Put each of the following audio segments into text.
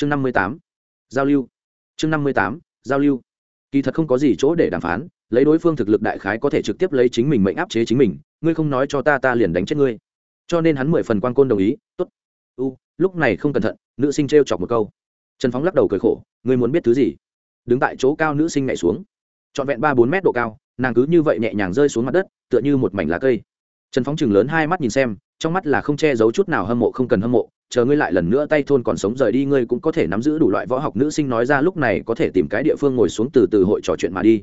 chương năm mươi tám, giao lưu. Chương năm mươi tám, giao lưu. Kỳ thật không có gì chỗ để đàm phán, lấy đối phương thực lực đại khái có thể trực tiếp lấy chính mình mệnh áp chế chính mình, ngươi không nói cho ta ta liền đánh chết ngươi. Cho nên hắn mười phần quan côn đồng ý t ố t u, lúc này không cẩn thận, nữ sinh t r e o chọc một câu. Trần phóng lắc đầu cười khổ, ngươi muốn biết thứ gì? Đứng tại chỗ cao nữ sinh nhảy xuống. Trọn vẹn ba bốn mét độ cao, nàng cứ như vậy nhẹ nhàng rơi xuống mặt đất, tựa như một mảnh lá cây trần phóng chừng lớn hai mắt nhìn xem, trong mắt là không che giấu chút nào hâm mộ không cần hâm mộ, chờ ngươi lại lần nữa tay thôn còn sống rời đi ngươi cũng có thể nắm giữ đủ loại võ học nữ sinh nói ra lúc này có thể tìm cái địa phương ngồi xuống từ từ hội trò chuyện mà đi.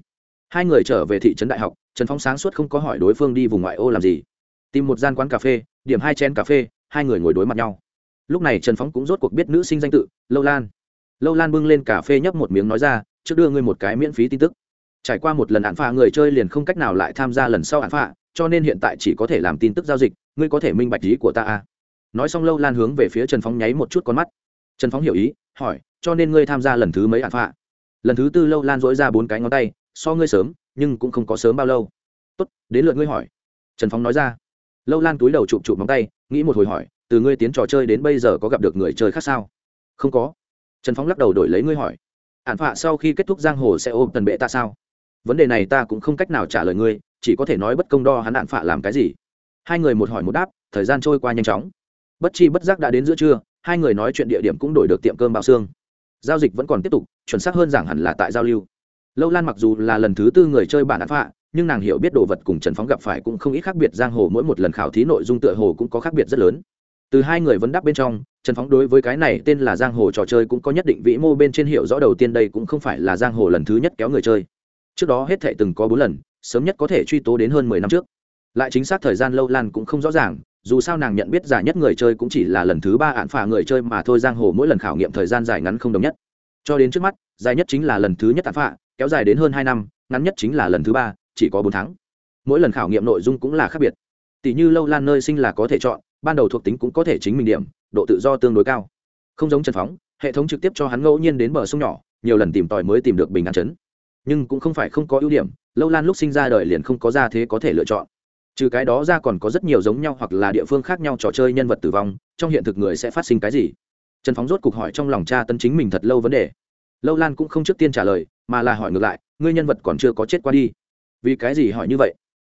Hai người trở về thị trấn đại học, trần phóng sáng suốt không có hỏi đối phương đi vùng ngoại ô làm gì. Tìm một gian quán cà phê, điểm hai chén cà phê, hai người ngồi đối mặt nhau. Lúc này trần phóng cũng rốt cuộc biết nữ sinh danh tự, lâu lan. Lâu lan bưng lên cà phê nhấp một miếng nói ra, trước đưa ngươi một cái miễn phí tin tức. Trải qua một lần án phạ, người chơi liền không cách nào lại tham gia lần sau án phạ cho nên hiện tại chỉ có thể làm tin tức giao dịch, ngươi có thể minh bạch ý của ta à. nói xong lâu lan hướng về phía trần phóng nháy một chút con mắt. Trần phóng hiểu ý, hỏi, cho nên ngươi tham gia lần thứ mấy ạn phạ? Lần thứ tư lâu lan dỗi ra bốn cái ngón tay, so ngươi sớm, nhưng cũng không có sớm bao lâu. Tốt, đến lượt ngươi hỏi. Trần phóng nói ra. Lâu lan túi đầu chụp chụp móng tay, nghĩ một hồi hỏi, từ ngươi tiến trò chơi đến bây giờ có gặp được người chơi khác sao? Không có. Trần phóng lắc đầu đổi lấy ngươi hỏi. Ạn phạ sau khi kết thúc giang hồ sẽ ôm tần bệ ta sao? Vấn đề này ta cũng không cách nào trả lời ngươi, chỉ có thể nói bất công đo hắn đạn phạ làm cái gì. Hai người một hỏi một đáp, thời gian trôi qua nhanh chóng. Bất chi bất giác đã đến giữa trưa, hai người nói chuyện địa điểm cũng đổi được tiệm cơm bao xương. Giao dịch vẫn còn tiếp tục, chuẩn xác hơn giảng hẳn là tại giao lưu. Lâu lan mặc dù là lần thứ tư người chơi bản đạn phạ, nhưng nàng hiểu biết đồ vật cùng trần phóng gặp phải cũng không ít khác biệt, giang hồ mỗi một lần khảo thí nội dung tựa hồ cũng có khác biệt rất lớn. Từ hai người vấn đáp bên trong, trần phóng đối với cái này tên là giang hồ trò chơi cũng có nhất định vĩ mô bên trên hiệu rõ đầu tiên đây cũng không phải là giang hồ lần thứ nhất kéo người chơi trước đó hết thệ từng có bốn lần, sớm nhất có thể truy tố đến hơn mười năm trước. Lại chính xác thời gian lâu lan cũng không rõ ràng, dù sao nàng nhận biết giả nhất người chơi cũng chỉ là lần thứ ba án phả người chơi mà thôi, giang hồ mỗi lần khảo nghiệm thời gian dài ngắn không đồng nhất. Cho đến trước mắt, dài nhất chính là lần thứ nhất án phả, kéo dài đến hơn hai năm, ngắn nhất chính là lần thứ ba, chỉ có bốn tháng. Mỗi lần khảo nghiệm nội dung cũng là khác biệt. Tỷ như lâu lan nơi sinh là có thể chọn, ban đầu thuộc tính cũng có thể chính mình điểm, độ tự do tương đối cao. Không giống trần phóng, hệ thống trực tiếp cho hắn ngẫu nhiên đến bờ sông nhỏ, nhiều lần tìm tòi mới tìm được bình an chấn nhưng cũng không phải không có ưu điểm, lâu lan lúc sinh ra đời liền không có ra thế có thể lựa chọn. Trừ cái đó ra còn có rất nhiều giống nhau hoặc là địa phương khác nhau trò chơi nhân vật tử vong, trong hiện thực người sẽ phát sinh cái gì? Trần phóng rốt cục hỏi trong lòng cha tân chính mình thật lâu vấn đề. Lâu lan cũng không trước tiên trả lời, mà là hỏi ngược lại, ngươi nhân vật còn chưa có chết qua đi? Vì cái gì hỏi như vậy?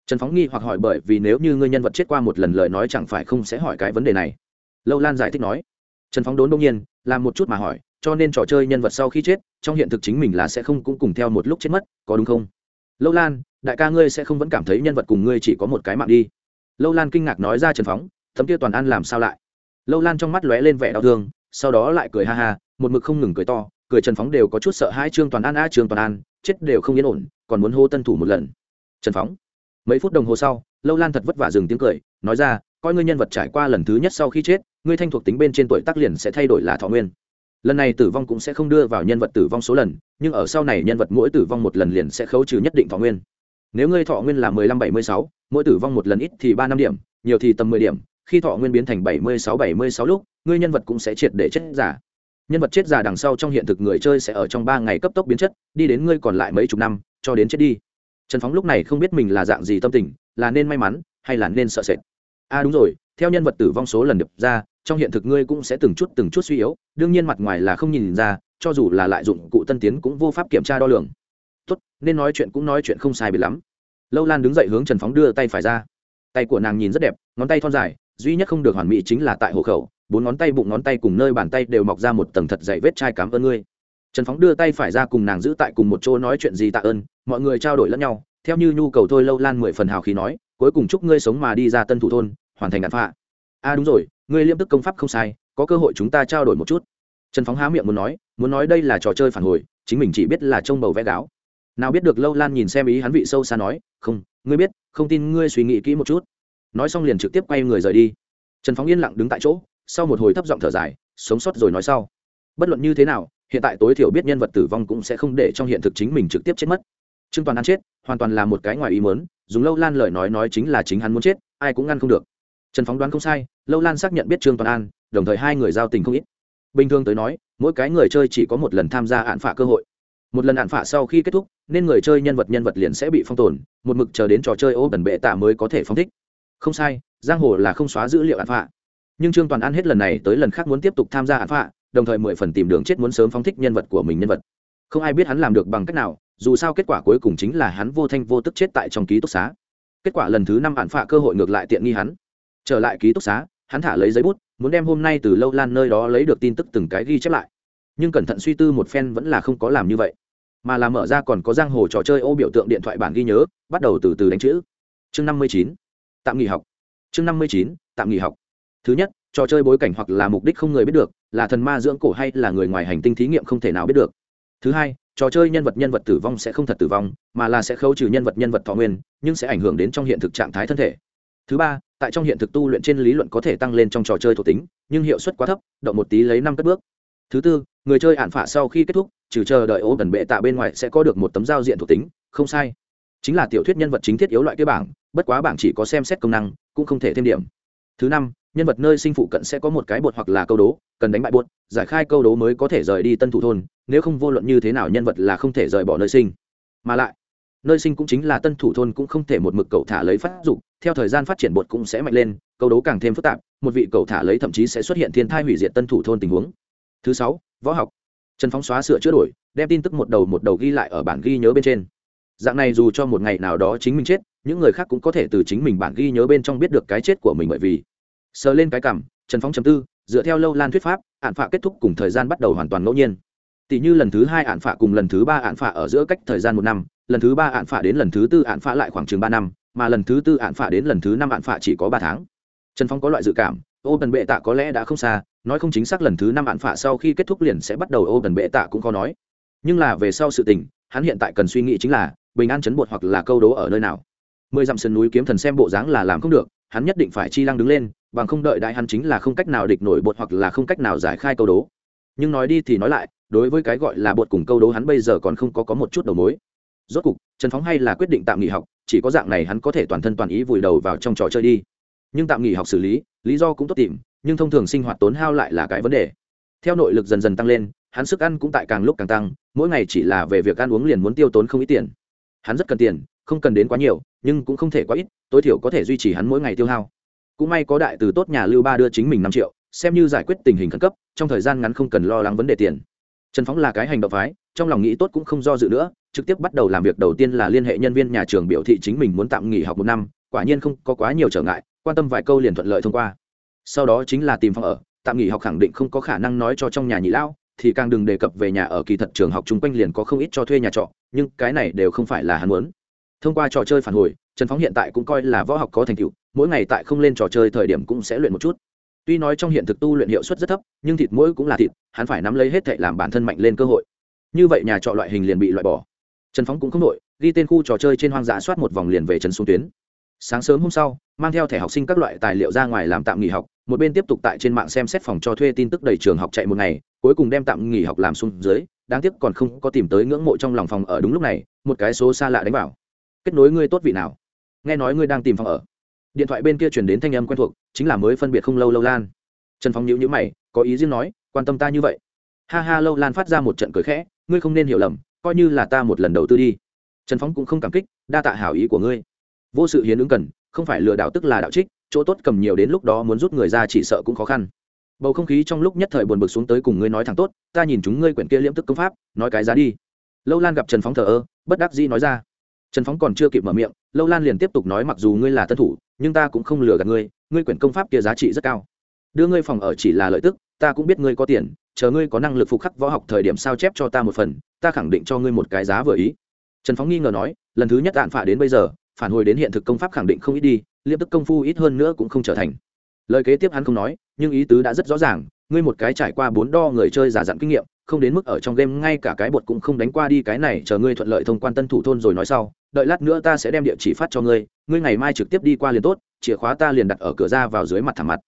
Trần phóng nghi hoặc hỏi bởi vì nếu như ngươi nhân vật chết qua một lần lời nói chẳng phải không sẽ hỏi cái vấn đề này. Lâu lan giải thích nói. Trần phóng đốn đông nhiên, làm một chút mà hỏi cho nên trò chơi nhân vật sau khi chết, trong hiện thực chính mình là sẽ không cũng cùng theo một lúc chết mất, có đúng không? Lâu lan, đại ca ngươi sẽ không vẫn cảm thấy nhân vật cùng ngươi chỉ có một cái mạng đi. Lâu lan kinh ngạc nói ra trần phóng, thấm kia toàn an làm sao lại? Lâu lan trong mắt lóe lên vẻ đau thương, sau đó lại cười ha ha, một mực không ngừng cười to, cười trần phóng đều có chút sợ hai trương toàn an, a, trương toàn an, chết đều không yên ổn, còn muốn hô tân thủ một lần. Trần phóng, mấy phút đồng hồ sau, lâu lan thật vất vả dừng tiếng cười, nói ra, coi ngươi nhân vật trải qua lần thứ nhất sau khi chết, ngươi thanh thuộc tính bên trên tuổi tác liền sẽ thay đổi là thọ nguyên lần này tử vong cũng sẽ không đưa vào nhân vật tử vong số lần, nhưng ở sau này nhân vật mỗi tử vong một lần liền sẽ khấu trừ nhất định thọ nguyên. Nếu ngươi thọ nguyên là mười lăm bảy mươi sáu, mỗi tử vong một lần ít thì ba năm điểm, nhiều thì tầm mười điểm, khi thọ nguyên biến thành bảy mươi sáu bảy mươi sáu lúc, ngươi nhân vật cũng sẽ triệt để chết giả. Nhân vật chết giả đằng sau trong hiện thực người chơi sẽ ở trong ba ngày cấp tốc biến chất, đi đến ngươi còn lại mấy chục năm, cho đến chết đi. Trần phóng lúc này không biết mình là dạng gì tâm tình, là nên may mắn, hay là nên sợ sệt. A à đúng rồi, theo nhân vật tử vong số lần đập ra trong hiện thực ngươi cũng sẽ từng chút từng chút suy yếu, đương nhiên mặt ngoài là không nhìn ra, cho dù là lại dụng cụ tân tiến cũng vô pháp kiểm tra đo lường. Tốt, nên nói chuyện cũng nói chuyện không sai biệt lắm. Lâu lan đứng dậy hướng trần phóng đưa tay phải ra. Tay của nàng nhìn rất đẹp, ngón tay thon dài, duy nhất không được hoàn mỹ chính là tại hộ khẩu, bốn ngón tay bụng ngón tay cùng nơi bàn tay đều mọc ra một tầng thật dày vết chai cảm ơn ngươi. Trần phóng đưa tay phải ra cùng nàng giữ tại cùng một chỗ nói chuyện gì tạ ơn, mọi người trao đổi lẫn nhau, theo như nhu cầu thôi lâu lan mười phần hào khí nói, cuối cùng chúc ngươi sống mà đi ra tân thủ thôn, hoàn thành đạn phạ. A à đúng rồi ngươi liêm tức công pháp không sai, có cơ hội chúng ta trao đổi một chút. Trần phóng há miệng muốn nói muốn nói đây là trò chơi phản hồi, chính mình chỉ biết là trông bầu vẽ gáo. Nào biết được lâu lan nhìn xem ý hắn vị sâu xa nói, không, ngươi biết, không tin ngươi suy nghĩ kỹ một chút. Nói xong liền trực tiếp quay người rời đi. Trần phóng yên lặng đứng tại chỗ, sau một hồi thấp giọng thở dài, sống sót rồi nói sau. Bất luận như thế nào, hiện tại tối thiểu biết nhân vật tử vong cũng sẽ không để trong hiện thực chính mình trực tiếp chết mất. Trương toàn ăn chết, hoàn toàn là một cái ngoài ý mớn dùng lâu lan lời nói nói chính là chính hắn muốn chết, ai cũng ngăn không được. Trần phóng đoán không sai lâu lan xác nhận biết trương toàn an, đồng thời hai người giao tình không ít. Bình thường tới nói, mỗi cái người chơi chỉ có một lần tham gia hạn phả cơ hội. Một lần hạn phả sau khi kết thúc, nên người chơi nhân vật nhân vật liền sẽ bị phong tồn, một mực chờ đến trò chơi ô bẩn bệ tạ mới có thể phong thích. Không sai, giang hồ là không xóa dữ liệu hạn phả. Nhưng trương toàn an hết lần này tới lần khác muốn tiếp tục tham gia hạn phạ đồng thời mười phần tìm đường chết muốn sớm phóng thích nhân vật của mình nhân vật. Không ai biết hắn làm được bằng cách nào, dù sao kết quả cuối cùng chính là hắn vô thanh vô tức chết tại trong ký túc xá. Kết quả lần thứ năm hạn phạ cơ hội ngược lại tiện nghi hắn. Trở lại ký túc xá hắn thả lấy giấy bút, muốn đem hôm nay từ lâu lan nơi đó lấy được tin tức từng cái ghi chép lại. Nhưng cẩn thận suy tư một phen vẫn là không có làm như vậy. Mà là mở ra còn có giang hồ trò chơi ô biểu tượng điện thoại bản ghi nhớ, bắt đầu từ từ đánh chữ. Chương năm mươi chín, tạm nghỉ học. Chương năm mươi chín, tạm nghỉ học. Thứ nhất, trò chơi bối cảnh hoặc là mục đích không người biết được, là thần ma dưỡng cổ hay là người ngoài hành tinh thí nghiệm không thể nào biết được. Thứ hai, trò chơi nhân vật nhân vật tử vong sẽ không thật tử vong, mà là sẽ khấu trừ nhân vật nhân vật thọ nguyên, nhưng sẽ ảnh hưởng đến trong hiện thực trạng thái thân thể. Thứ ba tại trong hiện thực tu luyện trên lý luận có thể tăng lên trong trò chơi thuộc tính, nhưng hiệu suất quá thấp, động một tí lấy năm cất bước. Thứ tư, người chơi ạn phả sau khi kết thúc, trừ chờ đợi ô gần bệ tạ bên ngoài sẽ có được một tấm giao diện thuộc tính, không sai. Chính là tiểu thuyết nhân vật chính thiết yếu loại cái bảng, bất quá bảng chỉ có xem xét công năng, cũng không thể thêm điểm. Thứ năm, nhân vật nơi sinh phụ cận sẽ có một cái bột hoặc là câu đố, cần đánh bại bột, giải khai câu đố mới có thể rời đi tân thủ thôn, nếu không vô luận như thế nào nhân vật là không thể rời bỏ nơi sinh. Mà lại nơi sinh cũng chính là tân thủ thôn cũng không thể một mực cầu thả lấy phát dục, theo thời gian phát triển bột cũng sẽ mạnh lên, câu đấu càng thêm phức tạp, một vị cầu thả lấy thậm chí sẽ xuất hiện thiên thai hủy diệt tân thủ thôn tình huống. Thứ sáu, võ học. Trần phóng xóa sửa chữa đổi, đem tin tức một đầu một đầu ghi lại ở bản ghi nhớ bên trên. Dạng này dù cho một ngày nào đó chính mình chết, những người khác cũng có thể từ chính mình bản ghi nhớ bên trong biết được cái chết của mình bởi vì sờ lên cái cảm, trần phóng chấm tư, dựa theo lâu lan thuyết pháp, ạn phạ kết thúc cùng thời gian bắt đầu hoàn toàn ngẫu nhiên. Tỷ như lần thứ hai ạn phạ cùng lần thứ ba ạn phạ ở giữa cách thời gian một năm lần thứ ba ạn phả đến lần thứ tư ạn phả lại khoảng chừng ba năm, mà lần thứ tư ạn phả đến lần thứ năm ạn phả chỉ có ba tháng. Trần phong có loại dự cảm ô tần bệ tạ có lẽ đã không xa, nói không chính xác lần thứ năm ạn phả sau khi kết thúc liền sẽ bắt đầu ô tần bệ tạ cũng khó nói. Nhưng là về sau sự tình, hắn hiện tại cần suy nghĩ chính là bình an chấn bột hoặc là câu đố ở nơi nào. Mười dặm sườn núi kiếm thần xem bộ dáng là làm không được, hắn nhất định phải chi lăng đứng lên, bằng không đợi đại hắn chính là không cách nào địch nổi bột hoặc là không cách nào giải khai câu đố. Nhưng nói đi thì nói lại, đối với cái gọi là bột cùng câu đố hắn bây giờ còn không có có một chút đầu mối rốt cục, trần phóng hay là quyết định tạm nghỉ học, chỉ có dạng này hắn có thể toàn thân toàn ý vùi đầu vào trong trò chơi đi. Nhưng tạm nghỉ học xử lý lý do cũng tốt tìm, nhưng thông thường sinh hoạt tốn hao lại là cái vấn đề. Theo nội lực dần dần tăng lên, hắn sức ăn cũng tại càng lúc càng tăng, mỗi ngày chỉ là về việc ăn uống liền muốn tiêu tốn không ít tiền. Hắn rất cần tiền, không cần đến quá nhiều, nhưng cũng không thể quá ít, tối thiểu có thể duy trì hắn mỗi ngày tiêu hao. Cũng may có đại từ tốt nhà lưu ba đưa chính mình năm triệu, xem như giải quyết tình hình khẩn cấp, trong thời gian ngắn không cần lo lắng vấn đề tiền. Trần phóng là cái hành động phái, trong lòng nghĩ tốt cũng không do dự nữa trực tiếp bắt đầu làm việc đầu tiên là liên hệ nhân viên nhà trường biểu thị chính mình muốn tạm nghỉ học một năm, quả nhiên không có quá nhiều trở ngại, quan tâm vài câu liền thuận lợi thông qua. Sau đó chính là tìm phòng ở, tạm nghỉ học khẳng định không có khả năng nói cho trong nhà nhị lão, thì càng đừng đề cập về nhà ở kỳ thật trường học chung quanh liền có không ít cho thuê nhà trọ, nhưng cái này đều không phải là hắn muốn. Thông qua trò chơi phản hồi, trần phóng hiện tại cũng coi là võ học có thành tựu, mỗi ngày tại không lên trò chơi thời điểm cũng sẽ luyện một chút. Tuy nói trong hiện thực tu luyện hiệu suất rất thấp, nhưng thịt mỗi cũng là thịt, hắn phải nắm lấy hết thệ làm bản thân mạnh lên cơ hội. Như vậy nhà trọ loại hình liền bị loại bỏ trần phóng cũng không đội ghi tên khu trò chơi trên hoang dã soát một vòng liền về trần xuống tuyến. Sáng sớm hôm sau, mang theo thẻ học sinh các loại tài liệu ra ngoài làm tạm nghỉ học, một bên tiếp tục tại trên mạng xem xét phòng cho thuê tin tức đầy trường học chạy một ngày, cuối cùng đem tạm nghỉ học làm xuống dưới, đáng tiếc còn không có tìm tới ngưỡng mộ trong lòng phòng ở đúng lúc này, một cái số xa lạ đánh vào. Kết nối ngươi tốt vị nào? Nghe nói ngươi đang tìm phòng ở. Điện thoại bên kia chuyển đến thanh âm quen thuộc, chính là mới phân biệt không lâu lâu lan. Trần phong nhữ nhữ mày, có ý riêng nói, quan tâm ta như vậy. Ha ha, lâu lan phát ra một trận cười khẽ, ngươi không nên hiểu lầm coi như là ta một lần đầu tư đi. Trần phóng cũng không cảm kích, đa tạ hảo ý của ngươi. Vô sự hiến ứng cần, không phải lừa đảo tức là đạo trích, chỗ tốt cầm nhiều đến lúc đó muốn rút người ra chỉ sợ cũng khó khăn. Bầu không khí trong lúc nhất thời buồn bực xuống tới cùng ngươi nói thẳng tốt, ta nhìn chúng ngươi quyển kia liễm tức công pháp, nói cái giá đi. Lâu lan gặp trần phóng thờ ơ, bất đắc dĩ nói ra. Trần phóng còn chưa kịp mở miệng, lâu lan liền tiếp tục nói mặc dù ngươi là tân thủ, nhưng ta cũng không lừa gạt ngươi ngươi quyển công pháp kia giá trị rất cao đưa ngươi phòng ở chỉ là lợi tức, ta cũng biết ngươi có tiền, chờ ngươi có năng lực phục khắc võ học thời điểm sao chép cho ta một phần, ta khẳng định cho ngươi một cái giá vừa ý. Trần phóng nghi ngờ nói, lần thứ nhất đạn phả đến bây giờ, phản hồi đến hiện thực công pháp khẳng định không ít đi liêm tức công phu ít hơn nữa cũng không trở thành. Lời kế tiếp hắn không nói, nhưng ý tứ đã rất rõ ràng, ngươi một cái trải qua bốn đo người chơi giả dặn kinh nghiệm, không đến mức ở trong game ngay cả cái bột cũng không đánh qua đi cái này, chờ ngươi thuận lợi thông quan tân thủ thôn rồi nói sau, đợi lát nữa ta sẽ đem địa chỉ phát cho ngươi ngươi ngày mai trực tiếp đi qua liền tốt, chìa khóa ta liền đặt ở cửa ra vào dưới mặt thẳng mặt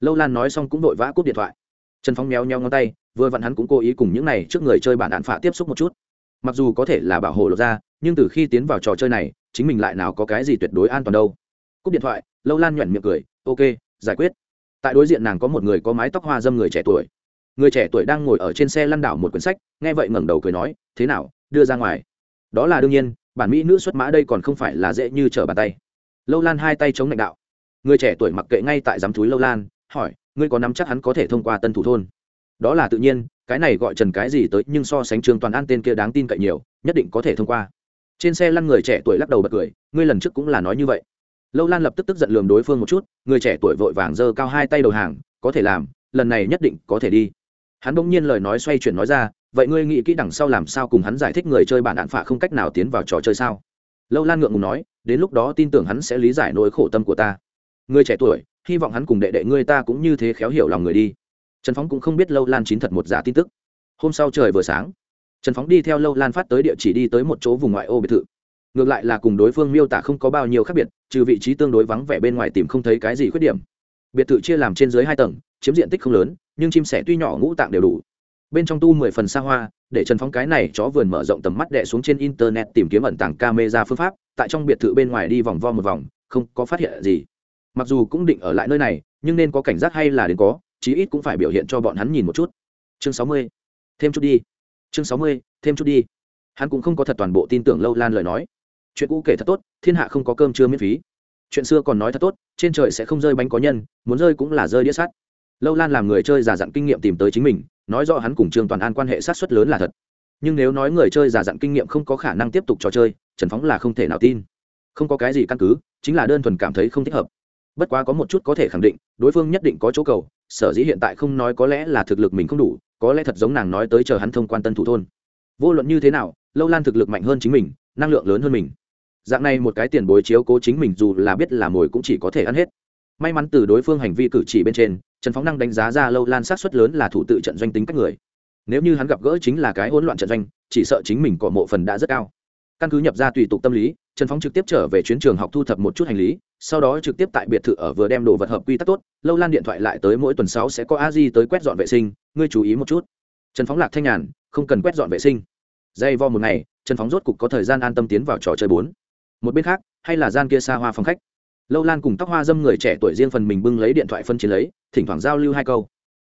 lâu lan nói xong cũng vội vã cúp điện thoại. Trần phong méo nheo ngón tay, vừa vặn hắn cũng cố ý cùng những này trước người chơi bản đạn phạ tiếp xúc một chút. Mặc dù có thể là bảo hộ lột ra, nhưng từ khi tiến vào trò chơi này, chính mình lại nào có cái gì tuyệt đối an toàn đâu. Cúp điện thoại, lâu lan nhuận miệng cười, ok, giải quyết. Tại đối diện nàng có một người có mái tóc hoa dâm người trẻ tuổi. Người trẻ tuổi đang ngồi ở trên xe lăn đảo một quyển sách, nghe vậy ngẩng đầu cười nói, thế nào, đưa ra ngoài? Đó là đương nhiên, bản mỹ nữ xuất mã đây còn không phải là dễ như trở bàn tay. Lâu lan hai tay chống lãnh đạo. Người trẻ tuổi mặc kệ ngay tại giám túi lâu lan hỏi, ngươi có nắm chắc hắn có thể thông qua tân thủ thôn? Đó là tự nhiên, cái này gọi trần cái gì tới, nhưng so sánh trường toàn an tên kia đáng tin cậy nhiều, nhất định có thể thông qua. Trên xe lăn người trẻ tuổi lắc đầu bật cười, ngươi lần trước cũng là nói như vậy. Lâu lan lập tức tức giận lườm đối phương một chút, người trẻ tuổi vội vàng giơ cao hai tay đầu hàng, có thể làm, lần này nhất định có thể đi. Hắn bỗng nhiên lời nói xoay chuyển nói ra, vậy ngươi nghĩ kỹ đằng sau làm sao cùng hắn giải thích người chơi bản đạn phạ không cách nào tiến vào trò chơi sao? Lâu lan ngượng ngùng nói, đến lúc đó tin tưởng hắn sẽ lý giải nỗi khổ tâm của ta. Người trẻ tuổi hy vọng hắn cùng đệ đệ ngươi ta cũng như thế khéo hiểu lòng người đi. Trần phóng cũng không biết lâu lan chín thật một giả tin tức. Hôm sau trời vừa sáng, trần phóng đi theo lâu lan phát tới địa chỉ đi tới một chỗ vùng ngoại ô biệt thự. Ngược lại là cùng đối phương miêu tả không có bao nhiêu khác biệt, trừ vị trí tương đối vắng vẻ bên ngoài tìm không thấy cái gì khuyết điểm. Biệt thự chia làm trên dưới hai tầng, chiếm diện tích không lớn, nhưng chim sẻ tuy nhỏ ngũ tạng đều đủ. Bên trong tu mười phần xa hoa, để trần phóng cái này chó vườn mở rộng tầm mắt đệ xuống trên internet tìm kiếm ẩn tàng camera phương pháp, tại trong biệt thự bên ngoài đi vòng vo một vòng, không có phát hiện gì mặc dù cũng định ở lại nơi này, nhưng nên có cảnh giác hay là đến có, chí ít cũng phải biểu hiện cho bọn hắn nhìn một chút. Chương sáu mươi. Thêm chút đi. Chương sáu mươi, thêm chút đi. Hắn cũng không có thật toàn bộ tin tưởng lâu lan lời nói. Chuyện cũ kể thật tốt, thiên hạ không có cơm chưa miễn phí. Chuyện xưa còn nói thật tốt, trên trời sẽ không rơi bánh có nhân, muốn rơi cũng là rơi đĩa sắt. Lâu lan làm người chơi giả dặn kinh nghiệm tìm tới chính mình, nói rõ hắn cùng trương toàn an quan hệ sát xuất lớn là thật. Nhưng nếu nói người chơi giả dặn kinh nghiệm không có khả năng tiếp tục trò chơi, trần phóng là không thể nào tin. Không có cái gì căn cứ, chính là đơn thuần cảm thấy không thích hợp bất quá có một chút có thể khẳng định, đối phương nhất định có chỗ cầu, sở dĩ hiện tại không nói có lẽ là thực lực mình không đủ, có lẽ thật giống nàng nói tới chờ hắn thông quan tân thủ thôn. Vô luận như thế nào, lâu lan thực lực mạnh hơn chính mình, năng lượng lớn hơn mình. Dạng này một cái tiền bối chiếu cố chính mình dù là biết là mồi cũng chỉ có thể ăn hết. May mắn từ đối phương hành vi cử chỉ bên trên, trần phóng năng đánh giá ra lâu lan sát xuất lớn là thủ tự trận doanh tính cách người. Nếu như hắn gặp gỡ chính là cái hỗn loạn trận doanh, chỉ sợ chính mình có mộ phần đã rất cao. Căn cứ nhập ra tùy tục tâm lý trần phóng trực tiếp trở về chuyến trường học thu thập một chút hành lý, sau đó trực tiếp tại biệt thự ở vừa đem đồ vật hợp quy tắc tốt, lâu lan điện thoại lại tới mỗi tuần sáu sẽ có a di tới quét dọn vệ sinh, ngươi chú ý một chút. Trần phóng lạc thanh nhàn, không cần quét dọn vệ sinh. Dây vo một ngày, trần phóng rốt cục có thời gian an tâm tiến vào trò chơi bốn. Một bên khác, hay là gian kia xa hoa phòng khách. Lâu lan cùng tóc hoa dâm người trẻ tuổi riêng phần mình bưng lấy điện thoại phân chiến lấy, thỉnh thoảng giao lưu hai câu.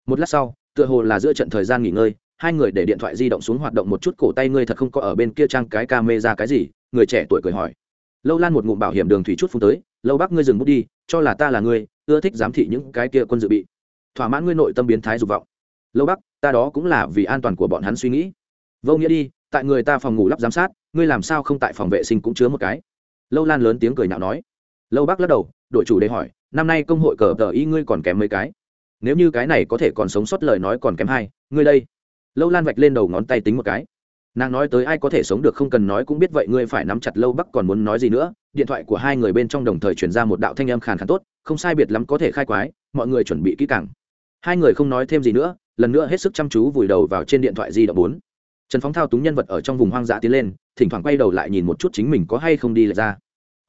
Một lát sau, tựa hồ là giữa trận thời gian nghỉ ngơi, hai người để điện thoại di động xuống hoạt động một chút, cổ tay ngươi thật không có ở bên kia trang cái ca mê ra cái gì người trẻ tuổi cười hỏi. Lâu lan một ngụm bảo hiểm đường thủy chút phun tới, lâu bác ngươi dừng bút đi, cho là ta là ngươi, ưa thích giám thị những cái kia quân dự bị. Thỏa mãn ngươi nội tâm biến thái dục vọng. Lâu bác, ta đó cũng là vì an toàn của bọn hắn suy nghĩ. Vô nghĩa đi, tại người ta phòng ngủ lắp giám sát, ngươi làm sao không tại phòng vệ sinh cũng chứa một cái? Lâu lan lớn tiếng cười nhạo nói. Lâu bác lắc đầu, đội chủ đề hỏi, năm nay công hội cờ tờ y ngươi còn kém mấy cái? Nếu như cái này có thể còn sống sót lời nói còn kém hai, ngươi đây. Lâu lan vạch lên đầu ngón tay tính một cái nàng nói tới ai có thể sống được không cần nói cũng biết vậy ngươi phải nắm chặt lâu bắc còn muốn nói gì nữa. Điện thoại của hai người bên trong đồng thời chuyển ra một đạo thanh âm khàn khàn tốt, không sai biệt lắm có thể khai quái, mọi người chuẩn bị kỹ càng. Hai người không nói thêm gì nữa, lần nữa hết sức chăm chú vùi đầu vào trên điện thoại di động bốn. Trần phóng thao túng nhân vật ở trong vùng hoang dã tiến lên, thỉnh thoảng quay đầu lại nhìn một chút chính mình có hay không đi lại ra.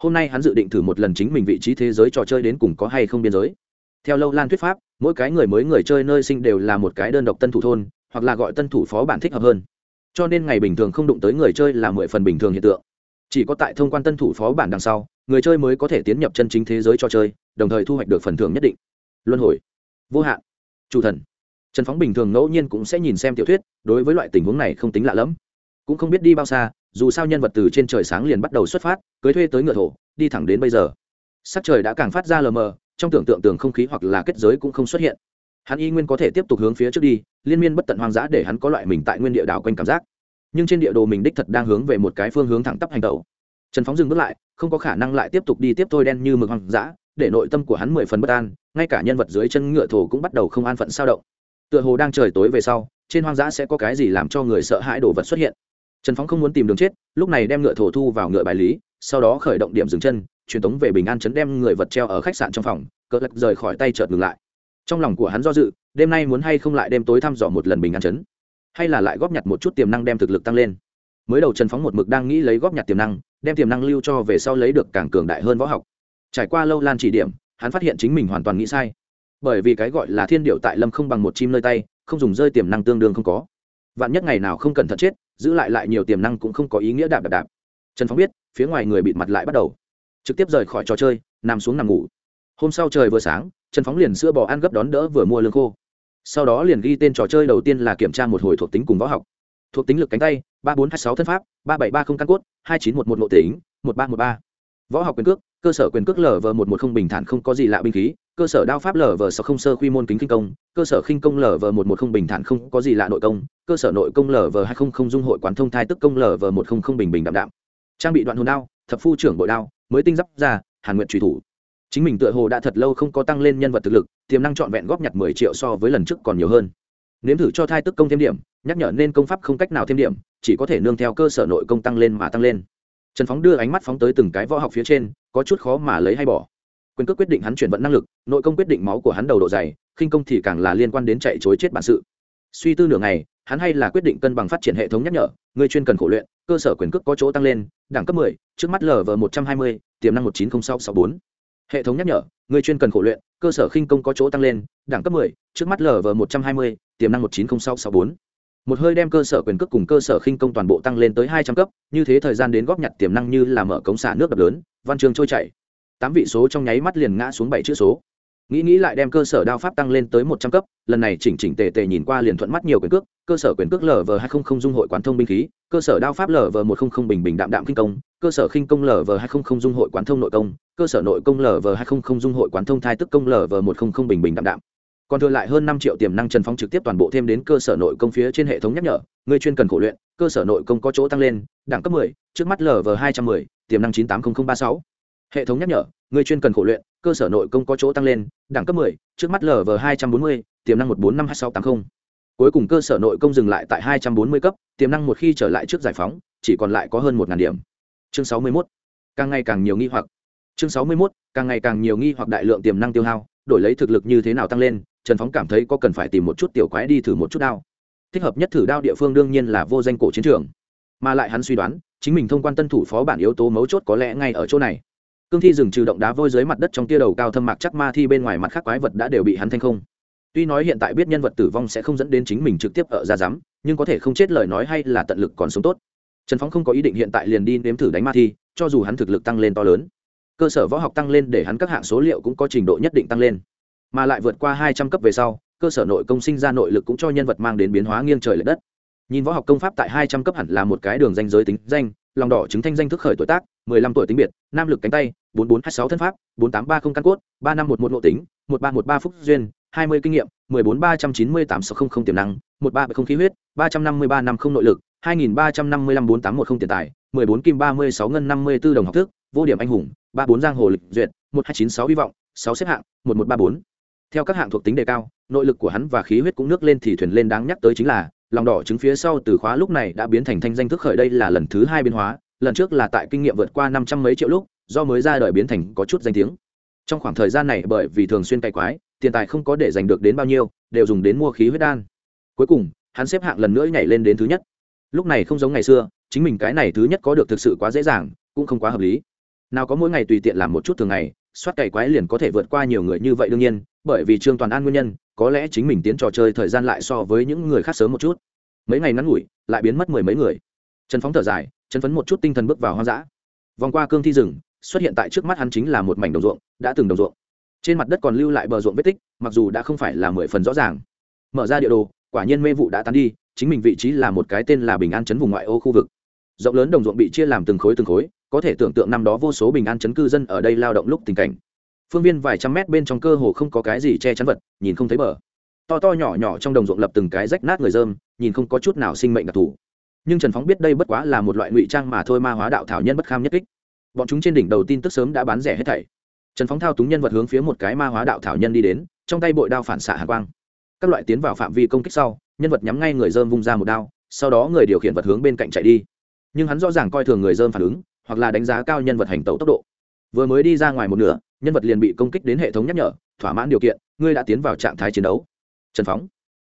Hôm nay hắn dự định thử một lần chính mình vị trí thế giới trò chơi đến cùng có hay không biên giới. Theo lâu lan thuyết pháp, mỗi cái người mới người chơi nơi sinh đều là một cái đơn độc tân thủ thôn, hoặc là gọi tân thủ phó bản thích hợp hơn cho nên ngày bình thường không đụng tới người chơi là mười phần bình thường hiện tượng. Chỉ có tại thông quan tân thủ phó bản đằng sau, người chơi mới có thể tiến nhập chân chính thế giới trò chơi, đồng thời thu hoạch được phần thưởng nhất định. Luân hồi. Vô hạn. Chủ thần. Trần phóng bình thường ngẫu nhiên cũng sẽ nhìn xem tiểu thuyết, đối với loại tình huống này không tính lạ lẫm. Cũng không biết đi bao xa, dù sao nhân vật từ trên trời sáng liền bắt đầu xuất phát, cưới thuê tới ngựa thổ, đi thẳng đến bây giờ. Sắc trời đã càng phát ra lờ mờ, trong tưởng tượng tường không khí hoặc là kết giới cũng không xuất hiện hắn y nguyên có thể tiếp tục hướng phía trước đi, liên miên bất tận hoang dã để hắn có loại mình tại nguyên địa đảo quanh cảm giác. Nhưng trên địa đồ mình đích thật đang hướng về một cái phương hướng thẳng tắp hành tẩu. Trần phóng dừng bước lại, không có khả năng lại tiếp tục đi tiếp thôi đen như mực hoang dã, để nội tâm của hắn mười phần bất an, ngay cả nhân vật dưới chân ngựa thổ cũng bắt đầu không an phận sao động. Tựa hồ đang trời tối về sau, trên hoang dã sẽ có cái gì làm cho người sợ hãi đồ vật xuất hiện. Trần phóng không muốn tìm đường chết, lúc này đem ngựa thổ thu vào ngựa bài lý, sau đó khởi động điểm dừng chân, truyền tống về bình an chấn đem người vật treo ở khách sạn trong phòng cỡ lật rời khỏi tay chợt ngừng lại trong lòng của hắn do dự, đêm nay muốn hay không lại đêm tối thăm dò một lần bình an chấn, hay là lại góp nhặt một chút tiềm năng đem thực lực tăng lên. Mới đầu trần phóng một mực đang nghĩ lấy góp nhặt tiềm năng, đem tiềm năng lưu cho về sau lấy được càng cường đại hơn võ học. Trải qua lâu lan chỉ điểm, hắn phát hiện chính mình hoàn toàn nghĩ sai. Bởi vì cái gọi là thiên điệu tại lâm không bằng một chim nơi tay, không dùng rơi tiềm năng tương đương không có. Vạn nhất ngày nào không cần thận chết, giữ lại lại nhiều tiềm năng cũng không có ý nghĩa đạp đạp đạp. Trần phóng biết, phía ngoài người bịt mặt lại bắt đầu. Trực tiếp rời khỏi trò chơi, nằm xuống nằm ngủ hôm sau trời vừa sáng, trần phóng liền sữa bò ăn gấp đón đỡ vừa mua lương khô. Sau đó liền ghi tên trò chơi đầu tiên là kiểm tra một hồi thuộc tính cùng võ học. Thuộc tính lực cánh tay, ba bốn hai sáu thân pháp, ba bảy ba không căn cốt, hai chín một một nội tính, một ba một ba. Võ học quyền cước, cơ sở quyền cước lv một một không bình thản không có gì lạ binh khí, cơ sở đao pháp lở vờ sáu không sơ quy môn kính kinh công, cơ sở khinh công lở vờ một một không bình thản không có gì lạ nội công, cơ sở nội công lở vờ hai không không dung hội quán thông thai tức công lở vờ một không không bình bình đạm đạm. Trang bị đoạn hồn đao, thập phu trưởng bội đao, mới tinh giáp ra hàn nguyện truy thủ chính mình tựa hồ đã thật lâu không có tăng lên nhân vật thực lực tiềm năng trọn vẹn góp nhặt mười triệu so với lần trước còn nhiều hơn. Nếm thử cho thai tức công thêm điểm nhắc nhở nên công pháp không cách nào thêm điểm chỉ có thể nương theo cơ sở nội công tăng lên mà tăng lên. Trần phóng đưa ánh mắt phóng tới từng cái võ học phía trên có chút khó mà lấy hay bỏ. Quyền cước quyết định hắn chuyển vận năng lực nội công quyết định máu của hắn đầu độ dày khinh công thì càng là liên quan đến chạy chối chết bản sự. Suy tư nửa ngày hắn hay là quyết định cân bằng phát triển hệ thống nhắc nhở người chuyên cần khổ luyện cơ sở quyền cước có chỗ tăng lên đẳng cấp 10, trước mắt lv một trăm hai mươi tiềm năng một chín không sáu sáu bốn hệ thống nhắc nhở người chuyên cần khổ luyện cơ sở khinh công có chỗ tăng lên đẳng cấp 10, trước mắt lv một trăm hai mươi tiềm năng một chín không sáu sáu bốn. Một hơi đem cơ sở quyền cước cùng cơ sở khinh công toàn bộ tăng lên tới hai trăm cấp như thế thời gian đến góp nhặt tiềm năng như là mở cống xả nước đập lớn văn trường trôi chảy. Tám vị số trong nháy mắt liền ngã xuống bảy chữ số. Nghĩ nghĩ lại đem cơ sở đao pháp tăng lên tới một trăm cấp lần này chỉnh chỉnh tề tề nhìn qua liền thuận mắt nhiều quyền cước cơ sở quyền cước lv hai không không dung hội quán thông binh khí cơ sở đao pháp lv một không không bình bình đạm đạm kinh công cơ sở khinh công lv hai không không dung hội quán thông nội công cơ sở nội công lv hai không không dung hội quán thông thai tức công lv một không không bình bình đạm đạm. Còn thừa lại hơn năm triệu tiềm năng trần phóng trực tiếp toàn bộ thêm đến cơ sở nội công phía trên hệ thống nhắc nhở người chuyên cần khổ luyện cơ sở nội công có chỗ tăng lên đẳng cấp 10, trước mắt lv hai trăm 210, tiềm năng chín tám không không ba sáu. Hệ thống nhắc nhở người chuyên cần khổ luyện cơ sở nội công có chỗ tăng lên đẳng cấp 10, trước mắt lv hai trăm bốn mươi tiềm năng một bốn năm hai sáu tám mươi cuối cùng cơ sở nội công dừng lại tại hai trăm bốn mươi cấp tiềm năng một khi trở lại trước giải phóng chỉ còn lại có hơn một điểm chương sáu mươi 61. càng ngày càng nhiều nghi hoặc. Chương sáu mươi 61, càng ngày càng nhiều nghi hoặc đại lượng tiềm năng tiêu hao đổi lấy thực lực như thế nào tăng lên trần phóng cảm thấy có cần phải tìm một chút tiểu quái đi thử một chút đao. Thích hợp nhất thử đao địa phương đương nhiên là vô danh cổ chiến trường. Mà lại hắn suy đoán chính mình thông quan tân thủ phó bản yếu tố mấu chốt có lẽ ngay ở chỗ này. Cương thi dừng trừ động đá vôi dưới mặt đất trong tia đầu cao thâm mạc chắc ma thi bên ngoài mặt khác quái vật đã đều bị hắn thanh không. Tuy nói hiện tại biết nhân vật tử vong sẽ không dẫn đến chính mình trực tiếp ở ra rắm nhưng có thể không chết lời nói hay là tận lực còn sống tốt trần phóng không có ý định hiện tại liền đi nếm thử đánh ma thi, cho dù hắn thực lực tăng lên to lớn, cơ sở võ học tăng lên để hắn các hạng số liệu cũng có trình độ nhất định tăng lên. Mà lại vượt qua hai trăm cấp về sau, cơ sở nội công sinh ra nội lực cũng cho nhân vật mang đến biến hóa nghiêng trời l ệ đất. Nhìn võ học công pháp tại hai trăm cấp hẳn là một cái đường danh giới tính danh, lòng đỏ chứng thanh danh thức khởi tuổi tác, mười lăm tuổi tính biệt, nam lực cánh tay, bốn bốn hai sáu thân pháp, bốn tám ba không căn cốt, ba năm một một nội tính, một ba một ba phúc duyên hai mươi kinh nghiệm, mười bốn ba trăm chín mươi tám sáu không không tiềm năng, một ba không khí huyết, ba trăm năm mươi ba năm không nội lực, hai nghìn ba trăm năm mươi lăm bốn tám một không tiền tài, mười bốn kim ba mươi sáu ngân năm mươi b ố đồng học thức, vô điểm anh hùng, ba bốn giang hồ lịch duyệt, một hai chín sáu hy vọng, sáu xếp hạng, một một ba bốn. Theo các hạng thuộc tính đề cao, nội lực của hắn và khí huyết cũng nước lên thì thuyền lên đáng nhắc tới chính là, lòng đỏ trứng phía sau từ khóa lúc này đã biến thành thanh danh thức khởi đây là lần thứ hai biến hóa, lần trước là tại kinh nghiệm vượt qua năm trăm mấy triệu lúc, do mới ra đời biến thành có chút danh tiếng. Trong khoảng thời gian này bởi vì thường xuyên cày quái tiền tài không có để giành được đến bao nhiêu, đều dùng đến mua khí huyết đan. Cuối cùng, hắn xếp hạng lần nữa nhảy lên đến thứ nhất. Lúc này không giống ngày xưa, chính mình cái này thứ nhất có được thực sự quá dễ dàng, cũng không quá hợp lý. Nào có mỗi ngày tùy tiện làm một chút thường ngày, soát cày quái liền có thể vượt qua nhiều người như vậy đương nhiên, bởi vì trương toàn an nguyên nhân, có lẽ chính mình tiến trò chơi thời gian lại so với những người khác sớm một chút. Mấy ngày ngắn ngủi, lại biến mất mười mấy người. Trần phóng thở dài chân phấn một chút tinh thần bước vào hoang dã. Vòng qua cương thi rừng, xuất hiện tại trước mắt hắn chính là một mảnh đồng ruộng, đã từng đồng ruộng trên mặt đất còn lưu lại bờ ruộng vết tích, mặc dù đã không phải là mười phần rõ ràng. Mở ra địa đồ, quả nhiên mê vụ đã tan đi, chính mình vị trí là một cái tên là bình an chấn vùng ngoại ô khu vực. Rộng lớn đồng ruộng bị chia làm từng khối từng khối, có thể tưởng tượng năm đó vô số bình an chấn cư dân ở đây lao động lúc tình cảnh. Phương viên vài trăm mét bên trong cơ hồ không có cái gì che chắn vật, nhìn không thấy bờ. To to nhỏ nhỏ trong đồng ruộng lập từng cái rách nát người dơm, nhìn không có chút nào sinh mệnh đặc thù. Nhưng trần phóng biết đây bất quá là một loại ngụy trang mà thôi ma hóa đạo thảo nhân bất kham nhất kích. Bọn chúng trên đỉnh đầu tin tức sớm đã bán rẻ hết thảy trần phóng thao túng nhân vật hướng phía một cái ma hóa đạo thảo nhân đi đến, trong tay bội đao phản xạ hạ quang. Các loại tiến vào phạm vi công kích sau, nhân vật nhắm ngay người dơm vung ra một đao, sau đó người điều khiển vật hướng bên cạnh chạy đi. Nhưng hắn rõ ràng coi thường người dơm phản ứng, hoặc là đánh giá cao nhân vật hành tẩu tốc độ. Vừa mới đi ra ngoài một nửa, nhân vật liền bị công kích đến hệ thống nhắc nhở, thỏa mãn điều kiện, ngươi đã tiến vào trạng thái chiến đấu. Trần phóng,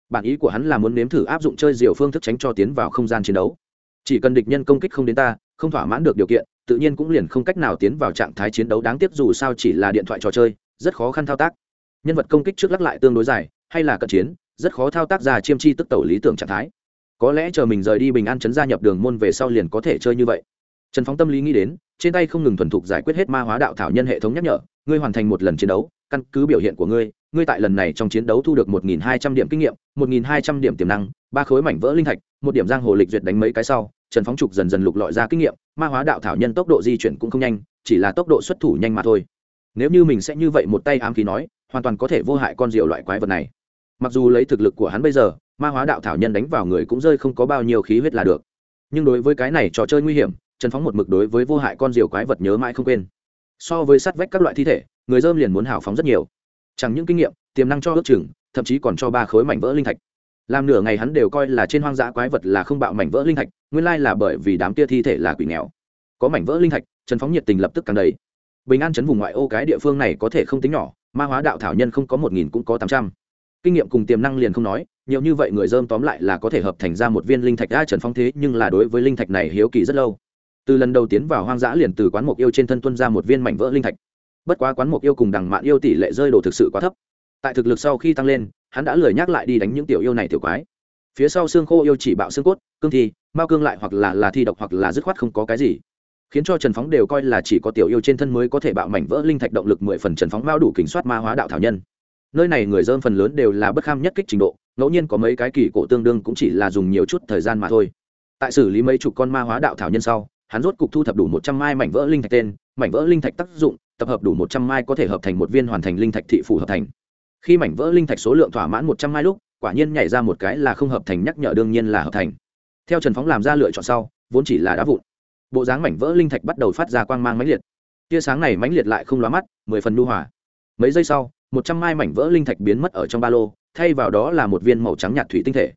bản ý của hắn là muốn nếm thử áp dụng chơi diều phương thức tránh cho tiến vào không gian chiến đấu. Chỉ cần địch nhân công kích không đến ta không thỏa mãn được điều kiện, tự nhiên cũng liền không cách nào tiến vào trạng thái chiến đấu đáng tiếc dù sao chỉ là điện thoại trò chơi, rất khó khăn thao tác. Nhân vật công kích trước lắc lại tương đối dài, hay là cận chiến, rất khó thao tác ra chiêm chi tức tẩu lý tưởng trạng thái. Có lẽ chờ mình rời đi bình an chấn gia nhập đường môn về sau liền có thể chơi như vậy. Trần phóng tâm lý nghĩ đến, trên tay không ngừng thuần thục giải quyết hết ma hóa đạo thảo nhân hệ thống nhắc nhở, ngươi hoàn thành một lần chiến đấu, căn cứ biểu hiện của ngươi ngươi tại lần này trong chiến đấu thu được một nghìn hai trăm điểm kinh nghiệm, một nghìn hai trăm điểm tiềm năng, ba khối mảnh vỡ linh thạch, một điểm giang hồ lịch duyệt đánh mấy cái sau trần phóng trục dần dần lục lọi ra kinh nghiệm, ma hóa đạo thảo nhân tốc độ di chuyển cũng không nhanh, chỉ là tốc độ xuất thủ nhanh mà thôi. Nếu như mình sẽ như vậy một tay ám khí nói, hoàn toàn có thể vô hại con diều loại quái vật này. Mặc dù lấy thực lực của hắn bây giờ, ma hóa đạo thảo nhân đánh vào người cũng rơi không có bao nhiêu khí huyết là được. Nhưng đối với cái này trò chơi nguy hiểm, trần phóng một mực đối với vô hại con diều quái vật nhớ mãi không quên. So với sát vách các loại thi thể, người dơm liền muốn hào phóng rất nhiều. Chẳng những kinh nghiệm, tiềm năng cho ước chừng, thậm chí còn cho ba khối mảnh vỡ linh thạch làm nửa ngày hắn đều coi là trên hoang dã quái vật là không bạo mảnh vỡ linh thạch, nguyên lai là bởi vì đám tia thi thể là quỷ nghèo. Có mảnh vỡ linh thạch, trần phóng nhiệt tình lập tức càng đầy. Bình an chấn vùng ngoại ô cái địa phương này có thể không tính nhỏ, ma hóa đạo thảo nhân không có một nghìn cũng có tám trăm. Kinh nghiệm cùng tiềm năng liền không nói, nhiều như vậy người dơm tóm lại là có thể hợp thành ra một viên linh thạch a trần phong thế nhưng là đối với linh thạch này hiếu kỳ rất lâu. Từ lần đầu tiến vào hoang dã liền từ quán mục yêu trên thân tuân ra một viên mảnh vỡ linh thạch. Bất quá quán mục yêu cùng đằng mạn yêu tỷ lệ rơi đồ thực sự quá thấp. Tại thực lực sau khi tăng lên hắn đã lười nhắc lại đi đánh những tiểu yêu này tiểu quái. Phía sau xương khô yêu chỉ bạo xương cốt, cương thi, mao cương lại hoặc là là thi độc hoặc là dứt khoát không có cái gì. Khiến cho trần phóng đều coi là chỉ có tiểu yêu trên thân mới có thể bạo mảnh vỡ linh thạch động lực mười phần trần phóng mao đủ kính soát ma hóa đạo thảo nhân. Nơi này người dơm phần lớn đều là bất kham nhất kích trình độ, ngẫu nhiên có mấy cái kỳ cổ tương đương cũng chỉ là dùng nhiều chút thời gian mà thôi. Tại xử lý mấy chục con ma hóa đạo thảo nhân sau, hắn rốt cục thu thập đủ một trăm mai mảnh vỡ linh thạch tên, mảnh vỡ linh thạch tác dụng, tập hợp đủ một trăm mai có thể hợp thành một viên hoàn thành linh thạch thị phủ hợp thành khi mảnh vỡ linh thạch số lượng thỏa mãn một trăm mai lúc, quả nhiên nhảy ra một cái là không hợp thành nhắc nhở đương nhiên là hợp thành. Theo trần phóng làm ra lựa chọn sau, vốn chỉ là đá vụn. Bộ dáng mảnh vỡ linh thạch bắt đầu phát ra quang mang mãnh liệt. Tia sáng này mãnh liệt lại không lóa mắt, mười phần nu hòa. Mấy giây sau, một trăm mai mảnh vỡ linh thạch biến mất ở trong ba lô, thay vào đó là một viên màu trắng nhạt thủy tinh thể.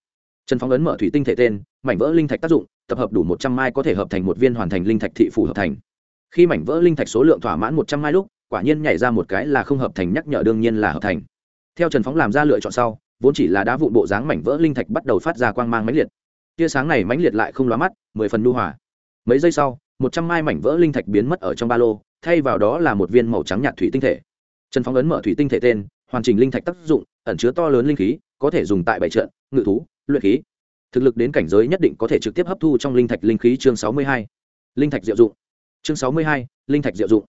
Trần phóng ấn mở thủy tinh thể tên, mảnh vỡ linh thạch tác dụng, tập hợp đủ một trăm mai có thể hợp thành một viên hoàn thành linh thạch thị phủ hợp thành. Khi mảnh vỡ linh thạch số lượng thỏa mãn một trăm mai lúc, quả nhiên nhảy ra một cái là không hợp thành nhắc nhở đương nhiên là hợp thành theo trần phóng làm ra lựa chọn sau, vốn chỉ là đá vụn bộ dáng mảnh vỡ linh thạch bắt đầu phát ra quang mang mãnh liệt. Tia sáng này mãnh liệt lại không lóa mắt, mười phần nu hòa. Mấy giây sau, một trăm mai mảnh vỡ linh thạch biến mất ở trong ba lô, thay vào đó là một viên màu trắng nhạt thủy tinh thể. Trần phóng ấn mở thủy tinh thể tên, hoàn chỉnh linh thạch tác dụng, ẩn chứa to lớn linh khí, có thể dùng tại bảy trận, ngự thú, luyện khí. Thực lực đến cảnh giới nhất định có thể trực tiếp hấp thu trong linh thạch linh khí chương sáu mươi hai. Linh thạch diệu dụng. Chương sáu mươi hai, linh thạch diệu dụng.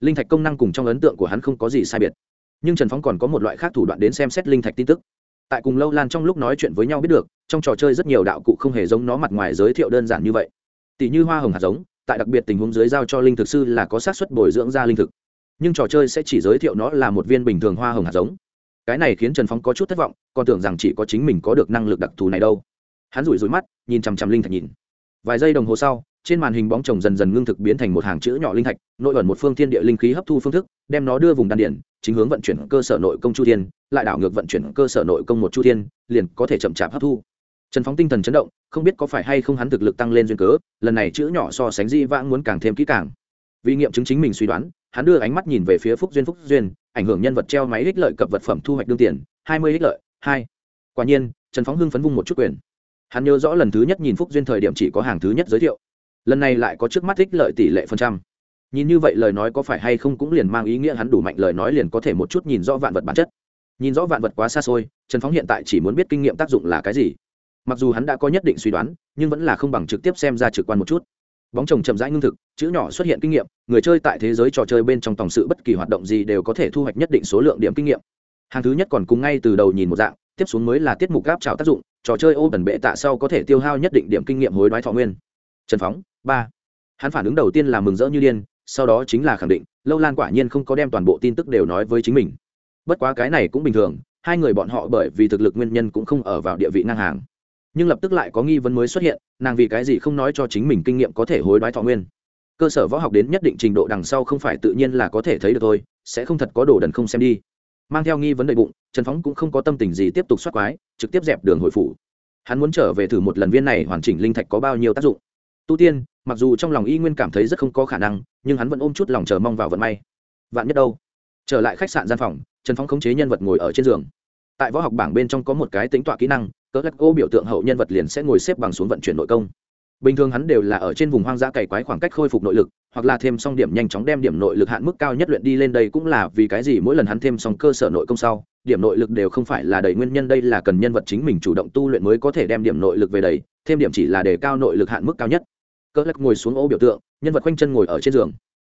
Linh thạch công năng cùng trong ấn tượng của hắn không có gì sai biệt nhưng trần phóng còn có một loại khác thủ đoạn đến xem xét linh thạch tin tức tại cùng lâu lan trong lúc nói chuyện với nhau biết được trong trò chơi rất nhiều đạo cụ không hề giống nó mặt ngoài giới thiệu đơn giản như vậy tỷ như hoa hồng hạt giống tại đặc biệt tình huống dưới giao cho linh thực sư là có xác suất bồi dưỡng ra linh thực nhưng trò chơi sẽ chỉ giới thiệu nó là một viên bình thường hoa hồng hạt giống cái này khiến trần phong có chút thất vọng còn tưởng rằng chỉ có chính mình có được năng lực đặc thù này đâu hắn rủi rủi mắt nhìn chằm chằm linh thạch nhìn vài giây đồng hồ sau trên màn hình bóng chồng dần dần ngưng thực biến thành một hàng chữ nhỏ linh thạch nội ẩn một phương thiên địa linh khí hấp thu phương thức đem nó đưa vùng đan điển chính hướng vận chuyển cơ sở nội công chu thiên, lại đảo ngược vận chuyển cơ sở nội công một chu thiên, liền có thể chậm chạp hấp thu. Trần phóng tinh thần chấn động, không biết có phải hay không hắn thực lực tăng lên duyên cớ, lần này chữ nhỏ so sánh di vãng muốn càng thêm kỹ càng. Vì nghiệm chứng chính mình suy đoán, hắn đưa ánh mắt nhìn về phía phúc duyên phúc duyên, ảnh hưởng nhân vật treo máy ích lợi cập vật phẩm thu hoạch đương tiền, hai mươi ích lợi, hai. Quả nhiên, trần phóng hưng phấn vung một chút quyền. Hắn nhớ rõ lần thứ nhất nhìn phúc duyên thời điểm chỉ có hàng thứ nhất giới thiệu. Lần này lại có trước mắt ích lợi tỷ lệ phần trăm nhìn như vậy lời nói có phải hay không cũng liền mang ý nghĩa hắn đủ mạnh lời nói liền có thể một chút nhìn rõ vạn vật bản chất. Nhìn rõ vạn vật quá xa xôi, trần phóng hiện tại chỉ muốn biết kinh nghiệm tác dụng là cái gì. Mặc dù hắn đã có nhất định suy đoán, nhưng vẫn là không bằng trực tiếp xem ra trực quan một chút. Bóng chồng chậm rãi ngưng thực, chữ nhỏ xuất hiện kinh nghiệm, người chơi tại thế giới trò chơi bên trong tổng sự bất kỳ hoạt động gì đều có thể thu hoạch nhất định số lượng điểm kinh nghiệm. Hàng thứ nhất còn cùng ngay từ đầu nhìn một dạng, tiếp xuống mới là tiết mục gáp trào tác dụng, trò chơi ô bẩn bệ tạ sau có thể tiêu hao nhất định điểm kinh nghiệm hối đoái thọ nguyên. Trần phóng, ba. Hắn phản ứng đầu tiên là mừng rỡ như điên sau đó chính là khẳng định, lâu lan quả nhiên không có đem toàn bộ tin tức đều nói với chính mình. Bất quá cái này cũng bình thường, hai người bọn họ bởi vì thực lực nguyên nhân cũng không ở vào địa vị ngang hàng. Nhưng lập tức lại có nghi vấn mới xuất hiện, nàng vì cái gì không nói cho chính mình kinh nghiệm có thể hối đoái thọ nguyên. Cơ sở võ học đến nhất định trình độ đằng sau không phải tự nhiên là có thể thấy được thôi, sẽ không thật có đồ đần không xem đi. Mang theo nghi vấn đầy bụng, trần phóng cũng không có tâm tình gì tiếp tục xoát quái, trực tiếp dẹp đường hồi phủ. Hắn muốn trở về thử một lần viên này hoàn chỉnh linh thạch có bao nhiêu tác dụng. Tu tiên mặc dù trong lòng y nguyên cảm thấy rất không có khả năng, nhưng hắn vẫn ôm chút lòng chờ mong vào vận may. Vạn nhất đâu? Trở lại khách sạn gian phòng, trần Phong khống chế nhân vật ngồi ở trên giường. Tại võ học bảng bên trong có một cái tính tọa kỹ năng, cỡ lắc ô biểu tượng hậu nhân vật liền sẽ ngồi xếp bằng xuống vận chuyển nội công. Bình thường hắn đều là ở trên vùng hoang dã cày quái khoảng cách khôi phục nội lực, hoặc là thêm xong điểm nhanh chóng đem điểm nội lực hạn mức cao nhất luyện đi lên đây cũng là vì cái gì mỗi lần hắn thêm xong cơ sở nội công sau, điểm nội lực đều không phải là đầy nguyên nhân đây là cần nhân vật chính mình chủ động tu luyện mới có thể đem điểm nội lực về đầy, thêm điểm chỉ là để cao nội lực hạn mức cao nhất cỡ lắc ngồi xuống ô biểu tượng, nhân vật quanh chân ngồi ở trên giường.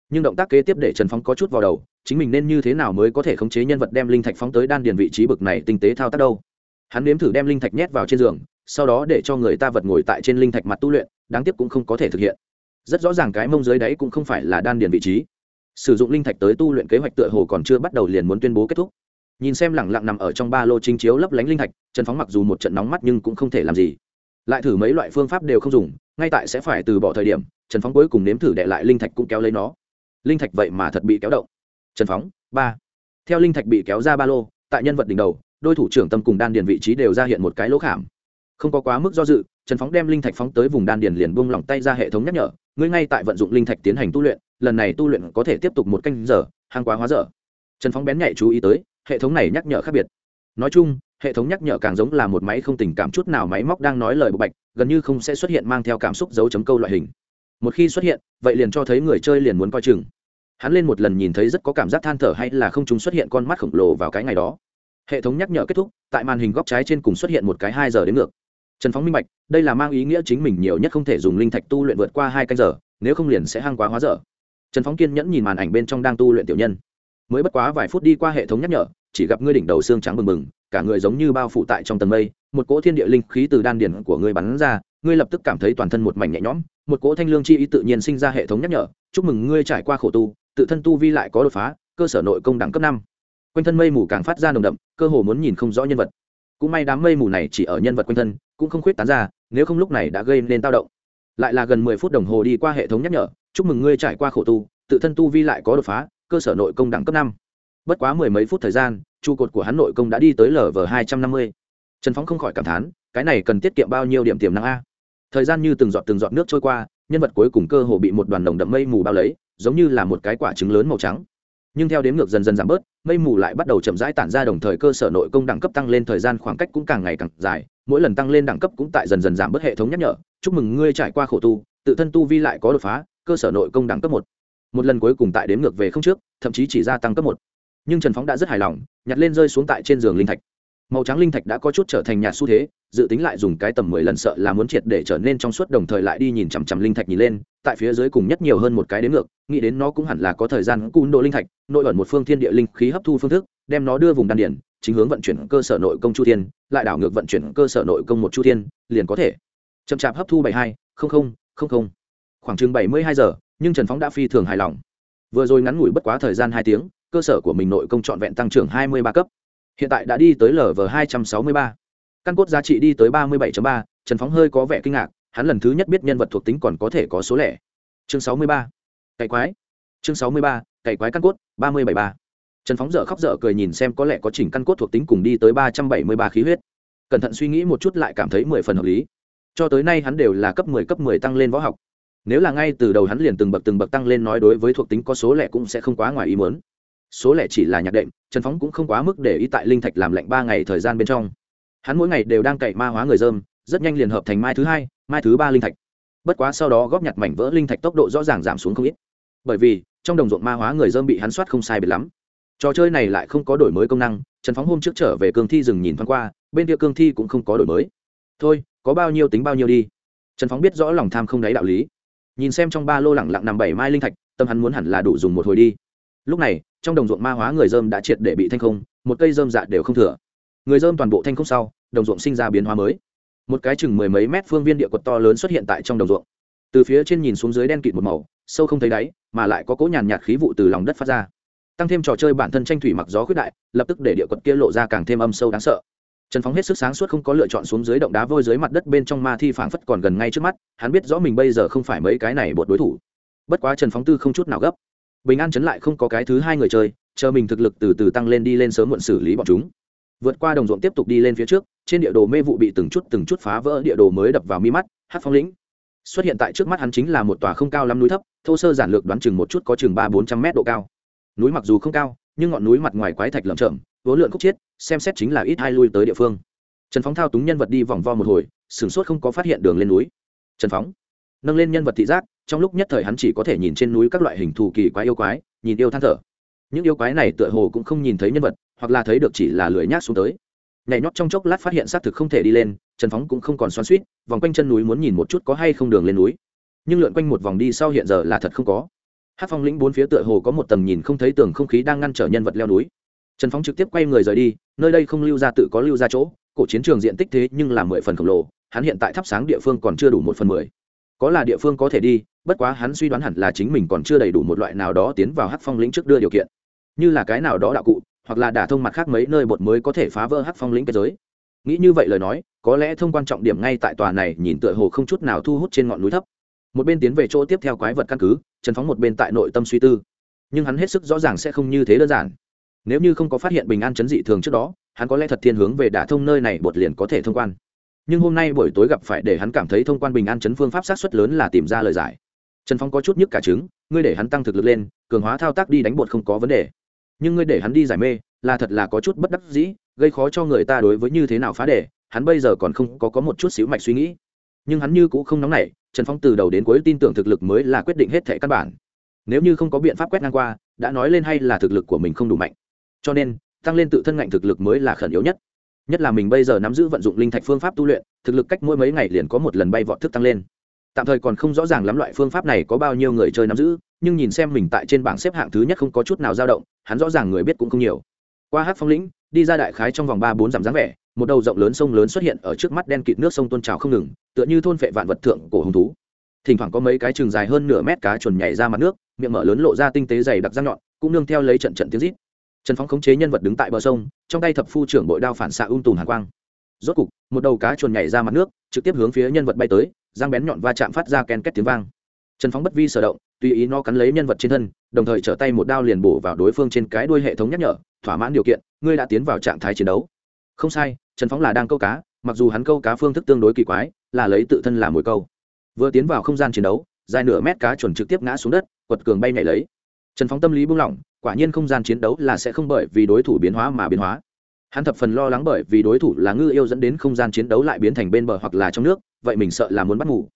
Nhưng động tác kế tiếp để trần phóng có chút vào đầu, chính mình nên như thế nào mới có thể khống chế nhân vật đem linh thạch phóng tới đan điền vị trí bực này tinh tế thao tác đâu? Hắn nếm thử đem linh thạch nhét vào trên giường, sau đó để cho người ta vật ngồi tại trên linh thạch mặt tu luyện, đáng tiếc cũng không có thể thực hiện. Rất rõ ràng cái mông dưới đáy cũng không phải là đan điền vị trí. Sử dụng linh thạch tới tu luyện kế hoạch tựa hồ còn chưa bắt đầu liền muốn tuyên bố kết thúc. Nhìn xem lẳng lặng nằm ở trong ba lô chính chiếu lấp lánh linh thạch, trần phóng mặc dù một trận nóng mắt nhưng cũng không thể làm gì lại thử mấy loại phương pháp đều không dùng, ngay tại sẽ phải từ bỏ thời điểm, trần phóng cuối cùng nếm thử đệ lại linh thạch cũng kéo lấy nó. Linh thạch vậy mà thật bị kéo động. Trần phóng, ba. Theo linh thạch bị kéo ra ba lô, tại nhân vật đỉnh đầu, đôi thủ trưởng tâm cùng đan điền vị trí đều ra hiện một cái lỗ khảm. Không có quá mức do dự, trần phóng đem linh thạch phóng tới vùng đan điền liền buông lỏng tay ra hệ thống nhắc nhở, ngươi ngay tại vận dụng linh thạch tiến hành tu luyện, lần này tu luyện có thể tiếp tục một canh giờ, hàng quá hóa dở. Trần phóng bén nhạy chú ý tới, hệ thống này nhắc nhở khác biệt. Nói chung hệ thống nhắc nhở càng giống là một máy không tình cảm chút nào máy móc đang nói lời bộ bạch, gần như không sẽ xuất hiện mang theo cảm xúc dấu chấm câu loại hình. Một khi xuất hiện, vậy liền cho thấy người chơi liền muốn coi chừng. Hắn lên một lần nhìn thấy rất có cảm giác than thở hay là không chúng xuất hiện con mắt khổng lồ vào cái ngày đó. Hệ thống nhắc nhở kết thúc, tại màn hình góc trái trên cùng xuất hiện một cái hai giờ đến ngược. Trần phóng minh bạch, đây là mang ý nghĩa chính mình nhiều nhất không thể dùng linh thạch tu luyện vượt qua hai canh giờ, nếu không liền sẽ hăng quá hóa dở. Trần phóng kiên nhẫn nhìn màn ảnh bên trong đang tu luyện tiểu nhân. Mới bất quá vài phút đi qua hệ thống nhắc nhở, chỉ gặp ngươi đỉnh đầu xương trắng bừng bừng cả người giống như bao phủ tại trong tầng mây, một cỗ thiên địa linh khí từ đan điển của ngươi bắn ra, ngươi lập tức cảm thấy toàn thân một mảnh nhẹ nhõm, một cỗ thanh lương chi ý tự nhiên sinh ra hệ thống nhắc nhở, chúc mừng ngươi trải qua khổ tu, tự thân tu vi lại có đột phá, cơ sở nội công đẳng cấp năm. Quanh thân mây mù càng phát ra nồng đậm, cơ hồ muốn nhìn không rõ nhân vật. Cũng may đám mây mù này chỉ ở nhân vật quanh thân, cũng không khuyết tán ra, nếu không lúc này đã gây nên tao động. Lại là gần mười phút đồng hồ đi qua hệ thống nhắc nhở, chúc mừng ngươi trải qua khổ tu, tự thân tu vi lại có đột phá, cơ sở nội công đẳng cấp năm. Bất quá mười mấy phút thời gian trụ cột của hắn nội công đã đi tới lv hai trăm năm mươi. Trần phóng không khỏi cảm thán, cái này cần tiết kiệm bao nhiêu điểm tiềm năng a? Thời gian như từng giọt từng giọt nước trôi qua, nhân vật cuối cùng cơ hồ bị một đoàn đồng đậm mây mù bao lấy, giống như là một cái quả trứng lớn màu trắng. Nhưng theo đếm ngược dần dần giảm bớt, mây mù lại bắt đầu chậm rãi tản ra đồng thời cơ sở nội công đẳng cấp tăng lên thời gian khoảng cách cũng càng ngày càng dài, mỗi lần tăng lên đẳng cấp cũng tại dần dần giảm bớt hệ thống nhắc nhở, chúc mừng ngươi trải qua khổ tu, tự thân tu vi lại có đột phá, cơ sở nội công đẳng cấp một. Một lần cuối cùng tại đếm ngược về không trước, thậm chí chỉ gia tăng cấp một. Nhưng trần phóng đã rất hài lòng nhặt lên rơi xuống tại trên giường linh thạch. Màu trắng linh thạch đã có chút trở thành nhạt xu thế, dự tính lại dùng cái tầm mười lần sợ là muốn triệt để trở nên trong suốt, đồng thời lại đi nhìn chằm chằm linh thạch nhìn lên, tại phía dưới cùng nhất nhiều hơn một cái đến ngược, nghĩ đến nó cũng hẳn là có thời gian cun độ linh thạch, nội ẩn một phương thiên địa linh khí hấp thu phương thức, đem nó đưa vùng đan điển chính hướng vận chuyển cơ sở nội công chu thiên, lại đảo ngược vận chuyển cơ sở nội công một chu thiên, liền có thể. Chậm chạp hấp thu bảy hai, không không không không. Khoảng chừng bảy mươi hai giờ, nhưng trần phóng đã phi thường hài lòng. Vừa rồi ngắn ngủi bất quá thời gian hai tiếng cơ sở của mình nội công trọn vẹn tăng trưởng hai mươi ba cấp. Hiện tại đã đi tới lv hai trăm sáu mươi ba. Căn cốt giá trị đi tới ba mươi bảy ba, trần phóng hơi có vẻ kinh ngạc, hắn lần thứ nhất biết nhân vật thuộc tính còn có thể có số lẻ. Chương sáu mươi ba. Cày quái. Chương sáu mươi ba, cày quái căn cốt, ba mươi bảy ba. Trần phóng dở khóc dở cười nhìn xem có lẽ có chỉnh căn cốt thuộc tính cùng đi tới ba trăm bảy mươi ba khí huyết. Cẩn thận suy nghĩ một chút lại cảm thấy mười phần hợp lý. Cho tới nay hắn đều là cấp mười cấp mười tăng lên võ học. Nếu là ngay từ đầu hắn liền từng bậc từng bậc tăng lên nói đối với thuộc tính có số lẻ cũng sẽ không quá ngoài ý muốn số lẻ chỉ là nhạc đệm, trần phóng cũng không quá mức để ý tại linh thạch làm lạnh ba ngày thời gian bên trong. Hắn mỗi ngày đều đang cậy ma hóa người dơm, rất nhanh liền hợp thành mai thứ hai, mai thứ ba linh thạch. Bất quá sau đó góp nhặt mảnh vỡ linh thạch tốc độ rõ ràng giảm xuống không ít. Bởi vì, trong đồng ruộng ma hóa người dơm bị hắn soát không sai biệt lắm. Trò chơi này lại không có đổi mới công năng, trần phóng hôm trước trở về cương thi rừng nhìn thoáng qua, bên kia cương thi cũng không có đổi mới. Thôi, có bao nhiêu tính bao nhiêu đi. Trần phóng biết rõ lòng tham không đáy đạo lý. Nhìn xem trong ba lô lẳng lặng nằm bảy mai linh thạch, tâm hắn muốn hẳn là đủ dùng một hồi đi. Lúc này trong đồng ruộng ma hóa người dơm đã triệt để bị thanh không, một cây dơm dạ đều không thừa. Người dơm toàn bộ thanh không sau, đồng ruộng sinh ra biến hóa mới. Một cái chừng mười mấy mét phương viên địa quật to lớn xuất hiện tại trong đồng ruộng. Từ phía trên nhìn xuống dưới đen kịt một màu, sâu không thấy đáy, mà lại có cỗ nhàn nhạt khí vụ từ lòng đất phát ra. Tăng thêm trò chơi bản thân tranh thủy mặc gió khuyết đại, lập tức để địa quật kia lộ ra càng thêm âm sâu đáng sợ. Trần phóng hết sức sáng suốt không có lựa chọn xuống dưới động đá vôi dưới mặt đất bên trong ma thi phảng phất còn gần ngay trước mắt, hắn biết rõ mình bây giờ không phải mấy cái này bột đối thủ. Bất quá trần phóng tư không chút nào gấp bình an chấn lại không có cái thứ hai người chơi, chờ mình thực lực từ từ tăng lên đi lên sớm muộn xử lý bọn chúng. Vượt qua đồng ruộng tiếp tục đi lên phía trước, trên địa đồ mê vụ bị từng chút từng chút phá vỡ, địa đồ mới đập vào mi mắt hát phong lĩnh. Xuất hiện tại trước mắt hắn chính là một tòa không cao lắm núi thấp, thô sơ giản lược đoán chừng một chút có chừng ba bốn trăm mét độ cao. Núi mặc dù không cao, nhưng ngọn núi mặt ngoài quái thạch lởm chởm, vốn lượn khúc chiết, xem xét chính là ít hai lui tới địa phương. Trần phóng thao túng nhân vật đi vòng vo một hồi, sửng sốt không có phát hiện đường lên núi. Trần phóng, nâng lên nhân vật thị giác trong lúc nhất thời hắn chỉ có thể nhìn trên núi các loại hình thù kỳ quái yêu quái, nhìn yêu than thở. Những yêu quái này tựa hồ cũng không nhìn thấy nhân vật, hoặc là thấy được chỉ là lười nhác xuống tới. Nhảy nhót trong chốc lát phát hiện xác thực không thể đi lên, trần phóng cũng không còn xoắn suýt vòng quanh chân núi muốn nhìn một chút có hay không đường lên núi. Nhưng lượn quanh một vòng đi sau hiện giờ là thật không có. Hát phong lĩnh bốn phía tựa hồ có một tầm nhìn không thấy tường không khí đang ngăn trở nhân vật leo núi. Trần phóng trực tiếp quay người rời đi, nơi đây không lưu ra tự có lưu ra chỗ, cổ chiến trường diện tích thế nhưng là mười phần khổng lồ, hắn hiện tại thắp sáng địa phương còn chưa đủ một phần mười có là địa phương có thể đi, bất quá hắn suy đoán hẳn là chính mình còn chưa đầy đủ một loại nào đó tiến vào hắc phong lĩnh trước đưa điều kiện. Như là cái nào đó đạo cụ, hoặc là đả thông mặt khác mấy nơi bột mới có thể phá vỡ hắc phong lĩnh kết giới. Nghĩ như vậy lời nói, có lẽ thông quan trọng điểm ngay tại tòa này nhìn tựa hồ không chút nào thu hút trên ngọn núi thấp. Một bên tiến về chỗ tiếp theo quái vật căn cứ, trần phóng một bên tại nội tâm suy tư. Nhưng hắn hết sức rõ ràng sẽ không như thế đơn giản. Nếu như không có phát hiện bình an chấn dị thường trước đó, hắn có lẽ thật thiên hướng về đả thông nơi này bột liền có thể thông quan nhưng hôm nay buổi tối gặp phải để hắn cảm thấy thông quan bình an chấn phương pháp sát xuất lớn là tìm ra lời giải. Trần phong có chút nhức cả trứng ngươi để hắn tăng thực lực lên cường hóa thao tác đi đánh bột không có vấn đề. Nhưng ngươi để hắn đi giải mê là thật là có chút bất đắc dĩ gây khó cho người ta đối với như thế nào phá đề hắn bây giờ còn không có, có một chút xíu mạch suy nghĩ. Nhưng hắn như cũng không nóng nảy trần phong từ đầu đến cuối tin tưởng thực lực mới là quyết định hết thẻ căn bản. Nếu như không có biện pháp quét ngang qua đã nói lên hay là thực lực của mình không đủ mạnh. Cho nên tăng lên tự thân ngạnh thực lực mới là khẩn yếu nhất nhất là mình bây giờ nắm giữ vận dụng linh thạch phương pháp tu luyện, thực lực cách mỗi mấy ngày liền có một lần bay vọt thức tăng lên. Tạm thời còn không rõ ràng lắm loại phương pháp này có bao nhiêu người chơi nắm giữ, nhưng nhìn xem mình tại trên bảng xếp hạng thứ nhất không có chút nào dao động, hắn rõ ràng người biết cũng không nhiều. Qua hát phong lĩnh, đi ra đại khái trong vòng ba bốn dặm dáng vẻ, một đầu rộng lớn sông lớn xuất hiện ở trước mắt đen kịt nước sông tôn trào không ngừng, tựa như thôn phệ vạn vật thượng cổ hồng thú. Thỉnh thoảng có mấy cái chừng dài hơn nửa mét cá chuồn nhảy ra mặt nước, miệng mở lớn lộ ra tinh tế dày đặc răng nhọn, cũng nương theo lấy trận trận tiếng rít trần phóng khống chế nhân vật đứng tại bờ sông, trong tay thập phu trưởng bội đao phản xạ ung tùm hàn quang. Rốt cục, một đầu cá chuồn nhảy ra mặt nước, trực tiếp hướng phía nhân vật bay tới, răng bén nhọn va chạm phát ra ken két tiếng vang. Trần phóng bất vi sở động, tùy ý nó cắn lấy nhân vật trên thân, đồng thời trở tay một đao liền bổ vào đối phương trên cái đuôi hệ thống nhắc nhở, thỏa mãn điều kiện, ngươi đã tiến vào trạng thái chiến đấu. Không sai, trần phóng là đang câu cá, mặc dù hắn câu cá phương thức tương đối kỳ quái, là lấy tự thân làm mồi câu. Vừa tiến vào không gian chiến đấu, dài nửa mét cá chuẩn trực tiếp ngã xuống đất, quật cường bay nhảy lấy. Trần phóng tâm lý buông lỏng quả nhiên không gian chiến đấu là sẽ không bởi vì đối thủ biến hóa mà biến hóa. Hắn thập phần lo lắng bởi vì đối thủ là ngư yêu dẫn đến không gian chiến đấu lại biến thành bên bờ hoặc là trong nước, vậy mình sợ là muốn bắt ngủ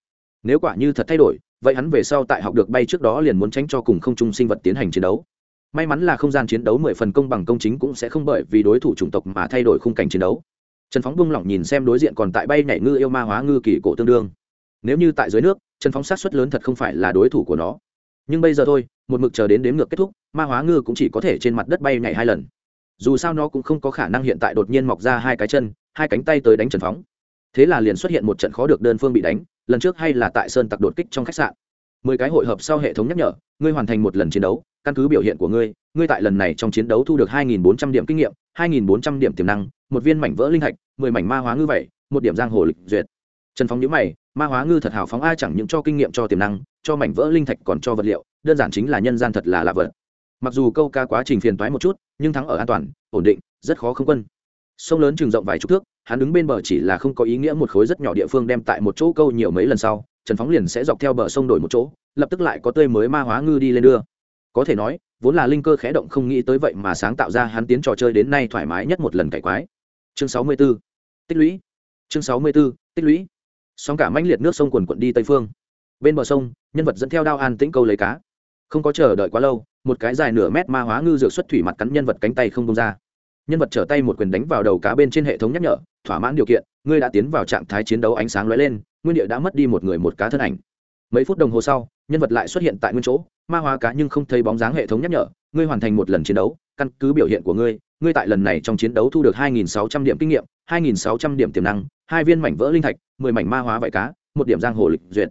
nếu quả như thật thay đổi, vậy hắn về sau tại học được bay trước đó liền muốn tránh cho cùng không trung sinh vật tiến hành chiến đấu. May mắn là không gian chiến đấu mười phần công bằng công chính cũng sẽ không bởi vì đối thủ chủng tộc mà thay đổi khung cảnh chiến đấu. Trần phóng buông lỏng nhìn xem đối diện còn tại bay nhảy ngư yêu ma hóa ngư kỳ cổ tương đương. Nếu như tại dưới nước, trần phóng sát xuất lớn thật không phải là đối thủ của nó. Nhưng bây giờ thôi, một mực chờ đến đếm ngược kết thúc ma hóa ngư cũng chỉ có thể trên mặt đất bay nhảy hai lần. Dù sao nó cũng không có khả năng hiện tại đột nhiên mọc ra hai cái chân, hai cánh tay tới đánh trần phóng. Thế là liền xuất hiện một trận khó được đơn phương bị đánh, lần trước hay là tại sơn tặc đột kích trong khách sạn. Mười cái hội hợp sau hệ thống nhắc nhở, ngươi hoàn thành một lần chiến đấu, căn cứ biểu hiện của ngươi ngươi tại lần này trong chiến đấu thu được hai nghìn bốn trăm điểm kinh nghiệm, hai nghìn bốn trăm điểm tiềm năng, một viên mảnh vỡ linh thạch mười mảnh ma hóa ngư vậy, một điểm giang hồ lịch duyệt. Trần phóng nhữ mày, ma hóa ngư thật hào phóng ai chẳng những cho kinh nghiệm, cho tiềm năng, cho mảnh vỡ linh thạch còn cho vật liệu, đơn giản chính là nhân gian thật là lạ vật mặc dù câu ca quá trình phiền toái một chút, nhưng thắng ở an toàn, ổn định, rất khó không quân. Sông lớn trường rộng vài chục thước, hắn đứng bên bờ chỉ là không có ý nghĩa một khối rất nhỏ địa phương đem tại một chỗ câu nhiều mấy lần sau, trần phóng liền sẽ dọc theo bờ sông đổi một chỗ, lập tức lại có tươi mới ma hóa ngư đi lên đưa. Có thể nói, vốn là linh cơ khẽ động không nghĩ tới vậy mà sáng tạo ra hắn tiến trò chơi đến nay thoải mái nhất một lần cải quái. Chương sáu mươi 64. tích lũy. Chương sáu mươi 64. tích lũy. Sóng cả mãnh liệt nước sông quần quận đi tây phương. Bên bờ sông, nhân vật dẫn theo đao an tĩnh câu lấy cá. Không có chờ đợi quá lâu một cái dài nửa mét ma hóa ngư dược xuất thủy mặt cắn nhân vật cánh tay không bông ra. Nhân vật trở tay một quyền đánh vào đầu cá bên trên hệ thống nhắc nhở, thỏa mãn điều kiện, ngươi đã tiến vào trạng thái chiến đấu ánh sáng lóe lên, nguyên địa đã mất đi một người một cá thân ảnh. Mấy phút đồng hồ sau, nhân vật lại xuất hiện tại nguyên chỗ, ma hóa cá nhưng không thấy bóng dáng hệ thống nhắc nhở, ngươi hoàn thành một lần chiến đấu, căn cứ biểu hiện của ngươi ngươi tại lần này trong chiến đấu thu được 2.600 điểm kinh nghiệm 2.600 điểm tiềm năng, hai viên mảnh vỡ linh thạch 10 mảnh ma hóa vải cá, một điểm giang hồ lịch duyệt.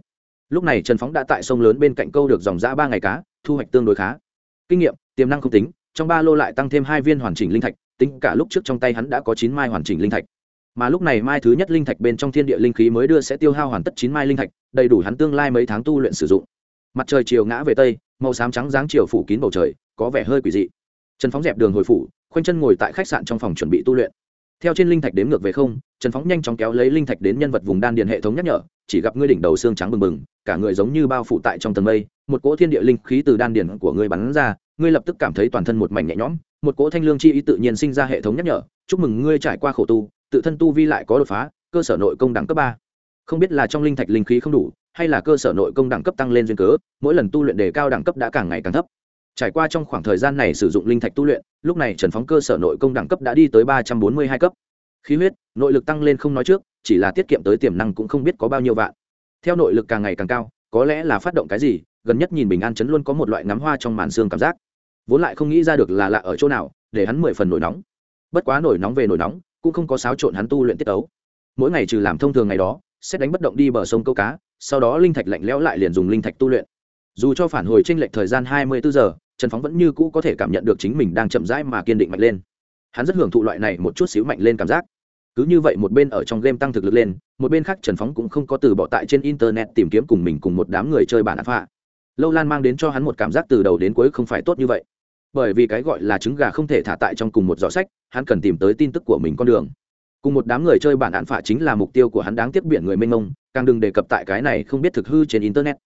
Lúc này trần phóng đã tại sông lớn bên cạnh câu được dòng giã ba ngày cá, thu hoạch tương đối khá kinh nghiệm, tiềm năng không tính, trong ba lô lại tăng thêm hai viên hoàn chỉnh linh thạch, tính cả lúc trước trong tay hắn đã có chín mai hoàn chỉnh linh thạch. Mà lúc này mai thứ nhất linh thạch bên trong thiên địa linh khí mới đưa sẽ tiêu hao hoàn tất chín mai linh thạch, đầy đủ hắn tương lai mấy tháng tu luyện sử dụng. Mặt trời chiều ngã về tây, màu xám trắng dáng chiều phủ kín bầu trời, có vẻ hơi quỷ dị. Trần phóng dẹp đường hồi phủ, khoanh chân ngồi tại khách sạn trong phòng chuẩn bị tu luyện. Theo trên linh thạch đếm ngược về không, trần phóng nhanh chóng kéo lấy linh thạch đến nhân vật vùng đan điền hệ thống nhắc nhở chỉ gặp ngươi đỉnh đầu xương trắng bừng bừng, cả người giống như bao phủ tại trong tầng mây, một cỗ thiên địa linh khí từ đan điền của ngươi bắn ra, ngươi lập tức cảm thấy toàn thân một mảnh nhẹ nhõm, một cỗ thanh lương chi ý tự nhiên sinh ra hệ thống nhắc nhở, chúc mừng ngươi trải qua khổ tu, tự thân tu vi lại có đột phá, cơ sở nội công đẳng cấp ba. Không biết là trong linh thạch linh khí không đủ, hay là cơ sở nội công đẳng cấp tăng lên duyên cớ, mỗi lần tu luyện đề cao đẳng cấp đã càng ngày càng thấp. Trải qua trong khoảng thời gian này sử dụng linh thạch tu luyện, lúc này trần phóng cơ sở nội công đẳng cấp đã đi tới ba trăm bốn mươi hai cấp. Khí huyết, nội lực tăng lên không nói trước chỉ là tiết kiệm tới tiềm năng cũng không biết có bao nhiêu vạn. Theo nội lực càng ngày càng cao, có lẽ là phát động cái gì, gần nhất nhìn bình an chấn luôn có một loại ngắm hoa trong màn xương cảm giác. Vốn lại không nghĩ ra được là lạ ở chỗ nào, để hắn mười phần nổi nóng. Bất quá nổi nóng về nổi nóng, cũng không có xáo trộn hắn tu luyện tiết ấu mỗi ngày trừ làm thông thường ngày đó xét đánh bất động đi bờ sông câu cá, sau đó linh thạch lạnh lẽo lại liền dùng linh thạch tu luyện. Dù cho phản hồi tranh lệch thời gian hai mươi bốn giờ, trần phóng vẫn như cũ có thể cảm nhận được chính mình đang chậm rãi mà kiên định mạnh lên. Hắn rất hưởng thụ loại này một chút xíu mạnh lên cảm giác cứ như vậy một bên ở trong game tăng thực lực lên, một bên khác trần phóng cũng không có từ bỏ tại trên internet tìm kiếm cùng mình cùng một đám người chơi bản áp phạ lâu lan mang đến cho hắn một cảm giác từ đầu đến cuối không phải tốt như vậy. Bởi vì cái gọi là trứng gà không thể thả tại trong cùng một giỏ sách, hắn cần tìm tới tin tức của mình con đường. Cùng một đám người chơi bản án phả chính là mục tiêu của hắn đáng tiếc biển người mênh mông, càng đừng đề cập tại cái này không biết thực hư trên internet.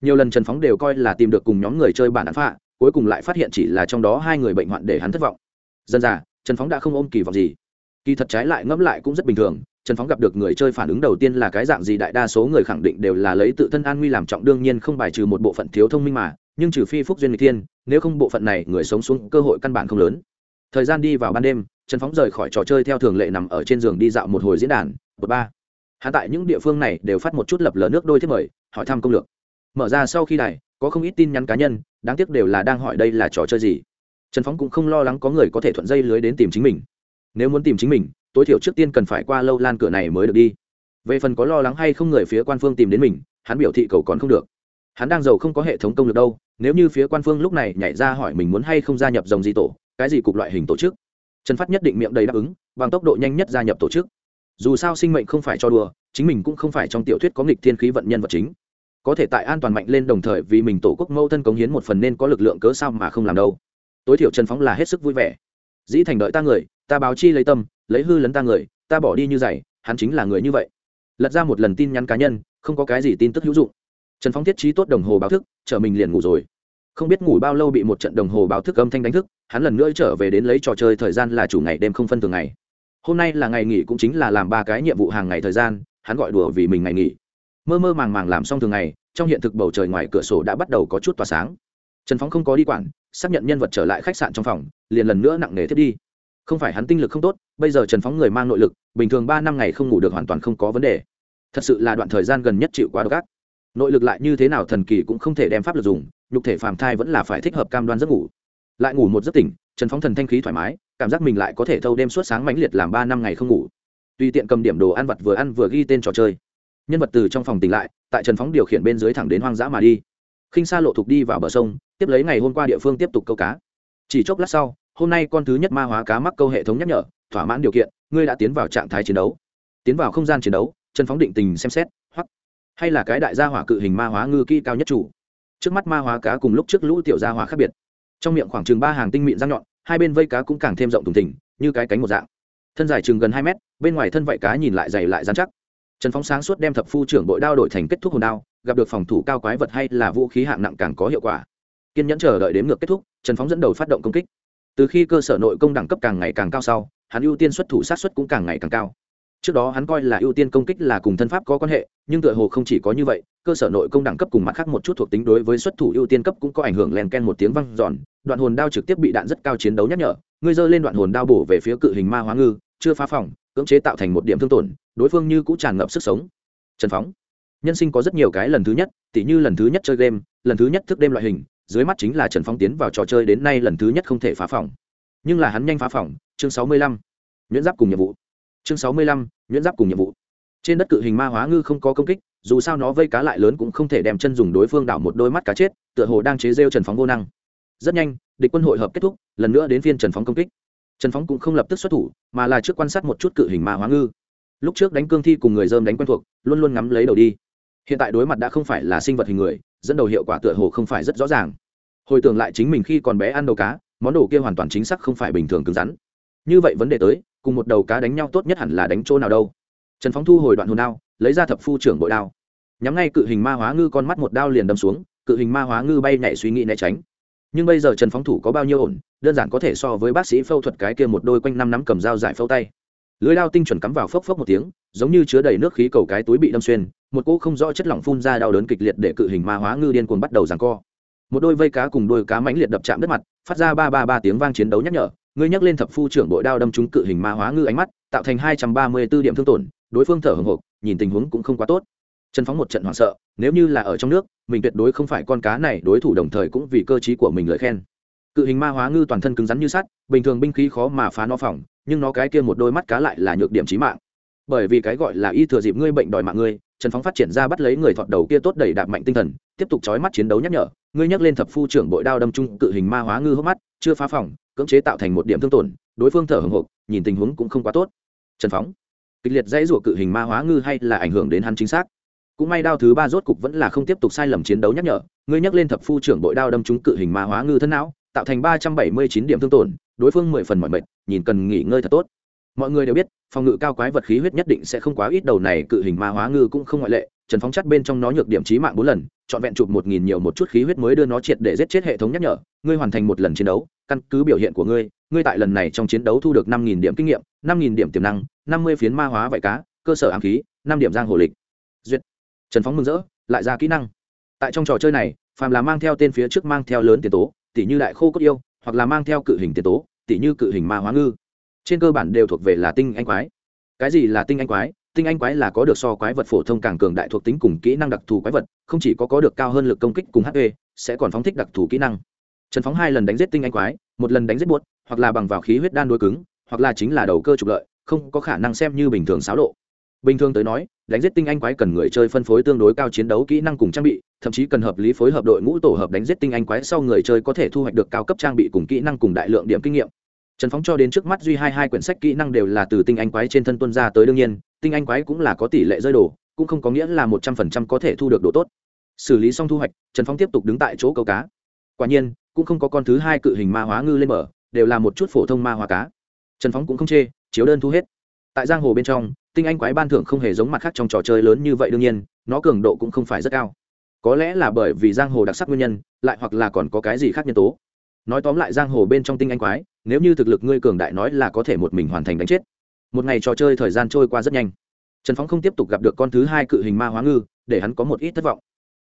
Nhiều lần trần phóng đều coi là tìm được cùng nhóm người chơi bản án phả cuối cùng lại phát hiện chỉ là trong đó hai người bệnh hoạn để hắn thất vọng. Dân già trần phóng đã không ôm kỳ vọng gì kỳ thật trái lại ngẫm lại cũng rất bình thường, trần phóng gặp được người chơi phản ứng đầu tiên là cái dạng gì đại đa số người khẳng định đều là lấy tự thân an nguy làm trọng, đương nhiên không bài trừ một bộ phận thiếu thông minh mà, nhưng trừ phi phúc duyên người thiên, nếu không bộ phận này người sống xuống cơ hội căn bản không lớn. Thời gian đi vào ban đêm, trần phóng rời khỏi trò chơi theo thường lệ nằm ở trên giường đi dạo một hồi diễn đàn bậc ba. Hạ tại những địa phương này đều phát một chút lập lờ nước đôi thiết mời, hỏi thăm công lược. Mở ra sau khi này có không ít tin nhắn cá nhân, đáng tiếc đều là đang hỏi đây là trò chơi gì. Trần phóng cũng không lo lắng có người có thể thuận dây lưới đến tìm chính mình nếu muốn tìm chính mình, tối thiểu trước tiên cần phải qua lâu lan cửa này mới được đi. Về phần có lo lắng hay không người phía quan phương tìm đến mình, hắn biểu thị cầu còn không được. Hắn đang giàu không có hệ thống công lực đâu, nếu như phía quan phương lúc này nhảy ra hỏi mình muốn hay không gia nhập dòng gì tổ, cái gì cục loại hình tổ chức? Trần phát nhất định miệng đầy đáp ứng, bằng tốc độ nhanh nhất gia nhập tổ chức. Dù sao sinh mệnh không phải cho đùa, chính mình cũng không phải trong tiểu thuyết có nghịch thiên khí vận nhân vật chính. Có thể tại an toàn mạnh lên đồng thời vì mình tổ quốc mâu thân cống hiến một phần nên có lực lượng cớ sao mà không làm đâu. Tối thiểu trần phóng là hết sức vui vẻ. Dĩ thành đợi ta người ta báo chi lấy tâm, lấy hư lấn ta người, ta bỏ đi như giày hắn chính là người như vậy. Lật ra một lần tin nhắn cá nhân, không có cái gì tin tức hữu dụng. Trần phóng thiết trí tốt đồng hồ báo thức, chở mình liền ngủ rồi. Không biết ngủ bao lâu bị một trận đồng hồ báo thức âm thanh đánh thức, hắn lần nữa trở về đến lấy trò chơi thời gian là chủ ngày đêm không phân thường ngày. Hôm nay là ngày nghỉ cũng chính là làm ba cái nhiệm vụ hàng ngày thời gian, hắn gọi đùa vì mình ngày nghỉ. Mơ mơ màng màng làm xong thường ngày, trong hiện thực bầu trời ngoài cửa sổ đã bắt đầu có chút tỏa sáng. Trần phóng không có đi quản, xác nhận nhân vật trở lại khách sạn trong phòng, liền lần nữa nặng nề thiết đi không phải hắn tinh lực không tốt, bây giờ trần phóng người mang nội lực, bình thường ba năm ngày không ngủ được hoàn toàn không có vấn đề. Thật sự là đoạn thời gian gần nhất chịu quá độc ác. Nội lực lại như thế nào thần kỳ cũng không thể đem pháp lực dùng, nhục thể phàm thai vẫn là phải thích hợp cam đoan giấc ngủ. Lại ngủ một giấc tỉnh, trần phóng thần thanh khí thoải mái, cảm giác mình lại có thể thâu đêm suốt sáng mãnh liệt làm ba năm ngày không ngủ. Tùy tiện cầm điểm đồ ăn vặt vừa ăn vừa ghi tên trò chơi. Nhân vật từ trong phòng tỉnh lại, tại trần phóng điều khiển bên dưới thẳng đến hoang dã mà đi. Khinh xa lộ thục đi vào bờ sông, tiếp lấy ngày hôm qua địa phương tiếp tục câu cá. Chỉ chốc lát sau hôm nay con thứ nhất ma hóa cá mắc câu hệ thống nhắc nhở, thỏa mãn điều kiện, ngươi đã tiến vào trạng thái chiến đấu. Tiến vào không gian chiến đấu, trần phóng định tình xem xét, hoặc, hay là cái đại gia hỏa cự hình ma hóa ngư kỹ cao nhất chủ. Trước mắt ma hóa cá cùng lúc trước lũ tiểu gia hỏa khác biệt. Trong miệng khoảng chừng ba hàng tinh mịn răng nhọn, hai bên vây cá cũng càng thêm rộng thùng thỉnh như cái cánh một dạng. Thân dài chừng gần hai mét, bên ngoài thân vạy cá nhìn lại dày lại dán chắc. Trần phóng sáng suốt đem thập phu trưởng bội đao đổi thành kết thúc hồn đao, gặp được phòng thủ cao quái vật hay là vũ khí hạng nặng càng có hiệu quả. Kiên nhẫn chờ đợi đếm ngược kết thúc, trần phóng dẫn đầu phát động công kích từ khi cơ sở nội công đẳng cấp càng ngày càng cao sau, hắn ưu tiên xuất thủ sát xuất cũng càng ngày càng cao. Trước đó hắn coi là ưu tiên công kích là cùng thân pháp có quan hệ, nhưng tựa hồ không chỉ có như vậy, cơ sở nội công đẳng cấp cùng mặt khác một chút thuộc tính đối với xuất thủ ưu tiên cấp cũng có ảnh hưởng len ken một tiếng văng giòn đoạn hồn đao trực tiếp bị đạn rất cao chiến đấu nhắc nhở, ngươi giơ lên đoạn hồn đao bổ về phía cự hình ma hóa ngư, chưa phá phòng, cưỡng chế tạo thành một điểm thương tổn, đối phương như cũng tràn ngập sức sống. Trần phóng. Nhân sinh có rất nhiều cái lần thứ nhất, tỉ như lần thứ nhất chơi game, lần thứ nhất thức đêm loại hình dưới mắt chính là trần phong tiến vào trò chơi đến nay lần thứ nhất không thể phá phòng. Nhưng là hắn nhanh phá phòng, chương sáu mươi lăm, nhuyễn giáp cùng nhiệm vụ. Chương sáu mươi lăm, nhuyễn giáp cùng nhiệm vụ. Trên đất cự hình ma hóa ngư không có công kích, dù sao nó vây cá lại lớn cũng không thể đem chân dùng đối phương đảo một đôi mắt cá chết, tựa hồ đang chế rêu trần phóng vô năng. Rất nhanh, địch quân hội hợp kết thúc, lần nữa đến phiên trần phóng công kích. Trần phóng cũng không lập tức xuất thủ, mà là trước quan sát một chút cự hình ma hóa ngư. Lúc trước đánh cương thi cùng người dơm đánh quen thuộc, luôn luôn ngắm lấy đầu đi. Hiện tại đối mặt đã không phải là sinh vật hình người dẫn đầu hiệu quả tựa hồ không phải rất rõ ràng. Hồi tưởng lại chính mình khi còn bé ăn đầu cá, món đồ kia hoàn toàn chính xác không phải bình thường cứng rắn. Như vậy vấn đề tới, cùng một đầu cá đánh nhau tốt nhất hẳn là đánh chỗ nào đâu. Trần phóng thu hồi đoạn hồn đao, lấy ra thập phu trưởng bội đao. Nhắm ngay cự hình ma hóa ngư con mắt một đao liền đâm xuống, cự hình ma hóa ngư bay nhảy suy nghĩ né tránh. Nhưng bây giờ trần phóng thủ có bao nhiêu ổn, đơn giản có thể so với bác sĩ phẫu thuật cái kia một đôi quanh năm nắm cầm dao giải phẫu tay. Lưới đao tinh chuẩn cắm vào phốc phốc một tiếng, giống như chứa đầy nước khí cầu cái túi bị đâm xuyên một cỗ không rõ chất lỏng phun ra đau đớn kịch liệt để cự hình ma hóa ngư điên cuồng bắt đầu giằng co. Một đôi vây cá cùng đôi cá mãnh liệt đập chạm đất mặt, phát ra ba ba ba tiếng vang chiến đấu nhắc nhở ngươi nhắc lên thập phu trưởng bội đao đâm trúng cự hình ma hóa ngư ánh mắt, tạo thành hai trăm ba mươi b ố điểm thương tổn, đối phương thở hồng hộc, nhìn tình huống cũng không quá tốt. Trần phóng một trận hoảng sợ, nếu như là ở trong nước, mình tuyệt đối không phải con cá này, đối thủ đồng thời cũng vì cơ t của mình lời khen. Cự hình ma hóa ngư toàn thân cứng rắn như sắt, bình thường binh khí khó mà phá nó phòng, nhưng nó cái kia một đôi mắt cá lại là nhược điểm trí mạng bởi vì cái gọi là y thừa dịp ngươi bệnh đòi mạng ngươi, trần phóng phát triển ra bắt lấy người thọt đầu kia tốt đầy đạp mạnh tinh thần, tiếp tục trói mắt chiến đấu nhắc nhở, ngươi nhắc lên thập phu trưởng bội đao đâm trung cự hình ma hóa ngư hốc mắt, chưa phá phòng, cưỡng chế tạo thành một điểm thương tổn, đối phương thở hồng hộc, nhìn tình huống cũng không quá tốt. Trần phóng, kịch liệt dãy rủa cự hình ma hóa ngư hay là ảnh hưởng đến hắn chính xác? Cũng may đao thứ ba rốt cục vẫn là không tiếp tục sai lầm chiến đấu nhắc nhở, ngươi nhắc lên thập phu trưởng bội đao đâm trúng cự hình ma hóa ngư thân não, tạo thành ba trăm bảy mươi chín điểm thương tổn, đối phương mười phần mọi mệt, nhìn cần nghỉ ngơi thật tốt mọi người đều biết, phòng ngự cao quái vật khí huyết nhất định sẽ không quá ít, đầu này cự hình ma hóa ngư cũng không ngoại lệ. Trần phóng chắt bên trong nó nhược điểm trí mạng bốn lần, trọn vẹn chụp một nghìn nhiều một chút khí huyết mới đưa nó triệt để giết chết hệ thống nhắc nhở. Ngươi hoàn thành một lần chiến đấu, căn cứ biểu hiện của ngươi ngươi tại lần này trong chiến đấu thu được năm nghìn điểm kinh nghiệm, năm nghìn điểm tiềm năng, năm mươi phiến ma hóa vải cá, cơ sở ám khí, năm điểm giang hồ lịch. Duyệt. Trần phóng mừng rỡ, lại ra kỹ năng. Tại trong trò chơi này, phàm là mang theo tên phía trước mang theo lớn tiền tố tỷ như đại khô cốt yêu, hoặc là mang theo cự hình tiền tố tỷ như cự hình ma hóa ngư trên cơ bản đều thuộc về là tinh anh quái. Cái gì là tinh anh quái? Tinh anh quái là có được so quái vật phổ thông càng cường đại thuộc tính cùng kỹ năng đặc thù quái vật, không chỉ có có được cao hơn lực công kích cùng hp sẽ còn phóng thích đặc thù kỹ năng. Trần phóng hai lần đánh giết tinh anh quái, một lần đánh giết buốt, hoặc là bằng vào khí huyết đan đôi cứng, hoặc là chính là đầu cơ trục lợi, không có khả năng xem như bình thường xáo lộ. Bình thường tới nói, đánh giết tinh anh quái cần người chơi phân phối tương đối cao chiến đấu kỹ năng cùng trang bị, thậm chí cần hợp lý phối hợp đội ngũ tổ hợp đánh giết tinh anh quái sau người chơi có thể thu hoạch được cao cấp trang bị cùng kỹ năng cùng đại lượng điểm kinh nghiệm trần phóng cho đến trước mắt duy hai hai quyển sách kỹ năng đều là từ tinh anh quái trên thân tuân ra tới đương nhiên, tinh anh quái cũng là có tỷ lệ rơi đồ, cũng không có nghĩa là một trăm phần trăm có thể thu được đồ tốt. Xử lý xong thu hoạch, trần phóng tiếp tục đứng tại chỗ câu cá. Quả nhiên, cũng không có con thứ hai cự hình ma hóa ngư lên mở đều là một chút phổ thông ma hóa cá. Trần phóng cũng không chê, chiếu đơn thu hết. Tại giang hồ bên trong, tinh anh quái ban thưởng không hề giống mặt khác trong trò chơi lớn như vậy đương nhiên, nó cường độ cũng không phải rất cao. Có lẽ là bởi vì giang hồ đặc sắc nguyên nhân, lại hoặc là còn có cái gì khác nhân tố nói tóm lại giang hồ bên trong tinh anh quái, nếu như thực lực ngươi cường đại nói là có thể một mình hoàn thành đánh chết. Một ngày trò chơi thời gian trôi qua rất nhanh. Trần phóng không tiếp tục gặp được con thứ hai cự hình ma hóa ngư, để hắn có một ít thất vọng.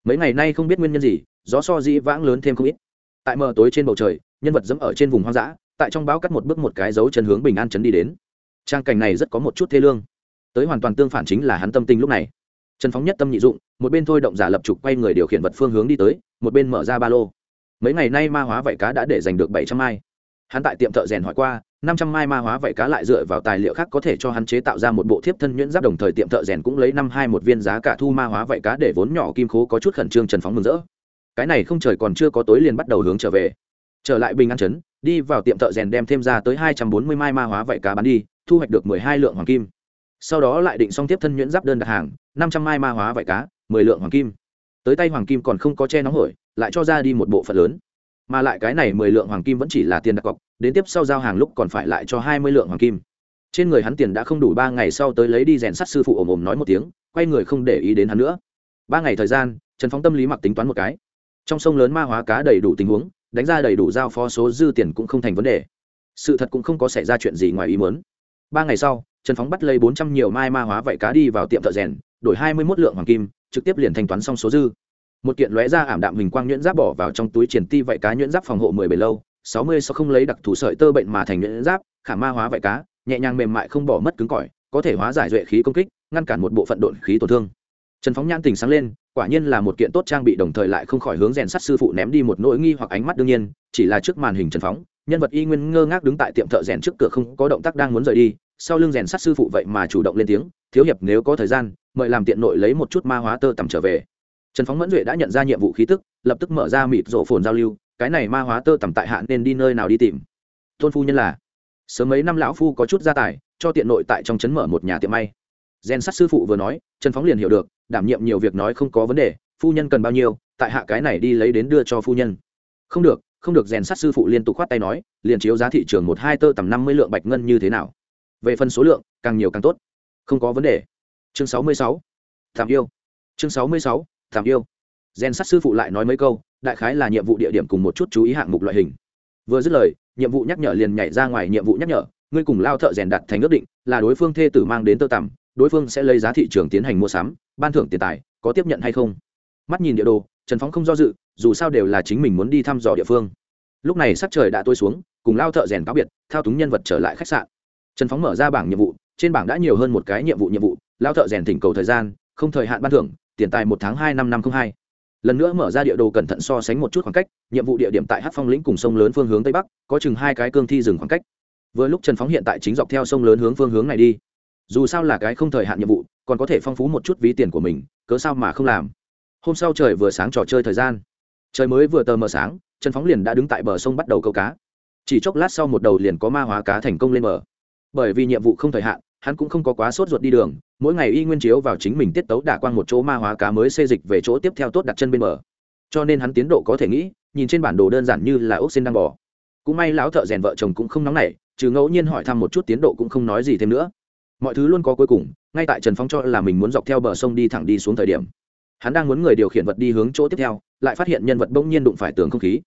Mấy ngày nay không biết nguyên nhân gì, gió so dĩ vãng lớn thêm không ít. Tại mờ tối trên bầu trời, nhân vật dẫm ở trên vùng hoang dã, tại trong báo cắt một bước một cái dấu chân hướng bình an chấn đi đến. Trang cảnh này rất có một chút thê lương. Tới hoàn toàn tương phản chính là hắn tâm tình lúc này. Trần phóng nhất tâm nhị dụng, một bên thôi động giả lập trục quay người điều khiển vật phương hướng đi tới, một bên mở ra ba lô mấy ngày nay ma hóa vảy cá đã để giành được bảy trăm mai. Hắn tại tiệm thợ rèn hỏi qua, năm trăm mai ma hóa vảy cá lại dựa vào tài liệu khác có thể cho hắn chế tạo ra một bộ thiếp thân nhuyễn giáp đồng thời tiệm thợ rèn cũng lấy năm hai một viên giá cả thu ma hóa vảy cá để vốn nhỏ kim khố có chút khẩn trương trần phóng mừng rỡ. Cái này không trời còn chưa có tối liền bắt đầu hướng trở về. Trở lại bình an chấn đi vào tiệm thợ rèn đem thêm ra tới hai trăm bốn mươi mai ma hóa vảy cá bán đi, thu hoạch được mười hai lượng hoàng kim. Sau đó lại định xong tiếp thân nhuyễn giáp đơn đặt hàng, năm trăm mai ma hóa vảy cá, mười lượng hoàng kim tới tay hoàng kim còn không có che nóng hổi, lại cho ra đi một bộ phận lớn. Mà lại cái này mười lượng hoàng kim vẫn chỉ là tiền đặt cọc, đến tiếp sau giao hàng lúc còn phải lại cho hai mươi lượng hoàng kim. Trên người hắn tiền đã không đủ ba ngày sau tới lấy đi rèn sắt sư phụ ồm ồm nói một tiếng, quay người không để ý đến hắn nữa. Ba ngày thời gian, trần phóng tâm lý mặc tính toán một cái. Trong sông lớn ma hóa cá đầy đủ tình huống, đánh ra đầy đủ giao phó số dư tiền cũng không thành vấn đề. Sự thật cũng không có xảy ra chuyện gì ngoài ý muốn. Ba ngày sau, trần phóng bắt lấy bốn trăm nhiều mai ma hóa vậy cá đi vào tiệm thợ rèn, đổi hai mươi một lượng hoàng kim trực tiếp liền thanh toán xong số dư. Một kiện lóe ra ảm đạm hình quang nhuyễn giáp bỏ vào trong túi triển ti vạy cá nhuyễn giáp phòng hộ mười bảy lâu, sáu mươi sau không lấy đặc thù sợi tơ bệnh mà thành nhuyễn giáp, khả ma hóa vạy cá, nhẹ nhàng mềm mại không bỏ mất cứng cỏi, có thể hóa giải duệ khí công kích, ngăn cản một bộ phận độn khí tổn thương. Trần phóng nhan tình sáng lên, quả nhiên là một kiện tốt trang bị đồng thời lại không khỏi hướng rèn sắt sư phụ ném đi một nỗi nghi hoặc ánh mắt đương nhiên, chỉ là trước màn hình trần phóng, nhân vật y nguyên ngơ ngác đứng tại tiệm thợ rèn trước cửa không có động tác đang muốn rời đi sau lưng rèn sắt sư phụ vậy mà chủ động lên tiếng, thiếu hiệp, nếu có thời gian, mời làm tiện nội lấy một chút ma hóa tơ tầm trở về. Trần phóng mẫn duệ đã nhận ra nhiệm vụ khí tức, lập tức mở ra mịt rộ phồn giao lưu, cái này ma hóa tơ tầm tại hạ nên đi nơi nào đi tìm? Tôn phu nhân là, sớm mấy năm lão phu có chút gia tài, cho tiện nội tại trong trấn mở một nhà tiệm may. Gen sắt sư phụ vừa nói, trần phóng liền hiểu được, đảm nhiệm nhiều việc nói không có vấn đề, phu nhân cần bao nhiêu, tại hạ cái này đi lấy đến đưa cho phu nhân. Không được không được, rèn sắt sư phụ liên tục khoát tay nói, liền chiếu giá thị trường một hai tơ tầm năm mươi lượng bạch ngân như thế nào? Về phần số lượng, càng nhiều càng tốt. Không có vấn đề. Chương sáu mươi sáu. Thảm yêu. Chương sáu mươi sáu. Thảm yêu. Gen sát sư phụ lại nói mấy câu, đại khái là nhiệm vụ địa điểm cùng một chút chú ý hạng mục loại hình. Vừa dứt lời, nhiệm vụ nhắc nhở liền nhảy ra ngoài nhiệm vụ nhắc nhở, ngươi cùng lao thợ rèn đặt thành ước định, là đối phương thê tử mang đến tơ tằm, đối phương sẽ lấy giá thị trường tiến hành mua sắm, ban thưởng tiền tài, có tiếp nhận hay không? Mắt nhìn địa đồ, trần phóng không do dự, dù sao đều là chính mình muốn đi thăm dò địa phương. Lúc này sắc trời đã tối xuống, cùng lao thợ rèn cáo biệt, thao túng nhân vật trở lại khách sạn trần phóng mở ra bảng nhiệm vụ, trên bảng đã nhiều hơn một cái nhiệm vụ nhiệm vụ lao thợ rèn thỉnh cầu thời gian, không thời hạn ban thưởng, tiền tài một tháng hai năm năm không hai. Lần nữa mở ra địa đồ cẩn thận so sánh một chút khoảng cách, nhiệm vụ địa điểm tại hát phong lĩnh cùng sông lớn phương hướng tây bắc, có chừng hai cái cương thi dừng khoảng cách. Vừa lúc trần phóng hiện tại chính dọc theo sông lớn hướng phương hướng này đi. Dù sao là cái không thời hạn nhiệm vụ, còn có thể phong phú một chút ví tiền của mình, cớ sao mà không làm. Hôm sau trời vừa sáng trò chơi thời gian. Trời mới vừa tờ mờ sáng, trần phóng liền đã đứng tại bờ sông bắt đầu câu cá. Chỉ chốc lát sau một đầu liền có ma hóa cá thành công lên bờ bởi vì nhiệm vụ không thời hạn, hắn cũng không có quá sốt ruột đi đường, mỗi ngày y nguyên chiếu vào chính mình tiết tấu đả quang một chỗ ma hóa cá mới xê dịch về chỗ tiếp theo tốt đặt chân bên bờ. Cho nên hắn tiến độ có thể nghĩ, nhìn trên bản đồ đơn giản như là ốc xin đang bò. Cũng may lão thợ rèn vợ chồng cũng không nóng nảy, trừ ngẫu nhiên hỏi thăm một chút tiến độ cũng không nói gì thêm nữa. Mọi thứ luôn có cuối cùng, ngay tại trần phong cho là mình muốn dọc theo bờ sông đi thẳng đi xuống thời điểm. Hắn đang muốn người điều khiển vật đi hướng chỗ tiếp theo, lại phát hiện nhân vật bỗng nhiên đụng phải tường không khí.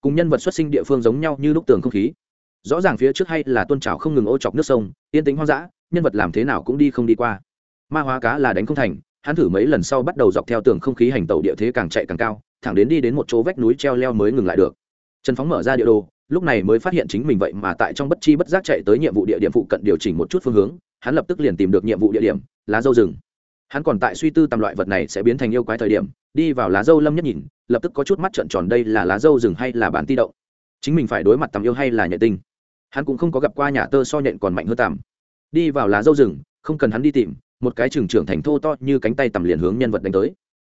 Cùng nhân vật xuất sinh địa phương giống nhau như lúc tường không khí rõ ràng phía trước hay là tôn trào không ngừng ô chọc nước sông, yên tính hoang dã, nhân vật làm thế nào cũng đi không đi qua. Ma hóa cá là đánh không thành, hắn thử mấy lần sau bắt đầu dọc theo tường không khí hành tàu địa thế càng chạy càng cao, thẳng đến đi đến một chỗ vách núi treo leo mới ngừng lại được. Trần phóng mở ra địa đồ, lúc này mới phát hiện chính mình vậy mà tại trong bất chi bất giác chạy tới nhiệm vụ địa điểm phụ cận điều chỉnh một chút phương hướng, hắn lập tức liền tìm được nhiệm vụ địa điểm, lá dâu rừng. Hắn còn tại suy tư tầm loại vật này sẽ biến thành yêu quái thời điểm, đi vào lá dâu lâm nhất nhìn, lập tức có chút mắt trợn tròn đây là lá dâu rừng hay là bản ti động. Chính mình phải đối mặt tầm yêu hay là nhạy tinh? Hắn cũng không có gặp qua nhà tơ so nhện còn mạnh hơn tằm đi vào lá dâu rừng, không cần hắn đi tìm, một cái trường trưởng thành thô to như cánh tay tầm liền hướng nhân vật đánh tới.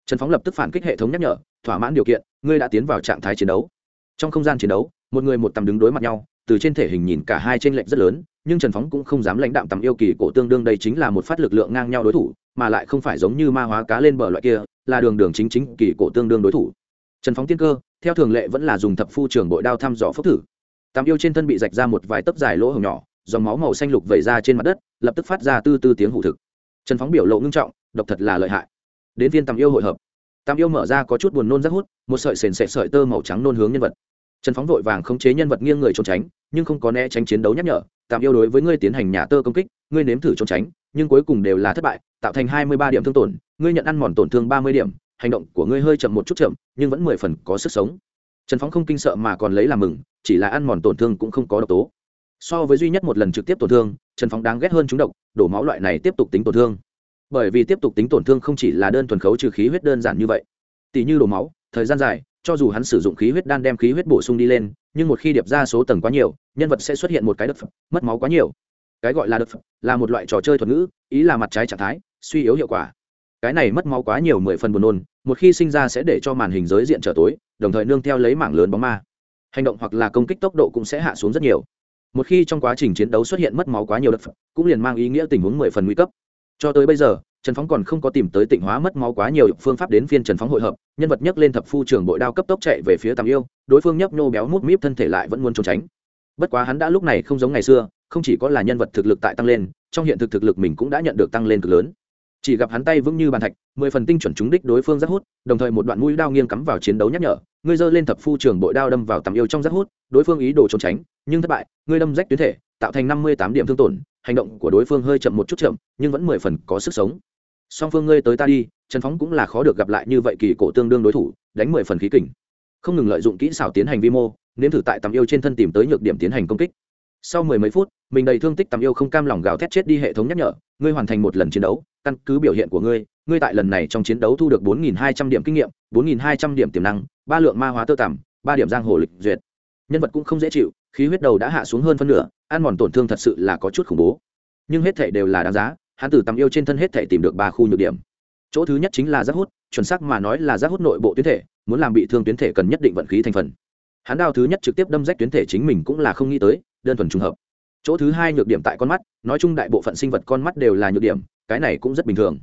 Trần phóng lập tức phản kích hệ thống nhắc nhở, thỏa mãn điều kiện, ngươi đã tiến vào trạng thái chiến đấu. Trong không gian chiến đấu, một người một tầm đứng đối mặt nhau, từ trên thể hình nhìn cả hai trên lệnh rất lớn, nhưng trần phóng cũng không dám lãnh đạm tầm yêu kỳ cổ tương đương đây chính là một phát lực lượng ngang nhau đối thủ, mà lại không phải giống như ma hóa cá lên bờ loại kia, là đường đường chính chính kỳ cổ tương đương đối thủ. Trần phóng tiên cơ, theo thường lệ vẫn là dùng thập phu trường bội đao thăm dò phốc thử. Tam yêu trên thân bị rạch ra một vài tấc dài lỗ hồng nhỏ, dòng máu màu xanh lục vẩy ra trên mặt đất, lập tức phát ra tư tư tiếng hủ thực. Trần phóng biểu lộ ngưng trọng, độc thật là lợi hại. Đến viên Tam yêu hội hợp. Tam yêu mở ra có chút buồn nôn rác hút, một sợi sền sệt sợi tơ màu trắng nôn hướng nhân vật. Trần phóng vội vàng khống chế nhân vật nghiêng người trốn tránh, nhưng không có né tránh chiến đấu nhắc nhở. Tạm yêu đối với ngươi tiến hành nhà tơ công kích, ngươi nếm thử trốn tránh, nhưng cuối cùng đều là thất bại, tạo thành hai mươi ba điểm thương tổn, ngươi nhận ăn mòn tổn thương ba mươi điểm, hành động của ngươi hơi chậm một chút chậm, nhưng vẫn mười phần có sức sống trần phóng không kinh sợ mà còn lấy làm mừng chỉ là ăn mòn tổn thương cũng không có độc tố. So với duy nhất một lần trực tiếp tổn thương trần phóng đáng ghét hơn chúng độc đổ máu loại này tiếp tục tính tổn thương. Bởi vì tiếp tục tính tổn thương không chỉ là đơn thuần khấu trừ khí huyết đơn giản như vậy. Tỷ như đổ máu thời gian dài cho dù hắn sử dụng khí huyết đan đem khí huyết bổ sung đi lên nhưng một khi điệp ra số tầng quá nhiều nhân vật sẽ xuất hiện một cái đất phẩm, mất máu quá nhiều. Cái gọi là đất phẩm, là một loại trò chơi thuật ngữ ý là mặt trái trạng thái suy yếu hiệu quả cái này mất máu quá nhiều mười phần buồn nôn một khi sinh ra sẽ để cho màn hình giới diện trở tối đồng thời nương theo lấy mảng lớn bóng ma. Hành động hoặc là công kích tốc độ cũng sẽ hạ xuống rất nhiều. Một khi trong quá trình chiến đấu xuất hiện mất máu quá nhiều đất phật, cũng liền mang ý nghĩa tình huống mười phần nguy cấp. Cho tới bây giờ trần phóng còn không có tìm tới tịnh hóa mất máu quá nhiều phương pháp đến phiên trần phóng hội hợp nhân vật nhấc lên thập phu trường bội đao cấp tốc chạy về phía tàm yêu đối phương nhấp nhô béo mút míp thân thể lại vẫn muốn trốn tránh. Bất quá hắn đã lúc này không giống ngày xưa không chỉ có là nhân vật thực lực tại tăng lên trong hiện thực thực lực mình cũng đã nhận được tăng lên cực lớn chỉ gặp hắn tay vững như bàn thạch, mười phần tinh chuẩn trúng đích đối phương rất hút, đồng thời một đoạn mũi đao nghiêng cắm vào chiến đấu nhắc nhở, ngươi giơ lên thập phu trường bội đao đâm vào tầm yêu trong rất hút, đối phương ý đồ trốn tránh, nhưng thất bại, ngươi đâm rách tuyến thể, tạo thành năm mươi tám điểm thương tổn, hành động của đối phương hơi chậm một chút chậm, nhưng vẫn mười phần có sức sống. Song phương ngươi tới ta đi, trần phóng cũng là khó được gặp lại như vậy kỳ cổ tương đương đối thủ, đánh mười phần khí kình. Không ngừng lợi dụng kỹ xảo tiến hành vi mô, nếm thử tại tầm yêu trên thân tìm tới nhược điểm tiến hành công kích. Sau mười mấy phút, mình đầy thương tích tầm yêu không cam lòng gào thét chết đi hệ thống nhắc nhở, ngươi hoàn thành một lần chiến đấu căn cứ biểu hiện của ngươi ngươi tại lần này trong chiến đấu thu được bốn nghìn hai trăm điểm kinh nghiệm, bốn nghìn hai trăm điểm tiềm năng, ba lượng ma hóa tơ tằm, ba điểm giang hồ lịch duyệt. Nhân vật cũng không dễ chịu, khí huyết đầu đã hạ xuống hơn phân nửa, ăn mòn tổn thương thật sự là có chút khủng bố. Nhưng hết thể đều là đáng giá, hắn từ tầm yêu trên thân hết thể tìm được ba khu nhược điểm. Chỗ thứ nhất chính là giác hút, chuẩn xác mà nói là giác hút nội bộ tuyến thể, muốn làm bị thương tuyến thể cần nhất định vận khí thành phần. Hắn đao thứ nhất trực tiếp đâm rách tuyến thể chính mình cũng là không nghĩ tới, đơn thuần trùng hợp. Chỗ thứ hai nhược điểm tại con mắt, nói chung đại bộ phận sinh vật con mắt đều là nhược điểm cái này cũng rất bình thường.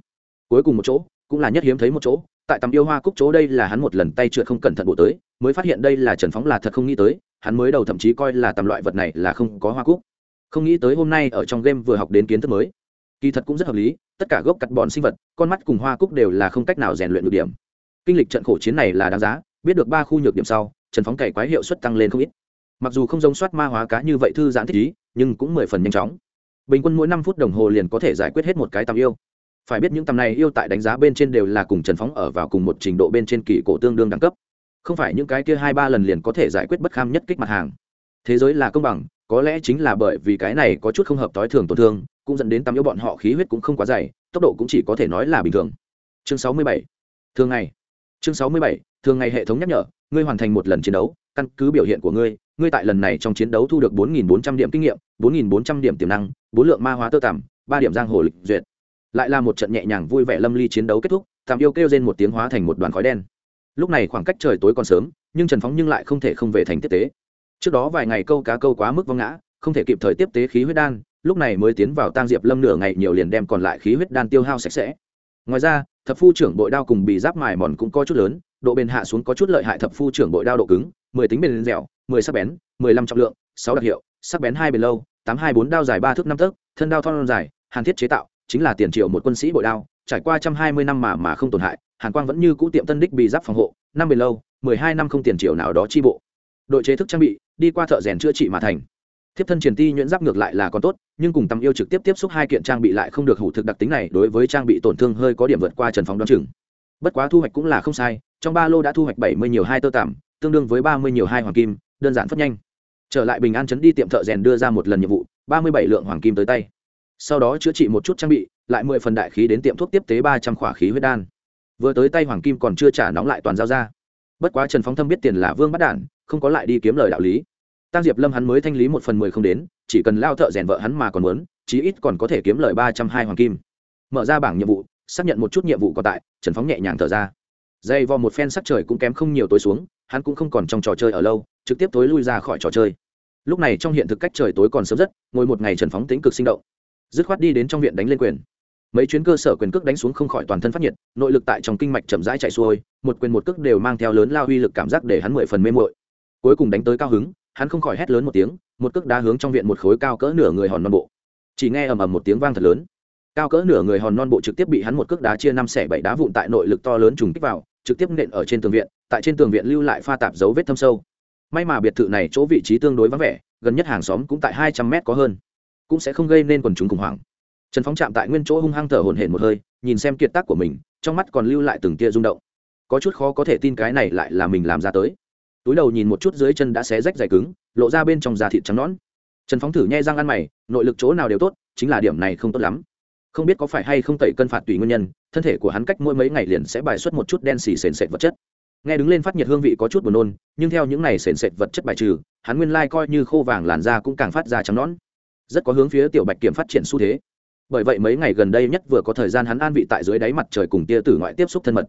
Cuối cùng một chỗ, cũng là nhất hiếm thấy một chỗ, tại tầm yêu hoa cúc chỗ đây là hắn một lần tay trượt không cẩn thận bộ tới, mới phát hiện đây là trần phóng là thật không nghĩ tới, hắn mới đầu thậm chí coi là tầm loại vật này là không có hoa cúc. Không nghĩ tới hôm nay ở trong game vừa học đến kiến thức mới. Kỳ thật cũng rất hợp lý, tất cả gốc cắt bọn sinh vật, con mắt cùng hoa cúc đều là không cách nào rèn luyện được điểm. Kinh lịch trận khổ chiến này là đáng giá, biết được ba khu nhược điểm sau, trần phóng cày quái hiệu suất tăng lên không ít. Mặc dù không giống soát ma hóa cá như vậy thư giãn thích ý, nhưng cũng mười phần nhanh chóng bình quân mỗi năm phút đồng hồ liền có thể giải quyết hết một cái tầm yêu. Phải biết những tầm này yêu tại đánh giá bên trên đều là cùng trần phóng ở vào cùng một trình độ bên trên kỳ cổ tương đương đẳng cấp. Không phải những cái kia hai ba lần liền có thể giải quyết bất kham nhất kích mặt hàng. Thế giới là công bằng, có lẽ chính là bởi vì cái này có chút không hợp tối thường tổn thương, cũng dẫn đến tầm yêu bọn họ khí huyết cũng không quá dày, tốc độ cũng chỉ có thể nói là bình thường. Chương sáu mươi bảy. Thường ngày. Chương sáu mươi bảy, thường ngày hệ thống nhắc nhở, ngươi hoàn thành một lần chiến đấu, căn cứ biểu hiện của ngươi ngươi tại lần này trong chiến đấu thu được bốn nghìn bốn trăm điểm kinh nghiệm, bốn nghìn bốn trăm điểm tiềm năng, bốn lượng ma hóa tơ tằm, ba điểm giang hồ lịch duyệt. Lại là một trận nhẹ nhàng vui vẻ lâm ly chiến đấu kết thúc tạm yêu kêu rên một tiếng hóa thành một đoàn khói đen. Lúc này khoảng cách trời tối còn sớm, nhưng trần phóng nhưng lại không thể không về thành tiếp tế. Trước đó vài ngày câu cá câu quá mức vong ngã, không thể kịp thời tiếp tế khí huyết đan, lúc này mới tiến vào tang diệp lâm nửa ngày nhiều liền đem còn lại khí huyết đan tiêu hao sạch sẽ. Ngoài ra, thập phu trưởng bội đao cùng bị giáp mài mòn cũng có chút lớn, độ bền hạ xuống có chút lợi hại thập phu trưởng bội đao độ cứng, mười tính bền dẻo mười sắc bén, mười lăm trọng lượng, sáu đặc hiệu, sắc bén hai bền lâu, tám hai bốn đao dài ba thước năm tấc, thân đao thon dài, hàn thiết chế tạo, chính là tiền triệu một quân sĩ bội đao, trải qua trăm hai mươi năm mà mà không tổn hại, hàn quang vẫn như cũ tiệm tân đích bị giáp phòng hộ, năm bền lâu, mười hai năm không tiền triệu nào đó chi bộ. Đội chế thức trang bị, đi qua thợ rèn chữa trị mà thành. Thiếp thân triển ti nhuyễn giáp ngược lại là còn tốt, nhưng cùng tầm yêu trực tiếp tiếp xúc hai kiện trang bị lại không được hủ thực đặc tính này, đối với trang bị tổn thương hơi có điểm vượt qua trần phóng đoán chừng. Bất quá thu hoạch cũng là không sai, trong ba lô đã thu hoạch bảy mươi nhiều hai tơ tạm tương đương với ba mươi nhiều hai hoàng kim đơn giản phất nhanh. Trở lại bình an chấn đi tiệm thợ rèn đưa ra một lần nhiệm vụ, ba mươi bảy lượng hoàng kim tới tay. Sau đó chữa trị một chút trang bị, lại mười phần đại khí đến tiệm thuốc tiếp tế ba trăm khỏa khí huyết đan. Vừa tới tay hoàng kim còn chưa trả nóng lại toàn giao ra. Bất quá trần phóng thâm biết tiền là vương bắt đản không có lại đi kiếm lời đạo lý. Tăng diệp lâm hắn mới thanh lý một phần mười không đến, chỉ cần lao thợ rèn vợ hắn mà còn muốn, chí ít còn có thể kiếm lời ba trăm hai hoàng kim. Mở ra bảng nhiệm vụ, xác nhận một chút nhiệm vụ còn tại, trần phóng nhẹ nhàng thở ra. Dây vò một phen sắc trời cũng kém không nhiều tối xuống hắn cũng không còn trong trò chơi ở lâu, trực tiếp tối lui ra khỏi trò chơi. Lúc này trong hiện thực cách trời tối còn sớm rất, ngồi một ngày trần phóng tính cực sinh động. Dứt khoát đi đến trong viện đánh lên quyền. Mấy chuyến cơ sở quyền cước đánh xuống không khỏi toàn thân phát nhiệt, nội lực tại trong kinh mạch chậm rãi chạy xuôi, một quyền một cước đều mang theo lớn lao uy lực cảm giác để hắn mười phần mê mội cuối cùng đánh tới cao hứng, hắn không khỏi hét lớn một tiếng, một cước đá hướng trong viện một khối cao cỡ nửa người hòn non bộ. Chỉ nghe ầm ầm một tiếng vang thật lớn. Cao cỡ nửa người hòn non bộ trực tiếp bị hắn một cước đá chia năm xẻ bảy đá vụn tại nội lực to lớn trùng kích vào, trực tiếp nện ở trên tường viện tại trên tường viện lưu lại pha tạp dấu vết thâm sâu. May mà biệt thự này chỗ vị trí tương đối vắng vẻ, gần nhất hàng xóm cũng tại hai trăm mét có hơn, cũng sẽ không gây nên quần chúng khủng hoảng. Trần phóng chạm tại nguyên chỗ hung hăng thở hổn hển một hơi, nhìn xem kiệt tác của mình, trong mắt còn lưu lại từng tia rung động. Có chút khó có thể tin cái này lại là mình làm ra tới. Túi đầu nhìn một chút dưới chân đã xé rách dày cứng, lộ ra bên trong da thịt trắng nõn. Trần phóng thử nhai răng ăn mày, nội lực chỗ nào đều tốt, chính là điểm này không tốt lắm. Không biết có phải hay không tẩy cân phạt tùy nguyên nhân, thân thể của hắn cách mỗi mấy ngày liền sẽ bài xuất một chút đen xì sền sệt vật chất nghe đứng lên phát nhiệt hương vị có chút buồn nôn, nhưng theo những này sền sệt vật chất bài trừ, hắn nguyên lai coi như khô vàng làn da cũng càng phát ra trắng nõn. Rất có hướng phía tiểu bạch kiểm phát triển xu thế. Bởi vậy mấy ngày gần đây nhất vừa có thời gian hắn an vị tại dưới đáy mặt trời cùng tia tử ngoại tiếp xúc thân mật.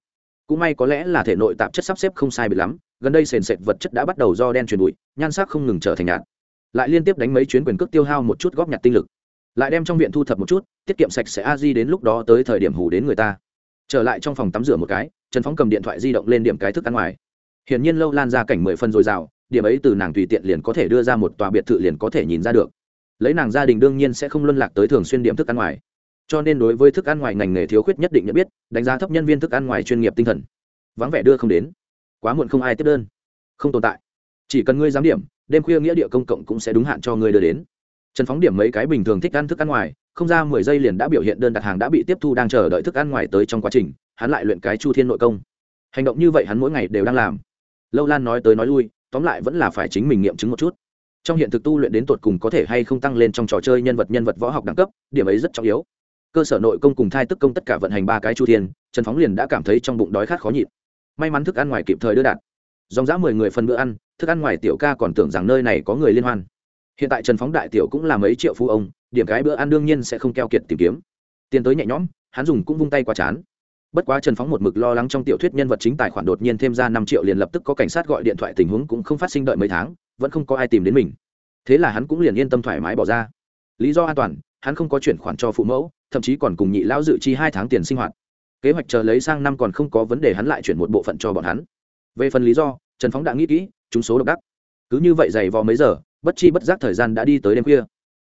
Cũng may có lẽ là thể nội tạp chất sắp xếp không sai bị lắm, gần đây sền sệt vật chất đã bắt đầu do đen truyền bụi, nhan sắc không ngừng trở thành nhạt. Lại liên tiếp đánh mấy chuyến quyền cước tiêu hao một chút góp nhặt tinh lực. Lại đem trong viện thu thập một chút, tiết kiệm sạch sẽ a di đến lúc đó tới thời điểm hù đến người ta. Trở lại trong phòng tắm rửa một cái trần phóng cầm điện thoại di động lên điểm cái thức ăn ngoài. Hiển nhiên lâu lan ra cảnh mười phân dồi dào, điểm ấy từ nàng tùy tiện liền có thể đưa ra một tòa biệt thự liền có thể nhìn ra được. Lấy nàng gia đình đương nhiên sẽ không luân lạc tới thường xuyên điểm thức ăn ngoài. Cho nên đối với thức ăn ngoài ngành nghề thiếu khuyết nhất định nhận biết, đánh giá thấp nhân viên thức ăn ngoài chuyên nghiệp tinh thần. Vắng vẻ đưa không đến. Quá muộn không ai tiếp đơn. Không tồn tại. Chỉ cần ngươi giám điểm, đêm khuya nghĩa địa công cộng cũng sẽ đúng hạn cho ngươi đưa đến. Trần phóng điểm mấy cái bình thường thích ăn thức ăn ngoài, không ra mười giây liền đã biểu hiện đơn đặt hàng đã bị tiếp thu đang chờ đợi thức ăn ngoài tới trong quá trình hắn lại luyện cái chu thiên nội công. Hành động như vậy hắn mỗi ngày đều đang làm. Lâu lan nói tới nói lui, tóm lại vẫn là phải chính mình nghiệm chứng một chút. Trong hiện thực tu luyện đến tột cùng có thể hay không tăng lên trong trò chơi nhân vật nhân vật võ học đẳng cấp, điểm ấy rất trọng yếu. Cơ sở nội công cùng thai tức công tất cả vận hành ba cái chu thiên, trần phóng liền đã cảm thấy trong bụng đói khát khó nhịn. May mắn thức ăn ngoài kịp thời đưa đạt dòng dã mười người phân bữa ăn, thức ăn ngoài tiểu ca còn tưởng rằng nơi này có người liên hoan. Hiện tại trần phóng đại tiểu cũng là mấy triệu phú ông, điểm cái bữa ăn đương nhiên sẽ không keo kiệt tìm kiếm. Tiền tới nhẹ nhõm, hắn dùng cũng vung tay qua chán bất quá trần phóng một mực lo lắng trong tiểu thuyết nhân vật chính tài khoản đột nhiên thêm ra năm triệu liền lập tức có cảnh sát gọi điện thoại, tình huống cũng không phát sinh đợi mấy tháng, vẫn không có ai tìm đến mình. Thế là hắn cũng liền yên tâm thoải mái bỏ ra. Lý do an toàn, hắn không có chuyển khoản cho phụ mẫu, thậm chí còn cùng nhị lão dự chi hai tháng tiền sinh hoạt. Kế hoạch chờ lấy sang năm còn không có vấn đề, hắn lại chuyển một bộ phận cho bọn hắn. Về phần lý do, trần phóng đã nghĩ kỹ, chúng số độc đắc. Cứ như vậy dày vò mấy giờ, bất chi bất giác thời gian đã đi tới đêm khuya.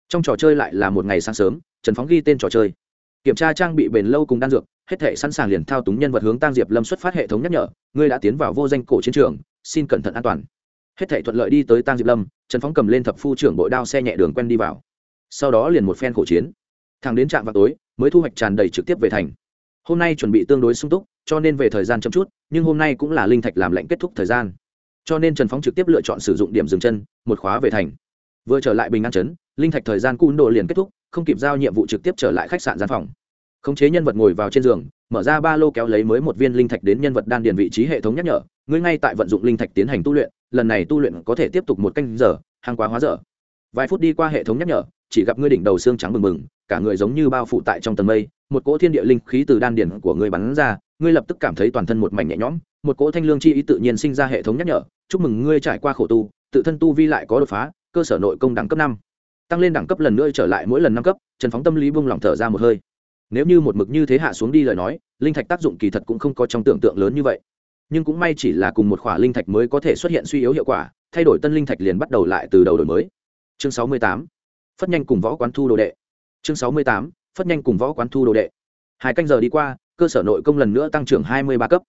Trong trò chơi lại là một ngày sáng sớm, trần phóng ghi tên trò chơi kiểm tra trang bị bền lâu cùng đan dược, hết thể sẵn sàng liền thao túng nhân vật hướng tăng diệp lâm xuất phát hệ thống nhắc nhở, ngươi đã tiến vào vô danh cổ chiến trường, xin cẩn thận an toàn. Hết thể thuận lợi đi tới tăng diệp lâm, trần phóng cầm lên thập phu trưởng bội đao xe nhẹ đường quen đi vào. Sau đó liền một phen khổ chiến. Thằng đến trạm vào tối, mới thu hoạch tràn đầy trực tiếp về thành. Hôm nay chuẩn bị tương đối sung túc, cho nên về thời gian chậm chút, nhưng hôm nay cũng là linh thạch làm lệnh kết thúc thời gian. Cho nên trần phóng trực tiếp lựa chọn sử dụng điểm dừng chân, một khóa về thành. Vừa trở lại bình an chấn, linh thạch thời gian cun độ liền kết thúc không kịp giao nhiệm vụ trực tiếp trở lại khách sạn gian phòng. Khống chế nhân vật ngồi vào trên giường, mở ra ba lô kéo lấy mới một viên linh thạch đến nhân vật đan điền vị trí hệ thống nhắc nhở, ngươi ngay tại vận dụng linh thạch tiến hành tu luyện, lần này tu luyện có thể tiếp tục một canh giờ, hàng quá hóa dở. Vài phút đi qua hệ thống nhắc nhở, chỉ gặp ngươi đỉnh đầu xương trắng mừng mừng cả người giống như bao phủ tại trong tầng mây, một cỗ thiên địa linh khí từ đan điền của ngươi bắn ra, ngươi lập tức cảm thấy toàn thân một mảnh nhẹ nhõm, một cỗ thanh lương chi ý tự nhiên sinh ra hệ thống nhắc nhở, chúc mừng ngươi trải qua khổ tu, tự thân tu vi lại có đột phá, cơ sở nội công đẳng cấp năm tăng lên đẳng cấp lần nữa trở lại mỗi lần năm cấp, trần phóng tâm lý buông lỏng thở ra một hơi. Nếu như một mực như thế hạ xuống đi lời nói, linh thạch tác dụng kỳ thật cũng không có trong tưởng tượng lớn như vậy. Nhưng cũng may chỉ là cùng một khỏa linh thạch mới có thể xuất hiện suy yếu hiệu quả, thay đổi tân linh thạch liền bắt đầu lại từ đầu đổi mới. Chương sáu mươi tám, phất nhanh cùng võ quán thu đồ đệ. Chương sáu mươi tám, phất nhanh cùng võ quán thu đồ đệ. Hai canh giờ đi qua, cơ sở nội công lần nữa tăng trưởng hai mươi ba cấp.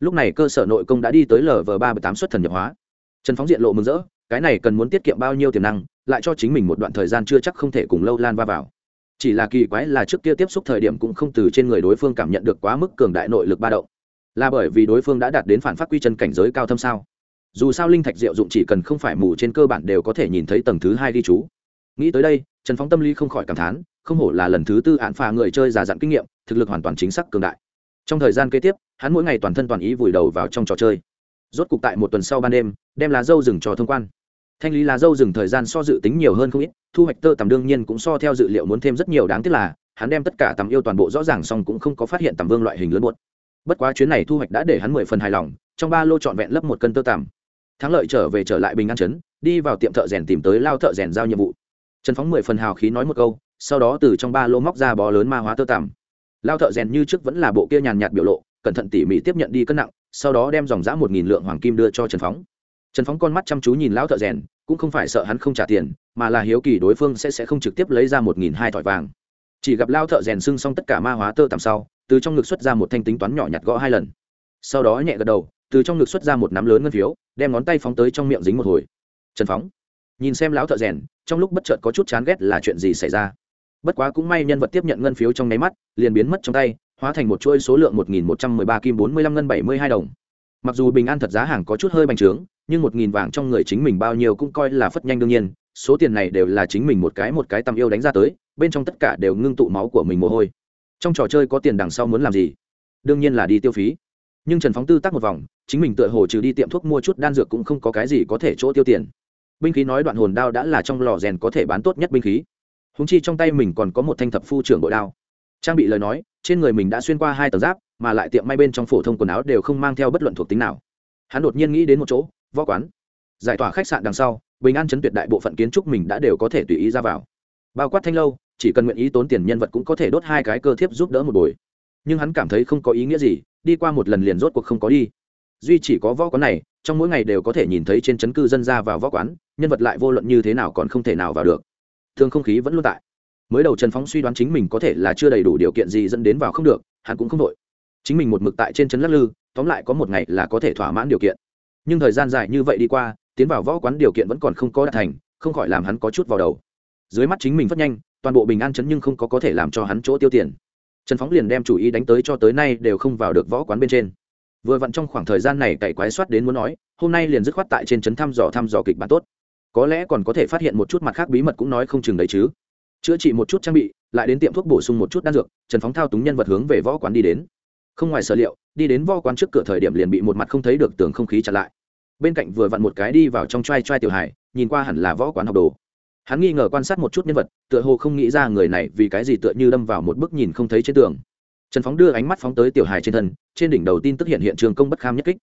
Lúc này cơ sở nội công đã đi tới lv ba mươi tám xuất thần nhập hóa. Trần phóng diện lộ mừng rỡ, cái này cần muốn tiết kiệm bao nhiêu tiềm năng lại cho chính mình một đoạn thời gian chưa chắc không thể cùng lâu lan va vào. Chỉ là kỳ quái là trước kia tiếp xúc thời điểm cũng không từ trên người đối phương cảm nhận được quá mức cường đại nội lực ba động. Là bởi vì đối phương đã đạt đến phản phát quy chân cảnh giới cao thâm sao? Dù sao linh thạch diệu dụng chỉ cần không phải mù trên cơ bản đều có thể nhìn thấy tầng thứ hai ghi chú. Nghĩ tới đây, trần phóng tâm lý không khỏi cảm thán, không hổ là lần thứ tư án phà người chơi già dặn kinh nghiệm, thực lực hoàn toàn chính xác cường đại. Trong thời gian kế tiếp, hắn mỗi ngày toàn thân toàn ý vùi đầu vào trong trò chơi. Rốt cục tại một tuần sau ban đêm, đem lá dâu rừng trò thông quan thanh lý lá dâu dừng thời gian so dự tính nhiều hơn không ít, thu hoạch tơ tầm đương nhiên cũng so theo dự liệu muốn thêm rất nhiều đáng tiếc là, hắn đem tất cả tầm yêu toàn bộ rõ ràng song cũng không có phát hiện tầm vương loại hình lớn buốt bất quá chuyến này thu hoạch đã để hắn mười phần hài lòng, trong ba lô trọn vẹn lấp một cân tơ tằm. Thắng lợi trở về trở lại bình an chấn, đi vào tiệm thợ rèn tìm tới lao thợ rèn giao nhiệm vụ. Trần phóng mười phần hào khí nói một câu, sau đó từ trong ba lô móc ra bó lớn ma hóa tơ tằm. Lao thợ rèn như trước vẫn là bộ kia nhàn nhạt biểu lộ, cẩn thận tỉ mỉ tiếp nhận đi cân nặng, sau đó đem dòng giã một nghìn lượng hoàng kim đưa cho trần phóng trần phóng con mắt chăm chú nhìn lão thợ rèn, cũng không phải sợ hắn không trả tiền, mà là hiếu kỳ đối phương sẽ sẽ không trực tiếp lấy ra một nghìn hai thỏi vàng. Chỉ gặp lao thợ rèn xưng xong tất cả ma hóa tơ tằm sau, từ trong ngực xuất ra một thanh tính toán nhỏ nhặt gõ hai lần. Sau đó nhẹ gật đầu, từ trong ngực xuất ra một nắm lớn ngân phiếu, đem ngón tay phóng tới trong miệng dính một hồi. Trần phóng, nhìn xem lão thợ rèn, trong lúc bất chợt có chút chán ghét là chuyện gì xảy ra? Bất quá cũng may nhân vật tiếp nhận ngân phiếu trong nháy mắt, liền biến mất trong tay, hóa thành một chuỗi số lượng một nghìn một trăm mười ba kim bốn mươi lăm ngân bảy mươi hai đồng. Mặc dù bình an thật giá hàng có chút hơi bành trướng nhưng một nghìn vàng trong người chính mình bao nhiêu cũng coi là phất nhanh đương nhiên, số tiền này đều là chính mình một cái một cái tầm yêu đánh ra tới, bên trong tất cả đều ngưng tụ máu của mình mồ hôi. Trong trò chơi có tiền đằng sau muốn làm gì? Đương nhiên là đi tiêu phí. Nhưng trần phóng tư tác một vòng, chính mình tựa hồ trừ đi tiệm thuốc mua chút đan dược cũng không có cái gì có thể chỗ tiêu tiền. Binh khí nói đoạn hồn đao đã là trong lò rèn có thể bán tốt nhất binh khí. Húng chi trong tay mình còn có một thanh thập phu trưởng bội đao. Trang bị lời nói, trên người mình đã xuyên qua hai tầng giáp, mà lại tiệm may bên trong phổ thông quần áo đều không mang theo bất luận thuộc tính nào. Hắn đột nhiên nghĩ đến một chỗ võ quán. Giải tỏa khách sạn đằng sau, bình an chấn tuyệt đại bộ phận kiến trúc mình đã đều có thể tùy ý ra vào. Bao quát thanh lâu, chỉ cần nguyện ý tốn tiền nhân vật cũng có thể đốt hai cái cơ thiếp giúp đỡ một buổi. Nhưng hắn cảm thấy không có ý nghĩa gì, đi qua một lần liền rốt cuộc không có đi. Duy chỉ có võ quán này, trong mỗi ngày đều có thể nhìn thấy trên chấn cư dân ra vào võ quán, nhân vật lại vô luận như thế nào còn không thể nào vào được. Thương không khí vẫn luôn tại. Mới đầu trần phóng suy đoán chính mình có thể là chưa đầy đủ điều kiện gì dẫn đến vào không được, hắn cũng không đội. Chính mình một mực tại trên chấn lắc lư, tóm lại có một ngày là có thể thỏa mãn điều kiện nhưng thời gian dài như vậy đi qua, tiến vào võ quán điều kiện vẫn còn không có đạt thành, không khỏi làm hắn có chút vào đầu. Dưới mắt chính mình rất nhanh, toàn bộ bình an chấn nhưng không có có thể làm cho hắn chỗ tiêu tiền. Trần phóng liền đem chủ ý đánh tới cho tới nay đều không vào được võ quán bên trên. Vừa vặn trong khoảng thời gian này cày quái soát đến muốn nói, hôm nay liền dứt khoát tại trên trấn thăm dò thăm dò kịch bản tốt. Có lẽ còn có thể phát hiện một chút mặt khác bí mật cũng nói không chừng đấy chứ. Chữa trị một chút trang bị, lại đến tiệm thuốc bổ sung một chút đan dược, trần phóng thao túng nhân vật hướng về võ quán đi đến. Không ngoài sở liệu, đi đến võ quán trước cửa thời điểm liền bị một mặt không thấy được tường không khí chặn lại bên cạnh vừa vặn một cái đi vào trong trai trai tiểu hải nhìn qua hẳn là võ quán học đồ. Hắn nghi ngờ quan sát một chút nhân vật, tựa hồ không nghĩ ra người này vì cái gì tựa như đâm vào một bức nhìn không thấy trên tường. Trần phóng đưa ánh mắt phóng tới tiểu hài trên thân, trên đỉnh đầu tin tức hiện hiện trường công bất kham nhất kích.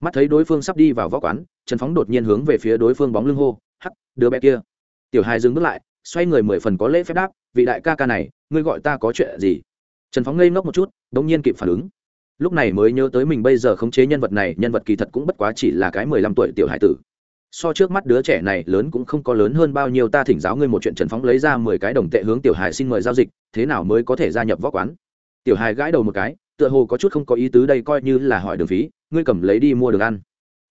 Mắt thấy đối phương sắp đi vào võ quán, trần phóng đột nhiên hướng về phía đối phương bóng lưng hô, hắc, đứa bé kia. Tiểu hài dừng bước lại, xoay người mười phần có lễ phép đáp, vị đại ca ca này, ngươi gọi ta có chuyện gì? Trần phóng ngây ngốc một chút đ ỗ n g nhiên kịp phản ứng lúc này mới nhớ tới mình bây giờ khống chế nhân vật này, nhân vật kỳ thật cũng bất quá chỉ là cái mười lăm tuổi tiểu hải tử. So trước mắt đứa trẻ này lớn cũng không có lớn hơn bao nhiêu, ta thỉnh giáo ngươi một chuyện trần phóng lấy ra mười cái đồng tệ hướng tiểu hải xin mời giao dịch, thế nào mới có thể gia nhập võ quán? Tiểu hải gãi đầu một cái, tựa hồ có chút không có ý tứ đây coi như là hỏi đường phí, ngươi cầm lấy đi mua đường ăn.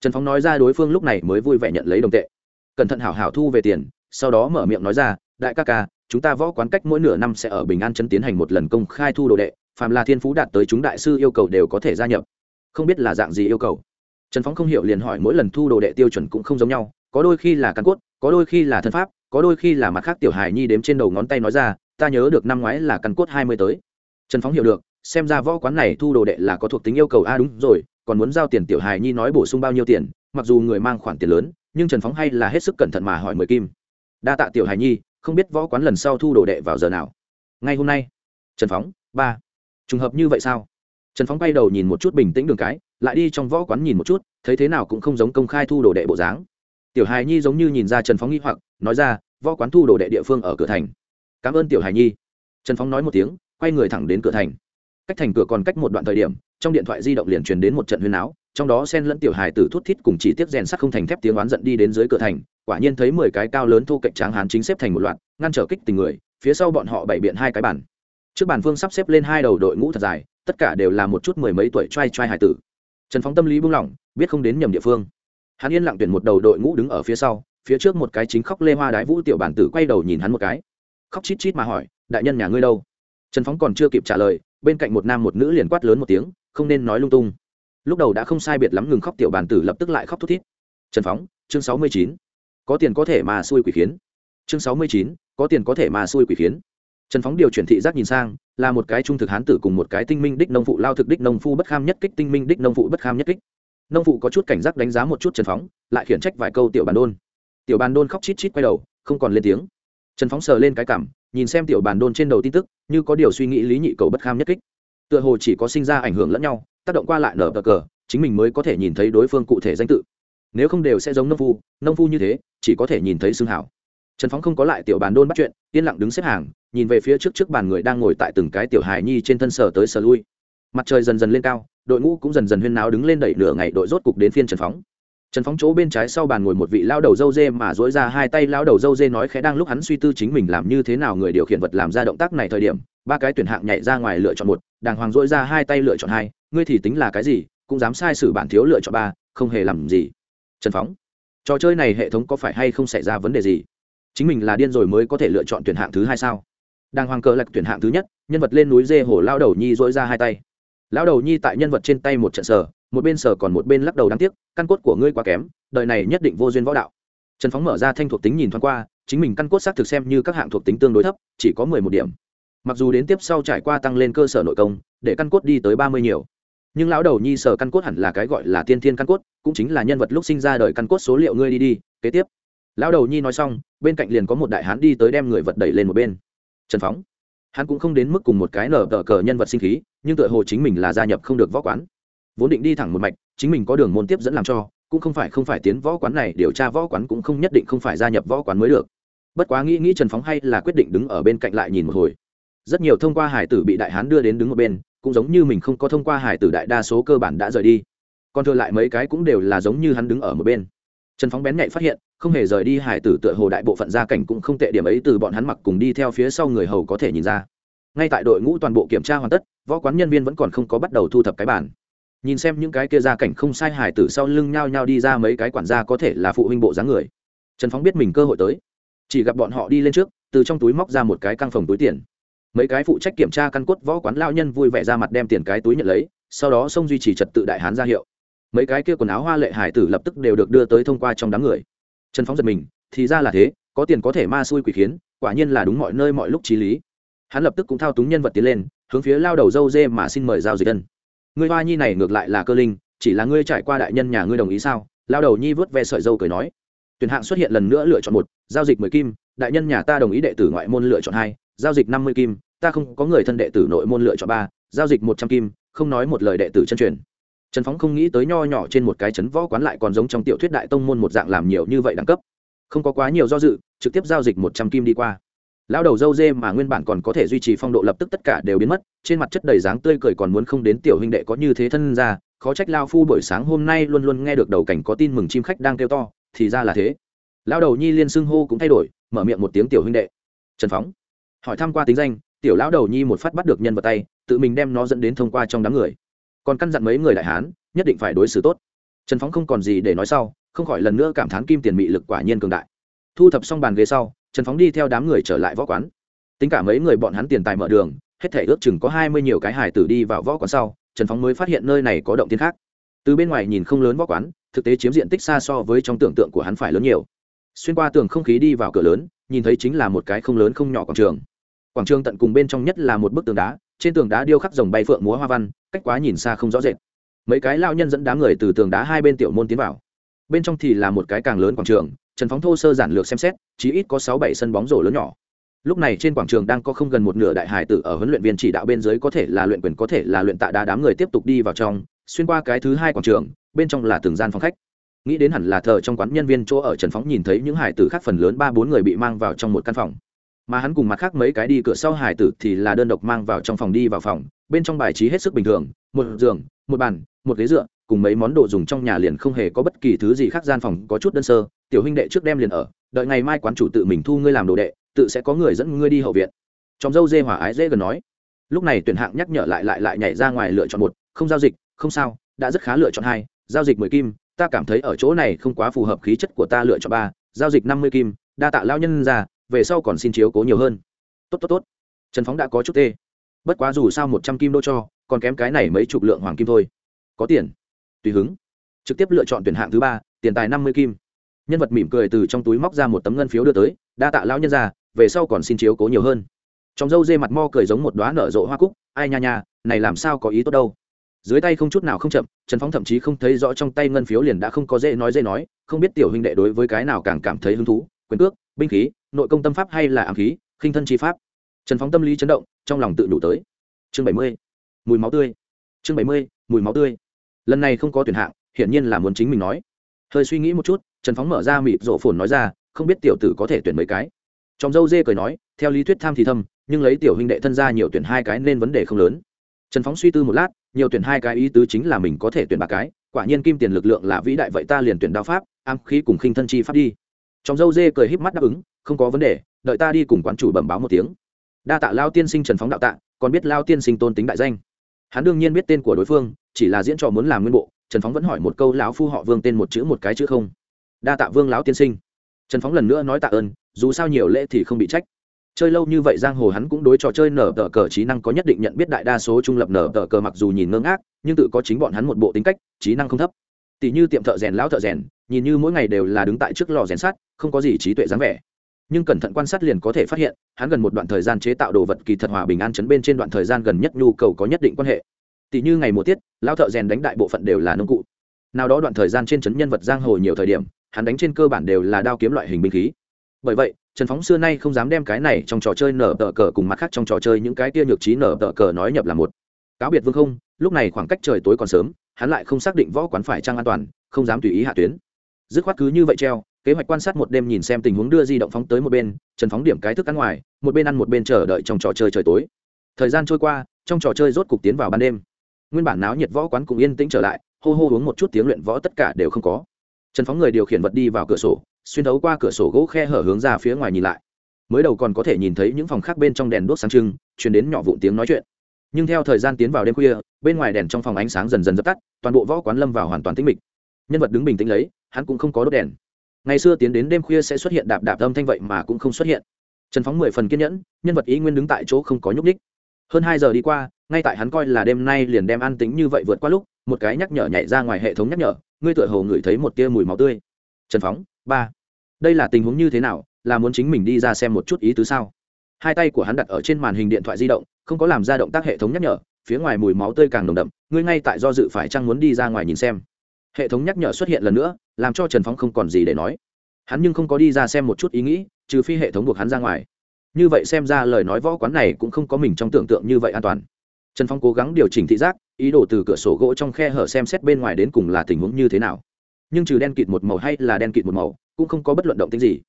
Trần phóng nói ra đối phương lúc này mới vui vẻ nhận lấy đồng tệ. Cẩn thận hảo hảo thu về tiền, sau đó mở miệng nói ra, đại ca ca, chúng ta võ quán cách mỗi nửa năm sẽ ở bình an chấn tiến hành một lần công khai thu đồ đệ phàm là thiên phú đạt tới chúng đại sư yêu cầu đều có thể gia nhập. Không biết là dạng gì yêu cầu. Trần phóng không hiểu liền hỏi mỗi lần thu đồ đệ tiêu chuẩn cũng không giống nhau, có đôi khi là căn cốt, có đôi khi là thân pháp, có đôi khi là mặt khác tiểu hài nhi đếm trên đầu ngón tay nói ra, ta nhớ được năm ngoái là căn cốt hai mươi tới. Trần phóng hiểu được, xem ra võ quán này thu đồ đệ là có thuộc tính yêu cầu a đúng rồi, còn muốn giao tiền tiểu hài nhi nói bổ sung bao nhiêu tiền, mặc dù người mang khoản tiền lớn, nhưng trần phóng hay là hết sức cẩn thận mà hỏi mười kim. Đa tạ tiểu hài nhi, không biết võ quán lần sau thu đồ đệ vào giờ nào. Ngay hôm nay, trần phóng ba trùng hợp như vậy sao? Trần phóng bay đầu nhìn một chút bình tĩnh đường cái, lại đi trong võ quán nhìn một chút, thấy thế nào cũng không giống công khai thu đồ đệ bộ dáng. Tiểu hài nhi giống như nhìn ra trần phóng nghi hoặc, nói ra, võ quán thu đồ đệ địa phương ở cửa thành. Cảm ơn tiểu hài nhi. Trần phóng nói một tiếng, quay người thẳng đến cửa thành. Cách thành cửa còn cách một đoạn thời điểm, trong điện thoại di động liền truyền đến một trận huyên áo trong đó sen lẫn tiểu hài tử thút thít cùng chỉ tiếp rèn sắt không thành thép tiếng oán giận đi đến dưới cửa thành, quả nhiên thấy mười cái cao lớn thu cạnh tráng hán chính xếp thành một loạt, ngăn trở kích tình người, phía sau bọn họ bày biện hai cái bản trước bàn phương sắp xếp lên hai đầu đội ngũ thật dài, tất cả đều là một chút mười mấy tuổi trai trai hải tử. Trần phóng tâm lý buông lỏng, biết không đến nhầm địa phương. Hắn yên lặng tuyển một đầu đội ngũ đứng ở phía sau, phía trước một cái chính khóc lê hoa đái vũ tiểu bản tử quay đầu nhìn hắn một cái. Khóc chít chít mà hỏi, đại nhân nhà ngươi đâu? Trần phóng còn chưa kịp trả lời, bên cạnh một nam một nữ liền quát lớn một tiếng, không nên nói lung tung. Lúc đầu đã không sai biệt lắm ngừng khóc tiểu bản tử lập tức lại khóc thút thít. Trần phóng, chương sáu mươi chín. Có tiền có thể mà xui quỷ khiến. Chương sáu mươi chín, có tiền có thể mà xui quỷ khiến trần phóng điều chuyển thị giác nhìn sang, là một cái trung thực hán tử cùng một cái tinh minh đích nông phụ, lao thực đích nông phu bất kham nhất kích, tinh minh đích nông phụ bất kham nhất kích. Nông phụ có chút cảnh giác đánh giá một chút trần phóng, lại khiển trách vài câu tiểu bàn đôn. Tiểu bàn đôn khóc chít chít quay đầu, không còn lên tiếng. Trần phóng sờ lên cái cảm, nhìn xem tiểu bàn đôn trên đầu tin tức, như có điều suy nghĩ lý nhị cầu bất kham nhất kích. Tựa hồ chỉ có sinh ra ảnh hưởng lẫn nhau, tác động qua lại nở bờ cờ, chính mình mới có thể nhìn thấy đối phương cụ thể danh tự. Nếu không đều sẽ giống nông phu nông phu như thế, chỉ có thể nhìn thấy xương hảo. Trần phóng không có lại tiểu bàn đôn bắt chuyện, yên lặng đứng xếp hàng nhìn về phía trước trước bàn người đang ngồi tại từng cái tiểu hài nhi trên thân sở tới sở lui. Mặt trời dần dần lên cao, đội ngũ cũng dần dần huyên náo đứng lên đẩy nửa ngày đội rốt cục đến phiên trần phóng. Trần phóng chỗ bên trái sau bàn ngồi một vị lao đầu dâu dê mà dối ra hai tay lao đầu dâu dê nói khẽ đang lúc hắn suy tư chính mình làm như thế nào người điều khiển vật làm ra động tác này thời điểm, ba cái tuyển hạng nhảy ra ngoài lựa chọn một, đàng hoàng dối ra hai tay lựa chọn hai, ngươi thì tính là cái gì, cũng dám sai sử bản thiếu lựa chọn ba, không hề làm gì. Trần phóng, trò chơi này hệ thống có phải hay không xảy ra vấn đề gì? Chính mình là điên rồi mới có thể lựa chọn tuyển hạng thứ hai sao? Đàng hoàng cờ lạc tuyển hạng thứ nhất, nhân vật lên núi dê hổ lao đầu nhi dỗi ra hai tay. Lao đầu nhi tại nhân vật trên tay một trận sờ, một bên sờ còn một bên lắc đầu đáng tiếc, căn cốt của ngươi quá kém, đời này nhất định vô duyên võ đạo. Trần phóng mở ra thanh thuộc tính nhìn thoáng qua, chính mình căn cốt xác thực xem như các hạng thuộc tính tương đối thấp, chỉ có mười một điểm. Mặc dù đến tiếp sau trải qua tăng lên cơ sở nội công, để căn cốt đi tới ba mươi nhiều. Nhưng lão đầu nhi sở căn cốt hẳn là cái gọi là tiên thiên căn cốt, cũng chính là nhân vật lúc sinh ra đời căn cốt số liệu ngươi đi đi, kế tiếp. Lão đầu nhi nói xong, bên cạnh liền có một đại hán đi tới đem người vật đẩy lên một bên trần phóng. Hắn cũng không đến mức cùng một cái nở tờ cờ nhân vật sinh khí, nhưng tựa hồ chính mình là gia nhập không được võ quán. Vốn định đi thẳng một mạch, chính mình có đường môn tiếp dẫn làm cho, cũng không phải không phải tiến võ quán này, điều tra võ quán cũng không nhất định không phải gia nhập võ quán mới được. Bất quá nghĩ nghĩ trần phóng hay là quyết định đứng ở bên cạnh lại nhìn một hồi. Rất nhiều thông qua hải tử bị đại hán đưa đến đứng một bên, cũng giống như mình không có thông qua hải tử đại đa số cơ bản đã rời đi. Còn thừa lại mấy cái cũng đều là giống như hắn đứng ở một bên. Trần phóng bén nhạy phát hiện không hề rời đi hải tử tựa hồ đại bộ phận gia cảnh cũng không tệ điểm ấy từ bọn hắn mặc cùng đi theo phía sau người hầu có thể nhìn ra. Ngay tại đội ngũ toàn bộ kiểm tra hoàn tất, võ quán nhân viên vẫn còn không có bắt đầu thu thập cái bản nhìn xem những cái kia gia cảnh không sai hải tử sau lưng nhao nhao đi ra mấy cái quản gia có thể là phụ huynh bộ dáng người. Trần phóng biết mình cơ hội tới. Chỉ gặp bọn họ đi lên trước, từ trong túi móc ra một cái căng phòng túi tiền. Mấy cái phụ trách kiểm tra căn cốt võ quán lao nhân vui vẻ ra mặt đem tiền cái túi nhận lấy, sau đó xông duy trì trật tự đại hán ra hiệu. Mấy cái kia quần áo hoa lệ hải tử lập tức đều được đưa tới thông qua trong đám người trần phóng giật mình, thì ra là thế, có tiền có thể ma xui quỷ khiến, quả nhiên là đúng mọi nơi mọi lúc trí lý. Hắn lập tức cũng thao túng nhân vật tiến lên, hướng phía lao đầu dâu dê mà xin mời giao dịch dân. Người hoa nhi này ngược lại là cơ linh, chỉ là ngươi trải qua đại nhân nhà ngươi đồng ý sao? Lao đầu nhi vớt ve sợi dâu cười nói. Tuyển hạng xuất hiện lần nữa lựa chọn một, giao dịch mười kim, đại nhân nhà ta đồng ý đệ tử ngoại môn lựa chọn hai, giao dịch năm mươi kim, ta không có người thân đệ tử nội môn lựa chọn ba, giao dịch một trăm kim, không nói một lời đệ tử chân truyền trần phóng không nghĩ tới nho nhỏ trên một cái chấn võ quán lại còn giống trong tiểu thuyết đại tông môn một dạng làm nhiều như vậy đẳng cấp. Không có quá nhiều do dự, trực tiếp giao dịch một trăm kim đi qua. Lão đầu dâu dê mà nguyên bản còn có thể duy trì phong độ lập tức tất cả đều biến mất, trên mặt chất đầy dáng tươi cười còn muốn không đến tiểu huynh đệ có như thế thân ra, khó trách lao phu buổi sáng hôm nay luôn luôn nghe được đầu cảnh có tin mừng chim khách đang kêu to, thì ra là thế. Lão đầu nhi liên xưng hô cũng thay đổi, mở miệng một tiếng tiểu huynh đệ. Trần phóng hỏi thăm qua tính danh, tiểu lão đầu nhi một phát bắt được nhân vật tay, tự mình đem nó dẫn đến thông qua trong đám người còn căn dặn mấy người đại hán, nhất định phải đối xử tốt. Trần phóng không còn gì để nói sau, không khỏi lần nữa cảm thán kim tiền mị lực quả nhiên cường đại. Thu thập xong bàn ghế sau, trần phóng đi theo đám người trở lại võ quán. Tính cả mấy người bọn hắn tiền tài mở đường, hết thể ước chừng có hai mươi nhiều cái hải tử đi vào võ quán sau, trần phóng mới phát hiện nơi này có động tiên khác. Từ bên ngoài nhìn không lớn võ quán, thực tế chiếm diện tích xa so với trong tưởng tượng của hắn phải lớn nhiều. Xuyên qua tường không khí đi vào cửa lớn, nhìn thấy chính là một cái không lớn không nhỏ quảng trường. Quảng trường tận cùng bên trong nhất là một bức tường đá trên tường đá điêu khắc rồng bay phượng múa hoa văn, cách quá nhìn xa không rõ rệt. Mấy cái lao nhân dẫn đám người từ tường đá hai bên tiểu môn tiến vào. Bên trong thì là một cái càng lớn quảng trường, trần phóng thô sơ giản lược xem xét, chí ít có sáu bảy sân bóng rổ lớn nhỏ. Lúc này trên quảng trường đang có không gần một nửa đại hải tử ở huấn luyện viên chỉ đạo bên dưới có thể là luyện quyền, có thể là luyện tạ đá đám người tiếp tục đi vào trong, xuyên qua cái thứ hai quảng trường, bên trong là từng gian phòng khách. Nghĩ đến hẳn là thờ trong quán nhân viên chỗ ở trần phóng nhìn thấy những hải tử khác phần lớn ba bốn người bị mang vào trong một căn phòng mà hắn cùng mặt khác mấy cái đi cửa sau hải tử thì là đơn độc mang vào trong phòng đi vào phòng, bên trong bài trí hết sức bình thường, một giường, một bàn, một ghế dựa, cùng mấy món đồ dùng trong nhà liền không hề có bất kỳ thứ gì khác, gian phòng có chút đơn sơ, tiểu huynh đệ trước đem liền ở, đợi ngày mai quán chủ tự mình thu ngươi làm đồ đệ, tự sẽ có người dẫn ngươi đi hậu viện. Trong dâu dê hỏa ái dễ gần nói. Lúc này tuyển hạng nhắc nhở lại lại lại nhảy ra ngoài lựa chọn một, không giao dịch, không sao, đã rất khá lựa chọn hai, giao dịch mười kim, ta cảm thấy ở chỗ này không quá phù hợp khí chất của ta lựa chọn ba, giao dịch năm mươi kim, đa tạ lao nhân ra về sau còn xin chiếu cố nhiều hơn. Tốt tốt tốt. Trần phóng đã có chút tê. Bất quá dù sao một trăm kim đô cho, còn kém cái này mấy chục lượng hoàng kim thôi. Có tiền. Tùy hứng. Trực tiếp lựa chọn tuyển hạng thứ ba, tiền tài năm mươi kim. Nhân vật mỉm cười từ trong túi móc ra một tấm ngân phiếu đưa tới, đa tạ lao nhân ra về sau còn xin chiếu cố nhiều hơn. Trong dâu dê mặt mo cười giống một đoá nở rộ hoa cúc, ai nha nha, này làm sao có ý tốt đâu. Dưới tay không chút nào không chậm, trần phóng thậm chí không thấy rõ trong tay ngân phiếu liền đã không có dễ nói dễ nói, không biết tiểu huynh đệ đối với cái nào càng cảm thấy hứng thú, quyền cước, binh khí nội công tâm pháp hay là ám khí, khinh thân chi pháp. Trần phóng tâm lý chấn động, trong lòng tự đủ tới. Chương bảy mươi, mùi máu tươi. Chương bảy mươi, mùi máu tươi. Lần này không có tuyển hạng, hiển nhiên là muốn chính mình nói. Hơi suy nghĩ một chút, trần phóng mở ra mịt rộ phồn nói ra, không biết tiểu tử có thể tuyển mấy cái. Trong dâu dê cười nói, theo lý thuyết tham thì thâm, nhưng lấy tiểu huynh đệ thân ra nhiều tuyển hai cái nên vấn đề không lớn. Trần phóng suy tư một lát, nhiều tuyển hai cái ý tứ chính là mình có thể tuyển ba cái, quả nhiên kim tiền lực lượng là vĩ đại vậy ta liền tuyển đao pháp am khí cùng khinh thân chi pháp đi trong dâu dê cười híp mắt đáp ứng, không có vấn đề, đợi ta đi cùng quán chủ bẩm báo một tiếng. Đa tạ lao tiên sinh trần phóng đạo tạ, còn biết lao tiên sinh tôn tính đại danh. Hắn đương nhiên biết tên của đối phương, chỉ là diễn trò muốn làm nguyên bộ, trần phóng vẫn hỏi một câu lão phu họ vương tên một chữ một cái chữ không. Đa tạ vương lão tiên sinh. Trần phóng lần nữa nói tạ ơn, dù sao nhiều lễ thì không bị trách. Chơi lâu như vậy giang hồ hắn cũng đối trò chơi nở tờ cờ trí năng có nhất định nhận biết đại đa số trung lập nở tờ cờ mặc dù nhìn ngơ ngác, nhưng tự có chính bọn hắn một bộ tính cách, trí năng không thấp. Tỷ như tiệm thợ rèn, lão thợ rèn nhìn như mỗi ngày đều là đứng tại trước lò rèn sắt, không có gì trí tuệ dáng vẻ. Nhưng cẩn thận quan sát liền có thể phát hiện, hắn gần một đoạn thời gian chế tạo đồ vật kỳ thật hòa bình an chấn bên trên đoạn thời gian gần nhất nhu cầu có nhất định quan hệ. Tỷ như ngày mùa tiết, lão thợ rèn đánh đại bộ phận đều là nông cụ. Nào đó đoạn thời gian trên chấn nhân vật giang hồ nhiều thời điểm, hắn đánh trên cơ bản đều là đao kiếm loại hình binh khí. Bởi vậy, trần phóng xưa nay không dám đem cái này trong trò chơi nở tờ cờ cùng mặt khác trong trò chơi những cái tia nhược trí nở tờ cờ nói nhập là một. Cáo biệt vương không, lúc này khoảng cách trời tối còn sớm, hắn lại không xác định võ quán phải trang an toàn, không dám tùy ý hạ tuyến dứt khoát cứ như vậy treo, kế hoạch quan sát một đêm nhìn xem tình huống đưa di động phóng tới một bên, trần phóng điểm cái thức ăn ngoài, một bên ăn một bên chờ đợi trong trò chơi trời tối. Thời gian trôi qua, trong trò chơi rốt cục tiến vào ban đêm. Nguyên bản náo nhiệt võ quán cũng yên tĩnh trở lại, hô hô uống một chút tiếng luyện võ tất cả đều không có. Trần phóng người điều khiển vật đi vào cửa sổ, xuyên thấu qua cửa sổ gỗ khe hở hướng ra phía ngoài nhìn lại. Mới đầu còn có thể nhìn thấy những phòng khác bên trong đèn đốt sáng trưng chuyển đến nhỏ vụn tiếng nói chuyện. Nhưng theo thời gian tiến vào đêm khuya, bên ngoài đèn trong phòng ánh sáng dần dần dập tắt, toàn bộ võ quán lâm vào hoàn toàn tĩnh mịch. Nhân vật đứng bình tĩnh lấy hắn cũng không có đốt đèn. Ngày xưa tiến đến đêm khuya sẽ xuất hiện đạp đạp âm thanh vậy mà cũng không xuất hiện. Trần phóng mười phần kiên nhẫn, nhân vật ý nguyên đứng tại chỗ không có nhúc ních hơn hai giờ đi qua, ngay tại hắn coi là đêm nay liền đem an tính như vậy vượt qua lúc, một cái nhắc nhở nhảy ra ngoài hệ thống nhắc nhở, ngươi tựa hồ ngửi thấy một tia mùi máu tươi. Trần phóng, ba. Đây là tình huống như thế nào, là muốn chính mình đi ra xem một chút ý tứ sao? Hai tay của hắn đặt ở trên màn hình điện thoại di động, không có làm ra động tác hệ thống nhắc nhở, phía ngoài mùi máu tươi càng nồng đậm, ngươi ngay tại do dự phải chăng muốn đi ra ngoài nhìn xem hệ thống nhắc nhở xuất hiện lần nữa, làm cho trần phóng không còn gì để nói. Hắn nhưng không có đi ra xem một chút ý nghĩ, trừ phi hệ thống buộc hắn ra ngoài. Như vậy xem ra lời nói võ quán này cũng không có mình trong tưởng tượng như vậy an toàn. Trần phong cố gắng điều chỉnh thị giác, ý đồ từ cửa sổ gỗ trong khe hở xem xét bên ngoài đến cùng là tình huống như thế nào. Nhưng trừ đen kịt một màu hay là đen kịt một màu, cũng không có bất luận động tính gì.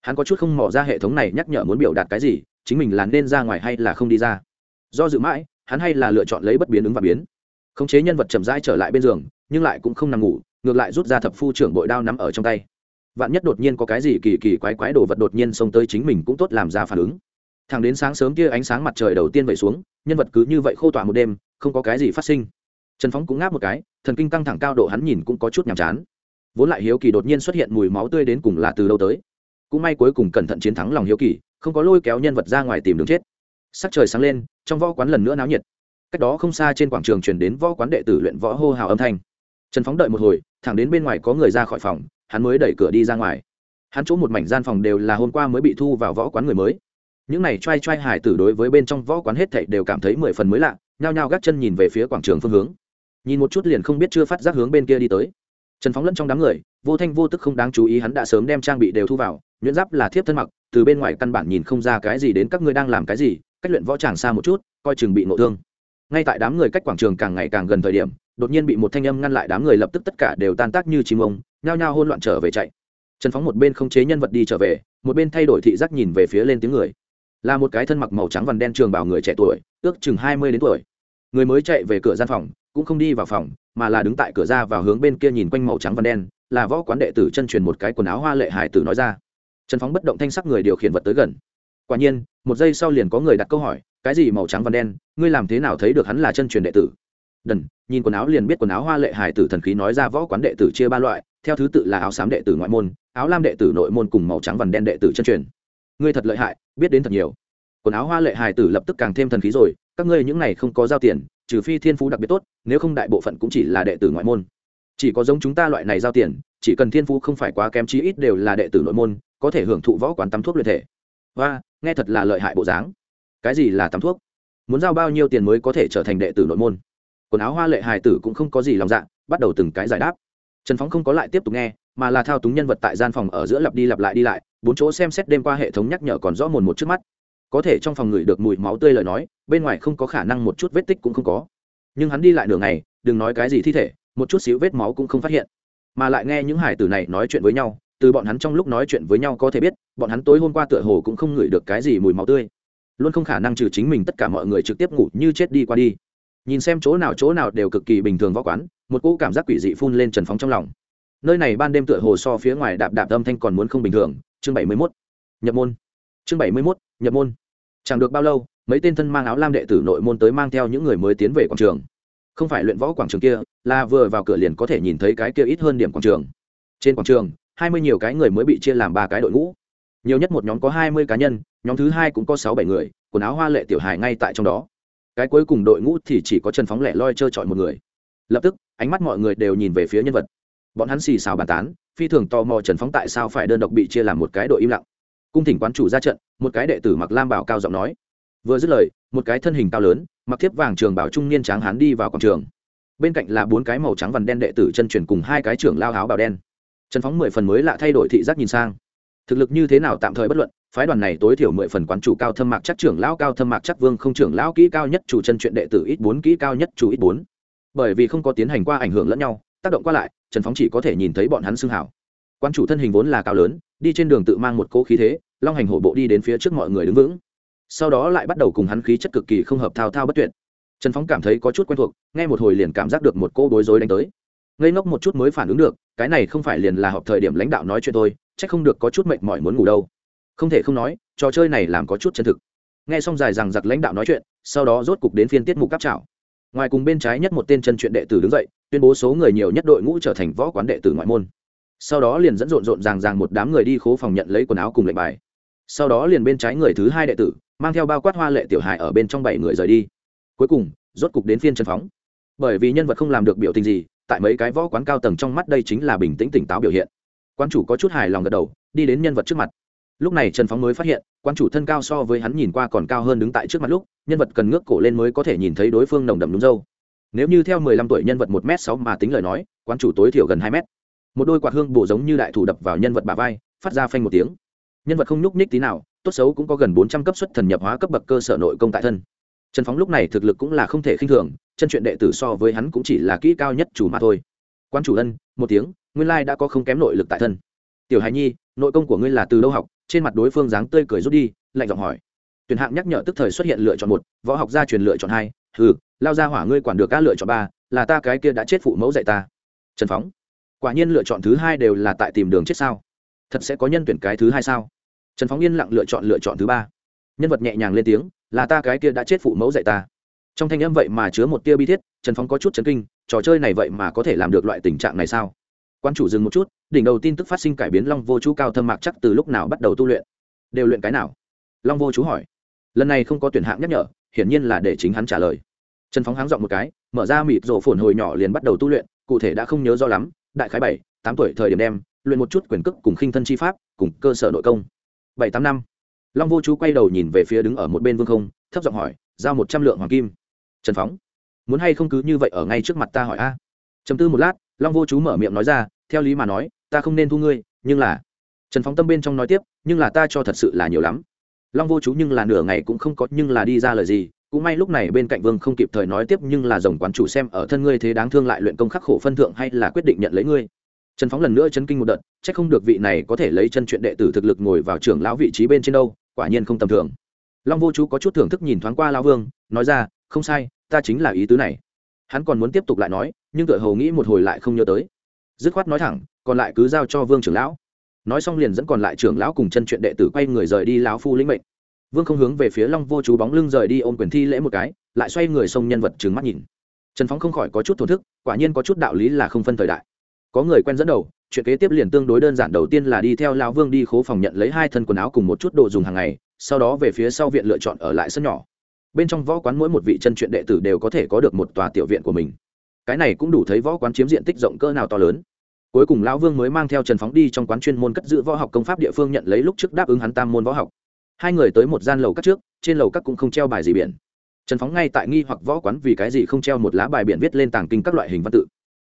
Hắn có chút không mò ra hệ thống này nhắc nhở muốn biểu đạt cái gì, chính mình là nên ra ngoài hay là không đi ra. Do dự mãi, hắn hay là lựa chọn lấy bất biến ứng và biến. Khống chế nhân vật chậm rãi trở lại bên giường nhưng lại cũng không nằm ngủ, ngược lại rút ra thập phu trưởng bội đao nắm ở trong tay. Vạn nhất đột nhiên có cái gì kỳ kỳ quái quái đồ vật đột nhiên xông tới chính mình cũng tốt làm ra phản ứng. Thẳng đến sáng sớm kia ánh sáng mặt trời đầu tiên vẩy xuống, nhân vật cứ như vậy khô tỏa một đêm, không có cái gì phát sinh. Trần phóng cũng ngáp một cái, thần kinh căng thẳng cao độ hắn nhìn cũng có chút nhàm chán. Vốn lại hiếu kỳ đột nhiên xuất hiện mùi máu tươi đến cùng là từ đâu tới. Cũng may cuối cùng cẩn thận chiến thắng lòng hiếu kỳ, không có lôi kéo nhân vật ra ngoài tìm đường chết. Sắc trời sáng lên, trong võ quán lần nữa náo nhiệt. Cách đó không xa trên quảng trường chuyển đến võ quán đệ tử luyện võ hô hào âm thanh trần phóng đợi một hồi, thẳng đến bên ngoài có người ra khỏi phòng, hắn mới đẩy cửa đi ra ngoài. Hắn chỗ một mảnh gian phòng đều là hôm qua mới bị thu vào võ quán người mới. Những này t r a i t r a i hải tử đối với bên trong võ quán hết thảy đều cảm thấy mười phần mới lạ, nhao nhao gác chân nhìn về phía quảng trường phương hướng. Nhìn một chút liền không biết chưa phát giác hướng bên kia đi tới. Trần phóng lẫn trong đám người, vô thanh vô tức không đáng chú ý hắn đã sớm đem trang bị đều thu vào, nhuyễn giáp là thiếp thân mặc, từ bên ngoài căn bản nhìn không ra cái gì đến các ngươi đang làm cái gì, cách luyện võ tràng xa một chút, coi chừng bị nộ thương ngay tại đám người cách quảng trường càng ngày càng gần thời điểm, đột nhiên bị một thanh âm ngăn lại đám người lập tức tất cả đều tan tác như chim ông, nhao nhao hôn loạn trở về chạy. Trần phóng một bên không chế nhân vật đi trở về, một bên thay đổi thị giác nhìn về phía lên tiếng người. Là một cái thân mặc màu trắng vằn đen trường bảo người trẻ tuổi, ước chừng hai mươi đến tuổi. Người mới chạy về cửa gian phòng, cũng không đi vào phòng, mà là đứng tại cửa ra vào hướng bên kia nhìn quanh màu trắng vằn đen, là võ quán đệ tử chân truyền một cái quần áo hoa lệ hải tử nói ra. Trần phóng bất động thanh sắc người điều khiển vật tới gần. Quả nhiên một giây sau liền có người đặt câu hỏi, cái gì màu trắng và đen? Ngươi làm thế nào thấy được hắn là chân truyền đệ tử? Đần, nhìn quần áo liền biết quần áo hoa lệ hải tử thần khí nói ra võ quán đệ tử chia ba loại, theo thứ tự là áo xám đệ tử ngoại môn, áo lam đệ tử nội môn cùng màu trắng vằn đen đệ tử chân truyền. Ngươi thật lợi hại, biết đến thật nhiều. Quần áo hoa lệ hải tử lập tức càng thêm thần khí rồi, các ngươi những này không có giao tiền, trừ phi thiên phú đặc biệt tốt, nếu không đại bộ phận cũng chỉ là đệ tử ngoại môn. Chỉ có giống chúng ta loại này giao tiền, chỉ cần thiên phú không phải quá kém chí ít đều là đệ tử nội môn, có thể hưởng thụ võ quán tắm thuốc luyện thể và, nghe thật là lợi hại bộ dáng. Cái gì là tắm thuốc? Muốn giao bao nhiêu tiền mới có thể trở thành đệ tử nội môn? Quần áo hoa lệ hài tử cũng không có gì lòng dạ bắt đầu từng cái giải đáp. Trần phóng không có lại tiếp tục nghe, mà là thao túng nhân vật tại gian phòng ở giữa lặp đi lặp lại đi lại, bốn chỗ xem xét đêm qua hệ thống nhắc nhở còn rõ mồn một trước mắt. Có thể trong phòng người được mùi máu tươi lời nói, bên ngoài không có khả năng một chút vết tích cũng không có. Nhưng hắn đi lại nửa ngày, đừng nói cái gì thi thể, một chút xíu vết máu cũng không phát hiện. Mà lại nghe những hải tử này nói chuyện với nhau từ bọn hắn trong lúc nói chuyện với nhau có thể biết, bọn hắn tối hôm qua tựa hồ cũng không ngửi được cái gì mùi máu tươi. Luôn không khả năng trừ chính mình tất cả mọi người trực tiếp ngủ như chết đi qua đi. Nhìn xem chỗ nào chỗ nào đều cực kỳ bình thường võ quán, một cỗ cảm giác quỷ dị phun lên trần phóng trong lòng. Nơi này ban đêm tựa hồ so phía ngoài đạp đạp âm thanh còn muốn không bình thường. Chương bảy mươi mốt. Nhập môn. Chương bảy mươi mốt. Nhập môn. Chẳng được bao lâu, mấy tên thân mang áo lam đệ tử nội môn tới mang theo những người mới tiến về quảng trường. Không phải luyện võ quảng trường kia, là vừa vào cửa liền có thể nhìn thấy cái kia ít hơn điểm quảng trường. Trên quảng trường hai mươi nhiều cái người mới bị chia làm ba cái đội ngũ. Nhiều nhất một nhóm có hai mươi cá nhân, nhóm thứ hai cũng có sáu bảy người, quần áo hoa lệ tiểu hài ngay tại trong đó. Cái cuối cùng đội ngũ thì chỉ có trần phóng lẻ loi trơ trọi một người. Lập tức, ánh mắt mọi người đều nhìn về phía nhân vật. Bọn hắn xì xào bàn tán, phi thường tò mò trần phóng tại sao phải đơn độc bị chia làm một cái đội im lặng. Cung thỉnh quán chủ ra trận, một cái đệ tử mặc lam bảo cao giọng nói. Vừa dứt lời, một cái thân hình cao lớn, mặc thiếp vàng trường bảo trung niên tráng hán đi vào quảng trường. Bên cạnh là bốn cái màu trắng vằn đen đệ tử chân truyền cùng hai cái trưởng lao áo bào đen trần phóng mười phần mới lạ thay đổi thị giác nhìn sang. Thực lực như thế nào tạm thời bất luận, phái đoàn này tối thiểu mười phần quán chủ cao thâm mạc chắc trưởng lão, cao thâm mạc chắc vương không trưởng lão, kỹ cao nhất chủ chân chuyện đệ tử ít bốn, kỹ cao nhất chủ ít bốn. Bởi vì không có tiến hành qua ảnh hưởng lẫn nhau, tác động qua lại, trần phóng chỉ có thể nhìn thấy bọn hắn xưng hảo. Quan chủ thân hình vốn là cao lớn, đi trên đường tự mang một cỗ khí thế, long hành hổ bộ đi đến phía trước mọi người đứng vững. Sau đó lại bắt đầu cùng hắn khí chất cực kỳ không hợp thao thao bất tuyệt. Trần phóng cảm thấy có chút quen thuộc, nghe một hồi liền cảm giác được một cô bối rối đánh tới. Ngây ngốc một chút mới phản ứng được cái này không phải liền là họp thời điểm lãnh đạo nói chuyện tôi c h ắ c không được có chút mệt mỏi muốn ngủ đâu. Không thể không nói, trò chơi này làm có chút chân thực. Nghe xong dài rằng giặc lãnh đạo nói chuyện, sau đó rốt cục đến phiên tiết mục cáp trào ngoài cùng bên trái nhất một tên chân chuyện đệ tử đứng dậy, tuyên bố số người nhiều nhất đội ngũ trở thành võ quán đệ tử ngoại môn. Sau đó liền dẫn rộn rộn ràng ràng một đám người đi khố phòng nhận lấy quần áo cùng lệnh bài. Sau đó liền bên trái người thứ hai đệ tử, mang theo bao quát hoa lệ tiểu hài ở bên trong bảy người rời đi. Cuối cùng, rốt cục đến phiên trần phóng. Bởi vì nhân vật không làm được biểu tình gì tại mấy cái võ quán cao tầng trong mắt đây chính là bình tĩnh tỉnh táo biểu hiện. Quan chủ có chút hài lòng gật đầu, đi đến nhân vật trước mặt. Lúc này trần phóng mới phát hiện quan chủ thân cao so với hắn nhìn qua còn cao hơn đứng tại trước mặt lúc, nhân vật cần ngước cổ lên mới có thể nhìn thấy đối phương nồng đậm đúng dâu. Nếu như theo mười lăm tuổi nhân vật một m sáu mà tính lời nói quan chủ tối thiểu gần hai m một đôi quạt hương bổ giống như đại thủ đập vào nhân vật bà vai, phát ra phanh một tiếng. Nhân vật không nhúc ních tí nào, tốt xấu cũng có gần bốn trăm cấp xuất thần nhập hóa cấp bậc cơ sở nội công tại thân trần phóng lúc này thực lực cũng là không thể khinh thường, chân chuyện đệ tử so với hắn cũng chỉ là kỹ cao nhất chủ mà thôi. Quan chủ ân, một tiếng, nguyên lai đã có không kém nội lực tại thân. Tiểu hài nhi, nội công của ngươi là từ đâu học? Trên mặt đối phương dáng tươi cười rút đi, lạnh giọng hỏi. Tuyển hạng nhắc nhở tức thời xuất hiện lựa chọn một, võ học gia truyền lựa chọn hai ừ lao ra hỏa ngươi quản được các lựa chọn ba, là ta cái kia đã chết phụ mẫu dạy ta. Trần phóng, quả nhiên lựa chọn thứ hai đều là tại tìm đường chết sao? Thật sẽ có nhân tuyển cái thứ hai sao? Trần phóng yên lặng lựa chọn lựa chọn thứ ba. Nhân vật nhẹ nhàng lên tiếng là ta cái kia đã chết phụ mẫu dạy ta. Trong thanh âm vậy mà chứa một tia bi thiết, trần phóng có chút chấn kinh, trò chơi này vậy mà có thể làm được loại tình trạng này sao? Quan chủ dừng một chút, đỉnh đầu tin tức phát sinh cải biến long vô chú cao thâm mạc chắc từ lúc nào bắt đầu tu luyện? Đều luyện cái nào? Long vô chú hỏi. Lần này không có tuyển hạng nhắc nhở, hiển nhiên là để chính hắn trả lời. Trần phóng háng dọn một cái, mở ra mịt rổ phồn hồi nhỏ liền bắt đầu tu luyện, cụ thể đã không nhớ rõ lắm, đại khái bảy, tám tuổi thời điểm đem, luyện một chút quyền cước cùng khinh thân chi pháp, cùng cơ sở nội công. Bảy, tám năm long vô chú quay đầu nhìn về phía đứng ở một bên vương không, thấp giọng hỏi, giao một trăm lượng hoàng kim. Trần phóng, muốn hay không cứ như vậy ở ngay trước mặt ta hỏi a? À. chấm tư một lát, long vô chú mở miệng nói ra, theo lý mà nói, ta không nên thu ngươi, nhưng là trần phóng tâm bên trong nói tiếp, nhưng là ta cho thật sự là nhiều lắm. Long vô chú nhưng là nửa ngày cũng không có, nhưng là đi ra lời gì, cũng may lúc này bên cạnh vương không kịp thời nói tiếp, nhưng là rồng quán chủ xem ở thân ngươi thế đáng thương lại luyện công khắc khổ phân thượng hay là quyết định nhận lấy ngươi trần phóng lần nữa chấn kinh một đợt c h ắ c không được vị này có thể lấy chân chuyện đệ tử thực lực ngồi vào trưởng lão vị trí bên trên đâu, quả nhiên không tầm thường. Long vô chú có chút thưởng thức nhìn thoáng qua lão vương, nói ra, không sai, ta chính là ý tứ này. Hắn còn muốn tiếp tục lại nói, nhưng tựa hầu nghĩ một hồi lại không nhớ tới. Dứt khoát nói thẳng, còn lại cứ giao cho vương trưởng lão. Nói xong liền dẫn còn lại trưởng lão cùng chân chuyện đệ tử quay người rời đi lão phu lĩnh mệnh. Vương không hướng về phía long vô chú bóng lưng rời đi ôm quyền thi lễ một cái, lại xoay người xông nhân vật trừng mắt nhìn. Trần phóng không khỏi có chút thổn thức, quả nhiên có chút đạo lý là không phân thời đại có người quen dẫn đầu, chuyện kế tiếp liền tương đối đơn giản. Đầu tiên là đi theo lão vương đi khố phòng nhận lấy hai thân quần áo cùng một chút đồ dùng hàng ngày, sau đó về phía sau viện lựa chọn ở lại sân nhỏ. Bên trong võ quán mỗi một vị chân chuyện đệ tử đều có thể có được một tòa tiểu viện của mình. Cái này cũng đủ thấy võ quán chiếm diện tích rộng cỡ nào to lớn. Cuối cùng lão vương mới mang theo trần phóng đi trong quán chuyên môn cất giữ võ học công pháp địa phương nhận lấy lúc trước đáp ứng hắn tam môn võ học. Hai người tới một gian lầu các trước, trên lầu các cũng không treo bài gì biển. Trần phóng ngay tại nghi hoặc võ quán vì cái gì không treo một lá bài biển viết lên tàng kinh các loại hình văn tự.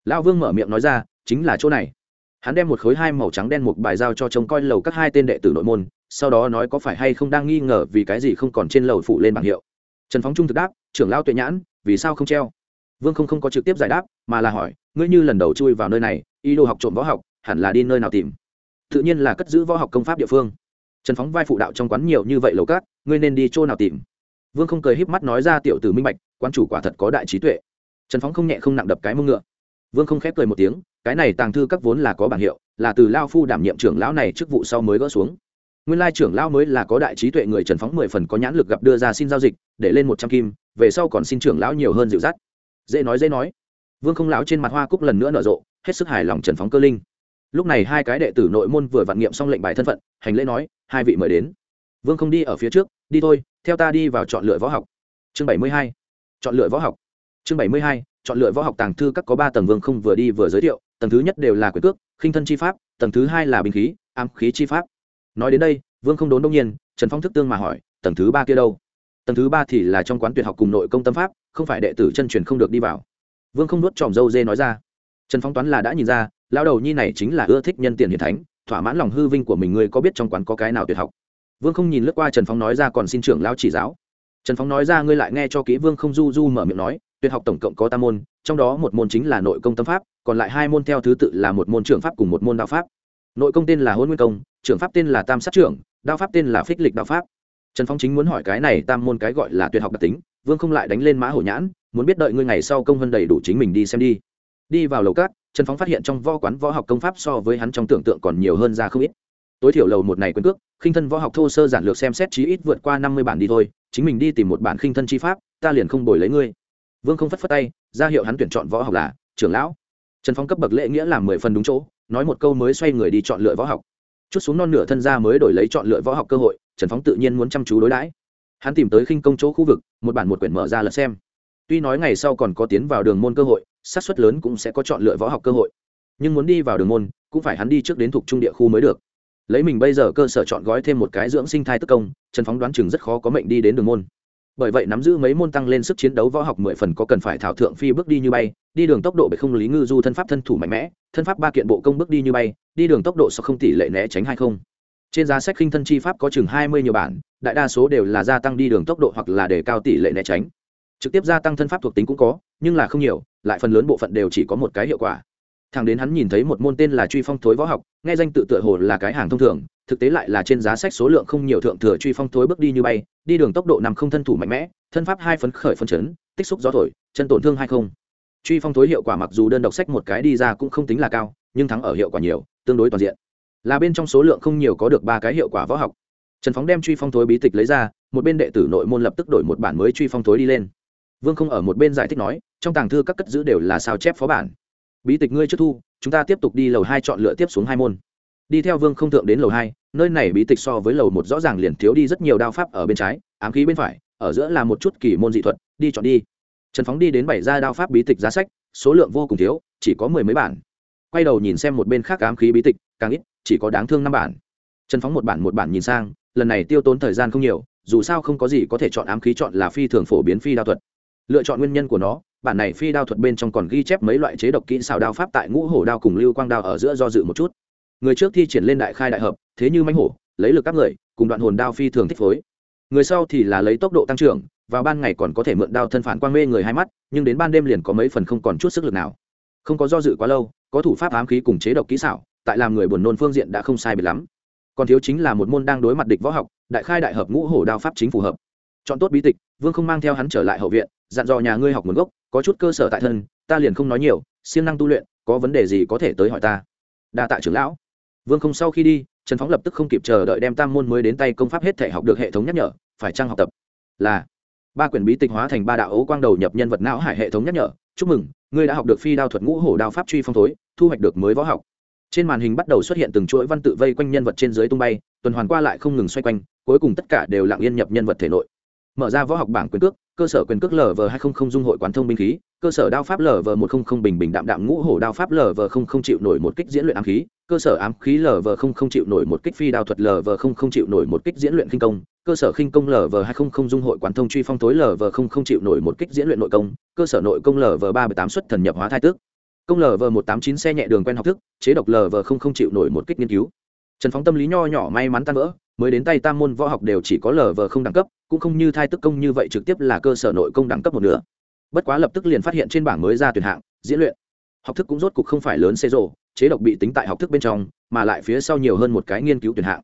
Lão vương mở miệng nói ra chính là chỗ này. Hắn đem một khối hai màu trắng đen một bài giao cho trông coi lầu các hai tên đệ tử nội môn, sau đó nói có phải hay không đang nghi ngờ vì cái gì không còn trên lầu phụ lên bảng hiệu. Trần phóng trung thực đáp, trưởng lao tuệ nhãn, vì sao không treo? Vương không không có trực tiếp giải đáp, mà là hỏi, ngươi như lần đầu chui vào nơi này, ý đồ học trộm võ học, hẳn là đi nơi nào tìm? Tự nhiên là cất giữ võ học công pháp địa phương. Trần phóng vai phụ đạo trong quán nhiều như vậy lầu cát ngươi nên đi chỗ nào tìm? Vương không cười híp mắt nói ra tiểu tử minh bạch quan chủ quả thật có đại trí tuệ. Trần phóng không nhẹ không nặng đập cái mông ngựa vương không khép cười một tiếng, cái này tàng thư các vốn là có bảng hiệu, là từ lao phu đảm nhiệm trưởng lão này chức vụ sau mới gỡ xuống. Nguyên lai trưởng lão mới là có đại trí tuệ người trần phóng mười phần có nhãn lực gặp đưa ra xin giao dịch, để lên một trăm kim, về sau còn xin trưởng lão nhiều hơn dịu dắt. Dễ nói dễ nói. Vương không lão trên mặt hoa cúc lần nữa nở rộ, hết sức hài lòng trần phóng cơ linh. Lúc này hai cái đệ tử nội môn vừa vạn nghiệm xong lệnh bài thân phận, hành lễ nói, hai vị mời đến. Vương không đi ở phía trước, đi thôi, theo ta đi vào chọn lựa võ học. Chương bảy mươi hai. Chọn lựa võ học. Chương bảy mươi hai chọn lựa võ học tàng thư các có ba tầng vương không vừa đi vừa giới thiệu, tầng thứ nhất đều là quyền cước, khinh thân chi pháp, tầng thứ hai là binh khí ám khí chi pháp. Nói đến đây, vương không đốn đông nhiên, trần phong thức tương mà hỏi, tầng thứ ba kia đâu? Tầng thứ ba thì là trong quán tuyệt học cùng nội công tâm pháp, không phải đệ tử chân truyền không được đi vào. Vương không nuốt tròm dâu dê nói ra. Trần phong toán là đã nhìn ra lao đầu nhi này chính là ưa thích nhân tiền hiền thánh, thỏa mãn lòng hư vinh của mình, ngươi có biết trong quán có cái nào tuyệt học? Vương không nhìn lướt qua trần phong nói ra còn xin trưởng lao chỉ giáo. Trần phong nói ra, ngươi lại nghe cho kỹ. Vương không du du mở miệng nói tuyệt học tổng cộng có tam môn, trong đó một môn chính là nội công tâm pháp, còn lại hai môn theo thứ tự là một môn trưởng pháp cùng một môn đạo pháp. Nội công tên là hôn nguyên công, trưởng pháp tên là tam sát trưởng, đạo pháp tên là phích lịch đạo pháp. Trần phong chính muốn hỏi cái này tam môn cái gọi là tuyệt học đặc tính, vương không lại đánh lên mã hổ nhãn, muốn biết đợi ngươi ngày sau công hơn đầy đủ chính mình đi xem đi. Đi vào lầu cát trần Phong phát hiện trong võ quán võ học công pháp so với hắn trong tưởng tượng còn nhiều hơn ra không ít. Tối thiểu lầu một này quên cước, khinh thân võ học thô sơ giản lược xem xét chí ít vượt qua năm mươi bản đi thôi, chính mình đi tìm một bản khinh thân chi pháp, ta liền không bồi lấy ngươi vương không phất phất tay, ra hiệu hắn tuyển chọn võ học là, trưởng lão. Trần Phong cấp bậc lễ nghĩa làm mười phần đúng chỗ, nói một câu mới xoay người đi chọn lựa võ học. Chút xuống non nửa thân ra mới đổi lấy chọn lựa võ học cơ hội, trần phóng tự nhiên muốn chăm chú đối đãi. Hắn tìm tới khinh công chỗ khu vực, một bản một quyển mở ra lật xem. Tuy nói ngày sau còn có tiến vào đường môn cơ hội sát suất lớn cũng sẽ có chọn lựa võ học cơ hội. Nhưng muốn đi vào đường môn, cũng phải hắn đi trước đến thuộc trung địa khu mới được. Lấy mình bây giờ cơ sở chọn gói thêm một cái dưỡng sinh thai tức công, trần phóng đoán chừng rất khó có mệnh đi đến đường môn bởi vậy nắm giữ mấy môn tăng lên sức chiến đấu võ học mười phần có cần phải thảo thượng phi bước đi như bay, đi đường tốc độ bởi không lý ngư du thân pháp thân thủ mạnh mẽ, thân pháp ba kiện bộ công bước đi như bay, đi đường tốc độ sau không tỷ lệ né tránh hay không. Trên giá sách khinh thân chi pháp có chừng hai mươi nhiều bản, đại đa số đều là gia tăng đi đường tốc độ hoặc là để cao tỷ lệ né tránh. Trực tiếp gia tăng thân pháp thuộc tính cũng có, nhưng là không nhiều, lại phần lớn bộ phận đều chỉ có một cái hiệu quả thằng đến hắn nhìn thấy một môn tên là truy phong thối võ học, nghe danh tự tựa hồ là cái hàng thông thường, thực tế lại là trên giá sách số lượng không nhiều thượng thừa truy phong thối bước đi như bay, đi đường tốc độ nằm không thân thủ mạnh mẽ, thân pháp hai phấn khởi phân chấn, tích xúc gió thổi, chân tổn thương hay không. Truy phong thối hiệu quả mặc dù đơn độc sách một cái đi ra cũng không tính là cao, nhưng thắng ở hiệu quả nhiều, tương đối toàn diện. Là bên trong số lượng không nhiều có được ba cái hiệu quả võ học. Trần phóng đem truy phong thối bí tịch lấy ra, một bên đệ tử nội môn lập tức đổi một bản mới truy phong thối đi lên. Vương không ở một bên giải thích nói, trong tàng thư các cất giữ đều là sao chép phó bản bí tịch ngươi trước thu, chúng ta tiếp tục đi lầu hai chọn lựa tiếp xuống hai môn. Đi theo vương không thượng đến lầu hai, nơi này bí tịch so với lầu một rõ ràng liền thiếu đi rất nhiều đao pháp ở bên trái, ám khí bên phải, ở giữa là một chút kỳ môn dị thuật, đi chọn đi. Trần phóng đi đến bảy gia đao pháp bí tịch giá sách, số lượng vô cùng thiếu, chỉ có mười mấy bản. Quay đầu nhìn xem một bên khác ám khí bí tịch, càng ít, chỉ có đáng thương năm bản. Trần phóng một bản một bản nhìn sang, lần này tiêu tốn thời gian không nhiều, dù sao không có gì có thể chọn ám khí chọn là phi thường phổ biến phi đao thuật. Lựa chọn nguyên nhân của nó bản này phi đao thuật bên trong còn ghi chép mấy loại chế độc kỹ xào đao pháp tại ngũ hổ đao cùng lưu quang đao ở giữa do dự một chút. Người trước thi triển lên đại khai đại hợp, thế như mánh hổ, lấy lực các người, cùng đoạn hồn đao phi thường thích phối. Người sau thì là lấy tốc độ tăng trưởng, vào ban ngày còn có thể mượn đao thân phản quang mê người hai mắt, nhưng đến ban đêm liền có mấy phần không còn chút sức lực nào. Không có do dự quá lâu, có thủ pháp ám khí cùng chế độc kỹ xảo, tại làm người buồn nôn phương diện đã không sai biệt lắm. Còn thiếu chính là một môn đang đối mặt địch võ học, đại khai đại hợp ngũ hổ đao pháp chính phù hợp. Chọn tốt bí tịch, vương không mang theo hắn trở lại hậu viện dặn dò nhà ngươi học nguồn gốc, có chút cơ sở tại thân, ta liền không nói nhiều, siêng năng tu luyện, có vấn đề gì có thể tới hỏi ta. Đa tạ trưởng lão. Vương không sau khi đi, trần phóng lập tức không kịp chờ đợi đem tam môn mới đến tay công pháp hết thể học được hệ thống nhắc nhở, phải trang học tập? Là. Ba quyển bí tịch hóa thành ba đạo ấu quang đầu nhập nhân vật não hải hệ thống nhắc nhở, chúc mừng, ngươi đã học được phi đao thuật ngũ hổ đao pháp truy phong thối, thu hoạch được mới võ học. Trên màn hình bắt đầu xuất hiện từng chuỗi văn tự vây quanh nhân vật trên dưới tung bay, tuần hoàn qua lại không ngừng xoay quanh, cuối cùng tất cả đều lặng yên nhập nhân vật thể nội mở ra võ học bảng quyền cước cơ sở quyền cước lv hai trăm linh dung hội quán thông binh khí cơ sở đao pháp lv một trăm linh bình bình đạm đạm ngũ hổ đao pháp lv không không chịu nổi một kích diễn luyện ám khí cơ sở ám khí lv không không chịu nổi một kích phi đao thuật lv không không chịu nổi một kích diễn luyện khinh công cơ sở khinh công lv hai trăm linh dung hội quán thông truy phong tối lv không không chịu nổi một kích diễn luyện nội công cơ sở nội công lv ba mươi tám xuất thần nhập hóa thai tước công lv một tám chín xe nhẹ đường quen học thức chế độc lv không không chịu nổi một kích nghiên cứu trần phóng tâm lý nho nhỏ may mắn tan vỡ mới đến tay tam môn võ học đều chỉ có lv không đẳng cấp, cũng không như thai tức công như vậy trực tiếp là cơ sở nội công đẳng cấp một nửa. Bất quá lập tức liền phát hiện trên bảng mới ra tuyển hạng, diễn luyện. Học thức cũng rốt cục không phải lớn xê rộ chế độc bị tính tại học thức bên trong, mà lại phía sau nhiều hơn một cái nghiên cứu tuyển hạng.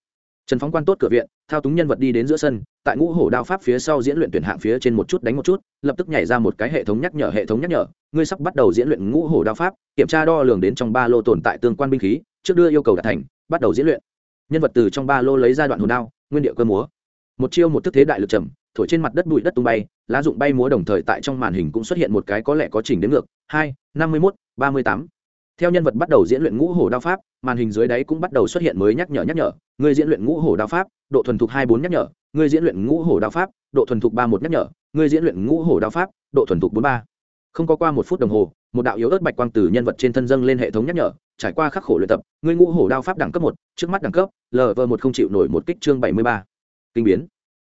Trần phóng quan tốt cửa viện, thao túng nhân vật đi đến giữa sân, tại ngũ hổ đao pháp phía sau diễn luyện tuyển hạng phía trên một chút đánh một chút, lập tức nhảy ra một cái hệ thống nhắc nhở, hệ thống nhắc nhở, ngươi sắp bắt đầu diễn luyện ngũ hổ đao pháp, kiểm tra đo lường đến trong ba lô tồn tại tương quan binh khí, trước đưa yêu cầu đạt thành, bắt đầu diễn luyện nhân vật từ trong ba lô lấy ra đoạn hồn đao, nguyên địa cơ múa. Một chiêu một thức thế đại lực trầm, thổi trên mặt đất bụi đất tung bay, lá dụng bay múa đồng thời tại trong màn hình cũng xuất hiện một cái có lẽ có chỉnh đến ngược, hai, năm mươi mốt, ba mươi tám. Theo nhân vật bắt đầu diễn luyện ngũ hổ đao pháp, màn hình dưới đáy cũng bắt đầu xuất hiện mới nhắc nhở nhắc nhở, người diễn luyện ngũ hổ đao pháp, độ thuần thục hai bốn nhắc nhở, người diễn luyện ngũ hổ đao pháp, độ thuần thục ba một nhắc nhở, người diễn luyện ngũ hổ đao pháp, độ thuần thục bốn ba. Không có qua một phút đồng hồ một đạo yếu ớt bạch quang từ nhân vật trên thân dâng lên hệ thống nhắc nhở, trải qua khắc khổ luyện tập người ngũ hổ đao pháp đẳng cấp một, trước mắt đẳng cấp lv một không chịu nổi một kích chương bảy mươi ba. Kinh biến.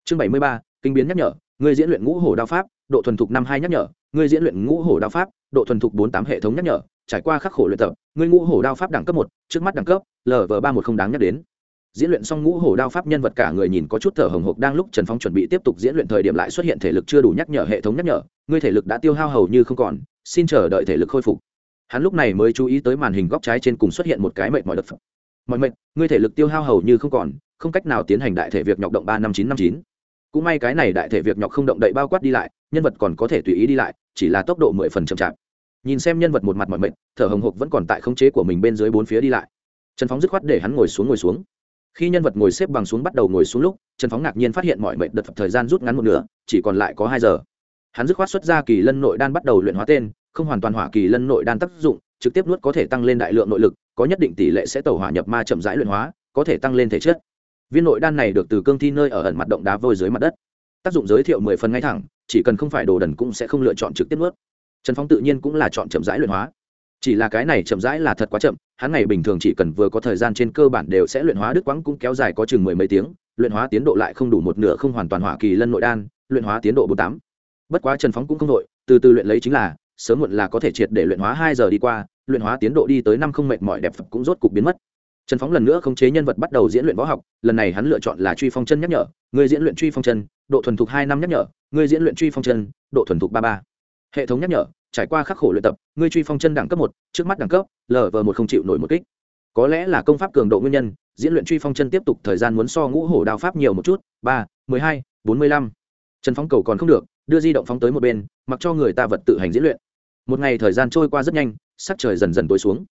Chương bảy mươi ba, kinh biến nhắc nhở người diễn luyện ngũ hổ đao pháp, độ thuần thục năm hai nhắc nhở người diễn luyện ngũ hổ đao pháp, độ thuần thục bốn tám hệ thống nhắc nhở, trải qua khắc khổ luyện tập người ngũ hổ đao pháp đẳng cấp một, trước mắt đẳng cấp lv ba một không đáng nhắc đến. Diễn luyện xong ngũ hổ đao pháp, nhân vật cả người nhìn có chút thở hồng hộc đang lúc trần phong chuẩn bị tiếp tục diễn luyện thời điểm lại xuất hiện thể lực chưa đủ nhắc nhở, hệ thống nhắc nhở, ngươi thể lực đã tiêu hao hầu như không còn xin chờ đợi thể lực khôi phục. Hắn lúc này mới chú ý tới màn hình góc trái trên cùng xuất hiện một cái mệt mỏi đập mọi mệt ngươi thể lực tiêu hao hầu như không còn, không cách nào tiến hành đại thể việc nhọc động ba năm chín năm chín. Cũng may cái này đại thể việc nhọc không động đậy bao quát đi lại, nhân vật còn có thể tùy ý đi lại, chỉ là tốc độ mười phần chậm chạp. Nhìn xem nhân vật một mặt mọi mệt thở hồng hộc vẫn còn tại khống chế của mình bên dưới bốn phía đi lại. Trần phóng dứt khoát để hắn ngồi xuống ngồi xuống. Khi nhân vật ngồi xếp bằng xuống bắt đầu ngồi xuống lúc, trần phóng ngạc nhiên phát hiện mọi mệnh đợt thời gian rút ngắn một nửa, chỉ còn lại có hai giờ hắn dứt khoát xuất ra kỳ lân nội đan bắt đầu luyện hóa tên, không hoàn toàn hỏa kỳ lân nội đan tác dụng, trực tiếp nuốt có thể tăng lên đại lượng nội lực, có nhất định tỷ lệ sẽ tẩu hỏa nhập ma chậm rãi luyện hóa, có thể tăng lên thể chất. Viên nội đan này được từ cương thi nơi ở ẩn mặt động đá vôi dưới mặt đất. Tác dụng giới thiệu mười phần ngay thẳng, chỉ cần không phải đồ đần cũng sẽ không lựa chọn trực tiếp nuốt. Trần phong tự nhiên cũng là chọn chậm rãi luyện hóa. Chỉ là cái này chậm rãi là thật quá chậm, hắn ngày bình thường chỉ cần vừa có thời gian trên cơ bản đều sẽ luyện hóa đức quãng cũng kéo dài có chừng mười mấy tiếng, luyện hóa tiến độ lại không đủ một nửa không hoàn toàn hỏa kỳ lân nội đan, luyện hóa tiến độ bốn tám bất quá trần phóng cũng không đội, từ từ luyện lấy chính là, sớm muộn là có thể triệt để luyện hóa hai giờ đi qua, luyện hóa tiến độ đi tới năm không mệt mỏi đẹp phật cũng rốt cục biến mất. Trần phóng lần nữa khống chế nhân vật bắt đầu diễn luyện võ học, lần này hắn lựa chọn là truy phong chân nhắc nhở, người diễn luyện truy phong chân, độ thuần thục hai năm nhắc nhở, người diễn luyện truy phong chân, độ thuần thục ba ba. Hệ thống nhắc nhở, trải qua khắc khổ luyện tập ngươi truy phong chân đẳng cấp một, trước mắt đẳng cấp lv một không chịu nổi một kích. Có lẽ là công pháp cường độ nguyên nhân, diễn luyện truy phong chân tiếp tục thời gian muốn so ngũ hổ đao pháp nhiều một chút, ba, mười hai, bốn mươi lăm. Trần phóng cầu còn không được đưa di động phóng tới một bên, mặc cho người ta vật tự hành diễn luyện. Một ngày thời gian trôi qua rất nhanh, sắc trời dần dần tối xuống.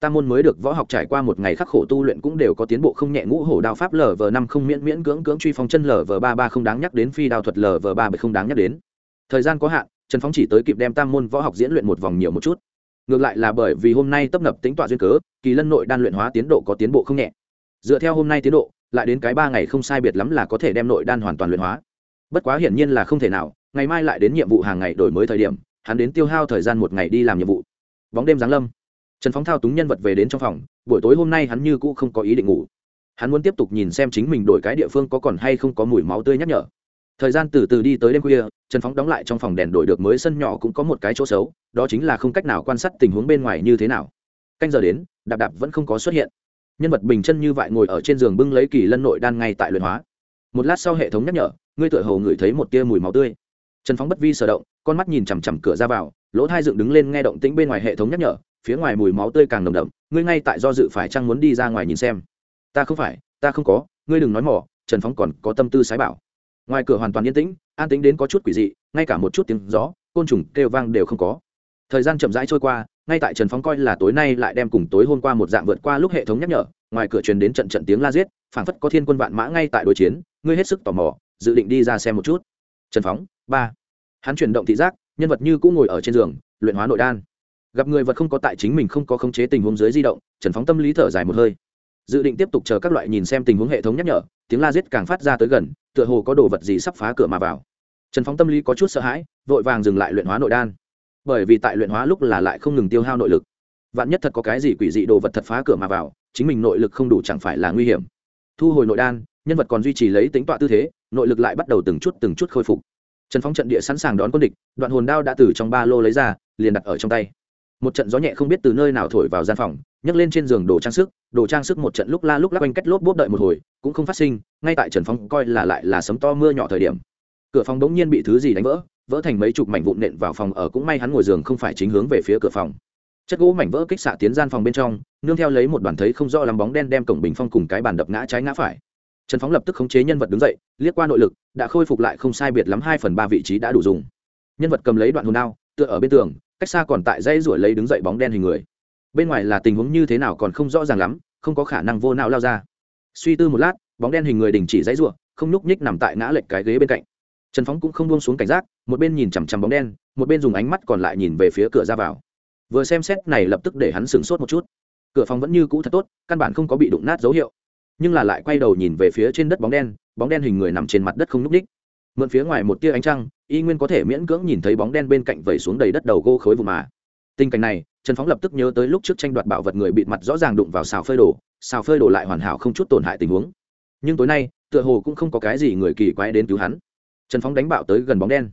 Tam môn mới được võ học trải qua một ngày khắc khổ tu luyện cũng đều có tiến bộ không nhẹ, ngũ hổ đao pháp lv năm không miễn miễn cưỡng cưỡng truy phong chân lv ba ba không đáng nhắc đến, phi đao thuật lv ba bảy không đáng nhắc đến. Thời gian có hạn, trần phóng chỉ tới kịp đem tam môn võ học diễn luyện một vòng nhiều một chút. Ngược lại là bởi vì hôm nay tấp nập tính tọa duyên cớ, kỳ lân nội đan luyện hóa tiến độ có tiến bộ không nhẹ. Dựa theo hôm nay tiến độ, lại đến cái ba ngày không sai biệt lắm là có thể đem nội đan hoàn toàn luyện hóa. Bất quá hiển nhiên là không thể nào ngày mai lại đến nhiệm vụ hàng ngày đổi mới thời điểm, hắn đến tiêu hao thời gian một ngày đi làm nhiệm vụ. Bóng đêm giáng lâm. Trần phóng thao túng nhân vật về đến trong phòng, buổi tối hôm nay hắn như cũ không có ý định ngủ. Hắn muốn tiếp tục nhìn xem chính mình đổi cái địa phương có còn hay không có mùi máu tươi nhắc nhở. Thời gian từ từ đi tới đêm khuya, trần phóng đóng lại trong phòng đèn đổi được mới sân nhỏ cũng có một cái chỗ xấu, đó chính là không cách nào quan sát tình huống bên ngoài như thế nào. Canh giờ đến, đạp đạp vẫn không có xuất hiện. Nhân vật bình chân như vậy ngồi ở trên giường bưng lấy kỳ lân nội đan ngay tại luyện hóa. Một lát sau hệ thống nhắc nhở, ngươi tựa hồ ngửi thấy một tia mùi máu tươi trần phóng bất vi sở động, con mắt nhìn chằm chằm cửa ra vào, lỗ thai dựng đứng lên nghe động tĩnh bên ngoài hệ thống nhắc nhở, phía ngoài mùi máu tươi càng nồng đậm, ngươi ngay tại do dự phải chăng muốn đi ra ngoài nhìn xem. Ta không phải, ta không có, ngươi đừng nói mỏ, trần phóng còn có tâm tư sái bảo. Ngoài cửa hoàn toàn yên tĩnh, an tĩnh đến có chút quỷ dị, ngay cả một chút tiếng gió, côn trùng kêu vang đều không có. Thời gian chậm rãi trôi qua, ngay tại trần phóng coi là tối nay lại đem cùng tối hôm qua một dạng vượt qua lúc hệ thống nhắc nhở, ngoài cửa truyền đến trận trận tiếng la giết, phảng phất có thiên quân vạn mã ngay tại đối chiến, ngươi hết sức tò mò, dự định đi ra xem một chút trần phóng, ba. Hắn chuyển động thị giác, nhân vật như cũng ngồi ở trên giường, luyện hóa nội đan. Gặp người vật không có tại chính mình không có khống chế tình huống dưới di động, trần phóng tâm lý thở dài một hơi. Dự định tiếp tục chờ các loại nhìn xem tình huống hệ thống nhắc nhở, tiếng la giết càng phát ra tới gần, tựa hồ có đồ vật gì sắp phá cửa mà vào. Trần phóng tâm lý có chút sợ hãi, vội vàng dừng lại luyện hóa nội đan. Bởi vì tại luyện hóa lúc là lại không ngừng tiêu hao nội lực. Vạn nhất thật có cái gì quỷ dị đồ vật thật phá cửa mà vào, chính mình nội lực không đủ chẳng phải là nguy hiểm. Thu hồi nội đan, nhân vật còn duy trì lấy tính tọa tư thế nội lực lại bắt đầu từng chút từng chút khôi phục. Trần phóng trận địa sẵn sàng đón quân địch, đoạn hồn đao đã từ trong ba lô lấy ra, liền đặt ở trong tay. Một trận gió nhẹ không biết từ nơi nào thổi vào gian phòng, nhấc lên trên giường đồ trang sức, đồ trang sức một trận lúc la lúc lắc quanh cách lốp bốp đợi một hồi, cũng không phát sinh, ngay tại trần phóng coi là lại là sấm to mưa nhỏ thời điểm. Cửa phòng đống nhiên bị thứ gì đánh vỡ vỡ thành mấy chục mảnh vụn nện vào phòng ở cũng may hắn ngồi giường không phải chính hướng về phía cửa phòng. Chất gỗ mảnh vỡ kích xạ tiến gian phòng bên trong, nương theo lấy một đoàn thấy không rõ làm bóng đen đem cổng bình phong cùng cái bàn đập ngã trái ngã phải trần phóng lập tức khống chế nhân vật đứng dậy, liếc qua nội lực, đã khôi phục lại không sai biệt lắm hai phần ba vị trí đã đủ dùng. Nhân vật cầm lấy đoạn hồn đao, tựa ở bên tường, cách xa còn tại dây ruổi lấy đứng dậy bóng đen hình người. Bên ngoài là tình huống như thế nào còn không rõ ràng lắm, không có khả năng vô não lao ra. Suy tư một lát, bóng đen hình người đình chỉ dãy ruộng, không nhúc nhích nằm tại ngã lệch cái ghế bên cạnh. Trần phóng cũng không buông xuống cảnh giác, một bên nhìn chằm chằm bóng đen, một bên dùng ánh mắt còn lại nhìn về phía cửa ra vào. Vừa xem xét này lập tức để hắn sửng sốt một chút. Cửa phòng vẫn như cũ thật tốt, căn bản không có bị đụng nát dấu hiệu nhưng là lại quay đầu nhìn về phía trên đất bóng đen bóng đen hình người nằm trên mặt đất không nhúc ních. Mượn phía ngoài một tia ánh trăng, y nguyên có thể miễn cưỡng nhìn thấy bóng đen bên cạnh vẩy xuống đầy đất đầu gô khối vụ mà. Tình cảnh này, trần phóng lập tức nhớ tới lúc trước tranh đoạt bảo vật người bịt mặt rõ ràng đụng vào xào phơi đổ, xào phơi đổ lại hoàn hảo không chút tổn hại tình huống. Nhưng tối nay, tựa hồ cũng không có cái gì người kỳ quái đến cứu hắn. Trần phóng đánh bạo tới gần bóng đen.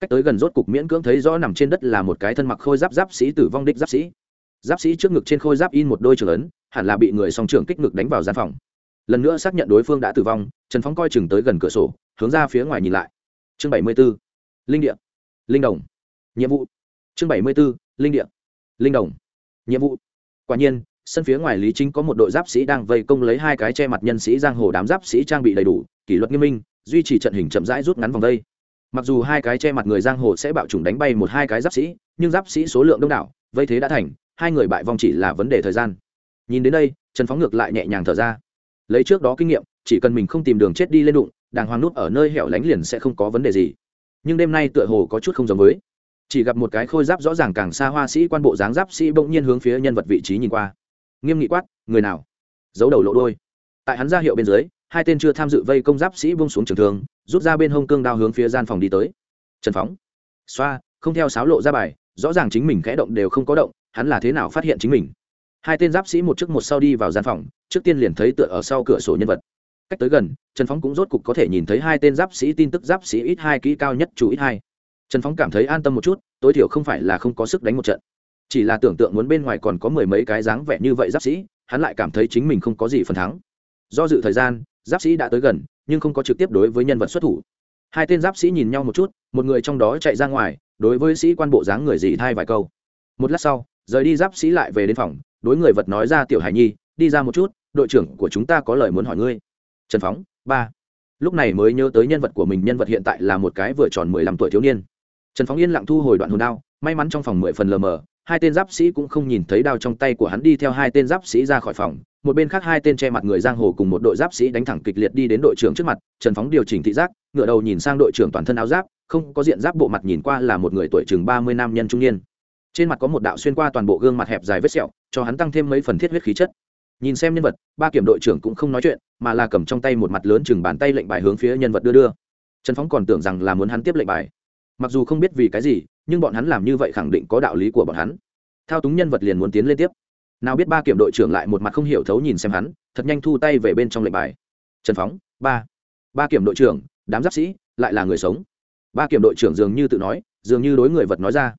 Cách tới gần rốt cục miễn cưỡng thấy rõ nằm trên đất là một cái thân mặc khôi giáp giáp sĩ tử vong đích giáp sĩ. Giáp sĩ trước ngực trên khôi giáp in một đôi trường ấn, hẳn là bị người song trưởng kích ngực đánh vào gian phòng lần nữa xác nhận đối phương đã tử vong, trần phóng coi chừng tới gần cửa sổ, hướng ra phía ngoài nhìn lại. Chương bảy mươi b ố linh địa. Linh đồng. Nhiệm vụ. Chương bảy mươi b ố linh địa. Linh đồng. Nhiệm vụ. Quả nhiên, sân phía ngoài lý chính có một đội giáp sĩ đang vây công lấy hai cái che mặt nhân sĩ giang hồ đám giáp sĩ trang bị đầy đủ, kỷ luật nghiêm minh, duy trì trận hình chậm rãi rút ngắn vòng vây mặc dù hai cái che mặt người giang hồ sẽ bạo chủng đánh bay một hai cái giáp sĩ, nhưng giáp sĩ số lượng đông đảo, vây thế đã thành, hai người bại vong chỉ là vấn đề thời gian. Nhìn đến đây, trần phóng ngược lại nhẹ nhàng thở ra lấy trước đó kinh nghiệm, chỉ cần mình không tìm đường chết đi lên đụng, đàng hoàng nút ở nơi hẻo lánh liền sẽ không có vấn đề gì. Nhưng đêm nay tựa hồ có chút không giống với. Chỉ gặp một cái khôi giáp rõ ràng càng xa hoa sĩ quan bộ dáng giáp sĩ bỗng nhiên hướng phía nhân vật vị trí nhìn qua. Nghiêm nghị quát, người nào? Giấu đầu lộ đôi tại hắn ra hiệu bên dưới, hai tên chưa tham dự vây công giáp sĩ bung xuống trường thường rút ra bên hông cương đao hướng phía gian phòng đi tới. Trần phóng. Xoa, không theo sáo lộ ra bài, rõ ràng chính mình khẽ động đều không có động, hắn là thế nào phát hiện chính mình? Hai tên giáp sĩ một trước một sau đi vào gian phòng, trước tiên liền thấy tựa ở sau cửa sổ nhân vật. Cách tới gần, trần phóng cũng rốt cục có thể nhìn thấy hai tên giáp sĩ tin tức giáp sĩ ít hai kỹ cao nhất chủ ít hai. Trần phóng cảm thấy an tâm một chút, tối thiểu không phải là không có sức đánh một trận. Chỉ là tưởng tượng muốn bên ngoài còn có mười mấy cái dáng vẻ như vậy giáp sĩ, hắn lại cảm thấy chính mình không có gì phần thắng. Do dự thời gian, giáp sĩ đã tới gần, nhưng không có trực tiếp đối với nhân vật xuất thủ. Hai tên giáp sĩ nhìn nhau một chút, một người trong đó chạy ra ngoài, đối với sĩ quan bộ dáng người dì thay vài câu. Một lát sau, rời đi giáp sĩ lại về đến phòng đối người vật nói ra tiểu hải nhi, đi ra một chút, đội trưởng của chúng ta có lời muốn hỏi ngươi. Trần phóng, ba. Lúc này mới nhớ tới nhân vật của mình, nhân vật hiện tại là một cái vừa tròn mười lăm tuổi thiếu niên. Trần phóng yên lặng thu hồi đoạn hồn đao, may mắn trong phòng mười phần lờ mờ, hai tên giáp sĩ cũng không nhìn thấy đao trong tay của hắn đi theo hai tên giáp sĩ ra khỏi phòng, một bên khác hai tên che mặt người giang hồ cùng một đội giáp sĩ đánh thẳng kịch liệt đi đến đội trưởng trước mặt, trần phóng điều chỉnh thị giác ngựa đầu nhìn sang đội trưởng toàn thân áo giáp, không có diện giáp bộ mặt nhìn qua là một người tuổi chừng ba mươi nam nhân trung niên trên mặt có một đạo xuyên qua toàn bộ gương mặt hẹp dài vết sẹo, cho hắn tăng thêm mấy phần thiết huyết khí chất. Nhìn xem nhân vật, ba kiểm đội trưởng cũng không nói chuyện, mà là cầm trong tay một mặt lớn chừng bàn tay lệnh bài hướng phía nhân vật đưa đưa. Trần phóng còn tưởng rằng là muốn hắn tiếp lệnh bài. Mặc dù không biết vì cái gì, nhưng bọn hắn làm như vậy khẳng định có đạo lý của bọn hắn. Thao túng nhân vật liền muốn tiến lên tiếp. Nào biết ba kiểm đội trưởng lại một mặt không hiểu thấu nhìn xem hắn, thật nhanh thu tay về bên trong lệnh bài. Trần phóng ba. Ba kiểm đội trưởng, đám giáp sĩ, lại là người sống. Ba kiểm đội trưởng dường như tự nói, dường như đối người vật nói ra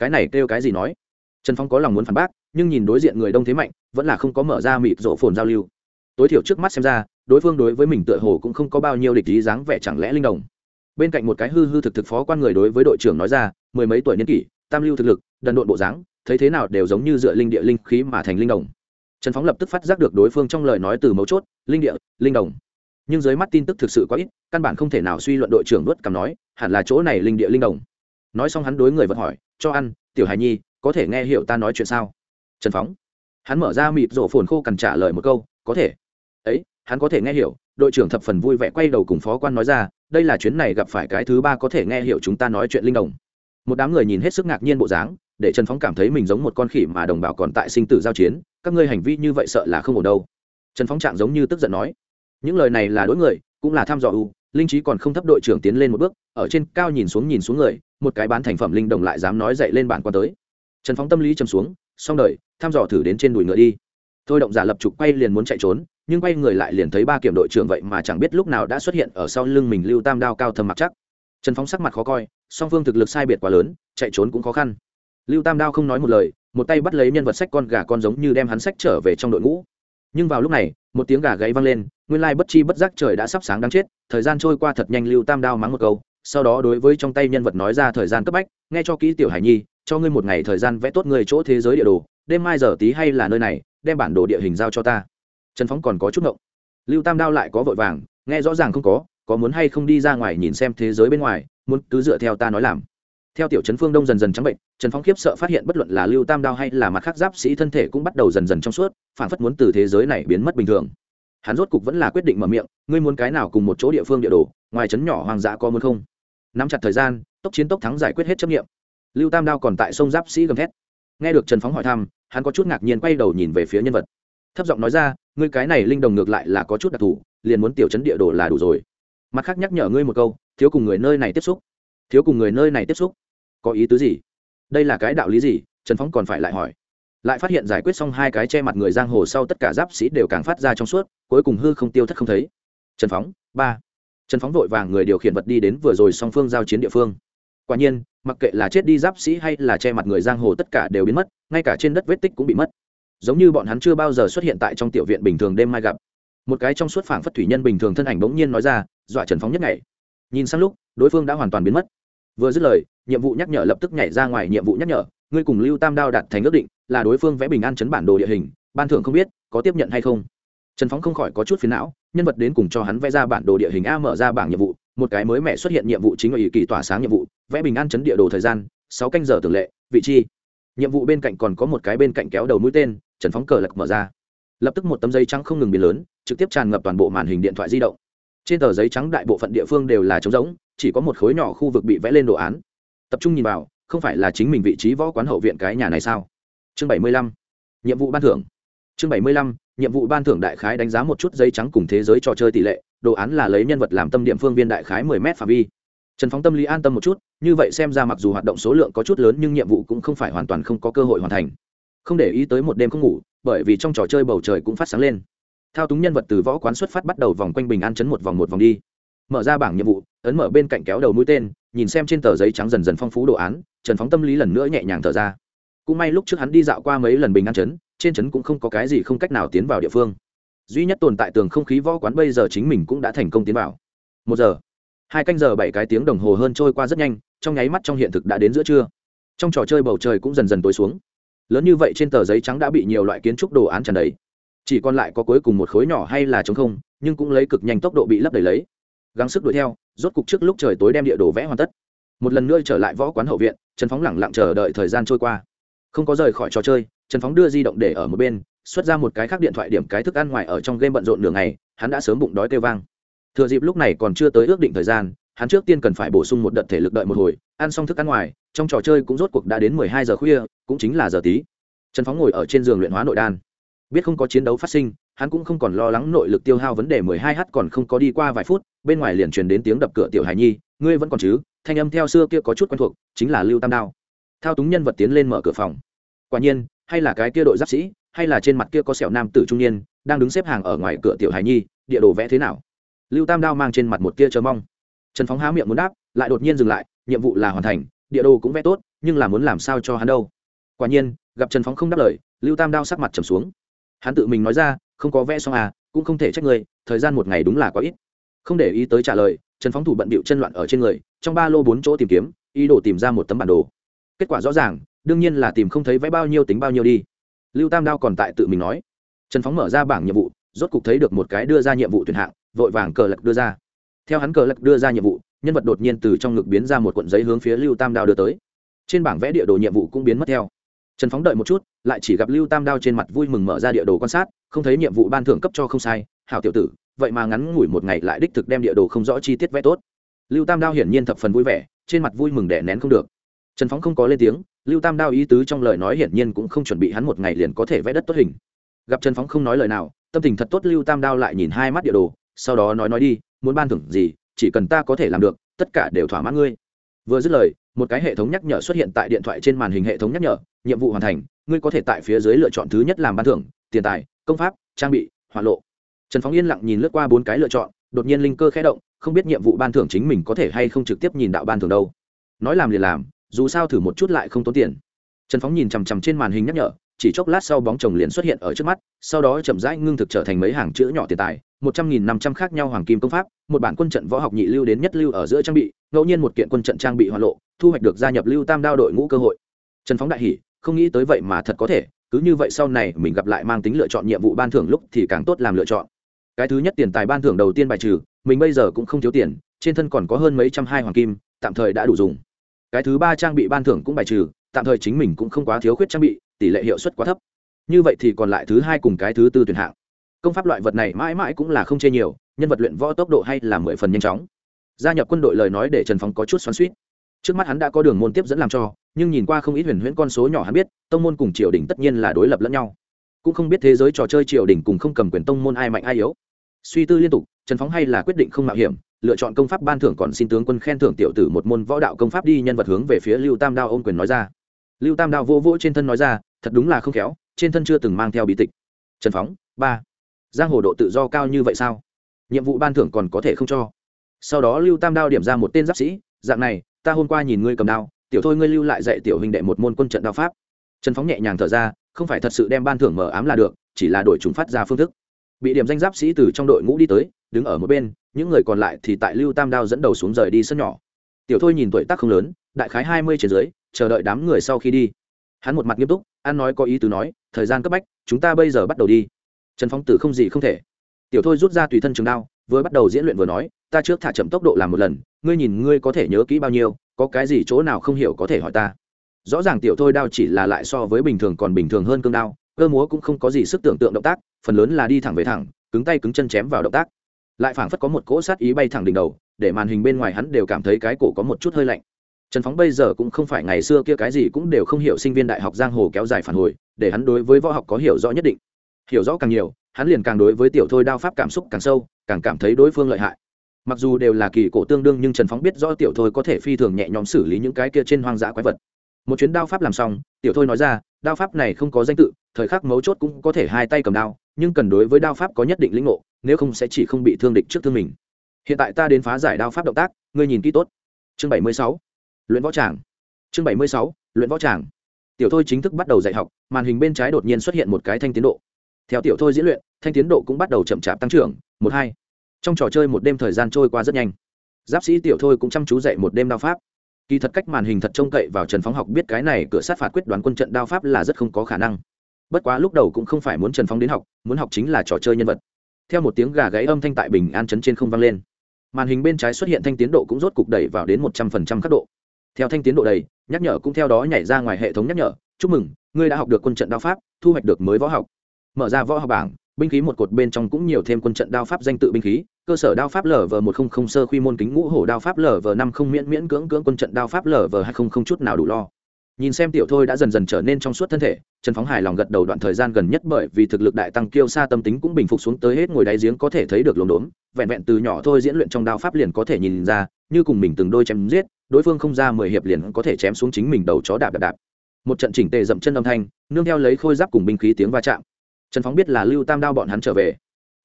cái này kêu cái gì nói? Trần phong có lòng muốn phản bác, nhưng nhìn đối diện người đông thế mạnh, vẫn là không có mở ra mịt rộ phồn giao lưu. Tối thiểu trước mắt xem ra, đối phương đối với mình tựa hồ cũng không có bao nhiêu địch ý dáng vẻ chẳng lẽ linh đồng bên cạnh một cái hư hư thực thực phó quan người đối với đội trưởng nói ra, mười mấy tuổi niên kỷ, tam lưu thực lực, đần độn bộ dáng, thấy thế nào đều giống như dựa linh địa linh khí mà thành linh đồng trần phóng lập tức phát giác được đối phương trong lời nói từ mấu chốt, linh địa, linh đồng nhưng dưới mắt tin tức thực sự quá ít, căn bản không thể nào suy luận đội trưởng đuất cằm nói, hẳn là chỗ này linh địa linh đồng nói xong hắn đối người vật hỏi, cho ăn, tiểu hài nhi, có thể nghe hiểu ta nói chuyện sao? Trần phóng. Hắn mở ra mịt rổ phồn khô cằn trả lời một câu, có thể. Ấy, hắn có thể nghe hiểu. Đội trưởng thập phần vui vẻ quay đầu cùng phó quan nói ra, đây là chuyến này gặp phải cái thứ ba có thể nghe hiểu chúng ta nói chuyện linh đồng. Một đám người nhìn hết sức ngạc nhiên bộ dáng, để trần phóng cảm thấy mình giống một con khỉ mà đồng bào còn tại sinh tử giao chiến, các ngươi hành vi như vậy sợ là không ổn đâu. Trần phóng trạng giống như tức giận nói, những lời này là đối người, cũng là thăm dò u linh trí còn không thấp, đội trưởng tiến lên một bước, ở trên cao nhìn xuống nhìn xuống người một cái bán thành phẩm linh đồng lại dám nói dậy lên bản quan tới. Trần phóng tâm lý chầm xuống, xong đời, thăm dò thử đến trên đùi ngựa đi. Thôi động giả lập trục quay liền muốn chạy trốn, nhưng quay người lại liền thấy ba kiểm đội trưởng vậy mà chẳng biết lúc nào đã xuất hiện ở sau lưng mình lưu tam đao cao thầm mặc chắc. Trần phóng sắc mặt khó coi, song phương thực lực sai biệt quá lớn, chạy trốn cũng khó khăn. Lưu tam đao không nói một lời, một tay bắt lấy nhân vật sách con gà con giống như đem hắn sách trở về trong đội ngũ. Nhưng vào lúc này, một tiếng gà gáy vang lên, nguyên lai bất chi bất giác trời đã sắp sáng đáng chết, thời gian trôi qua thật nhanh lưu tam đao mắng một câu sau đó đối với trong tay nhân vật nói ra thời gian cấp bách, nghe cho kỹ tiểu hải nhi, cho ngươi một ngày thời gian vẽ tốt người chỗ thế giới địa đồ, đêm mai giờ tí hay là nơi này, đem bản đồ địa hình giao cho ta. Trần phóng còn có chút ngộng. Lưu tam đao lại có vội vàng, nghe rõ ràng không có có muốn hay không đi ra ngoài nhìn xem thế giới bên ngoài, muốn cứ dựa theo ta nói làm. Theo tiểu trấn phương đông dần dần trắng bệnh, trần phóng khiếp sợ phát hiện bất luận là lưu tam đao hay là mặt khác giáp sĩ thân thể cũng bắt đầu dần dần trong suốt phản phất muốn từ thế giới này biến mất bình thường hắn rốt cục vẫn là quyết định mở miệng, ngươi muốn cái nào cùng một chỗ địa phương địa đồ, ngoài trấn nhỏ hoang dã có muốn không? Nắm chặt thời gian, tốc chiến tốc thắng giải quyết hết chấp nghiệm. Lưu tam đao còn tại sông giáp sĩ gầm thét. Nghe được trần phóng hỏi thăm, hắn có chút ngạc nhiên quay đầu nhìn về phía nhân vật. Thấp giọng nói ra, ngươi cái này linh đồng ngược lại là có chút đặc thù, liền muốn tiểu chấn địa đồ là đủ rồi. Mặt khác nhắc nhở ngươi một câu, thiếu cùng người nơi này tiếp xúc. Thiếu cùng người nơi này tiếp xúc. Có ý tứ gì? Đây là cái đạo lý gì? Trần phóng còn phải lại hỏi. Lại phát hiện giải quyết xong hai cái che mặt người giang hồ sau tất cả giáp sĩ đều càng phát ra trong suốt cuối cùng hư không tiêu thất không thấy. Trần phóng, ba. Trần phóng vội vàng người điều khiển vật đi đến vừa rồi song phương giao chiến địa phương. Quả nhiên, mặc kệ là chết đi giáp sĩ hay là che mặt người giang hồ tất cả đều biến mất, ngay cả trên đất vết tích cũng bị mất. Giống như bọn hắn chưa bao giờ xuất hiện tại trong tiểu viện bình thường đêm mai gặp. Một cái trong suốt phảng phất thủy nhân bình thường thân ảnh bỗng nhiên nói ra, dọa trần phóng nhất ngày. Nhìn sang lúc, đối phương đã hoàn toàn biến mất. Vừa dứt lời, nhiệm vụ nhắc nhở lập tức nhảy ra ngoài nhiệm vụ nhắc nhở, ngươi cùng lưu tam đao đặt thành ước định, là đối phương vẽ bình an chấn bản đồ địa hình, ban thưởng không biết, có tiếp nhận hay không? Trần phóng không khỏi có chút phiền não, nhân vật đến cùng cho hắn vẽ ra bản đồ địa hình a mở ra bảng nhiệm vụ, một cái mới mẻ xuất hiện nhiệm vụ chính ủy kỳ tỏa sáng nhiệm vụ, vẽ bình an chấn địa đồ thời gian, sáu canh giờ tưởng lệ, vị trí. Nhiệm vụ bên cạnh còn có một cái bên cạnh kéo đầu mũi tên, trần phóng cờ lật mở ra. Lập tức một tấm giấy trắng không ngừng biến lớn, trực tiếp tràn ngập toàn bộ màn hình điện thoại di động. Trên tờ giấy trắng đại bộ phận địa phương đều là trống rỗng, chỉ có một khối nhỏ khu vực bị vẽ lên đồ án. Tập trung nhìn vào, không phải là chính mình vị trí võ quán hậu viện cái nhà này sao? Chương bảy mươi lăm. Nhiệm vụ ban thưởng chương bảy mươi lăm, nhiệm vụ ban thưởng đại khái đánh giá một chút giấy trắng cùng thế giới trò chơi tỷ lệ, đồ án là lấy nhân vật làm tâm điểm phương viên đại khái mười m phạm vi. Trần phóng tâm lý an tâm một chút, như vậy xem ra mặc dù hoạt động số lượng có chút lớn nhưng nhiệm vụ cũng không phải hoàn toàn không có cơ hội hoàn thành. Không để ý tới một đêm không ngủ, bởi vì trong trò chơi bầu trời cũng phát sáng lên. Thao túng nhân vật từ võ quán xuất phát bắt đầu vòng quanh bình an chấn một vòng một vòng đi. Mở ra bảng nhiệm vụ, ấn mở bên cạnh kéo đầu mũi tên, nhìn xem trên tờ giấy trắng dần dần phong phú đồ án, trần phóng tâm lý lần nữa nhẹ nhàng thở ra. Cũng may lúc trước hắn đi dạo qua mấy lần bình an chấn trên trấn cũng không có cái gì không cách nào tiến vào địa phương. Duy nhất tồn tại tường không khí võ quán bây giờ chính mình cũng đã thành công tiến vào. Một giờ, hai canh giờ bảy cái tiếng đồng hồ hơn trôi qua rất nhanh, trong nháy mắt trong hiện thực đã đến giữa trưa. Trong trò chơi bầu trời cũng dần dần tối xuống. Lớn như vậy trên tờ giấy trắng đã bị nhiều loại kiến trúc đồ án tràn đầy. Chỉ còn lại có cuối cùng một khối nhỏ hay là trống không, nhưng cũng lấy cực nhanh tốc độ bị lấp đầy lấy. Gắng sức đuổi theo, rốt cục trước lúc trời tối đem địa đồ vẽ hoàn tất. Một lần nữa trở lại võ quán hậu viện, trần phóng lẳng lặng chờ đợi thời gian trôi qua không có rời khỏi trò chơi, trần phóng đưa di động để ở một bên, xuất ra một cái khác điện thoại điểm cái thức ăn ngoài ở trong game bận rộn nửa ngày, hắn đã sớm bụng đói kêu vang. Thừa dịp lúc này còn chưa tới ước định thời gian, hắn trước tiên cần phải bổ sung một đợt thể lực đợi một hồi, ăn xong thức ăn ngoài, trong trò chơi cũng rốt cuộc đã đến mười hai giờ khuya, cũng chính là giờ tí. Trần phóng ngồi ở trên giường luyện hóa nội đan. Biết không có chiến đấu phát sinh, hắn cũng không còn lo lắng nội lực tiêu hao vấn đề mười hai h còn không có đi qua vài phút, bên ngoài liền truyền đến tiếng đập cửa tiểu hải nhi, ngươi vẫn còn chứ? Thanh âm theo xưa kia có chút quen thuộc, chính là lưu tam đao thao túng nhân vật tiến lên mở cửa phòng. Quả nhiên, hay là cái kia đội giáp sĩ, hay là trên mặt kia có sẹo nam tử trung niên, đang đứng xếp hàng ở ngoài cửa tiểu hải nhi, địa đồ vẽ thế nào? Lưu tam đao mang trên mặt một kia chờ mong. Trần phóng há miệng muốn đáp, lại đột nhiên dừng lại, nhiệm vụ là hoàn thành, địa đồ cũng vẽ tốt, nhưng là muốn làm sao cho hắn đâu? Quả nhiên, gặp trần phóng không đáp lời, lưu tam đao sắc mặt trầm xuống. Hắn tự mình nói ra, không có vẽ xong à cũng không thể trách người, thời gian một ngày đúng là quá ít. Không để ý tới trả lời, trần phóng thủ bận bịu chân loạn ở trên người, trong ba lô bốn chỗ tìm kiếm, ý đồ tìm ra một tấm bản đồ kết quả rõ ràng, đương nhiên là tìm không thấy vẽ bao nhiêu tính bao nhiêu đi. Lưu tam đao còn tại tự mình nói. Trần phóng mở ra bảng nhiệm vụ, rốt cục thấy được một cái đưa ra nhiệm vụ tuyển hạng, vội vàng cờ lật đưa ra. Theo hắn cờ lật đưa ra nhiệm vụ, nhân vật đột nhiên từ trong ngực biến ra một cuộn giấy hướng phía lưu tam đao đưa tới. Trên bảng vẽ địa đồ nhiệm vụ cũng biến mất theo. Trần phóng đợi một chút, lại chỉ gặp lưu tam đao trên mặt vui mừng mở ra địa đồ quan sát, không thấy nhiệm vụ ban thưởng cấp cho không sai. Hảo tiểu tử, vậy mà ngắn ngủi một ngày lại đích thực đem địa đồ không rõ chi tiết vẽ tốt. Lưu tam đao hiển nhiên thập phần vui vẻ, trên mặt vui mừng đẻ nén không được trần phóng không có lên tiếng, lưu tam đao ý tứ trong lời nói hiển nhiên cũng không chuẩn bị hắn một ngày liền có thể vẽ đất tốt hình. Gặp trần phóng không nói lời nào, tâm tình thật tốt lưu tam đao lại nhìn hai mắt địa đồ, sau đó nói nói đi, muốn ban thưởng gì, chỉ cần ta có thể làm được, tất cả đều thỏa mãn ngươi. Vừa dứt lời, một cái hệ thống nhắc nhở xuất hiện tại điện thoại trên màn hình hệ thống nhắc nhở, nhiệm vụ hoàn thành, ngươi có thể tại phía dưới lựa chọn thứ nhất làm ban thưởng, tiền tài, công pháp, trang bị, hỏa lộ. Trần phóng yên lặng nhìn lướt qua bốn cái lựa chọn, đột nhiên linh cơ khẽ động, không biết nhiệm vụ ban thưởng chính mình có thể hay không trực tiếp nhìn đạo ban thưởng đâu. Nói làm liền làm dù sao thử một chút lại không tốn tiền. Trần phóng nhìn chằm chằm trên màn hình nhắc nhở, chỉ chốc lát sau bóng chồng liền xuất hiện ở trước mắt, sau đó chậm rãi ngưng thực trở thành mấy hàng chữ nhỏ tiền tài, một trăm nghìn năm trăm khác nhau hoàng kim công pháp, một bản quân trận võ học nhị lưu đến nhất lưu ở giữa trang bị, ngẫu nhiên một kiện quân trận trang bị hoa lộ, thu hoạch được gia nhập lưu tam đao đội ngũ cơ hội. Trần phóng đại hỉ, không nghĩ tới vậy mà thật có thể, cứ như vậy sau này mình gặp lại mang tính lựa chọn nhiệm vụ ban thưởng lúc thì càng tốt làm lựa chọn. Cái thứ nhất tiền tài ban thưởng đầu tiên bài trừ, mình bây giờ cũng không thiếu tiền, trên thân còn có hơn mấy trăm hai hoàng kim, tạm thời đã đủ dùng cái thứ ba trang bị ban thưởng cũng bài trừ, tạm thời chính mình cũng không quá thiếu khuyết trang bị, tỷ lệ hiệu suất quá thấp. Như vậy thì còn lại thứ hai cùng cái thứ tư tuyển hạng. Công pháp loại vật này mãi mãi cũng là không chê nhiều, nhân vật luyện võ tốc độ hay là mười phần nhanh chóng. Gia nhập quân đội lời nói để trần phóng có chút xoắn suýt trước mắt hắn đã có đường môn tiếp dẫn làm cho, nhưng nhìn qua không ít huyền huyễn con số nhỏ hắn biết, tông môn cùng triều đình tất nhiên là đối lập lẫn nhau. Cũng không biết thế giới trò chơi triều đình cùng không cầm quyền tông môn ai mạnh ai yếu. Suy tư liên tục, trần phóng hay là quyết định không mạo hiểm lựa chọn công pháp ban thưởng còn xin tướng quân khen thưởng tiểu tử một môn võ đạo công pháp đi, nhân vật hướng về phía lưu tam đao ôm quyền nói ra. Lưu tam đao vô vỗ trên thân nói ra, thật đúng là không khéo, trên thân chưa từng mang theo bí tịch. Trần phóng, ba. Giang hồ độ tự do cao như vậy sao? Nhiệm vụ ban thưởng còn có thể không cho. Sau đó lưu tam đao điểm ra một tên giáp sĩ, dạng này, ta hôm qua nhìn ngươi cầm đao, tiểu thôi ngươi lưu lại dạy tiểu hình đệ một môn quân trận đao pháp. Trần phóng nhẹ nhàng thở ra, không phải thật sự đem ban thưởng mở ám là được, chỉ là đổi chúng phát ra phương thức bị điểm danh giáp sĩ từ trong đội ngũ đi tới, đứng ở một bên, những người còn lại thì tại lưu tam đao dẫn đầu xuống rời đi sân nhỏ. Tiểu thôi nhìn tuổi tác không lớn, đại khái hai mươi trên dưới, chờ đợi đám người sau khi đi. Hắn một mặt nghiêm túc an nói có ý tứ nói, thời gian cấp bách, chúng ta bây giờ bắt đầu đi. Trần phóng tử không gì không thể. Tiểu thôi rút ra tùy thân trường đao, vừa bắt đầu diễn luyện vừa nói, ta trước thả chậm tốc độ làm một lần, ngươi nhìn ngươi có thể nhớ kỹ bao nhiêu, có cái gì chỗ nào không hiểu có thể hỏi ta. Rõ ràng tiểu thôi đao chỉ là lại so với bình thường còn bình thường hơn cương đao cơ múa cũng không có gì sức tưởng tượng động tác, phần lớn là đi thẳng về thẳng, cứng tay cứng chân chém vào động tác. Lại phảng phất có một cỗ sát ý bay thẳng đỉnh đầu, để màn hình bên ngoài hắn đều cảm thấy cái cổ có một chút hơi lạnh. Trần phóng bây giờ cũng không phải ngày xưa kia cái gì cũng đều không hiểu sinh viên đại học giang hồ kéo dài phản hồi, để hắn đối với võ học có hiểu rõ nhất định. Hiểu rõ càng nhiều, hắn liền càng đối với tiểu thôi đao pháp cảm xúc càng sâu, càng cảm thấy đối phương lợi hại. Mặc dù đều là kỳ cổ tương đương nhưng trần phóng biết rõ tiểu thôi có thể phi thường nhẹ nhõm xử lý những cái kia trên hoang dã quái vật. Một chuyến đao pháp làm xong, tiểu thôi nói ra đao pháp này không có danh tự, thời khắc mấu chốt cũng có thể hai tay cầm đao, nhưng cần đối với đao pháp có nhất định lĩnh ngộ, nếu không sẽ chỉ không bị thương địch trước thương mình. Hiện tại ta đến phá giải đao pháp động tác, ngươi nhìn kỹ tốt. Chương bảy mươi sáu. Luyện võ tràng. Chương bảy mươi sáu, luyện võ tràng. Tiểu thôi chính thức bắt đầu dạy học, màn hình bên trái đột nhiên xuất hiện một cái thanh tiến độ. Theo tiểu thôi diễn luyện, thanh tiến độ cũng bắt đầu chậm chạp tăng trưởng, một hai. Trong trò chơi một đêm thời gian trôi qua rất nhanh. Giáp sĩ tiểu thôi cũng chăm chú dạy một đêm đao pháp kỳ thật cách màn hình thật trông cậy vào trần phóng học biết cái này cửa sát phạt quyết đoán quân trận đao pháp là rất không có khả năng. Bất quá lúc đầu cũng không phải muốn trần phóng đến học, muốn học chính là trò chơi nhân vật. Theo một tiếng gà gáy âm thanh tại bình an chấn trên không vang lên. Màn hình bên trái xuất hiện thanh tiến độ cũng rốt cục đẩy vào đến một trăm phần trăm khắc độ. Theo thanh tiến độ đầy, nhắc nhở cũng theo đó nhảy ra ngoài hệ thống nhắc nhở. Chúc mừng, ngươi đã học được quân trận đao pháp, thu hoạch được mới võ học. Mở ra võ học bảng binh khí một cột bên trong cũng nhiều thêm quân trận đao pháp danh tự binh khí, cơ sở đao pháp lv một không không sơ khuy môn kính ngũ hổ đao pháp lv năm không miễn miễn cưỡng cưỡng quân trận đao pháp lv hai không không chút nào đủ lo. Nhìn xem tiểu thôi đã dần dần trở nên trong suốt thân thể, trần phóng hài lòng gật đầu đoạn thời gian gần nhất bởi vì thực lực đại tăng kiêu xa tâm tính cũng bình phục xuống tới hết ngồi đáy giếng có thể thấy được lồn đốn vẹn vẹn từ nhỏ thôi diễn luyện trong đao pháp liền có thể nhìn ra, như cùng mình từng đôi chém giết, đối phương không ra mười hiệp liền có thể chém xuống chính mình đầu chó đạp đạp đạp. Một trận chỉnh tề dậm chân âm thanh, nương theo lấy khôi giáp cùng binh khí tiếng va chạm trần phóng biết là lưu tam đao bọn hắn trở về.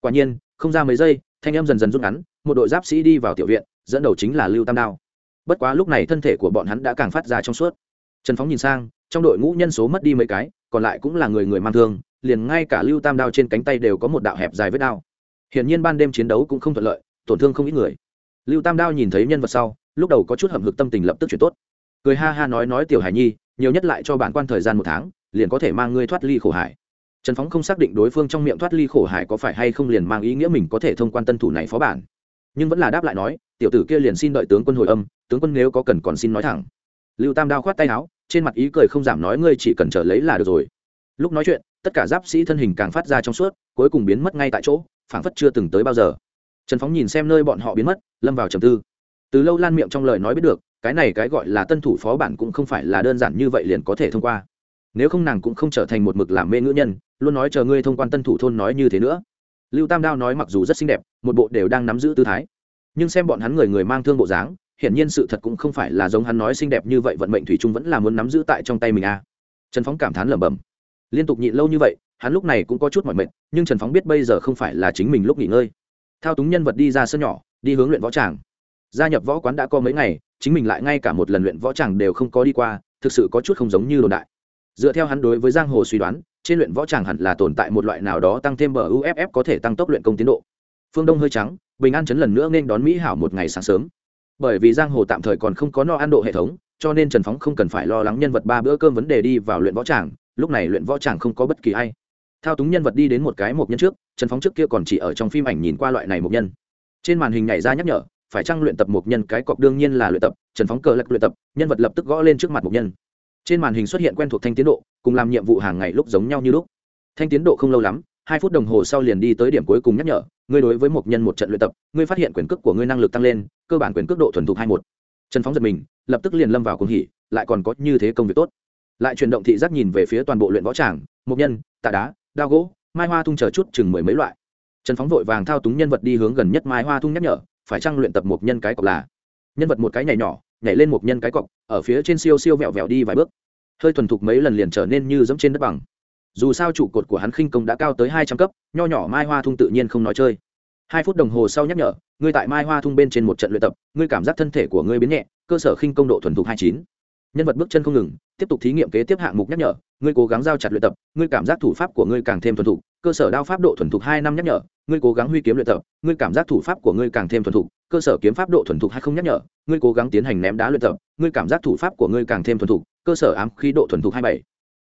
Quả nhiên, không ra mấy giây, thanh em dần dần rút ngắn, một đội giáp sĩ đi vào tiểu viện, dẫn đầu chính là lưu tam đao. Bất quá lúc này thân thể của bọn hắn đã càng phát ra trong suốt. Trần phóng nhìn sang, trong đội ngũ nhân số mất đi mấy cái, còn lại cũng là người người mang thương, liền ngay cả lưu tam đao trên cánh tay đều có một đạo hẹp dài vết đao. Hiển nhiên ban đêm chiến đấu cũng không thuận lợi, tổn thương không ít người. Lưu tam đao nhìn thấy nhân vật sau, lúc đầu có chút hậm hực tâm tình lập tức chuyển tốt. Cười ha ha nói nói tiểu hải nhi, nhiều nhất lại cho bản quan thời gian một tháng, liền có thể mang ngươi thoát ly khổ hải trần phóng không xác định đối phương trong miệng thoát ly khổ hải có phải hay không liền mang ý nghĩa mình có thể thông quan tân thủ này phó bản. Nhưng vẫn là đáp lại nói, tiểu tử kia liền xin đợi tướng quân hồi âm, tướng quân nếu có cần còn xin nói thẳng. Lưu tam đao khoát tay áo, trên mặt ý cười không giảm nói ngươi chỉ cần chờ lấy là được rồi. Lúc nói chuyện, tất cả giáp sĩ thân hình càng phát ra trong suốt, cuối cùng biến mất ngay tại chỗ, phảng phất chưa từng tới bao giờ. Trần phóng nhìn xem nơi bọn họ biến mất, lâm vào trầm tư. Từ lâu lan miệng trong lời nói biết được, cái này cái gọi là tân thủ phó bản cũng không phải là đơn giản như vậy liền có thể thông qua nếu không nàng cũng không trở thành một mực làm mê ngữ nhân, luôn nói chờ ngươi thông quan tân thủ thôn nói như thế nữa. Lưu tam đao nói mặc dù rất xinh đẹp, một bộ đều đang nắm giữ tư thái. Nhưng xem bọn hắn người người mang thương bộ dáng, hiển nhiên sự thật cũng không phải là giống hắn nói xinh đẹp như vậy vận mệnh thủy Trung vẫn là muốn nắm giữ tại trong tay mình a. À. trần phóng cảm thán lẩm bẩm. Liên tục nhịn lâu như vậy, hắn lúc này cũng có chút mỏi mệt, nhưng trần phóng biết bây giờ không phải là chính mình lúc nghỉ ngơi. Thao túng nhân vật đi ra sân nhỏ, đi hướng luyện võ tràng. Gia nhập võ quán đã có mấy ngày, chính mình lại ngay cả một lần luyện võ tràng đều không có đi qua, thực sự có chút không giống như đồn đại dựa theo hắn đối với giang hồ suy đoán, trên luyện võ tràng hẳn là tồn tại một loại nào đó tăng thêm bờ uff có thể tăng tốc luyện công tiến độ. Phương đông hơi trắng, bình an chấn lần nữa nên đón mỹ hảo một ngày sáng sớm. Bởi vì giang hồ tạm thời còn không có no ăn độ hệ thống, cho nên trần phóng không cần phải lo lắng nhân vật ba bữa cơm vấn đề đi vào luyện võ tràng, lúc này luyện võ tràng không có bất kỳ ai. Thao túng nhân vật đi đến một cái mộc nhân trước, trần phóng trước kia còn chỉ ở trong phim ảnh nhìn qua loại này mộc nhân. Trên màn hình nhảy ra nhắc nhở, phải chăng luyện tập mộc nhân cái cọc đương nhiên là luyện tập, trần phóng cờ lạch luyện tập, nhân vật lập tức gõ lên trước mặt mộc nhân trên màn hình xuất hiện quen thuộc thanh tiến độ, cùng làm nhiệm vụ hàng ngày lúc giống nhau như lúc. Thanh tiến độ không lâu lắm, hai phút đồng hồ sau liền đi tới điểm cuối cùng nhắc nhở, ngươi đối với một nhân một trận luyện tập, ngươi phát hiện quyền cước của ngươi năng lực tăng lên, cơ bản quyền cước độ thuần thục hai một. Trần phóng giật mình, lập tức liền lâm vào cùng hỉ, lại còn có như thế công việc tốt. Lại chuyển động thị giác nhìn về phía toàn bộ luyện võ tràng, một nhân, tạ đá, đao gỗ, mai hoa thung chờ chút chừng mười mấy loại. Trần phóng vội vàng thao túng nhân vật đi hướng gần nhất mai hoa thung nhắc nhở, phải chăng luyện tập một nhân cái cọc là? Nhân vật một cái nhảy nhỏ nhảy lên một nhân cái cọc, ở phía trên siêu siêu vẹo vẹo đi vài bước. Hơi thuần thục mấy lần liền trở nên như dẫm trên đất bằng. Dù sao trụ cột của hắn khinh công đã cao tới hai trăm cấp, nho nhỏ mai hoa thung tự nhiên không nói chơi. Hai phút đồng hồ sau nhắc nhở, ngươi tại mai hoa thung bên trên một trận luyện tập, ngươi cảm giác thân thể của ngươi biến nhẹ, cơ sở khinh công độ thuần thục hai chín. Nhân vật bước chân không ngừng, tiếp tục thí nghiệm kế tiếp hạng mục nhắc nhở, ngươi cố gắng giao chặt luyện tập, ngươi cảm giác thủ pháp của ngươi càng thêm thuần thục, cơ sở đao pháp độ thuần thục hai năm nhắc nhở, ngươi cố gắng huy kiếm luyện tập, ngươi cảm giác thủ pháp của ngươi càng thêm thuần thục cơ sở kiếm pháp độ thuần thục hay không nhắc nhở, ngươi cố gắng tiến hành ném đá luyện tập, ngươi cảm giác thủ pháp của ngươi càng thêm thuần thục, cơ sở ám khí độ thuần thục hai bảy.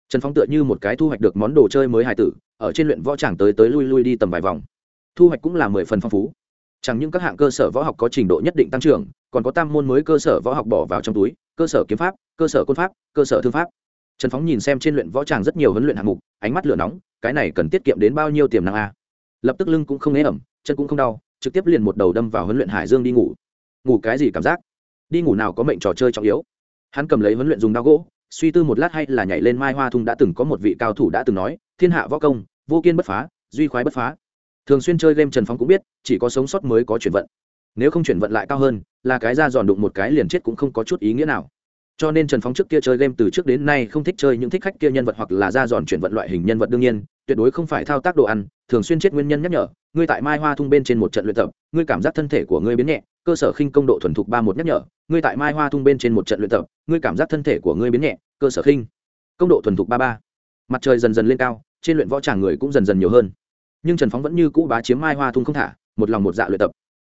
Trần phóng tựa như một cái thu hoạch được món đồ chơi mới hài tử, ở trên luyện võ tràng tới tới lui lui đi tầm vài vòng. Thu hoạch cũng là mười phần phong phú. Chẳng những các hạng cơ sở võ học có trình độ nhất định tăng trưởng, còn có tam môn mới cơ sở võ học bỏ vào trong túi, cơ sở kiếm pháp, cơ sở côn pháp, cơ sở thương pháp. Trần phóng nhìn xem trên luyện võ tràng rất nhiều huấn luyện hạng mục, ánh mắt lửa nóng, cái này cần tiết kiệm đến bao nhiêu tiềm năng a? Lập tức lưng cũng không ế ẩm, chân cũng không đau trực tiếp liền một đầu đâm vào huấn luyện hải dương đi ngủ. Ngủ cái gì cảm giác? Đi ngủ nào có mệnh trò chơi trọng yếu? Hắn cầm lấy huấn luyện dùng đao gỗ, suy tư một lát hay là nhảy lên mai hoa thung đã từng có một vị cao thủ đã từng nói, thiên hạ võ công, vô kiên bất phá, duy khoái bất phá. Thường xuyên chơi game trần phóng cũng biết, chỉ có sống sót mới có chuyển vận. Nếu không chuyển vận lại cao hơn, là cái ra giòn đụng một cái liền chết cũng không có chút ý nghĩa nào. Cho nên trần phóng trước kia chơi game từ trước đến nay không thích chơi những thích khách kia nhân vật hoặc là ra giòn chuyển vận loại hình nhân vật đương nhiên tuyệt đối không phải thao tác đồ ăn, thường xuyên chết nguyên nhân nhắc nhở, ngươi tại mai hoa thung bên trên một trận luyện tập, ngươi cảm giác thân thể của ngươi biến nhẹ, cơ sở khinh công độ thuần thục ba một nhắc nhở, ngươi tại mai hoa thung bên trên một trận luyện tập, ngươi cảm giác thân thể của ngươi biến nhẹ, cơ sở khinh công độ thuần thục ba ba. Mặt trời dần dần lên cao, trên luyện võ tràng người cũng dần dần nhiều hơn. Nhưng trần phóng vẫn như cũ bá chiếm mai hoa thung không thả, một lòng một dạ luyện tập.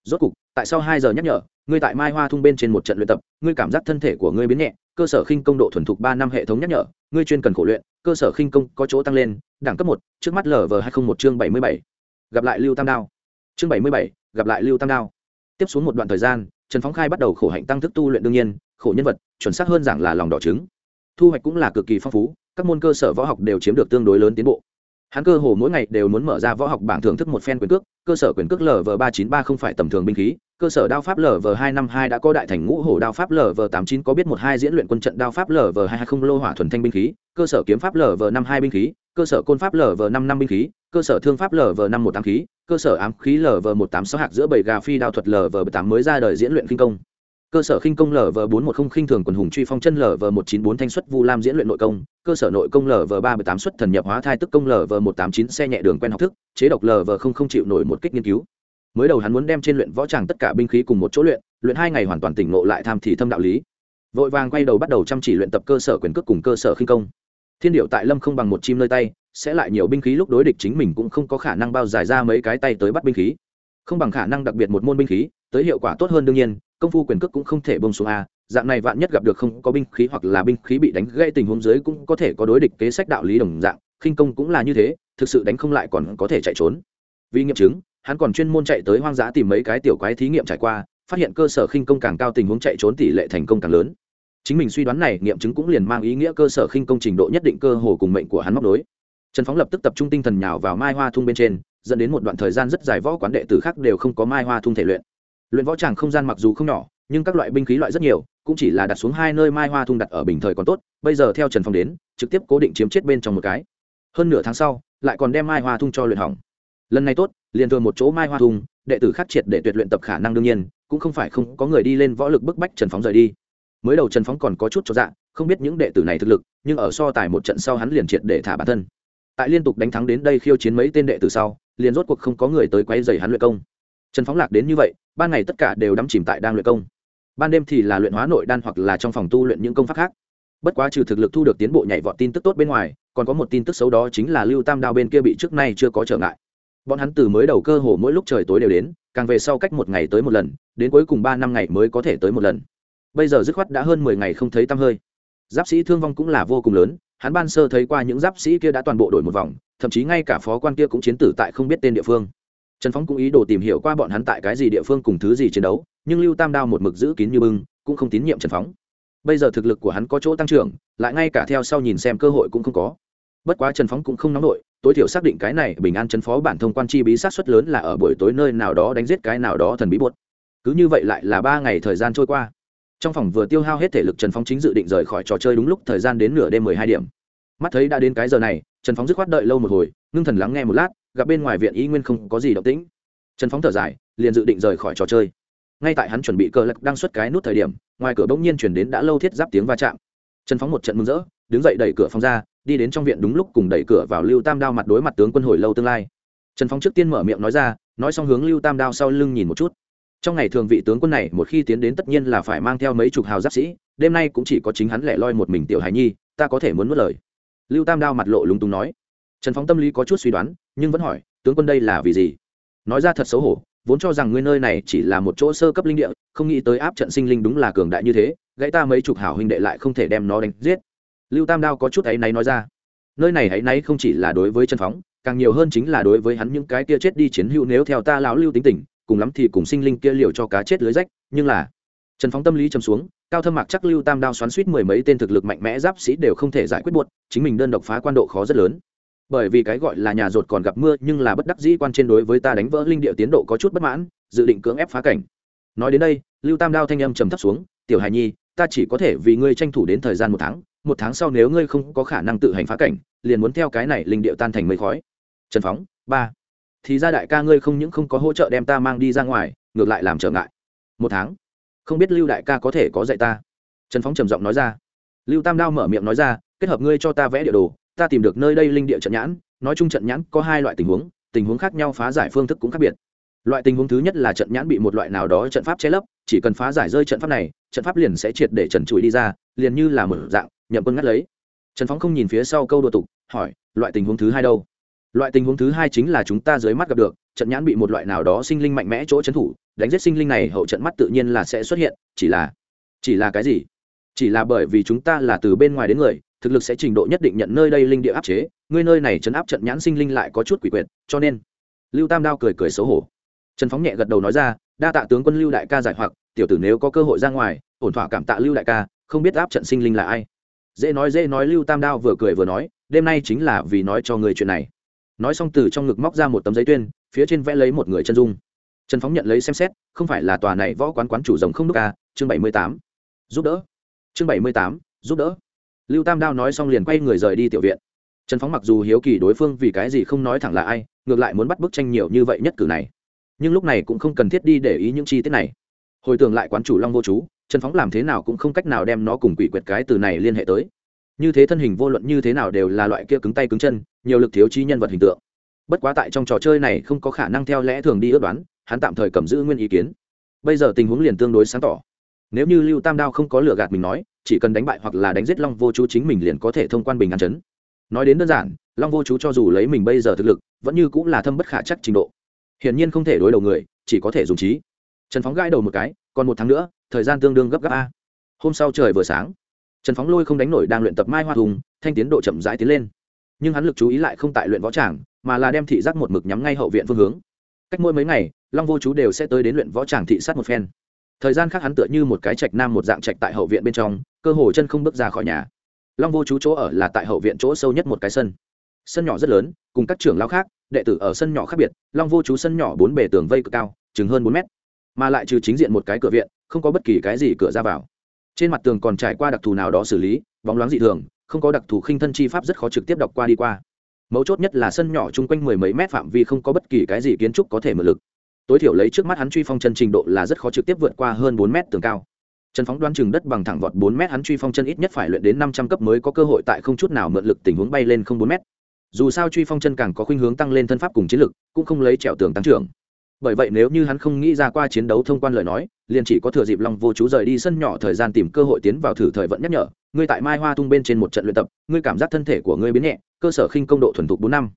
Rốt cục, tại sau hai giờ nhắc nhở, ngươi tại mai hoa thung bên trên một trận luyện tập, ngươi cảm giác thân thể của ngươi biến nhẹ, cơ sở khinh công độ thuần thục ba năm hệ thống nhắc nhở ngươi chuyên cần khổ luyện, cơ sở khinh công có chỗ tăng lên, đẳng cấp một, trước mắt lv hai không một chương bảy mươi bảy. Gặp lại lưu tam đao. Chương bảy mươi bảy, gặp lại lưu tam đao. Tiếp xuống một đoạn thời gian, trần phóng khai bắt đầu khổ hạnh tăng thức tu luyện đương nhiên, khổ nhân vật, chuẩn xác hơn giảng là lòng đỏ trứng. Thu hoạch cũng là cực kỳ phong phú, các môn cơ sở võ học đều chiếm được tương đối lớn tiến bộ. Hắn cơ hồ mỗi ngày đều muốn mở ra võ học bảng thưởng thức một phen quyền cước, cơ sở quyền cước lv ba chín ba không phải tầm thường binh khí cơ sở đao pháp lv hai năm hai đã có đại thành ngũ hổ đao pháp lv tám chín có biết một hai diễn luyện quân trận đao pháp lv hai hai không lô hỏa thuần thanh binh khí cơ sở kiếm pháp lv năm hai binh khí cơ sở côn pháp lv năm năm binh khí cơ sở thương pháp lv năm một tám khí cơ sở ám khí lv một tám sáu hạt giữa bảy gà phi đao thuật lv tám mới ra đời diễn luyện kinh công cơ sở khinh công lv bốn một không khinh thường quần hùng truy phong chân lv một chín bốn thanh xuất vu lam diễn luyện nội công cơ sở nội công lv ba tám xuất thần nhập hóa thai tức công lv một tám chín xe nhẹ đường quen học thức chế độc lv không không chịu nổi một kích nghiên cứu mới đầu hắn muốn đem trên luyện võ tràng tất cả binh khí cùng một chỗ luyện luyện hai ngày hoàn toàn tỉnh ngộ lại tham thì thâm đạo lý. Vội vàng quay đầu bắt đầu chăm chỉ luyện tập cơ sở quyền cước cùng cơ sở khinh công. Thiên điệu tại lâm không bằng một chim nơi tay, sẽ lại nhiều binh khí lúc đối địch chính mình cũng không có khả năng bao giải ra mấy cái tay tới bắt binh khí. Không bằng khả năng đặc biệt một môn binh khí, tới hiệu quả tốt hơn đương nhiên, công phu quyền cước cũng không thể bông xuống a, dạng này vạn nhất gặp được không có binh khí hoặc là binh khí bị đánh gây tình huống dưới cũng có thể có đối địch kế sách đạo lý đồng dạng, khinh công cũng là như thế, thực sự đánh không lại còn có thể chạy trốn. Vì nghiệm chứng hắn còn chuyên môn chạy tới hoang dã tìm mấy cái tiểu quái thí nghiệm trải qua, phát hiện cơ sở khinh công càng cao tình huống chạy trốn tỷ lệ thành công càng lớn. Chính mình suy đoán này nghiệm chứng cũng liền mang ý nghĩa cơ sở khinh công trình độ nhất định cơ hồ cùng mệnh của hắn móc đối trần phóng lập tức tập trung tinh thần nhào vào mai hoa thung bên trên, dẫn đến một đoạn thời gian rất dài võ quán đệ tử khác đều không có mai hoa thung thể luyện. Luyện võ tràng không gian mặc dù không nhỏ, nhưng các loại binh khí loại rất nhiều, cũng chỉ là đặt xuống hai nơi mai hoa thung đặt ở bình thời còn tốt, bây giờ theo trần phong đến, trực tiếp cố định chiếm chết bên trong một cái. Hơn nửa tháng sau, lại còn đem mai hoa thung cho luyện hỏng lần này tốt liền thường một chỗ mai hoa thùng, đệ tử khắc triệt để tuyệt luyện tập khả năng đương nhiên cũng không phải không có người đi lên võ lực bức bách trần phóng rời đi. Mới đầu trần phóng còn có chút cho dạ không biết những đệ tử này thực lực nhưng ở so tài một trận sau hắn liền triệt để thả bản thân. Tại liên tục đánh thắng đến đây khiêu chiến mấy tên đệ tử sau liền rốt cuộc không có người tới quay dày hắn luyện công. Trần phóng lạc đến như vậy ban ngày tất cả đều đắm chìm tại đang luyện công. Ban đêm thì là luyện hóa nội đan hoặc là trong phòng tu luyện những công pháp khác. Bất quá trừ thực lực thu được tiến bộ nhảy vọt tin tức tốt bên ngoài còn có một tin tức xấu đó chính là lưu tam đao bên kia bị trước nay chưa có trở ngại bọn hắn từ mới đầu cơ hồ mỗi lúc trời tối đều đến, càng về sau cách một ngày tới một lần, đến cuối cùng ba năm ngày mới có thể tới một lần. Bây giờ dứt khoát đã hơn mười ngày không thấy tăm hơi. Giáp sĩ thương vong cũng là vô cùng lớn, hắn ban sơ thấy qua những giáp sĩ kia đã toàn bộ đổi một vòng, thậm chí ngay cả phó quan kia cũng chiến tử tại không biết tên địa phương. Trần phóng cũng ý đồ tìm hiểu qua bọn hắn tại cái gì địa phương cùng thứ gì chiến đấu, nhưng lưu tam đao một mực giữ kín như bưng, cũng không tín nhiệm trần phóng. Bây giờ thực lực của hắn có chỗ tăng trưởng, lại ngay cả theo sau nhìn xem cơ hội cũng không có. Bất quá trần phóng cũng không nóng nổi tối thiểu xác định cái này bình an chấn phó bản thông quan chi bí sát xuất lớn là ở buổi tối nơi nào đó đánh giết cái nào đó thần bí bột cứ như vậy lại là ba ngày thời gian trôi qua. Trong phòng vừa tiêu hao hết thể lực trần phóng chính dự định rời khỏi trò chơi đúng lúc thời gian đến nửa đêm mười hai điểm. Mắt thấy đã đến cái giờ này, trần phóng dứt khoát đợi lâu một hồi, ngưng thần lắng nghe một lát, gặp bên ngoài viện ý nguyên không có gì động tĩnh. Trần phóng thở dài, liền dự định rời khỏi trò chơi. Ngay tại hắn chuẩn bị cờ lạc đang xuất cái nút thời điểm, ngoài cửa bỗng nhiên chuyển đến đã lâu thiết giáp tiếng va chạm. Trần phóng một trận mừng rỡ đứng dậy đẩy cửa phòng ra, đi đến trong viện đúng lúc cùng đẩy cửa vào lưu tam đao mặt đối mặt tướng quân hồi lâu tương lai. Trần Phong trước tiên mở miệng nói ra, nói xong hướng lưu tam đao sau lưng nhìn một chút. Trong ngày thường vị tướng quân này một khi tiến đến tất nhiên là phải mang theo mấy chục hào giáp sĩ, đêm nay cũng chỉ có chính hắn lẻ loi một mình tiểu hài nhi, ta có thể muốn mất lời. Lưu tam đao mặt lộ lúng túng nói. Trần phóng tâm lý có chút suy đoán, nhưng vẫn hỏi, tướng quân đây là vì gì? Nói ra thật xấu hổ, vốn cho rằng ngươi nơi này chỉ là một chỗ sơ cấp linh địa, không nghĩ tới áp trận sinh linh đúng là cường đại như thế, gãy ta mấy chục hảo huynh đệ lại không thể đem nó đánh giết lưu tam đao có chút áy náy nói ra. Nơi này áy náy không chỉ là đối với trần phóng, càng nhiều hơn chính là đối với hắn những cái kia chết đi chiến hữu nếu theo ta lão lưu tính tình, cùng lắm thì cùng sinh linh kia liều cho cá chết lưới rách, nhưng là trần phóng tâm lý chầm xuống, cao thâm mạc chắc lưu tam đao xoắn suýt mười mấy tên thực lực mạnh mẽ giáp sĩ đều không thể giải quyết buộc, chính mình đơn độc phá quan độ khó rất lớn. Bởi vì cái gọi là nhà rột còn gặp mưa, nhưng là bất đắc dĩ quan trên đối với ta đánh vỡ linh địa tiến độ có chút bất mãn, dự định cưỡng ép phá cảnh. Nói đến đây, lưu tam đao thanh âm trầm thấp xuống, tiểu hài nhi, ta chỉ có thể vì ngươi tranh thủ đến thời gian một tháng một tháng sau nếu ngươi không có khả năng tự hành phá cảnh, liền muốn theo cái này linh địa tan thành mây khói. Trần phóng, ba. Thì ra đại ca ngươi không những không có hỗ trợ đem ta mang đi ra ngoài, ngược lại làm trở ngại. Một tháng? Không biết lưu đại ca có thể có dạy ta? Trần phóng trầm giọng nói ra. Lưu tam đao mở miệng nói ra, kết hợp ngươi cho ta vẽ địa đồ, ta tìm được nơi đây linh địa trận nhãn, nói chung trận nhãn có hai loại tình huống tình huống khác nhau phá giải phương thức cũng khác biệt. Loại tình huống thứ nhất là trận nhãn bị một loại nào đó trận pháp che lấp, chỉ cần phá giải rơi trận pháp này, trận pháp liền sẽ triệt để trần trụi đi ra, liền như là một dạng nhậm quân ngắt lấy. Trần phóng không nhìn phía sau câu đua tục, hỏi, loại tình huống thứ hai đâu? Loại tình huống thứ hai chính là chúng ta dưới mắt gặp được, trận nhãn bị một loại nào đó sinh linh mạnh mẽ chỗ trấn thủ, đánh giết sinh linh này hậu trận mắt tự nhiên là sẽ xuất hiện, chỉ là chỉ là cái gì? Chỉ là bởi vì chúng ta là từ bên ngoài đến người, thực lực sẽ trình độ nhất định nhận nơi đây linh địa áp chế, ngươi nơi này chấn áp trận nhãn sinh linh lại có chút quỷ quyệt, cho nên lưu tam đao cười cười xấu hổ. Trần phóng nhẹ gật đầu nói ra, đa tạ tướng quân lưu đại ca giải hoặc, tiểu tử nếu có cơ hội ra ngoài, ổn thỏa cảm tạ lưu đại ca, không biết áp trận sinh linh là ai dễ nói dễ nói lưu tam đao vừa cười vừa nói, đêm nay chính là vì nói cho người chuyện này. Nói xong từ trong ngực móc ra một tấm giấy tuyên, phía trên vẽ lấy một người chân dung. Trần phóng nhận lấy xem xét, không phải là tòa này võ quán quán chủ rồng không đúc ca chương bảy mươi tám. Giúp đỡ. Chương bảy mươi tám, giúp đỡ. Lưu tam đao nói xong liền quay người rời đi tiểu viện. Trần phóng mặc dù hiếu kỳ đối phương vì cái gì không nói thẳng là ai, ngược lại muốn bắt bức tranh nhiều như vậy nhất cử này. Nhưng lúc này cũng không cần thiết đi để ý những chi tiết này. Hồi tưởng lại quán chủ long vô chú trần phóng làm thế nào cũng không cách nào đem nó cùng quỷ quyệt cái từ này liên hệ tới. Như thế thân hình vô luận như thế nào đều là loại kia cứng tay cứng chân, nhiều lực thiếu chi nhân vật hình tượng. Bất quá tại trong trò chơi này không có khả năng theo lẽ thường đi ước đoán, hắn tạm thời cầm giữ nguyên ý kiến. Bây giờ tình huống liền tương đối sáng tỏ. Nếu như lưu tam đao không có lừa gạt mình nói, chỉ cần đánh bại hoặc là đánh giết long vô chú chính mình liền có thể thông quan bình an chấn. Nói đến đơn giản, long vô chú cho dù lấy mình bây giờ thực lực, vẫn như cũng là thâm bất khả chắc trình độ. Hiển nhiên không thể đối đầu người, chỉ có thể dùng trí. Trần phóng gãi đầu một cái, còn một tháng nữa thời gian tương đương gấp gáp a. Hôm sau trời vừa sáng, trần phóng lôi không đánh nổi đang luyện tập mai hoa thùng, thanh tiến độ chậm rãi tiến lên. Nhưng hắn lực chú ý lại không tại luyện võ tràng, mà là đem thị giác một mực nhắm ngay hậu viện phương hướng. Cách mỗi mấy ngày, long vô chú đều sẽ tới đến luyện võ tràng thị sát một phen. Thời gian khác hắn tựa như một cái trạch nam một dạng trạch tại hậu viện bên trong, cơ hồ chân không bước ra khỏi nhà. Long vô chú chỗ ở là tại hậu viện chỗ sâu nhất một cái sân. Sân nhỏ rất lớn, cùng các trưởng lao khác, đệ tử ở sân nhỏ khác biệt, long vô chú sân nhỏ bốn bề tường vây cực cao, chừng hơn bốn mét, mà lại trừ chính diện một cái cửa viện không có bất kỳ cái gì cửa ra vào. Trên mặt tường còn trải qua đặc thù nào đó xử lý, bóng loáng dị thường, không có đặc thù khinh thân chi pháp rất khó trực tiếp đọc qua đi qua. Mấu chốt nhất là sân nhỏ chung quanh mười mấy mét phạm vi không có bất kỳ cái gì kiến trúc có thể mở lực. Tối thiểu lấy trước mắt hắn truy phong chân trình độ là rất khó trực tiếp vượt qua hơn bốn mét tường cao. Trần phóng đoán chừng đất bằng thẳng vọt bốn mét hắn truy phong chân ít nhất phải luyện đến năm trăm cấp mới có cơ hội tại không chút nào mượn lực tình huống bay lên không bốn mét. Dù sao truy phong chân càng có khuynh hướng tăng lên thân pháp cùng chiến lực, cũng không lấy trèo tường tăng trưởng bởi vậy nếu như hắn không nghĩ ra qua chiến đấu thông quan lời nói, liền chỉ có thừa dịp long vô chú rời đi sân nhỏ thời gian tìm cơ hội tiến vào thử thời vận nhắc nhở, ngươi tại mai hoa tung bên trên một trận luyện tập, ngươi cảm giác thân thể của ngươi biến nhẹ, cơ sở khinh công độ thuần thục bốn năm.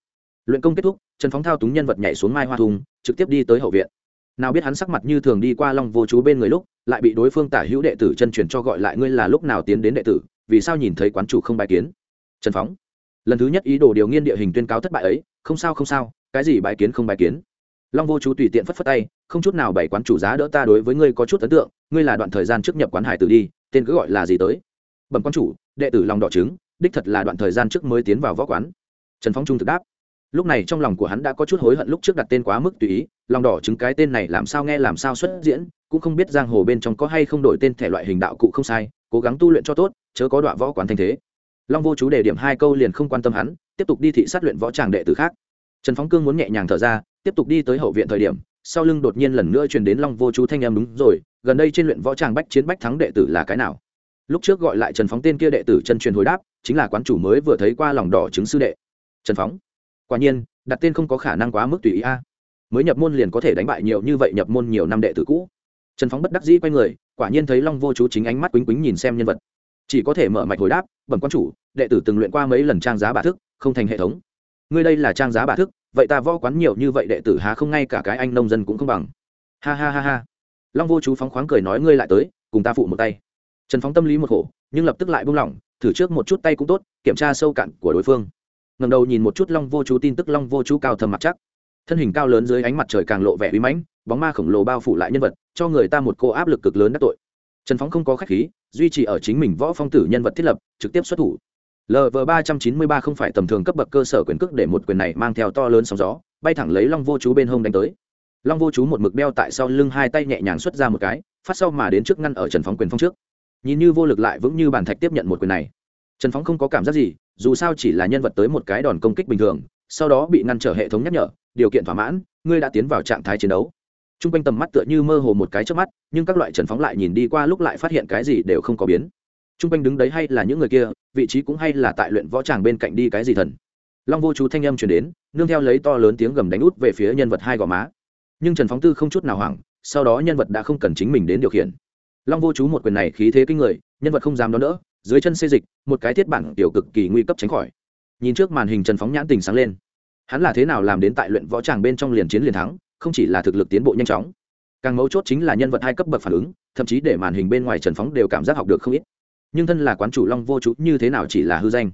Luyện công kết thúc, trần phóng thao túng nhân vật nhảy xuống mai hoa tung trực tiếp đi tới hậu viện. Nào biết hắn sắc mặt như thường đi qua long vô chú bên người lúc, lại bị đối phương tả hữu đệ tử chân truyền cho gọi lại ngươi là lúc nào tiến đến đệ tử, vì sao nhìn thấy quán chủ không bài kiến? Trần phóng, lần thứ nhất ý đồ điều nghiên địa hình tuyên cáo thất bại ấy, không sao không sao, cái gì bài kiến không bài kiến long vô chú tùy tiện phất phất tay, không chút nào bảy quán chủ giá đỡ ta đối với ngươi có chút ấn tượng, ngươi là đoạn thời gian trước nhập quán hải tử đi, tên cứ gọi là gì tới? Bẩm quán chủ, đệ tử lòng đỏ trứng, đích thật là đoạn thời gian trước mới tiến vào võ quán. Trần phóng trung thực đáp. Lúc này trong lòng của hắn đã có chút hối hận lúc trước đặt tên quá mức tùy ý, lòng đỏ trứng cái tên này làm sao nghe làm sao xuất diễn, cũng không biết giang hồ bên trong có hay không đổi tên thể loại hình đạo cụ không sai, cố gắng tu luyện cho tốt, chớ có đoạn võ quán thanh thế. Long vô chú đề điểm hai câu liền không quan tâm hắn, tiếp tục đi thị sát luyện võ tràng đệ tử khác. Trần phóng cương muốn nhẹ nhàng thở ra tiếp tục đi tới hậu viện thời điểm, sau lưng đột nhiên lần nữa truyền đến long vô chú thanh em đúng rồi, gần đây trên luyện võ tràng bách chiến bách thắng đệ tử là cái nào? Lúc trước gọi lại trần phóng tên kia đệ tử chân truyền hồi đáp, chính là quán chủ mới vừa thấy qua lòng đỏ chứng sư đệ. Trần phóng, quả nhiên, đặt tên không có khả năng quá mức tùy ý a. Mới nhập môn liền có thể đánh bại nhiều như vậy nhập môn nhiều năm đệ tử cũ. Trần phóng bất đắc dĩ quay người, quả nhiên thấy long vô chú chính ánh mắt quýnh quýnh nhìn xem nhân vật. Chỉ có thể mở mạch hồi đáp, bẩm quan chủ, đệ tử từng luyện qua mấy lần trang giá bà thức, không thành hệ thống. Ngươi đây là trang giá bà thức vậy ta võ quán nhiều như vậy đệ tử há không ngay cả cái anh nông dân cũng không bằng. Ha ha ha ha. Long vô chú phóng khoáng cười nói ngươi lại tới, cùng ta phụ một tay. Trần phóng tâm lý một khổ, nhưng lập tức lại buông lỏng, thử trước một chút tay cũng tốt, kiểm tra sâu cạn của đối phương. Ngầm đầu nhìn một chút long vô chú tin tức long vô chú cao thầm mặt chắc. Thân hình cao lớn dưới ánh mặt trời càng lộ vẻ uy mãnh, bóng ma khổng lồ bao phủ lại nhân vật, cho người ta một cô áp lực cực lớn đắc tội. Trần phóng không có khách khí, duy trì ở chính mình võ phong tử nhân vật thiết lập, trực tiếp xuất thủ lv ba trăm chín mươi ba không phải tầm thường cấp bậc cơ sở quyền cước để một quyền này mang theo to lớn sóng gió, bay thẳng lấy long vô chú bên hông đánh tới. Long vô chú một mực đeo tại sau lưng hai tay nhẹ nhàng xuất ra một cái, phát sau mà đến trước ngăn ở trần phóng quyền phong trước. Nhìn như vô lực lại vững như bàn thạch tiếp nhận một quyền này. Trần phóng không có cảm giác gì, dù sao chỉ là nhân vật tới một cái đòn công kích bình thường, sau đó bị ngăn trở hệ thống nhắc nhở, điều kiện thỏa mãn, ngươi đã tiến vào trạng thái chiến đấu. T r u n g quanh tầm mắt tựa như mơ hồ một cái trước mắt, nhưng các loại trần phóng lại nhìn đi qua lúc lại phát hiện cái gì đều không có biến. T r u n g quanh đứng đấy hay là những người kia vị trí cũng hay là tại luyện võ tràng bên cạnh đi cái gì thần. Long vô chú thanh âm chuyển đến, nương theo lấy to lớn tiếng gầm đánh út về phía nhân vật hai gò má. Nhưng trần phóng tư không chút nào hoảng, sau đó nhân vật đã không cần chính mình đến điều khiển. Long vô chú một quyền này khí thế kinh người, nhân vật không dám đón đỡ, dưới chân xê dịch, một cái thiết bản tiểu cực kỳ nguy cấp tránh khỏi. Nhìn trước màn hình trần phóng nhãn tình sáng lên. Hắn là thế nào làm đến tại luyện võ tràng bên trong liền chiến liền thắng, không chỉ là thực lực tiến bộ nhanh chóng. Càng mấu chốt chính là nhân vật hai cấp bậc phản ứng, thậm chí để màn hình bên ngoài trần phóng đều cảm giác học được không ít nhưng thân là quán chủ long vô chú như thế nào chỉ là hư danh.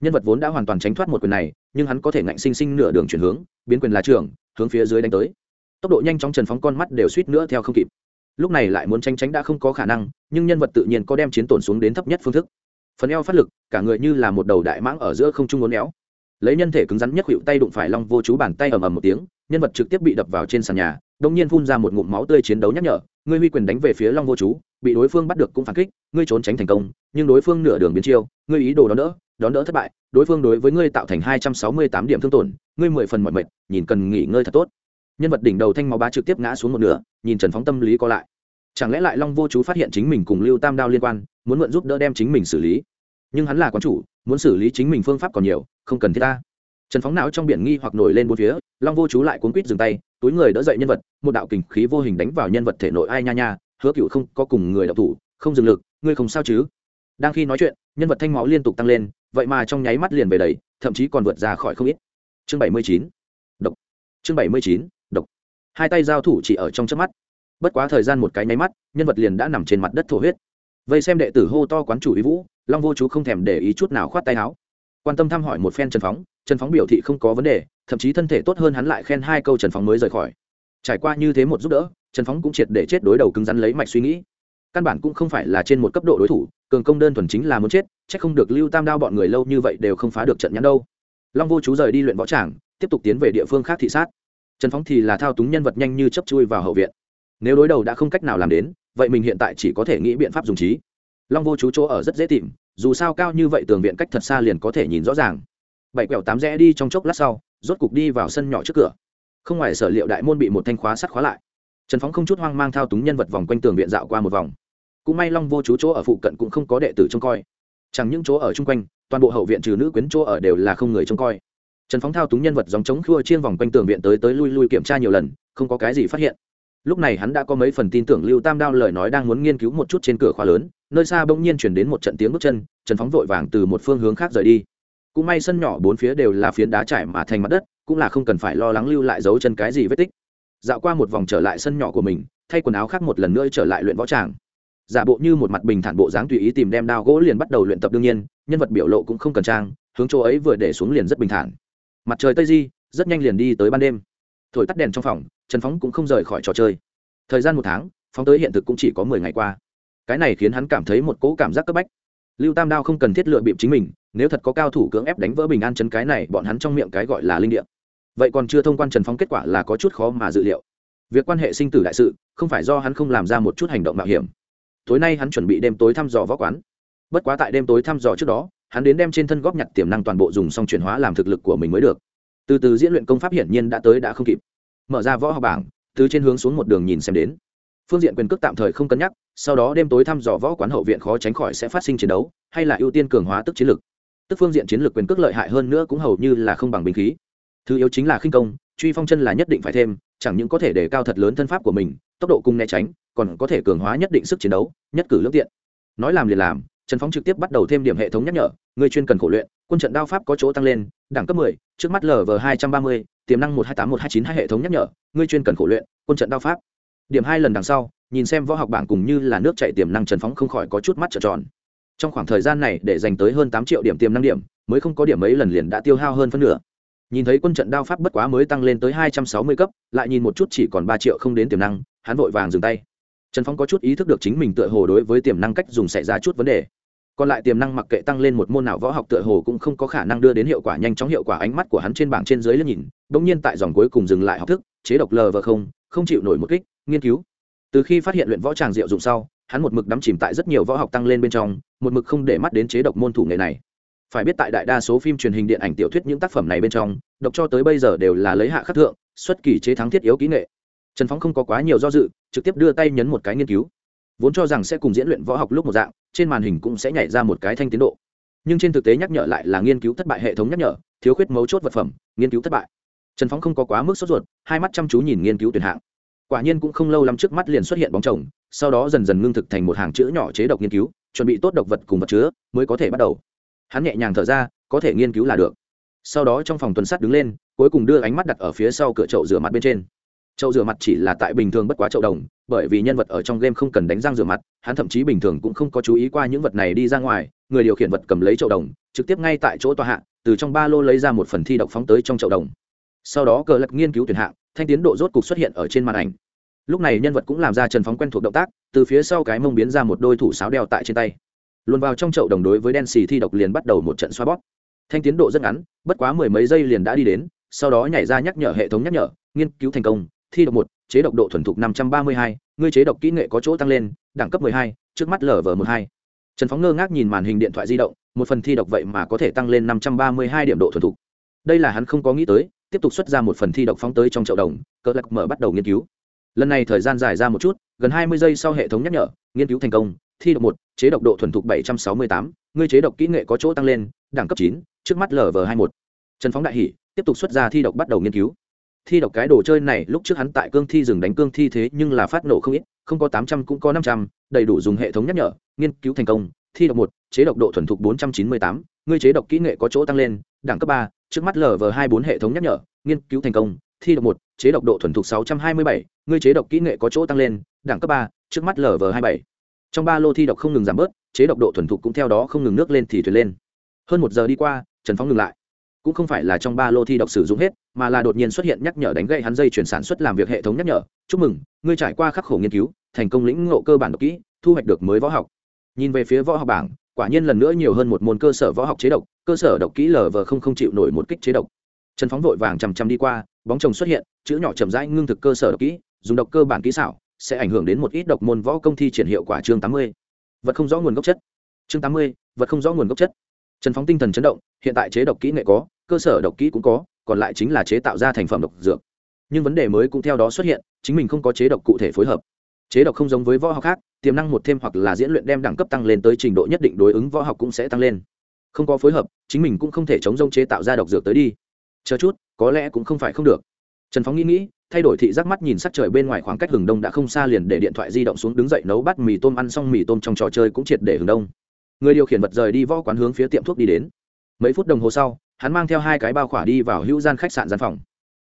Nhân vật vốn đã hoàn toàn tránh thoát một quyền này, nhưng hắn có thể ngạnh sinh sinh nửa đường chuyển hướng, biến quyền là trường hướng phía dưới đánh tới. Tốc độ nhanh chóng trần phóng con mắt đều suýt nữa theo không kịp. Lúc này lại muốn tranh tránh đã không có khả năng, nhưng nhân vật tự nhiên có đem chiến tổn xuống đến thấp nhất phương thức. Phần eo phát lực, cả người như là một đầu đại mãng ở giữa không trung ngốn éo. Lấy nhân thể cứng rắn nhất hiệu tay đụng phải long vô chú bàn tay ầm ầm một tiếng, nhân vật trực tiếp bị đập vào trên sàn nhà đông nhiên phun ra một ngụm máu tươi chiến đấu nhắc nhở, ngươi huy quyền đánh về phía long vô chú, bị đối phương bắt được cũng phản kích, ngươi trốn tránh thành công, nhưng đối phương nửa đường biến chiêu, ngươi ý đồ đón đỡ đón đỡ thất bại, đối phương đối với ngươi tạo thành hai trăm sáu mươi tám điểm thương tổn, ngươi mười phần mọi mệt, nhìn cần nghỉ ngơi thật tốt. Nhân vật đỉnh đầu thanh máu bá trực tiếp ngã xuống một nửa, nhìn trần phóng tâm lý co lại. Chẳng lẽ lại long vô chú phát hiện chính mình cùng lưu tam đao liên quan, muốn mượn giúp đỡ đem chính mình xử lý? Nhưng hắn là quán chủ, muốn xử lý chính mình phương pháp còn nhiều, không cần thiết ta. Trần phóng não trong biển nghi hoặc nổi lên bốn phía, long vô chú lại cuốn quýt dừng tay túi người đỡ dậy nhân vật, một đạo kình khí vô hình đánh vào nhân vật thể nội ai nha nha, hứa cựu không có cùng người đọc thủ, không dừng lực, ngươi không sao chứ? Đang khi nói chuyện, nhân vật thanh máu liên tục tăng lên, vậy mà trong nháy mắt liền về đầy, thậm chí còn vượt ra khỏi không ít. Chương bảy mươi chín, độc. Chương bảy mươi chín, độc. Hai tay giao thủ chỉ ở trong chớp mắt. Bất quá thời gian một cái nháy mắt, nhân vật liền đã nằm trên mặt đất thổ huyết. Vây xem đệ tử hô to quán chủ ý vũ, long vô chú không thèm để ý chút nào khoát tay áo. Quan tâm thăm hỏi một phen trần phóng trần phóng biểu thị không có vấn đề, thậm chí thân thể tốt hơn hắn lại khen hai câu trần phóng mới rời khỏi. Trải qua như thế một giúp đỡ, trần phóng cũng triệt để chết đối đầu cứng rắn lấy mạch suy nghĩ. Căn bản cũng không phải là trên một cấp độ đối thủ, cường công đơn thuần chính là muốn chết c h ắ c không được lưu tam đao bọn người lâu như vậy đều không phá được trận nhắn đâu. Long vô chú rời đi luyện võ tràng, tiếp tục tiến về địa phương khác thị sát. Trần phóng thì là thao túng nhân vật nhanh như chấp chui vào hậu viện. Nếu đối đầu đã không cách nào làm đến, vậy mình hiện tại chỉ có thể nghĩ biện pháp dùng trí. Long vô chú chỗ ở rất dễ tìm, dù sao cao như vậy tường viện cách thật xa liền có thể nhìn rõ ràng bảy quẹo tám rẽ đi trong chốc lát sau, rốt cục đi vào sân nhỏ trước cửa. Không ngoài sở liệu đại môn bị một thanh khóa sắt khóa lại. Trần phóng không chút hoang mang thao túng nhân vật vòng quanh tường viện dạo qua một vòng. Cũng may long vô chú chỗ ở phụ cận cũng không có đệ tử trông coi. Chẳng những chỗ ở chung quanh, toàn bộ hậu viện trừ nữ quyến chỗ ở đều là không người trông coi. Trần phóng thao túng nhân vật dòng chống khua chiên vòng quanh tường viện tới tới lui lui kiểm tra nhiều lần, không có cái gì phát hiện. Lúc này hắn đã có mấy phần tin tưởng lưu tam đao lời nói đang muốn nghiên cứu một chút trên cửa khóa lớn, nơi xa bỗng nhiên chuyển đến một trận tiếng bước chân, trần phóng vội vàng từ một phương hướng khác rời đi cũng may sân nhỏ bốn phía đều là phiến đá trải mà thành mặt đất, cũng là không cần phải lo lắng lưu lại dấu chân cái gì vết tích. Dạo qua một vòng trở lại sân nhỏ của mình, thay quần áo khác một lần nữa trở lại luyện võ tràng. Giả bộ như một mặt bình thản bộ dáng tùy ý tìm đem đao gỗ liền bắt đầu luyện tập đương nhiên, nhân vật biểu lộ cũng không cần trang, hướng chỗ ấy vừa để xuống liền rất bình thản. Mặt trời tây di, rất nhanh liền đi tới ban đêm. Thổi tắt đèn trong phòng, trần phóng cũng không rời khỏi trò chơi. Thời gian một tháng, phóng tới hiện thực cũng chỉ có mười ngày qua. Cái này khiến hắn cảm thấy một cỗ cảm giác cấp bách. Lưu tam đao không cần thiết lựa bịp chính mình nếu thật có cao thủ cưỡng ép đánh vỡ bình an chấn cái này, bọn hắn trong miệng cái gọi là linh địa. Vậy còn chưa thông quan trần phong kết quả là có chút khó mà dự liệu. Việc quan hệ sinh tử đại sự, không phải do hắn không làm ra một chút hành động mạo hiểm. Tối nay hắn chuẩn bị đêm tối thăm dò võ quán. Bất quá tại đêm tối thăm dò trước đó, hắn đến đem trên thân góp nhặt tiềm năng toàn bộ dùng xong chuyển hóa làm thực lực của mình mới được. Từ từ diễn luyện công pháp hiển nhiên đã tới đã không kịp. Mở ra võ học bảng, từ trên hướng xuống một đường nhìn xem đến. Phương diện quyền cước tạm thời không cân nhắc, sau đó đêm tối thăm dò võ quán hậu viện khó tránh khỏi sẽ phát sinh chiến đấu, hay là ưu tiên cường hóa tức chiến lực tức phương diện chiến lược quyền cước lợi hại hơn nữa cũng hầu như là không bằng binh khí. Thứ yếu chính là khinh công truy phong chân là nhất định phải thêm chẳng những có thể đề cao thật lớn thân pháp của mình tốc độ cung né tránh còn có thể cường hóa nhất định sức chiến đấu nhất cử lương tiện. Nói làm liền làm trần phóng trực tiếp bắt đầu thêm điểm hệ thống nhắc nhở người chuyên cần khổ luyện quân trận đao pháp có chỗ tăng lên đẳng cấp 10, trước mắt lv hai trăm ba mươi tiềm năng một hai tám một hai chín hai hệ thống nhắc nhở ngươi chuyên cần khổ luyện quân trận đao pháp. Điểm hai lần đằng sau nhìn xem võ học bảng cùng như là nước chạy tiềm năng trần phóng không khỏi có chút mắt trợn tròn trong khoảng thời gian này, để dành tới hơn tám triệu điểm tiềm năng điểm, mới không có điểm mấy lần liền đã tiêu hao hơn phân nửa. Nhìn thấy quân trận đao pháp bất quá mới tăng lên tới hai trăm sáu mươi cấp, lại nhìn một chút chỉ còn ba triệu không đến tiềm năng, hắn vội vàng dừng tay. Trần Phong có chút ý thức được chính mình tựa hồ đối với tiềm năng cách dùng xảy ra chút vấn đề. Còn lại tiềm năng mặc kệ tăng lên một môn nào võ học tựa hồ cũng không có khả năng đưa đến hiệu quả nhanh chóng hiệu quả ánh mắt của hắn trên bảng trên dưới lên nhìn đ ỗ n g nhiên tại dòng cuối cùng dừng lại học thức, chế độc lờ và không không chịu nổi một kích, nghiên cứu. Từ khi phát hiện luyện võ tràng diệu dụng sau hắn một mực đắm chìm tại rất nhiều võ học tăng lên bên trong, một mực không để mắt đến chế độc môn thủ nghệ này. Phải biết tại đại đa số phim truyền hình điện ảnh tiểu thuyết những tác phẩm này bên trong, độc cho tới bây giờ đều là lấy hạ khắc thượng, xuất kỳ chế thắng thiết yếu kỹ nghệ. Trần phóng không có quá nhiều do dự, trực tiếp đưa tay nhấn một cái nghiên cứu. Vốn cho rằng sẽ cùng diễn luyện võ học lúc một dạng, trên màn hình cũng sẽ nhảy ra một cái thanh tiến độ. Nhưng trên thực tế nhắc nhở lại là nghiên cứu thất bại hệ thống nhắc nhở, thiếu khuyết mấu chốt vật phẩm, nghiên cứu thất bại. Trần phóng không có quá mức sốt ruột, hai mắt chăm chú nhìn nghiên cứu tuyển hạng quả nhiên cũng không lâu lắm trước mắt liền xuất hiện bóng chồng, sau đó dần dần ngưng thực thành một hàng chữ nhỏ chế độc nghiên cứu, chuẩn bị tốt độc vật cùng vật chứa, mới có thể bắt đầu. Hắn nhẹ nhàng thở ra, có thể nghiên cứu là được. Sau đó trong phòng tuần sắt đứng lên, cuối cùng đưa ánh mắt đặt ở phía sau cửa chậu rửa mặt bên trên. Chậu rửa mặt chỉ là tại bình thường bất quá chậu đồng, bởi vì nhân vật ở trong game không cần đánh răng rửa mặt, hắn thậm chí bình thường cũng không có chú ý qua những vật này đi ra ngoài, người điều khiển vật cầm lấy chậu đồng, trực tiếp ngay tại chỗ tòa hạ, từ trong ba lô lấy ra một phần thi độc phóng tới trong chậu đồng. Sau đó cờ lật nghiên cứu tuyển hạng thanh tiến độ rốt cục xuất hiện ở trên màn ảnh. Lúc này nhân vật cũng làm ra trần phóng quen thuộc động tác, từ phía sau cái mông biến ra một đôi thủ sáo đeo tại trên tay. Luôn vào trong chậu đồng đối với đen xì thi độc liền bắt đầu một trận xoa bóp. Thanh tiến độ rất ngắn, bất quá mười mấy giây liền đã đi đến, sau đó nhảy ra nhắc nhở hệ thống nhắc nhở, nghiên cứu thành công, thi độc một, chế độc độ thuần thục năm trăm ba mươi hai, ngươi chế độc kỹ nghệ có chỗ tăng lên, đẳng cấp mười hai, trước mắt lv một hai. Trần phóng ngơ ngác nhìn màn hình điện thoại di động, một phần thi độc vậy mà có thể tăng lên năm trăm ba mươi hai điểm độ thuần thục. Đây là hắn không có nghĩ tới tiếp tục xuất ra một phần thi độc phóng tới trong chậu đồng cỡ lạc mở bắt đầu nghiên cứu. Lần này thời gian dài ra một chút, gần hai mươi giây sau hệ thống nhắc nhở, nghiên cứu thành công, thi độc một, chế độc độ thuần thục bảy trăm sáu mươi tám, ngươi chế độc kỹ nghệ có chỗ tăng lên, đẳng cấp chín, trước mắt lv hai một trần phóng đại hỷ tiếp tục xuất ra thi độc bắt đầu nghiên cứu. Thi độc cái đồ chơi này, lúc trước hắn tại cương thi dừng đánh cương thi thế nhưng là phát nổ không ít, không có tám trăm cũng có năm trăm, đầy đủ dùng hệ thống nhắc nhở, nghiên cứu thành công. Thi độc một, chế độc độ thuần thục bốn trăm chín mươi tám, ngươi chế độc kỹ nghệ có chỗ tăng lên đẳng cấp ba, trước mắt lv hai bốn hệ thống nhắc nhở, nghiên cứu thành công, thi độc một, chế độc độ thuần thục sáu trăm hai mươi bảy, ngươi chế độc kỹ nghệ có chỗ tăng lên, đẳng cấp ba, trước mắt lv hai bảy. Trong ba lô thi độc không ngừng giảm bớt, chế độc độ thuần thục cũng theo đó không ngừng nước lên thì thuyền lên. Hơn một giờ đi qua, trần phóng ngừng lại. Cũng không phải là trong ba lô thi độc sử dụng hết, mà là đột nhiên xuất hiện nhắc nhở đánh gậy hắn dây chuyển sản xuất làm việc hệ thống nhắc nhở. Chúc mừng, ngươi trải qua khắc khổ nghiên cứu, thành công lĩnh ngộ cơ bản độc kỹ, thu hoạch được mới võ học. Nhìn về phía võ học bảng quả nhiên lần nữa nhiều hơn một môn cơ sở võ học chế độc, cơ sở độc kỹ lờ vờ không không chịu nổi một kích chế độc. Trần phóng vội vàng chằm chằm đi qua, bóng chồng xuất hiện, chữ nhỏ chậm rãi ngưng thực cơ sở độc kỹ, dùng độc cơ bản kỹ xảo, sẽ ảnh hưởng đến một ít độc môn võ công thi triển hiệu quả chương tám mươi. Vật không rõ nguồn gốc chất. Chương tám mươi, vật không rõ nguồn gốc chất. Trần phóng tinh thần chấn động, hiện tại chế độc kỹ nghệ có, cơ sở độc kỹ cũng có, còn lại chính là chế tạo ra thành phẩm độc dược. Nhưng vấn đề mới cũng theo đó xuất hiện, chính mình không có chế độc cụ thể phối hợp chế độc không giống với võ học khác, tiềm năng một thêm hoặc là diễn luyện đem đẳng cấp tăng lên tới trình độ nhất định đối ứng võ học cũng sẽ tăng lên. Không có phối hợp, chính mình cũng không thể chống rông chế tạo ra độc dược tới đi. Chờ chút, có lẽ cũng không phải không được. Trần phóng nghĩ nghĩ, thay đổi thị giác mắt nhìn sắc trời bên ngoài khoảng cách hừng đông đã không xa liền để điện thoại di động xuống đứng dậy nấu bát mì tôm ăn xong mì tôm trong trò chơi cũng triệt để hừng đông. Người điều khiển vật rời đi võ quán hướng phía tiệm thuốc đi đến. Mấy phút đồng hồ sau, hắn mang theo hai cái bao khỏa đi vào hữu gian khách sạn gian phòng.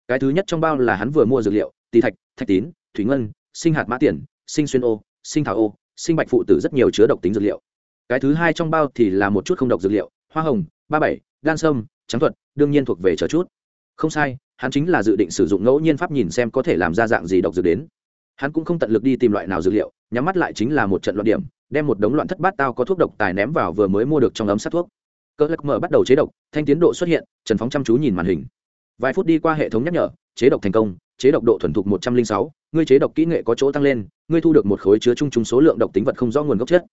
Cái thứ nhất trong bao là hắn vừa mua dược liệu tì thạch thạch tín, thủy ngân, sinh hạt mã tiền sinh xuyên ô, sinh thảo ô, sinh bạch phụ tử rất nhiều chứa độc tính dược liệu. Cái thứ hai trong bao thì là một chút không độc dược liệu, hoa hồng, ba bảy đan sâm, trắng thuật, đương nhiên thuộc về chờ chút. Không sai, hắn chính là dự định sử dụng ngẫu nhiên pháp nhìn xem có thể làm ra dạng gì độc dược đến. Hắn cũng không tận lực đi tìm loại nào dược liệu, nhắm mắt lại chính là một trận loạn điểm, đem một đống loạn thất bát tao có thuốc độc tài ném vào vừa mới mua được trong ấm sát thuốc. Cỡ lắc mở bắt đầu chế độc, thanh tiến độ xuất hiện, trần phóng chăm chú nhìn màn hình. Vài phút đi qua hệ thống nhắc nhở, chế độc thành công chế độc độ thuần thục một trăm linh sáu, ngươi chế độc kỹ nghệ có chỗ tăng lên, ngươi thu được một khối chứa chung chung số lượng độc tính vật không rõ nguồn gốc chất.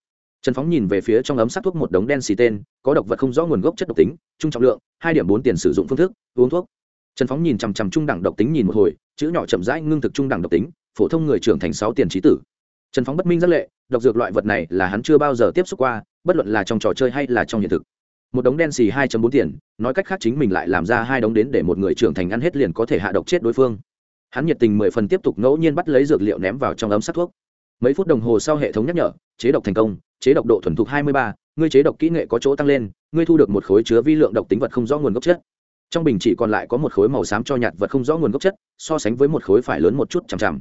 Trần phóng nhìn về phía trong ấm sắc thuốc một đống đen xì tên, có độc vật không rõ nguồn gốc chất độc tính trung trọng lượng, hai điểm bốn tiền sử dụng phương thức, uống thuốc. Trần phóng nhìn chằm chằm trung đẳng độc tính nhìn một hồi, chữ nhỏ chậm rãi ngưng thực trung đẳng độc tính, phổ thông người trưởng thành sáu tiền trí tử. Trần phóng bất minh rất lệ, độc dược loại vật này là hắn chưa bao giờ tiếp xúc qua, bất luận là trong trò chơi hay là trong hiện thực. Một đống đen xì hai bốn tiền, nói cách khác chính mình lại làm ra hai đống đến để một người trưởng thành ăn hết liền có thể hạ độc chết đối phương hắn nhiệt tình mười phần tiếp tục ngẫu nhiên bắt lấy dược liệu ném vào trong ấm sắt thuốc. Mấy phút đồng hồ sau hệ thống nhắc nhở, chế độc thành công, chế độc độ thuần thục hai mươi ba, ngươi chế độc kỹ nghệ có chỗ tăng lên, ngươi thu được một khối chứa vi lượng độc tính vật không rõ nguồn gốc chất. Trong bình chỉ còn lại có một khối màu xám cho nhạt vật không rõ nguồn gốc chất, so sánh với một khối phải lớn một chút chằm chằm.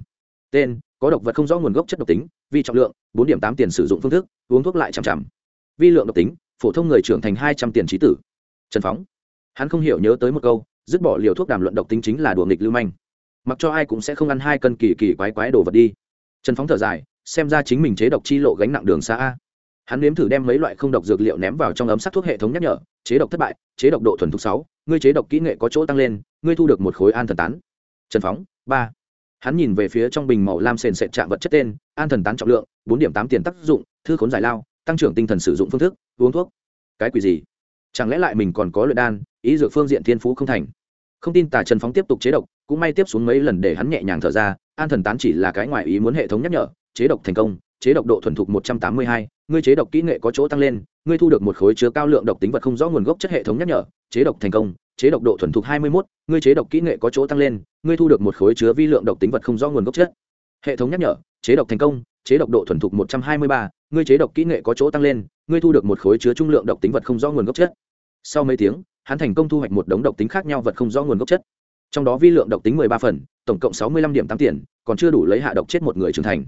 Tên, có độc vật không rõ nguồn gốc chất độc tính, vi trọng lượng, bốn điểm tám tiền sử dụng phương thức, uống thuốc lại chằm chằm. Vi lượng độc tính, phổ thông người trưởng thành hai trăm tiền trí tử. Trần phóng. Hắn không hiểu nhớ tới một câu, dứt bỏ liều thuốc đàm luận độc tính chính là đùa nghịch lưu manh mặc cho ai cũng sẽ không ăn hai cân kỳ kỳ quái quái đồ vật đi. Trần phóng thở dài, xem ra chính mình chế độc chi lộ gánh nặng đường xa a. Hắn nếm thử đem mấy loại không độc dược liệu ném vào trong ấm sắc thuốc hệ thống nhắc nhở, chế độc thất bại, chế độc độ thuần thục sáu, ngươi chế độc kỹ nghệ có chỗ tăng lên, ngươi thu được một khối an thần tán. Trần phóng, ba. Hắn nhìn về phía trong bình màu lam sền sệt chạm vật chất tên, an thần tán trọng lượng, bốn điểm tám tiền tác dụng, thư khốn giải lao, tăng trưởng tinh thần sử dụng phương thức, uống thuốc. Cái quỷ gì? Chẳng lẽ lại mình còn có luyện đan, ý dược phương diện thiên phú không thành? Không tin tà trần phóng tiếp tục chế độc cũng may tiếp xuống mấy lần để hắn nhẹ nhàng thở ra, an thần tán chỉ là cái ngoài ý muốn hệ thống nhắc nhở, chế độc thành công, chế độc độ thuần thục một trăm tám mươi hai, ngươi chế độc kỹ nghệ có chỗ tăng lên, ngươi thu được một khối chứa cao lượng độc tính vật không rõ nguồn gốc chất hệ thống nhắc nhở, chế độc thành công, chế độc độ thuần thục hai mươi một ngươi chế độc kỹ nghệ có chỗ tăng lên, ngươi thu được một khối chứa vi lượng độc tính vật không rõ nguồn gốc chất. Hệ thống nhắc nhở, chế độc thành công, chế độc độ thuần thục một trăm hai mươi ba, ngươi chế độc kỹ nghệ có chỗ tăng lên, ngươi thu được một khối chứa trung lượng độc tính vật không rõ nguồn gốc chất. Sau mấy tiếng, hắn thành công thu hoạch một đống độc tính khác nhau vật không rõ nguồn gốc chất trong đó vi lượng độc tính 13 phần, tổng cộng 65 điểm 8 tiền, còn chưa đủ lấy hạ độc chết một người trưởng thành.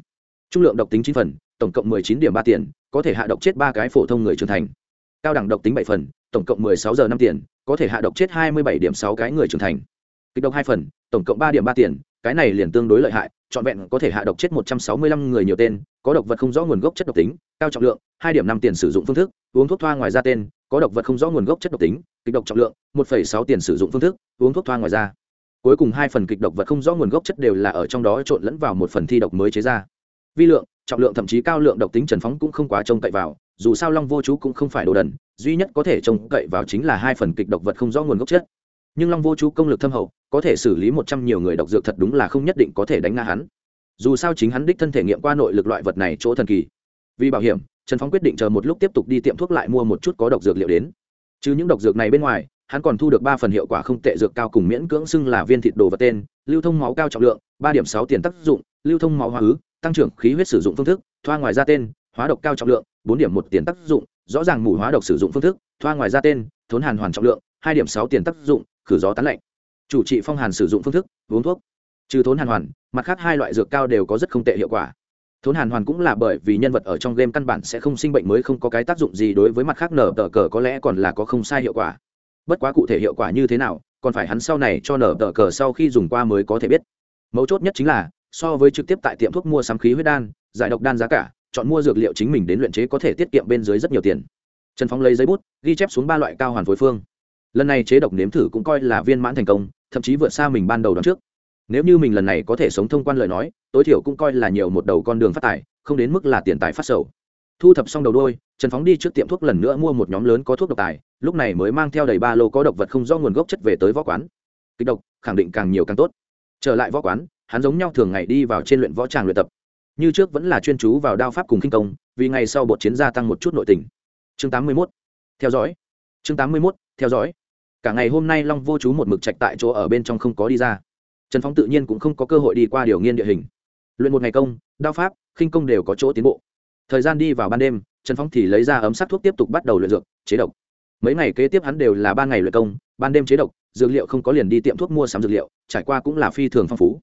Trung lượng độc tính 9 phần, tổng cộng 19 điểm 3 tiền, có thể hạ độc chết 3 cái phổ thông người trưởng thành. Cao đẳng độc tính 7 phần, tổng cộng 16 giờ 5 tiền, có thể hạ độc chết 27 điểm 6 cái người trưởng thành. Kịch độc 2 phần, tổng cộng 3 điểm 3 tiền, cái này liền tương đối lợi hại, trọn vẹn có thể hạ độc chết 165 người nhiều tên, có độc vật không rõ nguồn gốc chất độc tính, cao trọng lượng, 2 điểm 5 tiền sử dụng phương thức, uống thuốc thoa ngoài ra tên, có độc vật không rõ nguồn gốc chất độc tính, kịch độc trọng lượng, 1.6 tiền sử dụng phương thức, uống thuốc thoa ngoài ra cuối cùng hai phần kịch độc vật không rõ nguồn gốc chất đều là ở trong đó trộn lẫn vào một phần thi độc mới chế ra. Vi lượng, trọng lượng thậm chí cao lượng độc tính trần phóng cũng không quá trông cậy vào, dù sao long vô chú cũng không phải đồ đần, duy nhất có thể trông cậy vào chính là hai phần kịch độc vật không rõ nguồn gốc chất. Nhưng long vô chú công lực thâm hậu, có thể xử lý một trăm nhiều người độc dược thật đúng là không nhất định có thể đánh nga hắn. Dù sao chính hắn đích thân thể nghiệm qua nội lực loại vật này chỗ thần kỳ. Vì bảo hiểm, trần phóng quyết định chờ một lúc tiếp tục đi tiệm thuốc lại mua một chút có độc dược liệu đến. Chứ những độc dược này bên ngoài hắn còn thu được ba phần hiệu quả không tệ dược cao cùng miễn cưỡng xưng là viên thịt đồ vật tên, lưu thông máu cao trọng lượng, ba điểm sáu tiền tác dụng, lưu thông máu hóa ứ, tăng trưởng khí huyết sử dụng phương thức, thoa ngoài ra tên, hóa độc cao trọng lượng, bốn điểm một tiền tác dụng, rõ ràng mù hóa độc sử dụng phương thức, thoa ngoài ra tên, thốn hàn hoàn trọng lượng, hai điểm sáu tiền tác dụng, khử gió tán lạnh. Chủ trị phong hàn sử dụng phương thức, uống thuốc. Trừ thốn hàn hoàn, mặt khác hai loại dược cao đều có rất không tệ hiệu quả. Thốn hàn hoàn cũng là bởi vì nhân vật ở trong game căn bản sẽ không sinh bệnh mới không có cái tác dụng gì đối với mặt khác nở tờ cờ có lẽ còn là có không sai hiệu quả bất quá cụ thể hiệu quả như thế nào, còn phải hắn sau này cho nở tờ cờ sau khi dùng qua mới có thể biết. Mấu chốt nhất chính là, so với trực tiếp tại tiệm thuốc mua sắm khí huyết đan, giải độc đan giá cả, chọn mua dược liệu chính mình đến luyện chế có thể tiết kiệm bên dưới rất nhiều tiền. Trần phóng lấy giấy bút, ghi chép xuống ba loại cao hoàn phối phương. Lần này chế độc nếm thử cũng coi là viên mãn thành công, thậm chí vượt xa mình ban đầu đón trước. Nếu như mình lần này có thể sống thông quan lời nói, tối thiểu cũng coi là nhiều một đầu con đường phát tài, không đến mức là tiền tài phát sầu thu thập xong đầu đôi, trần phóng đi trước tiệm thuốc lần nữa mua một nhóm lớn có thuốc độc tài, lúc này mới mang theo đầy ba lô có độc vật không do nguồn gốc chất về tới võ quán. Kịch độc, khẳng định càng nhiều càng tốt. Trở lại võ quán, hắn giống nhau thường ngày đi vào trên luyện võ tràng luyện tập. Như trước vẫn là chuyên chú vào đao pháp cùng kinh công, vì ngày sau bột chiến gia tăng một chút nội tình. Chương tám mươi 81. theo dõi. Chương tám mươi 81. theo dõi. Cả ngày hôm nay long vô chú một mực trạch tại chỗ ở bên trong không có đi ra. Trần phóng tự nhiên cũng không có cơ hội đi qua điều nghiên địa hình. Luyện một ngày công, đao pháp khinh công đều có chỗ tiến bộ thời gian đi vào ban đêm, trần Phong thì lấy ra ấm sắc thuốc tiếp tục bắt đầu luyện dược, chế độc. Mấy ngày kế tiếp hắn đều là ba ngày luyện công, ban đêm chế độc, dược liệu không có liền đi tiệm thuốc mua sắm dược liệu, trải qua cũng là phi thường phong phú.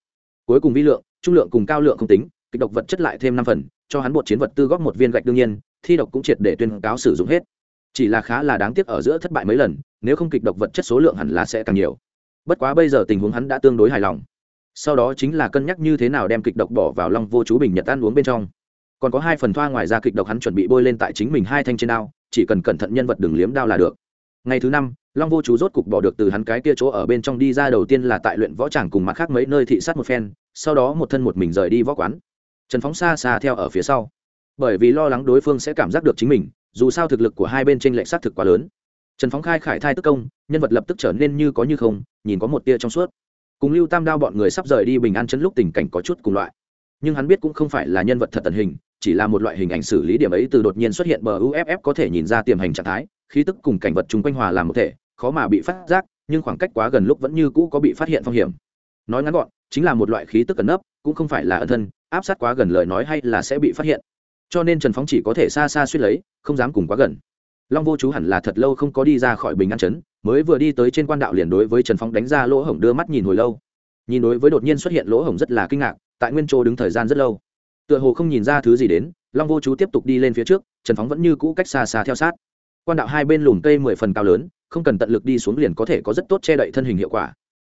Cuối cùng vi lượng, trung lượng cùng cao lượng không tính, kịch độc vật chất lại thêm năm phần, cho hắn bột chiến vật tư góp một viên gạch đương nhiên, thi độc cũng triệt để tuyên cáo sử dụng hết. Chỉ là khá là đáng tiếc ở giữa thất bại mấy lần, nếu không kịch độc vật chất số lượng hẳn là sẽ càng nhiều. Bất quá bây giờ tình huống hắn đã tương đối hài lòng. Sau đó chính là cân nhắc như thế nào đem kịch độc bỏ vào long vô chú bình nhật ăn uống bên trong còn có hai phần thoa ngoài ra kịch độc hắn chuẩn bị bôi lên tại chính mình hai thanh trên đao, chỉ cần cẩn thận nhân vật đừng liếm đao là được. Ngày thứ năm, long vô chú rốt cục bỏ được từ hắn cái kia chỗ ở bên trong đi ra đầu tiên là tại luyện võ tràng cùng mặt khác mấy nơi thị sát một phen, sau đó một thân một mình rời đi võ quán. Trần phóng xa xa theo ở phía sau. Bởi vì lo lắng đối phương sẽ cảm giác được chính mình, dù sao thực lực của hai bên tranh lệch xác thực quá lớn. Trần phóng khai khải thai tức công, nhân vật lập tức trở nên như có như không, nhìn có một tia trong suốt. Cùng lưu tam đao bọn người sắp rời đi bình an chấn lúc tình cảnh có chút cùng loại. Nhưng hắn biết cũng không phải là nhân vật thật tận hình chỉ là một loại hình ảnh xử lý điểm ấy từ đột nhiên xuất hiện bờ uff có thể nhìn ra tiềm hành trạng thái, khí tức cùng cảnh vật chung quanh hòa làm một thể, khó mà bị phát giác, nhưng khoảng cách quá gần lúc vẫn như cũ có bị phát hiện phong hiểm. Nói ngắn gọn, chính là một loại khí tức cẩn nấp, cũng không phải là ẩn thân, áp sát quá gần lời nói hay là sẽ bị phát hiện. Cho nên trần phóng chỉ có thể xa xa suýt lấy, không dám cùng quá gần. Long vô chú hẳn là thật lâu không có đi ra khỏi bình an chấn mới vừa đi tới trên quan đạo liền đối với trần phóng đánh ra lỗ hổng đưa mắt nhìn hồi lâu. Nhìn đối với đột nhiên xuất hiện lỗ hổng rất là kinh ngạc, tại nguyên chỗ đứng thời gian rất lâu tựa hồ không nhìn ra thứ gì đến, long vô chú tiếp tục đi lên phía trước, trần phóng vẫn như cũ cách xa xa theo sát. Quan đạo hai bên lùm cây mười phần cao lớn, không cần tận lực đi xuống liền có thể có rất tốt che đậy thân hình hiệu quả.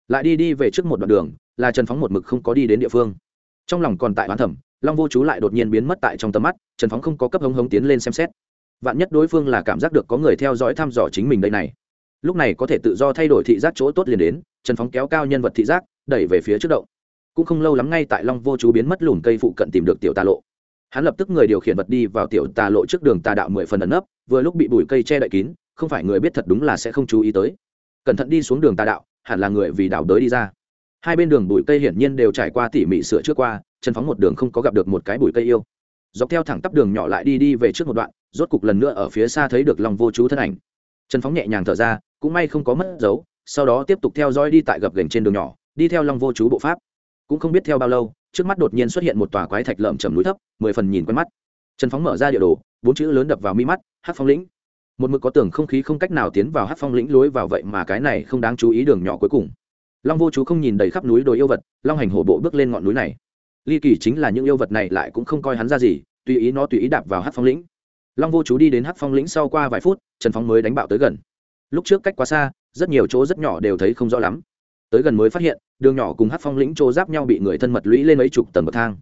Lại đi đi về trước một đoạn đường, là trần phóng một mực không có đi đến địa phương. Trong lòng còn tại hoán thẩm long vô chú lại đột nhiên biến mất tại trong tầm mắt, trần phóng không có cấp hống hống tiến lên xem xét. Vạn nhất đối phương là cảm giác được có người theo dõi thăm dò chính mình đây này. Lúc này có thể tự do thay đổi thị giác chỗ tốt liền đến, trần phóng kéo cao nhân vật thị giác, đẩy về phía trước động cũng không lâu lắm ngay tại long vô chú biến mất lùn cây phụ cận tìm được tiểu tà lộ. Hắn lập tức người điều khiển vật đi vào tiểu tà lộ trước đường tà đạo mười phần ẩn nấp, vừa lúc bị bụi cây che đậy kín, không phải người biết thật đúng là sẽ không chú ý tới. Cẩn thận đi xuống đường tà đạo, hẳn là người vì đảo đới đi ra. Hai bên đường bụi cây hiển nhiên đều trải qua tỉ mỉ sửa trước qua trần phóng một đường không có gặp được một cái bụi cây yêu. Dọc theo thẳng tắp đường nhỏ lại đi đi về trước một đoạn, rốt cục lần nữa ở phía xa thấy được lòng vô chú thân ảnh. Trần phóng nhẹ nhàng thở ra, cũng may không có mất dấu, sau đó tiếp tục theo dõi đi tại gập gành trên đường nhỏ, đi theo long vô chú bộ pháp cũng không biết theo bao lâu, trước mắt đột nhiên xuất hiện một tòa quái thạch lợm chầm núi thấp, mười phần nhìn quen mắt. Trần phóng mở ra địa đồ, bốn chữ lớn đập vào mi mắt hát phong lĩnh. Một mực có tưởng không khí không cách nào tiến vào hát phong lĩnh lối vào vậy mà cái này không đáng chú ý đường nhỏ cuối cùng. Long vô chú không nhìn đầy khắp núi đồi yêu vật, long hành hổ bộ bước lên ngọn núi này. Ly kỳ chính là những yêu vật này lại cũng không coi hắn ra gì, tùy ý nó tùy ý đạp vào hát phong lĩnh. Long vô chú đi đến hát phong lĩnh sau qua vài phút, trần phóng mới đánh bạo tới gần. Lúc trước cách quá xa, rất nhiều chỗ rất nhỏ đều thấy không rõ lắm tới gần mới phát hiện, đường nhỏ cùng hát phong lĩnh trô giáp nhau bị người thân mật lũy lên mấy chục tầng bậc thang.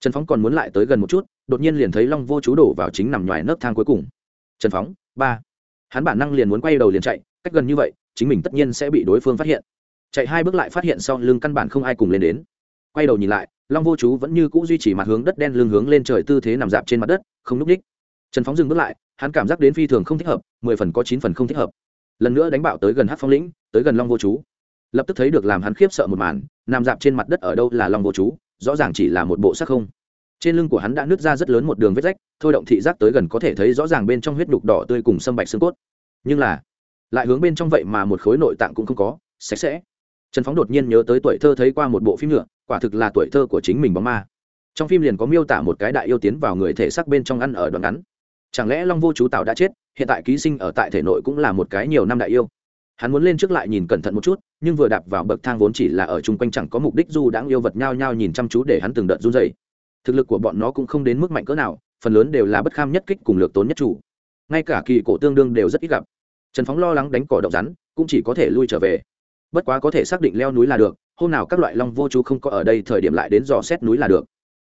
Trần phóng còn muốn lại tới gần một chút, đột nhiên liền thấy long vô chú đổ vào chính nằm ngoài nấc thang cuối cùng. Trần phóng, ba. Hắn bản năng liền muốn quay đầu liền chạy, cách gần như vậy, chính mình tất nhiên sẽ bị đối phương phát hiện. Chạy hai bước lại phát hiện sau lưng căn bản không ai cùng lên đến. Quay đầu nhìn lại, long vô chú vẫn như c ũ duy trì mặt hướng đất đen lưng hướng lên trời tư thế nằm dạp trên mặt đất, không n ú c ních trần phóng dừng bước lại, hắn cảm giác đến phi thường không thích hợp, mười phần có chín phần không thích hợp. Lần nữa đánh bạo tới gần hát phong lĩnh, tới gần long vô chú lập tức thấy được làm hắn khiếp sợ một màn, nằm dạp trên mặt đất ở đâu là long vô chú, rõ ràng chỉ là một bộ sắc không. Trên lưng của hắn đã nứt ra rất lớn một đường vết rách, thôi động thị giác tới gần có thể thấy rõ ràng bên trong huyết đục đỏ tươi cùng sâm bạch xương cốt. Nhưng là, lại hướng bên trong vậy mà một khối nội tạng cũng không có, sạch sẽ. Trần phóng đột nhiên nhớ tới tuổi thơ thấy qua một bộ phim nhựa quả thực là tuổi thơ của chính mình bóng ma. Trong phim liền có miêu tả một cái đại yêu tiến vào người thể xác bên trong ăn ở đoạn ngắn. Chẳng lẽ long vô chú tạo đã chết, hiện tại ký sinh ở tại thể nội cũng là một cái nhiều năm đại yêu? Hắn muốn lên trước lại nhìn cẩn thận một chút, nhưng vừa đạp vào bậc thang vốn chỉ là ở chung quanh chẳng có mục đích du đãng yêu vật nhao nhao nhìn chăm chú để hắn từng đợt run dày thực lực của bọn nó cũng không đến mức mạnh cỡ nào, phần lớn đều là bất kham nhất kích cùng lược tốn nhất chủ. Ngay cả kỳ cổ tương đương đều rất ít gặp. Trần phóng lo lắng đánh cỏ động rắn, cũng chỉ có thể lui trở về. Bất quá có thể xác định leo núi là được, hôm nào các loại long vô chú không có ở đây thời điểm lại đến dò xét núi là được.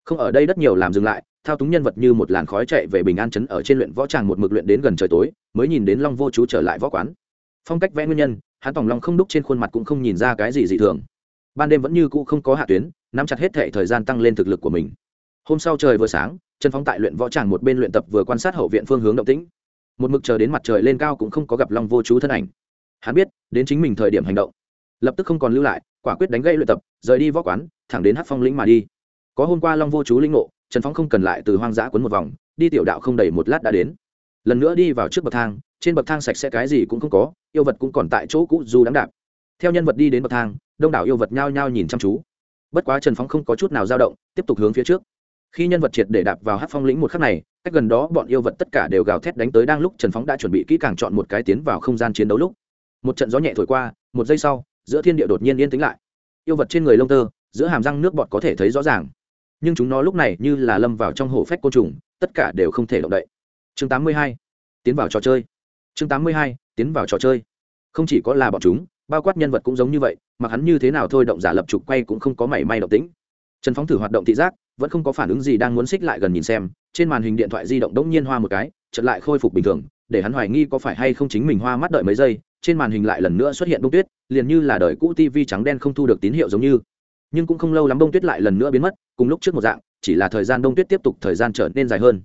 Không ở đây đất nhiều làm dừng lại, thao túng nhân vật như một làn khói chạy về bình an chấn ở trên luyện võ tràng một mực luyện đến gần trời tối, mới nhìn đến long vô chú trở lại võ quán phong cách vẽ nguyên nhân, hắn tòng long không đúc trên khuôn mặt cũng không nhìn ra cái gì dị thường. Ban đêm vẫn như cũ không có hạ tuyến, nắm chặt hết thệ thời gian tăng lên thực lực của mình. Hôm sau trời vừa sáng trần phóng tại luyện võ tràng một bên luyện tập vừa quan sát hậu viện phương hướng động tĩnh. Một mực chờ đến mặt trời lên cao cũng không có gặp long vô chú thân ảnh. Hắn biết, đến chính mình thời điểm hành động. Lập tức không còn lưu lại, quả quyết đánh gây luyện tập, rời đi võ quán, thẳng đến hát phong lĩnh mà đi. Có hôm qua long vô chú linh ngộ, trần phóng không cần lại từ hoang dã quấn một vòng, đi tiểu đạo không đầy một lát đã đến. Lần nữa đi vào trước bậc thang trên bậc thang sạch sẽ cái gì cũng không có, yêu vật cũng còn tại chỗ cũ dù đáng đạp. Theo nhân vật đi đến bậc thang, đông đảo yêu vật nhao nhao nhìn chăm chú. Bất quá trần phóng không có chút nào dao động, tiếp tục hướng phía trước. Khi nhân vật triệt để đạp vào hát phong lĩnh một khắc này, cách gần đó bọn yêu vật tất cả đều gào thét đánh tới đang lúc trần phóng đã chuẩn bị kỹ càng chọn một cái tiến vào không gian chiến đấu lúc. Một trận gió nhẹ thổi qua, một giây sau, giữa thiên địa đột nhiên yên tĩnh lại. Yêu vật trên người lông tơ, giữa hàm răng nước bọt có thể thấy rõ ràng. Nhưng chúng nó lúc này như là lâm vào trong hổ phách côn trùng, tất cả đều không thể động đậy. Chương 82. tiến vào trò chơi chương 82. tiến vào trò chơi. Không chỉ có là bọn chúng, bao quát nhân vật cũng giống như vậy mà hắn như thế nào thôi động giả lập trục quay cũng không có mảy may động tĩnh. Trần phóng thử hoạt động thị giác, vẫn không có phản ứng gì đang muốn xích lại gần nhìn xem, trên màn hình điện thoại di động đống nhiên hoa một cái, chợt lại khôi phục bình thường, để hắn hoài nghi có phải hay không chính mình hoa mắt đợi mấy giây, trên màn hình lại lần nữa xuất hiện bông tuyết, liền như là đời cũ tv trắng đen không thu được tín hiệu giống như. Nhưng cũng không lâu lắm bông tuyết lại lần nữa biến mất, cùng lúc trước một dạng, chỉ là thời gian bông tuyết tiếp tục thời gian trở nên dài hơn.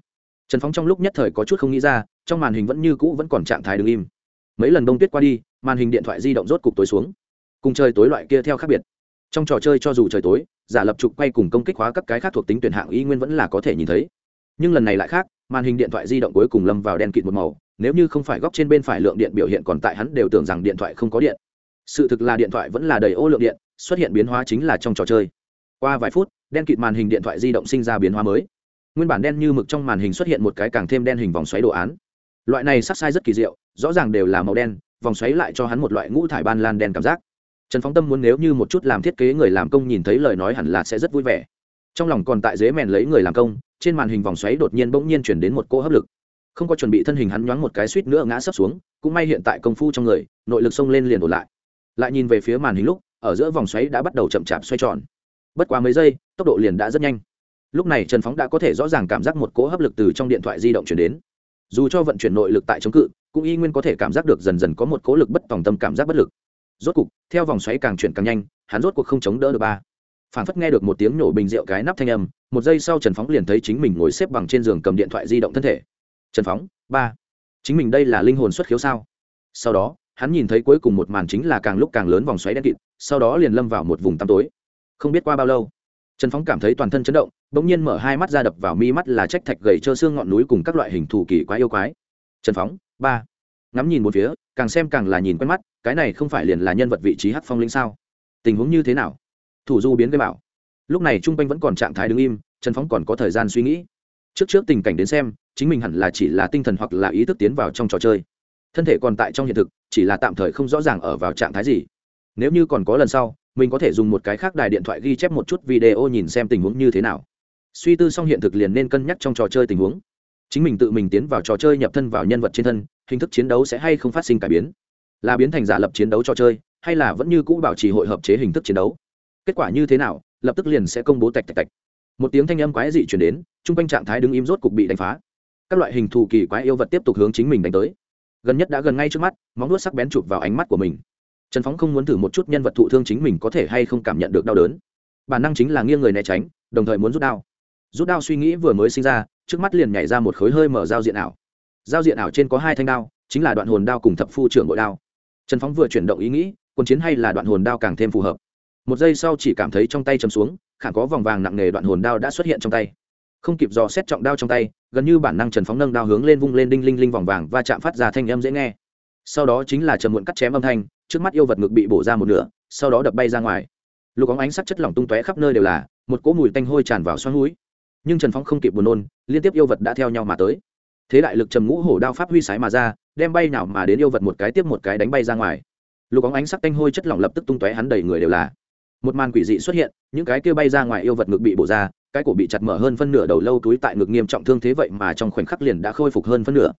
Trần phóng trong lúc nhất thời có chút không nghĩ ra trong màn hình vẫn như cũ vẫn còn trạng thái đứng im. Mấy lần Đông tuyết qua đi, màn hình điện thoại di động rốt cục tối xuống. Cùng chơi tối loại kia theo khác biệt. Trong trò chơi cho dù trời tối, giả lập trục quay cùng công kích hóa các cái khác thuộc tính tuyển hạng y nguyên vẫn là có thể nhìn thấy. Nhưng lần này lại khác, màn hình điện thoại di động cuối cùng lâm vào đen kịt một màu, nếu như không phải góc trên bên phải lượng điện biểu hiện còn tại hắn đều tưởng rằng điện thoại không có điện. Sự thực là điện thoại vẫn là đầy ô lượng điện, xuất hiện biến hóa chính là trong trò chơi. Qua vài phút, đen kịt màn hình điện thoại di động sinh ra biến hóa mới. Nguyên bản đen như mực trong màn hình xuất hiện một cái càng thêm đen hình vòng xoáy đồ án loại này sắc sai rất kỳ diệu, rõ ràng đều là màu đen, vòng xoáy lại cho hắn một loại ngũ thải ban lan đen cảm giác. Trần phóng tâm muốn nếu như một chút làm thiết kế người làm công nhìn thấy lời nói hẳn là sẽ rất vui vẻ. Trong lòng còn tại dế mèn lấy người làm công, trên màn hình vòng xoáy đột nhiên bỗng nhiên chuyển đến một cỗ hấp lực. Không có chuẩn bị thân hình hắn nhoáng một cái suýt nữa ngã sấp xuống, cũng may hiện tại công phu trong người, nội lực xông lên liền đổ lại. Lại nhìn về phía màn hình lúc, ở giữa vòng xoáy đã bắt đầu chậm chạp xoay tròn. Bất quá mấy giây, tốc độ liền đã rất nhanh. Lúc này trần phóng đã có thể rõ ràng cảm giác một cỗ hấp lực từ trong điện thoại di động chuyển đến dù cho vận chuyển nội lực tại chống cự, cũng y nguyên có thể cảm giác được dần dần có một cỗ lực bất tòng tâm cảm giác bất lực. Rốt cục, theo vòng xoáy càng chuyển càng nhanh, hắn rốt cuộc không chống đỡ được ba. Phản phất nghe được một tiếng nổ bình rượu cái nắp thanh âm, một giây sau trần phóng liền thấy chính mình ngồi xếp bằng trên giường cầm điện thoại di động thân thể. Trần phóng, ba, chính mình đây là linh hồn xuất khiếu sao? Sau đó, hắn nhìn thấy cuối cùng một màn chính là càng lúc càng lớn vòng xoáy đen kịt, sau đó liền lâm vào một vùng tăm tối. Không biết qua bao lâu trần phóng cảm thấy toàn thân chấn động, bỗng nhiên mở hai mắt ra đập vào mi mắt là trách thạch gầy trơ xương ngọn núi cùng các loại hình thù kỳ quái yêu quái. Trần phóng ba. Ngắm nhìn một phía, càng xem càng là nhìn quen mắt, cái này không phải liền là nhân vật vị trí hát phong linh sao? Tình huống như thế nào? Thủ du biến gây bảo. Lúc này t r u n g quanh vẫn còn trạng thái đứng im, trần phóng còn có thời gian suy nghĩ. Trước trước tình cảnh đến xem, chính mình hẳn là chỉ là tinh thần hoặc là ý thức tiến vào trong trò chơi. Thân thể còn tại trong hiện thực, chỉ là tạm thời không rõ ràng ở vào trạng thái gì. Nếu như còn có lần sau mình có thể dùng một cái khác đài điện thoại ghi chép một chút video nhìn xem tình huống như thế nào. Suy tư xong hiện thực liền nên cân nhắc trong trò chơi tình huống. Chính mình tự mình tiến vào trò chơi nhập thân vào nhân vật trên thân, hình thức chiến đấu sẽ hay không phát sinh cải biến? Là biến thành giả lập chiến đấu trò chơi, hay là vẫn như cũ bảo trì hội hợp chế hình thức chiến đấu? Kết quả như thế nào, lập tức liền sẽ công bố tạch tạch tạch. Một tiếng thanh âm quái dị chuyển đến chung quanh trạng thái đứng im rốt cục bị đánh phá. Các loại hình thù kỳ quái yêu vật tiếp tục hướng chính mình đánh tới. Gần nhất đã gần ngay trước mắt, móng nuốt sắc bén chụp vào ánh mắt của mình trần phóng không muốn thử một chút nhân vật thụ thương chính mình có thể hay không cảm nhận được đau đớn. Bản năng chính là nghiêng người né tránh, đồng thời muốn rút đao. Rút đao suy nghĩ vừa mới sinh ra, trước mắt liền nhảy ra một khối hơi mở giao diện ảo. Giao diện ảo trên có hai thanh đao, chính là đoạn hồn đao cùng thập phu trưởng bội đao. Trần phóng vừa chuyển động ý nghĩ, quân chiến hay là đoạn hồn đao càng thêm phù hợp. Một giây sau chỉ cảm thấy trong tay chầm xuống, khả có vòng vàng nặng nề đoạn hồn đao đã xuất hiện trong tay. Không kịp dò xét trọng đao trong tay, gần như bản năng trần phóng nâng đao hướng lên vung lên đinh linh linh vòng vàng và chạm phát ra thanh âm dễ nghe. Sau đó chính là trần muộn cắt chém âm thanh trước mắt yêu vật ngực bị bổ ra một nửa, sau đó đập bay ra ngoài. Lục óng ánh sắc chất lỏng tung tóe khắp nơi đều là, một cỗ mùi tanh hôi tràn vào xoắn núi. Nhưng trần phong không kịp buồn nôn, liên tiếp yêu vật đã theo nhau mà tới. Thế đại lực trầm ngũ hổ đao pháp huy sái mà ra, đem bay nào mà đến yêu vật một cái tiếp một cái đánh bay ra ngoài. Lục óng ánh sắc tanh hôi chất lỏng lập tức tung tóe hắn đầy người đều là. Một màn quỷ dị xuất hiện, những cái kia bay ra ngoài yêu vật ngực bị bổ ra, cái cổ bị chặt mở hơn phân nửa đầu lâu túi tại ngực nghiêm trọng thương thế vậy mà trong khoảnh khắc liền đã khôi phục hơn phân nửa.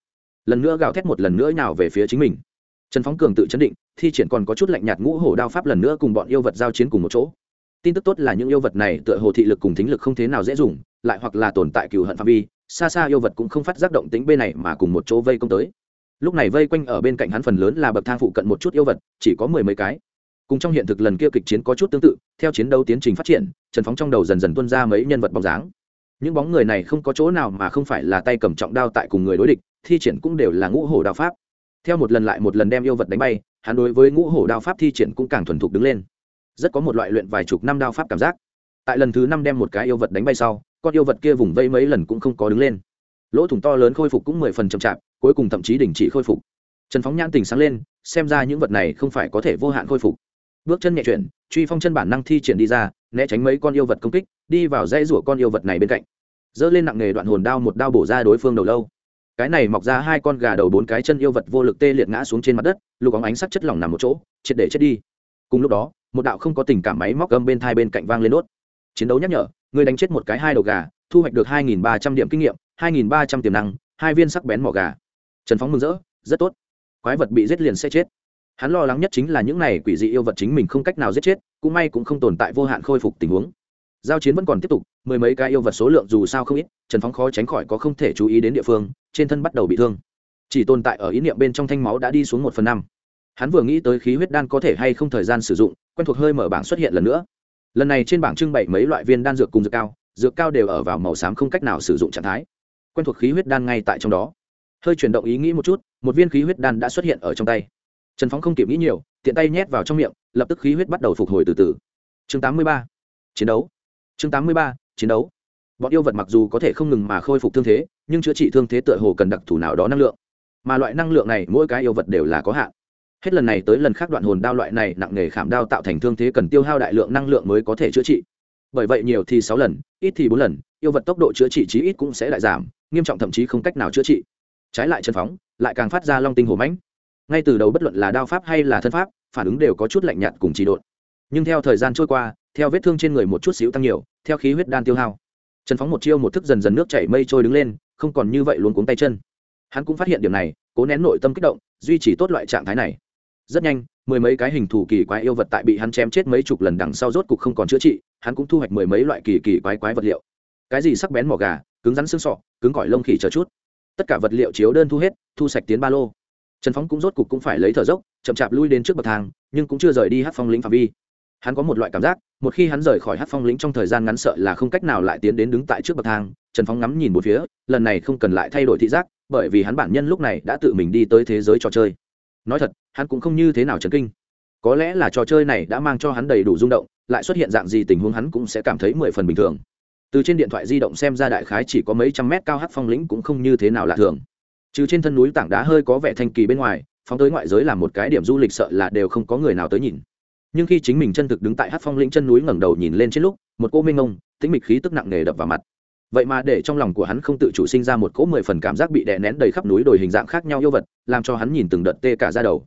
Lần nữa gào thét một lần nữa nào về phía chính mình trần phóng cường tự chấn định, thi triển còn có chút lạnh nhạt ngũ hổ đao pháp lần nữa cùng bọn yêu vật giao chiến cùng một chỗ. Tin tức tốt là những yêu vật này tựa hồ thị lực cùng thính lực không thế nào dễ dùng, lại hoặc là tồn tại cừu hận phạm vi, xa xa yêu vật cũng không phát giác động tính bên này mà cùng một chỗ vây công tới. Lúc này vây quanh ở bên cạnh hắn phần lớn là bậc thang phụ cận một chút yêu vật, chỉ có mười mấy cái. Cùng trong hiện thực lần kia kịch chiến có chút tương tự, theo chiến đấu tiến trình phát triển, trần phóng trong đầu dần dần tuân ra mấy nhân vật bóng dáng. Những bóng người này không có chỗ nào mà không phải là tay cầm trọng đao tại cùng người đối địch, thi triển cũng đều là ngũ hổ đao pháp theo một lần lại một lần đem yêu vật đánh bay, hắn đối với ngũ hổ đao pháp thi triển cũng càng thuần thục đứng lên. Rất có một loại luyện vài chục năm đao pháp cảm giác. Tại lần thứ năm đem một cái yêu vật đánh bay sau, con yêu vật kia vùng vây mấy lần cũng không có đứng lên. Lỗ thủng to lớn khôi phục cũng mười phần chậm chạp, cuối cùng thậm chí đình chỉ khôi phục. Trần phóng nhãn tình sáng lên, xem ra những vật này không phải có thể vô hạn khôi phục. Bước chân nhẹ chuyển, truy phong chân bản năng thi triển đi ra, né tránh mấy con yêu vật công kích, đi vào dãy rủa con yêu vật này bên cạnh. Dỡ lên nặng nghề đoạn hồn đao một đao bổ ra đối phương đầu lâu cái này mọc ra hai con gà đầu bốn cái chân yêu vật vô lực tê liệt ngã xuống trên mặt đất, lục óng ánh sắc chất lỏng nằm một chỗ, triệt để chết đi. Cùng lúc đó, một đạo không có tình cảm máy móc gâm bên thai bên cạnh vang lên đốt. Chiến đấu nhắc nhở, người đánh chết một cái hai đầu gà, thu hoạch được hai nghìn ba trăm điểm kinh nghiệm, hai nghìn ba trăm tiềm năng, hai viên sắc bén mỏ gà. Trần phóng mừng rỡ, rất tốt. Quái vật bị giết liền sẽ chết. Hắn lo lắng nhất chính là những này quỷ dị yêu vật chính mình không cách nào giết chết, cũng may cũng không tồn tại vô hạn khôi phục tình huống giao chiến vẫn còn tiếp tục, mười mấy cái yêu vật số lượng dù sao không ít, trần phóng khó tránh khỏi có không thể chú ý đến địa phương, trên thân bắt đầu bị thương. Chỉ tồn tại ở ý niệm bên trong thanh máu đã đi xuống một phần năm. Hắn vừa nghĩ tới khí huyết đan có thể hay không thời gian sử dụng, quen thuộc hơi mở bảng xuất hiện lần nữa. Lần này trên bảng trưng bày mấy loại viên đan dược cùng dược cao dược cao đều ở vào màu xám không cách nào sử dụng trạng thái. Quen thuộc khí huyết đan ngay tại trong đó. Hơi chuyển động ý nghĩ một chút, một viên khí huyết đan đã xuất hiện ở trong tay. Trần phóng không kịp nghĩ nhiều, tiện tay nhét vào trong miệng, lập tức khí huyết bắt đầu phục hồi từ từ. Chương 83. chiến đấu chương 83. chiến đấu. Bọn yêu vật mặc dù có thể không ngừng mà khôi phục thương thế, nhưng chữa trị thương thế tựa hồ cần đặc thù nào đó năng lượng. Mà loại năng lượng này mỗi cái yêu vật đều là có hạn. Hết lần này tới lần khác đoạn hồn đao loại này nặng nghề khảm đao tạo thành thương thế cần tiêu hao đại lượng năng lượng mới có thể chữa trị. Bởi vậy nhiều thì sáu lần, ít thì bốn lần, yêu vật tốc độ chữa trị chí ít cũng sẽ lại giảm, nghiêm trọng thậm chí không cách nào chữa trị. Trái lại chân phóng, lại càng phát ra long tinh hồ mãnh. Ngay từ đầu bất luận là đao pháp hay là thân pháp, phản ứng đều có chút lạnh nhạt cùng trị độn. Nhưng theo thời gian trôi qua, theo vết thương trên người một chút xíu tăng nhiều theo khí huyết đan tiêu hao. Trần phóng một chiêu một thức dần dần nước chảy mây trôi đứng lên, không còn như vậy luôn cuống tay chân. Hắn cũng phát hiện điểm này, cố nén nội tâm kích động, duy trì tốt loại trạng thái này. Rất nhanh, mười mấy cái hình thù kỳ quái yêu vật tại bị hắn chém chết mấy chục lần đằng sau rốt cục không còn chữa trị, hắn cũng thu hoạch mười mấy loại kỳ kỳ quái quái vật liệu. Cái gì sắc bén mỏ gà, cứng rắn xương sọ, cứng cỏi lông khỉ chờ chút. Tất cả vật liệu chiếu đơn thu hết, thu sạch tiến ba lô. Trần phóng cũng rốt cục cũng phải lấy thở dốc, chậm chạp lui đến trước bậc thang, nhưng cũng chưa rời đi hát phong lĩnh phạm vi. Hắn có một loại cảm giác một khi hắn rời khỏi hát phong lĩnh trong thời gian ngắn sợ là không cách nào lại tiến đến đứng tại trước bậc thang, trần phóng ngắm nhìn một phía, lần này không cần lại thay đổi thị giác, bởi vì hắn bản nhân lúc này đã tự mình đi tới thế giới trò chơi. Nói thật, hắn cũng không như thế nào chấn kinh. Có lẽ là trò chơi này đã mang cho hắn đầy đủ rung động, lại xuất hiện dạng gì tình huống hắn cũng sẽ cảm thấy mười phần bình thường. Từ trên điện thoại di động xem ra đại khái chỉ có mấy trăm mét cao hát phong lĩnh cũng không như thế nào lạ thường. Trừ trên thân núi tảng đá hơi có vẻ thanh kỳ bên ngoài, phóng tới ngoại giới là một cái điểm du lịch sợ là đều không có người nào tới nhìn nhưng khi chính mình chân thực đứng tại hát phong lĩnh chân núi ngẩng đầu nhìn lên trên lúc, một cô minh ông tĩnh mịch khí tức nặng nề đập vào mặt. Vậy mà để trong lòng của hắn không tự chủ sinh ra một cỗ mười phần cảm giác bị đè nén đầy khắp núi đồi hình dạng khác nhau yêu vật, làm cho hắn nhìn từng đợt tê cả ra đầu.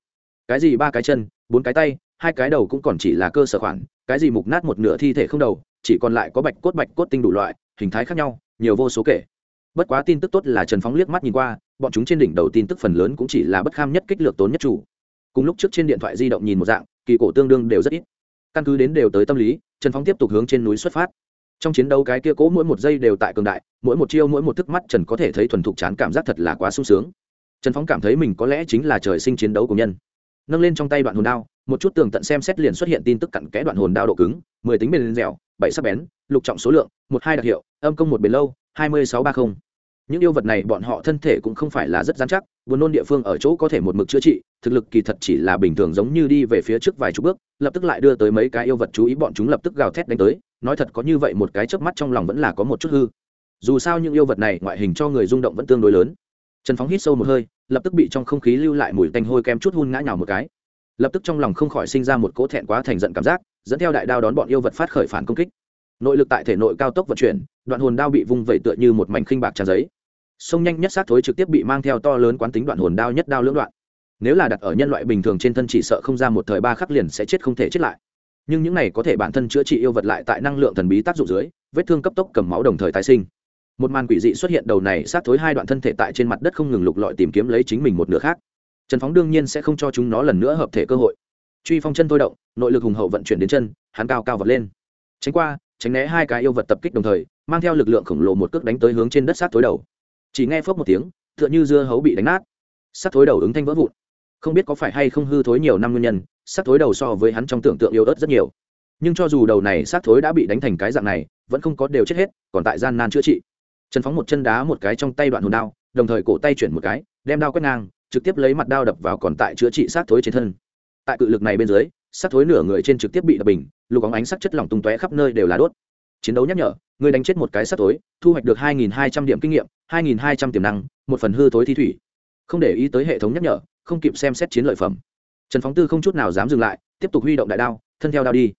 Cái gì ba cái chân, bốn cái tay, hai cái đầu cũng còn chỉ là cơ sở khoản, cái gì mục nát một nửa thi thể không đầu, chỉ còn lại có bạch cốt bạch cốt tinh đủ loại, hình thái khác nhau, nhiều vô số kể. Bất quá tin tức tốt là trần phóng liếc mắt nhìn qua, bọn chúng trên đỉnh đầu tin tức phần lớn cũng chỉ là bất kham nhất kích lược tốn nhất chủ. Cùng lúc trước trên điện thoại di động nhìn một dạng kỳ cổ tương đương đều rất ít. Căn cứ đến đều tới tâm lý, trần phóng tiếp tục hướng trên núi xuất phát. Trong chiến đấu cái kia cố mỗi một giây đều tại cường đại, mỗi một chiêu, mỗi một thức mắt trần có thể thấy thuần thục chán cảm giác thật là quá sung sướng. Trần phóng cảm thấy mình có lẽ chính là trời sinh chiến đấu của nhân. Nâng lên trong tay đoạn hồn đao, một chút tường tận xem xét liền xuất hiện tin tức cặn kẽ đoạn hồn đao độ cứng, mười tính bền dẻo, bảy sắc bén, lục trọng số lượng, một hai đặc hiệu, âm công một bền lâu, hai mươi sáu ba mươi những yêu vật này bọn họ thân thể cũng không phải là rất dán chắc buồn nôn địa phương ở chỗ có thể một mực chữa trị, thực lực kỳ thật chỉ là bình thường giống như đi về phía trước vài chục bước, lập tức lại đưa tới mấy cái yêu vật chú ý, bọn chúng lập tức gào thét đánh tới, nói thật có như vậy một cái chớp mắt trong lòng vẫn là có một chút hư. Dù sao những yêu vật này ngoại hình cho người rung động vẫn tương đối lớn. Trần phóng hít sâu một hơi, lập tức bị trong không khí lưu lại mùi tanh hôi kem chút hun ngã nhào một cái. Lập tức trong lòng không khỏi sinh ra một cỗ thẹn quá thành giận cảm giác, dẫn theo đại đao đón bọn yêu vật phát khởi phản công kích. Nội lực tại thể nội cao tốc vận chuyển, đoạn hồn đao bị vung vẩy tựa như một mảnh khinh bạc tràn giấy sông nhanh nhất sát thối trực tiếp bị mang theo to lớn quán tính đoạn hồn đao nhất đao lưỡng đoạn. Nếu là đặt ở nhân loại bình thường trên thân chỉ sợ không ra một thời ba khắc liền sẽ chết không thể chết lại. Nhưng những này có thể bản thân chữa trị yêu vật lại tại năng lượng thần bí tác dụng dưới, vết thương cấp tốc cầm máu đồng thời tái sinh. Một màn quỷ dị xuất hiện đầu này sát thối hai đoạn thân thể tại trên mặt đất không ngừng lục lọi tìm kiếm lấy chính mình một nửa khác. Trần phóng đương nhiên sẽ không cho chúng nó lần nữa hợp thể cơ hội. Truy phong chân thôi động, nội lực hùng hậu vận chuyển đến chân, hắn cao cao vật lên. Tránh qua, tránh né hai cái yêu vật tập kích đồng thời, mang theo lực lượng khổng lồ một cước đánh tới hướng trên đất sát thối đầu chỉ nghe phốc một tiếng, tựa như dưa hấu bị đánh nát. Sát thối đầu ứng thanh vỡ vụn. Không biết có phải hay không hư thối nhiều năm nguyên nhân sát thối đầu so với hắn trong tưởng tượng yếu ớt rất nhiều. Nhưng cho dù đầu này sát thối đã bị đánh thành cái dạng này, vẫn không có đều chết hết, còn tại gian nan chữa trị. Trần phóng một chân đá một cái trong tay đoạn hồn đao, đồng thời cổ tay chuyển một cái, đem đao quét ngang, trực tiếp lấy mặt đao đập vào còn tại chữa trị sát thối trên thân. Tại cự lực này bên dưới, sát thối nửa người trên trực tiếp bị đập bình, lục óng ánh sắc chất lỏng tung tóe khắp nơi đều là đốt chiến đấu nhắc nhở người đánh chết một cái sắt tối thu hoạch được hai nghìn hai trăm điểm kinh nghiệm, hai nghìn hai trăm tiềm năng, một phần hư tối thi thủy. Không để ý tới hệ thống nhắc nhở, không kịp xem xét chiến lợi phẩm. Trần phóng tư không chút nào dám dừng lại, tiếp tục huy động đại đao, thân theo đao đi.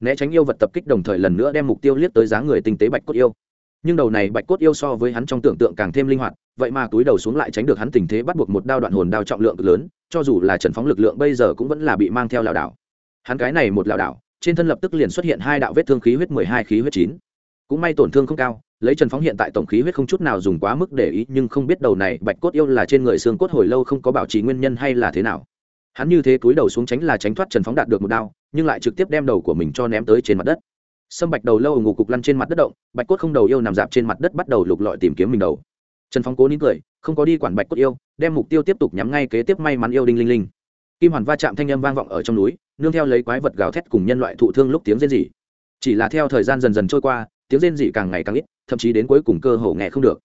Né tránh yêu vật tập kích đồng thời lần nữa đem mục tiêu liếc tới dáng người tinh tế bạch cốt yêu. Nhưng đầu này bạch cốt yêu so với hắn trong tưởng tượng càng thêm linh hoạt, vậy mà túi đầu xuống lại tránh được hắn tình thế bắt buộc một đao đoạn hồn đao trọng lượng lớn, cho dù là trần phóng lực lượng bây giờ cũng vẫn là bị mang theo lảo đảo. Hắn cái này một lảo đảo trên thân lập tức liền xuất hiện hai đạo vết thương khí huyết mười hai khí huyết chín. Cũng may tổn thương không cao, lấy trần phóng hiện tại tổng khí huyết không chút nào dùng quá mức để ý, nhưng không biết đầu này bạch cốt yêu là trên người xương cốt hồi lâu không có bảo trì nguyên nhân hay là thế nào. Hắn như thế cúi đầu xuống tránh là tránh thoát trần phóng đạt được một đao, nhưng lại trực tiếp đem đầu của mình cho ném tới trên mặt đất. Sâm bạch đầu lâu ngủ cục lăn trên mặt đất động, bạch cốt không đầu yêu nằm dạp trên mặt đất bắt đầu lục lọi tìm kiếm mình đầu. Trần phóng cố nín cười, không có đi quản bạch cốt yêu, đem mục tiêu tiếp tục nhắm ngay kế tiếp may mắn yêu đinh linh linh kim hoàn va chạm thanh âm vang vọng ở trong núi, nương theo lấy quái vật gào thét cùng nhân loại thụ thương lúc tiếng rên rỉ. Chỉ là theo thời gian dần dần trôi qua, tiếng rên rỉ càng ngày càng ít, thậm chí đến cuối cùng cơ hồ nghe không được.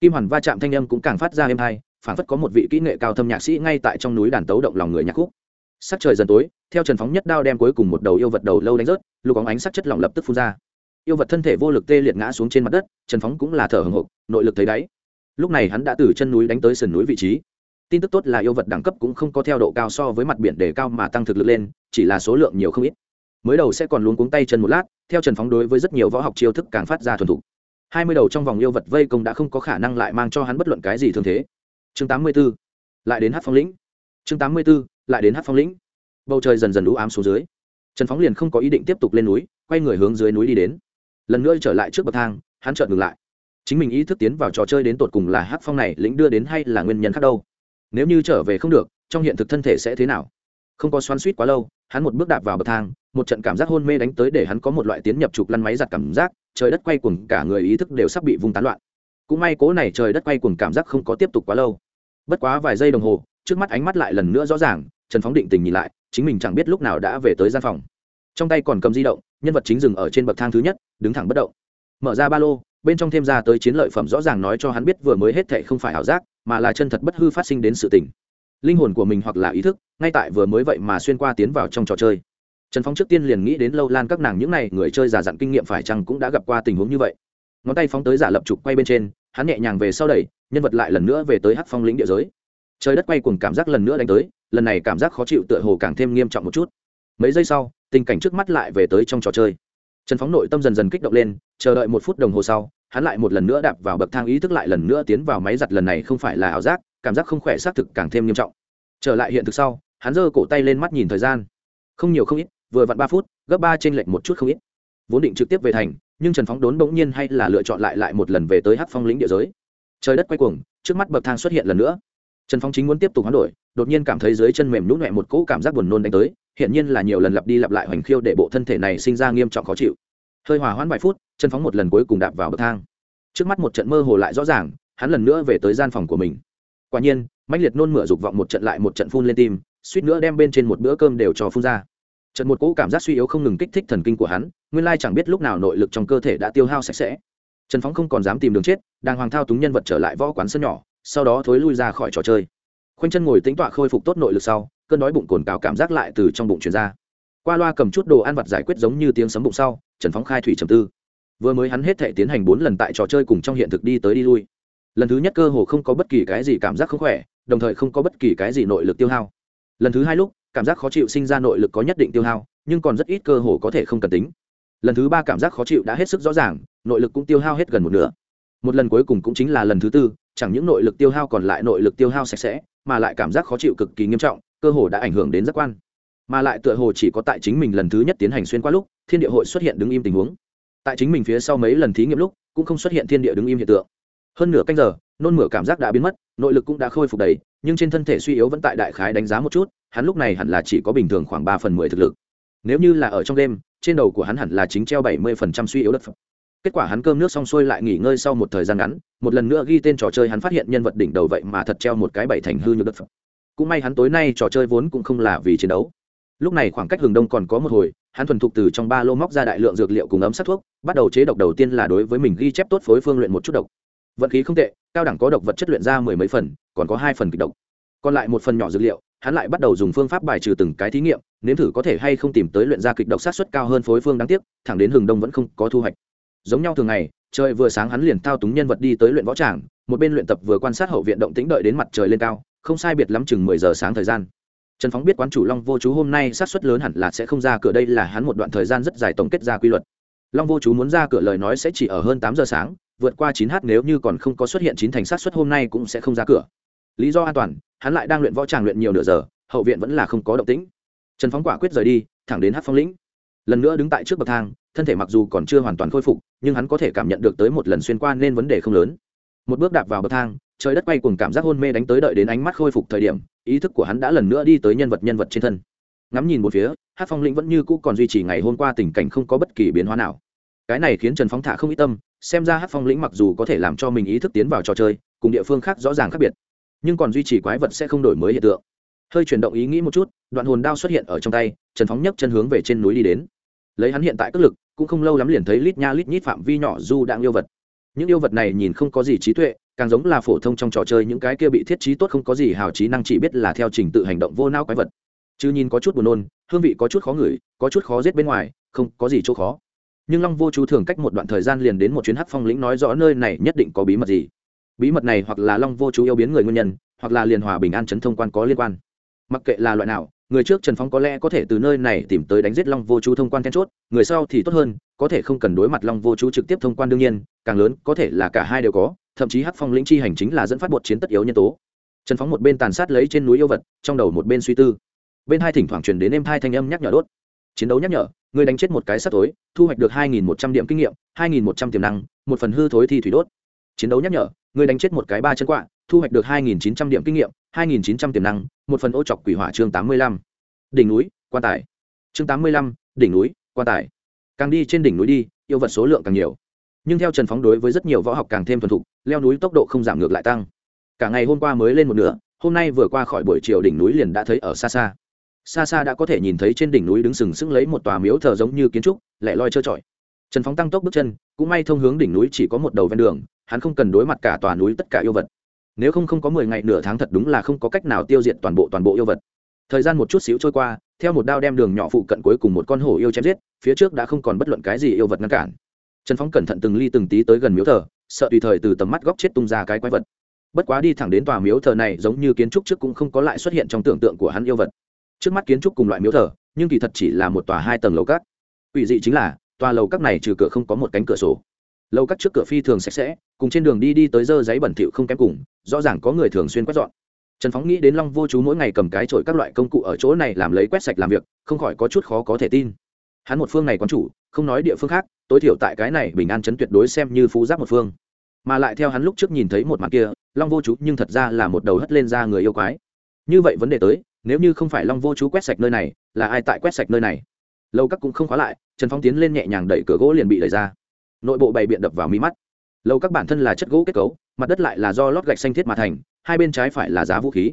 Kim hoàn va chạm thanh âm cũng càng phát ra êm hay phản phất có một vị kỹ nghệ cao thâm nhạc sĩ ngay tại trong núi đàn tấu động lòng người nhạc khúc. Sắc trời dần tối, theo trần phóng nhất đao đem cuối cùng một đầu yêu vật đầu lâu đánh rớt, lục óng ánh sắc chất lỏng lập tức phun ra. Yêu vật thân thể vô lực tê liệt ngã xuống trên mặt đất, trần phóng cũng là thở hồng hộc, nội lực thấy đáy. Lúc này hắn đã từ chân núi đánh tới sườn núi vị trí tin tức tốt là yêu vật đẳng cấp cũng không có theo độ cao so với mặt biển đề cao mà tăng thực lực lên, chỉ là số lượng nhiều không ít. Mới đầu sẽ còn luôn cuống tay chân một lát, theo trần phóng đối với rất nhiều võ học chiêu thức càng phát ra thuần thục. Hai mươi đầu trong vòng yêu vật vây công đã không có khả năng lại mang cho hắn bất luận cái gì thường thế. Chương tám mươi b ố lại đến hát phong lĩnh. Chương tám mươi b ố lại đến hát phong lĩnh. Bầu trời dần dần lũ ám xuống dưới. Trần phóng liền không có ý định tiếp tục lên núi, quay người hướng dưới núi đi đến. Lần nữa trở lại trước bậc thang, hắn chợt ngừng lại. Chính mình ý thức tiến vào trò chơi đến tột cùng là hát phong này lĩnh đưa đến hay là nguyên nhân khác đâu? Nếu như trở về không được, trong hiện thực thân thể sẽ thế nào? Không có xoắn suýt quá lâu, hắn một bước đạp vào bậc thang, một trận cảm giác hôn mê đánh tới để hắn có một loại tiến nhập trục lăn máy giặt cảm giác, trời đất quay cuồng, cả người ý thức đều sắp bị vung tán loạn. Cũng may cố này trời đất quay cuồng cảm giác không có tiếp tục quá lâu. Bất quá vài giây đồng hồ, trước mắt ánh mắt lại lần nữa rõ ràng, trần phóng định tình nhìn lại, chính mình chẳng biết lúc nào đã về tới gian phòng. Trong tay còn cầm di động, nhân vật chính dừng ở trên bậc thang thứ nhất, đứng thẳng bất động. Mở ra ba lô bên trong thêm ra tới chiến lợi phẩm rõ ràng nói cho hắn biết vừa mới hết thệ không phải ảo giác, mà là chân thật bất hư phát sinh đến sự tình. Linh hồn của mình hoặc là ý thức, ngay tại vừa mới vậy mà xuyên qua tiến vào trong trò chơi. Trần phóng trước tiên liền nghĩ đến lâu lan các nàng những n à y người chơi giả dặn kinh nghiệm phải chăng cũng đã gặp qua tình huống như vậy. Ngón tay phóng tới giả lập trục quay bên trên, hắn nhẹ nhàng về sau đẩy, nhân vật lại lần nữa về tới hắc phong lĩnh địa giới. Trời đất quay cùng cảm giác lần nữa đánh tới, lần này cảm giác khó chịu tựa hồ càng thêm nghiêm trọng một chút. Mấy giây sau, tình cảnh trước mắt lại về tới trong trò chơi trần phóng nội tâm dần dần kích động lên, chờ đợi một phút đồng hồ sau, hắn lại một lần nữa đạp vào bậc thang ý thức lại lần nữa tiến vào máy giặt lần này không phải là ảo giác, cảm giác không khỏe xác thực càng thêm nghiêm trọng. Trở lại hiện thực sau, hắn giơ cổ tay lên mắt nhìn thời gian. Không nhiều không ít, vừa vặn ba phút, gấp ba trên lệch một chút không ít. Vốn định trực tiếp về thành, nhưng trần phóng đốn bỗng nhiên hay là lựa chọn lại lại một lần về tới hắc phong lĩnh địa giới. Trời đất quay cuồng, trước mắt bậc thang xuất hiện lần nữa. Trần phóng chính muốn tiếp tục hoán đổi, đột nhiên cảm thấy dưới chân mềm nhũn nhẹ một cỗ cảm giác buồn nôn đánh tới hiện nhiên là nhiều lần lặp đi lặp lại hoành khiêu để bộ thân thể này sinh ra nghiêm trọng khó chịu. Hơi hòa hoãn vài phút trần phóng một lần cuối cùng đạp vào bậc thang. Trước mắt một trận mơ hồ lại rõ ràng, hắn lần nữa về tới gian phòng của mình. Quả nhiên, mãnh liệt nôn mửa dục vọng một trận lại một trận phun lên tim, suýt nữa đem bên trên một bữa cơm đều cho phun ra. Trận một cỗ cảm giác suy yếu không ngừng kích thích thần kinh của hắn, nguyên lai chẳng biết lúc nào nội lực trong cơ thể đã tiêu hao sạch sẽ. Trần phóng không còn dám tìm đường chết, đang hoàng thao túng nhân vật trở lại võ quán sân nhỏ, sau đó thối lui ra khỏi trò chơi. Khoanh chân ngồi tính tọa khôi phục tốt nội lực sau cơn đói bụng cồn cào cảm giác lại từ trong bụng truyền ra. Qua loa cầm chút đồ ăn vặt giải quyết giống như tiếng sấm bụng sau, trần phóng khai thủy trầm tư. Vừa mới hắn hết thể tiến hành bốn lần tại trò chơi cùng trong hiện thực đi tới đi lui. Lần thứ nhất cơ hồ không có bất kỳ cái gì cảm giác không khỏe, đồng thời không có bất kỳ cái gì nội lực tiêu hao. Lần thứ hai lúc, cảm giác khó chịu sinh ra nội lực có nhất định tiêu hao, nhưng còn rất ít cơ hồ có thể không cần tính. Lần thứ ba cảm giác khó chịu đã hết sức rõ ràng, nội lực cũng tiêu hao hết gần một nửa. Một lần cuối cùng cũng chính là lần thứ tư, chẳng những nội lực tiêu hao còn lại nội lực tiêu hao sạch sẽ, mà lại cảm giác khó chịu cực kỳ nghiêm trọng cơ hồ đã ảnh hưởng đến giác quan. Mà lại tựa hồ chỉ có tại chính mình lần thứ nhất tiến hành xuyên qua lúc, thiên địa hội xuất hiện đứng im tình huống. Tại chính mình phía sau mấy lần thí nghiệm lúc, cũng không xuất hiện thiên địa đứng im hiện tượng. Hơn nửa canh giờ, nôn mửa cảm giác đã biến mất, nội lực cũng đã khôi phục đầy, nhưng trên thân thể suy yếu vẫn tại đại khái đánh giá một chút, hắn lúc này hẳn là chỉ có bình thường khoảng ba phần mười thực lực. Nếu như là ở trong đêm, trên đầu của hắn hẳn là chính treo bảy mươi phần trăm suy yếu đất phẩm kết quả hắn cơm nước xong xuôi lại nghỉ ngơi sau một thời gian ngắn, một lần nữa ghi tên trò chơi hắn phát hiện nhân vật đỉnh đầu vậy mà thật treo một cái bảy thành hư nhược đất phẩm cũng may hắn tối nay trò chơi vốn cũng không là vì chiến đấu. Lúc này khoảng cách hừng đông còn có một hồi, hắn thuần thục từ trong ba lô móc ra đại lượng dược liệu cùng ấm sát thuốc, bắt đầu chế độc đầu tiên là đối với mình ghi chép tốt phối phương luyện một chút độc. Vận khí không tệ, cao đẳng có độc vật chất luyện ra mười mấy phần, còn có hai phần kịch độc. Còn lại một phần nhỏ dược liệu, hắn lại bắt đầu dùng phương pháp bài trừ từng cái thí nghiệm, nếm thử có thể hay không tìm tới luyện ra kịch độc sát xuất cao hơn phối phương đáng tiếc, thẳng đến hừng đông vẫn không có thu hoạch. Giống nhau thường ngày, trời vừa sáng hắn liền thao túng nhân vật đi tới luyện võ tràng, một bên luyện tập vừa quan sát hậu viện động tĩnh đợi đến mặt trời lên cao không sai biệt lắm chừng mười giờ sáng thời gian. Trần phóng biết quán chủ long vô chú hôm nay sát xuất lớn hẳn là sẽ không ra cửa, đây là hắn một đoạn thời gian rất dài tổng kết ra quy luật. Long vô chú muốn ra cửa lời nói sẽ chỉ ở hơn tám giờ sáng, vượt qua chín h nếu như còn không có xuất hiện chín thành sát xuất hôm nay cũng sẽ không ra cửa. Lý do an toàn, hắn lại đang luyện võ tràng luyện nhiều nửa giờ, hậu viện vẫn là không có động tĩnh. Trần phóng quả quyết rời đi, thẳng đến hát phong lĩnh. Lần nữa đứng tại trước bậc thang, thân thể mặc dù còn chưa hoàn toàn khôi phục, nhưng hắn có thể cảm nhận được tới một lần xuyên qua nên vấn đề không lớn. Một bước đạp vào bậc thang trời đất quay cùng cảm giác hôn mê đánh tới đợi đến ánh mắt khôi phục thời điểm, ý thức của hắn đã lần nữa đi tới nhân vật nhân vật trên thân. Ngắm nhìn một phía hát phong lĩnh vẫn như cũ còn duy trì ngày hôm qua tình cảnh không có bất kỳ biến hóa nào. Cái này khiến trần phóng thả không ít tâm, xem ra hát phong lĩnh mặc dù có thể làm cho mình ý thức tiến vào trò chơi, cùng địa phương khác rõ ràng khác biệt, nhưng còn duy trì quái vật sẽ không đổi mới hiện tượng. Hơi chuyển động ý nghĩ một chút, đoạn hồn đao xuất hiện ở trong tay, trần phóng nhấc chân hướng về trên núi đi đến. Lấy hắn hiện tại cất lực, cũng không lâu lắm liền thấy lít nha lít nhít phạm vi nhỏ du đang yêu vật. Những yêu vật này nhìn không có gì trí tuệ càng giống là phổ thông trong trò chơi những cái kia bị thiết trí tốt không có gì hào trí năng chỉ biết là theo trình tự hành động vô não quái vật. Chứ nhìn có chút buồn nôn, hương vị có chút khó ngửi, có chút khó giết bên ngoài, không có gì chỗ khó. Nhưng long vô chú thường cách một đoạn thời gian liền đến một chuyến hắc phong lĩnh nói rõ nơi này nhất định có bí mật gì. Bí mật này hoặc là long vô chú yêu biến người nguyên nhân, hoặc là liền hòa bình an chấn thông quan có liên quan. Mặc kệ là loại nào, người trước trần phong có lẽ có thể từ nơi này tìm tới đánh giết long vô chú thông quan then chốt, người sau thì tốt hơn, có thể không cần đối mặt long vô chú trực tiếp thông quan đương nhiên, càng lớn có thể là cả hai đều có thậm chí hắc phong lĩnh chi hành chính là dẫn phát bột chiến tất yếu nhân tố. Trần phóng một bên tàn sát lấy trên núi yêu vật, trong đầu một bên suy tư. Bên hai thỉnh thoảng truyền đến em hai thanh âm nhắc nhở đốt. Chiến đấu nhắc nhở người đánh chết một cái sắt tối, thu hoạch được hai nghìn một trăm điểm kinh nghiệm, hai nghìn một trăm tiềm năng, một phần hư thối thi thủy đốt. Chiến đấu nhắc nhở người đánh chết một cái ba chân quạ, thu hoạch được hai nghìn chín trăm điểm kinh nghiệm, hai nghìn chín trăm tiềm năng, một phần ô chọc quỷ hỏa chương tám mươi lăm. Đỉnh núi, quan tài. Chương tám mươi lăm, đỉnh núi, quan tài. Càng đi trên đỉnh núi đi, yêu vật số lượng càng nhiều nhưng theo trần phóng đối với rất nhiều võ học càng thêm thuần thục, leo núi tốc độ không giảm ngược lại tăng. Cả ngày hôm qua mới lên một nửa, hôm nay vừa qua khỏi buổi chiều đỉnh núi liền đã thấy ở xa xa. Xa xa đã có thể nhìn thấy trên đỉnh núi đứng sừng sững lấy một tòa miếu thờ giống như kiến trúc, lẻ loi trơ trọi. Trần phóng tăng tốc bước chân, cũng may thông hướng đỉnh núi chỉ có một đầu ven đường, hắn không cần đối mặt cả tòa núi tất cả yêu vật. Nếu không không có mười ngày nửa tháng thật đúng là không có cách nào tiêu diệt toàn bộ toàn bộ yêu vật. Thời gian một chút xíu trôi qua, theo một đao đem đường nhỏ phụ cận cuối cùng một con hổ yêu chém giết, phía trước đã không còn bất luận cái gì yêu vật ngăn cản trần phóng cẩn thận từng ly từng tí tới gần miếu thờ, sợ tùy thời từ tầm mắt góc chết tung ra cái quái vật. Bất quá đi thẳng đến tòa miếu thờ này giống như kiến trúc trước cũng không có lại xuất hiện trong tưởng tượng của hắn yêu vật. Trước mắt kiến trúc cùng loại miếu thờ, nhưng kỳ thật chỉ là một tòa hai tầng lầu cát. Ủy dị chính là, tòa lầu cát này trừ cửa không có một cánh cửa sổ. Lầu cát trước cửa phi thường sạch sẽ, cùng trên đường đi đi tới dơ giấy bẩn thỉu không kém cùng, rõ ràng có người thường xuyên quét dọn. Trần phóng nghĩ đến long vô chú mỗi ngày cầm cái trội các loại công cụ ở chỗ này làm lấy quét sạch làm việc, không khỏi có chút khó có thể tin hắn một phương này quán chủ, không nói địa phương khác, tối thiểu tại cái này bình an chấn tuyệt đối xem như phú giáp một phương. Mà lại theo hắn lúc trước nhìn thấy một mặt kia, long vô chú nhưng thật ra là một đầu hất lên ra người yêu quái. Như vậy vấn đề tới, nếu như không phải long vô chú quét sạch nơi này, là ai tại quét sạch nơi này? Lâu các cũng không khóa lại, trần phong tiến lên nhẹ nhàng đẩy cửa gỗ liền bị đẩy ra. Nội bộ bày biện đập vào mi mắt. Lâu các bản thân là chất gỗ kết cấu, mặt đất lại là do lót gạch xanh thiết mà thành, hai bên trái phải là giá vũ khí.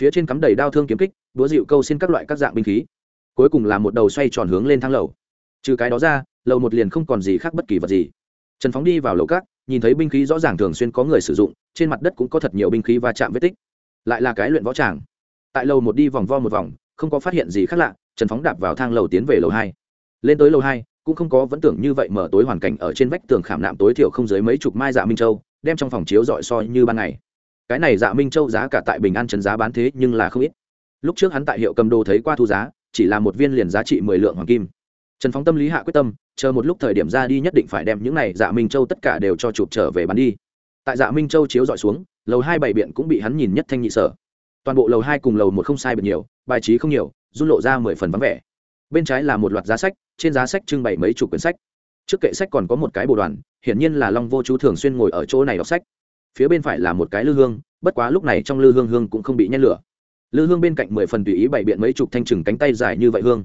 Phía trên cắm đầy đao thương kiếm kích đũa dịu câu xin các loại các dạng binh khí cuối cùng là một đầu xoay tròn hướng lên thang lầu. Trừ cái đó ra lầu một liền không còn gì khác bất kỳ vật gì. Trần phóng đi vào lầu các, nhìn thấy binh khí rõ ràng thường xuyên có người sử dụng trên mặt đất cũng có thật nhiều binh khí va chạm vết tích. Lại là cái luyện võ tràng. Tại lầu một đi vòng vo một vòng không có phát hiện gì khác lạ trần phóng đạp vào thang lầu tiến về lầu hai. Lên tới lầu hai cũng không có vẫn tưởng như vậy mở tối hoàn cảnh ở trên vách tường khảm nạm tối thiểu không dưới mấy chục mai dạ minh châu đem trong phòng chiếu dọi soi như ban ngày. Cái này dạ minh châu giá cả tại bình an trần giá bán thế nhưng là không ít. Lúc trước hắn tại hiệu cầm đồ thấy qua thu giá chỉ là một viên liền giá trị mười lượng hoàng kim. Trần phóng tâm lý hạ quyết tâm, chờ một lúc thời điểm ra đi nhất định phải đem những này dạ minh châu tất cả đều cho chụp trở về bán đi. Tại dạ minh châu chiếu dọi xuống, lầu hai bảy biện cũng bị hắn nhìn nhất thanh nhị sở. Toàn bộ lầu hai cùng lầu một không sai biệt nhiều, bài trí không nhiều run lộ ra mười phần vắng vẻ. Bên trái là một loạt giá sách, trên giá sách trưng bày mấy chục quyển sách. Trước kệ sách còn có một cái bồ đoàn, hiển nhiên là long vô chú thường xuyên ngồi ở chỗ này đọc sách. Phía bên phải là một cái lư hương, bất quá lúc này trong lư hương hương cũng không bị nhen lửa lư hương bên cạnh mười phần tùy ý bày biện mấy chục thanh trừng cánh tay dài như vậy hương.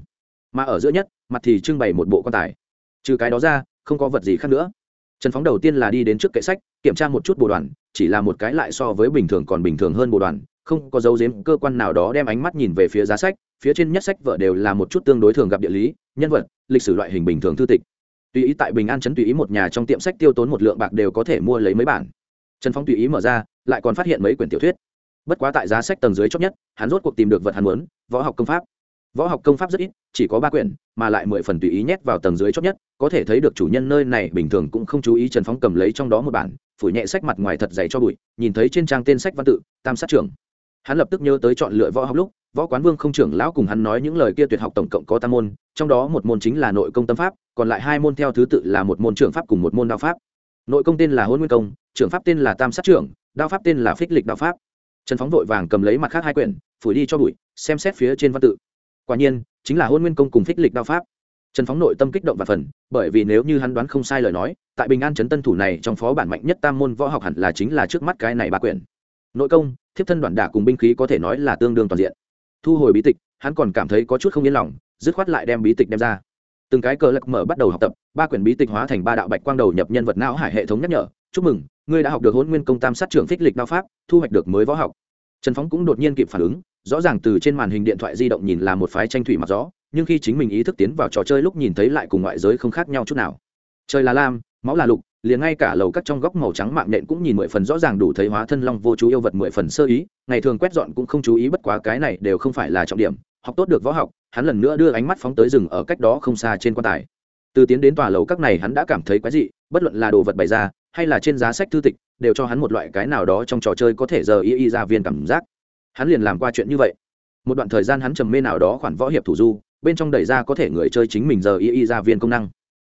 Mà ở giữa nhất, mặt thì trưng bày một bộ quan tài. Trừ cái đó ra, không có vật gì khác nữa. Trần phóng đầu tiên là đi đến trước kệ sách, kiểm tra một chút bồ đoàn, chỉ là một cái lại so với bình thường còn bình thường hơn bồ đoàn, không có dấu dếm cơ quan nào đó đem ánh mắt nhìn về phía giá sách, phía trên nhất sách vợ đều là một chút tương đối thường gặp địa lý, nhân vật, lịch sử loại hình bình thường thư tịch. Tùy ý tại bình an chấn tùy ý một nhà trong tiệm sách tiêu tốn một lượng bạc đều có thể mua lấy mấy bản. Trần Phóng tùy ý mở ra, lại còn phát hiện mấy quyển tiểu thuyết bất quá tại giá sách tầng dưới chót nhất, hắn rốt cuộc tìm được vật hắn muốn, võ học công pháp. Võ học công pháp rất ít, chỉ có ba quyển, mà lại mười phần tùy ý nhét vào tầng dưới chót nhất, có thể thấy được chủ nhân nơi này bình thường cũng không chú ý trần phóng cầm lấy trong đó một bản, phủ nhẹ sách mặt ngoài thật dày cho bụi, nhìn thấy trên trang tên sách văn tự, tam sát trưởng. Hắn lập tức nhớ tới chọn lựa võ học lúc, võ quán vương không trưởng lão cùng hắn nói những lời kia tuyệt học tổng cộng có tam môn, trong đó một môn chính là nội công tâm pháp, còn lại hai môn theo thứ tự là một môn trưởng pháp cùng một môn đao pháp. Nội công tên là hôn nguyên công, trưởng pháp tên là tam sát trưởng đao pháp tên là phích lịch đao pháp trần phóng vội vàng cầm lấy mặt khác hai quyển, phủi đi cho bụi, xem xét phía trên văn tự. Quả nhiên, chính là hôn nguyên công cùng phích lịch đao pháp. Trần phóng nội tâm kích động và phần, bởi vì nếu như hắn đoán không sai lời nói, tại bình an trấn tân thủ này trong phó bản mạnh nhất tam môn võ học hẳn là chính là trước mắt cái này ba quyển. Nội công, thiếp thân đoạn đả cùng binh khí có thể nói là tương đương toàn diện. Thu hồi bí tịch, hắn còn cảm thấy có chút không yên lòng, dứt khoát lại đem bí tịch đem ra. Từng cái cờ lạc mở bắt đầu học tập, ba quyển bí tịch hóa thành ba đạo bạch quang đầu nhập nhân vật não hải hệ thống nhắc nhở chúc mừng, ngươi đã học được hôn nguyên công tam sát trưởng phích lịch đao pháp, thu hoạch được mới võ học. Trần phóng cũng đột nhiên kịp phản ứng, rõ ràng từ trên màn hình điện thoại di động nhìn là một phái tranh thủy mặc gió, nhưng khi chính mình ý thức tiến vào trò chơi lúc nhìn thấy lại cùng ngoại giới không khác nhau chút nào. Trời là lam, máu là lục, liền ngay cả lầu cắt trong góc màu trắng mạng nện cũng nhìn mười phần rõ ràng đủ thấy hóa thân long vô chú yêu vật mười phần sơ ý, ngày thường quét dọn cũng không chú ý bất quá cái này đều không phải là trọng điểm, học tốt được võ học, hắn lần nữa đưa ánh mắt phóng tới rừng ở cách đó không xa trên quan tài. Từ tiến đến tòa lầu các này hắn đã cảm thấy quái dị, bất luận là đồ vật bày ra hay là trên giá sách thư tịch, đều cho hắn một loại cái nào đó trong trò chơi có thể giờ y y ra viên cảm giác. Hắn liền làm qua chuyện như vậy. Một đoạn thời gian hắn trầm mê nào đó khoản võ hiệp thủ du, bên trong đẩy ra có thể người chơi chính mình giờ y y ra viên công năng.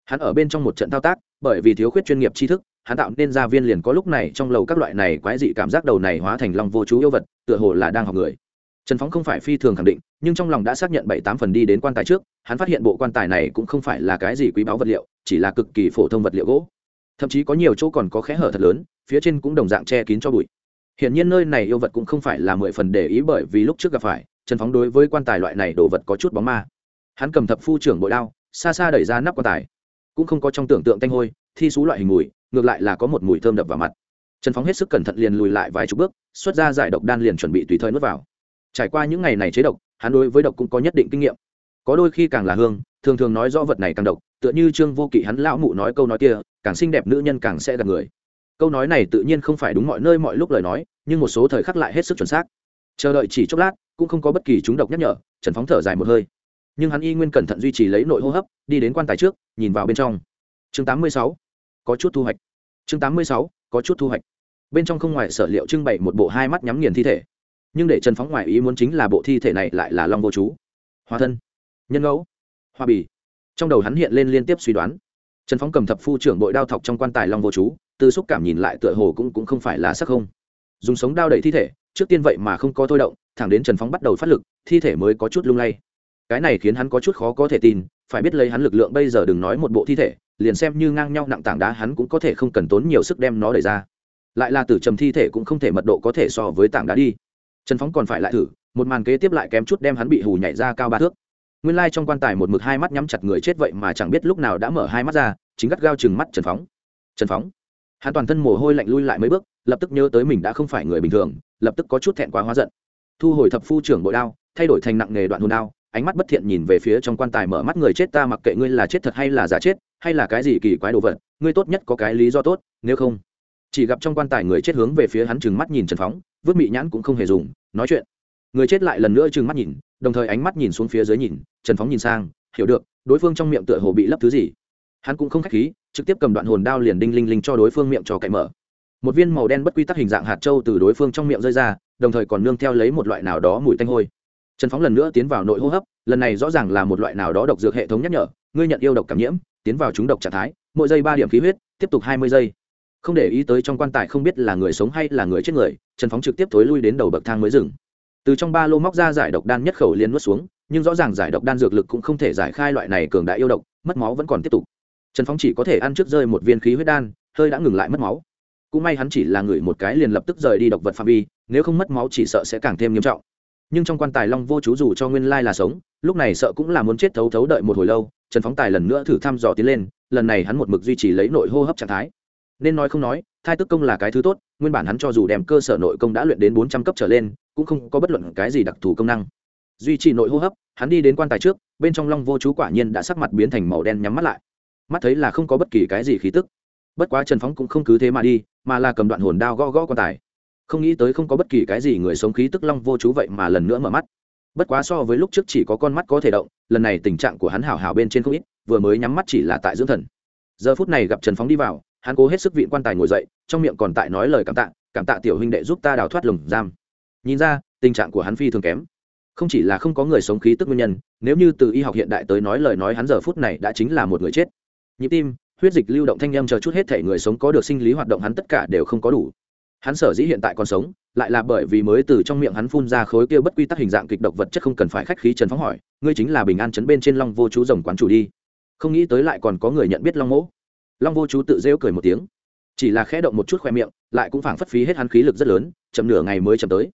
Hắn ở bên trong một trận thao tác, bởi vì thiếu khuyết chuyên nghiệp tri thức, hắn tạo nên gia viên liền có lúc này trong lầu các loại này quái dị cảm giác đầu này hóa thành lòng vô chú yêu vật, tựa hồ là đang học người. Trần phóng không phải phi thường khẳng định, nhưng trong lòng đã xác nhận bảy tám phần đi đến quan tài trước, hắn phát hiện bộ quan tài này cũng không phải là cái gì quý báu vật liệu, chỉ là cực kỳ phổ thông vật liệu gỗ thậm chí có nhiều chỗ còn có kẽ hở thật lớn, phía trên cũng đồng dạng che kín cho bụi. Hiển nhiên nơi này yêu vật cũng không phải là mười phần để ý bởi vì lúc trước gặp phải, trần phóng đối với quan tài loại này đồ vật có chút bóng ma. Hắn cầm thập phu trưởng bội đao, xa xa đẩy ra nắp quan tài. Cũng không có trong tưởng tượng tanh hôi, thi xú loại hình mùi, ngược lại là có một mùi thơm đập vào mặt. Trần phóng hết sức cẩn thận liền lùi lại vài chục bước, xuất ra giải độc đan liền chuẩn bị tùy thời nuốt vào. Trải qua những ngày này chế độc, hắn đối với độc cũng có nhất định kinh nghiệm. Có đôi khi càng là hương, thường thường nói rõ vật này càng độc tựa như trương vô kỵ hắn lão mụ nói câu nói kia, càng xinh đẹp nữ nhân càng sẽ gặp người. Câu nói này tự nhiên không phải đúng mọi nơi mọi lúc lời nói, nhưng một số thời khắc lại hết sức chuẩn xác. Chờ đợi chỉ chốc lát, cũng không có bất kỳ chúng độc nhắc nhở, trần phóng thở dài một hơi. Nhưng hắn y nguyên cẩn thận duy trì lấy nội hô hấp, đi đến quan tài trước, nhìn vào bên trong. Chương 86. có chút thu hoạch. Chương 86. có chút thu hoạch. Bên trong không ngoài sở liệu trưng bày một bộ hai mắt nhắm nghiền thi thể. Nhưng để trần phóng ngoài ý muốn chính là bộ thi thể này lại là long vô chú. Hóa thân. Nhân ngẫu. Hoa bì trong đầu hắn hiện lên liên tiếp suy đoán. Trần phóng cầm thập phu trưởng bội đao thọc trong quan tài long vô chú từ xúc cảm nhìn lại tựa hồ cũng, cũng không phải là sắc không. Dùng sống đao đẩy thi thể trước tiên vậy mà không có thôi động thẳng đến trần phóng bắt đầu phát lực thi thể mới có chút lung lay. Cái này khiến hắn có chút khó có thể tin phải biết lấy hắn lực lượng bây giờ đừng nói một bộ thi thể liền xem như ngang nhau nặng tảng đá hắn cũng có thể không cần tốn nhiều sức đem nó đẩy ra. Lại là tử trầm thi thể cũng không thể mật độ có thể so với tảng đá đi. Trần phóng còn phải lại thử một màn kế tiếp lại kém chút đem hắn bị hù nhảy ra cao ba thước nguyên lai trong quan tài một mực hai mắt nhắm chặt người chết vậy mà chẳng biết lúc nào đã mở hai mắt ra, chính gắt gao chừng mắt trần phóng. Trần phóng. Hắn toàn thân mồ hôi lạnh lui lại mấy bước, lập tức nhớ tới mình đã không phải người bình thường, lập tức có chút thẹn quá hóa giận. Thu hồi thập phu trưởng bội đao, thay đổi thành nặng nghề đoạn hồn đao, ánh mắt bất thiện nhìn về phía trong quan tài mở mắt người chết ta mặc kệ ngươi là chết thật hay là giả chết, hay là cái gì kỳ quái đồ vật, ngươi tốt nhất có cái lý do tốt, nếu không. Chỉ gặp trong quan tài người chết hướng về phía hắn chừng mắt nhìn trần phóng, vứt mị nhãn cũng không hề dùng, nói chuyện. Người chết lại lần nữa chừng mắt nhìn, đồng thời ánh mắt nhìn xuống phía dưới nhìn trần phóng nhìn sang, hiểu được, đối phương trong miệng tựa hồ bị lấp thứ gì. Hắn cũng không k h á c h khí, trực tiếp cầm đoạn hồn đao liền đinh linh linh cho đối phương miệng cho cậy mở. Một viên màu đen bất quy tắc hình dạng hạt trâu từ đối phương trong miệng rơi ra, đồng thời còn nương theo lấy một loại nào đó mùi tanh hôi. Trần phóng lần nữa tiến vào nội hô hấp, lần này rõ ràng là một loại nào đó độc dược hệ thống nhắc nhở, ngươi nhận yêu độc cảm nhiễm, tiến vào chúng độc trạng thái, mỗi giây ba điểm khí huyết, tiếp tục hai mươi giây. Không để ý tới trong quan tài không biết là người sống hay là người chết người, trần phóng trực tiếp thối lui đến đầu bậc thang mới dừng. Từ trong ba lô móc ra giải độc đan nhất khẩu liên nuốt xuống nhưng rõ ràng giải độc đan dược lực cũng không thể giải khai loại này cường đại yêu độc, mất máu vẫn còn tiếp tục. Trần phóng chỉ có thể ăn trước rơi một viên khí huyết đan, hơi đã ngừng lại mất máu. Cũng may hắn chỉ là người một cái liền lập tức rời đi độc vật phạm vi, nếu không mất máu chỉ sợ sẽ càng thêm nghiêm trọng. Nhưng trong quan tài long vô chú dù cho nguyên lai là sống, lúc này sợ cũng là muốn chết thấu thấu đợi một hồi lâu, trần phóng tài lần nữa thử thăm dò tiến lên, lần này hắn một mực duy trì lấy nội hô hấp trạng thái. Nên nói không nói, thai tức công là cái thứ tốt, nguyên bản hắn cho dù đem cơ sở nội công đã luyện đến bốn trăm cấp trở lên, cũng không có bất luận cái gì đặc thù công năng duy trì nội hô hấp, hắn đi đến quan tài trước, bên trong long vô chú quả nhiên đã sắc mặt biến thành màu đen nhắm mắt lại. Mắt thấy là không có bất kỳ cái gì khí tức. Bất quá trần phóng cũng không cứ thế mà đi, mà là cầm đoạn hồn đao gõ gõ quan tài. Không nghĩ tới không có bất kỳ cái gì người sống khí tức long vô chú vậy mà lần nữa mở mắt. Bất quá so với lúc trước chỉ có con mắt có thể động, lần này tình trạng của hắn hảo hảo bên trên không ít, vừa mới nhắm mắt chỉ là tại dưỡng thần. Giờ phút này gặp trần phóng đi vào, hắn cố hết sức vịn quan tài ngồi dậy, trong miệng còn tại nói lời cảm tạ cảm tạ tiểu huynh đệ giúp ta đào thoát lồng giam. Nhìn ra, tình trạng của hắn phi thường kém không chỉ là không có người sống khí tức nguyên nhân, nếu như từ y học hiện đại tới nói lời nói hắn giờ phút này đã chính là một người chết. Nhịp tim, huyết dịch lưu động thanh â m chờ chút hết thể người sống có được sinh lý hoạt động hắn tất cả đều không có đủ. Hắn sở dĩ hiện tại còn sống, lại là bởi vì mới từ trong miệng hắn phun ra khối kia bất quy tắc hình dạng kịch độc vật chất không cần phải khách khí trần phóng hỏi, ngươi chính là bình an chấn bên trên long vô chú rồng quán chủ đi. Không nghĩ tới lại còn có người nhận biết long mỗ. Long vô chú tự rêu cười một tiếng. Chỉ là khẽ động một chút khoe miệng, lại cũng phảng phất phí hết hắn khí lực rất lớn, chậm nửa ngày mới chậm tới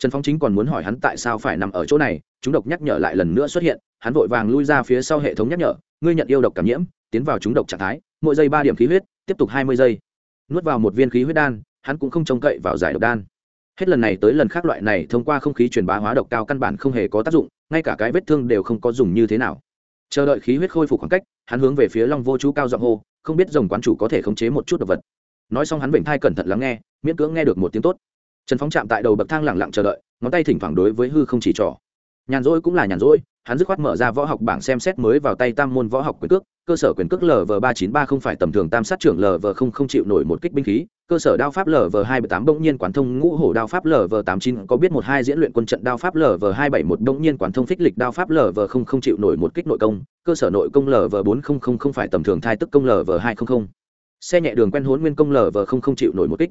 trần Phong chính còn muốn hỏi hắn tại sao phải nằm ở chỗ này, chúng độc nhắc nhở lại lần nữa xuất hiện, hắn vội vàng lui ra phía sau hệ thống nhắc nhở, ngươi nhận yêu độc cảm nhiễm, tiến vào chúng độc trạng thái, mỗi giây ba điểm khí huyết, tiếp tục hai mươi giây. Nuốt vào một viên khí huyết đan, hắn cũng không trông cậy vào giải độc đan. Hết lần này tới lần khác loại này thông qua không khí truyền bá hóa độc cao căn bản không hề có tác dụng, ngay cả cái vết thương đều không có dùng như thế nào. Chờ đợi khí huyết khôi phục khoảng cách, hắn hướng về phía long vô chú cao giọng hô, không biết rồng quán chủ có thể khống chế một chút độc vật. Nói xong hắn vểnh thai cẩn thận lắng nghe, miễn cưỡng nghe được một tiếng tốt trần phóng chạm tại đầu bậc thang lẳng lặng chờ đợi, ngón tay thỉnh thoảng đối với hư không chỉ trỏ. Nhàn rỗi cũng là nhàn rỗi, hắn dứt khoát mở ra võ học bảng xem xét mới vào tay tam môn võ học quyền cước, cơ sở quyền cước lv ba chín ba không phải tầm thường tam sát trưởng lv không không chịu nổi một kích binh khí, cơ sở đao pháp lv hai bảy tám bỗng nhiên quán thông ngũ hổ đao pháp lv tám chín có biết một hai diễn luyện quân trận đao pháp lv hai bảy một bỗng nhiên quán thông phích lịch đao pháp lv không không chịu nổi một kích nội công, cơ sở nội công lv bốn không không không phải tầm thường thai tức công lv hai không không. Xe nhẹ đường quen hốn nguyên công lv không không chịu nổi một kích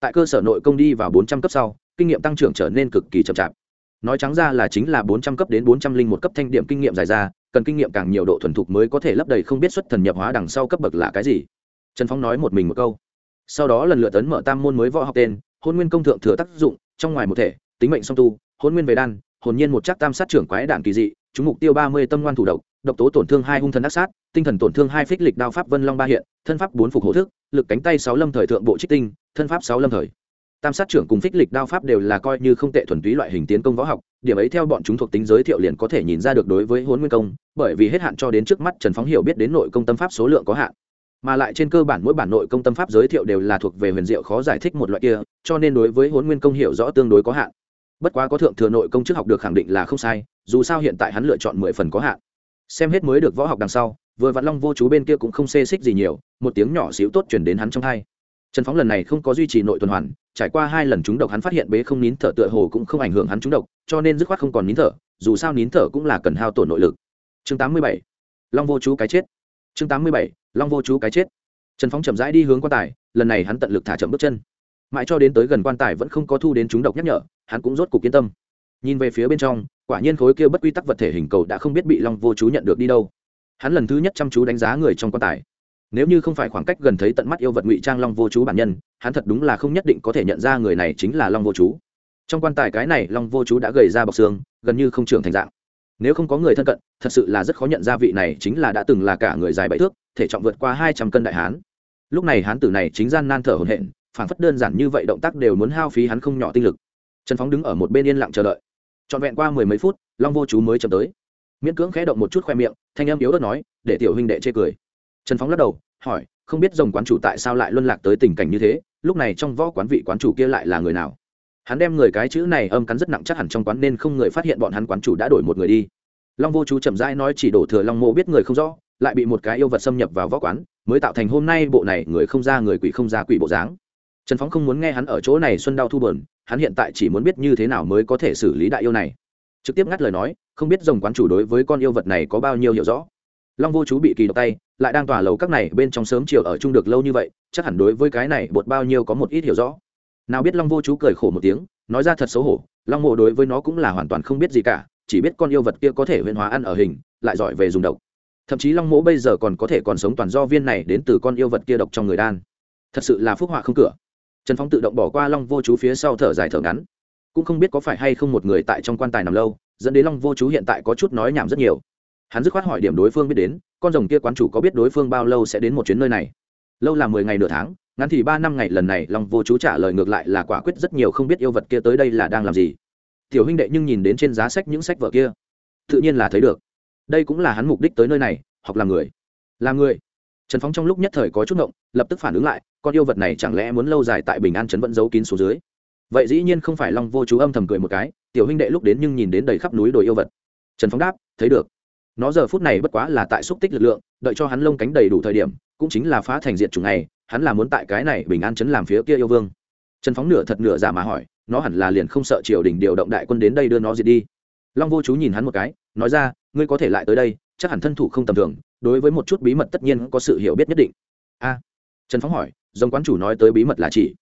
tại cơ sở nội công đi vào bốn trăm cấp sau, kinh nghiệm tăng trưởng trở nên cực kỳ chậm chạp. Nói trắng ra là chính là bốn trăm cấp đến bốn trăm linh một cấp thanh điểm kinh nghiệm dài ra, cần kinh nghiệm càng nhiều độ thuần thục mới có thể lấp đầy không biết xuất thần nhập hóa đằng sau cấp bậc là cái gì. Trần phong nói một mình một câu. Sau đó lần lượt tấn mở tam môn mới võ học tên, hôn nguyên công thượng thừa tác dụng, trong ngoài một thể, tính mệnh song tu, hôn nguyên về đan, hồn nhiên một chắc tam sát trưởng quái đạn kỳ dị, chúng mục tiêu ba mươi tâm ngoan thủ độc độc tố tổn thương hai hung thần đắc sát, tinh thần tổn thương hai phích lịch đao pháp vân long ba hiện, thân pháp bốn phục hộ thức lực cánh tay sáu lâm thời thượng bộ trích tinh, thân pháp sáu lâm thời. Tam sát trưởng cùng phích lịch đao pháp đều là coi như không tệ thuần túy loại hình tiến công võ học, điểm ấy theo bọn chúng thuộc tính giới thiệu liền có thể nhìn ra được đối với hôn nguyên công, bởi vì hết hạn cho đến trước mắt trần phóng hiểu biết đến nội công tâm pháp số lượng có hạn. Mà lại trên cơ bản mỗi bản nội công tâm pháp giới thiệu đều là thuộc về huyền diệu khó giải thích một loại kia, cho nên đối với hôn nguyên công hiểu rõ tương đối có hạn. Bất quá có thượng thừa nội công trước học được khẳng định là không sai, dù sao hiện tại hắn lựa chọn mười phần có hạn. Xem hết mới được võ học đằng sau vừa vạn long vô chú bên kia cũng không xê xích gì nhiều, một tiếng nhỏ xíu tốt chuyển đến hắn trong hai. Trần phóng lần này không có duy trì nội tuần hoàn, trải qua hai lần trúng độc hắn phát hiện bế không nín thở tựa hồ cũng không ảnh hưởng hắn trúng độc, cho nên dứt khoát không còn nín thở, dù sao nín thở cũng là cần hao tổn nội lực. Chương tám mươi bảy, long vô chú cái chết. Chương tám mươi bảy, long vô chú cái chết. Trần phóng chậm rãi đi hướng quan tài, lần này hắn tận lực thả chậm bước chân. Mãi cho đến tới gần quan tài vẫn không có thu đến trúng độc nhắc nhở, hắn cũng rốt cục yên tâm. Nhìn về phía bên trong, quả nhiên khối kia bất quy tắc vật thể hình cầu đã không biết bị long vô chú nhận được đi đâu hắn lần thứ nhất chăm chú đánh giá người trong quan tài. Nếu như không phải khoảng cách gần thấy tận mắt yêu vật ngụy trang long vô chú bản nhân, hắn thật đúng là không nhất định có thể nhận ra người này chính là long vô chú. Trong quan tài cái này long vô chú đã gầy ra bọc xương, gần như không trưởng thành dạng. Nếu không có người thân cận, thật sự là rất khó nhận ra vị này chính là đã từng là cả người dài bảy thước, thể trọng vượt qua hai trăm cân đại hán. Lúc này hán tử này chính gian nan thở hồn hện phản phất đơn giản như vậy động tác đều muốn hao phí hắn không nhỏ tinh lực. Trần phóng đứng ở một bên yên lặng chờ đợi. Trọn vẹn qua mười mấy phút, long vô chú mới chậm tới. Miễn cưỡng khẽ động một chút khoe miệng thanh âm yếu ớt nói, để tiểu huynh đệ chê cười. Trần phóng lắc đầu, hỏi, không biết rồng quán chủ tại sao lại luân lạc tới tình cảnh như thế, lúc này trong võ quán vị quán chủ kia lại là người nào? Hắn đem người cái chữ này âm cắn rất nặng chắc hẳn trong quán nên không người phát hiện bọn hắn quán chủ đã đổi một người đi. Long vô chú chậm rãi nói chỉ đổ thừa long mộ biết người không rõ, lại bị một cái yêu vật xâm nhập vào võ quán, mới tạo thành hôm nay bộ này người không ra người quỷ không ra quỷ bộ dáng. Trần phóng không muốn nghe hắn ở chỗ này xuân đau thu bờn hắn hiện tại chỉ muốn biết như thế nào mới có thể xử lý đại yêu này. Trực tiếp ngắt lời nói không biết rồng quán chủ đối với con yêu vật này có bao nhiêu hiểu rõ. Long vô chú bị kỳ độc tay, lại đang tỏa lầu các này bên trong sớm chiều ở chung được lâu như vậy, chắc hẳn đối với cái này bột bao nhiêu có một ít hiểu rõ. Nào biết long vô chú cười khổ một tiếng, nói ra thật xấu hổ, long mộ đối với nó cũng là hoàn toàn không biết gì cả, chỉ biết con yêu vật kia có thể huyên hóa ăn ở hình, lại giỏi về dùng độc. Thậm chí long mộ bây giờ còn có thể còn sống toàn do viên này đến từ con yêu vật kia độc trong người đan. Thật sự là phúc họa không cửa. Trần phóng tự động bỏ qua long vô chú phía sau thở dài thở ngắn. Cũng không biết có phải hay không một người tại trong quan tài nằm lâu dẫn đến long vô chú hiện tại có chút nói nhảm rất nhiều. Hắn dứt khoát hỏi điểm đối phương biết đến, con rồng kia quán chủ có biết đối phương bao lâu sẽ đến một chuyến nơi này? Lâu là mười ngày nửa tháng, ngắn thì ba năm ngày, lần này long vô chú trả lời ngược lại là quả quyết rất nhiều không biết yêu vật kia tới đây là đang làm gì. Tiểu huynh đệ nhưng nhìn đến trên giá sách những sách vở kia, tự nhiên là thấy được. Đây cũng là hắn mục đích tới nơi này, học làm người. Làm người. Trần phóng trong lúc nhất thời có chút ngộng, lập tức phản ứng lại, con yêu vật này chẳng lẽ muốn lâu dài tại bình an trấn vẫn giấu kín số dưới? Vậy dĩ nhiên không phải long vô chú âm thầm cười một cái, tiểu huynh đệ lúc đến nhưng nhìn đến đầy khắp núi đồi yêu vật. Trần phóng đáp, thấy được. Nó giờ phút này bất quá là tại xúc tích lực lượng, đợi cho hắn lông cánh đầy đủ thời điểm, cũng chính là phá thành diện chủng này, hắn là muốn tại cái này bình an chấn làm phía kia yêu vương. Trần phóng nửa thật nửa giả mà hỏi, nó hẳn là liền không sợ triều đình điều động đại quân đến đây đưa nó diệt đi? Long vô chú nhìn hắn một cái, nói ra, ngươi có thể lại tới đây, chắc hẳn thân thủ không tầm thường, đối với một chút bí mật tất nhiên có sự hiểu biết nhất định. A. Trần phóng hỏi, dòng quán chủ nói tới bí mật là chỉ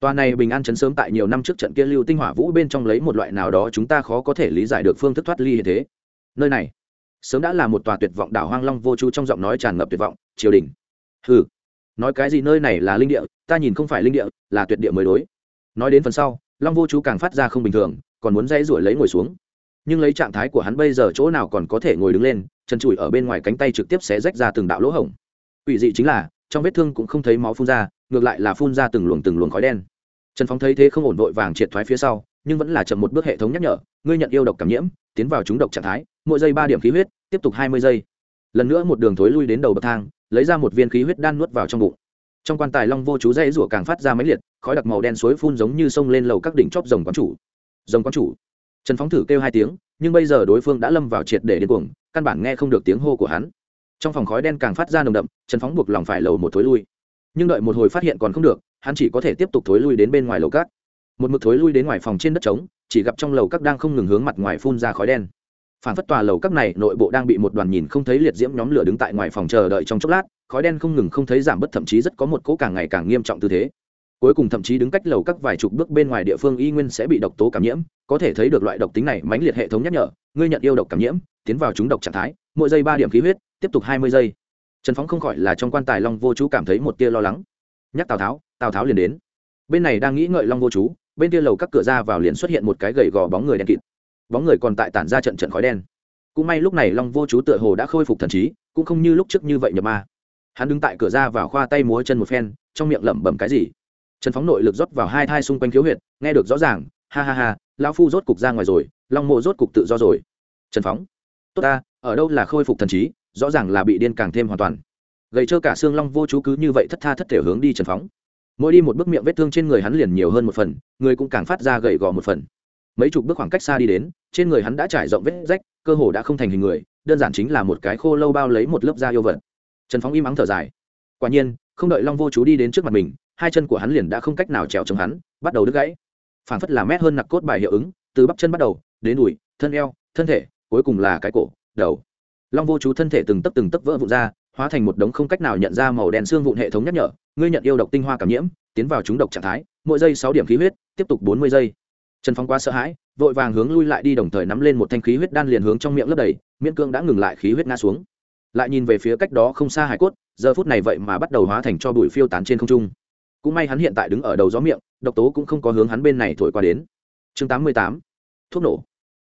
tòa này bình an chấn sớm tại nhiều năm trước trận kia lưu tinh hỏa vũ bên trong lấy một loại nào đó chúng ta khó có thể lý giải được phương thức thoát ly như thế. Nơi này, sớm đã là một tòa tuyệt vọng đảo hoang long vô chú trong giọng nói tràn ngập tuyệt vọng, triều đình. Hừ, nói cái gì nơi này là linh địa, ta nhìn không phải linh địa, là tuyệt địa mới đối. Nói đến phần sau, long vô chú càng phát ra không bình thường, còn muốn dãy rủi lấy ngồi xuống. Nhưng lấy trạng thái của hắn bây giờ chỗ nào còn có thể ngồi đứng lên, chân trụi ở bên ngoài cánh tay trực tiếp sẽ rách ra từng đạo lỗ hổng. Quỷ dị chính là, trong vết thương cũng không thấy máu phun ra ngược lại là phun ra từng luồng từng luồng khói đen. Trần phóng thấy thế không ổn vội vàng triệt thoái phía sau, nhưng vẫn là chậm một bước hệ thống nhắc nhở, ngươi nhận yêu độc cảm nhiễm, tiến vào trúng độc trạng thái, mỗi giây ba điểm khí huyết, tiếp tục hai mươi giây. Lần nữa một đường thối lui đến đầu bậc thang, lấy ra một viên khí huyết đan nuốt vào trong bụng. Trong quan tài long vô chú dây rủa càng phát ra máy liệt, khói đặc màu đen suối phun giống như sông lên lầu các đỉnh chóp rồng quán chủ. Rồng quán chủ. Trần phóng thử kêu hai tiếng, nhưng bây giờ đối phương đã lâm vào triệt để điên cuồng, căn bản nghe không được tiếng hô của hắn. Trong phòng khói đen càng phát ra nồng đậm, trần phóng buộc lòng phải lầu một thối lui nhưng đợi một hồi phát hiện còn không được, hắn chỉ có thể tiếp tục thối lui đến bên ngoài lầu cát. Một mực thối lui đến ngoài phòng trên đất trống, chỉ gặp trong lầu các đang không ngừng hướng mặt ngoài phun ra khói đen. Phản phất tòa lầu các này nội bộ đang bị một đoàn nhìn không thấy liệt diễm nhóm lửa đứng tại ngoài phòng chờ đợi trong chốc lát, khói đen không ngừng không thấy giảm bớt, thậm chí rất có một cỗ càng ngày càng nghiêm trọng tư thế. Cuối cùng thậm chí đứng cách lầu các vài chục bước bên ngoài địa phương y nguyên sẽ bị độc tố cảm nhiễm, có thể thấy được loại độc tính này mãnh liệt hệ thống nhắc nhở, ngươi nhận yêu độc cảm nhiễm, tiến vào chúng độc trạng thái, mỗi giây ba điểm khí huyết, tiếp tục hai mươi giây trần phóng không khỏi là trong quan tài long vô chú cảm thấy một tia lo lắng. Nhắc tào tháo tào tháo liền đến. Bên này đang nghĩ ngợi long vô chú, bên kia lầu các cửa ra vào liền xuất hiện một cái gầy gò bóng người đen kịt. Bóng người còn tại tản ra trận trận khói đen. Cũng may lúc này long vô chú tựa hồ đã khôi phục thần trí, cũng không như lúc trước như vậy nhập ma. Hắn đứng tại cửa ra vào khoa tay múa chân một phen, trong miệng lẩm bẩm cái gì. Trần phóng nội lực rót vào hai thai xung quanh khiếu huyệt, nghe được rõ ràng, ha ha ha, lão phu rốt cục ra ngoài rồi, long mộ rốt cục tự do rồi. Trần phóng, tốt ta, ở đâu là khôi phục thần trí rõ ràng là bị điên càng thêm hoàn toàn. Gầy trơ cả xương long vô chú cứ như vậy thất tha thất thể hướng đi trần phóng. Mỗi đi một bước miệng vết thương trên người hắn liền nhiều hơn một phần, người cũng càng phát ra gầy gò một phần. Mấy chục bước khoảng cách xa đi đến, trên người hắn đã trải rộng vết rách, cơ hồ đã không thành hình người, đơn giản chính là một cái khô lâu bao lấy một lớp da yêu vật. Trần phóng im ắng thở dài. Quả nhiên, không đợi long vô chú đi đến trước mặt mình, hai chân của hắn liền đã không cách nào trèo chống hắn, bắt đầu đứt gãy. Phảng phất là mét hơn nặc cốt bài hiệu ứng, từ bắp chân bắt đầu, đến đùi, thân eo, thân thể, cuối cùng là cái cổ, đầu long vô chú thân thể từng tấc từng tấc vỡ vụn ra, hóa thành một đống không cách nào nhận ra màu đen xương vụn hệ thống nhắc nhở, ngươi nhận yêu độc tinh hoa cảm nhiễm, tiến vào chúng độc trạng thái, mỗi giây sáu điểm khí huyết, tiếp tục bốn mươi giây. Trần phong quá sợ hãi, vội vàng hướng lui lại đi đồng thời nắm lên một thanh khí huyết đan liền hướng trong miệng lấp đầy, miễn cương đã ngừng lại khí huyết ngã xuống. Lại nhìn về phía cách đó không xa hải cốt, giờ phút này vậy mà bắt đầu hóa thành cho bụi phiêu tán trên không trung. Cũng may hắn hiện tại đứng ở đầu gió miệng, độc tố cũng không có hướng hắn bên này thổi qua đến. Chương tám mươi tám, thuốc nổ.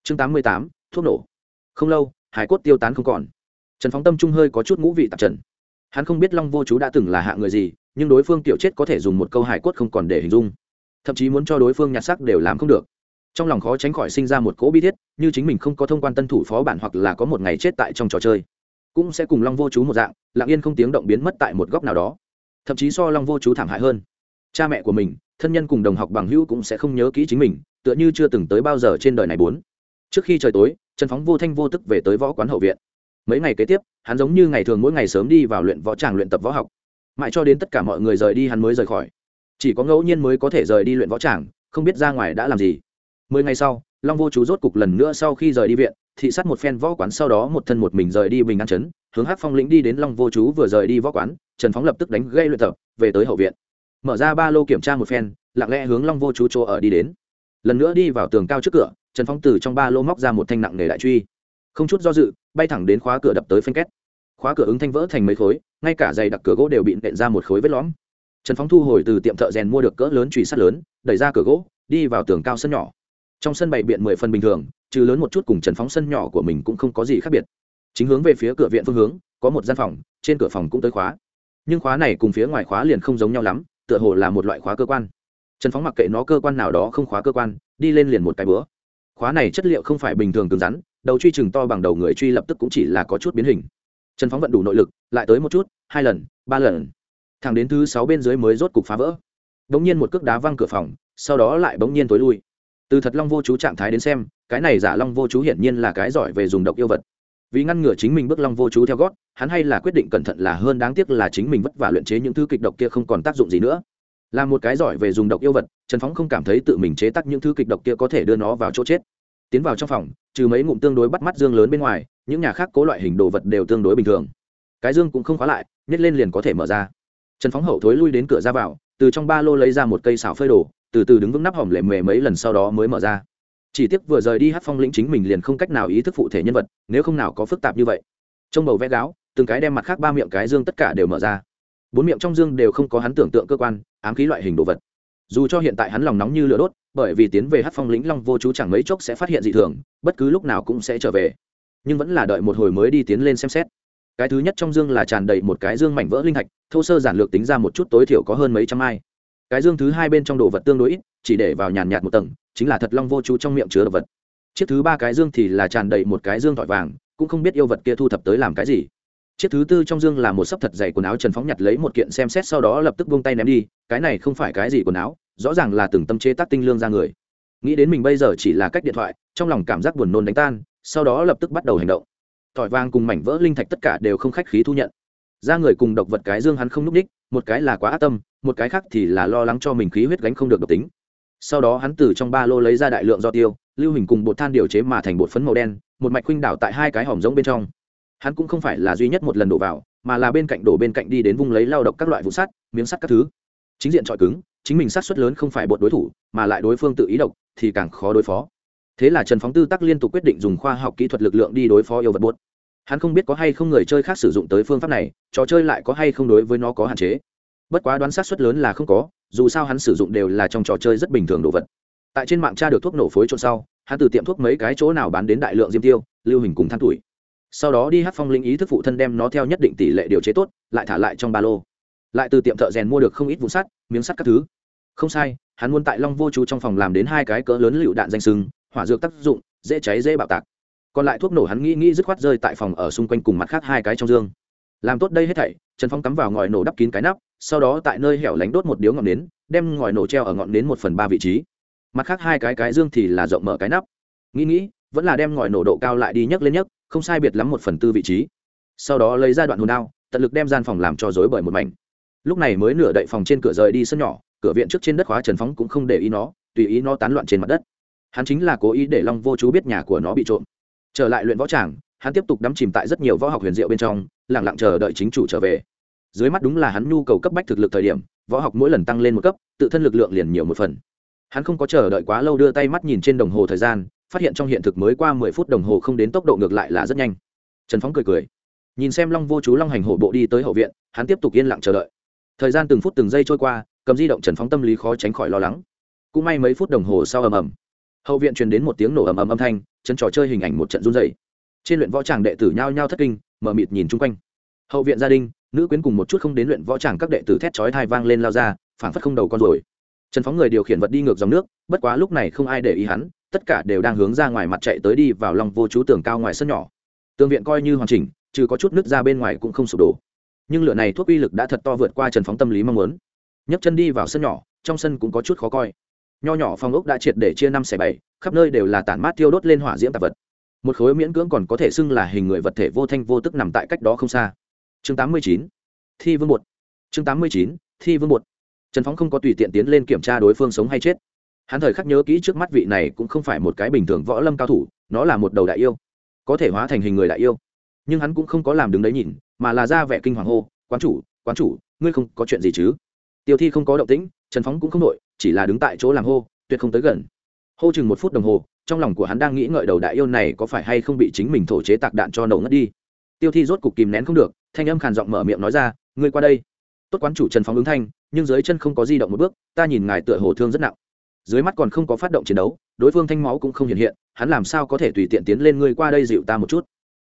Chương tám mươi tám, thuốc nổ. Không lâu hải cốt tiêu tán không còn. Trần phóng tâm trung hơi có chút ngũ vị tạp trần. Hắn không biết long vô chú đã từng là hạ người gì, nhưng đối phương tiểu chết có thể dùng một câu hải cốt không còn để hình dung. Thậm chí muốn cho đối phương nhặt sắc đều làm không được. Trong lòng khó tránh khỏi sinh ra một cỗ bi thiết, như chính mình không có thông quan tân thủ phó bản hoặc là có một ngày chết tại trong trò chơi. Cũng sẽ cùng long vô chú một dạng, lặng yên không tiếng động biến mất tại một góc nào đó. Thậm chí so long vô chú thảm hại hơn. Cha mẹ của mình, thân nhân cùng đồng học bằng hữu cũng sẽ không nhớ kỹ chính mình, tựa như chưa từng tới bao giờ trên đời này bốn. Trước khi trời tối trần phóng vô thanh vô tức về tới võ quán hậu viện. Mấy ngày kế tiếp, hắn giống như ngày thường mỗi ngày sớm đi vào luyện võ tràng luyện tập võ học. Mãi cho đến tất cả mọi người rời đi, hắn mới rời khỏi. Chỉ có ngẫu nhiên mới có thể rời đi luyện võ tràng, không biết ra ngoài đã làm gì. Mười ngày sau, long vô chú rốt cục lần nữa sau khi rời đi viện, thị sát một phen võ quán, sau đó một thân một mình rời đi bình an chấn hướng hát phong lĩnh đi đến long vô chú vừa rời đi võ quán, trần phóng lập tức đánh gây luyện tập, về tới hậu viện. Mở ra ba lô kiểm tra một phen, lặng lẽ hướng long vô chú chỗ ở đi đến. Lần nữa đi vào tường cao trước cửa trần phóng từ trong ba lô móc ra một thanh nặng nề đại truy. Không chút do dự, bay thẳng đến khóa cửa đập tới phanh két. Khóa cửa ứng thanh vỡ thành mấy khối, ngay cả giày đặc cửa gỗ đều bị nện ra một khối vết lõm. Trần phóng thu hồi từ tiệm thợ rèn mua được cỡ lớn truy sắt lớn, đẩy ra cửa gỗ, đi vào tường cao sân nhỏ. Trong sân bày biện mười phần bình thường, trừ lớn một chút cùng trần phóng sân nhỏ của mình cũng không có gì khác biệt. Chính hướng về phía cửa viện phương hướng, có một gian phòng, trên cửa phòng cũng tới khóa. Nhưng khóa này cùng phía ngoài khóa liền không giống nhau lắm, tựa hồ là một loại khóa cơ quan. Trần phóng mặc kệ nó cơ quan nào đó không khóa cơ quan, đi lên liền một cái bữa khóa này chất liệu không phải bình thường cứng rắn, đầu truy chừng to bằng đầu người truy lập tức cũng chỉ là có chút biến hình. Trần phóng vận đủ nội lực, lại tới một chút, hai lần, ba lần. Thẳng đến thứ sáu bên dưới mới rốt cục phá vỡ. Bỗng nhiên một cước đá văng cửa phòng, sau đó lại bỗng nhiên tối lui. Từ thật long vô chú trạng thái đến xem, cái này giả long vô chú hiển nhiên là cái giỏi về dùng độc yêu vật. Vì ngăn ngừa chính mình bước long vô chú theo gót, hắn hay là quyết định cẩn thận là hơn đáng tiếc là chính mình vất vả luyện chế những thứ kịch độc kia không còn tác dụng gì nữa là một cái giỏi về dùng độc yêu vật, trần phóng không cảm thấy tự mình chế tác những thứ kịch độc kia có thể đưa nó vào chỗ chết. Tiến vào trong phòng, trừ mấy ngụm tương đối bắt mắt dương lớn bên ngoài, những nhà khác cố loại hình đồ vật đều tương đối bình thường. Cái dương cũng không khóa lại, nhét lên liền có thể mở ra. Trần phóng hậu thối lui đến cửa ra vào, từ trong ba lô lấy ra một cây xào phơi đồ, từ từ đứng vững nắp hòm lệ mề mấy lần sau đó mới mở ra. Chỉ tiếc vừa rời đi hát phong lĩnh chính mình liền không cách nào ý thức phụ thể nhân vật, nếu không nào có phức tạp như vậy. Trong bầu vẽ gáo, từng cái đem mặt khác ba miệng cái dương tất cả đều mở ra bốn miệng trong dương đều không có hắn tưởng tượng cơ quan, ám khí loại hình đồ vật. Dù cho hiện tại hắn lòng nóng như lửa đốt, bởi vì tiến về hát phong lĩnh long vô chú chẳng mấy chốc sẽ phát hiện dị thường, bất cứ lúc nào cũng sẽ trở về. Nhưng vẫn là đợi một hồi mới đi tiến lên xem xét. Cái thứ nhất trong dương là tràn đầy một cái dương mảnh vỡ linh thạch, thô sơ giản lược tính ra một chút tối thiểu có hơn mấy trăm ai. Cái dương thứ hai bên trong đồ vật tương đối ít, chỉ để vào nhàn nhạt một tầng, chính là thật long vô chú trong miệng chứa đồ vật. Chiếc thứ ba cái dương thì là tràn đầy một cái dương thỏi vàng, cũng không biết yêu vật kia thu thập tới làm cái gì chiếc thứ tư trong dương là một sấp thật dày quần áo trần phóng nhặt lấy một kiện xem xét sau đó lập tức vung tay ném đi, cái này không phải cái gì quần áo, rõ ràng là từng tâm chế tác tinh lương ra người. Nghĩ đến mình bây giờ chỉ là cách điện thoại, trong lòng cảm giác buồn nôn đánh tan, sau đó lập tức bắt đầu hành động. Tỏi vàng cùng mảnh vỡ linh thạch tất cả đều không khách khí thu nhận. Ra người cùng độc vật cái dương hắn không n ú c ních một cái là quá ác tâm, một cái khác thì là lo lắng cho mình khí huyết gánh không được độc tính. Sau đó hắn từ trong ba lô lấy ra đại lượng do tiêu, lưu hình cùng bột than điều chế mà thành bột phấn màu đen, một mạch khuynh đảo tại hai cái hòm giống bên trong hắn cũng không phải là duy nhất một lần đổ vào, mà là bên cạnh đổ bên cạnh đi đến vùng lấy lao động các loại vụ sắt, miếng sắt các thứ. Chính diện trọi cứng, chính mình sát xuất lớn không phải bột đối thủ, mà lại đối phương tự ý độc, thì càng khó đối phó. Thế là trần phóng tư tắc liên tục quyết định dùng khoa học kỹ thuật lực lượng đi đối phó yêu vật bột. Hắn không biết có hay không người chơi khác sử dụng tới phương pháp này, trò chơi lại có hay không đối với nó có hạn chế. Bất quá đoán sát xuất lớn là không có, dù sao hắn sử dụng đều là trong trò chơi rất bình thường đồ vật. Tại trên mạng tra được thuốc nổ phối trộn sau, hắn từ tiệm thuốc mấy cái chỗ nào bán đến đại lượng diêm tiêu, lưu hình cùng than tuổi sau đó đi hát phong linh ý thức phụ thân đem nó theo nhất định tỷ lệ điều chế tốt, lại thả lại trong ba lô. Lại từ tiệm thợ rèn mua được không ít vụ sắt, miếng sắt các thứ. Không sai, hắn muốn tại long vô chú trong phòng làm đến hai cái cỡ lớn lựu đạn danh sưng hỏa dược tác dụng, dễ cháy dễ bạo tạc. Còn lại thuốc nổ hắn nghĩ nghĩ dứt khoát rơi tại phòng ở xung quanh cùng mặt khác hai cái trong dương. Làm tốt đây hết thảy, trần phong cắm vào ngòi nổ đắp kín cái nắp, sau đó tại nơi hẻo lánh đốt một điếu ngọn nến, đem ngòi nổ treo ở ngọn nến một phần ba vị trí. Mặt khác hai cái cái dương thì là rộng mở cái nắp. Nghĩ nghĩ vẫn là đem ngòi nổ độ cao lại đi nhấc lên nhấc, không sai biệt lắm một phần tư vị trí. Sau đó lấy ra đoạn hồn đao, tận lực đem gian phòng làm cho dối bởi một mảnh. Lúc này mới nửa đậy phòng trên cửa rời đi sân nhỏ, cửa viện trước trên đất khóa trần phóng cũng không để ý nó, tùy ý nó tán loạn trên mặt đất. Hắn chính là cố ý để long vô chú biết nhà của nó bị trộm. Trở lại luyện võ tràng, hắn tiếp tục đắm chìm tại rất nhiều võ học huyền diệu bên trong lẳng lặng chờ đợi chính chủ trở về. Dưới mắt đúng là hắn nhu cầu cấp bách thực lực thời điểm, võ học mỗi lần tăng lên một cấp, tự thân lực lượng liền nhiều một phần. Hắn không có chờ đợi quá lâu đưa tay mắt nhìn trên đồng hồ thời gian phát hiện trong hiện thực mới qua mười phút đồng hồ không đến tốc độ ngược lại là rất nhanh. Trần phóng cười cười. Nhìn xem long vô chú long hành hổ bộ đi tới hậu viện, hắn tiếp tục yên lặng chờ đợi. Thời gian từng phút từng giây trôi qua, cầm di động trần phóng tâm lý khó tránh khỏi lo lắng. Cũng may mấy phút đồng hồ sau ầm ầm. Hậu viện truyền đến một tiếng nổ ầm ầm âm thanh, chân trò chơi hình ảnh một trận run dày trên luyện võ tràng đệ tử nhao nhao thất kinh, mở mịt nhìn chung quanh. Hậu viện gia đình, nữ quyến cùng một chút không đến luyện võ tràng các đệ tử thét chói thai vang lên lao ra, phảng phất không đầu con rồi. Trần phóng người điều khiển vật đi ngược dòng nước, bất quá lúc này không ai để ý hắn tất cả đều đang hướng ra ngoài mặt chạy tới đi vào lòng vô chú tường cao ngoài sân nhỏ. Tường viện coi như hoàn chỉnh, trừ có chút nước ra bên ngoài cũng không sụp đổ. Nhưng lửa này thuốc uy lực đã thật to vượt qua trần phóng tâm lý mong muốn. Nhấc chân đi vào sân nhỏ, trong sân cũng có chút khó coi. Nho nhỏ phong ốc đã triệt để chia năm xẻ bảy, khắp nơi đều là tản mát tiêu đốt lên hỏa diễm tạp vật. Một khối miễn cưỡng còn có thể xưng là hình người vật thể vô thanh vô tức nằm tại cách đó không xa. Chương tám mươi chín, thi vương một chương tám mươi chín, thi vương một trần phóng không có tùy tiện tiến lên kiểm tra đối phương sống hay chết hắn thời khắc nhớ kỹ trước mắt vị này cũng không phải một cái bình thường võ lâm cao thủ, nó là một đầu đại yêu, có thể hóa thành hình người đại yêu. Nhưng hắn cũng không có làm đứng đấy nhìn, mà là ra vẻ kinh hoàng hô, quán chủ quán chủ, ngươi không có chuyện gì chứ? Tiêu thi không có động tĩnh, trần phóng cũng không đội chỉ là đứng tại chỗ làm hô, tuyệt không tới gần. Hô chừng một phút đồng hồ, trong lòng của hắn đang nghĩ ngợi đầu đại yêu này có phải hay không bị chính mình thổ chế tạc đạn cho nổ ngất đi. Tiêu thi rốt cục kìm nén không được, thanh âm khàn giọng mở miệng nói ra, ngươi qua đây. Tốt quán chủ, trần phóng ứng thanh, nhưng dưới chân không có di động một bước, ta nhìn ngài tựa hồ thương rất nặng dưới mắt còn không có phát động chiến đấu, đối phương thanh máu cũng không hiện hiện, hắn làm sao có thể tùy tiện tiến lên ngươi qua đây dịu ta một chút?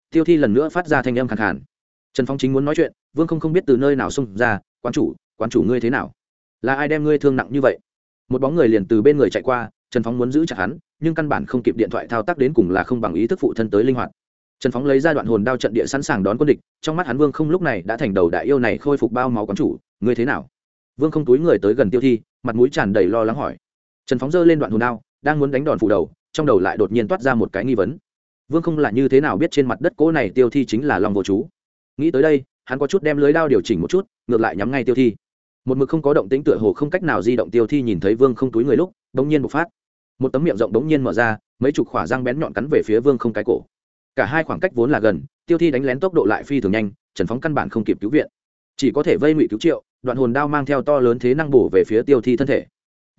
Tiêu thi lần nữa phát ra thanh âm khẳng hẳn trần phong chính muốn nói chuyện, vương không không biết từ nơi nào xông ra quan chủ quan chủ ngươi thế nào? Là ai đem ngươi thương nặng như vậy? Một bóng người liền từ bên người chạy qua, trần phóng muốn giữ chặt hắn, nhưng căn bản không kịp điện thoại thao tác đến cùng là không bằng ý thức phụ thân tới linh hoạt. Trần phóng lấy ra đoạn hồn đao trận địa sẵn sàng đón quân địch, trong mắt hắn vương không lúc này đã thành đầu đại yêu này khôi phục bao máu quán chủ, ngươi thế nào? Vương không túi người tới gần tiêu thi, mặt mũi tràn đầy lo lắng hỏi trần phóng dơ lên đoạn hồn đao, đang muốn đánh đòn phủ đầu, trong đầu lại đột nhiên toát ra một cái nghi vấn. Vương không là như thế nào biết trên mặt đất cỗ này tiêu thi chính là long vô chú? Nghĩ tới đây, hắn có chút đem lưới đao điều chỉnh một chút, ngược lại nhắm ngay tiêu thi. Một mực không có động tĩnh tựa hồ không cách nào di động tiêu thi nhìn thấy vương không túi người lúc đ ố n g nhiên bộc phát. Một tấm miệng rộng đ ố n g nhiên mở ra, mấy chục khỏa răng bén nhọn cắn về phía vương không cái cổ. Cả hai khoảng cách vốn là gần, tiêu thi đánh lén tốc độ lại phi thường nhanh, trần phóng căn bản không kịp cứu viện. Chỉ có thể vây ngụy cứu triệu, đoạn hồn đao mang theo to lớn thế năng bổ về phía tiêu thi thân thể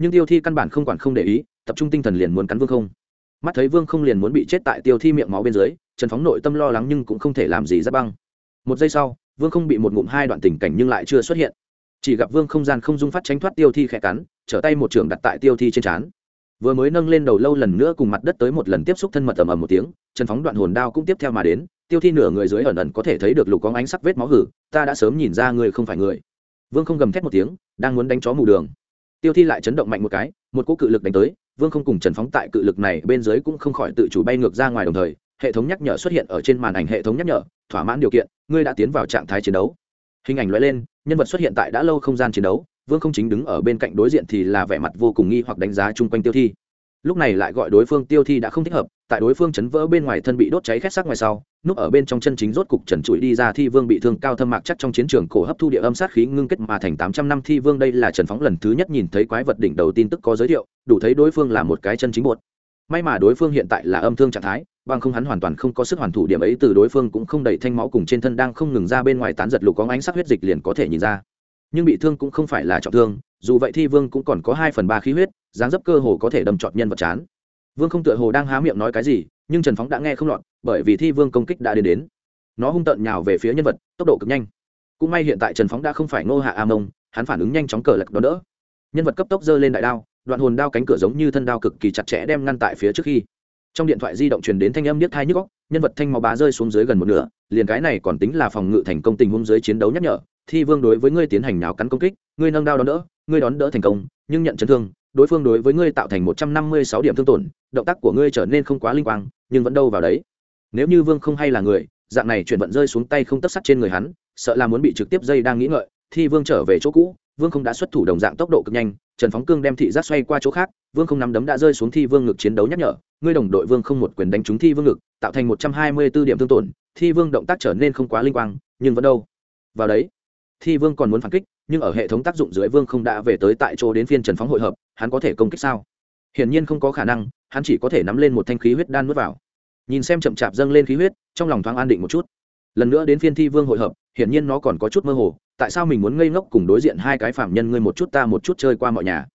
nhưng tiêu thi căn bản không quản không để ý, tập trung tinh thần liền muốn cắn vương không. Mắt thấy vương không liền muốn bị chết tại tiêu thi miệng máu bên dưới, trần phóng nội tâm lo lắng nhưng cũng không thể làm gì giáp băng. Một giây sau, vương không bị một ngụm hai đoạn tình cảnh nhưng lại chưa xuất hiện. Chỉ gặp vương không gian không dung phát tránh thoát tiêu thi khẽ cắn, trở tay một trường đặt tại tiêu thi trên trán. Vừa mới nâng lên đầu lâu lần nữa cùng mặt đất tới một lần tiếp xúc thân mật ầm ầm một tiếng, trần phóng đoạn hồn đao cũng tiếp theo mà đến, tiêu thi nửa người dưới ẩn ẩn có thể thấy được lục có ánh sắc vết máu hử, ta đã sớm nhìn ra người không phải người. Vương không gầm thét một tiếng, đang muốn đánh chó mù đường tiêu thi lại chấn động mạnh một cái, một cỗ cự lực đánh tới, vương không cùng trần phóng tại cự lực này bên dưới cũng không khỏi tự chủ bay ngược ra ngoài đồng thời, hệ thống nhắc nhở xuất hiện ở trên màn ảnh hệ thống nhắc nhở, thỏa mãn điều kiện, ngươi đã tiến vào trạng thái chiến đấu. Hình ảnh loại lên, nhân vật xuất hiện tại đã lâu không gian chiến đấu, vương không chính đứng ở bên cạnh đối diện thì là vẻ mặt vô cùng nghi hoặc đánh giá chung quanh tiêu thi lúc này lại gọi đối phương tiêu thi đã không thích hợp, tại đối phương chấn vỡ bên ngoài thân bị đốt cháy khét sắc ngoài sau, núp ở bên trong chân chính rốt cục trần trụi đi ra thi vương bị thương cao thâm mạc chắc trong chiến trường cổ hấp thu địa âm sát khí ngưng kết mà thành tám trăm năm thi vương đây là trần phóng lần thứ nhất nhìn thấy quái vật đỉnh đầu tin tức có giới thiệu, đủ thấy đối phương là một cái chân chính bột. May mà đối phương hiện tại là âm thương trạng thái, bằng không hắn hoàn toàn không có sức hoàn thủ điểm ấy từ đối phương cũng không đẩy thanh máu cùng trên thân đang không ngừng ra bên ngoài tán giật lục có ánh sắc huyết dịch liền có thể nhìn ra nhưng bị thương cũng không phải là trọng thương, dù vậy thi vương cũng còn có hai phần ba khí huyết, dáng dấp cơ hồ có thể đâm trọt nhân vật chán. Vương không tựa hồ đang há miệng nói cái gì, nhưng trần phóng đã nghe không lọt, bởi vì thi vương công kích đã đến đến. Nó hung tợn nhào về phía nhân vật, tốc độ cực nhanh. Cũng may hiện tại trần phóng đã không phải ngô hạ a mông, hắn phản ứng nhanh chóng cờ lật đó đỡ. Nhân vật cấp tốc giơ lên đại đao, đoạn hồn đao cánh cửa giống như thân đao cực kỳ chặt chẽ đem ngăn tại phía trước khi. Trong điện thoại di động truyền đến thanh âm niết thai nhức góc nhân vật thanh máu bá rơi xuống dưới gần một nửa, liền cái này còn tính là phòng ngự thành công tình huống dưới chiến đấu nhắc nhở thi vương đối với ngươi tiến hành nào cắn công kích, ngươi nâng đao đón đỡ, ngươi đón đỡ thành công, nhưng nhận chấn thương, đối phương đối với ngươi tạo thành một trăm năm mươi sáu điểm thương tổn, động tác của ngươi trở nên không quá linh quang, nhưng vẫn đâu vào đấy. Nếu như vương không hay là người, dạng này chuyển vận rơi xuống tay không tất sắt trên người hắn, sợ là muốn bị trực tiếp dây đang nghĩ ngợi, thi vương trở về chỗ cũ, vương không đã xuất thủ đồng dạng tốc độ cực nhanh, trần phóng cương đem thị giác xoay qua chỗ khác, vương không nắm đấm đã rơi xuống thi vương ngực chiến đấu nhắc nhở, ngươi đồng đội vương không một quyền đánh trúng thi vương ngực, tạo thành một trăm hai mươi b ố điểm thương tổn, thi vương động tác trở nên không quá linh quang, nhưng vẫn đâu vào đấy thi vương còn muốn phản kích, nhưng ở hệ thống tác dụng dưới vương không đã về tới tại chỗ đến phiên trần phóng hội hợp, hắn có thể công kích sao? Hiển nhiên không có khả năng, hắn chỉ có thể nắm lên một thanh khí huyết đan nuốt vào. Nhìn xem chậm chạp dâng lên khí huyết, trong lòng thoáng an định một chút. Lần nữa đến phiên thi vương hội hợp, hiển nhiên nó còn có chút mơ hồ, tại sao mình muốn ngây ngốc cùng đối diện hai cái phạm nhân ngươi một chút ta một chút chơi qua mọi nhà?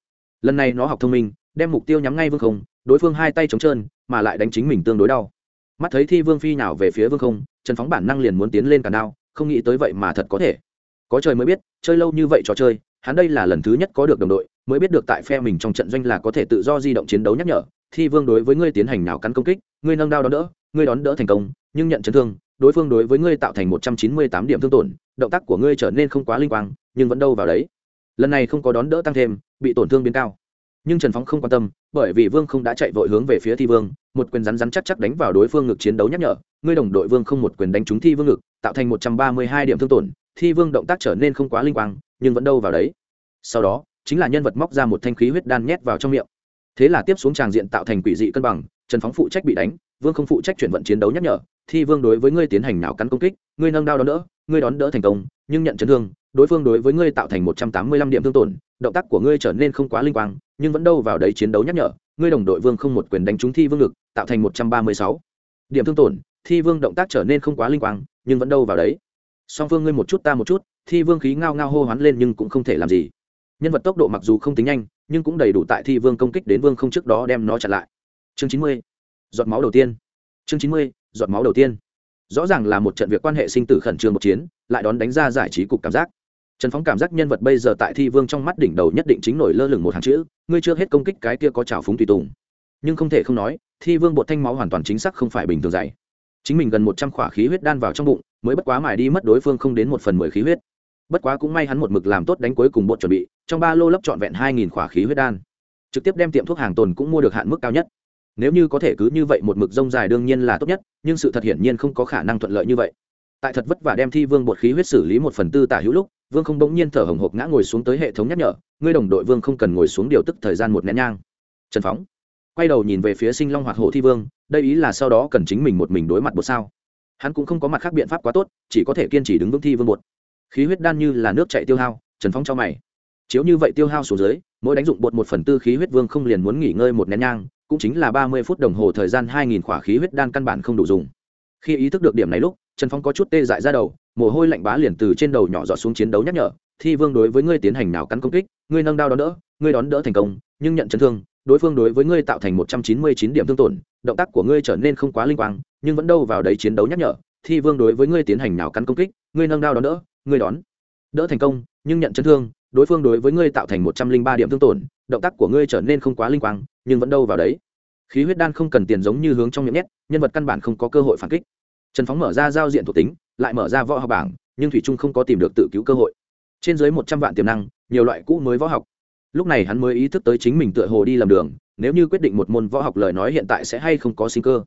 Lần này nó học thông minh, đem mục tiêu nhắm ngay vương không, đối phương hai tay trống trơn, mà lại đánh chính mình tương đối đau. Mắt thấy thi vương phi nào về phía vương không, trần phóng bản năng liền muốn tiến lên cả đao, không nghĩ tới vậy mà thật có thể có trời mới biết, chơi lâu như vậy trò chơi, hắn đây là lần thứ nhất có được đồng đội, mới biết được tại phe mình trong trận doanh là có thể tự do di động chiến đấu nhắc nhở. Thi vương đối với ngươi tiến hành nào cắn công kích, ngươi nâng đao đón đỡ, ngươi đón đỡ thành công, nhưng nhận chấn thương, đối phương đối với ngươi tạo thành một trăm chín mươi tám điểm thương tổn, động tác của ngươi trở nên không quá linh quang, nhưng vẫn đâu vào đấy. Lần này không có đón đỡ tăng thêm, bị tổn thương biến cao. Nhưng trần phóng không quan tâm, bởi vì vương không đã chạy vội hướng về phía thi vương, một quyền rắn rắn chắc chắc đánh vào đối phương ngực chiến đấu nhắc nhở. Ngươi đồng đội vương không một quyền đánh trúng thi vương ngực, tạo thành một trăm ba mươi hai điểm thương tổn thi vương động tác trở nên không quá linh quang, nhưng vẫn đâu vào đấy. Sau đó, chính là nhân vật móc ra một thanh khí huyết đan nhét vào trong miệng. Thế là tiếp xuống tràng diện tạo thành quỷ dị cân bằng, trần phóng phụ trách bị đánh, vương không phụ trách chuyển vận chiến đấu nhắc nhở, thi vương đối với ngươi tiến hành nào cắn công kích, ngươi nâng đao đón đỡ, ngươi đón đỡ thành công, nhưng nhận chấn thương, đối phương đối với ngươi tạo thành một trăm tám mươi lăm điểm thương tổn, động tác của ngươi trở nên không quá linh quang, nhưng vẫn đâu vào đấy chiến đấu nhắc nhở, ngươi đồng đội vương không một quyền đánh trúng thi vương ngực, tạo thành một trăm ba mươi sáu điểm thương tổn, thi vương động tác trở nên không quá linh quang, nhưng vẫn đâu vào đấy song phương ngươi một chút ta một chút, thi vương khí ngao ngao hô hoán lên nhưng cũng không thể làm gì. Nhân vật tốc độ mặc dù không tính nhanh, nhưng cũng đầy đủ tại thi vương công kích đến vương không trước đó đem nó chặn lại. Chương chín mươi, giọt máu đầu tiên. Chương chín mươi, giọt máu đầu tiên. Rõ ràng là một trận việc quan hệ sinh tử khẩn trương một chiến, lại đón đánh ra giải trí cục cảm giác. Trần phóng cảm giác nhân vật bây giờ tại thi vương trong mắt đỉnh đầu nhất định chính nổi lơ lửng một hàng chữ, ngươi chưa hết công kích cái kia có trào phúng tùy tùng. Nhưng không thể không nói, thi vương bột thanh máu hoàn toàn chính xác không phải bình thường dày chính mình gần một trăm khỏa khí huyết đan vào trong bụng mới bất quá mài đi mất đối phương không đến một phần mười khí huyết. Bất quá cũng may hắn một mực làm tốt đánh cuối cùng bột chuẩn bị, trong ba lô lấp trọn vẹn hai nghìn khỏa khí huyết đan. Trực tiếp đem tiệm thuốc hàng tồn cũng mua được hạn mức cao nhất. Nếu như có thể cứ như vậy một mực rông dài đương nhiên là tốt nhất, nhưng sự thật hiển nhiên không có khả năng thuận lợi như vậy. Tại thật vất vả đem thi vương bột khí huyết xử lý một phần tư tả hữu lúc, vương không bỗng nhiên thở hồng hộc ngã ngồi xuống tới hệ thống nhắc nhở, ngươi đồng đội vương không cần ngồi xuống điều tức thời gian một nén nhang. Trần phóng quay đầu nhìn về phía sinh long hoạt hổ thi vương, đây ý là sau đó cần chính mình một mình đối mặt bột sao? Hắn cũng không có mặt khác biện pháp quá tốt, chỉ có thể kiên trì đứng vững thi vương một. khí huyết đan như là nước chạy tiêu hao, trần Phong cho mày chiếu như vậy tiêu hao xuống dưới, mỗi đánh dụng bột một phần tư khí huyết vương không liền muốn nghỉ ngơi một nén nhang, cũng chính là ba mươi phút đồng hồ thời gian hai nghìn khỏa khí huyết đan căn bản không đủ dùng khi ý thức được điểm này lúc, trần phong có chút tê dại ra đầu, mồ hôi lạnh bá liền từ trên đầu nhỏ giọt xuống chiến đấu nhắc nhở, thi vương đối với ngươi tiến hành nào cắn công kích, ngươi nâng đao đón đỡ, ngươi đón đỡ thành công, nhưng nhận chấn thương, đối phương đối với ngươi tạo thành một trăm chín mươi chín điểm thương tổn, động tác của ngươi trở nên không quá linh quang nhưng vẫn đâu vào đấy chiến đấu nhắc nhở, thi vương đối với ngươi tiến hành nào cắn công kích, ngươi nâng đao đón đỡ, ngươi đón. Đỡ thành công, nhưng nhận chấn thương, đối phương đối với ngươi tạo thành một trăm linh ba điểm thương tổn, động tác của ngươi trở nên không quá linh quang, nhưng vẫn đâu vào đấy. Khí huyết đan không cần tiền giống như hướng trong miệng nhét, nhân vật căn bản không có cơ hội phản kích. Trần phóng mở ra giao diện thuộc tính, lại mở ra võ học bảng, nhưng thủy trung không có tìm được tự cứu cơ hội. Trên dưới một trăm vạn tiềm năng, nhiều loại cũ mới võ học. Lúc này hắn mới ý thức tới chính mình tựa hồ đi lầm đường, nếu như quyết định một môn võ học lời nói hiện tại sẽ hay không có sinh cơ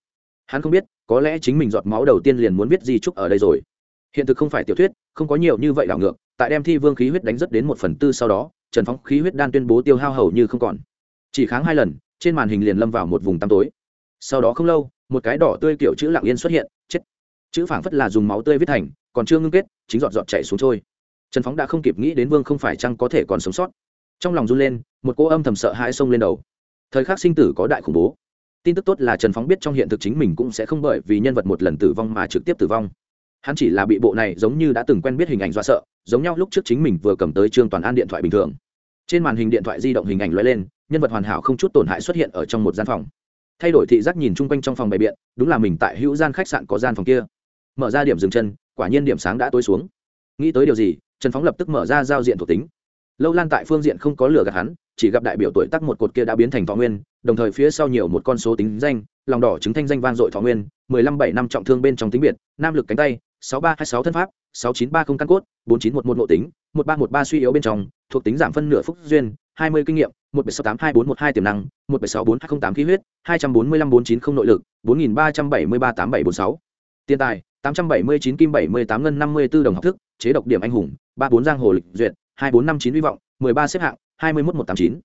hắn không biết, có lẽ chính mình giọt máu đầu tiên liền muốn viết di trúc ở đây rồi. Hiện thực không phải tiểu thuyết, không có nhiều như vậy đảo ngược, tại đem thi vương khí huyết đánh rất đến một phần tư sau đó, trần phóng khí huyết đan tuyên bố tiêu hao hầu như không còn. Chỉ kháng hai lần, trên màn hình liền lâm vào một vùng tăm tối. Sau đó không lâu, một cái đỏ tươi kiểu chữ lặng yên xuất hiện, chết. Chữ phảng phất là dùng máu tươi viết thành, còn chưa ngưng kết, chính giọt giọt chạy xuống trôi. Trần phóng đã không kịp nghĩ đến vương không phải chăng có thể còn sống sót. Trong lòng run lên, một cô âm thầm sợ hãi xông lên đầu. Thời khắc sinh tử có đại khủng bố tin tức tốt là trần phóng biết trong hiện thực chính mình cũng sẽ không bởi vì nhân vật một lần tử vong mà trực tiếp tử vong. Hắn chỉ là bị bộ này giống như đã từng quen biết hình ảnh do sợ, giống nhau lúc trước chính mình vừa cầm tới trương toàn an điện thoại bình thường. Trên màn hình điện thoại di động hình ảnh l lên, nhân vật hoàn hảo không chút tổn hại xuất hiện ở trong một gian phòng. Thay đổi thị giác nhìn chung quanh trong phòng bày biện, đúng là mình tại hữu gian khách sạn có gian phòng kia. Mở ra điểm dừng chân, quả nhiên điểm sáng đã tối xuống. Nghĩ tới điều gì, trần phóng lập tức mở ra giao diện thuộc tính. Lâu lan tại phương diện không có lửa gạt hắn, chỉ gặp đại biểu tuổi tắc một cột kia đã biến thành thọ nguyên đồng thời phía sau nhiều một con số tính danh, lòng đỏ chứng thanh danh vang dội thọ nguyên, mười lăm bảy năm trọng thương bên trong tính biệt, nam lực cánh tay, sáu ba hai sáu thân pháp, sáu chín ba không căn cốt, bốn chín một một mộ tính, một ba một ba suy yếu bên trong, thuộc tính giảm phân nửa phúc duyên, hai mươi kinh nghiệm, một bảy sáu tám hai bốn một hai tiềm năng, một bảy sáu bốn hai không tám khí huyết, hai trăm bốn mươi lăm bốn chín không nội lực, bốn nghìn ba trăm bảy mươi ba tám bảy bốn sáu. Tiền tài, tám trăm bảy mươi chín kim bảy mươi tám ngân năm mươi b ố đồng học thức, chế độc điểm anh hùng, ba bốn giang hồ lịch duyệt, hai bốn năm chín hy vọng, mười ba xếp hạng, hai mươi một một tám chín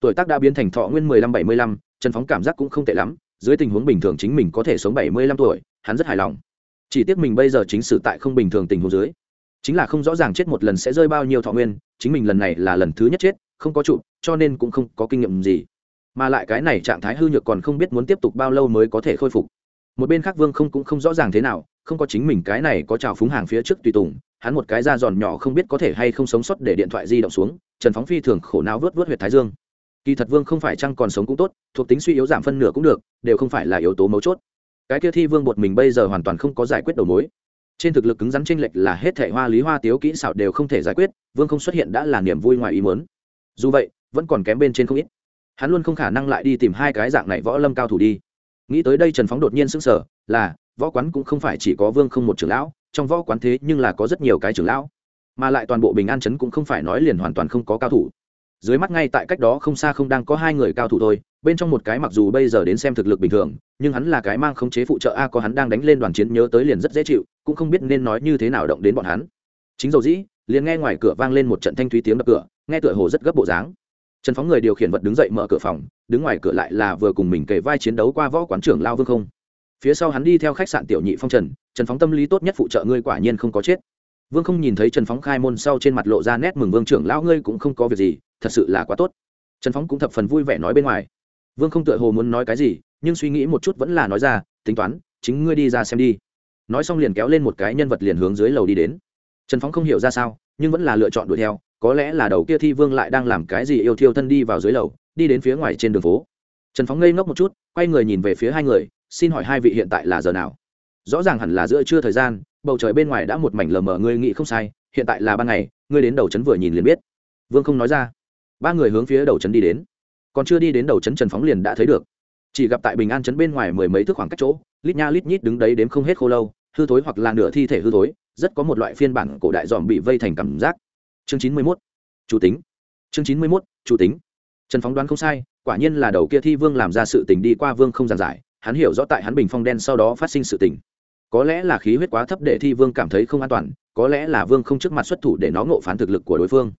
tuổi tác đã biến thành thọ nguyên mười lăm bảy mươi lăm, trần phóng cảm giác cũng không tệ lắm, dưới tình huống bình thường chính mình có thể sống bảy mươi lăm tuổi, hắn rất hài lòng. Chỉ tiếc mình bây giờ chính sử tại không bình thường tình huống dưới. Chính là không rõ ràng chết một lần sẽ rơi bao nhiêu thọ nguyên, chính mình lần này là lần thứ nhất chết, không có trụ, cho nên cũng không có kinh nghiệm gì. Mà lại cái này trạng thái hư nhược còn không biết muốn tiếp tục bao lâu mới có thể khôi phục. Một bên khác vương không cũng không rõ ràng thế nào, không có chính mình cái này có trào phúng hàng phía trước tùy tùng, hắn một cái da giòn nhỏ không biết có thể hay không sống sót để điện thoại di động xuống, trần phóng phi thường khổ não vớt vớt huyệt thái dương kỳ thật vương không phải chăng còn sống cũng tốt, thuộc tính suy yếu giảm phân nửa cũng được, đều không phải là yếu tố mấu chốt. Cái kia thi vương bột mình bây giờ hoàn toàn không có giải quyết đầu mối. Trên thực lực cứng rắn tranh lệch là hết thể hoa lý hoa tiếu kỹ xảo đều không thể giải quyết, vương không xuất hiện đã là niềm vui ngoài ý muốn. Dù vậy, vẫn còn kém bên trên không ít. Hắn luôn không khả năng lại đi tìm hai cái dạng này võ lâm cao thủ đi. Nghĩ tới đây trần phóng đột nhiên sững sờ, là, võ quán cũng không phải chỉ có vương không một trưởng lão, trong võ quán thế nhưng là có rất nhiều cái trưởng lão, mà lại toàn bộ bình an chấn cũng không phải nói liền hoàn toàn không có cao thủ dưới mắt ngay tại cách đó không xa không đang có hai người cao thủ thôi, bên trong một cái mặc dù bây giờ đến xem thực lực bình thường, nhưng hắn là cái mang khống chế phụ trợ a, có hắn đang đánh lên đoàn chiến nhớ tới liền rất dễ chịu, cũng không biết nên nói như thế nào động đến bọn hắn. Chính dầu dĩ, liền nghe ngoài cửa vang lên một trận thanh thúy tiếng đập cửa, nghe tựa hồ rất gấp bộ dáng. Trần phóng người điều khiển vật đứng dậy mở cửa phòng, đứng ngoài cửa lại là vừa cùng mình kề vai chiến đấu qua võ quán trưởng lao vương không. Phía sau hắn đi theo khách sạn tiểu nhị phong trần trần phóng tâm lý tốt nhất phụ trợ ngươi quả nhiên không có chết vương không nhìn thấy trần phóng khai môn sau trên mặt lộ ra nét mừng vương trưởng lão, ngươi cũng không có việc gì, thật sự là quá tốt. Trần phóng cũng thập phần vui vẻ nói bên ngoài. Vương không tựa hồ muốn nói cái gì, nhưng suy nghĩ một chút vẫn là nói ra, tính toán, chính ngươi đi ra xem đi. Nói xong liền kéo lên một cái nhân vật liền hướng dưới lầu đi đến. Trần phóng không hiểu ra sao, nhưng vẫn là lựa chọn đuổi theo, có lẽ là đầu kia thi vương lại đang làm cái gì yêu thiêu thân đi vào dưới lầu, đi đến phía ngoài trên đường phố. Trần phóng ngây ngốc một chút, quay người nhìn về phía hai người, xin hỏi hai vị hiện tại là giờ nào? Rõ ràng hẳn là giữa trưa thời gian bầu trời bên ngoài đã một mảnh lờ mờ, ngươi nghĩ không sai, hiện tại là ban ngày, ngươi đến đầu trấn vừa nhìn liền biết. Vương không nói ra. Ba người hướng phía đầu trấn đi đến. Còn chưa đi đến đầu trấn trần phóng liền đã thấy được. Chỉ gặp tại bình an trấn bên ngoài mười mấy thước khoảng cách chỗ, lít nha lít nhít đứng đấy đếm không hết khô lâu, hư thối hoặc là nửa thi thể hư thối, rất có một loại phiên bản cổ đại dòm bị vây thành cảm giác. Chương chín mươi mốt, chủ tính. Chương chín mươi mốt, chủ tính. Trần phóng đoán không sai, quả nhiên là đầu kia thi vương làm ra sự tình đi qua vương không giàn giải, hắn hiểu rõ tại hắn bình phong đen sau đó phát sinh sự tình có lẽ là khí huyết quá thấp để thi vương cảm thấy không an toàn, có lẽ là vương không trước mặt xuất thủ để nó ngộ phán thực lực của đối phương.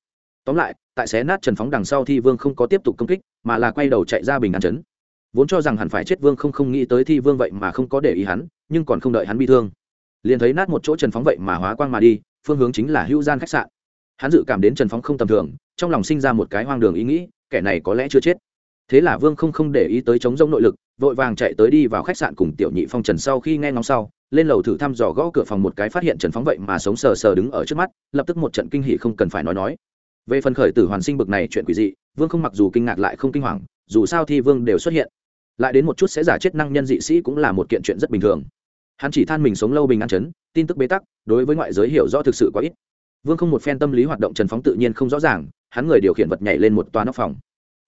Tóm lại, tại xé nát trần phóng đằng sau thi vương không có tiếp tục công kích, mà là quay đầu chạy ra bình an chấn. Vốn cho rằng hẳn phải chết vương không không nghĩ tới thi vương vậy mà không có để ý hắn, nhưng còn không đợi hắn bị thương. Liền thấy nát một chỗ trần phóng vậy mà hóa quang mà đi, phương hướng chính là hữu gian khách sạn. Hắn dự cảm đến trần phóng không tầm thường, trong lòng sinh ra một cái hoang đường ý nghĩ, kẻ này có lẽ chưa chết. Thế là vương không không để ý tới chống rông nội lực, vội vàng chạy tới đi vào khách sạn cùng tiểu nhị phong trần sau khi nghe ngóng sau lên lầu thử thăm dò gõ cửa phòng một cái phát hiện trần phóng vậy mà sống sờ sờ đứng ở trước mắt, lập tức một trận kinh hỉ không cần phải nói nói. Về phần khởi tử hoàn sinh bực này chuyện quỷ dị, vương không mặc dù kinh ngạc lại không kinh hoàng, dù sao thì vương đều xuất hiện. Lại đến một chút sẽ giả chết năng nhân dị sĩ cũng là một kiện chuyện rất bình thường. Hắn chỉ than mình sống lâu bình an chấn, tin tức bế tắc, đối với ngoại giới hiểu rõ thực sự quá ít. Vương không một phen tâm lý hoạt động trần phóng tự nhiên không rõ ràng, hắn người điều khiển vật nhảy lên một toa nóc phòng.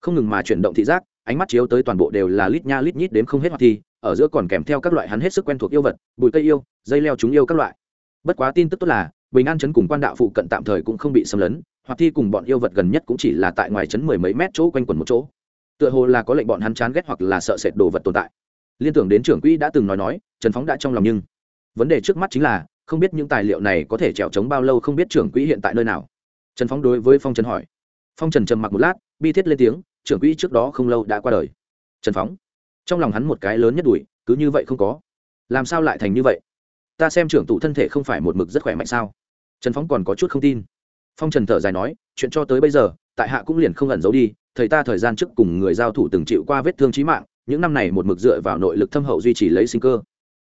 Không ngừng mà chuyển động thị giác, ánh mắt chiếu tới toàn bộ đều là lít nha lít nhít đếm không hết hoạt thi ở giữa còn kèm theo các loại hắn hết sức quen thuộc yêu vật, bụi cây yêu, dây leo chúng yêu các loại. Bất quá tin tức tốt là, bình an chấn cùng quan đạo phụ cận tạm thời cũng không bị xâm lấn, hoặc thi cùng bọn yêu vật gần nhất cũng chỉ là tại ngoài chấn mười mấy mét chỗ quanh quần một chỗ. Tựa hồ là có lệnh bọn hắn chán ghét hoặc là sợ sệt đồ vật tồn tại. Liên tưởng đến trưởng quỹ đã từng nói nói, trần phóng đã trong lòng nhưng vấn đề trước mắt chính là, không biết những tài liệu này có thể trèo trống bao lâu không biết trưởng quỹ hiện tại nơi nào. Trần phóng đối với phong trần hỏi. Phong trần trầm mặc một lát, bi thiết lên tiếng, trưởng quỹ trước đó không lâu đã qua đời. Trần phóng trong lòng hắn một cái lớn nhất đuổi cứ như vậy không có. Làm sao lại thành như vậy? Ta xem trưởng tụ thân thể không phải một mực rất khỏe mạnh sao? Trần phóng còn có chút không tin. Phong trần thở dài nói, chuyện cho tới bây giờ, tại hạ cũng liền không ẩn giấu đi, thầy ta thời gian trước cùng người giao thủ từng chịu qua vết thương trí mạng, những năm này một mực dựa vào nội lực thâm hậu duy trì lấy sinh cơ.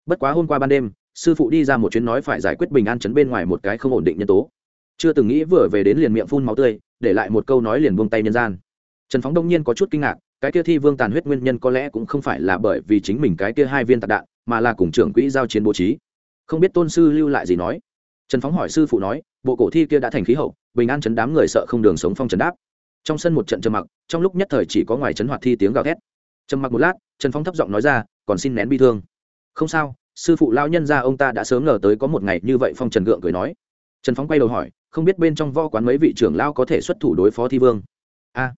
Bất quá hôm qua ban đêm, sư phụ đi ra một chuyến nói phải giải quyết bình an chấn bên ngoài một cái không ổn định nhân tố. Chưa từng nghĩ vừa về đến liền miệng phun máu tươi, để lại một câu nói liền buông tay nhân gian. Trần phóng đông nhiên có chút kinh ngạc cái kia thi vương tàn huyết nguyên nhân có lẽ cũng không phải là bởi vì chính mình cái kia hai viên tạc đạn, mà là cùng trưởng quỹ giao chiến bố trí. Không biết tôn sư lưu lại gì nói. Trần phóng hỏi sư phụ nói, bộ cổ thi kia đã thành khí hậu, bình an chấn đám người sợ không đường sống phong trần đáp. Trong sân một trận trầm mặc, trong lúc nhất thời chỉ có ngoài trấn hoạt thi tiếng gào thét. Trầm mặc một lát, trần phóng thấp giọng nói ra, còn xin nén bi thương. Không sao, sư phụ lao nhân ra ông ta đã sớm ngờ tới có một ngày như vậy, phong trần gượng cười nói. Trần phóng quay đầu hỏi, không biết bên trong vo quán mấy vị trưởng lao có thể xuất thủ đối phó thi vương? A,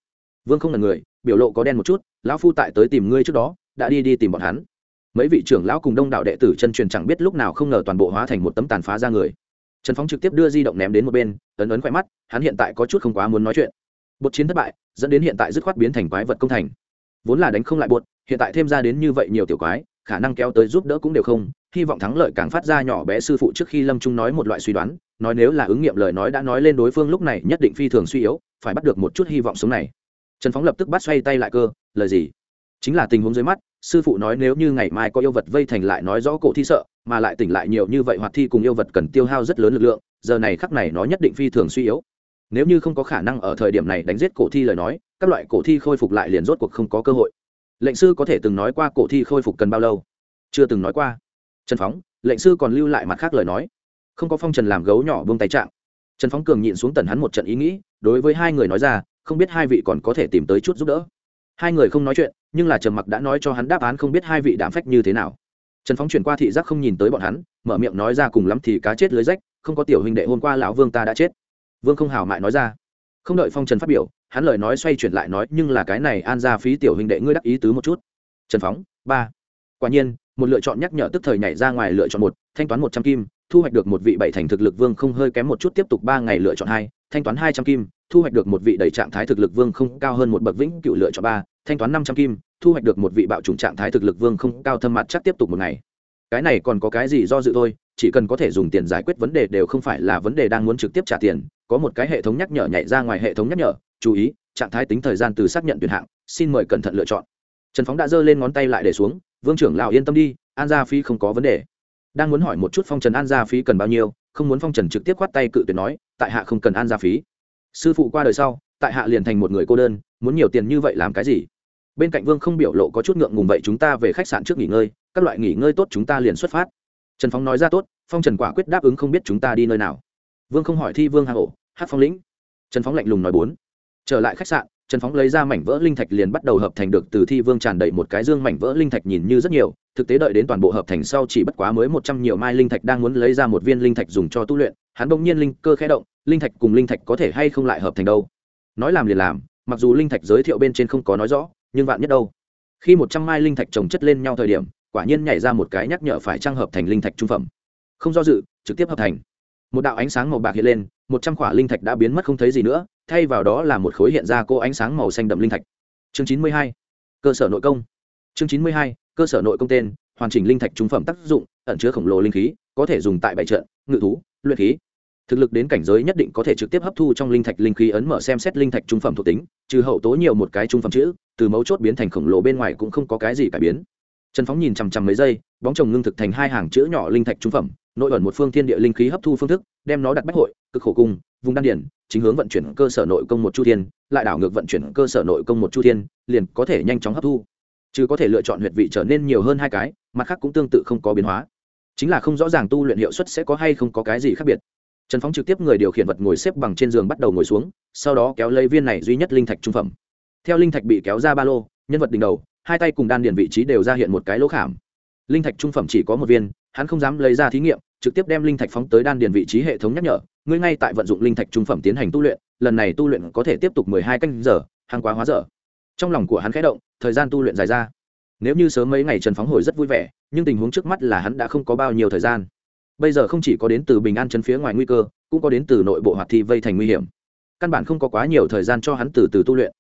vương không là người biểu lộ có đen một chút, lão phu tại tới tìm ngươi trước đó, đã đi đi tìm bọn hắn. Mấy vị trưởng lão cùng đông đạo đệ tử chân truyền chẳng biết lúc nào không ngờ toàn bộ hóa thành một tấm tàn phá ra người. Trần phóng trực tiếp đưa di động ném đến một bên, ấn ấn khoe mắt, hắn hiện tại có chút không quá muốn nói chuyện. Bột chiến thất bại, dẫn đến hiện tại dứt khoát biến thành quái vật công thành. Vốn là đánh không lại bột, hiện tại thêm ra đến như vậy nhiều tiểu quái, khả năng kéo tới giúp đỡ cũng đều không, hy vọng thắng lợi càng phát ra nhỏ bé sư phụ trước khi lâm trung nói một loại suy đoán, nói nếu là ứng nghiệm lời nói đã nói lên đối phương lúc này nhất định phi thường suy yếu, phải bắt được một chút hy vọng sống này trần phóng lập tức bắt xoay tay lại cơ, lời gì? Chính là tình huống dưới mắt, sư phụ nói nếu như ngày mai có yêu vật vây thành lại nói rõ cổ thi sợ, mà lại tỉnh lại nhiều như vậy hoạt thi cùng yêu vật cần tiêu hao rất lớn lực lượng, giờ này khắc này nó nhất định phi thường suy yếu. Nếu như không có khả năng ở thời điểm này đánh giết cổ thi lời nói, các loại cổ thi khôi phục lại liền rốt cuộc không có cơ hội. Lệnh sư có thể từng nói qua cổ thi khôi phục cần bao lâu? Chưa từng nói qua. Trần phóng, lệnh sư còn lưu lại mặt khác lời nói. Không có phong trần làm gấu nhỏ buông tay trạng. Trần phóng cường nhịn xuống tần hắn một trận ý nghĩ, đối với hai người nói ra không biết hai vị còn có thể tìm tới chút giúp đỡ. Hai người không nói chuyện, nhưng là trầm mặc đã nói cho hắn đáp án không biết hai vị đảm phách như thế nào. Trần phóng chuyển qua thị giác không nhìn tới bọn hắn, mở miệng nói ra cùng lắm thì cá chết lưới rách, không có tiểu hình đệ hôm qua lão vương ta đã chết. Vương không hào mại nói ra. Không đợi phong trần phát biểu, hắn lời nói xoay chuyển lại nói, nhưng là cái này an ra phí tiểu hình đệ ngươi đắc ý tứ một chút. Trần phóng ba. Quả nhiên, một lựa chọn nhắc nhở tức thời nhảy ra ngoài lựa chọn một, thanh toán một trăm kim, thu hoạch được một vị bảy thành thực lực vương không hơi kém một chút, tiếp tục ba ngày lựa chọn hai thanh toán hai trăm kim, thu hoạch được một vị đầy trạng thái thực lực vương không cao hơn một bậc vĩnh cựu lựa chọn ba, thanh toán năm trăm kim, thu hoạch được một vị bạo chủng trạng thái thực lực vương không cao thâm mặt chắc tiếp tục một ngày. Cái này còn có cái gì do dự thôi, chỉ cần có thể dùng tiền giải quyết vấn đề đều không phải là vấn đề đang muốn trực tiếp trả tiền, có một cái hệ thống nhắc nhở nhảy ra ngoài hệ thống nhắc nhở, chú ý, trạng thái tính thời gian từ xác nhận tuyển hạng, xin mời cẩn thận lựa chọn. Trần phóng đã giơ lên ngón tay lại để xuống, vương trưởng lão yên tâm đi, an gia phí không có vấn đề. Đang muốn hỏi một chút phong trần an gia phí cần bao nhiêu không muốn phong trần trực tiếp khoát tay cự tuyệt nói, tại hạ không cần an gia phí. Sư phụ qua đời sau, tại hạ liền thành một người cô đơn, muốn nhiều tiền như vậy làm cái gì? Bên cạnh vương không biểu lộ có chút ngượng ngùng vậy chúng ta về khách sạn trước nghỉ ngơi, các loại nghỉ ngơi tốt chúng ta liền xuất phát. Trần phóng nói ra tốt, phong trần quả quyết đáp ứng không biết chúng ta đi nơi nào. Vương không hỏi thi vương hà hổ hát phong lĩnh. Trần phóng lạnh lùng nói bốn, trở lại khách sạn trần phóng lấy ra mảnh vỡ linh thạch liền bắt đầu hợp thành được từ thi vương tràn đầy một cái dương mảnh vỡ linh thạch nhìn như rất nhiều, thực tế đợi đến toàn bộ hợp thành sau chỉ bất quá mới một trăm nhiều mai linh thạch đang muốn lấy ra một viên linh thạch dùng cho tu luyện, hắn bỗng nhiên linh cơ khẽ động, linh thạch cùng linh thạch có thể hay không lại hợp thành đâu? Nói làm liền làm, mặc dù linh thạch giới thiệu bên trên không có nói rõ, nhưng vạn nhất đâu? Khi một trăm mai linh thạch trồng chất lên nhau thời điểm, quả nhiên nhảy ra một cái nhắc nhở phải trang hợp thành linh thạch trung phẩm. Không do dự, trực tiếp hợp thành. Một đạo ánh sáng màu bạc hiện lên một trăm khỏa linh thạch đã biến mất không thấy gì nữa, thay vào đó là một khối hiện ra cô ánh sáng màu xanh đậm linh thạch. Chương chín mươi hai, cơ sở nội công. Chương chín mươi hai, cơ sở nội công tên, hoàn chỉnh linh thạch trung phẩm tác dụng, ẩn chứa khổng lồ linh khí, có thể dùng tại bảy trận, ngự thú, luyện khí. Thực lực đến cảnh giới nhất định có thể trực tiếp hấp thu trong linh thạch linh khí ấn mở xem xét linh thạch trung phẩm thuộc tính, trừ hậu tố nhiều một cái trung phẩm chữ, từ mấu chốt biến thành khổng lồ bên ngoài cũng không có cái gì cải biến. Trần phóng nhìn chằm chằm mấy giây, bóng chồng ngưng thực thành hai hàng chữ nhỏ linh thạch trung phẩm nội ẩn một phương thiên địa linh khí hấp thu phương thức, đem nó đặt bách hội, cực khổ cung vùng đan điển, chính hướng vận chuyển cơ sở nội công một chu thiên, lại đảo ngược vận chuyển cơ sở nội công một chu thiên, liền có thể nhanh chóng hấp thu. Chứ có thể lựa chọn huyệt vị trở nên nhiều hơn hai cái, mặt khác cũng tương tự không có biến hóa. Chính là không rõ ràng tu luyện hiệu suất sẽ có hay không có cái gì khác biệt. Trần phóng trực tiếp người điều khiển vật ngồi xếp bằng trên giường bắt đầu ngồi xuống, sau đó kéo lấy viên này duy nhất linh thạch trung phẩm. Theo linh thạch bị kéo ra ba lô, nhân vật đỉnh đầu, hai tay cùng đan điền vị trí đều ra hiện một cái lỗ khảm. Linh thạch trung phẩm chỉ có một viên, hắn không dám lấy ra thí nghiệm trực tiếp đem linh thạch phóng tới đan điền vị trí hệ thống nhắc nhở, ngươi ngay tại vận dụng linh thạch trung phẩm tiến hành tu luyện, lần này tu luyện có thể tiếp tục mười hai canh giờ, hàng quá hóa dở. Trong lòng của hắn khẽ động, thời gian tu luyện dài ra. Nếu như sớm mấy ngày trần phóng hồi rất vui vẻ, nhưng tình huống trước mắt là hắn đã không có bao nhiêu thời gian. Bây giờ không chỉ có đến từ bình an chân phía ngoài nguy cơ, cũng có đến từ nội bộ hoạt thi vây thành nguy hiểm. Căn bản không có quá nhiều thời gian cho hắn từ từ tu luyện.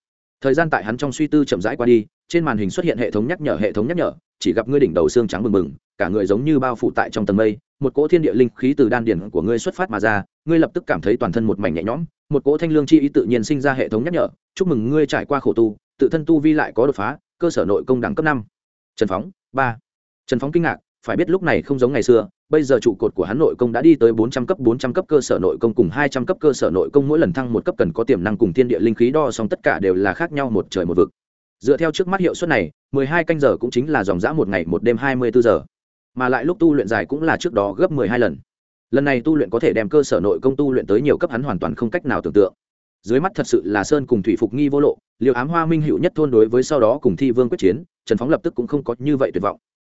Thời gian tại hắn trong suy tư chậm rãi qua đi, trên màn hình xuất hiện hệ thống nhắc nhở, hệ thống nhắc nhở, chỉ gặp ngươi đỉnh đầu xương trắng bừng bừng cả người giống như bao phủ tại trong tầng mây, một cỗ thiên địa linh khí từ đan điển của ngươi xuất phát mà ra, ngươi lập tức cảm thấy toàn thân một mảnh nhẹ nhõm, một cỗ thanh lương chi ý tự nhiên sinh ra hệ thống nhắc nhở, chúc mừng ngươi trải qua khổ tu, tự thân tu vi lại có đột phá, cơ sở nội công đẳng cấp năm. Trần phóng, ba. Trần phóng kinh ngạc, phải biết lúc này không giống ngày xưa, bây giờ trụ cột của hắn nội công đã đi tới bốn trăm cấp, bốn trăm cấp cơ sở nội công cùng hai trăm cấp cơ sở nội công mỗi lần thăng một cấp cần có tiềm năng cùng thiên địa linh khí đo xong tất cả đều là khác nhau một trời một vực. Dựa theo trước mắt hiệu suất này, mười hai canh giờ cũng chính là dòng dã một ngày một đêm hai mươi bốn giờ mà lại lúc tu luyện dài cũng là trước đó gấp mười hai lần. Lần này tu luyện có thể đem cơ sở nội công tu luyện tới nhiều cấp hắn hoàn toàn không cách nào tưởng tượng. Dưới mắt thật sự là sơn cùng thủy phục nghi vô lộ liệu ám hoa minh hữu nhất thôn đối với sau đó cùng thi vương quyết chiến, trần phóng lập tức cũng không có như vậy tuyệt vọng.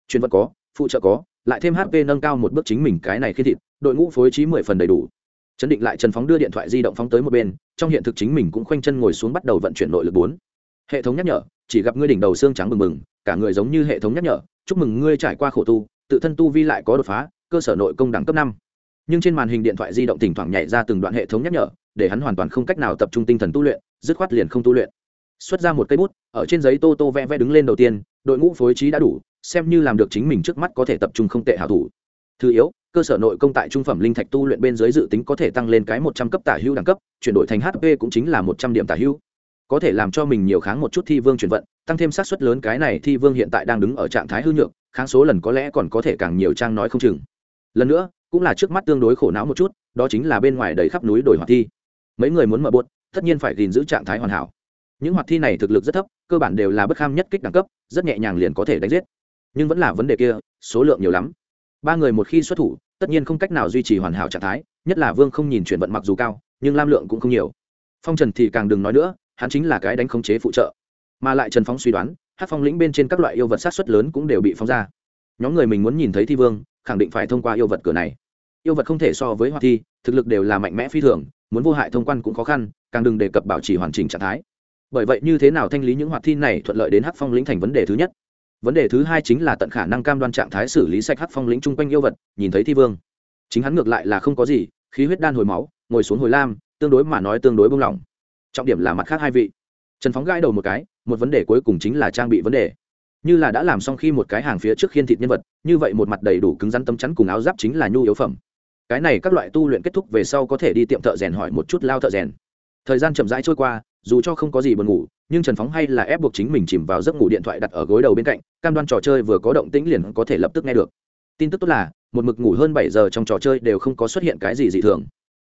Chuyên vật có, phụ trợ có, lại thêm hp nâng cao một bước chính mình cái này khi thịt, đội ngũ phối trí mười phần đầy đủ. Chấn định lại trần phóng đưa điện thoại di động phóng tới một bên, trong hiện thực chính mình cũng khoanh chân ngồi xuống bắt đầu vận chuyển nội lực bốn. Hệ thống nhắc nhở, chỉ gặp ngươi đỉnh đầu xương trắng bừng bừng, cả người giống như hệ thống nhắc nhở, chúc mừng ngươi trải qua khổ tu tự thân tu vi lại có đột phá, cơ sở nội công đẳng cấp năm. Nhưng trên màn hình điện thoại di động thỉnh thoảng nhảy ra từng đoạn hệ thống nhắc nhở, để hắn hoàn toàn không cách nào tập trung tinh thần tu luyện, dứt khoát liền không tu luyện. Xuất ra một cây bút, ở trên giấy tô tô vẽ vẽ đứng lên đầu tiên, đội ngũ phối trí đã đủ, xem như làm được chính mình trước mắt có thể tập trung không tệ hảo thủ. Thứ yếu, cơ sở nội công tại trung phẩm linh thạch tu luyện bên dưới dự tính có thể tăng lên cái một trăm cấp tả hữu đẳng cấp, chuyển đổi thành hp cũng chính là một trăm điểm tả hữu. Có thể làm cho mình nhiều kháng một chút thi vương chuyển vận, tăng thêm sát suất lớn cái này thi vương hiện tại đang đứng ở trạng thái hư nhược kháng số lần có lẽ còn có thể càng nhiều trang nói không chừng. Lần nữa, cũng là trước mắt tương đối khổ não một chút, đó chính là bên ngoài đầy khắp núi đổi hoạt thi. Mấy người muốn mở bột, tất nhiên phải gìn giữ trạng thái hoàn hảo. Những hoạt thi này thực lực rất thấp, cơ bản đều là bất kham nhất kích đẳng cấp, rất nhẹ nhàng liền có thể đánh giết. Nhưng vẫn là vấn đề kia, số lượng nhiều lắm. Ba người một khi xuất thủ, tất nhiên không cách nào duy trì hoàn hảo trạng thái, nhất là vương không nhìn chuyển vận mặc dù cao, nhưng lam lượng cũng không nhiều. Phong trần thì càng đừng nói nữa, hắn chính là cái đánh khống chế phụ trợ. Mà lại trần phóng suy đoán hát phong lĩnh bên trên các loại yêu vật sát xuất lớn cũng đều bị phóng ra. Nhóm người mình muốn nhìn thấy thi vương, khẳng định phải thông qua yêu vật cửa này. Yêu vật không thể so với hoa thi, thực lực đều là mạnh mẽ phi thường, muốn vô hại thông quan cũng khó khăn, càng đừng đề cập bảo trì hoàn chỉnh trạng thái. Bởi vậy như thế nào thanh lý những hoạt thi này thuận lợi đến hắc phong lĩnh thành vấn đề thứ nhất? Vấn đề thứ hai chính là tận khả năng cam đoan trạng thái xử lý sạch hắc phong lĩnh chung quanh yêu vật, nhìn thấy thi vương. Chính hắn ngược lại là không có gì, khí huyết đan hồi máu, ngồi xuống hồi lam, tương đối mà nói tương đối bông lỏng. Trọng điểm là mặt khác hai vị. Trần phóng gãi đầu một cái một vấn đề cuối cùng chính là trang bị vấn đề. Như là đã làm xong khi một cái hàng phía trước khiên thịt nhân vật, như vậy một mặt đầy đủ cứng rắn tấm chắn cùng áo giáp chính là nhu yếu phẩm. Cái này các loại tu luyện kết thúc về sau có thể đi tiệm thợ rèn hỏi một chút lao thợ rèn. Thời gian chậm rãi trôi qua, dù cho không có gì buồn ngủ, nhưng trần phóng hay là ép buộc chính mình chìm vào giấc ngủ điện thoại đặt ở gối đầu bên cạnh, cam đoan trò chơi vừa có động tĩnh liền có thể lập tức nghe được. Tin tức tốt là, một mực ngủ hơn bảy giờ trong trò chơi đều không có xuất hiện cái gì dị thường.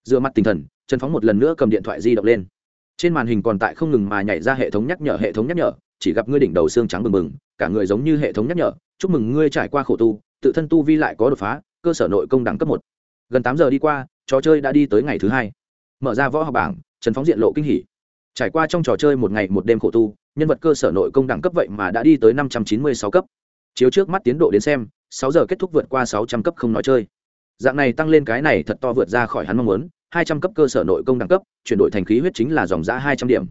Dựa mặt tinh thần, trần phóng một lần nữa cầm điện thoại di động lên trên màn hình còn tại không ngừng mà nhảy ra hệ thống nhắc nhở, hệ thống nhắc nhở, chỉ gặp ngươi đỉnh đầu xương trắng bừng bừng, cả người giống như hệ thống nhắc nhở. Chúc mừng ngươi trải qua khổ tu, tự thân tu vi lại có đột phá, cơ sở nội công đẳng cấp một. Gần tám giờ đi qua, trò chơi đã đi tới ngày thứ hai. Mở ra võ học bảng, trần phóng diện lộ kinh hỉ. Trải qua trong trò chơi một ngày, một đêm khổ tu, nhân vật cơ sở nội công đẳng cấp vậy mà đã đi tới năm trăm chín mươi sáu cấp. Chiếu trước mắt tiến độ đến xem, sáu giờ kết thúc vượt qua sáu trăm cấp không nói chơi. Dạng này tăng lên cái này thật to vượt ra khỏi hắn mong muốn hai trăm cấp cơ sở nội công đẳng cấp, chuyển đổi thành khí huyết chính là dòng giã hai trăm điểm.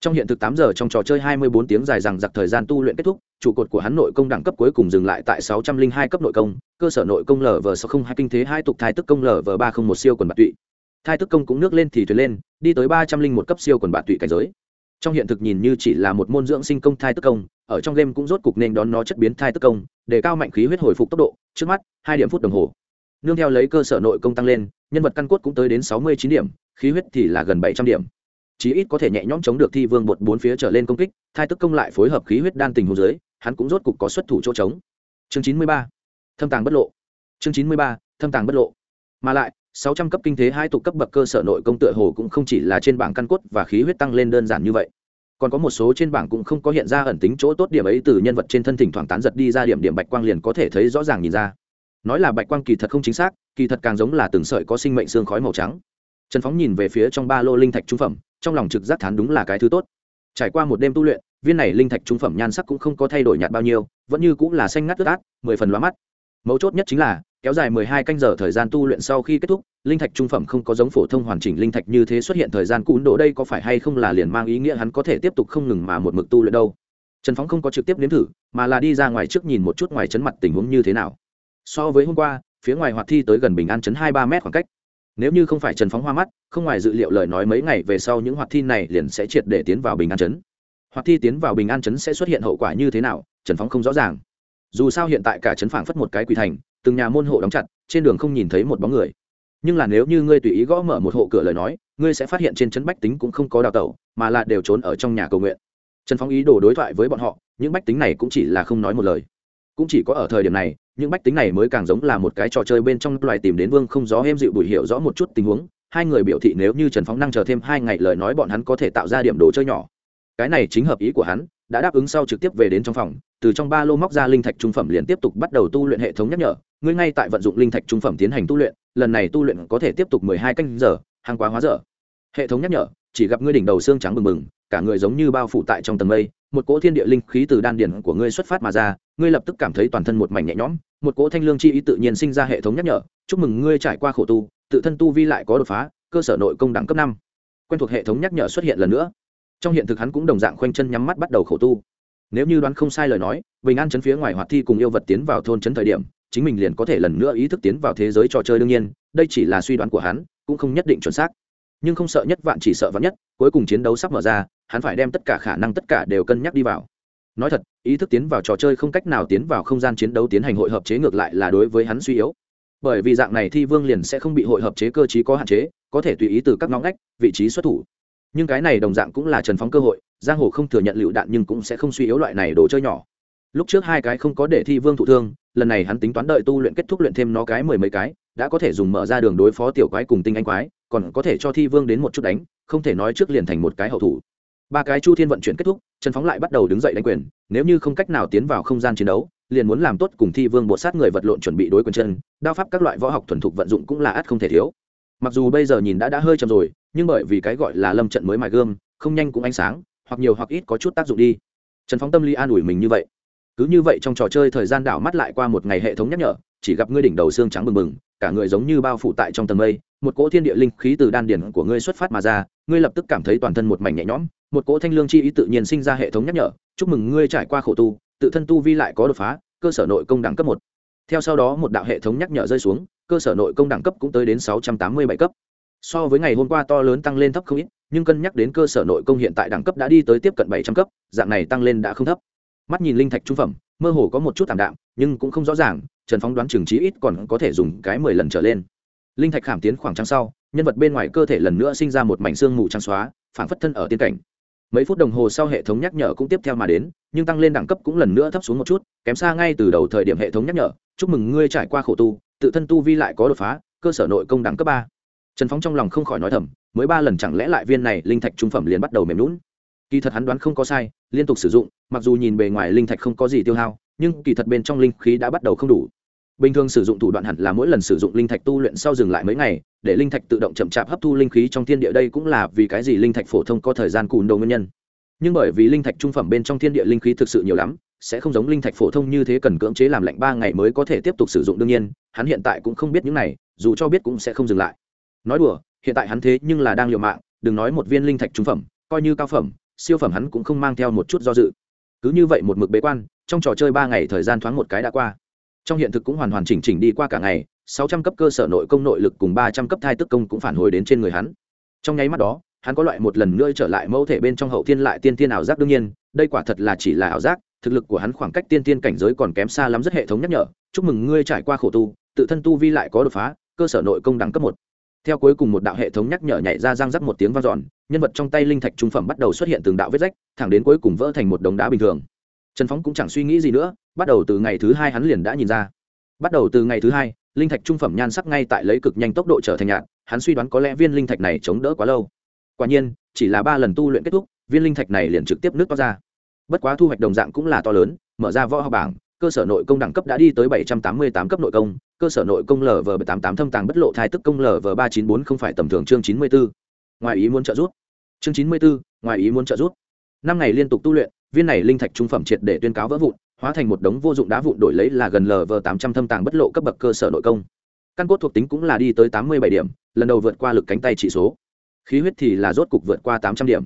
Trong hiện thực tám giờ trong trò chơi hai mươi bốn tiếng dài rằng giặc thời gian tu luyện kết thúc, trụ cột của hắn nội công đẳng cấp cuối cùng dừng lại tại sáu trăm linh hai cấp nội công, cơ sở nội công lv sáu không hai kinh thế hai tục thai tức công lv ba không một siêu quần bạc tụy. Thai tức công cũng nước lên thì thuyền lên, đi tới ba trăm linh một cấp siêu quần bạc tụy cảnh giới. Trong hiện thực nhìn như chỉ là một môn dưỡng sinh công thai tức công, ở trong game cũng rốt cục nên đón nó chất biến thai tức công, để cao mạnh khí huyết hồi phục tốc độ, trước mắt, hai điểm phút đồng hồ nương theo lấy cơ sở nội công tăng lên, nhân vật căn cốt cũng tới đến sáu mươi chín điểm, khí huyết thì là gần bảy trăm điểm. Chí ít có thể nhẹ nhõm chống được thi vương bột bốn phía trở lên công kích, thai tức công lại phối hợp khí huyết đan tình hồ dưới, hắn cũng rốt cục có xuất thủ chỗ trống. Chương chín mươi ba, thâm tàng bất lộ. Chương chín mươi ba, thâm tàng bất lộ. Mà lại, sáu trăm cấp kinh thế hai tục cấp bậc cơ sở nội công tựa hồ cũng không chỉ là trên bảng căn cốt và khí huyết tăng lên đơn giản như vậy. Còn có một số trên bảng cũng không có hiện ra ẩn tính chỗ tốt điểm ấy từ nhân vật trên thân thỉnh thoảng tán giật đi ra điểm điểm bạch quang liền có thể thấy rõ ràng nhìn ra nói là bạch quang kỳ thật không chính xác, kỳ thật càng giống là từng sợi có sinh mệnh xương khói màu trắng. Trần phóng nhìn về phía trong ba lô linh thạch trung phẩm, trong lòng trực giác thán đúng là cái thứ tốt. Trải qua một đêm tu luyện, viên này linh thạch trung phẩm nhan sắc cũng không có thay đổi nhạt bao nhiêu, vẫn như cũng là xanh ngắt ướt át, mười phần lóa mắt. Mấu chốt nhất chính là, kéo dài mười hai canh giờ thời gian tu luyện sau khi kết thúc, linh thạch trung phẩm không có giống phổ thông hoàn chỉnh linh thạch như thế xuất hiện thời gian cún độ đây có phải hay không là liền mang ý nghĩa hắn có thể tiếp tục không ngừng mà một mực tu luyện đâu? Trần phóng không có trực tiếp nếm thử, mà là đi ra ngoài trước nhìn một chút ngoài chấn mặt tình huống như thế nào so với hôm qua, phía ngoài hoạt thi tới gần bình an chấn hai ba mét khoảng cách. Nếu như không phải trần phóng hoa mắt, không ngoài dự liệu lời nói mấy ngày về sau những hoạt thi này liền sẽ triệt để tiến vào bình an chấn. Hoạt thi tiến vào bình an chấn sẽ xuất hiện hậu quả như thế nào, trần phóng không rõ ràng. Dù sao hiện tại cả chấn phảng phất một cái quỳ thành, từng nhà môn hộ đóng chặt, trên đường không nhìn thấy một bóng người. Nhưng là nếu như ngươi tùy ý gõ mở một hộ cửa lời nói, ngươi sẽ phát hiện trên chấn bách tính cũng không có đào tẩu, mà là đều trốn ở trong nhà cầu nguyện. Trần phóng ý đồ đối thoại với bọn họ, những bách tính này cũng chỉ là không nói một lời. Cũng chỉ có ở thời điểm này những bách tính này mới càng giống là một cái trò chơi bên trong loài tìm đến vương không gió êm dịu bùi hiểu rõ một chút tình huống. Hai người biểu thị nếu như trần phóng năng chờ thêm hai ngày lời nói bọn hắn có thể tạo ra điểm đồ chơi nhỏ. Cái này chính hợp ý của hắn, đã đáp ứng sau trực tiếp về đến trong phòng, từ trong ba lô móc ra linh thạch trung phẩm liền tiếp tục bắt đầu tu luyện hệ thống nhắc nhở. Ngươi ngay tại vận dụng linh thạch trung phẩm tiến hành tu luyện, lần này tu luyện có thể tiếp tục mười hai canh giờ, hàng quá hóa dở. Hệ thống nhắc nhở, chỉ gặp ngươi đỉnh đầu xương trắng bừng bừng cả người giống như bao phủ tại trong tầng mây, một cỗ thiên địa linh khí từ đan điển của ngươi xuất phát mà ra, ngươi lập tức cảm thấy toàn thân một mảnh nhẹ nhõm, một cỗ thanh lương chi ý tự nhiên sinh ra hệ thống nhắc nhở, chúc mừng ngươi trải qua khổ tu, tự thân tu vi lại có đột phá, cơ sở nội công đẳng cấp năm. Quen thuộc hệ thống nhắc nhở xuất hiện lần nữa. Trong hiện thực hắn cũng đồng dạng khoanh chân nhắm mắt bắt đầu khổ tu. Nếu như đoán không sai lời nói, bình an chấn phía ngoài hoạt thi cùng yêu vật tiến vào thôn chấn thời điểm, chính mình liền có thể lần nữa ý thức tiến vào thế giới trò chơi đương nhiên, đây chỉ là suy đoán của hắn, cũng không nhất định chuẩn xác. Nhưng không sợ nhất vạn chỉ sợ vạn nhất, cuối cùng chiến đấu sắp mở ra hắn phải đem tất cả khả năng tất cả đều cân nhắc đi vào. Nói thật, ý thức tiến vào trò chơi không cách nào tiến vào không gian chiến đấu tiến hành hội hợp chế ngược lại là đối với hắn suy yếu. Bởi vì dạng này thi vương liền sẽ không bị hội hợp chế cơ chí có hạn chế, có thể tùy ý từ các ngõ ngách, vị trí xuất thủ. Nhưng cái này đồng dạng cũng là trần phóng cơ hội, giang hồ không thừa nhận lựu đạn nhưng cũng sẽ không suy yếu loại này đồ chơi nhỏ. Lúc trước hai cái không có để thi vương thụ thương, lần này hắn tính toán đợi tu luyện kết thúc luyện thêm nó cái mười mấy cái, đã có thể dùng mở ra đường đối phó tiểu quái cùng tinh anh quái, còn có thể cho thi vương đến một chút đánh, không thể nói trước liền thành một cái hậu thủ ba cái chu thiên vận chuyển kết thúc, trần phóng lại bắt đầu đứng dậy đánh quyền, nếu như không cách nào tiến vào không gian chiến đấu, liền muốn làm tốt cùng thi vương bột sát người vật lộn chuẩn bị đối quyền chân, đao pháp các loại võ học thuần thục vận dụng cũng là ắt không thể thiếu. Mặc dù bây giờ nhìn đã đã hơi chậm rồi, nhưng bởi vì cái gọi là lâm trận mới mài gươm, không nhanh cũng ánh sáng, hoặc nhiều hoặc ít có chút tác dụng đi. Trần phóng tâm lý an ủi mình như vậy. Cứ như vậy trong trò chơi thời gian đảo mắt lại qua một ngày hệ thống nhắc nhở, chỉ gặp ngươi đỉnh đầu xương trắng bừng bừng, cả người giống như bao phủ tại trong tầng mây, một cỗ thiên địa linh khí từ đan điển của ngươi xuất phát mà ra ngươi lập tức cảm thấy toàn thân một mảnh nhẹ nhõm, một cỗ thanh lương chi ý tự nhiên sinh ra hệ thống nhắc nhở, chúc mừng ngươi trải qua khổ tu, tự thân tu vi lại có đột phá, cơ sở nội công đẳng cấp một. Theo sau đó một đạo hệ thống nhắc nhở rơi xuống, cơ sở nội công đẳng cấp cũng tới đến sáu trăm tám mươi bảy cấp. So với ngày hôm qua to lớn tăng lên thấp không ít, nhưng cân nhắc đến cơ sở nội công hiện tại đẳng cấp đã đi tới tiếp cận bảy trăm cấp, dạng này tăng lên đã không thấp. Mắt nhìn linh thạch trung phẩm, mơ hồ có một chút tạm đạm, nhưng cũng không rõ ràng, trần phóng đoán trừng trí ít còn có thể dùng cái mười lần trở lên. Linh thạch khảm tiến khoảng trăng sau nhân vật bên ngoài cơ thể lần nữa sinh ra một mảnh xương mù trắng xóa phản phất thân ở tiên cảnh. Mấy phút đồng hồ sau hệ thống nhắc nhở cũng tiếp theo mà đến, nhưng tăng lên đẳng cấp cũng lần nữa thấp xuống một chút, kém xa ngay từ đầu thời điểm hệ thống nhắc nhở, chúc mừng ngươi trải qua khổ tu, tự thân tu vi lại có đột phá, cơ sở nội công đẳng cấp ba. Trần phóng trong lòng không khỏi nói thầm, mới ba lần chẳng lẽ lại viên này linh thạch trung phẩm liền bắt đầu mềm lún kỳ thật hắn đoán không có sai, liên tục sử dụng, mặc dù nhìn bề ngoài linh thạch không có gì tiêu hao, nhưng kỳ thật bên trong linh khí đã bắt đầu không đủ bình thường sử dụng thủ đoạn hẳn là mỗi lần sử dụng linh thạch tu luyện sau dừng lại mấy ngày, để linh thạch tự động chậm chạp hấp thu linh khí trong thiên địa đây cũng là vì cái gì linh thạch phổ thông có thời gian cùn đồ nguyên nhân. Nhưng bởi vì linh thạch trung phẩm bên trong thiên địa linh khí thực sự nhiều lắm, sẽ không giống linh thạch phổ thông như thế cần cưỡng chế làm lạnh ba ngày mới có thể tiếp tục sử dụng đương nhiên, hắn hiện tại cũng không biết những này, dù cho biết cũng sẽ không dừng lại. Nói đùa, hiện tại hắn thế nhưng là đang liều mạng, đừng nói một viên linh thạch trung phẩm, coi như cao phẩm, siêu phẩm hắn cũng không mang theo một chút do dự. Cứ như vậy một mực bế quan, trong trò chơi ba ngày thời gian thoáng một cái đã qua trong hiện thực cũng hoàn hoàn chỉnh chỉnh đi qua cả ngày, sáu trăm cấp cơ sở nội công nội lực cùng ba trăm cấp thai tức công cũng phản hồi đến trên người hắn. Trong nháy mắt đó, hắn có loại một lần nữa trở lại mẫu thể bên trong hậu thiên lại tiên tiên ảo giác đương nhiên, đây quả thật là chỉ là ảo giác, thực lực của hắn khoảng cách tiên tiên cảnh giới còn kém xa lắm rất hệ thống nhắc nhở, chúc mừng ngươi trải qua khổ tu, tự thân tu vi lại có đột phá, cơ sở nội công đẳng cấp một. Theo cuối cùng một đạo hệ thống nhắc nhở nhảy ra răng rắc một tiếng vang dọn, nhân vật trong tay linh thạch trung phẩm bắt đầu xuất hiện từng đạo vết rách, thẳng đến cuối cùng vỡ thành một đống đá bình thường trần phóng cũng chẳng suy nghĩ gì nữa, bắt đầu từ ngày thứ hai hắn liền đã nhìn ra. Bắt đầu từ ngày thứ hai, linh thạch trung phẩm nhan sắc ngay tại lấy cực nhanh tốc độ trở thành nhạt, hắn suy đoán có lẽ viên linh thạch này chống đỡ quá lâu. Quả nhiên, chỉ là ba lần tu luyện kết thúc, viên linh thạch này liền trực tiếp nước to ra. Bất quá thu hoạch đồng dạng cũng là to lớn, mở ra võ học bảng, cơ sở nội công đẳng cấp đã đi tới bảy trăm tám mươi tám cấp nội công, cơ sở nội công lv tám tám thâm tàng bất lộ thai tức công lv ba chín bốn không phải tầm thường chương chín mươi bốn ngoài ý muốn trợ giúp. Chương chín mươi bốn ngoài ý muốn trợ giúp. Năm ngày liên tục tu luyện viên này linh thạch trung phẩm triệt để tuyên cáo vỡ vụn, hóa thành một đống vô dụng đá vụn đổi lấy là gần lv tám trăm thâm tàng bất lộ cấp bậc cơ sở nội công. Căn cốt thuộc tính cũng là đi tới tám mươi bảy điểm, lần đầu vượt qua lực cánh tay trị số. Khí huyết thì là rốt cục vượt qua tám trăm điểm.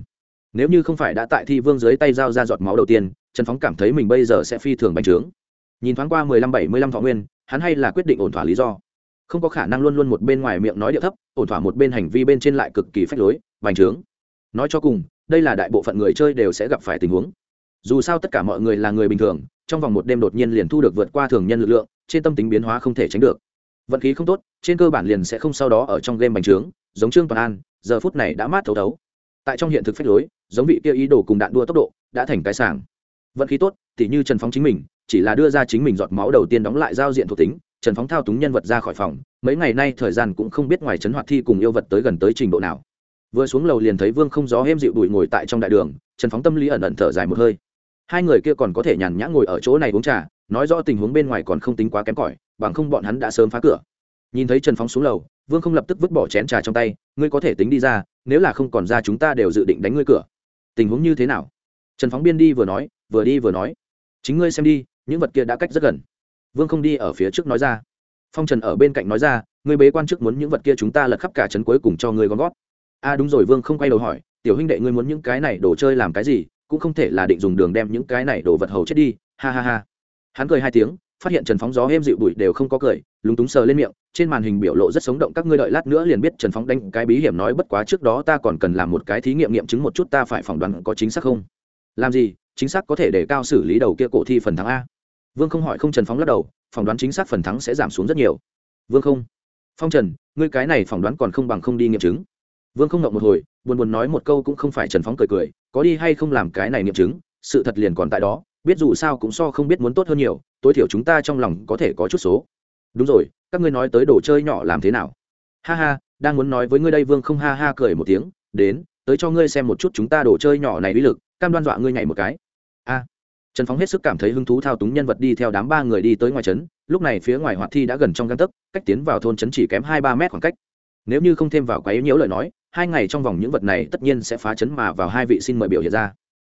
Nếu như không phải đã tại thi vương dưới tay giao ra giọt máu đầu tiên, trần phóng cảm thấy mình bây giờ sẽ phi thường bành trướng. Nhìn thoáng qua mười lăm bảy mươi lăm thọ nguyên, hắn hay là quyết định ổn thỏa lý do. Không có khả năng luôn luôn một bên ngoài miệng nói điệu thấp, ổn thỏa một bên hành vi bên trên lại cực kỳ phách lối, bành trướng. Nói cho cùng, đây là đại bộ phận người chơi đều sẽ gặp phải tình huống dù sao tất cả mọi người là người bình thường, trong vòng một đêm đột nhiên liền thu được vượt qua thường nhân lực lượng, trên tâm tính biến hóa không thể tránh được. Vận khí không tốt, trên cơ bản liền sẽ không sau đó ở trong game bành trướng, giống trương toàn an, giờ phút này đã mát thấu thấu. Tại trong hiện thực phách lối, giống vị kia ý đồ cùng đạn đua tốc độ, đã thành cái sàng vận khí tốt thì như trần phóng chính mình, chỉ là đưa ra chính mình giọt máu đầu tiên đóng lại giao diện thuộc tính, trần phóng thao túng nhân vật ra khỏi phòng, mấy ngày nay thời gian cũng không biết ngoài trấn hoạt thi cùng yêu vật tới gần tới trình độ nào. Vừa xuống lầu liền thấy vương không gió êm dịu đùi ngồi tại trong đại đường, trần phóng tâm lý ẩn ẩn thở dài một hơi hai người kia còn có thể nhàn nhã ngồi ở chỗ này uống trà, nói rõ tình huống bên ngoài còn không tính quá kém cỏi, bằng không bọn hắn đã sớm phá cửa. Nhìn thấy trần phóng xuống lầu, vương không lập tức vứt bỏ chén trà trong tay, ngươi có thể tính đi ra, nếu là không còn ra chúng ta đều dự định đánh ngươi cửa. Tình huống như thế nào? Trần phóng biên đi vừa nói, vừa đi vừa nói, chính ngươi xem đi, những vật kia đã cách rất gần. Vương không đi ở phía trước nói ra. Phong trần ở bên cạnh nói ra, ngươi bế quan chức muốn những vật kia chúng ta lật khắp cả trấn cuối cùng cho ngươi gom gót a à đúng rồi. Vương không quay đầu hỏi, tiểu huynh đệ, ngươi muốn những cái này đồ chơi làm cái gì? Cũng không thể là định dùng đường đem những cái này đồ vật hầu chết đi, ha ha ha. Hắn cười hai tiếng, phát hiện trần phóng gió êm dịu bụi đều không có cười, lúng túng sờ lên miệng, trên màn hình biểu lộ rất sống động, các ngươi đợi lát nữa liền biết trần phóng đánh cái bí hiểm nói bất quá trước đó ta còn cần làm một cái thí nghiệm nghiệm chứng một chút ta phải phỏng đoán có chính xác không. Làm gì, chính xác có thể để cao xử lý đầu kia cổ thi phần thắng a. Vương không hỏi không trần phóng lắc đầu, phỏng đoán chính xác phần thắng sẽ giảm xuống rất nhiều. Vương không, phong trần, ngươi cái này phỏng đoán còn không bằng không đi nghiệm chứng vương không ngậm một hồi, buồn buồn nói một câu cũng không phải trần phóng cười cười, có đi hay không làm cái này nghiệm chứng, sự thật liền còn tại đó, biết dù sao cũng so không biết muốn tốt hơn nhiều, tối thiểu chúng ta trong lòng có thể có chút số. Đúng rồi, các ngươi nói tới đồ chơi nhỏ làm thế nào? Ha ha, đang muốn nói với ngươi đây, vương không ha ha cười một tiếng, đến, tới cho ngươi xem một chút chúng ta đồ chơi nhỏ này uy lực, cam đoan dọa ngươi nhảy một cái. A. Trần phóng hết sức cảm thấy hứng thú thao túng nhân vật đi theo đám ba người đi tới ngoài trấn, lúc này phía ngoài hoạt thi đã gần trong găng tấc, cách tiến vào thôn trấn chỉ kém hai ba mét khoảng cách. Nếu như không thêm vào quá yếu nhiễu lời nói hai ngày trong vòng những vật này tất nhiên sẽ phá chấn mà vào hai vị xin mời biểu hiện ra.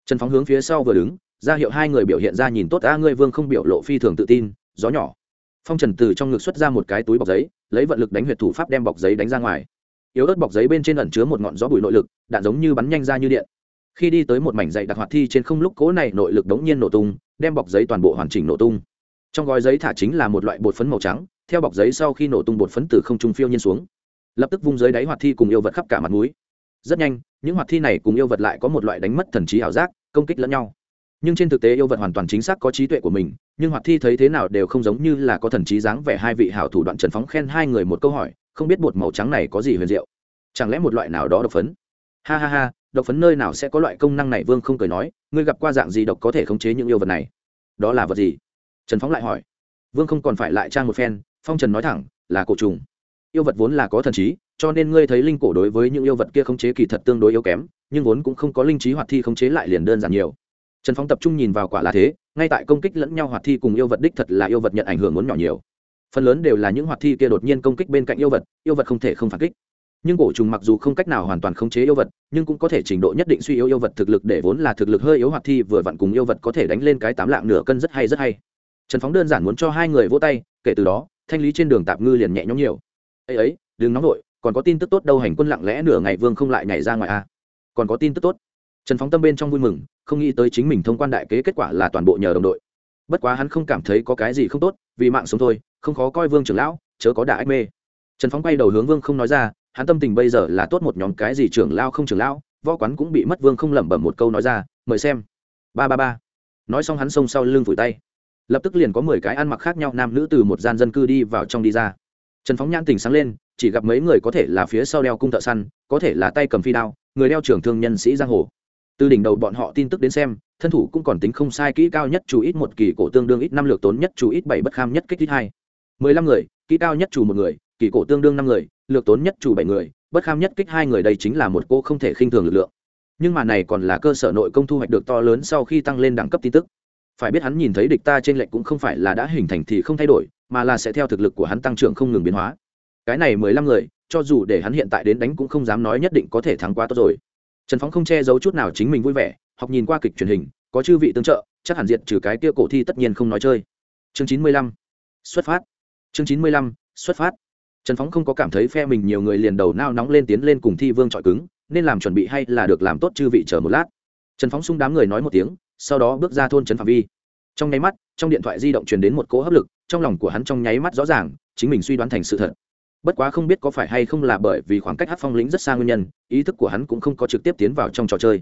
Trần phóng hướng phía sau vừa đứng, ra hiệu hai người biểu hiện ra nhìn tốt, a ngươi vương không biểu lộ phi thường tự tin, gió nhỏ. Phong trần từ trong ngực xuất ra một cái túi bọc giấy, lấy vận lực đánh huyệt thủ pháp đem bọc giấy đánh ra ngoài. Yếu ớt bọc giấy bên trên ẩn chứa một ngọn gió bụi nội lực, đạn giống như bắn nhanh ra như điện. Khi đi tới một mảnh dày đặc hoạt thi trên không lúc cố này nội lực đống nhiên nổ tung, đem bọc giấy toàn bộ hoàn chỉnh nổ tung. Trong gói giấy thả chính là một loại bột phấn màu trắng, theo bọc giấy sau khi nổ tung bột phấn từ không trung phiêu nhiên xuống lập tức vung dưới đáy hoạt thi cùng yêu vật khắp cả mặt núi. Rất nhanh, những hoạt thi này cùng yêu vật lại có một loại đánh mất thần trí ảo giác, công kích lẫn nhau. Nhưng trên thực tế yêu vật hoàn toàn chính xác có trí tuệ của mình, nhưng hoạt thi thấy thế nào đều không giống như là có thần trí dáng vẻ hai vị hảo thủ đoạn trần phóng khen hai người một câu hỏi, không biết bột màu trắng này có gì huyền diệu. Chẳng lẽ một loại nào đó độc phấn? Ha ha ha, độc phấn nơi nào sẽ có loại công năng này vương không cười nói, ngươi gặp qua dạng gì độc có thể khống chế những yêu vật này? Đó là vật gì? Trần phóng lại hỏi. Vương không còn phải lại trang một phen, phong trần nói thẳng, là cổ trùng yêu vật vốn là có thần trí, cho nên ngươi thấy linh cổ đối với những yêu vật kia khống chế kỳ thật tương đối yếu kém, nhưng vốn cũng không có linh trí hoạt thi khống chế lại liền đơn giản nhiều. Trần phóng tập trung nhìn vào quả là thế, ngay tại công kích lẫn nhau hoạt thi cùng yêu vật đích thật là yêu vật nhận ảnh hưởng muốn nhỏ nhiều. Phần lớn đều là những hoạt thi kia đột nhiên công kích bên cạnh yêu vật yêu vật không thể không phản kích. Nhưng cổ trùng mặc dù không cách nào hoàn toàn khống chế yêu vật, nhưng cũng có thể trình độ nhất định suy yếu yêu vật thực lực để vốn là thực lực hơi yếu hoạt thi vừa vặn cùng yêu vật có thể đánh lên cái tám lạng nửa cân rất hay rất hay. Trần phóng đơn giản muốn cho hai người vỗ tay, kể từ đó, thanh lý trên đường tạp ngư liền nhẹ nhõm nhiều ấy ấy, đừng nóng vội, còn có tin tức tốt đâu hành quân lặng lẽ nửa ngày vương không lại nhảy ra ngoài a à. còn có tin tức tốt. Trần phóng tâm bên trong vui mừng, không nghĩ tới chính mình thông quan đại kế kết quả là toàn bộ nhờ đồng đội. Bất quá hắn không cảm thấy có cái gì không tốt, vì mạng sống thôi, không khó coi vương trưởng lão, chớ có đả ách mê. Trần phóng quay đầu hướng vương không nói ra, hắn tâm tình bây giờ là tốt một nhóm cái gì trưởng lao không trưởng lão, võ quán cũng bị mất vương không lẩm bẩm một câu nói ra, mời xem. Ba ba ba. Nói xong hắn xông sau lưng vùi tay. Lập tức liền có mười cái ăn mặc khác nhau, nam nữ từ một gian dân cư đi vào trong đi ra trần phóng nhãn tình sáng lên, chỉ gặp mấy người có thể là phía sau đeo cung thợ săn, có thể là tay cầm phi đao, người đeo trưởng thương nhân sĩ giang hồ. Từ đỉnh đầu bọn họ tin tức đến xem, thân thủ cũng còn tính không sai kỹ cao nhất chủ ít một kỳ cổ tương đương ít năm lược tốn nhất chủ ít bảy bất kham nhất kích ít hai. Mười lăm người, kỹ cao nhất chủ một người, kỳ cổ tương đương năm người, lược tốn nhất chủ bảy người, bất kham nhất kích hai người đây chính là một cô không thể khinh thường lực lượng. Nhưng mà này còn là cơ sở nội công thu hoạch được to lớn sau khi tăng lên đẳng cấp tin tức phải biết hắn nhìn thấy địch ta trên lệnh cũng không phải là đã hình thành thì không thay đổi, mà là sẽ theo thực lực của hắn tăng trưởng không ngừng biến hóa. Cái này mười lăm người, cho dù để hắn hiện tại đến đánh cũng không dám nói nhất định có thể thắng qua tốt rồi. Trần phóng không che giấu chút nào chính mình vui vẻ, học nhìn qua kịch truyền hình, có chư vị tương trợ, chắc hẳn diện trừ cái kia cổ thi tất nhiên không nói chơi. Chương chín mươi lăm, xuất phát. Chương chín mươi lăm, xuất phát. Trần phóng không có cảm thấy phe mình nhiều người liền đầu nao nóng lên tiến lên cùng thi vương trọi cứng, nên làm chuẩn bị hay là được làm tốt chư vị chờ một lát. Trần phóng xung đám người nói một tiếng sau đó bước ra thôn trấn phạm vi. Trong nháy mắt, trong điện thoại di động truyền đến một cỗ hấp lực, trong lòng của hắn trong nháy mắt rõ ràng, chính mình suy đoán thành sự thật. Bất quá không biết có phải hay không là bởi vì khoảng cách hát phong lĩnh rất xa nguyên nhân, ý thức của hắn cũng không có trực tiếp tiến vào trong trò chơi.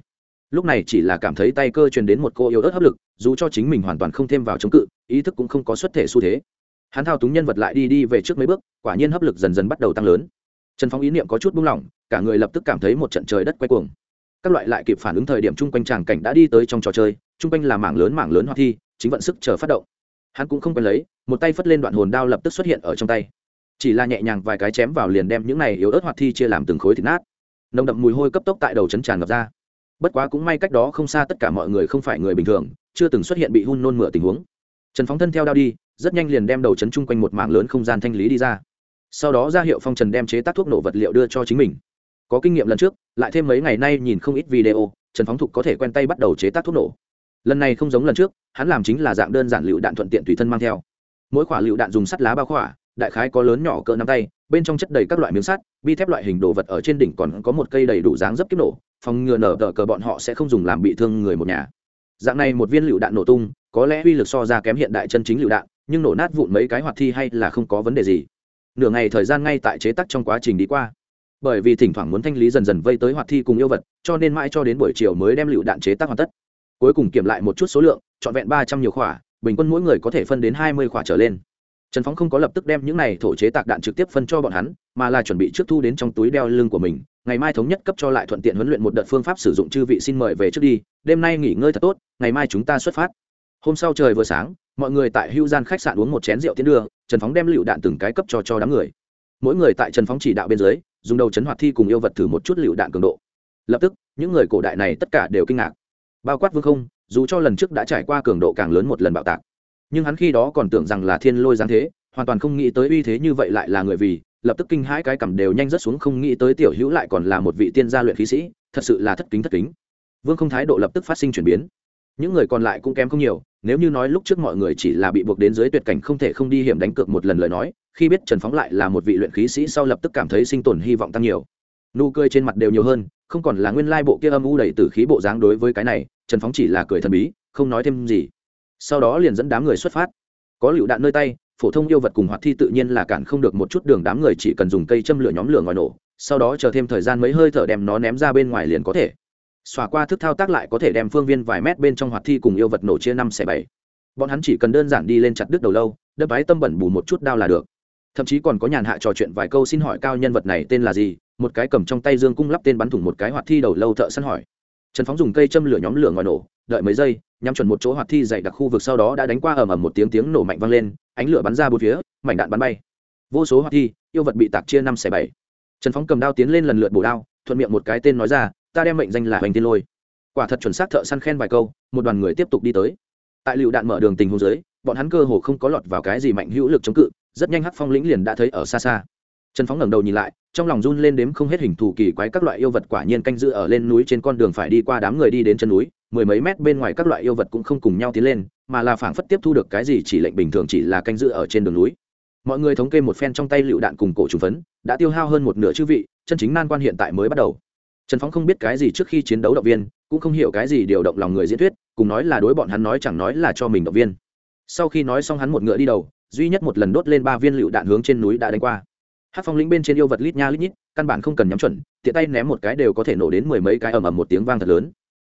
Lúc này chỉ là cảm thấy tay cơ truyền đến một cô yếu ớt hấp lực, dù cho chính mình hoàn toàn không thêm vào chống cự, ý thức cũng không có xuất thể xu thế. Hắn thao túng nhân vật lại đi đi về trước mấy bước, quả nhiên hấp lực dần dần bắt đầu tăng lớn. Trần phong ý niệm có chút buông lỏng, cả người lập tức cảm thấy một trận trời đất quay cuồng. Các loại lại kịp phản ứng thời điểm chung quanh tràng cảnh đã đi tới trong trò chơi chung quanh là mảng lớn mảng lớn hoa thi, chính vận sức chờ phát động. Hắn cũng không quen lấy, một tay phất lên đoạn hồn đao lập tức xuất hiện ở trong tay. Chỉ là nhẹ nhàng vài cái chém vào liền đem những này yếu ớt hoạt thi chia làm từng khối thịt nát. Nồng đậm mùi hôi cấp tốc tại đầu chấn tràn ngập ra. Bất quá cũng may cách đó không xa tất cả mọi người không phải người bình thường, chưa từng xuất hiện bị hun nôn mửa tình huống. Trần phóng thân theo đao đi, rất nhanh liền đem đầu chấn chung quanh một mảng lớn không gian thanh lý đi ra. Sau đó ra hiệu phong trần đem chế tác thuốc nổ vật liệu đưa cho chính mình. Có kinh nghiệm lần trước, lại thêm mấy ngày nay nhìn không ít video, trần phóng thục có thể quen tay bắt đầu chế tác thuốc nổ lần này không giống lần trước, hắn làm chính là dạng đơn giản lựu đạn thuận tiện tùy thân mang theo. Mỗi quả lựu đạn dùng sắt lá bao khỏa, đại khái có lớn nhỏ cỡ nắm tay, bên trong chất đầy các loại miếng sắt, bi thép loại hình đồ vật ở trên đỉnh còn có một cây đầy đủ dáng dấp kiếp nổ, phòng ngừa nở tờ cờ bọn họ sẽ không dùng làm bị thương người một nhà. Dạng này một viên lựu đạn nổ tung, có lẽ uy lực so ra kém hiện đại chân chính lựu đạn, nhưng nổ nát vụn mấy cái hoạt thi hay là không có vấn đề gì. Nửa ngày thời gian ngay tại chế tác trong quá trình đi qua. Bởi vì thỉnh thoảng muốn thanh lý dần dần vây tới hoạt thi cùng yêu vật, cho nên mãi cho đến buổi chiều mới đem lựu đạn chế tác hoàn tất cuối cùng kiểm lại một chút số lượng, trọn vẹn ba trăm nhiều khỏa, bình quân mỗi người có thể phân đến hai mươi khỏa trở lên. Trần phóng không có lập tức đem những này thổ chế tạc đạn trực tiếp phân cho bọn hắn, mà là chuẩn bị trước thu đến trong túi đeo lưng của mình, ngày mai thống nhất cấp cho lại thuận tiện huấn luyện một đợt phương pháp sử dụng chư vị xin mời về trước đi, đêm nay nghỉ ngơi thật tốt, ngày mai chúng ta xuất phát. Hôm sau trời vừa sáng, mọi người tại hưu gian khách sạn uống một chén rượu tiến đưa, trần phóng đem lựu đạn từng cái cấp cho cho đám người. Mỗi người tại trần phóng chỉ đạo bên dưới, dùng đầu chấn hoạt thi cùng yêu vật thử một chút lựu đạn cường độ. Lập tức, những người cổ đại này tất cả đều kinh ngạc bao quát vương không, dù cho lần trước đã trải qua cường độ càng lớn một lần bạo tạc. Nhưng hắn khi đó còn tưởng rằng là thiên lôi giáng thế, hoàn toàn không nghĩ tới uy thế như vậy lại là người vì, lập tức kinh hãi cái cầm đều nhanh rất xuống, không nghĩ tới tiểu hữu lại còn là một vị tiên gia luyện khí sĩ, thật sự là thất kính thất kính. Vương không thái độ lập tức phát sinh chuyển biến. Những người còn lại cũng kém không nhiều, nếu như nói lúc trước mọi người chỉ là bị buộc đến dưới tuyệt cảnh không thể không đi hiểm đánh cược một lần lời nói, khi biết trần phóng lại là một vị luyện khí sĩ sau lập tức cảm thấy sinh tồn hy vọng tăng nhiều. Nụ cười trên mặt đều nhiều hơn không còn là nguyên lai bộ kia âm u đầy từ khí bộ dáng đối với cái này, trần phóng chỉ là cười thần bí, không nói thêm gì. Sau đó liền dẫn đám người xuất phát. Có lựu đạn nơi tay, phổ thông yêu vật cùng hoạt thi tự nhiên là cản không được một chút đường đám người chỉ cần dùng cây châm lửa nhóm lửa ngoài nổ, sau đó chờ thêm thời gian mấy hơi thở đem nó ném ra bên ngoài liền có thể. Xòa qua thức thao tác lại có thể đem phương viên vài mét bên trong hoạt thi cùng yêu vật nổ chia năm xẻ bảy. Bọn hắn chỉ cần đơn giản đi lên chặt đứt đầu lâu đâm bái tâm bẩn bù một chút đao là được. Thậm chí còn có nhàn hạ trò chuyện vài câu xin hỏi cao nhân vật này tên là gì một cái cầm trong tay dương cung lắp tên bắn thủng một cái hoạt thi đầu lâu thợ săn hỏi. Trần phóng dùng cây châm lửa nhóm lửa ngoài nổ, đợi mấy giây, nhắm chuẩn một chỗ hoạt thi dày đặc khu vực sau đó đã đánh qua ầm ầm một tiếng tiếng nổ mạnh vang lên, ánh lửa bắn ra bốn phía, mảnh đạn bắn bay. Vô số hoạt thi, yêu vật bị tạc chia năm xẻ bảy. Trần phóng cầm đao tiến lên lần lượt bổ đao, thuận miệng một cái tên nói ra, ta đem mệnh danh là hoành tiên lôi. Quả thật chuẩn xác thợ săn khen vài câu, một đoàn người tiếp tục đi tới. Tại lựu đạn mở đường tình hôn giới bọn hắn cơ hồ không có lọt vào cái gì mạnh hữu lực chống cự, rất nhanh hắc phong lĩnh liền đã thấy ở xa xa. Trần phóng ngẩng đầu nhìn lại trong lòng run lên đếm không hết hình thù kỳ quái các loại yêu vật quả nhiên canh giữ ở lên núi trên con đường phải đi qua đám người đi đến chân núi, mười mấy mét bên ngoài các loại yêu vật cũng không cùng nhau tiến lên, mà là phảng phất tiếp thu được cái gì chỉ lệnh bình thường chỉ là canh giữ ở trên đường núi. Mọi người thống kê một phen trong tay lựu đạn cùng cổ trùng phấn, đã tiêu hao hơn một nửa chư vị, chân chính nan quan hiện tại mới bắt đầu. Trần phóng không biết cái gì trước khi chiến đấu động viên, cũng không hiểu cái gì điều động lòng người diễn thuyết, cùng nói là đối bọn hắn nói chẳng nói là cho mình động viên. Sau khi nói xong hắn một ngựa đi đầu, duy nhất một lần đốt lên ba viên lựu đạn hướng trên núi đã đánh qua hát phong lĩnh bên trên yêu vật lít nha lít nhít, căn bản không cần nhắm chuẩn, tiện tay ném một cái đều có thể nổ đến mười mấy cái ầm ầm một tiếng vang thật lớn.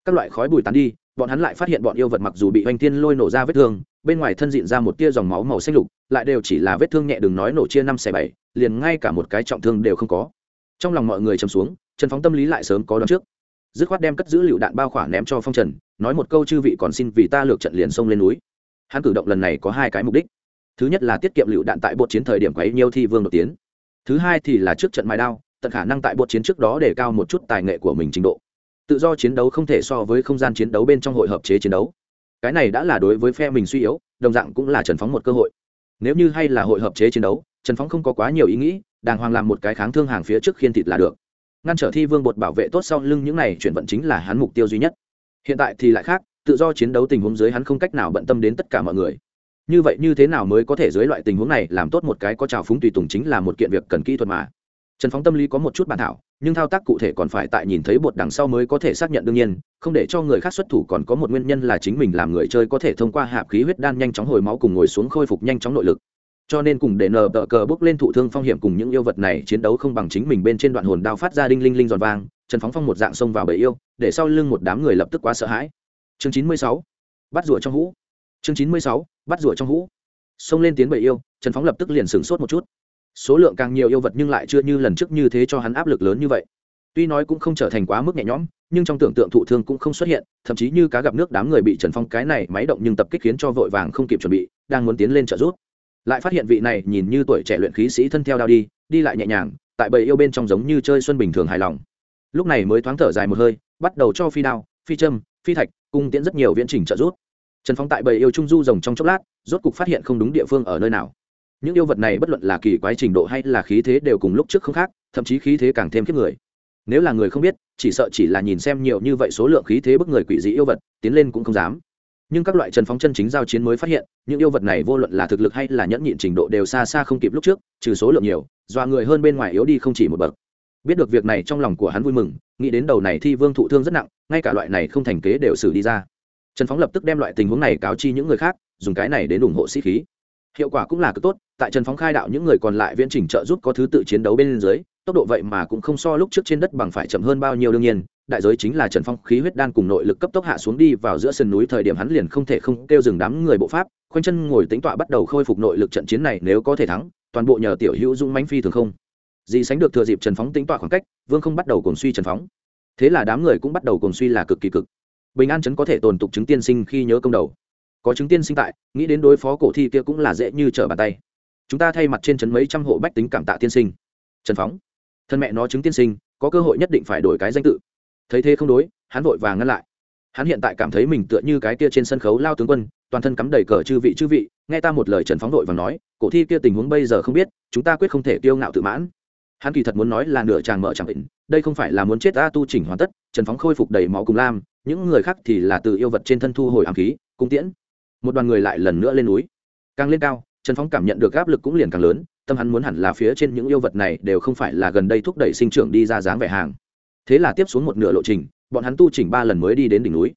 Các loại khói bùi tán đi, bọn hắn lại phát hiện bọn yêu vật mặc dù bị hoành thiên lôi nổ ra vết thương, bên ngoài thân diện ra một tia dòng máu màu xanh lục, lại đều chỉ là vết thương nhẹ đừng nói nổ chia năm xẻ bảy, liền ngay cả một cái trọng thương đều không có. Trong lòng mọi người chầm xuống, trần phóng tâm lý lại sớm có đón trước. Dứt khoát đem cất giữ lựu đạn bao khỏa ném cho phong trần, nói một câu chư vị còn xin vì ta lược trận liền xông lên núi. Hắn cử động lần này có hai cái mục đích. Thứ nhất là tiết kiệm lựu đạn tại bột chiến thời điểm quấy nhiêu thi vương đột tiến thứ hai thì là trước trận mài đao, tận khả năng tại bột chiến trước đó để cao một chút tài nghệ của mình trình độ. Tự do chiến đấu không thể so với không gian chiến đấu bên trong hội hợp chế chiến đấu. Cái này đã là đối với phe mình suy yếu, đồng dạng cũng là trần phóng một cơ hội. Nếu như hay là hội hợp chế chiến đấu, trần phóng không có quá nhiều ý nghĩ, đàng hoàng làm một cái kháng thương hàng phía trước khiên thịt là được. Ngăn trở thi vương bột bảo vệ tốt sau lưng những này chuyển vận chính là hắn mục tiêu duy nhất. Hiện tại thì lại khác, tự do chiến đấu tình huống dưới hắn không cách nào bận tâm đến tất cả mọi người như vậy như thế nào mới có thể dưới loại tình huống này làm tốt một cái có trào phúng tùy tùng chính là một kiện việc cần kỹ thuật mà? Trần phóng tâm lý có một chút bản thảo, nhưng thao tác cụ thể còn phải tại nhìn thấy bột đằng sau mới có thể xác nhận đương nhiên, không để cho người khác xuất thủ còn có một nguyên nhân là chính mình làm người chơi có thể thông qua hạp khí huyết đan nhanh chóng hồi máu cùng ngồi xuống khôi phục nhanh chóng nội lực. Cho nên cùng để nờ tờ cờ bước lên thụ thương phong hiểm cùng những yêu vật này chiến đấu không bằng chính mình bên trên đoạn hồn đao phát ra đinh linh linh giòn vang, trần phóng phong một dạng xông vào bầy yêu, để sau lưng một đám người lập tức quá sợ hãi. Chương chín mươi sáu, bắt rùa trong hũ chương chín mươi sáu, bắt rủa trong hũ. Xông lên tiến bầy yêu, trần phóng lập tức liền sửng sốt một chút. Số lượng càng nhiều yêu vật nhưng lại chưa như lần trước như thế cho hắn áp lực lớn như vậy. Tuy nói cũng không trở thành quá mức nhẹ nhõm, nhưng trong tưởng tượng thụ thương cũng không xuất hiện, thậm chí như cá gặp nước đám người bị trần phong cái này máy động nhưng tập kích khiến cho vội vàng không kịp chuẩn bị, đang muốn tiến lên trợ giúp. Lại phát hiện vị này nhìn như tuổi trẻ luyện khí sĩ thân theo đao đi đi lại nhẹ nhàng, tại bầy yêu bên trong giống như chơi xuân bình thường hài lòng. Lúc này mới thoáng thở dài một hơi, bắt đầu cho phi đao, phi châm, phi thạch cung tiễn rất nhiều viễn trình trợ giúp trần phong tại bầy yêu trung du rồng trong chốc lát, rốt cục phát hiện không đúng địa phương ở nơi nào. Những yêu vật này bất luận là kỳ quái trình độ hay là khí thế đều cùng lúc trước không khác, thậm chí khí thế càng thêm kiếp người. Nếu là người không biết, chỉ sợ chỉ là nhìn xem nhiều như vậy số lượng khí thế bức người quỷ dị yêu vật, tiến lên cũng không dám. Nhưng các loại trần phóng chân chính giao chiến mới phát hiện, những yêu vật này vô luận là thực lực hay là nhẫn nhịn trình độ đều xa xa không kịp lúc trước, trừ số lượng nhiều, dọa người hơn bên ngoài yếu đi không chỉ một bậc. Biết được việc này trong lòng của hắn vui mừng, nghĩ đến đầu này thi vương thụ thương rất nặng, ngay cả loại này không thành kế đều xử đi ra trần phóng lập tức đem loại tình huống này cáo chi những người khác, dùng cái này đến ủng hộ sĩ khí. Hiệu quả cũng là cực tốt, tại trần phóng khai đạo những người còn lại viễn trình trợ giúp có thứ tự chiến đấu bên dưới, tốc độ vậy mà cũng không so lúc trước trên đất bằng phải chậm hơn bao nhiêu đương nhiên, đại giới chính là trần phong khí huyết đan cùng nội lực cấp tốc hạ xuống đi vào giữa sườn núi thời điểm hắn liền không thể không kêu dừng đám người bộ pháp, khoanh chân ngồi tính tọa bắt đầu khôi phục nội lực trận chiến này nếu có thể thắng, toàn bộ nhờ tiểu hữu dung mánh phi thường không. Gì sánh được thừa dịp trần phóng tính tọa khoảng cách, vương không bắt đầu cồn suy trần phóng. Thế là đám người cũng bắt đầu cồn suy là cực kỳ cực bình an chấn có thể tồn tục chứng tiên sinh khi nhớ công đầu. Có chứng tiên sinh tại, nghĩ đến đối phó cổ thi kia cũng là dễ như trở bàn tay. Chúng ta thay mặt trên trấn mấy trăm hộ bách tính cảm tạ tiên sinh. Trần phóng. Thân mẹ nó chứng tiên sinh, có cơ hội nhất định phải đổi cái danh tự. Thấy thế không đối, hắn vội vàng ngăn lại. Hắn hiện tại cảm thấy mình tựa như cái kia trên sân khấu lao tướng quân, toàn thân cắm đầy cờ chư vị chư vị, nghe ta một lời trần phóng đội và nói, cổ thi kia tình huống bây giờ không biết, chúng ta quyết không thể kiêu ngạo tự mãn hắn kỳ thật muốn nói là nửa chàng mở chẳng định, đây không phải là muốn chết ta tu chỉnh hoàn tất, trần phóng khôi phục đầy máu cùng lam, những người khác thì là từ yêu vật trên thân thu hồi ám khí, cung tiễn. Một đoàn người lại lần nữa lên núi. Càng lên cao, trần phóng cảm nhận được áp lực cũng liền càng lớn, tâm hắn muốn hẳn là phía trên những yêu vật này đều không phải là gần đây thúc đẩy sinh trưởng đi ra dáng vẻ hàng. Thế là tiếp xuống một nửa lộ trình, bọn hắn tu chỉnh ba lần mới đi đến đỉnh núi.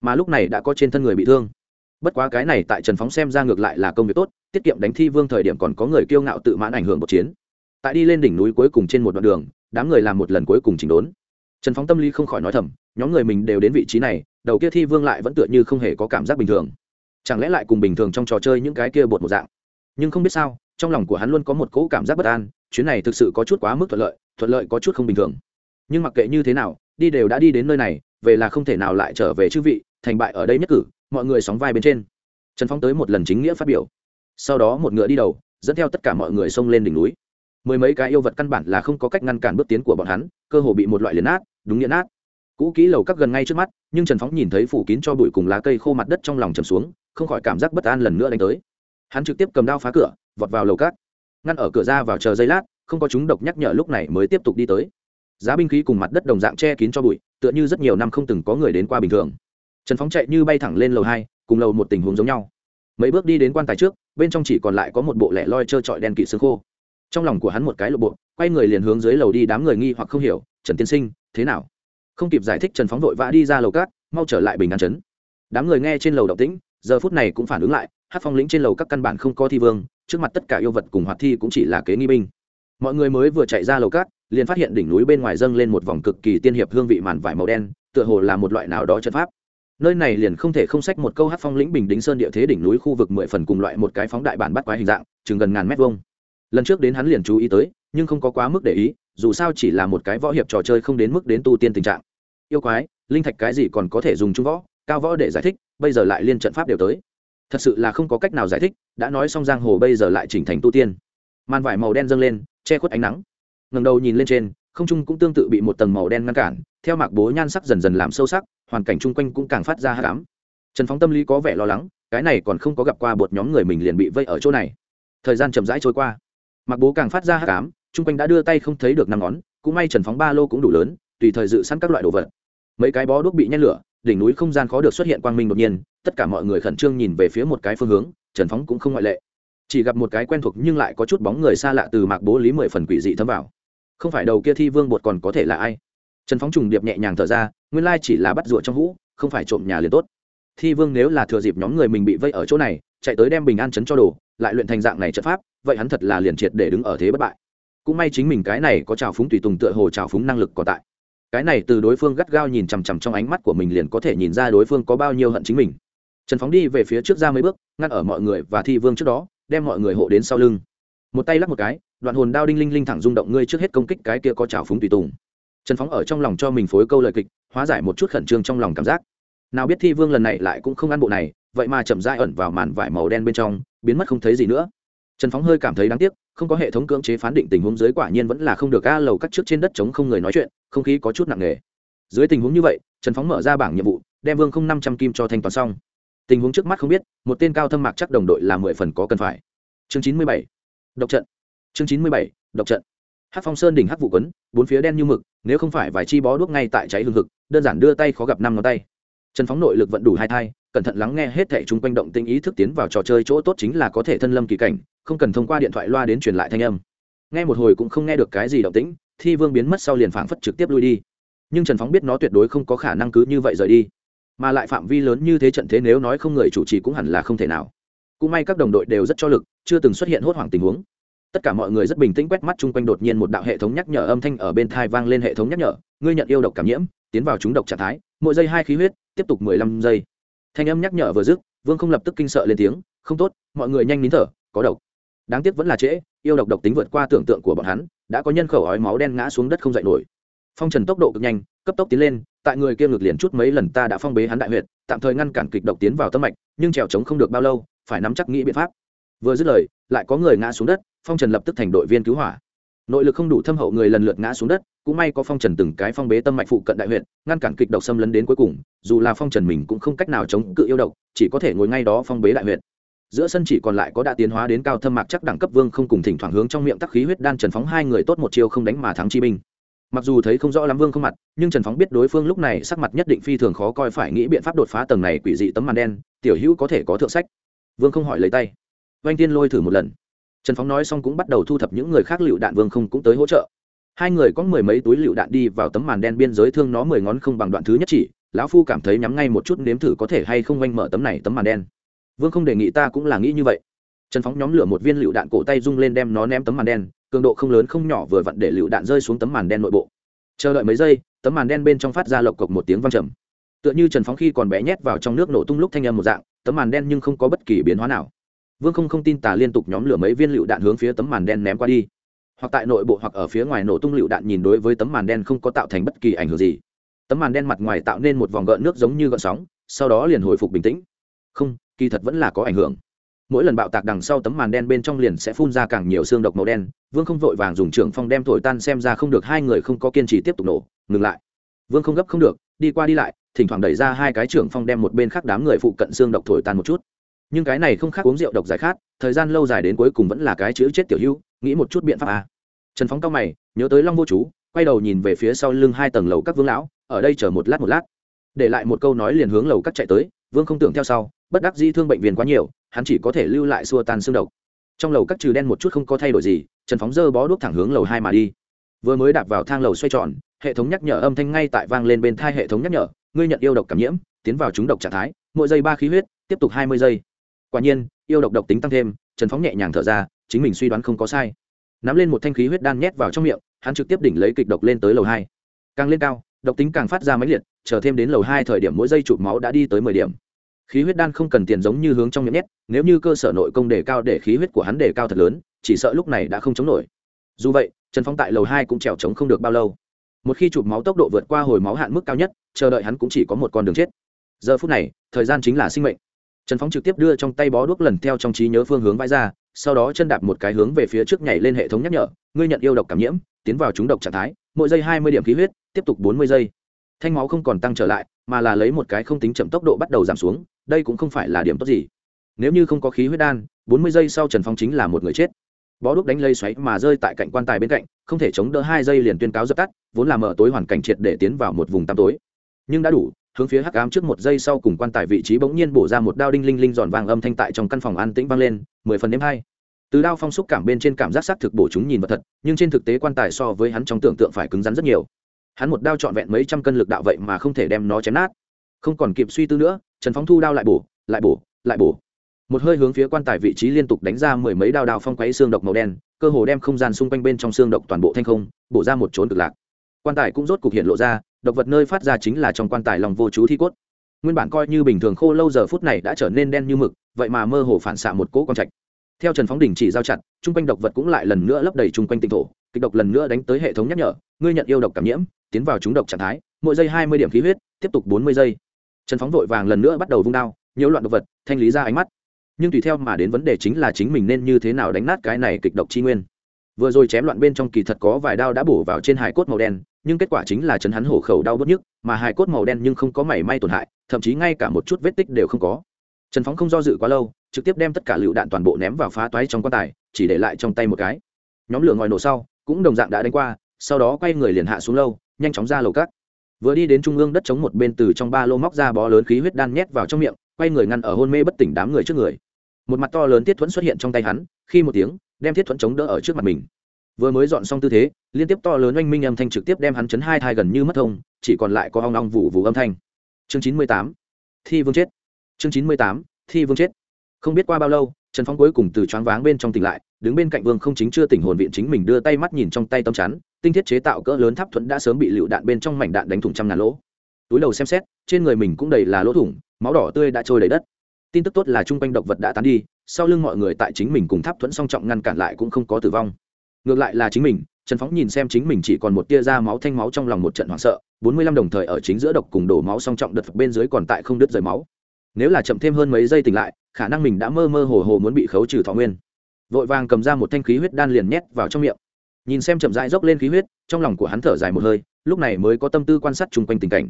Mà lúc này đã có trên thân người bị thương. Bất quá cái này tại trần phóng xem ra ngược lại là công việc tốt, tiết kiệm đánh thi vương thời điểm còn có người kiêu ngạo tự mãn ảnh hưởng một chiến tại đi lên đỉnh núi cuối cùng trên một đoạn đường, đám người làm một lần cuối cùng chỉnh đốn. Trần phóng tâm lý không khỏi nói thầm, nhóm người mình đều đến vị trí này, đầu kia thi vương lại vẫn tựa như không hề có cảm giác bình thường. Chẳng lẽ lại cùng bình thường trong trò chơi những cái kia bột một dạng? Nhưng không biết sao, trong lòng của hắn luôn có một cỗ cảm giác bất an, chuyến này thực sự có chút quá mức thuận lợi thuận lợi có chút không bình thường. Nhưng mặc kệ như thế nào, đi đều đã đi đến nơi này, về là không thể nào lại trở về chư vị, thành bại ở đây nhất cử, mọi người sóng vai bên trên. Trần phong tới một lần chính nghĩa phát biểu. Sau đó một ngựa đi đầu, dẫn theo tất cả mọi người xông lên đỉnh núi mười mấy cái yêu vật căn bản là không có cách ngăn cản bước tiến của bọn hắn, cơ hồ bị một loại liền nát, đúng nghĩa nát. Cũ kỹ lầu các gần ngay trước mắt, nhưng trần phóng nhìn thấy phủ kín cho bụi cùng lá cây khô mặt đất trong lòng trầm xuống, không khỏi cảm giác bất an lần nữa đánh tới. Hắn trực tiếp cầm đao phá cửa, vọt vào lầu cát ngăn ở cửa ra vào chờ giây lát, không có chúng độc nhắc nhở lúc này mới tiếp tục đi tới. Giá binh khí cùng mặt đất đồng dạng che kín cho bụi, tựa như rất nhiều năm không từng có người đến qua bình thường. Trần phóng chạy như bay thẳng lên lầu hai, cùng lầu một tình huống giống nhau. Mấy bước đi đến quan tài trước, bên trong chỉ còn lại có một bộ lẻ loi trơ trọi đen kỵ xương khô trong lòng của hắn một cái lộ bộ, quay người liền hướng dưới lầu đi, đám người nghi hoặc không hiểu, trần tiên sinh, thế nào? Không kịp giải thích, trần phóng vội vã đi ra lầu cát, mau trở lại bình an chấn đám người nghe trên lầu động tĩnh, giờ phút này cũng phản ứng lại, hát phong lĩnh trên lầu các căn bản không có thi vương, trước mặt tất cả yêu vật cùng hoạt thi cũng chỉ là kế nghi binh. Mọi người mới vừa chạy ra lầu cát, liền phát hiện đỉnh núi bên ngoài dâng lên một vòng cực kỳ tiên hiệp hương vị màn vải màu đen, tựa hồ là một loại nào đó trận pháp. Nơi này liền không thể không sách một câu hát phong lĩnh bình đính sơn địa thế đỉnh núi khu vực mười phần cùng loại một cái phóng đại bản bắt quái hình dạng, chừng gần ngàn mét vuông lần trước đến hắn liền chú ý tới, nhưng không có quá mức để ý, dù sao chỉ là một cái võ hiệp trò chơi không đến mức đến tu tiên tình trạng. Yêu quái, linh thạch cái gì còn có thể dùng trung võ, cao võ để giải thích, bây giờ lại liên trận pháp đều tới. Thật sự là không có cách nào giải thích, đã nói xong giang hồ bây giờ lại chỉnh thành tu tiên. Màn vải màu đen dâng lên, che khuất ánh nắng. Ngầm đầu nhìn lên trên, không trung cũng tương tự bị một tầng màu đen ngăn cản, theo mạc bố nhan sắc dần dần làm sâu sắc, hoàn cảnh chung quanh cũng càng phát ra hát đám trần phóng tâm lý có vẻ lo lắng, cái này còn không có gặp qua một nhóm người mình liền bị vây ở chỗ này. Thời gian chậm rãi trôi qua mặc bố càng phát ra hát cám chung quanh đã đưa tay không thấy được năm ngón, cũng may trần phóng ba lô cũng đủ lớn, tùy thời dự sẵn các loại đồ vật. Mấy cái bó đuốc bị nhét lửa, đỉnh núi không gian khó được xuất hiện quang minh đột nhiên, tất cả mọi người khẩn trương nhìn về phía một cái phương hướng, trần phóng cũng không ngoại lệ. Chỉ gặp một cái quen thuộc nhưng lại có chút bóng người xa lạ từ mạc bố lý mười phần quỷ dị thấm vào. Không phải đầu kia thi vương bột còn có thể là ai? Trần phóng trùng điệp nhẹ nhàng thở ra, nguyên lai chỉ là bắt rụa trong hũ, không phải trộm nhà liền tốt. Thi vương nếu là thừa dịp nhóm người mình bị vây ở chỗ này, chạy tới đem bình an chấn cho đồ lại luyện thành dạng này trận pháp, vậy hắn thật là liền triệt để đứng ở thế bất bại. Cũng may chính mình cái này có trào phúng tùy tùng tựa hồ trào phúng năng lực còn tại. Cái này từ đối phương gắt gao nhìn chằm chằm trong ánh mắt của mình liền có thể nhìn ra đối phương có bao nhiêu hận chính mình. Trần phóng đi về phía trước ra mấy bước, ngăn ở mọi người và thi vương trước đó, đem mọi người hộ đến sau lưng. Một tay lắp một cái, đoạn hồn đao đinh linh linh thẳng rung động ngươi trước hết công kích cái kia có trào phúng tùy tùng. Trần phóng ở trong lòng cho mình phối câu lời kịch, hóa giải một chút khẩn trương trong lòng cảm giác. Nào biết thi vương lần này lại cũng không ăn bộ này vậy mà chậm rãi ẩn vào màn vải màu đen bên trong, biến mất không thấy gì nữa. Trần phóng hơi cảm thấy đáng tiếc, không có hệ thống cưỡng chế phán định tình huống dưới quả nhiên vẫn là không được ca lầu cắt trước trên đất trống không người nói chuyện, không khí có chút nặng nề. Dưới tình huống như vậy, trần phóng mở ra bảng nhiệm vụ, đem vương không năm trăm kim cho thanh toán xong. Tình huống trước mắt không biết, một tên cao thâm mạc chắc đồng đội là mười phần có cần phải. Chương chín mươi bảy. Độc trận. Chương chín mươi bảy. Độc trận. Hát phong sơn đỉnh hát vụ quấn, bốn phía đen như mực, nếu không phải vài chi bó đuốc ngay tại cháy hương thực đơn giản đưa tay khó gặp năm ngón tay. Trần phóng nội lực vận đủ hai thai cẩn thận lắng nghe hết thảy chúng quanh động tinh ý thức tiến vào trò chơi chỗ tốt chính là có thể thân lâm kỳ cảnh, không cần thông qua điện thoại loa đến truyền lại thanh âm. Nghe một hồi cũng không nghe được cái gì động tĩnh, thi vương biến mất sau liền phảng phất trực tiếp lui đi. Nhưng trần phóng biết nó tuyệt đối không có khả năng cứ như vậy rời đi. Mà lại phạm vi lớn như thế trận thế nếu nói không người chủ trì cũng hẳn là không thể nào. Cũng may các đồng đội đều rất cho lực, chưa từng xuất hiện hốt hoảng tình huống. Tất cả mọi người rất bình tĩnh quét mắt chung quanh đột nhiên một đạo hệ thống nhắc nhở âm thanh ở bên tai vang lên hệ thống nhắc nhở. Ngươi nhận yêu độc cảm nhiễm, tiến vào chúng độc trạng thái, mỗi giây hai khí huyết, tiếp tục mười lăm giây thanh âm nhắc nhở vừa dứt, vương không lập tức kinh sợ lên tiếng, không tốt, mọi người nhanh nín thở, có độc. Đáng tiếc vẫn là trễ, yêu độc độc tính vượt qua tưởng tượng của bọn hắn, đã có nhân khẩu ói máu đen ngã xuống đất không dậy nổi. Phong trần tốc độ cực nhanh, cấp tốc tiến lên, tại người kia ngược liền chút mấy lần ta đã phong bế hắn đại huyệt, tạm thời ngăn cản kịch độc tiến vào tâm mạch, nhưng trèo trống không được bao lâu, phải nắm chắc nghĩ biện pháp. Vừa dứt lời, lại có người ngã xuống đất, phong trần lập tức thành đội viên cứu hỏa nội lực không đủ thâm hậu người lần lượt ngã xuống đất, cũng may có phong trần từng cái phong bế tâm mạch phụ cận đại huyện ngăn cản kịch độc xâm lấn đến cuối cùng, dù là phong trần mình cũng không cách nào chống cự yêu độc, chỉ có thể ngồi ngay đó phong bế đại huyện giữa sân chỉ còn lại có đã tiến hóa đến cao thâm mạc chắc đẳng cấp vương không cùng thỉnh thoảng hướng trong miệng tắc khí huyết đan trần phóng hai người tốt một chiêu không đánh mà thắng chi binh. Mặc dù thấy không rõ lắm vương không mặt, nhưng trần phóng biết đối phương lúc này sắc mặt nhất định phi thường khó coi phải nghĩ biện pháp đột phá tầng này quỷ dị tấm màn đen, tiểu hữu có thể có thượng sách. Vương không hỏi lấy tay. Oanh tiên lôi thử một lần trần phóng nói xong cũng bắt đầu thu thập những người khác lựu đạn vương không cũng tới hỗ trợ. Hai người có mười mấy túi lựu đạn đi vào tấm màn đen biên giới thương nó mười ngón không bằng đoạn thứ nhất chỉ, lão phu cảm thấy nhắm ngay một chút nếm thử có thể hay không oanh mở tấm này tấm màn đen. Vương không đề nghị ta cũng là nghĩ như vậy. Trần phóng nhóm lửa một viên lựu đạn cổ tay rung lên đem nó ném tấm màn đen, cường độ không lớn không nhỏ vừa vặn để lựu đạn rơi xuống tấm màn đen nội bộ. Chờ đợi mấy giây, tấm màn đen bên trong phát ra lộc cộc một tiếng văng trầm. Tựa như trần phóng khi còn bé nhét vào trong nước nổ tung lúc thanh âm một dạng, tấm màn đen nhưng không có bất kỳ biến hóa nào vương không không tin tà liên tục nhóm lửa mấy viên lựu đạn hướng phía tấm màn đen ném qua đi. Hoặc tại nội bộ hoặc ở phía ngoài nổ tung lựu đạn nhìn đối với tấm màn đen không có tạo thành bất kỳ ảnh hưởng gì. Tấm màn đen mặt ngoài tạo nên một vòng gợn nước giống như gợn sóng, sau đó liền hồi phục bình tĩnh. Không, kỳ thật vẫn là có ảnh hưởng. Mỗi lần bạo tạc đằng sau tấm màn đen bên trong liền sẽ phun ra càng nhiều xương độc màu đen. Vương không vội vàng dùng trưởng phong đem thổi tan xem ra không được, hai người không có kiên trì tiếp tục nổ. Ngừng lại. Vương không gấp không được, đi qua đi lại, thỉnh thoảng đẩy ra hai cái trưởng phong đem một bên khác đám người phụ cận xương độc thổi tan một chút nhưng cái này không khác uống rượu độc giải khát, thời gian lâu dài đến cuối cùng vẫn là cái chữ chết tiểu hữu, nghĩ một chút biện pháp à. trần phóng cao mày, nhớ tới long vô chú, quay đầu nhìn về phía sau lưng hai tầng lầu các vương lão, ở đây chờ một lát một lát. Để lại một câu nói liền hướng lầu các chạy tới, vương không tưởng theo sau, bất đắc di thương bệnh viện quá nhiều, hắn chỉ có thể lưu lại xua tan xương độc. Trong lầu các trừ đen một chút không có thay đổi gì, trần phóng dơ bó đuốc thẳng hướng lầu hai mà đi. Vừa mới đạp vào thang lầu xoay tròn, hệ thống nhắc nhở âm thanh ngay tại vang lên bên thai hệ thống nhắc nhở, ngươi nhận yêu độc cảm nhiễm, tiến vào chúng độc trạng thái, mỗi giây ba khí huyết, tiếp tục hai mươi giây quả nhiên, yêu độc độc tính tăng thêm, trần phóng nhẹ nhàng thở ra, chính mình suy đoán không có sai. Nắm lên một thanh khí huyết đan nhét vào trong miệng, hắn trực tiếp đỉnh lấy kịch độc lên tới lầu hai. Càng lên cao, độc tính càng phát ra máy liệt, chờ thêm đến lầu hai thời điểm mỗi giây chụp máu đã đi tới mười điểm. Khí huyết đan không cần tiền giống như hướng trong miệng nhét, nếu như cơ sở nội công đề cao để khí huyết của hắn đề cao thật lớn, chỉ sợ lúc này đã không chống nổi. Dù vậy, trần phong tại lầu hai cũng trèo trống không được bao lâu. Một khi chụp máu tốc độ vượt qua hồi máu hạn mức cao nhất, chờ đợi hắn cũng chỉ có một con đường chết. Giờ phút này, thời gian chính là sinh mệnh trần phóng trực tiếp đưa trong tay bó đuốc lần theo trong trí nhớ phương hướng vãi ra, sau đó chân đạp một cái hướng về phía trước nhảy lên hệ thống nhắc nhở, ngươi nhận yêu độc cảm nhiễm, tiến vào trúng độc trạng thái, mỗi giây hai mươi điểm khí huyết, tiếp tục bốn mươi giây. Thanh máu không còn tăng trở lại, mà là lấy một cái không tính chậm tốc độ bắt đầu giảm xuống, đây cũng không phải là điểm tốt gì. Nếu như không có khí huyết đan, bốn mươi giây sau trần phong chính là một người chết. Bó đuốc đánh lây xoáy mà rơi tại cạnh quan tài bên cạnh, không thể chống đỡ hai giây liền tuyên cáo dập tắt, vốn là mở tối hoàn cảnh triệt để tiến vào một vùng tăm tối. Nhưng đã đủ hướng phía hắc ám trước một giây sau cùng quan tài vị trí bỗng nhiên bổ ra một đao đinh linh linh giòn vàng âm thanh tại trong căn phòng an tĩnh vang lên, mười phần đêm hai. Từ đao phong xúc cảm bên trên cảm giác xác thực bổ chúng nhìn vật thật, nhưng trên thực tế quan tài so với hắn trong tưởng tượng phải cứng rắn rất nhiều. Hắn một đao trọn vẹn mấy trăm cân lực đạo vậy mà không thể đem nó chém nát. Không còn kịp suy tư nữa, trần phóng thu đao lại bổ lại bổ lại bổ. Một hơi hướng phía quan tài vị trí liên tục đánh ra mười mấy đao đao phong quấy xương độc màu đen, cơ hồ đem không gian xung quanh bên trong xương độc toàn bộ thanh không, bổ ra một trốn cực lạc. Quan tài cũng rốt cục hiện lộ ra độc vật nơi phát ra chính là trong quan tài lòng vô chú thi cốt. Nguyên bản coi như bình thường khô lâu giờ phút này đã trở nên đen như mực, vậy mà mơ hồ phản xạ một cỗ con trạch. Theo trần phóng đình chỉ giao chặt, chung quanh độc vật cũng lại lần nữa lấp đầy chung quanh tinh thổ, kịch độc lần nữa đánh tới hệ thống nhắc nhở, ngươi nhận yêu độc cảm nhiễm, tiến vào chúng độc trạng thái, mỗi giây hai mươi điểm khí huyết, tiếp tục bốn mươi giây. Trần phóng vội vàng lần nữa bắt đầu vung đao, nhiễu loạn độc vật, thanh lý ra ánh mắt. Nhưng tùy theo mà đến vấn đề chính là chính mình nên như thế nào đánh nát cái này kịch độc chi nguyên vừa rồi chém loạn bên trong kỳ thật có vài đao đã bổ vào trên hải cốt màu đen, nhưng kết quả chính là chấn hắn hổ khẩu đau bớt nhức, mà hải cốt màu đen nhưng không có mảy may tổn hại, thậm chí ngay cả một chút vết tích đều không có. Trần phóng không do dự quá lâu, trực tiếp đem tất cả lựu đạn toàn bộ ném vào phá toái trong quan tài, chỉ để lại trong tay một cái. Nhóm lửa ngòi nổ sau, cũng đồng dạng đã đánh qua, sau đó quay người liền hạ xuống lâu, nhanh chóng ra lầu cát. Vừa đi đến trung ương đất chống một bên từ trong ba lô móc ra bó lớn khí huyết đan nhét vào trong miệng, quay người ngăn ở hôn mê bất tỉnh đám người trước người. Một mặt to lớn tiết thuẫn xuất hiện trong tay hắn, khi một tiếng đem thiết thuẫn chống đỡ ở trước mặt mình. Vừa mới dọn xong tư thế, liên tiếp to lớn oanh minh âm thanh trực tiếp đem hắn chấn hai thai gần như mất thông, chỉ còn lại có hoang long vụ vụ âm thanh. Chương chín mươi tám, thi vương chết. Chương chín mươi tám, thi vương chết. Không biết qua bao lâu, trần phong cuối cùng từ choáng váng bên trong tỉnh lại, đứng bên cạnh vương không chính chưa tỉnh hồn viện chính mình đưa tay mắt nhìn trong tay tâm chắn, tinh thiết chế tạo cỡ lớn tháp thuẫn đã sớm bị lựu đạn bên trong mảnh đạn đánh thủng trăm ngàn lỗ. Túi đầu xem xét, trên người mình cũng đầy là lỗ thủng, máu đỏ tươi đã trôi đầy đất tin tức tốt là chung quanh động vật đã tán đi, sau lưng mọi người tại chính mình cùng tháp thuẫn song trọng ngăn cản lại cũng không có tử vong. Ngược lại là chính mình, trần phóng nhìn xem chính mình chỉ còn một tia da máu thanh máu trong lòng một trận hoảng sợ, bốn mươi lăm đồng thời ở chính giữa độc cùng đổ máu song trọng đợt bên dưới còn tại không đứt rời máu. Nếu là chậm thêm hơn mấy giây tỉnh lại, khả năng mình đã mơ mơ hồ hồ muốn bị khấu trừ thọ nguyên. Vội vàng cầm ra một thanh khí huyết đan liền nhét vào trong miệng. Nhìn xem chậm rãi dốc lên khí huyết, trong lòng của hắn thở dài một hơi, lúc này mới có tâm tư quan sát chung quanh tình cảnh.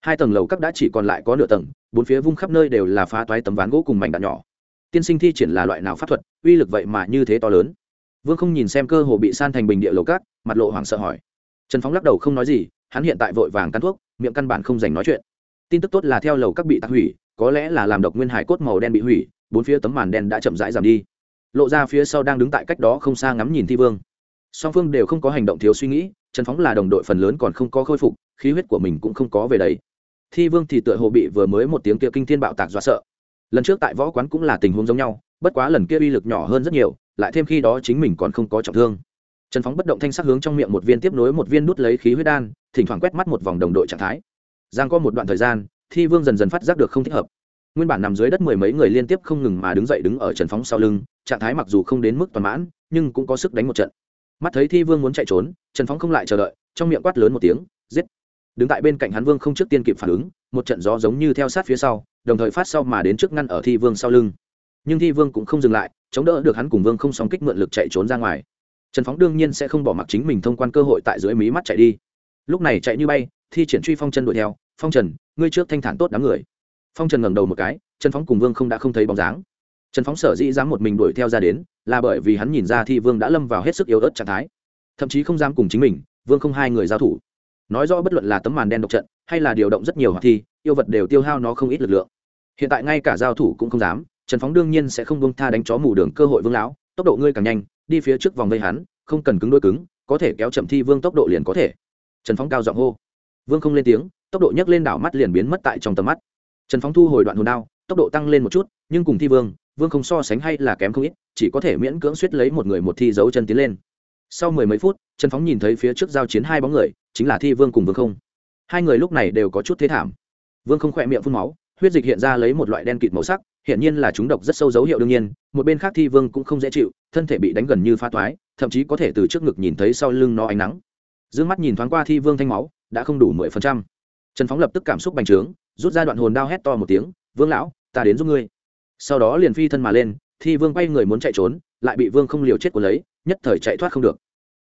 Hai tầng lầu các đã chỉ còn lại có nửa tầng bốn phía vung khắp nơi đều là phá toái tấm ván gỗ cùng mảnh đạn nhỏ. Tiên sinh thi triển là loại nào pháp thuật, uy lực vậy mà như thế to lớn? Vương không nhìn xem cơ hồ bị san thành bình địa lầu cát, mặt lộ hoảng sợ hỏi. Trần phóng lắc đầu không nói gì, hắn hiện tại vội vàng cắn thuốc, miệng căn bản không dành nói chuyện. Tin tức tốt là theo lầu các bị tạc hủy, có lẽ là làm độc nguyên hải cốt màu đen bị hủy, bốn phía tấm màn đen đã chậm rãi giảm đi. Lộ ra phía sau đang đứng tại cách đó không xa ngắm nhìn thi vương. Song phương đều không có hành động thiếu suy nghĩ, trần phóng là đồng đội phần lớn còn không có khôi phục, khí huyết của mình cũng không có về đấy thi vương thì tựa hồ bị vừa mới một tiếng kia kinh thiên bạo tạc dọa sợ. Lần trước tại võ quán cũng là tình huống giống nhau, bất quá lần kia uy lực nhỏ hơn rất nhiều, lại thêm khi đó chính mình còn không có trọng thương. Trần phóng bất động thanh sắc hướng trong miệng một viên tiếp nối một viên nút lấy khí huyết đan, thỉnh thoảng quét mắt một vòng đồng đội trạng thái. Giang có một đoạn thời gian, thi vương dần dần phát giác được không thích hợp. Nguyên bản nằm dưới đất mười mấy người liên tiếp không ngừng mà đứng dậy đứng ở trần phóng sau lưng, trạng thái mặc dù không đến mức toàn mãn, nhưng cũng có sức đánh một trận. Mắt thấy thi vương muốn chạy trốn, trần phóng không lại chờ đợi, trong miệng quát lớn một tiếng, giết đứng tại bên cạnh hắn vương không trước tiên kịp phản ứng, một trận gió giống như theo sát phía sau, đồng thời phát sau mà đến trước ngăn ở thi vương sau lưng. Nhưng thi vương cũng không dừng lại, chống đỡ được hắn cùng vương không sóng kích mượn lực chạy trốn ra ngoài. Trần phóng đương nhiên sẽ không bỏ mặc chính mình thông quan cơ hội tại dưới mí mắt chạy đi. Lúc này chạy như bay, thi triển truy phong chân đuổi theo, phong trần, ngươi trước thanh thản tốt đám người. Phong trần ngẩng đầu một cái, trần phóng cùng vương không đã không thấy bóng dáng. Trần phóng sở dĩ dám một mình đuổi theo ra đến, là bởi vì hắn nhìn ra thi vương đã lâm vào hết sức yếu ớt trạng thái. Thậm chí không dám cùng chính mình, vương không hai người giao thủ nói rõ bất luận là tấm màn đen độc trận, hay là điều động rất nhiều hoạt thi, yêu vật đều tiêu hao nó không ít lực lượng. Hiện tại ngay cả giao thủ cũng không dám, trần phóng đương nhiên sẽ không bông tha đánh chó mù đường cơ hội vương lão, tốc độ ngươi càng nhanh, đi phía trước vòng vây hắn, không cần cứng đôi cứng, có thể kéo chậm thi vương tốc độ liền có thể. Trần phóng cao giọng hô. Vương không lên tiếng, tốc độ nhấc lên đảo mắt liền biến mất tại trong tầm mắt. Trần phóng thu hồi đoạn hồn đao, tốc độ tăng lên một chút, nhưng cùng thi vương vương không so sánh hay là kém không ít, chỉ có thể miễn cưỡng suýt lấy một người một thi dấu chân tiến lên sau mười mấy phút, trần phóng nhìn thấy phía trước giao chiến hai bóng người, chính là thi vương cùng vương không. Hai người lúc này đều có chút thế thảm. Vương không khỏe miệng phun máu, huyết dịch hiện ra lấy một loại đen kịt màu sắc hiện nhiên là chúng độc rất sâu dấu hiệu đương nhiên, một bên khác thi vương cũng không dễ chịu, thân thể bị đánh gần như pha toái, thậm chí có thể từ trước ngực nhìn thấy sau lưng nó ánh nắng. D ư ơ n g mắt nhìn thoáng qua thi vương thanh máu, đã không đủ mười phần trăm. Trần phóng lập tức cảm xúc bành trướng, rút ra đoạn hồn đao hét to một tiếng, vương lão, ta đến giúp ngươi. Sau đó liền phi thân mà lên thi vương bay người muốn chạy trốn, lại bị vương không liều chết của lấy, nhất thời chạy thoát không được.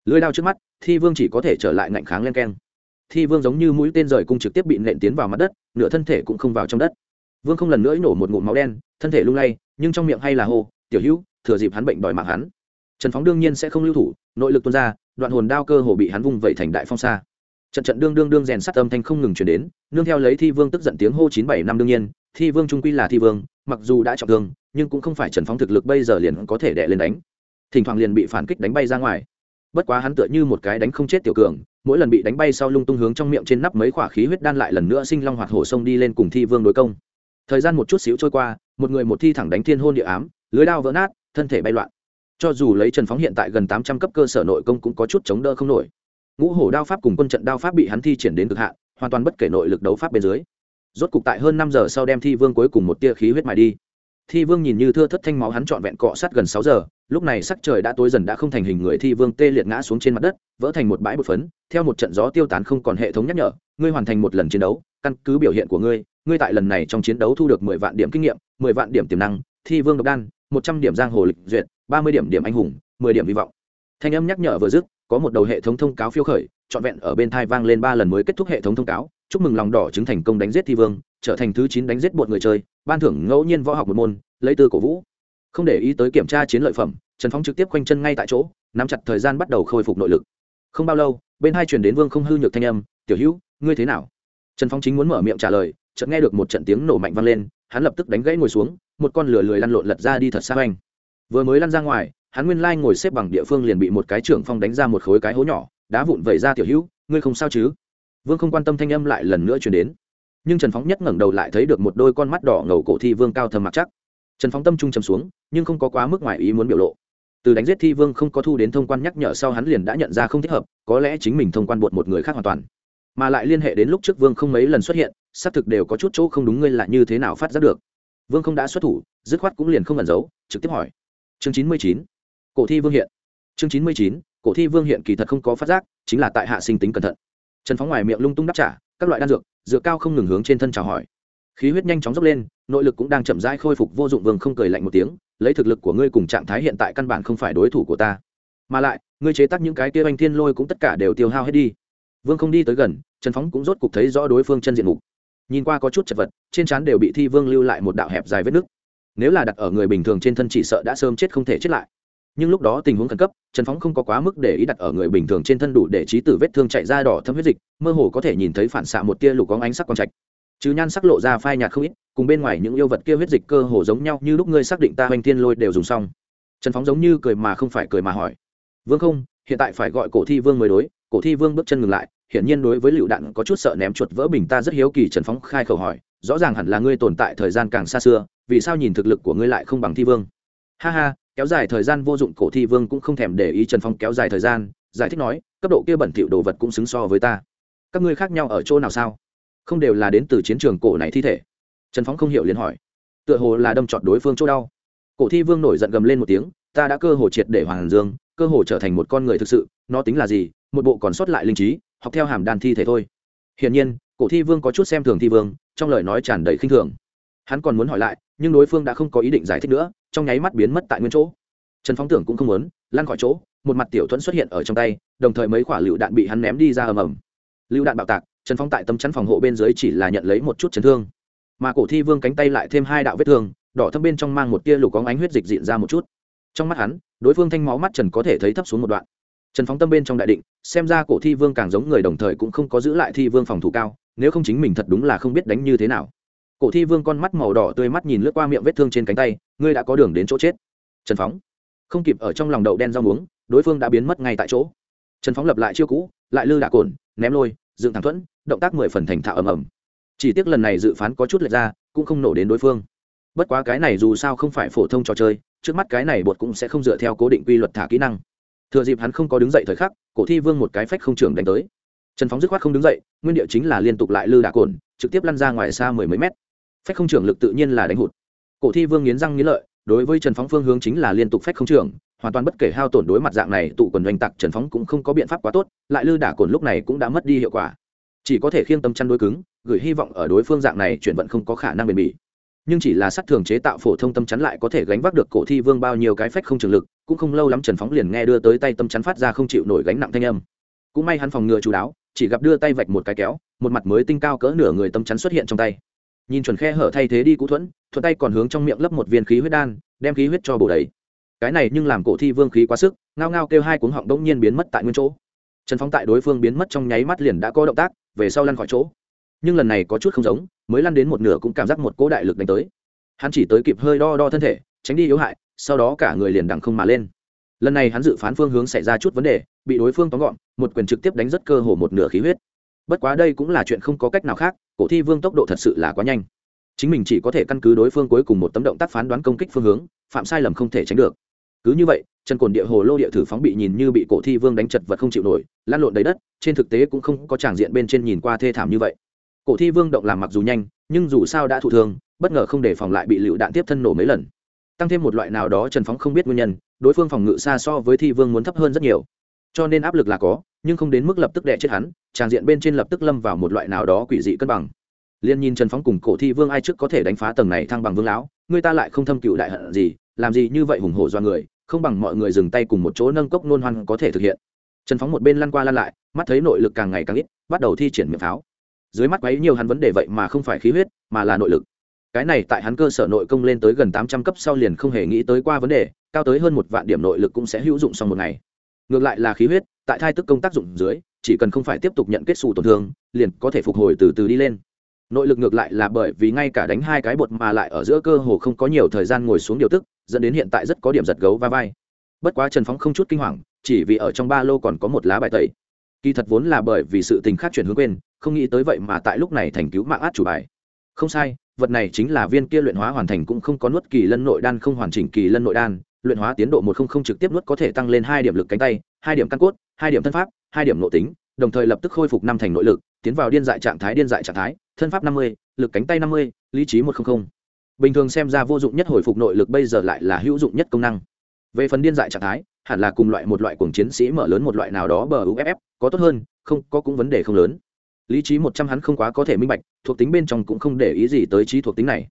Lưới đao trước mắt, thi vương chỉ có thể trở lại ngạnh kháng len keng. Thi vương giống như mũi tên rời cung trực tiếp bị nện tiến vào mặt đất, nửa thân thể cũng không vào trong đất. Vương không lần nữa nổ một ngụm máu đen, thân thể lung lay, nhưng trong miệng hay là hô, tiểu hữu, thừa dịp hắn bệnh đòi mạng hắn. Trần phóng đương nhiên sẽ không lưu thủ, nội lực tuôn ra, đoạn hồn đao cơ hồ bị hắn vung vẩy thành đại phong xa. Trận trận đương đương đương rèn sắt âm thanh không ngừng chuyển đến, nương theo lấy thi vương tức giận tiếng hô chín bảy năm đương nhiên, thi vương trung quy là thi vương, mặc dù đã trọng thương nhưng cũng không phải trần phóng thực lực bây giờ liền có thể đè lên đánh. Thỉnh thoảng liền bị phản kích đánh bay ra ngoài. Bất quá hắn tựa như một cái đánh không chết tiểu cường, mỗi lần bị đánh bay sau lung tung hướng trong miệng trên nắp mấy quả khí huyết đan lại lần nữa sinh long hoạt hổ sông đi lên cùng thi vương đối công. Thời gian một chút xíu trôi qua, một người một thi thẳng đánh thiên hôn địa ám, lưới đao vỡ nát, thân thể bay loạn. Cho dù lấy trần phóng hiện tại gần tám trăm cấp cơ sở nội công cũng có chút chống đỡ không nổi. Ngũ hổ đao pháp cùng quân trận đao pháp bị hắn thi triển đến cực hạn, hoàn toàn bất kể nội lực đấu pháp bên dưới. Rốt cục tại hơn năm giờ sau đem thi vương cuối cùng một tia khí huyết mài đi thi vương nhìn như thưa thất thanh máu hắn trọn vẹn cọ sát gần sáu giờ, lúc này sắc trời đã tối dần đã không thành hình người thi vương tê liệt ngã xuống trên mặt đất, vỡ thành một bãi bột phấn, theo một trận gió tiêu tán không còn hệ thống nhắc nhở, ngươi hoàn thành một lần chiến đấu, căn cứ biểu hiện của ngươi ngươi tại lần này trong chiến đấu thu được mười vạn điểm kinh nghiệm, mười vạn điểm tiềm năng, thi vương độc đan, một trăm điểm giang hồ lịch duyệt, ba mươi điểm điểm anh hùng, mười điểm hy vọng. Thanh âm nhắc nhở vừa dứt, có một đầu hệ thống thông cáo phiêu khởi, trọn vẹn ở bên thai vang lên ba lần mới kết thúc hệ thống thông cáo, chúc mừng lòng đỏ chứng thành công đánh giết thi vương trở thành thứ chín đánh giết một người chơi, ban thưởng ngẫu nhiên võ học một môn, lấy tư cổ vũ. Không để ý tới kiểm tra chiến lợi phẩm, trần phóng trực tiếp quanh chân ngay tại chỗ, nắm chặt thời gian bắt đầu khôi phục nội lực. Không bao lâu, bên hai chuyển đến vương không hư nhược thanh âm, tiểu hữu, ngươi thế nào? Trần phóng chính muốn mở miệng trả lời, chợt nghe được một trận tiếng nổ mạnh vang lên, hắn lập tức đánh gãy ngồi xuống, một con lửa lười lăn lộn lật ra đi thật xa oanh vừa mới lăn ra ngoài, hắn nguyên lai ngồi xếp bằng địa phương liền bị một cái trưởng phong đánh ra một khối cái hố nhỏ, đá vụn vẩy ra tiểu hữu, ngươi không sao chứ? Vương không quan tâm thanh âm lại lần nữa chuyển đến nhưng trần phóng nhất ngẩng đầu lại thấy được một đôi con mắt đỏ ngầu cổ thi vương cao thầm mặc chắc trần phóng tâm trung trầm xuống nhưng không có quá mức ngoài ý muốn biểu lộ từ đánh giết thi vương không có thu đến thông quan nhắc nhở sau hắn liền đã nhận ra không thích hợp có lẽ chính mình thông quan bột một người khác hoàn toàn mà lại liên hệ đến lúc trước vương không mấy lần xuất hiện xác thực đều có chút chỗ không đúng ngươi là như thế nào phát giác được vương không đã xuất thủ dứt khoát cũng liền không ẩn giấu trực tiếp hỏi chương chín mươi chín cổ thi vương hiện chương chín mươi chín cổ thi vương hiện kỳ thật không có phát giác chính là tại hạ sinh tính cẩn thận trần phóng ngoài miệng lung tung đáp trả các loại đan dược dược cao không ngừng hướng trên thân chào hỏi. Khí huyết nhanh chóng dốc lên, nội lực cũng đang chậm rãi khôi phục, vô dụng vương không cười lạnh một tiếng, lấy thực lực của ngươi cùng trạng thái hiện tại căn bản không phải đối thủ của ta. Mà lại, ngươi chế tác những cái kia anh thiên lôi cũng tất cả đều tiêu hao hết đi. Vương không đi tới gần, trần phóng cũng rốt cục thấy rõ đối phương chân diện mục. Nhìn qua có chút chật vật, trên trán đều bị thi vương lưu lại một đạo hẹp dài vết nứt. Nếu là đặt ở người bình thường trên thân chỉ sợ đã sớm chết không thể chết lại nhưng lúc đó tình huống khẩn cấp, trần phóng không có quá mức để ý đặt ở người bình thường trên thân đủ để trí tử vết thương chạy ra đỏ thâm huyết dịch, mơ hồ có thể nhìn thấy phản xạ một tia lục có ánh sắc quang trạch. Chứ nhan sắc lộ ra phai nhạt không ít, cùng bên ngoài những yêu vật kia huyết dịch cơ hồ giống nhau như lúc ngươi xác định ta hoành thiên lôi đều dùng xong. Trần phóng giống như cười mà không phải cười mà hỏi. Vương không, hiện tại phải gọi cổ thi vương mới đối, cổ thi vương bước chân ngừng lại, hiển nhiên đối với lựu đạn có chút sợ ném chuột vỡ bình ta rất hiếu kỳ, trần phóng khai khẩu hỏi, rõ ràng hẳn là ngươi tồn tại thời gian càng xa xưa, vì sao nhìn thực lực của ngươi lại không bằng thi vương? Ha ha kéo dài thời gian vô dụng cổ thi vương cũng không thèm để ý trần phong kéo dài thời gian, giải thích nói, cấp độ kia bẩn thỉu đồ vật cũng xứng so với ta. Các ngươi khác nhau ở chỗ nào sao? Không đều là đến từ chiến trường cổ này thi thể? Trần phóng không hiểu liền hỏi. Tựa hồ là đâm trọt đối phương chỗ đau. Cổ thi vương nổi giận gầm lên một tiếng, ta đã cơ hồ triệt để hoàng dương, cơ hồ trở thành một con người thực sự, nó tính là gì? Một bộ còn sót lại linh trí, học theo hàm đàn thi thể thôi. Hiển nhiên, cổ thi vương có chút xem thường thi vương, trong lời nói tràn đầy khinh thường. Hắn còn muốn hỏi lại, nhưng đối phương đã không có ý định giải thích nữa trong nháy mắt biến mất tại nguyên chỗ. Trần phóng tưởng cũng không muốn lan khỏi chỗ, một mặt tiểu thuẫn xuất hiện ở trong tay, đồng thời mấy quả lựu đạn bị hắn ném đi ra ầm ầm. Lựu đạn bạo tạc, trần phóng tại tấm chắn phòng hộ bên dưới chỉ là nhận lấy một chút chấn thương. Mà cổ thi vương cánh tay lại thêm hai đạo vết thương, đỏ thâm bên trong mang một tia lục có ánh huyết dịch diện ra một chút. Trong mắt hắn, đối phương thanh máu mắt trần có thể thấy thấp xuống một đoạn. Trần phóng tâm bên trong đại định, xem ra cổ thi vương càng giống người đồng thời cũng không có giữ lại thi vương phòng thủ cao, nếu không chính mình thật đúng là không biết đánh như thế nào cổ thi vương con mắt màu đỏ tươi mắt nhìn lướt qua miệng vết thương trên cánh tay, ngươi đã có đường đến chỗ chết. Trần phóng. Không kịp ở trong lòng đậu đen rau muống, đối phương đã biến mất ngay tại chỗ. Trần phóng lập lại chiêu cũ, lại lư đạ cồn, ném lôi, dựng thẳng thuẫn, động tác mười phần thành thạo ầm ầm. Chỉ tiếc lần này dự phán có chút lệch ra, cũng không nổ đến đối phương. Bất quá cái này dù sao không phải phổ thông trò chơi, trước mắt cái này bột cũng sẽ không dựa theo cố định quy luật thả kỹ năng. Thừa dịp hắn không có đứng dậy thời khắc, cổ thi vương một cái phách không trưởng đánh tới. Trần phóng dứt khoát không đứng dậy, nguyên địa chính là liên tục lại lư đạ cồn, trực tiếp lăn ra ngoài xa mười mấy mét phách không trưởng lực tự nhiên là đánh hụt. Cổ thi vương nghiến răng nghiến lợi, đối với trần phóng phương hướng chính là liên tục phách không trưởng, hoàn toàn bất kể hao tổn đối mặt dạng này tụ quần doanh tặc trần phóng cũng không có biện pháp quá tốt, lại lư đả cồn lúc này cũng đã mất đi hiệu quả. Chỉ có thể khiêng tâm chăn đối cứng, gửi hy vọng ở đối phương dạng này chuyển vận không có khả năng bền bỉ. Nhưng chỉ là sát thường chế tạo phổ thông tâm chắn lại có thể gánh vác được cổ thi vương bao nhiêu cái phách không trường lực, cũng không lâu lắm trần phóng liền nghe đưa tới tay tâm chắn phát ra không chịu nổi gánh nặng thanh âm. Cũng may hắn phòng ngừa chú đáo, chỉ gặp đưa tay vạch một cái kéo, một mặt mới tinh cao cỡ nửa người tâm chắn xuất hiện trong tay nhìn chuẩn khe hở thay thế đi cũ thuẫn, thuận tay còn hướng trong miệng lấp một viên khí huyết đan, đem khí huyết cho bổ đầy. Cái này nhưng làm cổ thi vương khí quá sức, ngao ngao kêu hai cuống họng đống nhiên biến mất tại nguyên chỗ. Trần phóng tại đối phương biến mất trong nháy mắt liền đã có động tác, về sau lăn khỏi chỗ. Nhưng lần này có chút không giống, mới lăn đến một nửa cũng cảm giác một cỗ đại lực đánh tới. Hắn chỉ tới kịp hơi đo đo thân thể, tránh đi yếu hại, sau đó cả người liền đằng không mà lên. Lần này hắn dự phán phương hướng xảy ra chút vấn đề, bị đối phương tóm gọn, một quyền trực tiếp đánh rất cơ hồ một nửa khí huyết bất quá đây cũng là chuyện không có cách nào khác, cổ thi vương tốc độ thật sự là quá nhanh. Chính mình chỉ có thể căn cứ đối phương cuối cùng một tấm động tác phán đoán công kích phương hướng, phạm sai lầm không thể tránh được. Cứ như vậy, chân cồn địa hồ lô địa thử phóng bị nhìn như bị cổ thi vương đánh chật vật không chịu nổi lan lộn đầy đất, trên thực tế cũng không có tràng diện bên trên nhìn qua thê thảm như vậy. Cổ thi vương động làm mặc dù nhanh, nhưng dù sao đã thụ thương, bất ngờ không để phòng lại bị lựu đạn tiếp thân nổ mấy lần. Tăng thêm một loại nào đó trần phóng không biết nguyên nhân, đối phương phòng ngự xa so với thi vương muốn thấp hơn rất nhiều cho nên áp lực là có, nhưng không đến mức lập tức đẻ chết hắn, tràng diện bên trên lập tức lâm vào một loại nào đó quỷ dị cân bằng. Liên nhìn trần phóng cùng cổ thi vương ai trước có thể đánh phá tầng này thăng bằng vương lão, người ta lại không thâm cựu đại hận gì, làm gì như vậy hùng hổ do người, không bằng mọi người dừng tay cùng một chỗ nâng cốc nôn hoan có thể thực hiện. Trần phóng một bên lăn qua lăn lại, mắt thấy nội lực càng ngày càng ít, bắt đầu thi triển miệng pháo. Dưới mắt quấy nhiều hắn vấn đề vậy mà không phải khí huyết, mà là nội lực. Cái này tại hắn cơ sở nội công lên tới gần tám trăm cấp sau liền không hề nghĩ tới qua vấn đề, cao tới hơn một vạn điểm nội lực cũng sẽ hữu dụng sau một ngày ngược lại là khí huyết, tại thai tức công tác dụng dưới, chỉ cần không phải tiếp tục nhận kết xù tổn thương, liền có thể phục hồi từ từ đi lên. Nội lực ngược lại là bởi vì ngay cả đánh hai cái bột mà lại ở giữa cơ hồ không có nhiều thời gian ngồi xuống điều tức, dẫn đến hiện tại rất có điểm giật gấu va vai. Bất quá trần phóng không chút kinh hoàng, chỉ vì ở trong ba lô còn có một lá bài tẩy. Kỳ thật vốn là bởi vì sự tình khác chuyển hướng quên, không nghĩ tới vậy mà tại lúc này thành cứu mạng át chủ bài. Không sai, vật này chính là viên kia luyện hóa hoàn thành cũng không có nuốt kỳ lân nội đan không hoàn chỉnh kỳ lân nội đan luyện hóa tiến độ một không không trực tiếp nuốt có thể tăng lên hai điểm lực cánh tay, hai điểm căn cốt, hai điểm thân pháp, hai điểm nội tính, đồng thời lập tức khôi phục năm thành nội lực, tiến vào điên dại trạng thái điên dại trạng thái, thân pháp năm mươi, lực cánh tay năm mươi, lý trí một trăm linh bình thường xem ra vô dụng nhất hồi phục nội lực bây giờ lại là hữu dụng nhất công năng. Về phần điên dại trạng thái, hẳn là cùng loại một loại cuồng chiến sĩ mở lớn một loại nào đó bờ uff có tốt hơn, không, có cũng vấn đề không lớn. Lý trí một trăm hắn không quá có thể minh bạch, thuộc tính bên trong cũng không để ý gì tới trí thuộc tính này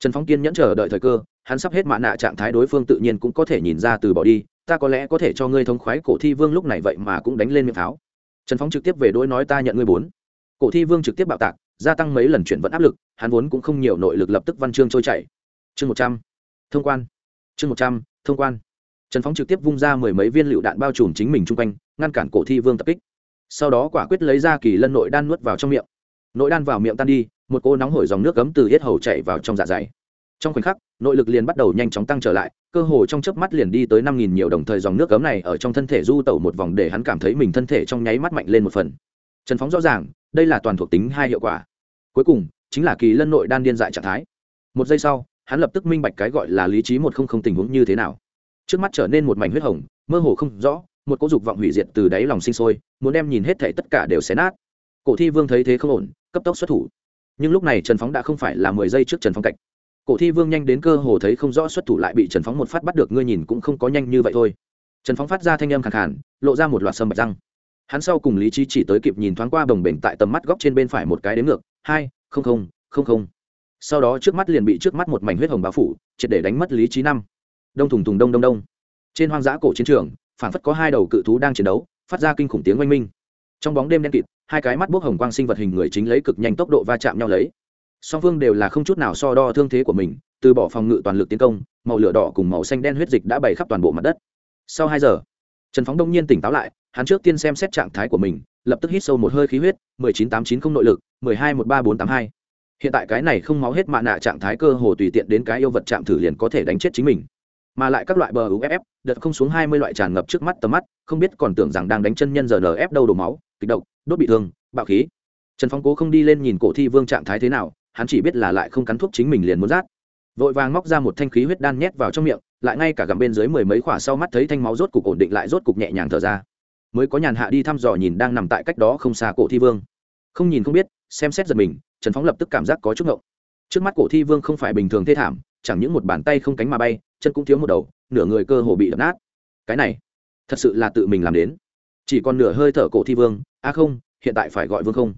trần phóng kiên nhẫn chờ đợi thời cơ, hắn sắp hết mạ nạ trạng thái đối phương tự nhiên cũng có thể nhìn ra từ bỏ đi, ta có lẽ có thể cho ngươi thống khoái cổ thi vương lúc này vậy mà cũng đánh lên miệng pháo. Trần phóng trực tiếp về đối nói ta nhận ngươi bốn. Cổ thi vương trực tiếp bạo tạc, gia tăng mấy lần chuyển vận áp lực, hắn vốn cũng không nhiều nội lực lập tức văn chương trôi chảy. Chương một trăm. Thông quan. Chương một trăm, thông quan. Trần phóng trực tiếp vung ra mười mấy viên lựu đạn bao trùm chính mình chung quanh, ngăn cản cổ thi vương tập kích. Sau đó quả quyết lấy ra kỳ lân nội đan nuốt vào trong miệng. Nội đan vào miệng tan đi một cô nóng hổi dòng nước cấm từ hết hầu chảy vào trong dạ dày. Trong khoảnh khắc, nội lực liền bắt đầu nhanh chóng tăng trở lại, cơ hồ trong chớp mắt liền đi tới năm nghìn nhiều đồng thời dòng nước cấm này ở trong thân thể du tẩu một vòng để hắn cảm thấy mình thân thể trong nháy mắt mạnh lên một phần. Trần phóng rõ ràng, đây là toàn thuộc tính hai hiệu quả. Cuối cùng, chính là kỳ lân nội đan điên dại trạng thái. Một giây sau, hắn lập tức minh bạch cái gọi là lý trí một không không tình huống như thế nào. Trước mắt trở nên một mảnh huyết hồng, mơ hồ không rõ, một cỗ dục vọng hủy diệt từ đáy lòng sinh sôi, muốn đem nhìn hết thảy tất cả đều xé nát. Cổ thi vương thấy thế không ổn, cấp tốc xuất thủ nhưng lúc này trần phóng đã không phải là mười giây trước trần phóng cạnh cổ thi vương nhanh đến cơ hồ thấy không rõ xuất thủ lại bị trần phóng một phát bắt được, ngươi nhìn cũng không có nhanh như vậy thôi. Trần phóng phát ra thanh âm khẳng khản lộ ra một loạt sâm bạch răng. Hắn sau cùng lý trí chỉ tới kịp nhìn thoáng qua bồng bềnh tại tầm mắt góc trên bên phải một cái đến ngược, hai, không không không không. Sau đó trước mắt liền bị trước mắt một mảnh huyết hồng bao phủ, triệt để đánh mất lý trí năm. Đông thùng thùng đông đông đông. Trên hoang dã cổ chiến trường phản phất có hai đầu cự thú đang chiến đấu, phát ra kinh khủng tiếng oanh minh. Trong bóng đêm đen kịt hai cái mắt bốc hồng quang sinh vật hình người chính lấy cực nhanh tốc độ va chạm nhau lấy. Song phương đều là không chút nào so đo thương thế của mình, từ bỏ phòng ngự toàn lực tiến công, màu lửa đỏ cùng màu xanh đen huyết dịch đã bày khắp toàn bộ mặt đất. Sau hai giờ, trần phóng đông nhiên tỉnh táo lại, hắn trước tiên xem xét trạng thái của mình, lập tức hít sâu một hơi khí huyết, mười chín tám chín không nội lực, mười hai một ba bốn tám hai. Hiện tại cái này không máu hết mạ nạ trạng thái cơ hồ tùy tiện đến cái yêu vật chạm thử liền có thể đánh chết chính mình. Mà lại các loại bờ uff đợt không xuống hai mươi loại tràn ngập trước mắt tầm mắt, không biết còn tưởng rằng đang đánh chân nhân giờ nf đâu đổ máu kịch độc, đốt bị thương, bạo khí. Trần phong cố không đi lên nhìn cổ thi vương trạng thái thế nào, hắn chỉ biết là lại không cắn thuốc chính mình liền muốn rát. Vội vàng móc ra một thanh khí huyết đan nhét vào trong miệng, lại ngay cả gặm bên dưới mười mấy khỏa sau mắt thấy thanh máu rốt cục ổn định lại rốt cục nhẹ nhàng thở ra. Mới có nhàn hạ đi thăm dò nhìn đang nằm tại cách đó không xa cổ thi vương. Không nhìn không biết, xem xét giật mình, trần phóng lập tức cảm giác có chút ngộng. Trước mắt cổ thi vương không phải bình thường thê thảm, chẳng những một bàn tay không cánh mà bay, chân cũng thiếu một đầu, nửa người cơ hồ bị đập nát. Cái này, thật sự là tự mình làm đến chỉ còn nửa hơi thở cổ thi vương, a không, hiện tại phải gọi vương không.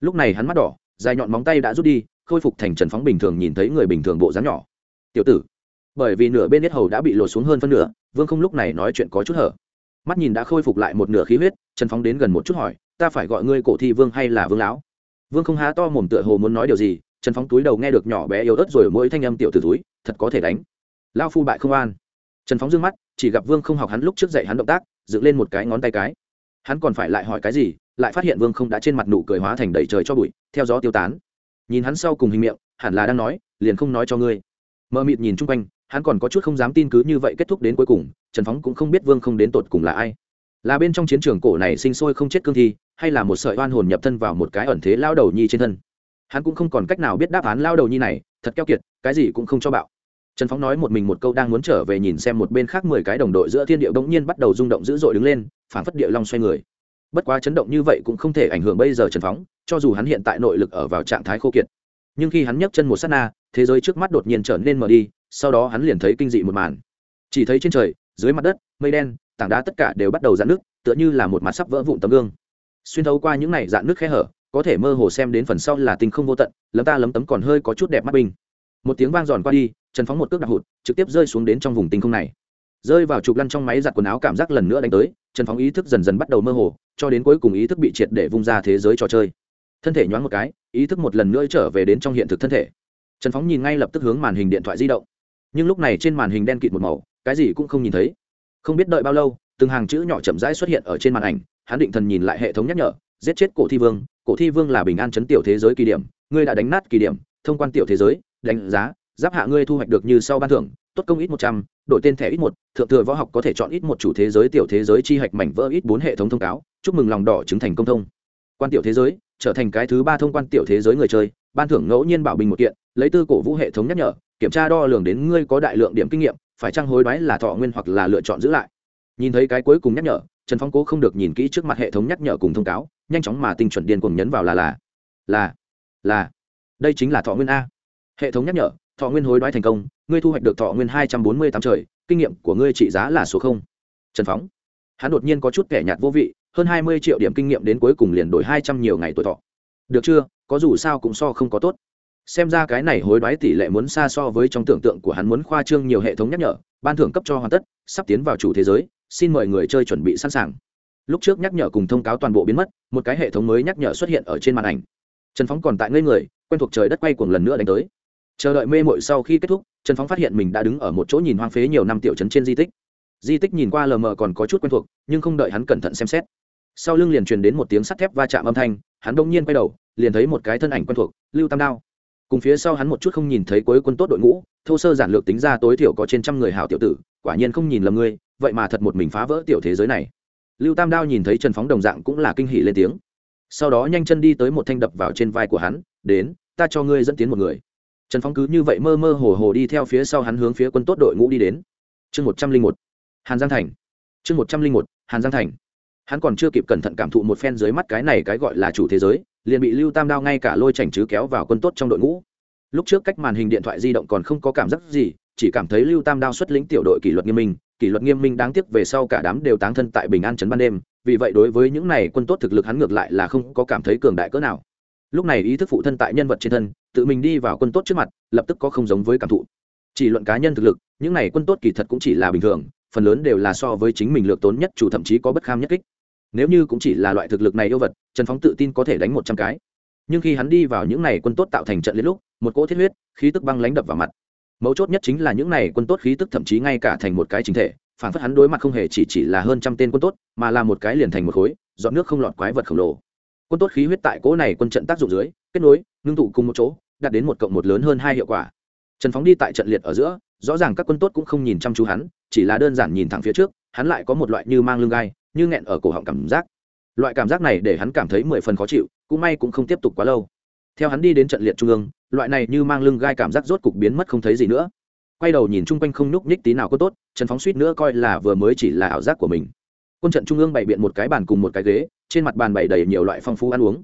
Lúc này hắn mắt đỏ, dài nhọn móng tay đã rút đi, khôi phục thành trần phóng bình thường nhìn thấy người bình thường bộ dáng nhỏ. Tiểu tử. Bởi vì nửa bên yết hầu đã bị lột xuống hơn phân nửa, vương không lúc này nói chuyện có chút hở. Mắt nhìn đã khôi phục lại một nửa khí huyết, trần phóng đến gần một chút hỏi, ta phải gọi ngươi cổ thi vương hay là vương lão? Vương không há to mồm tựa hồ muốn nói điều gì, trần phóng túi đầu nghe được nhỏ bé yếu ớt rồi mỗi thanh âm tiểu t túi, thật có thể đánh. Lao phu bại không an. Trần phóng d ư ơ n g mắt, chỉ gặp vương không học hắn lúc trước dạy hắn động tác, dựng lên một cái ngón tay cái hắn còn phải lại hỏi cái gì, lại phát hiện vương không đã trên mặt nụ cười hóa thành đầy trời cho bụi, theo gió tiêu tán. Nhìn hắn sau cùng hình miệng, hẳn là đang nói, liền không nói cho ngươi. Mờ mịt nhìn chung quanh, hắn còn có chút không dám tin cứ như vậy kết thúc đến cuối cùng, trần phóng cũng không biết vương không đến tột cùng là ai. Là bên trong chiến trường cổ này sinh sôi không chết cương thi, hay là một sợi oan hồn nhập thân vào một cái ẩn thế lao đầu nhi trên thân. Hắn cũng không còn cách nào biết đáp án lao đầu nhi này, thật keo kiệt, cái gì cũng không cho bạo trần phóng nói một mình một câu đang muốn trở về nhìn xem một bên khác mười cái đồng đội giữa thiên địa bỗng nhiên bắt đầu rung động dữ dội đứng lên phản phất địa long xoay người. Bất quá chấn động như vậy cũng không thể ảnh hưởng bây giờ trần phóng, cho dù hắn hiện tại nội lực ở vào trạng thái khô kiệt. Nhưng khi hắn nhấc chân một s á t na, thế giới trước mắt đột nhiên trở nên mờ đi, sau đó hắn liền thấy kinh dị một màn. Chỉ thấy trên trời, dưới mặt đất, mây đen, tảng đá tất cả đều bắt đầu dạn nước tựa như là một mặt sắp vỡ vụn tấm gương. Xuyên thấu qua những này dạn nước khe hở, có thể mơ hồ xem đến phần sau là tình không vô tận, lấm ta lấm tấm còn hơi có chút đẹp mắt binh một tiếng vang giòn qua đi trần phóng một cước đạp hụt, trực tiếp rơi xuống đến trong vùng tinh không này. Rơi vào trục lăn trong máy giặt quần áo cảm giác lần nữa đánh tới, trần phóng ý thức dần dần bắt đầu mơ hồ, cho đến cuối cùng ý thức bị triệt để vung ra thế giới trò chơi. Thân thể nhoáng một cái, ý thức một lần nữa trở về đến trong hiện thực thân thể. Trần phóng nhìn ngay lập tức hướng màn hình điện thoại di động. Nhưng lúc này trên màn hình đen kịt một màu, cái gì cũng không nhìn thấy. Không biết đợi bao lâu, từng hàng chữ nhỏ chậm rãi xuất hiện ở trên màn ảnh, hắn định thần nhìn lại hệ thống nhắc nhở, giết chết cổ thi vương, cổ thi vương là bình an chấn tiểu thế giới kỳ điểm, ngươi đã đánh nát kỳ điểm, thông quan tiểu thế giới, đánh giá giáp hạ ngươi thu hoạch được như sau ban thưởng, tốt công ít một trăm, đổi tên thẻ ít một, thượng thừa võ học có thể chọn ít một chủ thế giới tiểu thế giới chi hạch mảnh vỡ ít bốn hệ thống thông cáo, chúc mừng lòng đỏ chứng thành công thông. Quan tiểu thế giới, trở thành cái thứ ba thông quan tiểu thế giới người chơi, ban thưởng ngẫu nhiên bảo bình một kiện, lấy tư cổ vũ hệ thống nhắc nhở, kiểm tra đo lường đến ngươi có đại lượng điểm kinh nghiệm, phải trang hối đoái là thọ nguyên hoặc là lựa chọn giữ lại. Nhìn thấy cái cuối cùng nhắc nhở, trần phong cố không được nhìn kỹ trước mặt hệ thống nhắc nhở cùng thông cáo, nhanh chóng mà tinh chuẩn điên cùng nhấn vào là là là là. Đây chính là thọ nguyên a. Hệ thống nhắc nhở thọ nguyên hối đoái thành công, ngươi thu hoạch được thọ nguyên hai trăm bốn mươi tám trời, kinh nghiệm của ngươi trị giá là số không. Trần phóng. Hắn đột nhiên có chút kẻ nhạt vô vị, hơn hai mươi triệu điểm kinh nghiệm đến cuối cùng liền đổi hai trăm nhiều ngày tuổi thọ. Được chưa, có dù sao cũng so không có tốt. Xem ra cái này hối đoái tỷ lệ muốn xa so với trong tưởng tượng của hắn muốn khoa trương nhiều hệ thống nhắc nhở, ban thưởng cấp cho hoàn tất, sắp tiến vào chủ thế giới, xin mời người chơi chuẩn bị sẵn sàng. Lúc trước nhắc nhở cùng thông cáo toàn bộ biến mất, một cái hệ thống mới nhắc nhở xuất hiện ở trên màn ảnh. Trần phóng còn tại ngây người, quen thuộc trời đất quay cuồng lần nữa đánh tới chờ đợi mê mội sau khi kết thúc, trần phóng phát hiện mình đã đứng ở một chỗ nhìn hoang phế nhiều năm tiểu trấn trên di tích. Di tích nhìn qua lờ mờ còn có chút quen thuộc, nhưng không đợi hắn cẩn thận xem xét. Sau lưng liền truyền đến một tiếng sắt thép va chạm âm thanh, hắn đông nhiên quay đầu, liền thấy một cái thân ảnh quen thuộc, lưu tam đao. Cùng phía sau hắn một chút không nhìn thấy cuối quân tốt đội ngũ, thô sơ giản lược tính ra tối thiểu có trên trăm người hảo tiểu tử, quả nhiên không nhìn lầm ngươi, vậy mà thật một mình phá vỡ tiểu thế giới này. Lưu tam đao nhìn thấy trần phóng đồng dạng cũng là kinh hỉ lên tiếng. Sau đó nhanh chân đi tới một thanh đập vào trên vai của hắn, đến, ta cho ngươi dẫn tiến một người trần Phong cứ như vậy mơ mơ hồ hồ đi theo phía sau hắn hướng phía quân tốt đội ngũ đi đến. Chương một trăm linh một, hàn giang thành. Chương một trăm linh một, hàn giang thành. Hắn còn chưa kịp cẩn thận cảm thụ một phen dưới mắt cái này cái gọi là chủ thế giới, liền bị lưu tam đao ngay cả lôi chảnh chứ kéo vào quân tốt trong đội ngũ. Lúc trước cách màn hình điện thoại di động còn không có cảm giác gì, chỉ cảm thấy lưu tam đao xuất lĩnh tiểu đội kỷ luật nghiêm minh, kỷ luật nghiêm minh đáng tiếc về sau cả đám đều táng thân tại bình an trấn ban đêm, vì vậy đối với những này quân tốt thực lực hắn ngược lại là không có cảm thấy cường đại cỡ nào lúc này ý thức phụ thân tại nhân vật trên thân, tự mình đi vào quân tốt trước mặt, lập tức có không giống với cảm thụ. Chỉ luận cá nhân thực lực, những này quân tốt kỳ thật cũng chỉ là bình thường, phần lớn đều là so với chính mình lược tốn nhất chủ thậm chí có bất kham nhất kích. Nếu như cũng chỉ là loại thực lực này yêu vật, trần phóng tự tin có thể đánh một trăm cái. Nhưng khi hắn đi vào những này quân tốt tạo thành trận liên lúc, một cỗ thiết huyết, khí tức băng lánh đập vào mặt. Mấu chốt nhất chính là những này quân tốt khí tức thậm chí ngay cả thành một cái chính thể, phản phất hắn đối mặt không hề chỉ chỉ là hơn trăm tên quân tốt, mà là một cái liền thành một khối, dọn nước không lọt quái vật khổng lồ quân tốt khí huyết tại cỗ này quân trận tác dụng dưới, kết nối, ngưng tụ cùng một chỗ, đạt đến một cộng một lớn hơn hai hiệu quả. Trần phóng đi tại trận liệt ở giữa, rõ ràng các quân tốt cũng không nhìn chăm chú hắn, chỉ là đơn giản nhìn thẳng phía trước, hắn lại có một loại như mang lưng gai, như nghẹn ở cổ họng cảm giác. Loại cảm giác này để hắn cảm thấy mười phần khó chịu, cũng may cũng không tiếp tục quá lâu. Theo hắn đi đến trận liệt trung ương, loại này như mang lưng gai cảm giác rốt cục biến mất không thấy gì nữa. Quay đầu nhìn chung quanh không nhúc nhích tí nào có tốt, trần phóng suýt nữa coi là vừa mới chỉ là ảo giác của mình. Quân trận trung ương bày biện một cái bàn cùng một cái ghế trên mặt bàn bày đầy nhiều loại phong phú ăn uống.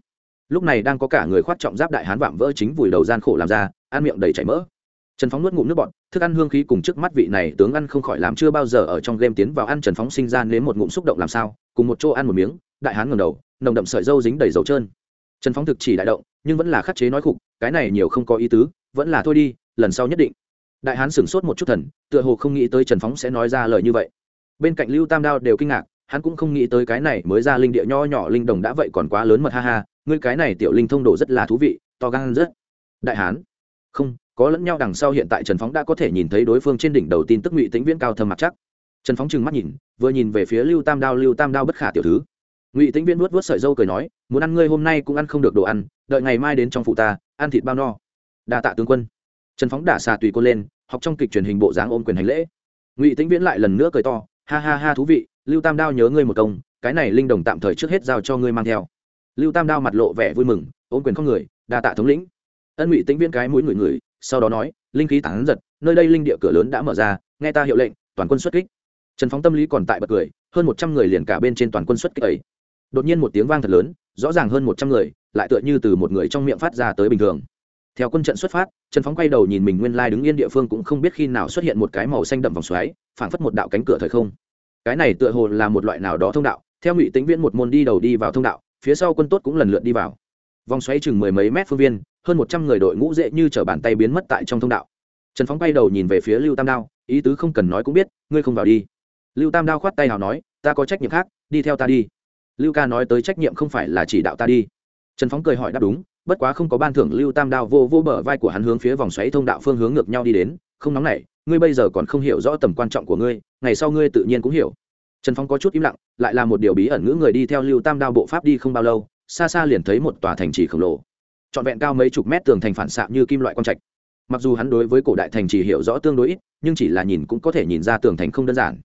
Lúc này đang có cả người khoát trọng giáp đại hán vạm vỡ chính vùi đầu gian khổ làm ra, ăn miệng đầy chảy mỡ. Trần phóng nuốt ngụm nước bọt, thức ăn hương khí cùng trước mắt vị này tướng ăn không khỏi làm chưa bao giờ ở trong game tiến vào ăn trần phóng sinh ra nếm một ngụm xúc động làm sao, cùng một chỗ ăn một miếng, đại hán ngầm đầu, nồng đậm sợi dâu dính đầy dầu trơn. Trần phóng thực chỉ đại động, nhưng vẫn là khắc chế nói khục, cái này nhiều không có ý tứ, vẫn là thôi đi, lần sau nhất định. Đại hán sửng sốt một chút thần, tựa hồ không nghĩ tới trần phóng sẽ nói ra lời như vậy. Bên cạnh lưu tam đao đều kinh ngạc hắn cũng không nghĩ tới cái này mới ra linh địa nho nhỏ linh đồng đã vậy còn quá lớn mật, ha ha, ngươi cái này tiểu linh thông đồ rất là thú vị, to gan rất. Đại hán. Không, có lẫn nhau đằng sau hiện tại trần phóng đã có thể nhìn thấy đối phương trên đỉnh đầu tin tức ngụy tĩnh viễn cao thâm mặt chắc. Trần phóng trừng mắt nhìn, vừa nhìn về phía lưu tam đao, lưu tam đao bất khả tiểu thứ. Ngụy tĩnh viễn vuốt vuốt sợi dâu cười nói, muốn ăn ngươi hôm nay cũng ăn không được đồ ăn, đợi ngày mai đến trong phụ ta, ăn thịt bao no. Đa tạ tướng quân. Trần phóng đả xà tùy cô lên, học trong kịch truyền hình bộ dáng ôm quyền hành lễ. Ngụy tĩnh viễn lại lần nữa cười to, ha ha ha, thú vị lưu tam đao nhớ ngươi một công, cái này linh đồng tạm thời trước hết giao cho ngươi mang theo. Lưu tam đao mặt lộ vẻ vui mừng, ôm quyền không người, đa tạ thống lĩnh. Ân ngụy tĩnh viên cái mũi người người sau đó nói, linh khí tản giật, nơi đây linh địa cửa lớn đã mở ra, nghe ta hiệu lệnh, toàn quân xuất kích. Trần phóng tâm lý còn tại bật cười, hơn một trăm người liền cả bên trên toàn quân xuất kích ấy. Đột nhiên một tiếng vang thật lớn, rõ ràng hơn một trăm người, lại tựa như từ một người trong miệng phát ra tới bình thường. Theo quân trận xuất phát, trần phóng quay đầu nhìn mình nguyên lai đứng yên địa phương cũng không biết khi nào xuất hiện một cái màu xanh đậm vòng xoáy, phảng phất một đạo cánh cửa thời không cái này tựa hồ là một loại nào đó thông đạo, theo ngụy tính viễn một môn đi đầu đi vào thông đạo, phía sau quân tốt cũng lần lượt đi vào. Vòng xoáy chừng mười mấy mét phương viên, hơn một trăm người đội ngũ dễ như chở bàn tay biến mất tại trong thông đạo. Trần phóng bay đầu nhìn về phía lưu tam đao, ý tứ không cần nói cũng biết, ngươi không vào đi. Lưu tam đao khoát tay nào nói, ta có trách nhiệm khác, đi theo ta đi. Lưu ca nói tới trách nhiệm không phải là chỉ đạo ta đi. Trần phóng cười hỏi đáp đúng, bất quá không có ban thưởng lưu tam đao vô vô bờ vai của hắn hướng phía vòng xoáy thông đạo phương hướng ngược nhau đi đến, không nóng nảy ngươi bây giờ còn không hiểu rõ tầm quan trọng của ngươi, ngày sau ngươi tự nhiên cũng hiểu. Trần Phong có chút im lặng, lại là một điều bí ẩn ngữ người đi theo lưu tam đao bộ pháp đi không bao lâu, xa xa liền thấy một tòa thành trì khổng lồ. Trọn vẹn cao mấy chục mét tường thành phản xạ như kim loại quang trạch. Mặc dù hắn đối với cổ đại thành trì hiểu rõ tương đối ít, nhưng chỉ là nhìn cũng có thể nhìn ra tường thành không đơn giản.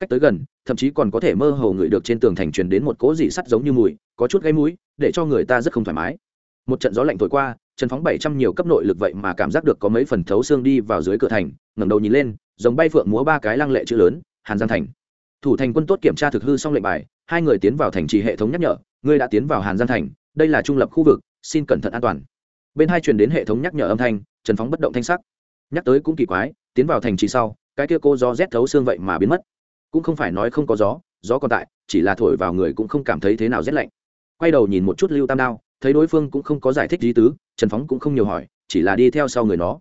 Cách tới gần, thậm chí còn có thể mơ hồ ngửi được trên tường thành truyền đến một cỗ dị sắt giống như mùi, có chút gáy mũi, để cho người ta rất không thoải mái. Một trận gió lạnh thổi qua, trần phóng bảy trăm nhiều cấp nội lực vậy mà cảm giác được có mấy phần thấu xương đi vào dưới cửa thành ngẩng đầu nhìn lên, giống bay phượng múa ba cái lăng lệ chữ lớn, hàn giang thành. Thủ thành quân tốt kiểm tra thực hư xong lệnh bài, hai người tiến vào thành trì hệ thống nhắc nhở, ngươi đã tiến vào hàn giang thành, đây là trung lập khu vực, xin cẩn thận an toàn. Bên hai truyền đến hệ thống nhắc nhở âm thanh, trần phóng bất động thanh sắc. Nhắc tới cũng kỳ quái, tiến vào thành trì sau, cái kia cô gió rét thấu xương vậy mà biến mất. Cũng không phải nói không có gió gió còn tại, chỉ là thổi vào người cũng không cảm thấy thế nào rét lạnh. Quay đầu nhìn một chút lưu tam đao, thấy đối phương cũng không có giải thích lý tứ, trần phóng cũng không nhiều hỏi, chỉ là đi theo sau người nó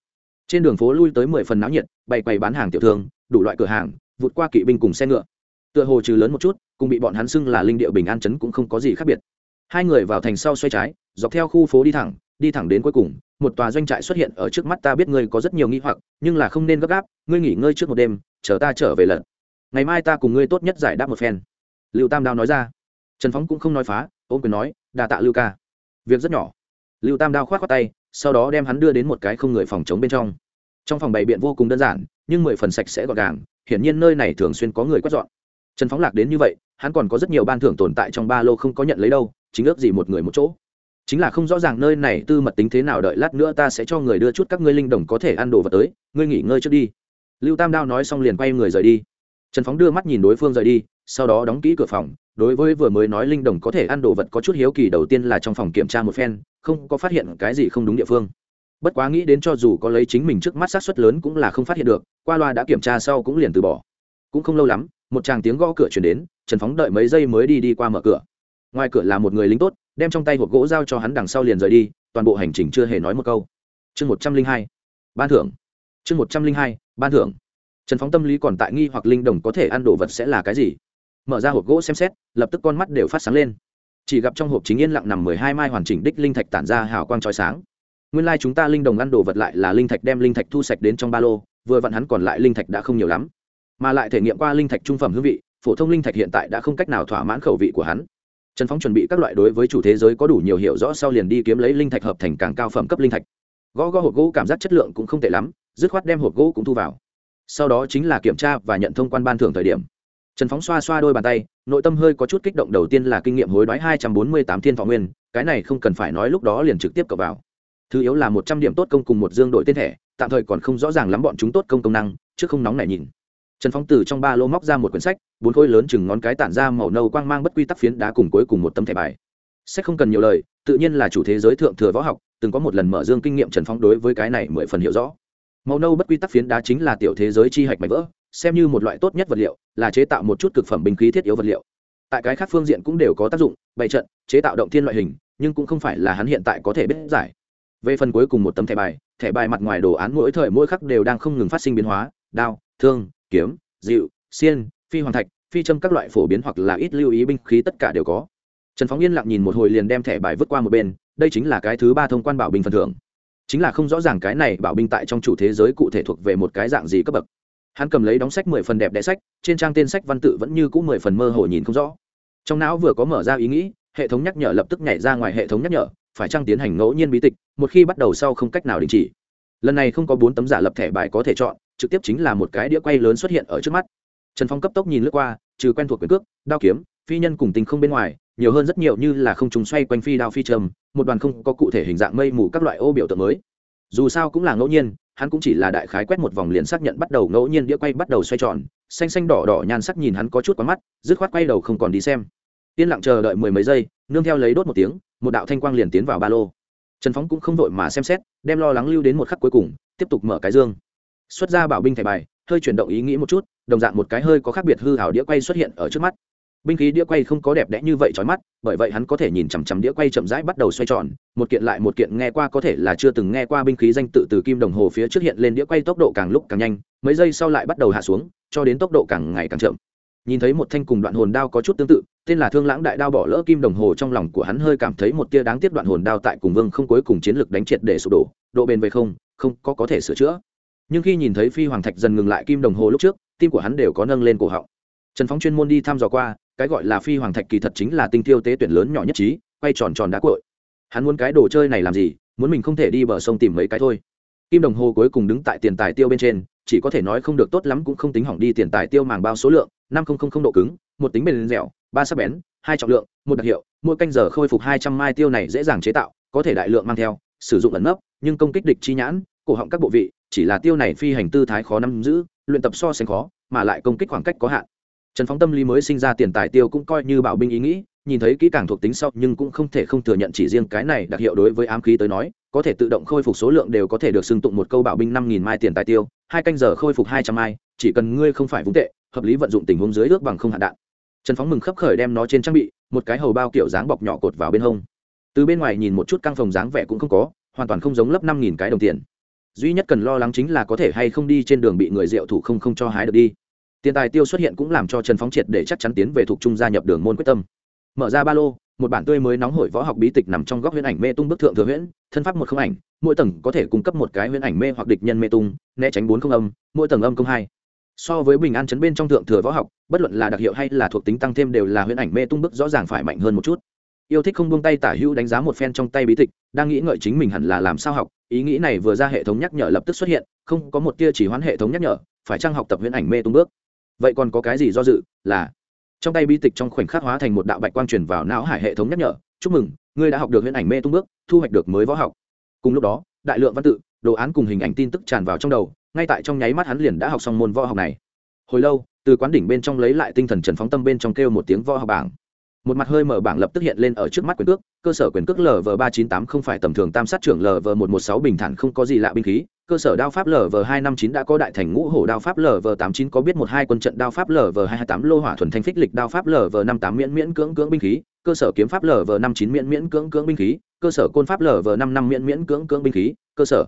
trên đường phố lui tới mười phần náo nhiệt, bày quầy bán hàng tiểu thương, đủ loại cửa hàng, vụt qua kỵ binh cùng xe ngựa. Tựa hồ trừ lớn một chút, cùng bị bọn hắn xưng là linh địa bình an chấn cũng không có gì khác biệt. Hai người vào thành sau xoay trái, dọc theo khu phố đi thẳng đi thẳng đến cuối cùng, một tòa doanh trại xuất hiện ở trước mắt ta biết ngươi có rất nhiều nghi hoặc, nhưng là không nên gấp gáp, ngươi nghỉ ngơi trước một đêm, chờ ta trở về lần. Ngày mai ta cùng ngươi tốt nhất giải đáp một phen. Lưu tam đao nói ra. Trần phóng cũng không nói phá ôm quyền nói đà tạ lưu ca. Việc rất nhỏ. Lưu tam đao k h o á t khoác tay sau đó đem hắn đưa đến một cái không người phòng chống bên trong. Trong phòng bày biện vô cùng đơn giản, nhưng mười phần sạch sẽ gọn gàng, hiển nhiên nơi này thường xuyên có người quét dọn. Trần phóng lạc đến như vậy, hắn còn có rất nhiều ban thưởng tồn tại trong ba lô không có nhận lấy đâu, chính ước gì một người một chỗ. Chính là không rõ ràng nơi này tư mật tính thế nào, đợi lát nữa ta sẽ cho người đưa chút các ngươi linh đồng có thể ăn đồ vật tới, ngươi nghỉ ngơi trước đi. Lưu tam đao nói xong liền quay người rời đi. Trần phóng đưa mắt nhìn đối phương rời đi, sau đó đóng kỹ cửa phòng đối với vừa mới nói linh đồng có thể ăn đồ vật có chút hiếu kỳ, đầu tiên là trong phòng kiểm tra một phen, không có phát hiện cái gì không đúng địa phương. Bất quá nghĩ đến cho dù có lấy chính mình trước mắt sát xuất lớn cũng là không phát hiện được, qua loa đã kiểm tra sau cũng liền từ bỏ. Cũng không lâu lắm, một chàng tiếng gõ cửa chuyển đến, trần phóng đợi mấy giây mới đi đi qua mở cửa. Ngoài cửa là một người lính tốt, đem trong tay hộp gỗ giao cho hắn đằng sau liền rời đi, toàn bộ hành trình chưa hề nói một câu. Chương một trăm linh hai, ban thưởng. Chương một trăm linh hai, ban thưởng. Trần phóng tâm lý còn tại nghi hoặc linh đồng có thể ăn đồ vật sẽ là cái gì? Mở ra hộp gỗ xem xét, lập tức con mắt đều phát sáng lên. Chỉ gặp trong hộp chính yên lặng nằm mười hai mai hoàn chỉnh đích linh thạch tản ra hào quang trói sáng. Nguyên lai、like、chúng ta linh đồng ăn đồ vật lại là linh thạch đem linh thạch thu sạch đến trong ba lô, vừa vặn hắn còn lại linh thạch đã không nhiều lắm. Mà lại thể nghiệm qua linh thạch trung phẩm hương vị, phổ thông linh thạch hiện tại đã không cách nào thỏa mãn khẩu vị của hắn. Trần phóng chuẩn bị các loại đối với chủ thế giới có đủ nhiều hiểu rõ sau liền đi kiếm lấy linh thạch hợp thành càng cao phẩm cấp linh thạch. Gõ gõ hộp gỗ cảm giác chất lượng cũng không tệ lắm, dứt khoát đem hộp gỗ cũng thu vào. Sau đó chính là kiểm tra và nhận thông quan ban thưởng thời điểm trần phóng xoa xoa đôi bàn tay, nội tâm hơi có chút kích động đầu tiên là kinh nghiệm hối đoái hai trăm bốn mươi tám thiên thọ nguyên, cái này không cần phải nói lúc đó liền trực tiếp cập vào. Thứ yếu là một trăm điểm tốt công cùng một dương đội tên thẻ, tạm thời còn không rõ ràng lắm bọn chúng tốt công công năng, chứ không nóng này nhìn. Trần phóng từ trong ba lô móc ra một quyển sách, bốn khối lớn chừng ngón cái tản ra màu nâu quang mang bất quy tắc phiến đá cùng cuối cùng một tấm thẻ bài. Sách không cần nhiều lời, tự nhiên là chủ thế giới thượng thừa võ học, từng có một lần mở dương kinh nghiệm trần phóng đối với cái này mười phần hiểu rõ. Màu nâu bất quy tắc phiến đá chính là tiểu thế giới chi hạch mạch vỡ xem như một loại tốt nhất vật liệu, là chế tạo một chút cực phẩm binh khí thiết yếu vật liệu. Tại cái khác phương diện cũng đều có tác dụng, bày trận, chế tạo động thiên loại hình, nhưng cũng không phải là hắn hiện tại có thể biết giải. Về phần cuối cùng một tấm thẻ bài thẻ bài mặt ngoài đồ án mỗi thời mỗi khắc đều đang không ngừng phát sinh biến hóa, đao, thương, kiếm dịu xiên, phi hoàng thạch, phi châm các loại phổ biến hoặc là ít lưu ý binh khí tất cả đều có. Trần phóng yên lặng nhìn một hồi liền đem thẻ bài vứt qua một bên, đây chính là cái thứ ba thông quan bảo binh phần thưởng. Chính là không rõ ràng cái này bảo binh tại trong chủ thế giới cụ thể thuộc về một cái dạng gì cấp bậc hắn cầm lấy đóng sách mười phần đẹp đẽ sách, trên trang tên sách văn tự vẫn như c ũ mười phần mơ hồ nhìn không rõ. Trong não vừa có mở ra ý nghĩ, hệ thống nhắc nhở lập tức nhảy ra ngoài hệ thống nhắc nhở, phải trăng tiến hành ngẫu nhiên bí tịch, một khi bắt đầu sau không cách nào đình chỉ. Lần này không có bốn tấm giả lập thẻ bài có thể chọn, trực tiếp chính là một cái đĩa quay lớn xuất hiện ở trước mắt. Trần phong cấp tốc nhìn lướt qua, trừ quen thuộc quyền cước, đao kiếm, phi nhân cùng tình không bên ngoài, nhiều hơn rất nhiều như là không trùng xoay quanh phi đao phi trầm, một đoàn không có cụ thể hình dạng mây mù các loại ô biểu tượng mới. Dù sao cũng là ngẫu nhiên hắn cũng chỉ là đại khái quét một vòng liền xác nhận bắt đầu ngẫu nhiên đĩa quay bắt đầu xoay tròn, xanh xanh đỏ đỏ nhan sắc nhìn hắn có chút quá mắt, dứt khoát quay đầu không còn đi xem. Yên lặng chờ đợi mười mấy giây, nương theo lấy đốt một tiếng, một đạo thanh quang liền tiến vào ba lô. Trần phóng cũng không vội mà xem xét, đem lo lắng lưu đến một khắc cuối cùng, tiếp tục mở cái dương. Xuất ra bảo binh thẻ bài, hơi chuyển động ý nghĩ một chút, đồng dạng một cái hơi có khác biệt hư hảo đĩa quay xuất hiện ở trước mắt binh khí đĩa quay không có đẹp đẽ như vậy trói mắt, bởi vậy hắn có thể nhìn chằm chằm đĩa quay chậm rãi bắt đầu xoay tròn, một kiện lại một kiện nghe qua có thể là chưa từng nghe qua binh khí danh tự từ kim đồng hồ phía trước hiện lên đĩa quay tốc độ càng lúc càng nhanh, mấy giây sau lại bắt đầu hạ xuống, cho đến tốc độ càng ngày càng chậm. Nhìn thấy một thanh cùng đoạn hồn đao có chút tương tự, tên là thương lãng đại đao bỏ lỡ kim đồng hồ trong lòng của hắn hơi cảm thấy một tia đáng tiếc đoạn hồn đao tại cùng vương không cuối cùng chiến lược đánh triệt để sụp đổ, độ bền về không không có có thể sửa chữa. Nhưng khi nhìn thấy phi hoàng thạch dần ngừng lại kim đồng hồ lúc trước, tim của hắn đều có nâng lên cổ họng. Trần phóng chuyên môn đi thăm dò qua cái gọi là phi hoàng thạch kỳ thật chính là tinh thiêu tế tuyển lớn nhỏ nhất trí, quay tròn tròn đá cội. Hắn muốn cái đồ chơi này làm gì, muốn mình không thể đi bờ sông tìm mấy cái thôi. Kim đồng hồ cuối cùng đứng tại tiền tài tiêu bên trên, chỉ có thể nói không được tốt lắm cũng không tính hỏng đi tiền tài tiêu màng bao số lượng, năm độ cứng, một tính bền dẻo, ba sắc bén, hai trọng lượng, một đặc hiệu, mỗi canh giờ khôi phục hai trăm mai tiêu này dễ dàng chế tạo, có thể đại lượng mang theo, sử dụng ẩn nấp, nhưng công kích địch chi nhãn, cổ họng các bộ vị, chỉ là tiêu này phi hành tư thái khó nắm giữ, luyện tập so sánh khó, mà lại công kích khoảng cách có hạn trần phóng tâm lý mới sinh ra tiền tài tiêu cũng coi như bảo binh ý nghĩ, nhìn thấy kỹ càng thuộc tính sau nhưng cũng không thể không thừa nhận chỉ riêng cái này đặc hiệu đối với ám khí tới nói, có thể tự động khôi phục số lượng đều có thể được xưng tụng một câu bảo binh năm nghìn mai tiền tài tiêu, hai canh giờ khôi phục hai trăm mai, chỉ cần ngươi không phải vũng tệ, hợp lý vận dụng tình huống dưới ước bằng không hạn đạn. Trần phóng mừng khấp khởi đem nó trên trang bị, một cái hầu bao kiểu dáng bọc nhỏ cột vào bên hông. Từ bên ngoài nhìn một chút căng phòng dáng vẻ cũng không có, hoàn toàn không giống lấp năm nghìn cái đồng tiền. Duy nhất cần lo lắng chính là có thể hay không đi trên đường bị người rượu thủ không không cho hái được đi tiền tài tiêu xuất hiện cũng làm cho trần phóng triệt để chắc chắn tiến về thuộc trung gia nhập đường môn quyết tâm. Mở ra ba lô, một bản tươi mới nóng hổi võ học bí tịch nằm trong góc huyễn ảnh mê tung bức thượng thừa huyễn, thân pháp một không ảnh, mỗi tầng có thể cung cấp một cái huyễn ảnh mê hoặc địch nhân mê tung, né tránh bốn không âm, mỗi tầng âm công hai. So với bình an chấn bên trong thượng thừa võ học, bất luận là đặc hiệu hay là thuộc tính tăng thêm đều là huyễn ảnh mê tung bức rõ ràng phải mạnh hơn một chút. Yêu thích không buông tay tả hữu đánh giá một phen trong tay bí tịch, đang nghĩ ngợi chính mình hẳn là làm sao học, ý nghĩ này vừa ra hệ thống nhắc nhở lập tức xuất hiện, không có một tia chỉ hoán hệ thống nhắc nhở, phải chăng học tập huyễn ảnh mê tung bước? Vậy còn có cái gì do dự? Là, trong tay bi tịch trong khoảnh khắc hóa thành một đạo bạch quang truyền vào não hải hệ thống nhắc nhở, chúc mừng, ngươi đã học được huyễn ảnh mê tung bước, thu hoạch được mới võ học. Cùng lúc đó, đại lượng văn tự, đồ án cùng hình ảnh tin tức tràn vào trong đầu, ngay tại trong nháy mắt hắn liền đã học xong môn võ học này. Hồi lâu, từ quán đỉnh bên trong lấy lại tinh thần trần phóng tâm bên trong kêu một tiếng võ học bảng. Một mặt hơi mở bảng lập tức hiện lên ở trước mắt quyền cước, cơ sở quyền cước lv ba chín tám không phải tầm thường tam sát trưởng lv một một sáu bình thản không có gì lạ binh khí cơ sở đao pháp lv hai năm chín đã có đại thành ngũ hổ đao pháp lv tám chín có biết một hai quân trận đao pháp lv hai hai tám lô hỏa thuần thanh phích lịch đao pháp lv năm tám miễn miễn cưỡng cưỡng binh khí, cơ sở kiếm pháp lv năm chín miễn miễn cưỡng cưỡng binh khí, cơ sở côn pháp lv năm năm miễn miễn cưỡng cưỡng binh khí, cơ sở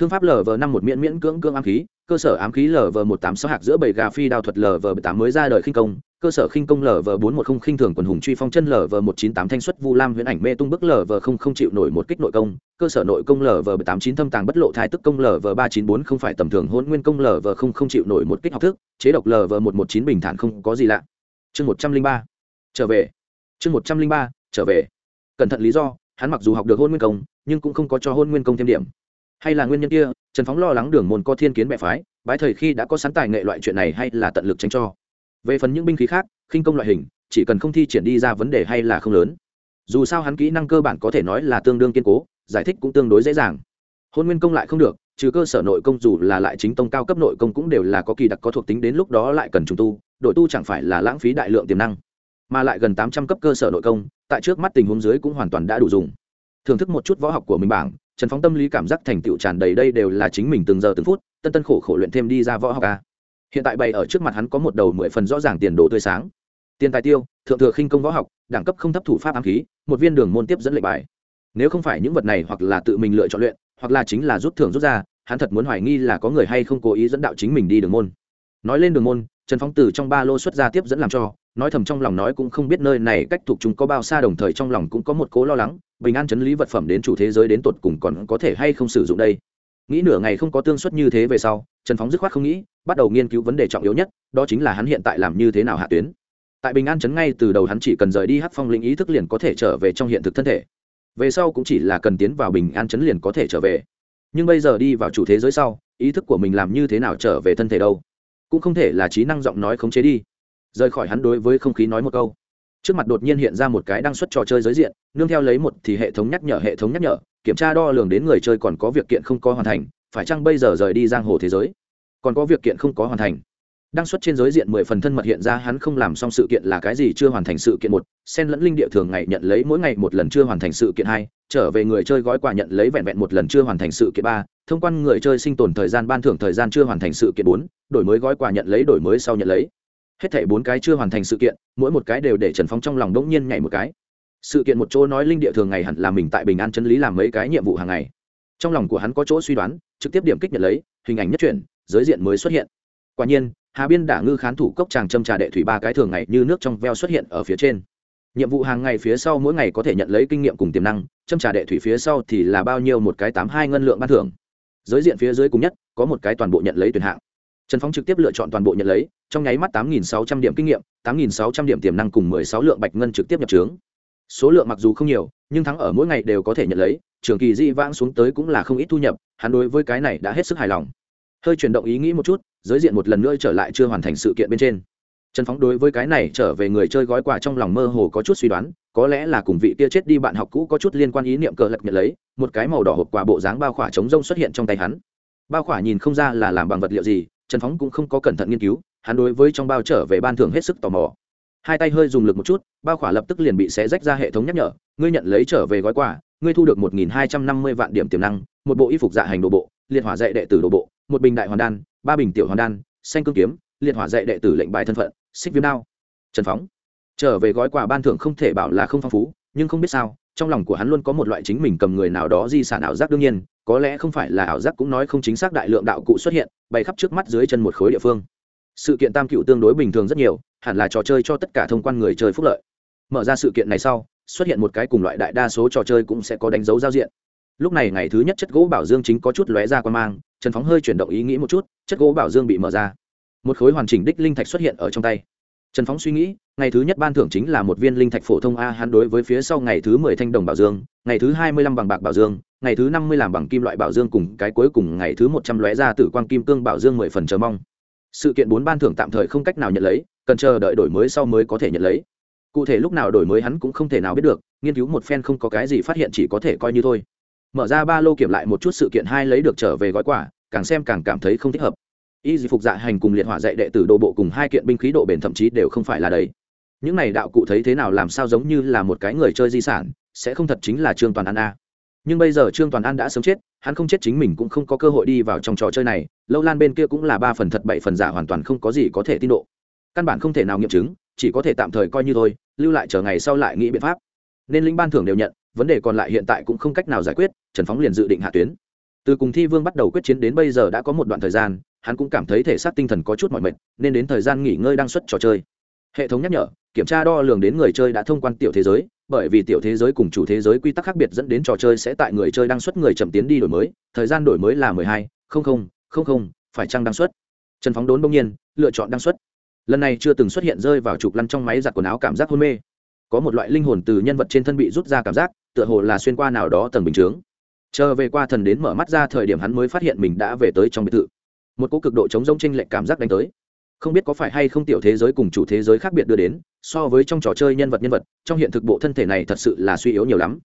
thương pháp lv năm một miễn miễn cưỡng cưỡng ám khí, cơ sở ám khí lv một tám sáu hạc giữa bảy gà phi đao thuật lv tám mới ra đời khinh công cơ sở khinh công lv bốn một không khinh thường quần hùng truy phong chân lv một chín tám thanh xuất vu lam huyễn ảnh mê tung bức lv không không chịu nổi một kích nội công. Cơ sở nội công lv tám chín thâm tàng bất lộ thái tức công lv ba chín bốn không phải tầm thường hôn nguyên công lv không không chịu nổi một kích học thức. Chế độc lv một một chín bình thản không có gì lạ. Chương một trăm linh ba, trở về. Chương một trăm linh ba, trở về. Cẩn thận lý do, hắn mặc dù học được hôn nguyên công, nhưng cũng không có cho hôn nguyên công thêm điểm. Hay là nguyên nhân kia, trần phóng lo lắng đường môn có thiên kiến bệ phái, bái thời khi đã có sẵn tài nghệ loại chuyện này hay là tận lực tránh cho về phần những binh khí khác, khinh công loại hình, chỉ cần không thi triển đi ra vấn đề hay là không lớn. Dù sao hắn kỹ năng cơ bản có thể nói là tương đương kiên cố, giải thích cũng tương đối dễ dàng. Hôn nguyên công lại không được, trừ cơ sở nội công dù là lại chính tông cao cấp nội công cũng đều là có kỳ đặc có thuộc tính đến lúc đó lại cần trùng tu, đội tu chẳng phải là lãng phí đại lượng tiềm năng. Mà lại gần tám trăm cấp cơ sở nội công, tại trước mắt tình huống dưới cũng hoàn toàn đã đủ dùng. Thưởng thức một chút võ học của mình bảng, trần phóng tâm lý cảm giác thành tựu tràn đầy đây đều là chính mình từng giờ từng phút, tân tân khổ khổ luyện thêm đi ra võ học a hiện tại bày ở trước mặt hắn có một đầu mười phần rõ ràng tiền đồ tươi sáng. Tiền tài tiêu, thượng thừa khinh công võ học, đẳng cấp không thấp thủ pháp ám khí, một viên đường môn tiếp dẫn lệnh bài. Nếu không phải những vật này hoặc là tự mình lựa chọn luyện, hoặc là chính là rút thưởng rút ra, hắn thật muốn hoài nghi là có người hay không cố ý dẫn đạo chính mình đi đường môn. Nói lên đường môn, trần phóng từ trong ba lô xuất ra tiếp dẫn làm cho, nói thầm trong lòng nói cũng không biết nơi này cách thuộc chúng có bao xa đồng thời trong lòng cũng có một cố lo lắng, bình an chấn lý vật phẩm đến chủ thế giới đến tột cùng còn có thể hay không sử dụng đây nghĩ nửa ngày không có tương suất như thế về sau, trần phóng dứt khoát không nghĩ, bắt đầu nghiên cứu vấn đề trọng yếu nhất, đó chính là hắn hiện tại làm như thế nào hạ tuyến. Tại bình an chấn ngay từ đầu hắn chỉ cần rời đi hát phong linh ý thức liền có thể trở về trong hiện thực thân thể. Về sau cũng chỉ là cần tiến vào bình an chấn liền có thể trở về. Nhưng bây giờ đi vào chủ thế giới sau, ý thức của mình làm như thế nào trở về thân thể đâu? Cũng không thể là trí năng giọng nói khống chế đi. Rời khỏi hắn đối với không khí nói một câu. Trước mặt đột nhiên hiện ra một cái đăng xuất trò chơi giới diện, nương theo lấy một thì hệ thống nhắc nhở, hệ thống nhắc nhở kiểm tra đo lường đến người chơi còn có việc kiện không có hoàn thành, phải chăng bây giờ rời đi giang hồ thế giới? Còn có việc kiện không có hoàn thành. Đăng xuất trên giới diện mười phần thân mật hiện ra hắn không làm xong sự kiện là cái gì chưa hoàn thành sự kiện một sen lẫn linh địa thường ngày nhận lấy mỗi ngày một lần chưa hoàn thành sự kiện hai, trở về người chơi gói quà nhận lấy vẹn vẹn một lần chưa hoàn thành sự kiện ba, thông quan người chơi sinh tồn thời gian ban thưởng thời gian chưa hoàn thành sự kiện bốn, đổi mới gói quà nhận lấy, đổi mới sau nhận lấy. Hết thảy bốn cái chưa hoàn thành sự kiện, mỗi một cái đều để trần phong trong lòng đỗng nhiên nhảy một cái sự kiện một chỗ nói linh địa thường ngày hẳn là mình tại bình an chân lý làm mấy cái nhiệm vụ hàng ngày. Trong lòng của hắn có chỗ suy đoán, trực tiếp điểm kích nhận lấy, hình ảnh nhất chuyển, giới diện mới xuất hiện. Quả nhiên, hà biên đả ngư khán thủ cốc tràng châm trà đệ thủy ba cái thường ngày như nước trong veo xuất hiện ở phía trên. Nhiệm vụ hàng ngày phía sau mỗi ngày có thể nhận lấy kinh nghiệm cùng tiềm năng, châm trà đệ thủy phía sau thì là bao nhiêu một cái tám hai ngân lượng ban thưởng. Giới diện phía dưới cùng nhất, có một cái toàn bộ nhận lấy tuyển hạng. Trần phóng trực tiếp lựa chọn toàn bộ nhận lấy, trong nháy mắt tám nghìn sáu trăm điểm kinh nghiệm, tám nghìn sáu trăm điểm tiềm năng cùng mười sáu lượng bạch ngân trực tiếp nhập trướng số lượng mặc dù không nhiều, nhưng thắng ở mỗi ngày đều có thể nhận lấy, trường kỳ di vãng xuống tới cũng là không ít thu nhập, hắn đối với cái này đã hết sức hài lòng. Hơi chuyển động ý nghĩ một chút, giới diện một lần nữa trở lại chưa hoàn thành sự kiện bên trên. Trần phóng đối với cái này trở về người chơi gói quà trong lòng mơ hồ có chút suy đoán, có lẽ là cùng vị kia chết đi bạn học cũ có chút liên quan ý niệm cờ lật nhận lấy, một cái màu đỏ hộp quà bộ dáng bao khỏa chống rông xuất hiện trong tay hắn. Bao khỏa nhìn không ra là làm bằng vật liệu gì, trần phóng cũng không có cẩn thận nghiên cứu, hắn đối với trong bao trở về ban thưởng hết sức tò mò hai tay hơi dùng lực một chút, bao khỏa lập tức liền bị xé rách ra hệ thống nhắc nhở, ngươi nhận lấy trở về gói quà, ngươi thu được một nghìn hai trăm năm mươi vạn điểm tiềm năng, một bộ y phục dạ hành đồ bộ, liệt hỏa dạy đệ tử đồ bộ, một bình đại hoàn đan, ba bình tiểu hoàn đan, xanh cương kiếm, liệt hỏa dạy đệ tử lệnh bài thân phận, xích viêm đao. Trần phóng. Trở về gói quà ban thưởng không thể bảo là không phong phú, nhưng không biết sao, trong lòng của hắn luôn có một loại chính mình cầm người nào đó di sản ảo giác đương nhiên, có lẽ không phải là ảo giác cũng nói không chính xác đại lượng đạo cụ xuất hiện bay khắp trước mắt dưới chân một khối địa phương. Sự kiện tam cựu tương đối bình thường rất nhiều hẳn là trò chơi cho tất cả thông quan người chơi phúc lợi. Mở ra sự kiện này sau, xuất hiện một cái cùng loại đại đa số trò chơi cũng sẽ có đánh dấu giao diện. Lúc này ngày thứ nhất chất gỗ bảo dương chính có chút lóe ra quan mang, trần phóng hơi chuyển động ý nghĩ một chút, chất gỗ bảo dương bị mở ra. Một khối hoàn chỉnh đích linh thạch xuất hiện ở trong tay. Trần phóng suy nghĩ, ngày thứ nhất ban thưởng chính là một viên linh thạch phổ thông a, hắn đối với phía sau ngày thứ mười thanh đồng bảo dương, ngày thứ hai mươi lăm bằng bạc bảo dương, ngày thứ năm mươi làm bằng kim loại bảo dương cùng cái cuối cùng ngày thứ một trăm lóe ra tử quang kim cương bảo dương mười phần chờ mong. Sự kiện bốn ban thưởng tạm thời không cách nào nhận lấy cần chờ đợi đổi mới sau mới có thể nhận lấy. Cụ thể lúc nào đổi mới hắn cũng không thể nào biết được, nghiên cứu một phen không có cái gì phát hiện chỉ có thể coi như thôi. Mở ra ba lô kiểm lại một chút sự kiện hai lấy được trở về gói quả càng xem càng cảm thấy không thích hợp. Y dị phục dạ hành cùng liệt hỏa dạy đệ tử đồ bộ cùng hai kiện binh khí độ bền thậm chí đều không phải là đấy những này đạo cụ thấy thế nào làm sao giống như là một cái người chơi di sản, sẽ không thật chính là trương toàn an a. Nhưng bây giờ trương toàn an đã sớm chết, hắn không chết chính mình cũng không có cơ hội đi vào trong trò chơi này, lâu lan bên kia cũng là ba phần thật, bảy phần giả hoàn toàn không có gì có thể tin độ căn bản không thể nào nghiệm chứng, chỉ có thể tạm thời coi như thôi, lưu lại chờ ngày sau lại nghĩ biện pháp. Nên lĩnh ban thưởng đều nhận, vấn đề còn lại hiện tại cũng không cách nào giải quyết, trần phóng liền dự định hạ tuyến. Từ cùng thi vương bắt đầu quyết chiến đến bây giờ đã có một đoạn thời gian, hắn cũng cảm thấy thể xác tinh thần có chút mọi mệt, nên đến thời gian nghỉ ngơi đang xuất trò chơi. Hệ thống nhắc nhở, kiểm tra đo lường đến người chơi đã thông quan tiểu thế giới, bởi vì tiểu thế giới cùng chủ thế giới quy tắc khác biệt dẫn đến trò chơi sẽ tại người chơi đăng xuất người chậm tiến đi đổi mới, thời gian đổi mới là mười hai, không không không không, phải chăng đăng xuất trần phóng đốn bỗng nhiên, lựa chọn đăng xuất lần này chưa từng xuất hiện rơi vào trục lăn trong máy giặt quần áo cảm giác hôn mê. Có một loại linh hồn từ nhân vật trên thân bị rút ra cảm giác, tựa hồ là xuyên qua nào đó tầng bình chướng. Chờ về qua thần đến mở mắt ra thời điểm hắn mới phát hiện mình đã về tới trong biệt thự. Một cỗ cực độ chống rông tranh lệch cảm giác đánh tới. Không biết có phải hay không tiểu thế giới cùng chủ thế giới khác biệt đưa đến, so với trong trò chơi nhân vật nhân vật, trong hiện thực bộ thân thể này thật sự là suy yếu nhiều lắm.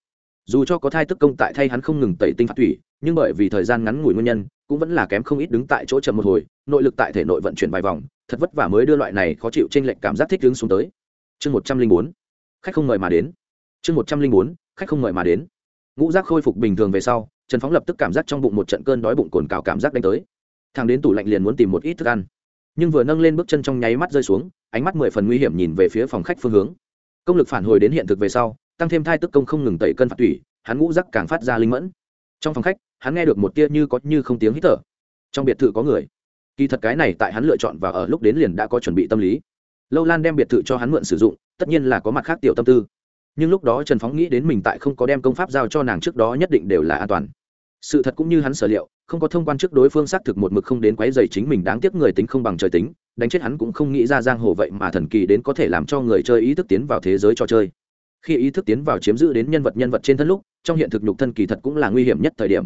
Dù cho có thai tức công tại thay hắn không ngừng tẩy tinh phạt thủy, nhưng bởi vì thời gian ngắn ngủi nguyên nhân, cũng vẫn là kém không ít đứng tại chỗ chậm một hồi, nội lực tại thể nội vận chuyển vài vòng thật vất vả mới đưa loại này khó chịu t r ê n lệch cảm giác thích đứng xuống tới. Chương một trăm linh bốn, khách không mời mà đến. Chương một trăm linh bốn, khách không mời mà đến. Ngũ giác khôi phục bình thường về sau, trần phóng lập tức cảm giác trong bụng một trận cơn đói bụng cồn cào cảm giác đánh tới. Thằng đến tủ lạnh liền muốn tìm một ít thức ăn. Nhưng vừa nâng lên bước chân trong nháy mắt rơi xuống, ánh mắt mười phần nguy hiểm nhìn về phía phòng khách phương hướng. Công lực phản hồi đến hiện thực về sau, tăng thêm thai tức công không ngừng tẩy cân phạt tủy, hắn ngũ rắc càng phát ra linh mẫn. Trong phòng khách, hắn nghe được một tia như có như không tiếng hít thở. Trong biệt thự có người kỳ thật cái này tại hắn lựa chọn và ở lúc đến liền đã có chuẩn bị tâm lý. Lâu lan đem biệt thự cho hắn mượn sử dụng, tất nhiên là có mặt khác tiểu tâm tư. Nhưng lúc đó trần phóng nghĩ đến mình tại không có đem công pháp giao cho nàng trước đó nhất định đều là an toàn. Sự thật cũng như hắn sở liệu, không có thông quan trước đối phương xác thực một mực không đến quấy dày chính mình đáng tiếc người tính không bằng trời tính, đánh chết hắn cũng không nghĩ ra giang hồ vậy mà thần kỳ đến có thể làm cho người chơi ý thức tiến vào thế giới trò chơi. Khi ý thức tiến vào chiếm giữ đến nhân vật nhân vật trên thân lúc, trong hiện thực nhục thân kỳ thật cũng là nguy hiểm nhất thời điểm.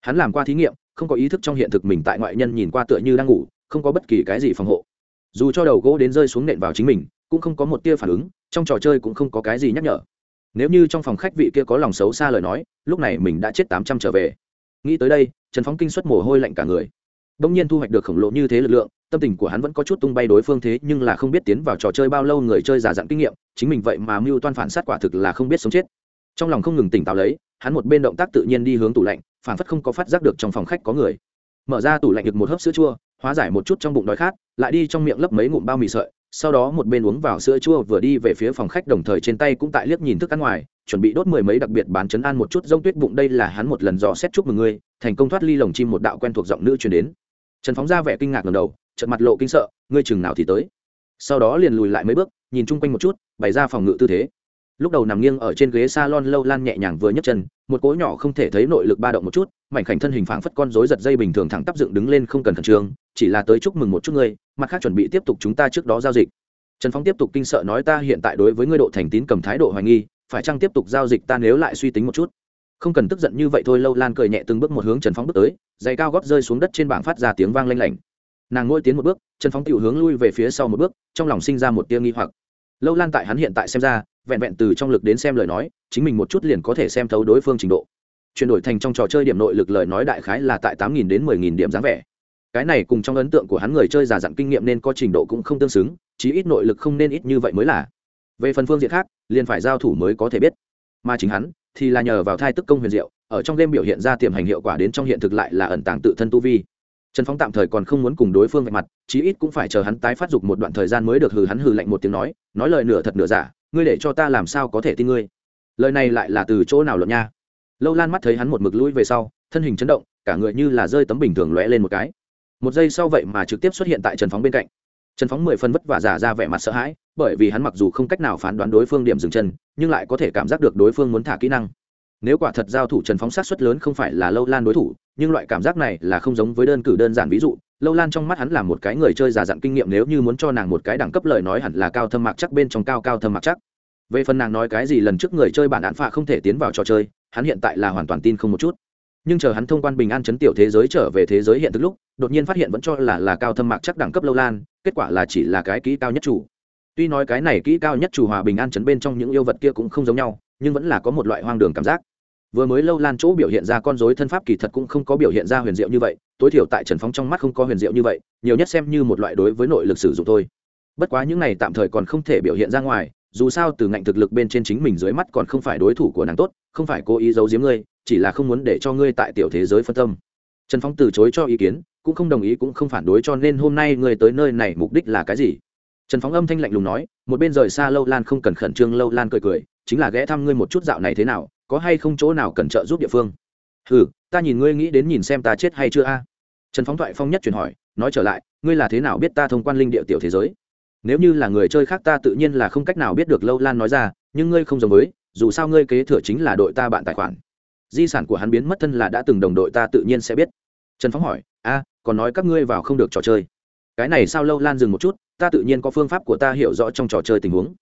Hắn làm qua thí nghiệm không có ý thức trong hiện thực mình tại ngoại nhân nhìn qua tựa như đang ngủ, không có bất kỳ cái gì phòng hộ. Dù cho đầu gỗ đến rơi xuống nện vào chính mình, cũng không có một tia phản ứng, trong trò chơi cũng không có cái gì nhắc nhở. Nếu như trong phòng khách vị kia có lòng xấu xa lời nói, lúc này mình đã chết tám trăm trở về. Nghĩ tới đây, trần phóng kinh xuất mồ hôi lạnh cả người. Đông nhiên thu hoạch được khổng lồ như thế lực lượng, tâm tình của hắn vẫn có chút tung bay đối phương thế, nhưng là không biết tiến vào trò chơi bao lâu người chơi giả dặn kinh nghiệm, chính mình vậy mà mưu toan phản sát quả thực là không biết sống chết trong lòng không ngừng tỉnh táo lấy, hắn một bên động tác tự nhiên đi hướng tủ lạnh phản phất không có phát giác được trong phòng khách có người. Mở ra tủ lạnh được một hớp sữa chua, hóa giải một chút trong bụng đói khát, lại đi trong miệng lấp mấy ngụm bao mì sợi, sau đó một bên uống vào sữa chua vừa đi về phía phòng khách đồng thời trên tay cũng tại liếc nhìn thức ăn ngoài, chuẩn bị đốt mười mấy đặc biệt bán chấn an một chút rông tuyết bụng, đây là hắn một lần dò xét chúc mừng ngươi thành công thoát ly lồng chim một đạo quen thuộc giọng nữ truyền đến. Trần phóng ra vẻ kinh ngạc lần đầu trận mặt lộ kinh sợ, ngươi chừng nào thì tới? Sau đó liền lùi lại mấy bước, nhìn chung quanh một chút, bày ra phòng ngự tư thế lúc đầu nằm nghiêng ở trên ghế salon lâu lan nhẹ nhàng vừa nhấc chân, một cỗ nhỏ không thể thấy nội lực ba động một chút, mảnh khảnh thân hình phảng phất con rối giật dây bình thường thẳng tắp dựng đứng lên không cần khẩn trương, chỉ là tới chúc mừng một chút ngươi, mặt khác chuẩn bị tiếp tục chúng ta trước đó giao dịch. Trần phóng tiếp tục kinh sợ nói ta hiện tại đối với ngươi độ thành tín cầm thái độ hoài nghi, phải chăng tiếp tục giao dịch ta nếu lại suy tính một chút? Không cần tức giận như vậy thôi, lâu lan cười nhẹ từng bước một hướng trần phóng bước tới, giày cao gót rơi xuống đất trên bảng phát ra tiếng vang lanh lảnh. Nàng ngôi tiến một bước, trần phóng tự hướng lui về phía sau một bước, trong lòng sinh ra một tia nghi hoặc. Lâu lan tại hắn hiện tại xem ra vẹn vẹn từ trong lực đến xem lời nói, chính mình một chút liền có thể xem thấu đối phương trình độ. Chuyển đổi thành trong trò chơi điểm nội lực lời nói đại khái là tại tám nghìn đến mười nghìn điểm dáng vẻ. Cái này cùng trong ấn tượng của hắn người chơi già dặn kinh nghiệm nên có trình độ cũng không tương xứng, chí ít nội lực không nên ít như vậy mới là. Về phần phương diện khác, liền phải giao thủ mới có thể biết. Mà chính hắn, thì là nhờ vào thai tức công huyền diệu, ở trong game biểu hiện ra tiềm hành hiệu quả đến trong hiện thực lại là ẩn tàng tự thân tu vi trần phóng tạm thời còn không muốn cùng đối phương vạch mặt, chí ít cũng phải chờ hắn tái phát dục một đoạn thời gian mới được hừ hắn hừ lạnh một tiếng nói nói lời nửa thật nửa giả, ngươi để cho ta làm sao có thể tin ngươi? Lời này lại là từ chỗ nào luận nha? Lâu lan mắt thấy hắn một mực lũi về sau, thân hình chấn động, cả người như là rơi tấm bình thường lóe lên một cái. Một giây sau vậy mà trực tiếp xuất hiện tại trần phóng bên cạnh. Trần phóng mười phân vất vả giả ra vẻ mặt sợ hãi, bởi vì hắn mặc dù không cách nào phán đoán đối phương điểm dừng chân, nhưng lại có thể cảm giác được đối phương muốn thả kỹ năng. Nếu quả thật giao thủ trần phóng sát xuất lớn không phải là lâu lan đối thủ nhưng loại cảm giác này là không giống với đơn cử đơn giản ví dụ, lâu lan trong mắt hắn là một cái người chơi giả dặn kinh nghiệm nếu như muốn cho nàng một cái đẳng cấp lời nói hẳn là cao thâm mặc chắc bên trong cao cao thâm mặc chắc. Về phần nàng nói cái gì lần trước người chơi bản đạn phạ không thể tiến vào trò chơi, hắn hiện tại là hoàn toàn tin không một chút. Nhưng chờ hắn thông quan bình an chấn tiểu thế giới trở về thế giới hiện thực lúc, đột nhiên phát hiện vẫn cho là là cao thâm mạc chắc đẳng cấp lâu lan, kết quả là chỉ là cái kỹ cao nhất chủ. Tuy nói cái này kỹ cao nhất chủ hòa bình an chấn bên trong những yêu vật kia cũng không giống nhau, nhưng vẫn là có một loại hoang đường cảm giác vừa mới lâu lan chỗ biểu hiện ra con dối thân pháp kỳ thật cũng không có biểu hiện ra huyền diệu như vậy, tối thiểu tại trần phóng trong mắt không có huyền diệu như vậy, nhiều nhất xem như một loại đối với nội lực sử dụng thôi. Bất quá những này tạm thời còn không thể biểu hiện ra ngoài, dù sao từ ngạnh thực lực bên trên chính mình dưới mắt còn không phải đối thủ của nàng tốt, không phải cố ý giấu giếm ngươi, chỉ là không muốn để cho ngươi tại tiểu thế giới phân tâm. Trần phong từ chối cho ý kiến, cũng không đồng ý cũng không phản đối cho nên hôm nay ngươi tới nơi này mục đích là cái gì? Trần phóng âm thanh lạnh lùng nói, một bên rời xa lâu lan không cần khẩn trương, lâu lan cười cười, chính là ghé thăm ngươi một chút dạo này thế nào có hay không chỗ nào cần trợ giúp địa phương? Ừ ta nhìn ngươi nghĩ đến nhìn xem ta chết hay chưa a? Trần phóng thoại phong nhất chuyển hỏi, nói trở lại, ngươi là thế nào biết ta thông quan linh địa tiểu thế giới? Nếu như là người chơi khác ta tự nhiên là không cách nào biết được lâu lan nói ra, nhưng ngươi không giống với, dù sao ngươi kế thừa chính là đội ta bạn tài khoản. Di sản của hắn biến mất thân là đã từng đồng đội ta tự nhiên sẽ biết. Trần phóng hỏi, a, còn nói các ngươi vào không được trò chơi. Cái này sao lâu lan dừng một chút, ta tự nhiên có phương pháp của ta hiểu rõ trong trò chơi tình huống.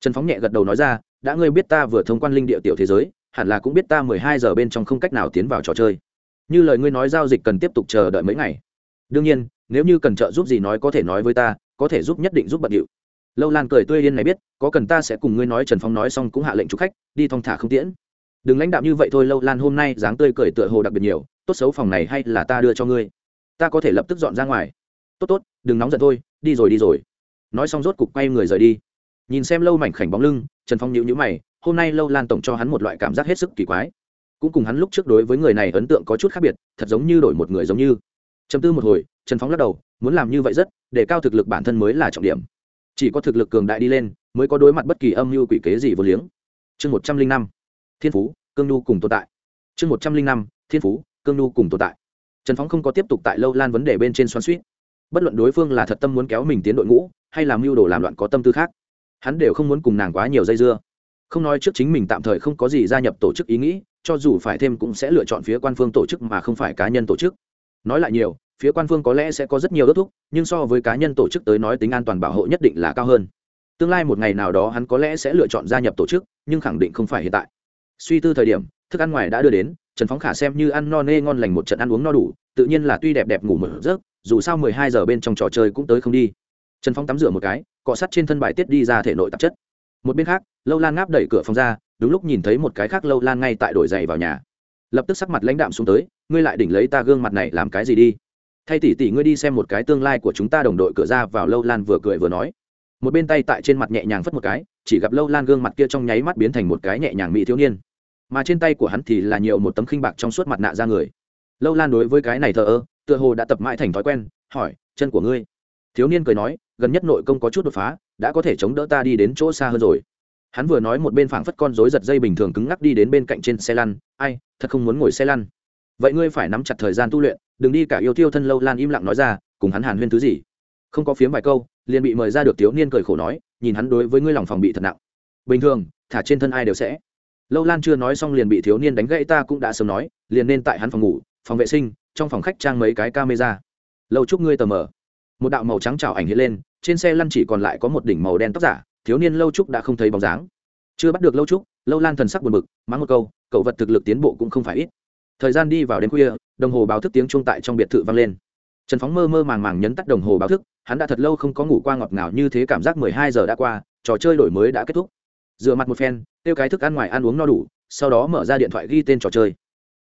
Trần phóng nhẹ gật đầu nói ra, đã ngươi biết ta vừa thông quan linh địa tiểu thế giới hẳn là cũng biết ta mười hai giờ bên trong không cách nào tiến vào trò chơi. Như lời ngươi nói giao dịch cần tiếp tục chờ đợi mấy ngày. Đương nhiên, nếu như cần trợ giúp gì nói có thể nói với ta, có thể giúp nhất định giúp bận điệu. Lâu lan cười tươi yên này biết, có cần ta sẽ cùng ngươi nói trần phong nói xong cũng hạ lệnh chủ khách, đi thong thả không tiễn. Đừng lãnh đạo như vậy thôi, lâu lan hôm nay dáng tươi cười tựa hồ đặc biệt nhiều, tốt xấu phòng này hay là ta đưa cho ngươi. Ta có thể lập tức dọn ra ngoài. Tốt tốt, đừng nóng giận thôi, đi rồi đi rồi. Nói xong rốt cục quay người rời đi. Nhìn xem lâu mảnh khảnh bóng lưng, trần phong nhịu nhữ mày hôm nay lâu lan tổng cho hắn một loại cảm giác hết sức kỳ quái cũng cùng hắn lúc trước đối với người này ấn tượng có chút khác biệt thật giống như đổi một người giống như chấm tư một hồi trần phóng lắc đầu muốn làm như vậy rất để cao thực lực bản thân mới là trọng điểm chỉ có thực lực cường đại đi lên mới có đối mặt bất kỳ âm mưu quỷ kế gì vô liếng chương một trăm linh năm thiên phú cương nhu cùng tồn tại chương một trăm linh năm thiên phú cương nhu cùng tồn tại trần phóng không có tiếp tục tại lâu lan vấn đề bên trên xoắn suýt bất luận đối phương là thật tâm muốn kéo mình tiến đội ngũ hay làm mưu đồ làm loạn có tâm tư khác hắn đều không muốn cùng nàng quá nhiều dây dưa không nói trước chính mình tạm thời không có gì gia nhập tổ chức ý nghĩ, cho dù phải thêm cũng sẽ lựa chọn phía quan phương tổ chức mà không phải cá nhân tổ chức. Nói lại nhiều, phía quan phương có lẽ sẽ có rất nhiều ước thúc, nhưng so với cá nhân tổ chức tới nói tính an toàn bảo hộ nhất định là cao hơn. Tương lai một ngày nào đó hắn có lẽ sẽ lựa chọn gia nhập tổ chức, nhưng khẳng định không phải hiện tại. Suy tư thời điểm, thức ăn ngoài đã đưa đến, trần phóng khả xem như ăn no nê ngon lành một trận ăn uống no đủ, tự nhiên là tuy đẹp đẹp ngủ một giấc, dù sao mười hai giờ bên trong trò chơi cũng tới không đi. Trần phóng tắm rửa một cái, cọ sắt trên thân bài tiết đi ra thể nội tạp chất một bên khác, lâu lan ngáp đẩy cửa phòng ra, đúng lúc nhìn thấy một cái khác lâu lan ngay tại đổi giày vào nhà. Lập tức sắc mặt lãnh đạm xuống tới, ngươi lại đỉnh lấy ta gương mặt này làm cái gì đi? Thay tỷ tỷ ngươi đi xem một cái tương lai của chúng ta đồng đội. Cửa ra vào lâu lan vừa cười vừa nói. Một bên tay tại trên mặt nhẹ nhàng phất một cái, chỉ gặp lâu lan gương mặt kia trong nháy mắt biến thành một cái nhẹ nhàng mỹ thiếu niên. Mà trên tay của hắn thì là nhiều một tấm khinh bạc trong suốt mặt nạ ra người. Lâu lan đối với cái này thờ ơ, tựa hồ đã tập mãi thành thói quen, hỏi, chân của ngươi? Thiếu niên cười nói, gần nhất nội công có chút đột phá đã có thể chống đỡ ta đi đến chỗ xa hơn rồi. Hắn vừa nói một bên phảng phất con rối giật dây bình thường cứng ngắc đi đến bên cạnh trên xe lăn. Ai, thật không muốn ngồi xe lăn. Vậy ngươi phải nắm chặt thời gian tu luyện, đừng đi cả yêu tiêu thân lâu lan im lặng nói ra, cùng hắn hàn huyên thứ gì. Không có phiếm vài câu, liền bị mời ra được thiếu niên cười khổ nói, nhìn hắn đối với ngươi lòng phòng bị thật nặng. Bình thường, thả trên thân ai đều sẽ. Lâu lan chưa nói xong liền bị thiếu niên đánh gãy ta cũng đã sớm nói, liền nên tại hắn phòng ngủ, phòng vệ sinh, trong phòng khách trang mấy cái camera. Lâu chúc ngươi tờ mờ. Một đạo màu trắng trào ảnh hiện lên trên xe lăn chỉ còn lại có một đỉnh màu đen tóc giả, thiếu niên lâu trúc đã không thấy bóng dáng. Chưa bắt được lâu trúc, lâu lan thần sắc buồn bực, mắng một câu, cậu vật thực lực tiến bộ cũng không phải ít. Thời gian đi vào đêm khuya, đồng hồ báo thức tiếng chuông tại trong biệt thự vang lên. Trần phóng mơ mơ màng màng nhấn tắt đồng hồ báo thức, hắn đã thật lâu không có ngủ qua ngọt ngào như thế cảm giác mười hai giờ đã qua, trò chơi đổi mới đã kết thúc. Dựa mặt một phen, tiêu cái thức ăn ngoài ăn uống no đủ, sau đó mở ra điện thoại ghi tên trò chơi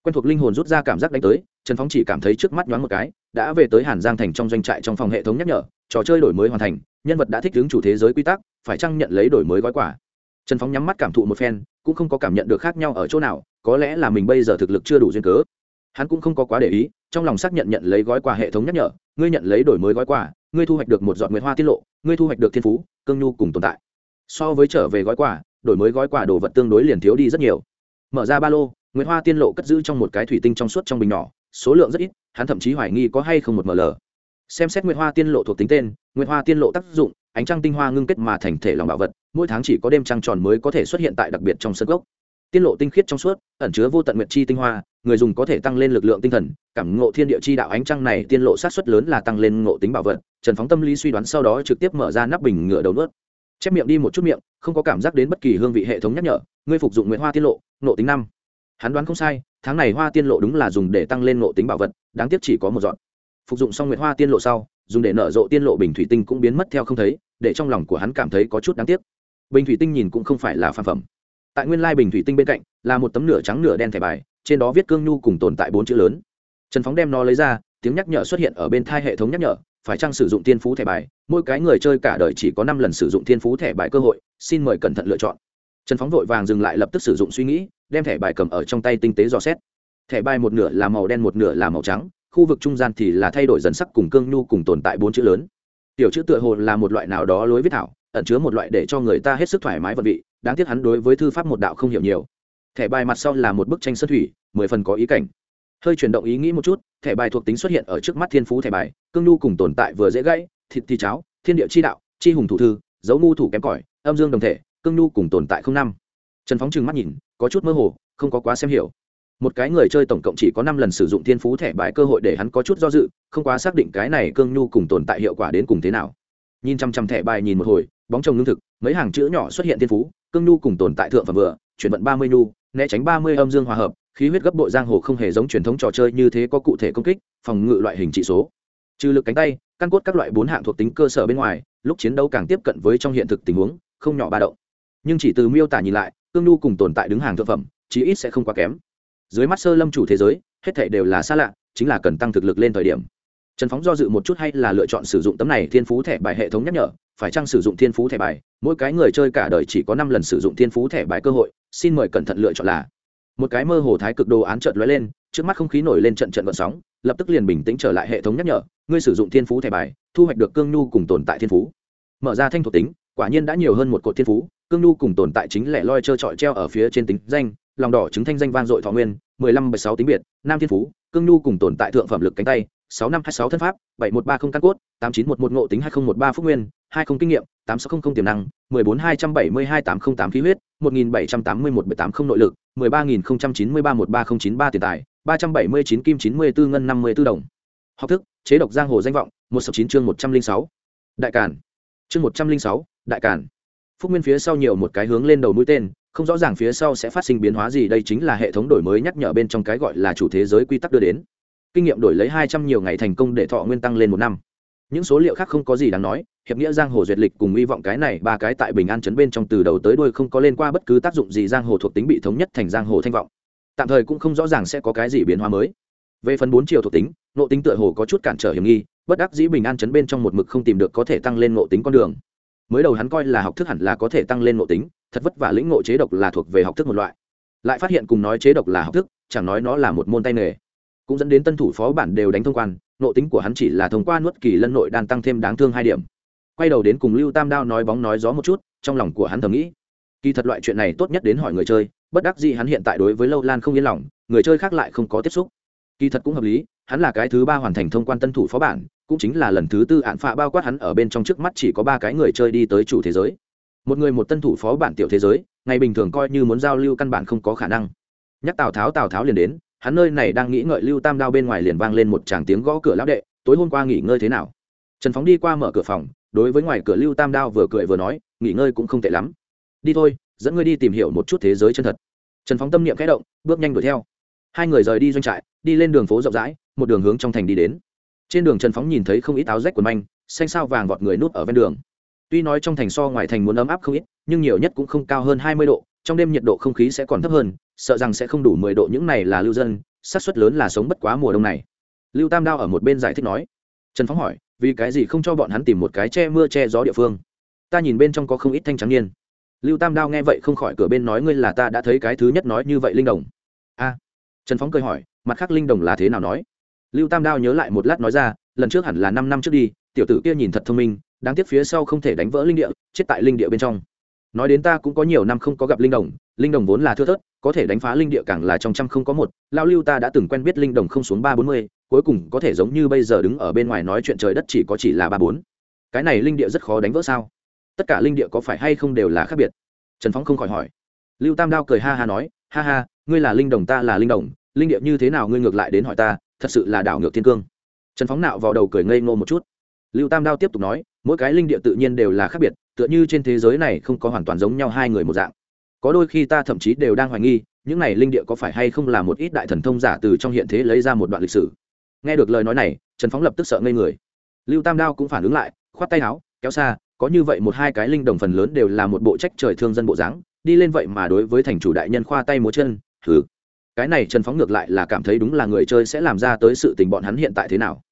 quen thuộc linh hồn rút ra cảm giác đánh tới, trần phóng chỉ cảm thấy trước mắt nhoáng một cái, đã về tới hàn giang thành trong doanh trại trong phòng hệ thống nhắc nhở, trò chơi đổi mới hoàn thành, nhân vật đã thích ứng chủ thế giới quy tắc, phải chăng nhận lấy đổi mới gói quả trần phóng nhắm mắt cảm thụ một phen, cũng không có cảm nhận được khác nhau ở chỗ nào, có lẽ là mình bây giờ thực lực chưa đủ duyên cớ. Hắn cũng không có quá để ý, trong lòng xác nhận nhận lấy gói quà hệ thống nhắc nhở, ngươi nhận lấy đổi mới gói quà, ngươi thu hoạch được một giọt nguyệt hoa tiết lộ, ngươi thu hoạch được thiên phú, cương nhu cùng tồn tại. So với trở về gói quà, đổi mới gói quà đồ vật tương đối liền thiếu đi rất nhiều. Mở ra ba lô nguyệt hoa tiên lộ cất giữ trong một cái thủy tinh trong suốt trong bình nhỏ, số lượng rất ít, hắn thậm chí hoài nghi có hay không một ml xem xét nguyệt hoa tiên lộ thuộc tính tên, nguyệt hoa tiên lộ tác dụng, ánh trăng tinh hoa ngưng kết mà thành thể lòng bảo vật, mỗi tháng chỉ có đêm trăng tròn mới có thể xuất hiện tại đặc biệt trong sân gốc. Tiên lộ tinh khiết trong suốt, ẩn chứa vô tận nguyệt chi tinh hoa, người dùng có thể tăng lên lực lượng tinh thần, cảm ngộ thiên địa chi đạo ánh trăng này tiên lộ sát xuất lớn là tăng lên ngộ tính bảo vật, trần phóng tâm lý suy đoán sau đó trực tiếp mở ra nắp bình ngựa đầu nuốt. Chép miệng đi một chút miệng, không có cảm giác đến bất kỳ hương vị hệ thống nhắc nhở, ngươi phục dụng nguyệt hoa tiên lộ, ngộ tính năm hắn đoán không sai, tháng này hoa tiên lộ đúng là dùng để tăng lên ngộ tính bảo vật, đáng tiếc chỉ có một dọn. Phục dụng xong nguyệt hoa tiên lộ sau, dùng để nở rộ tiên lộ bình thủy tinh cũng biến mất theo không thấy, để trong lòng của hắn cảm thấy có chút đáng tiếc. Bình thủy tinh nhìn cũng không phải là phản phẩm. Tại nguyên lai bình thủy tinh bên cạnh, là một tấm nửa trắng nửa đen thẻ bài, trên đó viết cương nhu cùng tồn tại bốn chữ lớn. Trần phóng đem nó lấy ra, tiếng nhắc nhở xuất hiện ở bên thai hệ thống nhắc nhở, phải chăng sử dụng tiên phú thẻ bài? Mỗi cái người chơi cả đời chỉ có năm lần sử dụng tiên phú thẻ bài cơ hội, xin mời cẩn thận lựa chọn trần phóng vội vàng dừng lại lập tức sử dụng suy nghĩ, đem thẻ bài cầm ở trong tay tinh tế dò xét. Thẻ bài một nửa là màu đen, một nửa là màu trắng, khu vực trung gian thì là thay đổi dần sắc cùng cương nhu cùng tồn tại bốn chữ lớn. Tiểu chữ tựa hồ là một loại nào đó lối viết thảo, ẩn chứa một loại để cho người ta hết sức thoải mái vật vị, đáng tiếc hắn đối với thư pháp một đạo không hiểu nhiều. Thẻ bài mặt sau là một bức tranh sơn thủy, mười phần có ý cảnh. Hơi chuyển động ý nghĩ một chút, thẻ bài thuộc tính xuất hiện ở trước mắt thiên phú thẻ bài, cương nhu cùng tồn tại vừa dễ gãy, thịt thì cháo, thiên địa chi đạo, chi hùng thủ thư, dấu ngu thủ kém cỏi, âm dương đồng thể cương nhu cùng tồn tại không năm. Trần phóng trừng mắt nhìn, có chút mơ hồ, không có quá xem hiểu. Một cái người chơi tổng cộng chỉ có năm lần sử dụng thiên phú thẻ bài cơ hội để hắn có chút do dự, không quá xác định cái này cương nhu cùng tồn tại hiệu quả đến cùng thế nào. Nhìn chăm chăm thẻ bài nhìn một hồi, bóng trồng lương thực, mấy hàng chữ nhỏ xuất hiện thiên phú, cương nhu cùng tồn tại thượng phẩm vừa, chuyển vận ba mươi nhu, né tránh ba mươi âm dương hòa hợp, khí huyết gấp bội giang hồ không hề giống truyền thống trò chơi như thế có cụ thể công kích, phòng ngự loại hình trị số. Trừ lực cánh tay, căn cốt các loại bốn hạng thuộc tính cơ sở bên ngoài, lúc chiến đấu càng tiếp cận với trong hiện thực tình huống, không nhỏ ba động nhưng chỉ từ miêu tả nhìn lại, cương nhu cùng tồn tại đứng hàng thượng phẩm, chí ít sẽ không quá kém. Dưới mắt sơ lâm chủ thế giới, hết thể đều là xa lạ, chính là cần tăng thực lực lên thời điểm. Trần phóng do dự một chút hay là lựa chọn sử dụng tấm này thiên phú thẻ bài hệ thống nhắc nhở, phải chăng sử dụng thiên phú thẻ bài? Mỗi cái người chơi cả đời chỉ có năm lần sử dụng thiên phú thẻ bài cơ hội, xin mời cẩn thận lựa chọn là. Một cái mơ hồ thái cực đồ án trợn lóe lên, trước mắt không khí nổi lên trận trận vận sóng, lập tức liền bình tĩnh trở lại hệ thống nhắc nhở, ngươi sử dụng thiên phú thẻ bài, thu hoạch được cương nhu cùng tồn tại thiên phú. Mở ra thanh thuộc tính, quả nhiên đã nhiều hơn một cột thiên phú cương nhu cùng tồn tại chính lẻ loi trơ trọi treo ở phía trên tính danh, lòng đỏ chứng thanh danh vang dội thọ nguyên, mười lăm bảy sáu tính biệt, nam thiên phú, cương nhu cùng tồn tại thượng phẩm lực cánh tay, sáu năm hai sáu thân pháp, bảy một ba không căn cốt, tám chín một một ngộ tính hai không một ba phúc nguyên, hai không kinh nghiệm, tám sáu không không tiềm năng, mười bốn hai trăm bảy mươi hai tám không tám khí huyết, một nghìn bảy trăm tám mươi một bảy tám không nội lực, mười ba nghìn không trăm chín mươi ba một ba không chín ba tiền tài, ba trăm bảy mươi chín kim chín mươi bốn ngân năm mươi b ố đồng. Học thức, chế độc giang hồ danh vọng, một sáu chín chương một trăm linh sáu. Đại cản chương một trăm linh sáu, đại cản phúc nguyên phía sau nhiều một cái hướng lên đầu mũi tên, không rõ ràng phía sau sẽ phát sinh biến hóa gì, đây chính là hệ thống đổi mới nhắc nhở bên trong cái gọi là chủ thế giới quy tắc đưa đến. Kinh nghiệm đổi lấy hai trăm nhiều ngày thành công để thọ nguyên tăng lên một năm. Những số liệu khác không có gì đáng nói, hiệp nghĩa giang hồ duyệt lịch cùng hy vọng cái này ba cái tại bình an chấn bên trong từ đầu tới đuôi không có lên qua bất cứ tác dụng gì giang hồ thuộc tính bị thống nhất thành giang hồ thanh vọng. Tạm thời cũng không rõ ràng sẽ có cái gì biến hóa mới. Về phần bốn chiều thuộc tính nộ tính tựa hồ có chút cản trở hiểm nghi, bất đắc dĩ bình an chấn bên trong một mực không tìm được có thể tăng lên nộ tính con đường mới đầu hắn coi là học thức hẳn là có thể tăng lên ngộ tính, thật vất vả lĩnh ngộ chế độc là thuộc về học thức một loại. Lại phát hiện cùng nói chế độc là học thức, chẳng nói nó là một môn tay nghề. Cũng dẫn đến tân thủ phó bản đều đánh thông quan, ngộ tính của hắn chỉ là thông qua nuốt kỳ lân nội đan tăng thêm đáng thương hai điểm. Quay đầu đến cùng lưu tam đao nói bóng nói gió một chút, trong lòng của hắn thầm nghĩ, kỳ thật loại chuyện này tốt nhất đến hỏi người chơi, bất đắc gì hắn hiện tại đối với lâu lan không yên lòng, người chơi khác lại không có tiếp xúc. Kỳ thật cũng hợp lý hắn là cái thứ ba hoàn thành thông quan tân thủ phó bản, cũng chính là lần thứ tư án phạ bao quát hắn ở bên trong trước mắt chỉ có ba cái người chơi đi tới chủ thế giới. Một người một tân thủ phó bản tiểu thế giới, ngày bình thường coi như muốn giao lưu căn bản không có khả năng. Nhắc tào tháo tào tháo liền đến, hắn nơi này đang nghĩ ngợi lưu tam đao bên ngoài liền vang lên một tràng tiếng gõ cửa lão đệ, tối hôm qua nghỉ ngơi thế nào? Trần phóng đi qua mở cửa phòng, đối với ngoài cửa lưu tam đao vừa cười vừa nói, nghỉ ngơi cũng không tệ lắm. Đi thôi, dẫn ngươi đi tìm hiểu một chút thế giới chân thật. Trần phóng tâm niệm khẽ động, bước nhanh đuổi theo. Hai người rời đi doanh trại, đi lên đường phố rộng rãi một đường hướng trong thành đi đến. Trên đường trần phóng nhìn thấy không ít áo rách quần manh, xanh sao vàng vọt người núp ở ven đường. Tuy nói trong thành so ngoài thành muốn ấm áp không ít, nhưng nhiều nhất cũng không cao hơn hai mươi độ, trong đêm nhiệt độ không khí sẽ còn thấp hơn, sợ rằng sẽ không đủ mười độ những này là lưu dân, xác suất lớn là sống bất quá mùa đông này. Lưu tam đao ở một bên giải thích nói. Trần phóng hỏi, vì cái gì không cho bọn hắn tìm một cái che mưa che gió địa phương? Ta nhìn bên trong có không ít thanh trắng niên. Lưu tam đao nghe vậy không khỏi cửa bên nói ngươi là ta đã thấy cái thứ nhất nói như vậy linh đồng. A. Trần phóng cười hỏi, mặt khác linh đồng là thế nào nói? Lưu tam đao nhớ lại một lát nói ra, lần trước hẳn là năm năm trước đi, tiểu tử kia nhìn thật thông minh, đáng tiếc phía sau không thể đánh vỡ linh địa, chết tại linh địa bên trong. Nói đến ta cũng có nhiều năm không có gặp linh đồng linh đồng vốn là thưa thớt, có thể đánh phá linh địa càng là trong trăm không có một lao lưu ta đã từng quen biết linh đồng không xuống ba bốn mươi, cuối cùng có thể giống như bây giờ đứng ở bên ngoài nói chuyện trời đất chỉ có chỉ là ba bốn. Cái này linh địa rất khó đánh vỡ sao? Tất cả linh địa có phải hay không đều là khác biệt? Trần phóng không khỏi hỏi. Lưu tam đao cười ha ha nói, ha ha, ngươi là linh đồng ta là linh đồng, linh địa như thế nào ngươi ngược lại đến hỏi ta thật sự là đảo ngược thiên cương. Trần phóng nạo vào đầu cười ngây ngô một chút. Lưu tam đao tiếp tục nói, mỗi cái linh địa tự nhiên đều là khác biệt, tựa như trên thế giới này không có hoàn toàn giống nhau hai người một dạng. Có đôi khi ta thậm chí đều đang hoài nghi, những này linh địa có phải hay không là một ít đại thần thông giả từ trong hiện thế lấy ra một đoạn lịch sử. Nghe được lời nói này, trần phóng lập tức sợ ngây người. Lưu tam đao cũng phản ứng lại, khoát tay áo, kéo xa, có như vậy một hai cái linh đồng phần lớn đều là một bộ trách trời thương dân bộ dáng, đi lên vậy mà đối với thành chủ đại nhân khoa tay múa chân, thử cái này trần phóng ngược lại là cảm thấy đúng là người chơi sẽ làm ra tới sự tình bọn hắn hiện tại thế nào.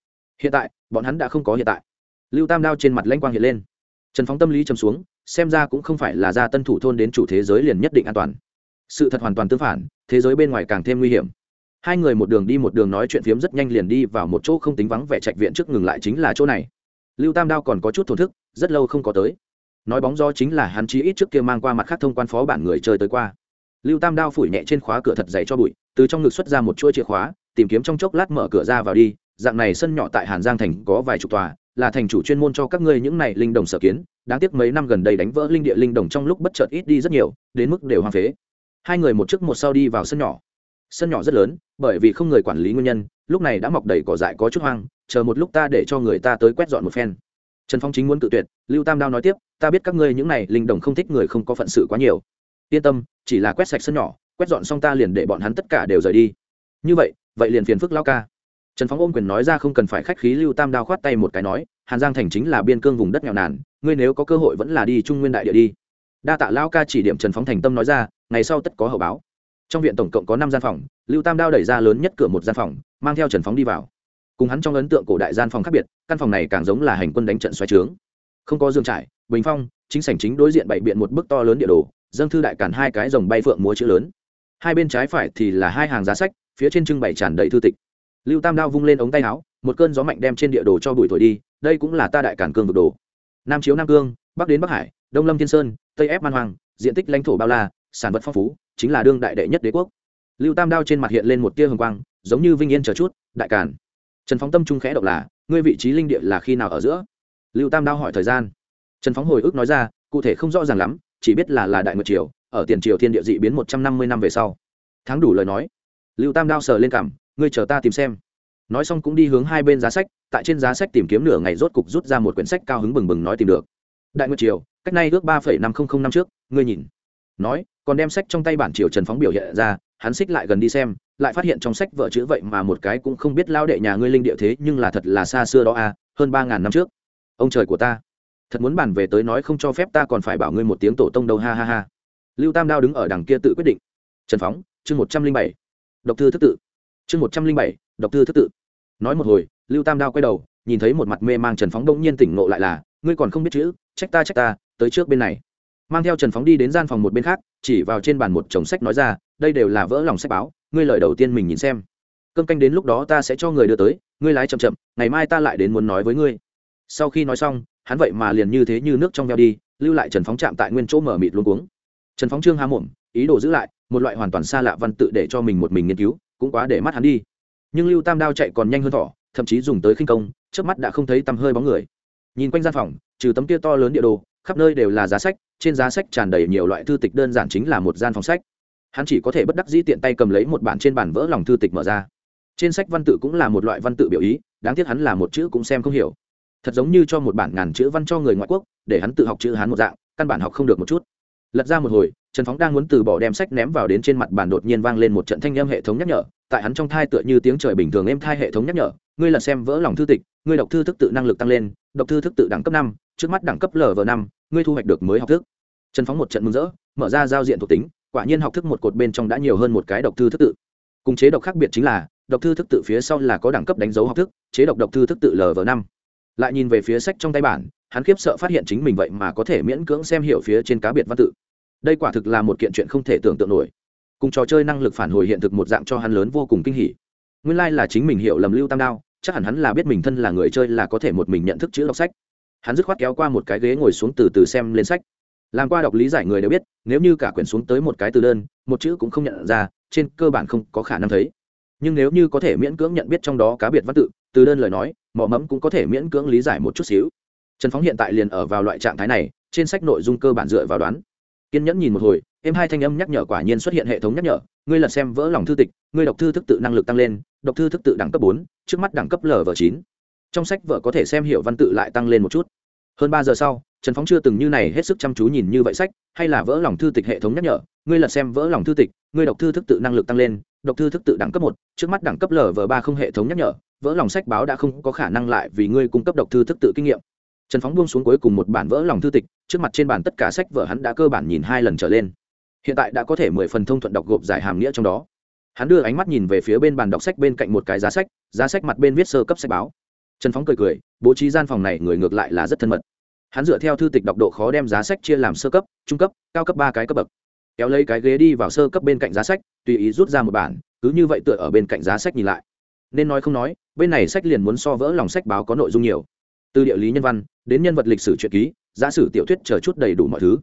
Hiện tại, bọn hắn đã không có hiện tại. Lưu tam đao trên mặt lanh quang hiện lên. Trần phóng tâm lý chầm xuống, xem ra cũng không phải là ra tân thủ thôn đến chủ thế giới liền nhất định an toàn. Sự thật hoàn toàn tương phản, thế giới bên ngoài càng thêm nguy hiểm. Hai người một đường đi một đường nói chuyện phiếm rất nhanh liền đi vào một chỗ không tính vắng vẻ trạch viện trước ngừng lại chính là chỗ này. Lưu tam đao còn có chút thổn thức, rất lâu không có tới. Nói bóng do chính là hắn chí ít trước kia mang qua mặt khác thông quan phó bản người chơi tới qua lưu tam đao phủi nhẹ trên khóa cửa thật dày cho bụi, từ trong ngực xuất ra một chuỗi chìa khóa, tìm kiếm trong chốc lát mở cửa ra vào đi, dạng này sân nhỏ tại hàn giang thành có vài chục tòa, là thành chủ chuyên môn cho các ngươi những này linh đồng sở kiến, đáng tiếc mấy năm gần đây đánh vỡ linh địa linh đồng trong lúc bất chợt ít đi rất nhiều, đến mức đều hoang phế. Hai người một trước một sau đi vào sân nhỏ. Sân nhỏ rất lớn, bởi vì không người quản lý nguyên nhân, lúc này đã mọc đầy cỏ dại có chút hoang, chờ một lúc ta để cho người ta tới quét dọn một phen. Trần phong chính muốn tự tuyệt, lưu tam đao nói tiếp, ta biết các ngươi những này linh đồng không thích người không có phận sự quá nhiều yên tâm, chỉ là quét sạch sân nhỏ, quét dọn xong ta liền để bọn hắn tất cả đều rời đi. Như vậy vậy liền phiền phức lao ca. Trần phóng ôm quyền nói ra không cần phải khách khí, lưu tam đao khoát tay một cái nói, hàn giang thành chính là biên cương vùng đất nghèo nàn, ngươi nếu có cơ hội vẫn là đi trung nguyên đại địa đi. Đa tạ lao ca chỉ điểm trần phóng thành tâm nói ra, ngày sau tất có hậu báo. Trong viện tổng cộng có năm gian phòng, lưu tam đao đẩy ra lớn nhất cửa một gian phòng, mang theo trần phóng đi vào. Cùng hắn trong ấn tượng cổ đại gian phòng khác biệt, căn phòng này càng giống là hành quân đánh trận xoay trướng. Không có giường trải, bình phong, chính sảnh chính đối diện bày biện một bức to lớn địa đồ dâng thư đại cản hai cái dòng bay phượng múa chữ lớn. Hai bên trái phải thì là hai hàng giá sách, phía trên trưng bày tràn đầy thư tịch. Lưu tam đao vung lên ống tay áo, một cơn gió mạnh đem trên địa đồ cho bụi thổi đi, đây cũng là ta đại cản cương vực đồ. Nam chiếu nam cương, bắc đến bắc hải, đông lâm thiên sơn, tây ép man hoàng, diện tích lãnh thổ bao la, sản vật phong phú, chính là đương đại đệ nhất đế quốc. Lưu tam đao trên mặt hiện lên một tia hồng quang, giống như vinh yên chờ chút, đại cản. Trần phóng tâm trung khẽ động là, ngươi vị trí linh địa là khi nào ở giữa? Lưu tam đao hỏi thời gian. Trần phóng hồi ức nói ra, cụ thể không rõ ràng lắm chỉ biết là là đại nguyệt triều, ở tiền triều thiên địa dị biến một trăm năm mươi năm về sau. Tháng đủ lời nói, lưu tam đao sờ lên cảm, ngươi chờ ta tìm xem. Nói xong cũng đi hướng hai bên giá sách, tại trên giá sách tìm kiếm nửa ngày rốt cục rút ra một quyển sách cao hứng bừng bừng nói tìm được. Đại nguyệt triều, cách nay ước ba phẩy năm không không năm trước, ngươi nhìn. Nói, còn đem sách trong tay bản triều trần phóng biểu hiện ra, hắn xích lại gần đi xem, lại phát hiện trong sách vợ chữ vậy mà một cái cũng không biết lao đệ nhà ngươi linh địa thế nhưng là thật là xa xưa đó à hơn ba ngàn năm trước. Ông trời của ta thật muốn bàn về tới nói không cho phép ta còn phải bảo ngươi một tiếng tổ tông đâu, ha ha ha. Lưu tam đao đứng ở đằng kia tự quyết định. Trần phóng, chương một trăm linh bảy. Độc thư thức tự. Chương một trăm linh bảy, độc thư thức tự. Nói một hồi, lưu tam đao quay đầu, nhìn thấy một mặt mê mang trần phóng đông nhiên tỉnh ngộ lại là, ngươi còn không biết chữ, trách ta trách ta, tới trước bên này. Mang theo trần phóng đi đến gian phòng một bên khác, chỉ vào trên bàn một chồng sách nói ra, đây đều là vỡ lòng sách báo, ngươi lời đầu tiên mình nhìn xem. Cơm canh đến lúc đó ta sẽ cho người đưa tới, ngươi lái chậm chậm, ngày mai ta lại đến muốn nói với ngươi. Sau khi nói xong hắn vậy mà liền như thế như nước trong veo đi, lưu lại trần phóng chạm tại nguyên chỗ mở mịt luôn cuống. Trần phóng trương há mồm, ý đồ giữ lại, một loại hoàn toàn xa lạ văn tự để cho mình một mình nghiên cứu, cũng quá để mắt hắn đi. Nhưng lưu tam đao chạy còn nhanh hơn thỏ, thậm chí dùng tới khinh công trước mắt đã không thấy tăm hơi bóng người. Nhìn quanh gian phòng, trừ tấm kia to lớn địa đồ, khắp nơi đều là giá sách, trên giá sách tràn đầy nhiều loại thư tịch đơn giản chính là một gian phòng sách. Hắn chỉ có thể bất đắc dĩ tiện tay cầm lấy một bản trên bản vỡ lòng thư tịch mở ra. Trên sách văn tự cũng là một loại văn tự biểu ý, đáng tiếc hắn là một chữ cũng xem không hiểu thật giống như cho một bản ngàn chữ văn cho người ngoại quốc, để hắn tự học chữ hắn một dạng, căn bản học không được một chút. Lật ra một hồi, trần phóng đang muốn từ bỏ đem sách ném vào đến trên mặt bàn đột nhiên vang lên một trận thanh âm hệ thống nhắc nhở, tại hắn trong thai tựa như tiếng trời bình thường em thai hệ thống nhắc nhở, ngươi lật xem vỡ lòng thư tịch, ngươi đọc thư thức tự năng lực tăng lên, đọc thư thức tự đẳng cấp năm, trước mắt đẳng cấp lv năm, ngươi thu hoạch được mới học thức. Trần phóng một trận mừng rỡ, mở ra giao diện thuộc tính, quả nhiên học thức một cột bên trong đã nhiều hơn một cái đọc thư thức tự. Cùng chế độc khác biệt chính là, đọc thư thức tự phía sau là có đẳng cấp đánh dấu học thức, chế độc đọc thư thức tự lv năm lại nhìn về phía sách trong tay bản, hắn khiếp sợ phát hiện chính mình vậy mà có thể miễn cưỡng xem hiểu phía trên cá biệt văn tự. Đây quả thực là một kiện chuyện không thể tưởng tượng nổi. Cùng trò chơi năng lực phản hồi hiện thực một dạng cho hắn lớn vô cùng kinh hỉ. Nguyên lai、like、là chính mình hiểu lầm lưu tam đao, chắc hẳn hắn là biết mình thân là người chơi là có thể một mình nhận thức chữ đọc sách. Hắn dứt khoát kéo qua một cái ghế ngồi xuống từ từ xem lên sách. Làm qua đọc lý giải người đều biết, nếu như cả quyển xuống tới một cái từ đơn, một chữ cũng không nhận ra, trên cơ bản không có khả năng thấy. Nhưng nếu như có thể miễn cưỡng nhận biết trong đó cá biệt văn tự, từ đơn lời nói mỏ mẫm cũng có thể miễn cưỡng lý giải một chút xíu. Trần phóng hiện tại liền ở vào loại trạng thái này, trên sách nội dung cơ bản dựa vào đoán. Kiên nhẫn nhìn một hồi, em hai thanh âm nhắc nhở quả nhiên xuất hiện hệ thống nhắc nhở, ngươi lật xem vỡ lòng thư tịch, ngươi đọc thư thức tự năng lực tăng lên, đọc thư thức tự đẳng cấp bốn, trước mắt đẳng cấp lv chín. Trong sách vợ có thể xem hiểu văn tự lại tăng lên một chút. Hơn ba giờ sau, trần phóng chưa từng như này hết sức chăm chú nhìn như vậy sách, hay là vỡ lòng thư tịch hệ thống nhắc nhở, ngươi lật xem vỡ lòng thư tịch, ngươi đọc thư thức tự năng lực tăng lên, đọc thư thức tự đẳng cấp một, trước mắt đẳng cấp lv ba không hệ thống nhắc nhở vỡ lòng sách báo đã không có khả năng lại vì ngươi cung cấp độc thư thức tự kinh nghiệm. Trần phóng buông xuống cuối cùng một bản vỡ lòng thư tịch, trước mặt trên bản tất cả sách vở hắn đã cơ bản nhìn hai lần trở lên. Hiện tại đã có thể mười phần thông thuận đọc gộp giải hàm nghĩa trong đó. Hắn đưa ánh mắt nhìn về phía bên bàn đọc sách bên cạnh một cái giá sách giá sách mặt bên viết sơ cấp sách báo. Trần phóng cười cười, bố trí gian phòng này người ngược lại là rất thân mật. Hắn dựa theo thư tịch đọc độ khó đem giá sách chia làm sơ cấp, trung cấp, cao cấp ba cái cấp bậc. Kéo lấy cái ghế đi vào sơ cấp bên cạnh giá sách, tùy ý rút ra một bản, cứ như vậy tựa ở bên cạnh giá sách nhìn lại nên nói không nói, bên này sách liền muốn so vỡ lòng sách báo có nội dung nhiều. Từ địa lý nhân văn, đến nhân vật lịch sử truyện ký, giả sử tiểu thuyết chờ chút đầy đủ mọi thứ.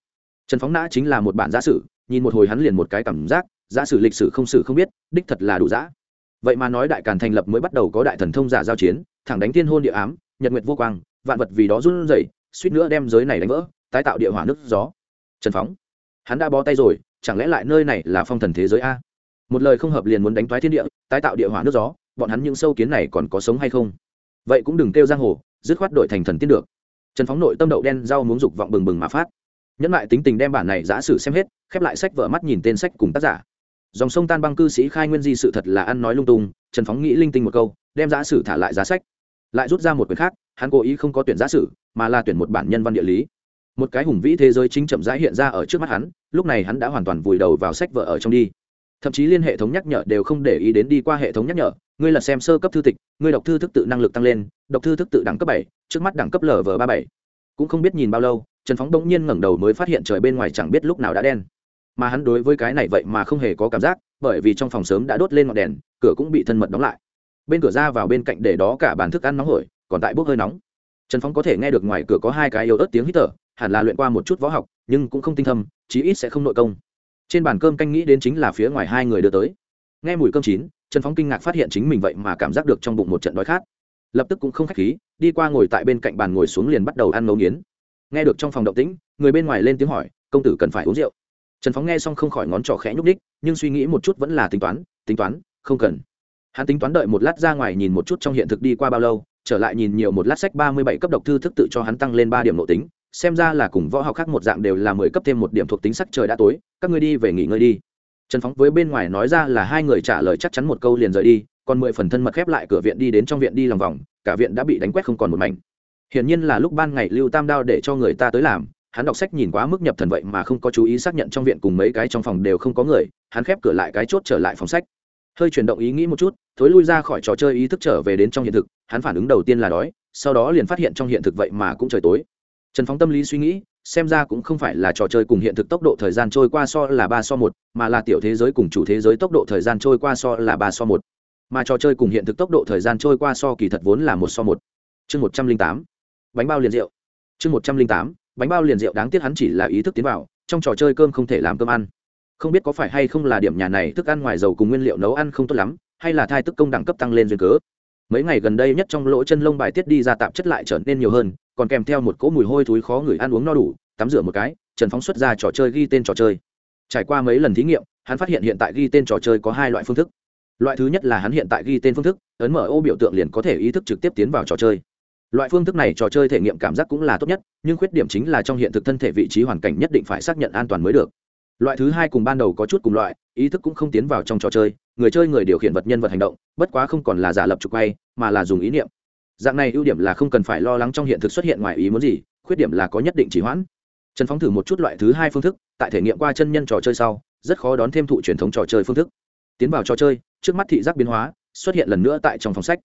Trần phóng nã chính là một bản giả sử, nhìn một hồi hắn liền một cái cảm giác, giả sử lịch sử không sử không biết, đích thật là đủ giã vậy mà nói đại càn thành lập mới bắt đầu có đại thần thông giả giao chiến, thẳng đánh thiên hôn địa ám, nhật nguyệt vô quang, vạn vật vì đó run rẩy, suýt nữa đem giới này đánh vỡ, tái tạo địa hỏa nước gió. Trần phóng, hắn đã bó tay rồi, chẳng lẽ lại nơi này là phong thần thế giới a? Một lời không hợp liền muốn đánh toái thiên địa, tái tạo địa hỏa nước gió bọn hắn những sâu kiến này còn có sống hay không? Vậy cũng đừng kêu giang hồ, dứt khoát đội thành thần tiên được. Trần phóng nội tâm đậu đen rau muốn dục vọng bừng bừng mà phát. Nhẫn lại tính tình đem bản này giả sử xem hết, khép lại sách vở mắt nhìn tên sách cùng tác giả. Dòng sông tan băng cư sĩ khai nguyên di sự thật là ăn nói lung tung, trần phóng nghĩ linh tinh một câu, đem giả sử thả lại giá sách. Lại rút ra một quyển khác, hắn cố ý không có tuyển giả sử, mà là tuyển một bản nhân văn địa lý. Một cái hùng vĩ thế giới chính chậm rãi hiện ra ở trước mắt hắn, lúc này hắn đã hoàn toàn vùi đầu vào sách vở ở trong đi. Thậm chí liên hệ thống nhắc nhở đều không để ý đến đi qua hệ thống nhắc nhở ngươi là xem sơ cấp thư tịch, ngươi đọc thư thức tự năng lực tăng lên, đọc thư thức tự đẳng cấp bảy, trước mắt đẳng cấp lv ba bảy. Cũng không biết nhìn bao lâu, trần phóng bỗng nhiên ngẩng đầu mới phát hiện trời bên ngoài chẳng biết lúc nào đã đen. Mà hắn đối với cái này vậy mà không hề có cảm giác, bởi vì trong phòng sớm đã đốt lên ngọn đèn, cửa cũng bị thân mật đóng lại. Bên cửa ra vào bên cạnh để đó cả bàn thức ăn nóng hổi, còn tại bốc hơi nóng. Trần phóng có thể nghe được ngoài cửa có hai cái yếu ớt tiếng hít thở, hẳn là luyện qua một chút võ học, nhưng cũng không tinh thâm, chí ít sẽ không nội công. Trên bàn cơm canh nghĩ đến chính là phía ngoài hai người đưa tới. Nghe mùi cơm chín trần phóng kinh ngạc phát hiện chính mình vậy mà cảm giác được trong bụng một trận đói khát. Lập tức cũng không k h á c h khí, đi qua ngồi tại bên cạnh bàn ngồi xuống liền bắt đầu ăn ngấu nghiến. Nghe được trong phòng động tĩnh, người bên ngoài lên tiếng hỏi, công tử cần phải uống rượu? Trần phóng nghe xong không khỏi ngón trỏ khẽ nhúc đích nhưng suy nghĩ một chút vẫn là tính toán tính toán, không cần. Hắn tính toán đợi một lát ra ngoài nhìn một chút trong hiện thực đi qua bao lâu, trở lại nhìn nhiều một lát sách ba mươi bảy cấp độc thư thức tự cho hắn tăng lên ba điểm nội tính, xem ra là cùng võ học khác một dạng đều là mười cấp thêm một điểm thuộc tính sắc trời đã tối, các ngươi đi về nghỉ ngơi đi trần phóng với bên ngoài nói ra là hai người trả lời chắc chắn một câu liền rời đi, còn mười phần thân mật khép lại cửa viện đi đến trong viện đi lòng vòng, cả viện đã bị đánh quét không còn một mảnh. Hiển nhiên là lúc ban ngày lưu tam đao để cho người ta tới làm, hắn đọc sách nhìn quá mức nhập thần vậy mà không có chú ý xác nhận trong viện cùng mấy cái trong phòng đều không có người, hắn khép cửa lại cái chốt trở lại phòng sách. Hơi chuyển động ý nghĩ một chút, thối lui ra khỏi trò chơi ý thức trở về đến trong hiện thực, hắn phản ứng đầu tiên là đói, sau đó liền phát hiện trong hiện thực vậy mà cũng trời tối. Trần phóng tâm lý suy nghĩ xem ra cũng không phải là trò chơi cùng hiện thực tốc độ thời gian trôi qua so là ba so một, mà là tiểu thế giới cùng chủ thế giới tốc độ thời gian trôi qua so là ba so một. Mà trò chơi cùng hiện thực tốc độ thời gian trôi qua so kỳ thật vốn là một so một. Chương một trăm linh tám, bánh bao liền rượu. Chương một trăm linh tám, bánh bao liền rượu đáng tiếc hắn chỉ là ý thức tiến vào, trong trò chơi cơm không thể làm cơm ăn. Không biết có phải hay không là điểm nhà này thức ăn ngoài dầu cùng nguyên liệu nấu ăn không tốt lắm, hay là thai tức công đẳng cấp tăng lên duyên cớ. Mấy ngày gần đây nhất trong lỗ chân lông bài tiết đi ra tạp chất lại trở nên nhiều hơn còn kèm theo một cỗ mùi hôi thối khó người ăn uống no đủ, tắm rửa một cái, trần phóng xuất ra trò chơi ghi tên trò chơi. Trải qua mấy lần thí nghiệm, hắn phát hiện hiện tại ghi tên trò chơi có hai loại phương thức. Loại thứ nhất là hắn hiện tại ghi tên phương thức, ấn mở ô biểu tượng liền có thể ý thức trực tiếp tiến vào trò chơi. Loại phương thức này trò chơi thể nghiệm cảm giác cũng là tốt nhất, nhưng khuyết điểm chính là trong hiện thực thân thể vị trí hoàn cảnh nhất định phải xác nhận an toàn mới được. Loại thứ hai cùng ban đầu có chút cùng loại, ý thức cũng không tiến vào trong trò chơi, người chơi người điều khiển vật nhân vật hành động, bất quá không còn là giả lập trục quay, mà là dùng ý niệm dạng này ưu điểm là không cần phải lo lắng trong hiện thực xuất hiện ngoài ý muốn gì, khuyết điểm là có nhất định chỉ hoãn. Trần phóng thử một chút loại thứ hai phương thức, tại thể nghiệm qua chân nhân trò chơi sau, rất khó đón thêm thụ truyền thống trò chơi phương thức. Tiến vào trò chơi, trước mắt thị giác biến hóa, xuất hiện lần nữa tại trong phòng sách.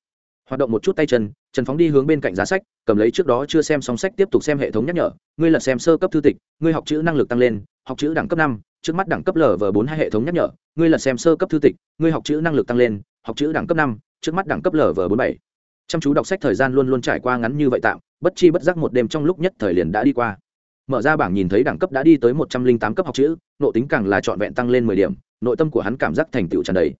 Hoạt động một chút tay chân, trần phóng đi hướng bên cạnh giá sách, cầm lấy trước đó chưa xem xong sách tiếp tục xem hệ thống nhắc nhở. Ngươi là xem sơ cấp thư tịch, ngươi học chữ năng lực tăng lên, học chữ đẳng cấp năm, trước mắt đẳng cấp lv bốn hai hệ thống nhắc nhở. Ngươi là xem sơ cấp thư tịch, ngươi học chữ năng lực tăng lên, học chữ đẳng cấp năm, trước mắt đẳng cấp lv bốn bảy chăm chú đọc sách thời gian luôn luôn trải qua ngắn như vậy tạm, bất chi bất giác một đêm trong lúc nhất thời liền đã đi qua. Mở ra bảng nhìn thấy đẳng cấp đã đi tới một trăm linh tám cấp học chữ nộ tính càng là trọn vẹn tăng lên mười điểm, nội tâm của hắn cảm giác thành tựu tràn đầy.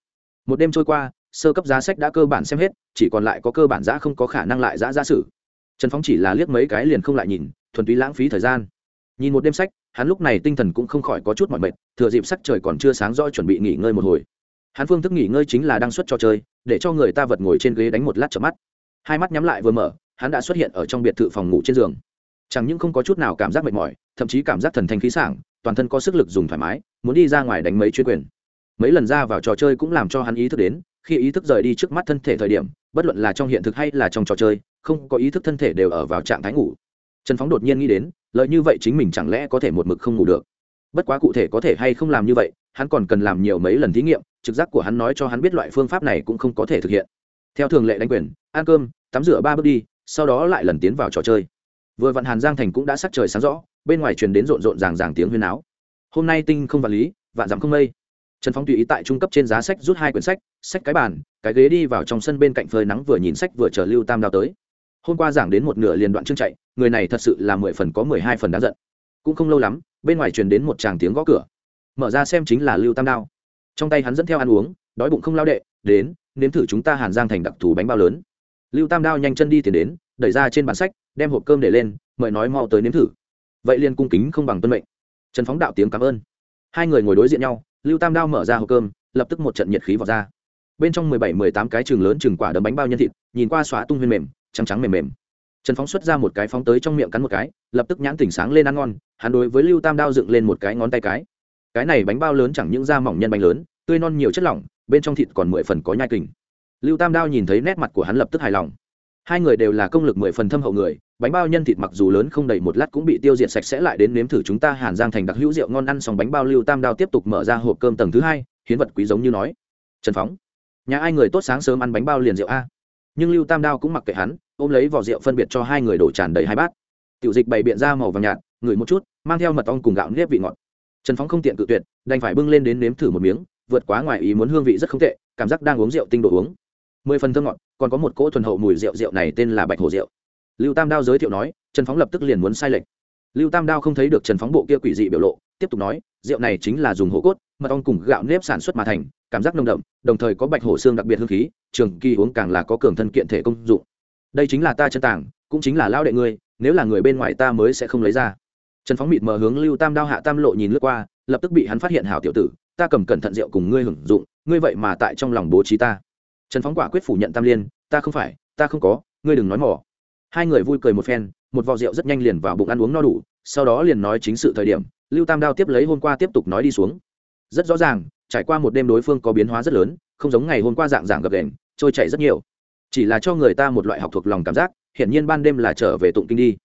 Một đêm trôi qua, sơ cấp giá sách đã cơ bản xem hết, chỉ còn lại có cơ bản giá không có khả năng lại giá giá sử. Trần phóng chỉ là liếc mấy cái liền không lại nhìn, thuần túy lãng phí thời gian. Nhìn một đêm sách, hắn lúc này tinh thần cũng không khỏi có chút mỏi mệt, thừa dịp sắc trời còn chưa sáng do chuẩn bị nghỉ ngơi một hồi. Hắn phương thức nghỉ ngơi chính là đăng xuất cho chơi, để cho người ta vật ngồi trên ghế đánh một lát chợp mắt hai mắt nhắm lại vừa mở, hắn đã xuất hiện ở trong biệt thự phòng ngủ trên giường. Chẳng những không có chút nào cảm giác mệt mỏi, thậm chí cảm giác thần thanh khí sảng, toàn thân có sức lực dùng thoải mái, muốn đi ra ngoài đánh mấy chuyên quyền. Mấy lần ra vào trò chơi cũng làm cho hắn ý thức đến, khi ý thức rời đi trước mắt thân thể thời điểm, bất luận là trong hiện thực hay là trong trò chơi, không có ý thức thân thể đều ở vào trạng thái ngủ. Trần phóng đột nhiên nghĩ đến, lợi như vậy chính mình chẳng lẽ có thể một mực không ngủ được? Bất quá cụ thể có thể hay không làm như vậy, hắn còn cần làm nhiều mấy lần thí nghiệm, trực giác của hắn nói cho hắn biết loại phương pháp này cũng không có thể thực hiện theo thường lệ đánh quyền, ăn cơm, tắm rửa ba bước đi, sau đó lại lần tiến vào trò chơi. Vừa vặn hàn giang thành cũng đã sắc trời sáng rõ, bên ngoài truyền đến rộn rộn ràng ràng tiếng huyên áo. Hôm nay tinh không vật lý, vạn dặm không mây. Trần phóng tùy ý tại trung cấp trên giá sách rút hai quyển sách sách cái bàn, cái ghế đi vào trong sân bên cạnh phơi nắng vừa nhìn sách vừa chờ lưu tam đao tới. Hôm qua giảng đến một nửa liền đoạn chương chạy, người này thật sự là mười phần có mười hai phần đáng giận. Cũng không lâu lắm, bên ngoài truyền đến một tràng tiếng gõ cửa. Mở ra xem chính là lưu tam đao. Trong tay hắn dẫn theo ăn uống, đói bụng không lao đệ, đến nếm thử chúng ta hàn giang thành đặc thù bánh bao lớn. Lưu tam đao nhanh chân đi tiền đến, đẩy ra trên bản sách, đem hộp cơm để lên, mời nói mau tới nếm thử. Vậy liền cung kính không bằng tuân mệnh. Trần phóng đạo tiếng cảm ơn. Hai người ngồi đối diện nhau, lưu tam đao mở ra hộp cơm, lập tức một trận nhiệt khí vào ra. Bên trong mười bảy mười tám cái trường lớn chừng quả đấm bánh bao nhân thịt, nhìn qua xóa tung huyên mềm, trắng trắng mềm mềm. Trần phóng xuất ra một cái phóng tới trong miệng cắn một cái, lập tức nhãn tỉnh sáng lên ăn ngon, hắn đối với lưu tam đao dựng lên một cái ngón tay cái. Cái này bánh bao lớn chẳng những da mỏng nhân bánh lớn, tươi non nhiều chất lỏng bên trong thịt còn mười phần có nhai kình. Lưu tam đao nhìn thấy nét mặt của hắn lập tức hài lòng. Hai người đều là công lực mười phần thâm hậu người, bánh bao nhân thịt mặc dù lớn không đầy một lát cũng bị tiêu diệt sạch sẽ lại đến nếm thử chúng ta hàn giang thành đặc hữu rượu ngon ăn xong bánh bao lưu tam đao tiếp tục mở ra hộp cơm tầng thứ hai, hiến vật quý giống như nói. Trần phóng, nhà ai người tốt sáng sớm ăn bánh bao liền rượu a. Nhưng lưu tam đao cũng mặc kệ hắn, ôm lấy vỏ rượu phân biệt cho hai người đổ tràn đầy hai bát. Tiểu dịch bày biện ra màu vàng nhạt, ngửi một chút, mang theo mật ong cùng gạo nếp vị ngọt. Trần phóng không tiện cự tuyệt, đành phải bưng lên đến nếm thử một miếng vượt quá ngoài ý muốn hương vị rất không tệ, cảm giác đang uống rượu tinh độ uống. Mười phần thơm ngọt, còn có một cỗ thuần hậu mùi rượu rượu này tên là bạch hồ rượu. Lưu tam đao giới thiệu nói, trần phóng lập tức liền muốn sai lệch. Lưu tam đao không thấy được trần phóng bộ kia quỷ dị biểu lộ, tiếp tục nói, rượu này chính là dùng hổ cốt, mật ong cùng gạo nếp sản xuất mà thành, cảm giác nồng đậm, đồng thời có bạch hổ xương đặc biệt hương khí, trường kỳ uống càng là có cường thân kiện thể công dụng. Đây chính là ta chân tảng cũng chính là lao đệ ngươi, nếu là người bên ngoài ta mới sẽ không lấy ra. Trần phóng mịt mờ hướng lưu tam đao hạ tam lộ nhìn lướt qua, lập tức bị hắn phát hiện hảo tiểu tử ta cầm cẩn thận rượu cùng ngươi hưởng dụng, ngươi vậy mà tại trong lòng bố trí ta. Trần phóng quả quyết phủ nhận tam liên, ta không phải, ta không có, ngươi đừng nói mỏ. Hai người vui cười một phen, một vò rượu rất nhanh liền vào bụng ăn uống no đủ, sau đó liền nói chính sự thời điểm, lưu tam đao tiếp lấy hôm qua tiếp tục nói đi xuống. Rất rõ ràng, trải qua một đêm đối phương có biến hóa rất lớn, không giống ngày hôm qua dạng dạng gập đèn trôi chảy rất nhiều. Chỉ là cho người ta một loại học thuộc lòng cảm giác, hiển nhiên ban đêm là trở về tụng kinh đi.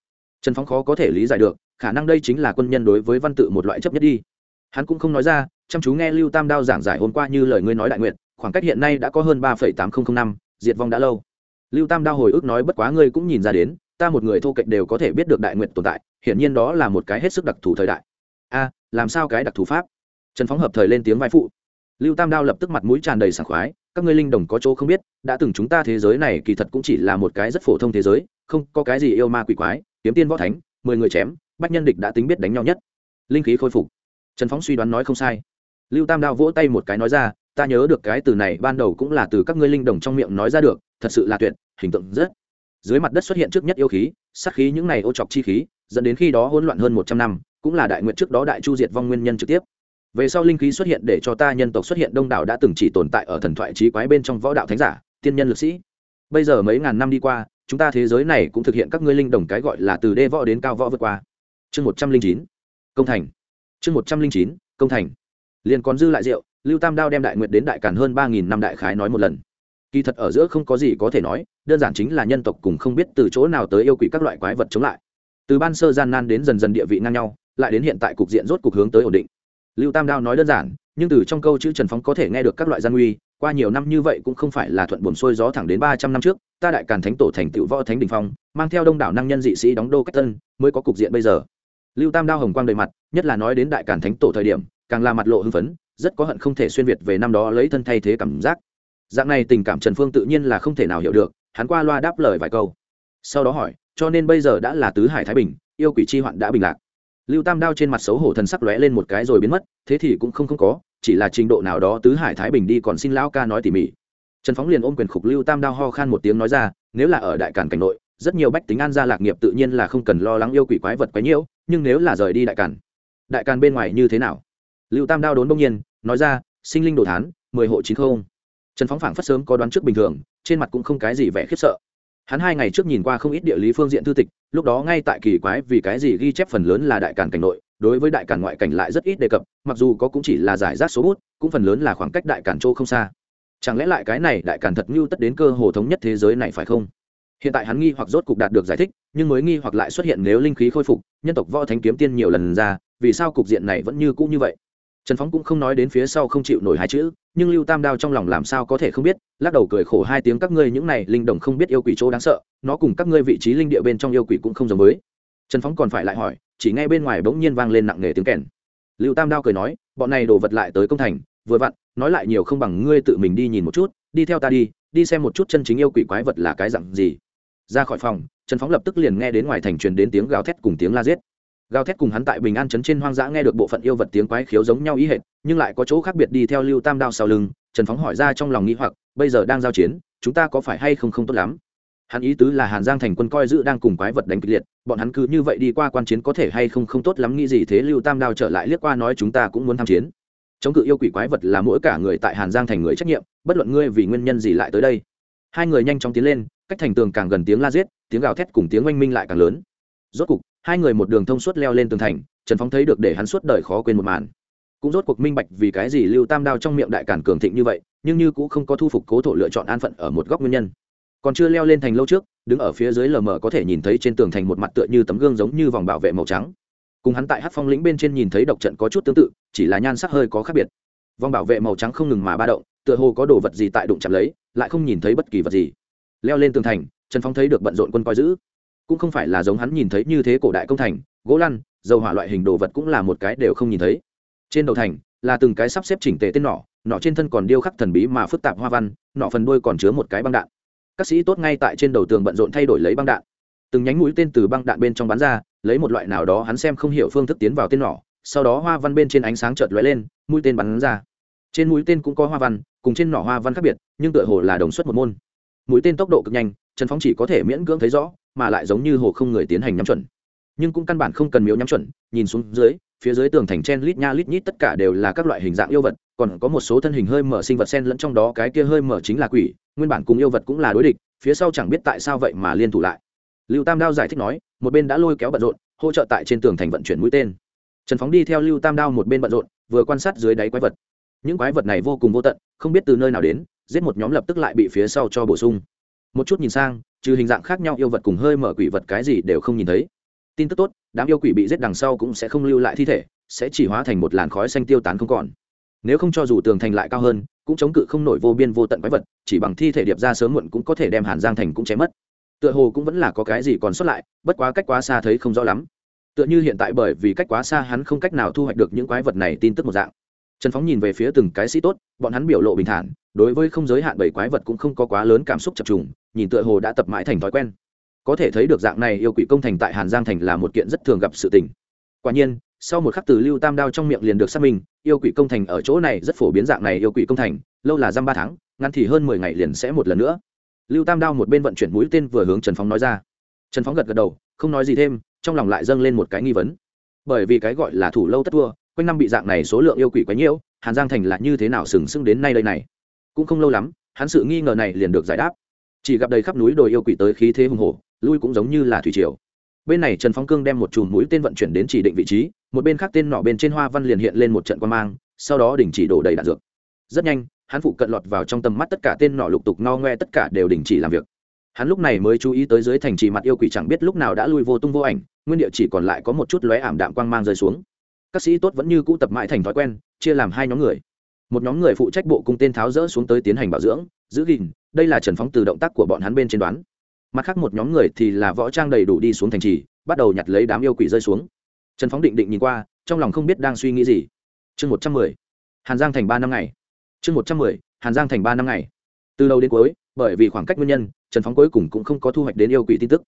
Trần phóng khó có thể lý giải được, khả năng đây chính là quân nhân đối với văn tự một loại chấp nhất đi hắn cũng không nói ra, chăm chú nghe lưu tam đao giảng giải hôm qua như lời ngươi nói đại nguyện khoảng cách hiện nay đã có hơn ba tám nghìn năm, diệt vong đã lâu. Lưu tam đao hồi ức nói bất quá ngươi cũng nhìn ra đến, ta một người thô kệch đều có thể biết được đại nguyện tồn tại, hiển nhiên đó là một cái hết sức đặc thù thời đại. A, làm sao cái đặc thù pháp? Trần phóng hợp thời lên tiếng vai phụ. Lưu tam đao lập tức mặt mũi tràn đầy sảng khoái, các ngươi linh đồng có chỗ không biết, đã từng chúng ta thế giới này kỳ thật cũng chỉ là một cái rất phổ thông thế giới, không có cái gì yêu ma quỷ quái, kiếm tiên võ thánh, mười người chém, bách nhân địch đã tính biết đánh nhau nhất. Linh khí khôi phục trần phóng suy đoán nói không sai. Lưu tam đao vỗ tay một cái nói ra, ta nhớ được cái từ này ban đầu cũng là từ các ngươi linh đồng trong miệng nói ra được, thật sự là tuyệt, hình tượng rất. Dưới mặt đất xuất hiện trước nhất yêu khí, sát khí những này ô chọc chi khí, dẫn đến khi đó hỗn loạn hơn một trăm năm, cũng là đại nguyện trước đó đại chu diệt vong nguyên nhân trực tiếp. Về sau linh khí xuất hiện để cho ta nhân tộc xuất hiện đông đảo đã từng chỉ tồn tại ở thần thoại trí quái bên trong võ đạo thánh giả, tiên nhân lực sĩ. Bây giờ mấy ngàn năm đi qua, chúng ta thế giới này cũng thực hiện các ngươi linh đồng cái gọi là từ đê võ đến cao võ vượt qua. Chương một trăm linh chín. Công thành chương một trăm linh chín, công thành. Liền còn dư lại rượu, lưu tam đao đem đại nguyện đến đại cản hơn ba nghìn năm đại khái nói một lần. Kỳ thật ở giữa không có gì có thể nói, đơn giản chính là nhân tộc cùng không biết từ chỗ nào tới yêu quỷ các loại quái vật chống lại. Từ ban sơ gian nan đến dần dần địa vị ngang nhau, lại đến hiện tại cục diện rốt cục hướng tới ổn định. Lưu tam đao nói đơn giản, nhưng từ trong câu chữ trần phóng có thể nghe được các loại gian nguy qua nhiều năm như vậy cũng không phải là thuận buồn xuôi gió thẳng đến ba trăm năm trước, ta đại càn thánh tổ thành tựu võ thánh đình phong, mang theo đông đảo năng nhân dị sĩ đóng đô cách tân, mới có cục diện bây giờ lưu tam đao hồng quang đầy mặt, nhất là nói đến đại càn thánh tổ thời điểm, càng là mặt lộ hưng phấn, rất có hận không thể xuyên việt về năm đó lấy thân thay thế cảm giác. Dạng này tình cảm trần phương tự nhiên là không thể nào hiểu được, hắn qua loa đáp lời vài câu. Sau đó hỏi, cho nên bây giờ đã là tứ hải thái bình, yêu quỷ chi hoạn đã bình lạc. Lưu tam đao trên mặt xấu hổ thần sắc lóe lên một cái rồi biến mất, thế thì cũng không không có, chỉ là trình độ nào đó tứ hải thái bình đi còn xin lão ca nói tỉ mỉ. Trần phóng liền ôm quyền khục lưu tam đao ho khan một tiếng nói ra, nếu là ở đại cản cảnh nội, rất nhiều bách tính an gia lạc nghiệp tự nhiên là không cần lo lắng yêu quỷ quái vật quái nhiễu nhưng nếu là rời đi đại càn, đại càn bên ngoài như thế nào? Lưu tam đao đốn bỗng nhiên nói ra sinh linh đồ thán mười hộ chín không. Trần phóng phảng phất sớm có đoán trước bình thường trên mặt cũng không cái gì vẻ khiếp sợ. Hắn hai ngày trước nhìn qua không ít địa lý phương diện thư tịch lúc đó ngay tại kỳ quái vì cái gì ghi chép phần lớn là đại càn cảnh nội đối với đại càn ngoại cảnh lại rất ít đề cập mặc dù có cũng chỉ là giải rác số bút cũng phần lớn là khoảng cách đại càn châu không xa. Chẳng lẽ lại cái này đại càn thật mưu tất đến cơ hồ thống nhất thế giới này phải không? Hiện tại hắn nghi hoặc rốt cục đạt được giải thích, nhưng mới nghi hoặc lại xuất hiện nếu linh khí khôi phục, nhân tộc võ thánh kiếm tiên nhiều lần ra, vì sao cục diện này vẫn như cũ như vậy? Trần phóng cũng không nói đến phía sau không chịu nổi hai chữ, nhưng lưu tam đao trong lòng làm sao có thể không biết, lắc đầu cười khổ hai tiếng các ngươi những này linh đồng không biết yêu quỷ chỗ đáng sợ, nó cùng các ngươi vị trí linh địa bên trong yêu quỷ cũng không giống với. Trần phóng còn phải lại hỏi, chỉ ngay bên ngoài bỗng nhiên vang lên nặng nề tiếng kèn. Lưu tam đao cười nói, bọn này đổ vật lại tới công thành, vừa vặn, nói lại nhiều không bằng ngươi tự mình đi nhìn một chút, đi theo ta đi đi xem một chút chân chính yêu quỷ quái vật là cái dặn gì ra khỏi phòng, trần phóng lập tức liền nghe đến ngoài thành truyền đến tiếng gào thét cùng tiếng la giết. Gào thét cùng hắn tại bình an trấn trên hoang dã nghe được bộ phận yêu vật tiếng quái khiếu giống nhau ý hệt, nhưng lại có chỗ khác biệt đi theo lưu tam đao sau lưng, trần phóng hỏi ra trong lòng nghĩ hoặc, bây giờ đang giao chiến, chúng ta có phải hay không không tốt lắm? Hắn ý tứ là hàn giang thành quân coi giữ đang cùng quái vật đánh kịch liệt, bọn hắn cứ như vậy đi qua quan chiến có thể hay không không tốt lắm, nghĩ gì thế lưu tam đao trở lại liếc qua nói chúng ta cũng muốn tham chiến. Chống cự yêu quỷ quái vật là mỗi cả người tại hàn giang thành người trách nhiệm, bất luận ngươi vì nguyên nhân gì lại tới đây hai người nhanh chóng tiến lên, cách thành tường càng gần tiếng la giết, tiếng gào thét cùng tiếng oanh minh lại càng lớn. Rốt cục, hai người một đường thông suốt leo lên tường thành, trần phóng thấy được để hắn suốt đời khó quên một màn. Cũng rốt cuộc minh bạch vì cái gì lưu tam đao trong miệng đại cản cường thịnh như vậy, nhưng như cũng không có thu phục cố thổ lựa chọn an phận ở một góc nguyên nhân. Còn chưa leo lên thành lâu trước, đứng ở phía dưới lờ mờ có thể nhìn thấy trên tường thành một mặt tựa như tấm gương giống như vòng bảo vệ màu trắng. Cùng hắn tại hát phong lĩnh bên trên nhìn thấy độc trận có chút tương tự, chỉ là nhan sắc hơi có khác biệt. Vòng bảo vệ màu trắng không ngừng mà ba động, tựa hồ có đồ vật gì tại đụng chạm lấy lại không nhìn thấy bất kỳ vật gì. Leo lên tường thành, trần phong thấy được bận rộn quân coi giữ. Cũng không phải là giống hắn nhìn thấy như thế cổ đại công thành, gỗ lăn, dầu hỏa loại hình đồ vật cũng là một cái đều không nhìn thấy. Trên đầu thành, là từng cái sắp xếp chỉnh tề tên nỏ nỏ trên thân còn điêu khắc thần bí mà phức tạp hoa văn, nỏ phần đuôi còn chứa một cái băng đạn. Các sĩ tốt ngay tại trên đầu tường bận rộn thay đổi lấy băng đạn. Từng nhánh mũi tên từ băng đạn bên trong bắn ra, lấy một loại nào đó hắn xem không hiểu phương thức tiến vào tên nỏ, sau đó hoa văn bên trên ánh sáng chợt lóe lên, mũi tên bắn ra trên mũi tên cũng có hoa văn, cùng trên nỏ hoa văn khác biệt, nhưng tựa hồ là đồng xuất một môn. Mũi tên tốc độ cực nhanh, trần phóng chỉ có thể miễn cưỡng thấy rõ, mà lại giống như hồ không người tiến hành nhắm chuẩn. Nhưng cũng căn bản không cần miếu nhắm chuẩn, nhìn xuống dưới, phía dưới tường thành chen lít nha lít nhít tất cả đều là các loại hình dạng yêu vật, còn có một số thân hình hơi mở sinh vật sen lẫn trong đó cái kia hơi mở chính là quỷ, nguyên bản cùng yêu vật cũng là đối địch, phía sau chẳng biết tại sao vậy mà liên thủ lại. Lưu tam đao giải thích nói, một bên đã lôi kéo bận rộn, hỗ trợ tại trên tường thành vận chuyển mũi tên. Trần phóng đi theo lưu tam đao một bên bận rộn, vừa quan sát dưới đáy quái vật những quái vật này vô cùng vô tận, không biết từ nơi nào đến, giết một nhóm lập tức lại bị phía sau cho bổ sung. Một chút nhìn sang, trừ hình dạng khác nhau yêu vật cùng hơi mở quỷ vật cái gì đều không nhìn thấy. Tin tức tốt, đám yêu quỷ bị giết đằng sau cũng sẽ không lưu lại thi thể, sẽ chỉ hóa thành một làn khói xanh tiêu tán không còn. Nếu không cho dù tường thành lại cao hơn, cũng chống cự không nổi vô biên vô tận quái vật, chỉ bằng thi thể điệp ra sớm muộn cũng có thể đem hàn giang thành cũng chém mất. Tựa hồ cũng vẫn là có cái gì còn sót lại, bất quá cách quá xa thấy không rõ lắm. Tựa như hiện tại bởi vì cách quá xa hắn không cách nào thu hoạch được những quái vật này tin tức một dạng trần phóng nhìn về phía từng cái sĩ tốt, bọn hắn biểu lộ bình thản, đối với không giới hạn bảy quái vật cũng không có quá lớn cảm xúc chập trùng, nhìn tựa hồ đã tập mãi thành thói quen. Có thể thấy được dạng này yêu quỷ công thành tại hàn giang thành là một kiện rất thường gặp sự tình. Quả nhiên, sau một khắc từ lưu tam đao trong miệng liền được xác minh, yêu quỷ công thành ở chỗ này rất phổ biến dạng này yêu quỷ công thành, lâu là dăm ba tháng, ngắn thì hơn mười ngày liền sẽ một lần nữa. Lưu tam đao một bên vận chuyển mũi tên vừa hướng trần phóng nói ra. Trần phóng gật gật đầu, không nói gì thêm, trong lòng lại dâng lên một cái nghi vấn. Bởi vì cái gọi là thủ lâu tất thua quanh năm bị dạng này số lượng yêu quỷ quấy nhiễu hàn giang thành là như thế nào sừng sững đến nay đây này? Cũng không lâu lắm, hắn sự nghi ngờ này liền được giải đáp. Chỉ gặp đầy khắp núi đồi yêu quỷ tới khí thế hùng hổ, lui cũng giống như là thủy triều. Bên này trần phong cương đem một chùm mũi tên vận chuyển đến chỉ định vị trí, một bên khác tên nọ bên trên hoa văn liền hiện lên một trận quan mang, sau đó đình chỉ đổ đầy đạn dược. Rất nhanh, hắn phụ cận lọt vào trong tầm mắt tất cả tên nọ lục tục no ngoe tất cả đều đình chỉ làm việc. Hắn lúc này mới chú ý tới dưới thành trì mặt yêu quỷ chẳng biết lúc nào đã lui vô tung vô ảnh, nguyên địa chỉ còn lại có một chút lóe ảm đạm quang mang rơi xuống các sĩ tốt vẫn như cũ tập mãi thành thói quen, chia làm hai nhóm người. Một nhóm người phụ trách bộ cung tên tháo rỡ xuống tới tiến hành bảo dưỡng, giữ gìn, đây là trần phóng từ động tác của bọn hắn bên trên đoán. Mặt khác một nhóm người thì là võ trang đầy đủ đi xuống thành trì, bắt đầu nhặt lấy đám yêu quỷ rơi xuống. Trần phóng định định nhìn qua, trong lòng không biết đang suy nghĩ gì. Chương một trăm mười, hàn giang thành ba năm ngày. Chương một trăm mười, hàn giang thành ba năm ngày. Từ đầu đến cuối, bởi vì khoảng cách nguyên nhân, trần phóng cuối cùng cũng không có thu hoạch đến yêu quỷ tin tức.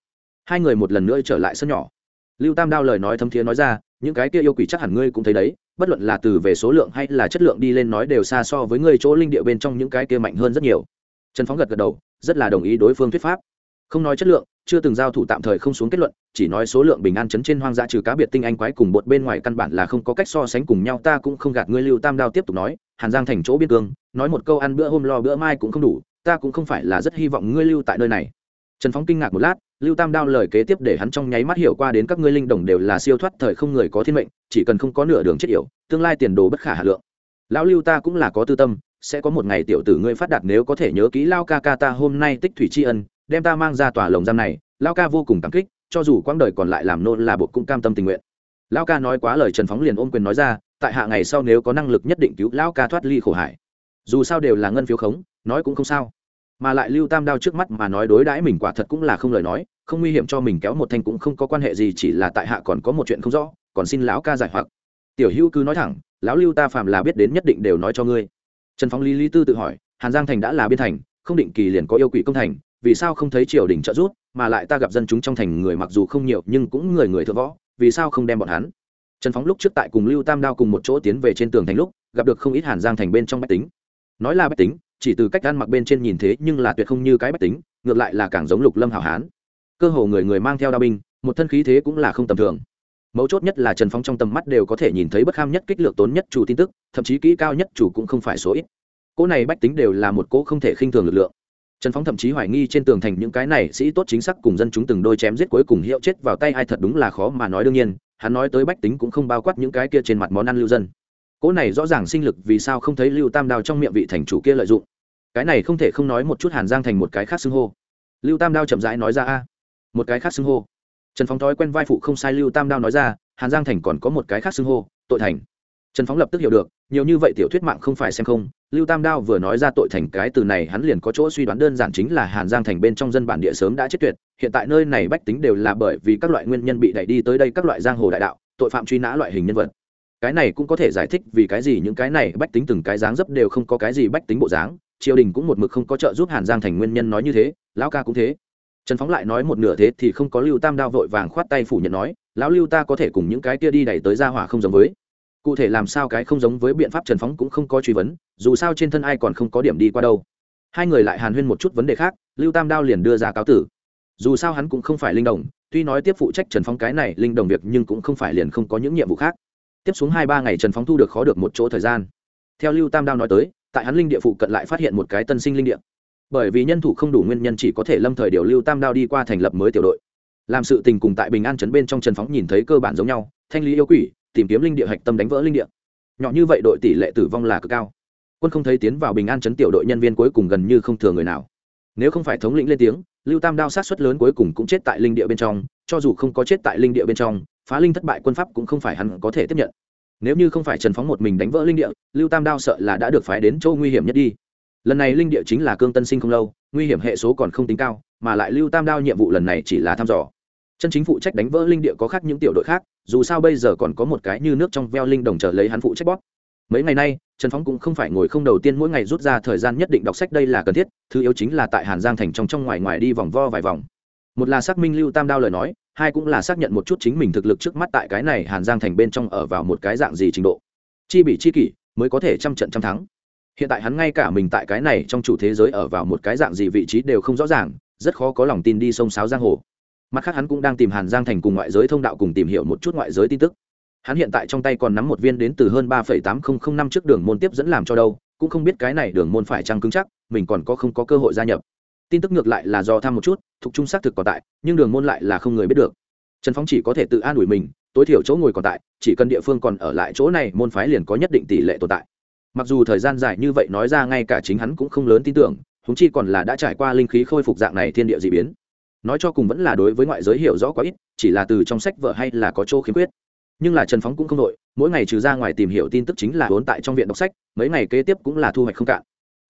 Hai người một lần nữa trở lại sân nhỏ. Lưu tam đao lời nói thâm thiế nói ra những cái kia yêu quỷ chắc hẳn ngươi cũng thấy đấy, bất luận là từ về số lượng hay là chất lượng đi lên nói đều xa so với ngươi chỗ linh địa bên trong những cái kia mạnh hơn rất nhiều. Trần phóng gật gật đầu, rất là đồng ý đối phương thuyết pháp. Không nói chất lượng, chưa từng giao thủ tạm thời không xuống kết luận, chỉ nói số lượng bình an chấn trên hoang dã trừ cá biệt tinh anh quái cùng bột bên ngoài căn bản là không có cách so sánh cùng nhau, ta cũng không gạt ngươi lưu tam đao tiếp tục nói, hàn giang thành chỗ biên cương, nói một câu ăn bữa hôm lo bữa mai cũng không đủ, ta cũng không phải là rất hy vọng ngươi lưu tại nơi này. Trần phóng kinh ngạc một lát lưu tam đao lời kế tiếp để hắn trong nháy mắt hiểu qua đến các ngươi linh đồng đều là siêu thoát thời không người có thiên mệnh, chỉ cần không có nửa đường chết yểu, tương lai tiền đồ bất khả hà lượng. Lão lưu ta cũng là có tư tâm, sẽ có một ngày tiểu tử ngươi phát đạt nếu có thể nhớ kỹ lao ca ca ta hôm nay tích thủy tri ân, đem ta mang ra tòa lồng giam này, lao ca vô cùng cảm kích, cho dù quãng đời còn lại làm nôn là bột cũng cam tâm tình nguyện. Lao ca nói quá lời trần phóng liền ôm quyền nói ra, tại hạ ngày sau nếu có năng lực nhất định cứu Lão ca thoát ly khổ hải. Dù sao đều là ngân phiếu khống, nói cũng không sao mà lại lưu tam đao trước mắt mà nói đối đãi mình quả thật cũng là không lời nói, không nguy hiểm cho mình kéo một thanh cũng không có quan hệ gì, chỉ là tại hạ còn có một chuyện không rõ, còn xin lão ca giải hoặc. Tiểu hữu cứ nói thẳng, lão lưu ta phạm là biết đến nhất định đều nói cho ngươi. Trần phóng lý lý tư tự hỏi, hàn giang thành đã là biên thành, không định kỳ liền có yêu quỷ công thành, vì sao không thấy triều đình trợ giúp, mà lại ta gặp dân chúng trong thành người mặc dù không nhiều, nhưng cũng người người thượng võ, vì sao không đem bọn hắn? Trần phóng lúc trước tại cùng lưu tam đao cùng một chỗ tiến về trên tường thành lúc, gặp được không ít hàn giang thành bên trong bách tính. Nói là bách tính chỉ từ cách ăn mặc bên trên nhìn thế nhưng là tuyệt không như cái bách tính, ngược lại là càng giống lục lâm hảo hán. Cơ hồ người người mang theo đao binh, một thân khí thế cũng là không tầm thường. Mấu chốt nhất là trần phong trong tầm mắt đều có thể nhìn thấy bất kham nhất kích lược tốn nhất chủ tin tức, thậm chí kỹ cao nhất chủ cũng không phải số ít. Cỗ này bách tính đều là một cỗ không thể khinh thường lực lượng. Trần phong thậm chí hoài nghi trên tường thành những cái này sĩ tốt chính xác cùng dân chúng từng đôi chém giết cuối cùng hiệu chết vào tay ai thật đúng là khó mà nói đương nhiên, hắn nói tới bách tính cũng không bao quát những cái kia trên mặt món ăn lưu dân. Cỗ này rõ ràng sinh lực vì sao không thấy lưu tam đao trong miệng vị thành chủ kia lợi dụng cái này không thể không nói một chút hàn giang thành một cái khác xưng hô. Lưu tam đao chậm rãi nói ra, a, một cái khác xưng hô. Trần phóng thói quen vai phụ không sai lưu tam đao nói ra, hàn giang thành còn có một cái khác xưng hô, tội thành. Trần phóng lập tức hiểu được, nhiều như vậy tiểu thuyết mạng không phải xem không, lưu tam đao vừa nói ra tội thành cái từ này hắn liền có chỗ suy đoán đơn giản chính là hàn giang thành bên trong dân bản địa sớm đã chết tuyệt, hiện tại nơi này bách tính đều là bởi vì các loại nguyên nhân bị đẩy đi tới đây các loại giang hồ đại đạo, tội phạm truy nã loại hình nhân vật. Cái này cũng có thể giải thích vì cái gì những cái này bách tính từng cái dáng dấp đều không có cái gì bách tính bộ dáng triều đình cũng một mực không có trợ giúp hàn giang thành nguyên nhân nói như thế lão ca cũng thế trần phóng lại nói một nửa thế thì không có lưu tam đao vội vàng khoát tay phủ nhận nói lão lưu ta có thể cùng những cái kia đi đẩy tới ra hỏa không giống với cụ thể làm sao cái không giống với biện pháp trần phóng cũng không có truy vấn dù sao trên thân ai còn không có điểm đi qua đâu hai người lại hàn huyên một chút vấn đề khác lưu tam đao liền đưa ra cáo tử dù sao hắn cũng không phải linh đồng tuy nói tiếp phụ trách trần phóng cái này linh đồng việc nhưng cũng không phải liền không có những nhiệm vụ khác tiếp xuống hai ba ngày trần phóng thu được khó được một chỗ thời gian theo lưu tam đao nói tới tại hắn linh địa phụ cận lại phát hiện một cái tân sinh linh địa. Bởi vì nhân thủ không đủ nguyên nhân chỉ có thể lâm thời điều lưu tam đao đi qua thành lập mới tiểu đội. Làm sự tình cùng tại bình an trấn bên trong trần phóng nhìn thấy cơ bản giống nhau, thanh lý yêu quỷ, tìm kiếm linh địa hạch tâm đánh vỡ linh địa. Nhỏ như vậy đội tỷ lệ tử vong là cực cao. Quân không thấy tiến vào bình an Trấn tiểu đội nhân viên cuối cùng gần như không thừa người nào. Nếu không phải thống lĩnh lên tiếng, lưu tam đao sát xuất lớn cuối cùng cũng chết tại linh địa bên trong, cho dù không có chết tại linh địa bên trong, phá linh thất bại quân pháp cũng không phải hắn có thể tiếp nhận nếu như không phải trần phóng một mình đánh vỡ linh địa, lưu tam đao sợ là đã được phái đến chỗ nguy hiểm nhất đi. Lần này linh địa chính là cương tân sinh không lâu, nguy hiểm hệ số còn không tính cao, mà lại lưu tam đao nhiệm vụ lần này chỉ là thăm dò. Chân chính phụ trách đánh vỡ linh địa có khác những tiểu đội khác, dù sao bây giờ còn có một cái như nước trong veo linh đồng chờ lấy hắn phụ trách bóp. Mấy ngày nay, trần phóng cũng không phải ngồi không đầu tiên mỗi ngày rút ra thời gian nhất định đọc sách đây là cần thiết, thứ yếu chính là tại hàn giang thành trong trong ngoài ngoài đi vòng vo vài vòng. Một là xác minh lưu tam đao lời nói hai cũng là xác nhận một chút chính mình thực lực trước mắt tại cái này hàn giang thành bên trong ở vào một cái dạng gì trình độ. Chi bị chi kỷ mới có thể trăm trận trăm thắng. Hiện tại hắn ngay cả mình tại cái này trong chủ thế giới ở vào một cái dạng gì vị trí đều không rõ ràng, rất khó có lòng tin đi sông sáo giang hồ. Mặt khác hắn cũng đang tìm hàn giang thành cùng ngoại giới thông đạo cùng tìm hiểu một chút ngoại giới tin tức. Hắn hiện tại trong tay còn nắm một viên đến từ hơn ba tám nghìn năm trước đường môn tiếp dẫn làm cho đâu, cũng không biết cái này đường môn phải trăng cứng chắc, mình còn có không có cơ hội gia nhập tin tức ngược lại là do thăm một chút, thuộc trung xác thực còn tại, nhưng đường môn lại là không người biết được. Trần phong chỉ có thể tự an ủi mình, tối thiểu chỗ ngồi còn tại, chỉ cần địa phương còn ở lại chỗ này, môn phái liền có nhất định tỷ lệ tồn tại. Mặc dù thời gian dài như vậy nói ra ngay cả chính hắn cũng không lớn tin tưởng húng chi còn là đã trải qua linh khí khôi phục dạng này thiên địa d ị biến. Nói cho cùng vẫn là đối với ngoại giới hiểu rõ quá ít, chỉ là từ trong sách vợ hay là có chỗ khiếm khuyết. Nhưng là trần phóng cũng không đội, mỗi ngày trừ ra ngoài tìm hiểu tin tức chính là vốn tại trong viện đọc sách, mấy ngày kế tiếp cũng là thu hoạch không cạn.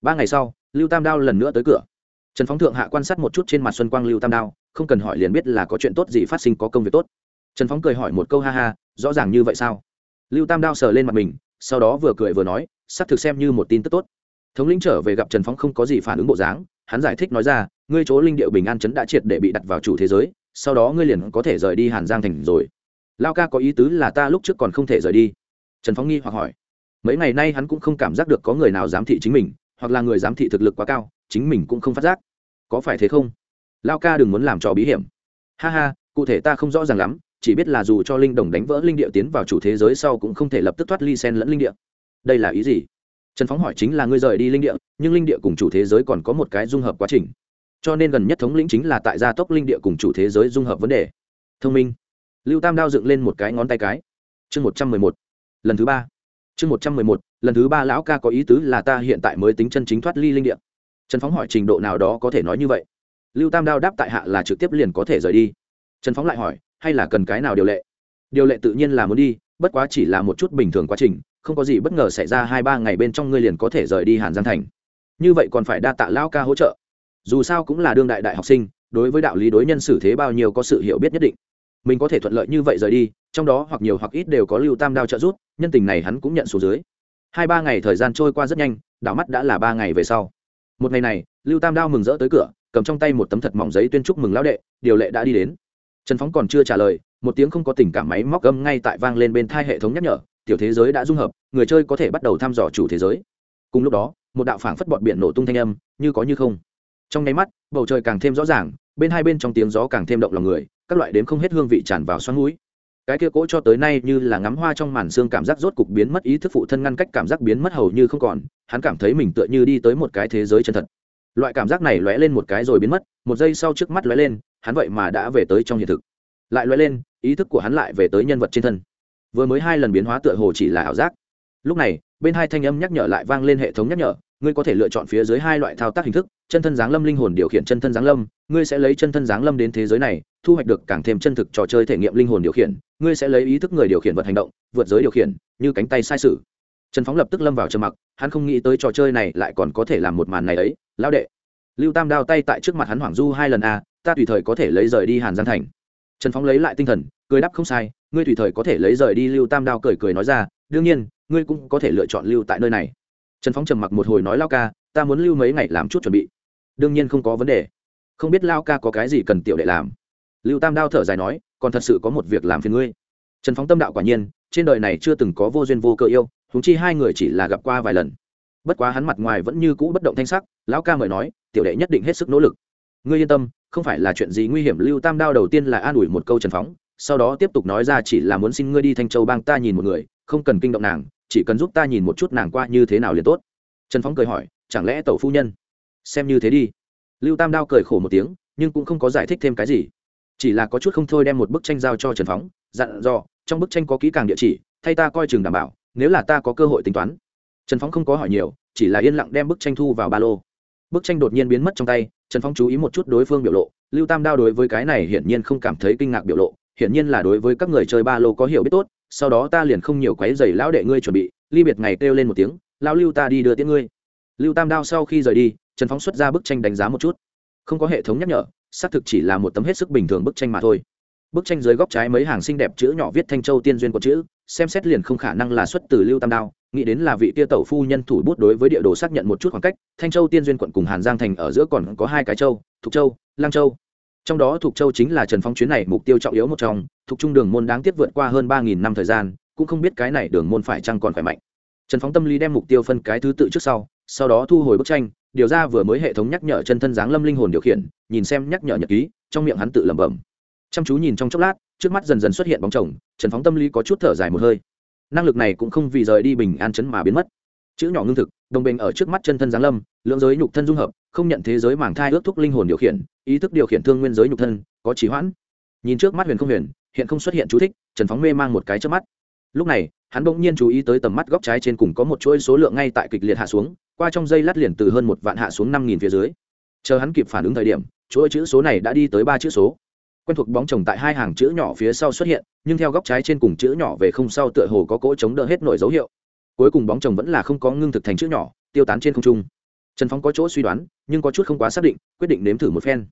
Ba ngày sau, lưu tam đao lần nữa tới cửa trần phóng thượng hạ quan sát một chút trên mặt xuân quang lưu tam đao, không cần hỏi liền biết là có chuyện tốt gì phát sinh, có công việc tốt. Trần phóng cười hỏi một câu, ha ha, rõ ràng như vậy sao? Lưu tam đao sờ lên mặt mình, sau đó vừa cười vừa nói, sắp thực xem như một tin tức tốt. Thống lĩnh trở về gặp trần phóng không có gì phản ứng bộ dáng, hắn giải thích nói ra, ngươi chỗ linh điệu bình an chấn đã triệt để bị đặt vào chủ thế giới, sau đó ngươi liền có thể rời đi hàn giang thành rồi. Lao ca có ý tứ là ta lúc trước còn không thể rời đi. Trần phóng nghi hoặc hỏi. Mấy ngày nay hắn cũng không cảm giác được có người nào giám thị chính mình, hoặc là người giám thị thực lực quá cao chính mình cũng không phát giác. Có phải thế không? Lao ca đừng muốn làm trò bí hiểm. Ha ha, cụ thể ta không rõ ràng lắm, chỉ biết là dù cho linh đồng đánh vỡ linh địa tiến vào chủ thế giới sau cũng không thể lập tức thoát ly sen lẫn linh địa. Đây là ý gì? Trần phóng hỏi chính là ngươi rời đi linh địa, nhưng linh địa cùng chủ thế giới còn có một cái dung hợp quá trình. Cho nên gần nhất thống lĩnh chính là tại gia tốc linh địa cùng chủ thế giới dung hợp vấn đề. Thông minh. Lưu tam đao dựng lên một cái ngón tay cái. Chương một trăm mười một. Lần thứ ba. Chương một trăm mười một. Lần thứ ba lão ca có ý tứ là ta hiện tại mới tính chân chính thoát ly linh địa trần phóng hỏi trình độ nào đó có thể nói như vậy. Lưu tam đao đáp tại hạ là trực tiếp liền có thể rời đi. Trần phóng lại hỏi, hay là cần cái nào điều lệ? Điều lệ tự nhiên là muốn đi, bất quá chỉ là một chút bình thường quá trình, không có gì bất ngờ xảy ra hai ba ngày bên trong ngươi liền có thể rời đi hàn giang thành. Như vậy còn phải đa tạ lão ca hỗ trợ. Dù sao cũng là đương đại đại học sinh, đối với đạo lý đối nhân xử thế bao nhiêu có sự hiểu biết nhất định. Mình có thể thuận lợi như vậy rời đi, trong đó hoặc nhiều hoặc ít đều có lưu tam đao trợ giúp, nhân tình này hắn cũng nhận số dưới. Hai ba ngày thời gian trôi qua rất nhanh, đảo mắt đã là ba ngày về sau một ngày này, lưu tam đao mừng rỡ tới cửa, cầm trong tay một tấm thật mỏng giấy tuyên chúc mừng lão đệ, điều lệ đã đi đến. Trần phóng còn chưa trả lời, một tiếng không có tình cảm máy móc gâm ngay tại vang lên bên thai hệ thống nhắc nhở, tiểu thế giới đã dung hợp, người chơi có thể bắt đầu thăm dò chủ thế giới. Cùng lúc đó, một đạo phảng phất bọt biển nổ tung thanh âm, như có như không. Trong nháy mắt, bầu trời càng thêm rõ ràng, bên hai bên trong tiếng gió càng thêm động lòng người, các loại đếm không hết hương vị tràn vào xoắn mũi. Cái kia cỗ cho tới nay như là ngắm hoa trong màn xương cảm giác rốt cục biến mất, ý thức phụ thân ngăn cách cảm giác biến mất hầu như không còn hắn cảm thấy mình tựa như đi tới một cái thế giới chân thật. Loại cảm giác này lóe lên một cái rồi biến mất, một giây sau trước mắt lóe lên, hắn vậy mà đã về tới trong hiện thực. Lại lóe lên, ý thức của hắn lại về tới nhân vật trên thân. Vừa mới hai lần biến hóa tựa hồ chỉ là ảo giác. Lúc này, bên hai thanh âm nhắc nhở lại vang lên hệ thống nhắc nhở, ngươi có thể lựa chọn phía dưới hai loại thao tác hình thức, chân thân giáng lâm linh hồn điều khiển chân thân giáng lâm, ngươi sẽ lấy chân thân giáng lâm đến thế giới này, thu hoạch được càng thêm chân thực trò chơi thể nghiệm linh hồn điều khiển, ngươi sẽ lấy ý thức người điều khiển vật hành động, vượt giới điều khiển, như cánh tay sai sự trần phóng lập tức lâm vào trầm mặc hắn không nghĩ tới trò chơi này lại còn có thể làm một màn này ấy. Lão đệ lưu tam đao tay tại trước mặt hắn hoảng du hai lần a à, ta tùy thời có thể lấy rời đi hàn giang thành. Trần phóng lấy lại tinh thần cười đáp không sai ngươi tùy thời có thể lấy rời đi lưu tam đao cười cười nói ra đương nhiên ngươi cũng có thể lựa chọn lưu tại nơi này. Trần phóng trầm mặc một hồi nói lao ca ta muốn lưu mấy ngày làm chút chuẩn bị. Đương nhiên không có vấn đề. Không biết lao ca có cái gì cần tiểu đệ làm? Lưu tam đao thở dài nói còn thật sự có một việc làm phiền ngươi. Trần phóng tâm đạo quả nhiên trên đời này chưa từng có vô duyên vô cơ yêu húng chi hai người chỉ là gặp qua vài lần. Bất quá hắn mặt ngoài vẫn như cũ bất động thanh sắc, lão ca mời nói, tiểu đệ nhất định hết sức nỗ lực. Ngươi yên tâm, không phải là chuyện gì nguy hiểm, lưu tam đao đầu tiên là an ủi một câu trần phóng, sau đó tiếp tục nói ra chỉ là muốn xin ngươi đi thanh châu bang ta nhìn một người, không cần kinh động nàng, chỉ cần giúp ta nhìn một chút nàng qua như thế nào liền tốt. Trần phóng cười hỏi, chẳng lẽ tẩu phu nhân? Xem như thế đi. Lưu tam đao cười khổ một tiếng, nhưng cũng không có giải thích thêm cái gì. Chỉ là có chút không thôi đem một bức tranh giao cho trần phóng, dặn dò, trong bức tranh có kỹ càng địa chỉ, thay ta coi chừng đảm bảo nếu là ta có cơ hội tính toán. Trần phóng không có hỏi nhiều, chỉ là yên lặng đem bức tranh thu vào ba lô. Bức tranh đột nhiên biến mất trong tay, trần phóng chú ý một chút đối phương biểu lộ. Lưu tam đao đối với cái này hiển nhiên không cảm thấy kinh ngạc biểu lộ, hiển nhiên là đối với các người chơi ba lô có hiểu biết tốt, sau đó ta liền không nhiều quấy giày lão đệ ngươi chuẩn bị, ly biệt ngày kêu lên một tiếng, lão lưu ta đi đưa tiễn ngươi. Lưu tam đao sau khi rời đi, trần phóng xuất ra bức tranh đánh giá một chút. Không có hệ thống nhắc nhở, xác thực chỉ là một tấm hết sức bình thường bức tranh mà thôi bức tranh dưới góc trái mấy hàng xinh đẹp chữ nhỏ viết thanh châu tiên duyên của chữ, xem xét liền không khả năng là xuất từ lưu tam đao, nghĩ đến là vị tia tẩu phu nhân thủ bút đối với địa đồ xác nhận một chút khoảng cách, thanh châu tiên duyên quận cùng hàn giang thành ở giữa còn có hai cái châu, thục châu, lang châu. Trong đó thục châu chính là trần phong chuyến này mục tiêu trọng yếu một trong thục trung đường môn đáng tiếc vượt qua hơn ba nghìn năm thời gian, cũng không biết cái này đường môn phải chăng còn khỏe mạnh. Trần phóng tâm lý đem mục tiêu phân cái thứ tự trước sau sau đó thu hồi bức tranh, điều ra vừa mới hệ thống nhắc nhở chân thân dáng lâm linh hồn điều khiển, nhìn xem nhắc nhở nhật ký, trong miệng hắn tự lẩm bẩm chăm chú nhìn trong chốc lát, trước mắt dần dần xuất hiện bóng chồng, trần phóng tâm lý có chút thở dài một hơi. Năng lực này cũng không vì rời đi bình an chấn mà biến mất. Chữ nhỏ ngưng thực, đồng bình ở trước mắt chân thân giáng lâm lưỡng giới nhục thân dung hợp, không nhận thế giới màng thai ước thúc linh hồn điều khiển, ý thức điều khiển thương nguyên giới nhục thân, có trì hoãn. Nhìn trước mắt huyền không huyền, hiện không xuất hiện chú thích, trần phóng mê mang một cái trước mắt. Lúc này, hắn bỗng nhiên chú ý tới tầm mắt góc trái trên cùng có một chuỗi số lượng ngay tại kịch liệt hạ xuống, qua trong dây lát liền từ hơn một vạn hạ xuống năm nghìn phía dưới. Chờ hắn kịp phản ứng thời điểm, chuỗi chữ số này đã đi tới ba chữ số quen thuộc bóng chồng tại hai hàng chữ nhỏ phía sau xuất hiện, nhưng theo góc trái trên cùng chữ nhỏ về không sau tựa hồ có cỗ chống đỡ hết nổi dấu hiệu. Cuối cùng bóng chồng vẫn là không có ngưng thực thành chữ nhỏ, tiêu tán trên không trung. Trần phong có chỗ suy đoán, nhưng có chút không quá xác định, quyết định nếm thử một phen.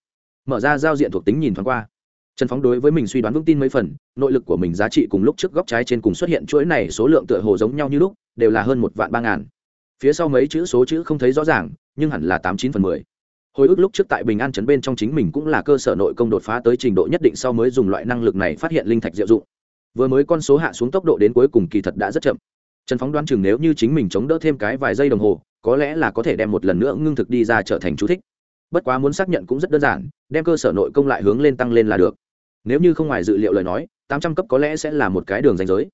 Mở ra giao diện thuộc tính nhìn thoáng qua. Trần phóng đối với mình suy đoán vững tin mấy phần, nội lực của mình giá trị cùng lúc trước góc trái trên cùng xuất hiện chuỗi này số lượng tựa hồ giống nhau như lúc, đều là hơn một vạn ba ngàn. Phía sau mấy chữ số chữ không thấy rõ ràng, nhưng hẳn là tám chín phần mười hồi ức lúc trước tại bình an chấn bên trong chính mình cũng là cơ sở nội công đột phá tới trình độ nhất định sau mới dùng loại năng lực này phát hiện linh thạch diệu dụng. Vừa mới con số hạ xuống tốc độ đến cuối cùng kỳ thật đã rất chậm. Trần phóng đoán chừng nếu như chính mình chống đỡ thêm cái vài giây đồng hồ, có lẽ là có thể đem một lần nữa ngưng thực đi ra trở thành chú thích. Bất quá muốn xác nhận cũng rất đơn giản, đem cơ sở nội công lại hướng lên tăng lên là được. Nếu như không ngoài dự liệu lời nói, tám trăm cấp có lẽ sẽ là một cái đường danh giới.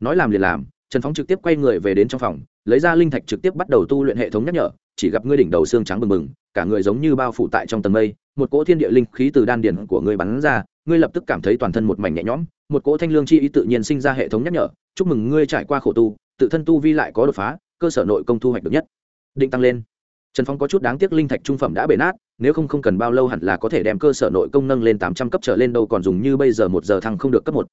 Nói làm liền làm, trần phóng trực tiếp quay người về đến trong phòng, lấy ra linh thạch trực tiếp bắt đầu tu luyện hệ thống nhắc nhở, chỉ gặp ngươi đỉnh đầu xương trắng bừng bừng cả người giống như bao phủ tại trong tầng mây, một cỗ thiên địa linh khí từ đan điển của ngươi bắn ra, ngươi lập tức cảm thấy toàn thân một mảnh nhẹ nhõm, một cỗ thanh lương chi ý tự nhiên sinh ra hệ thống nhắc nhở, chúc mừng ngươi trải qua khổ tu, tự thân tu vi lại có đột phá, cơ sở nội công thu hoạch được nhất. Định tăng lên. Trần phong có chút đáng tiếc linh thạch trung phẩm đã bể nát, nếu không không cần bao lâu hẳn là có thể đem cơ sở nội công nâng lên tám trăm cấp trở lên đâu còn dùng như bây giờ một giờ thăng không được cấp một.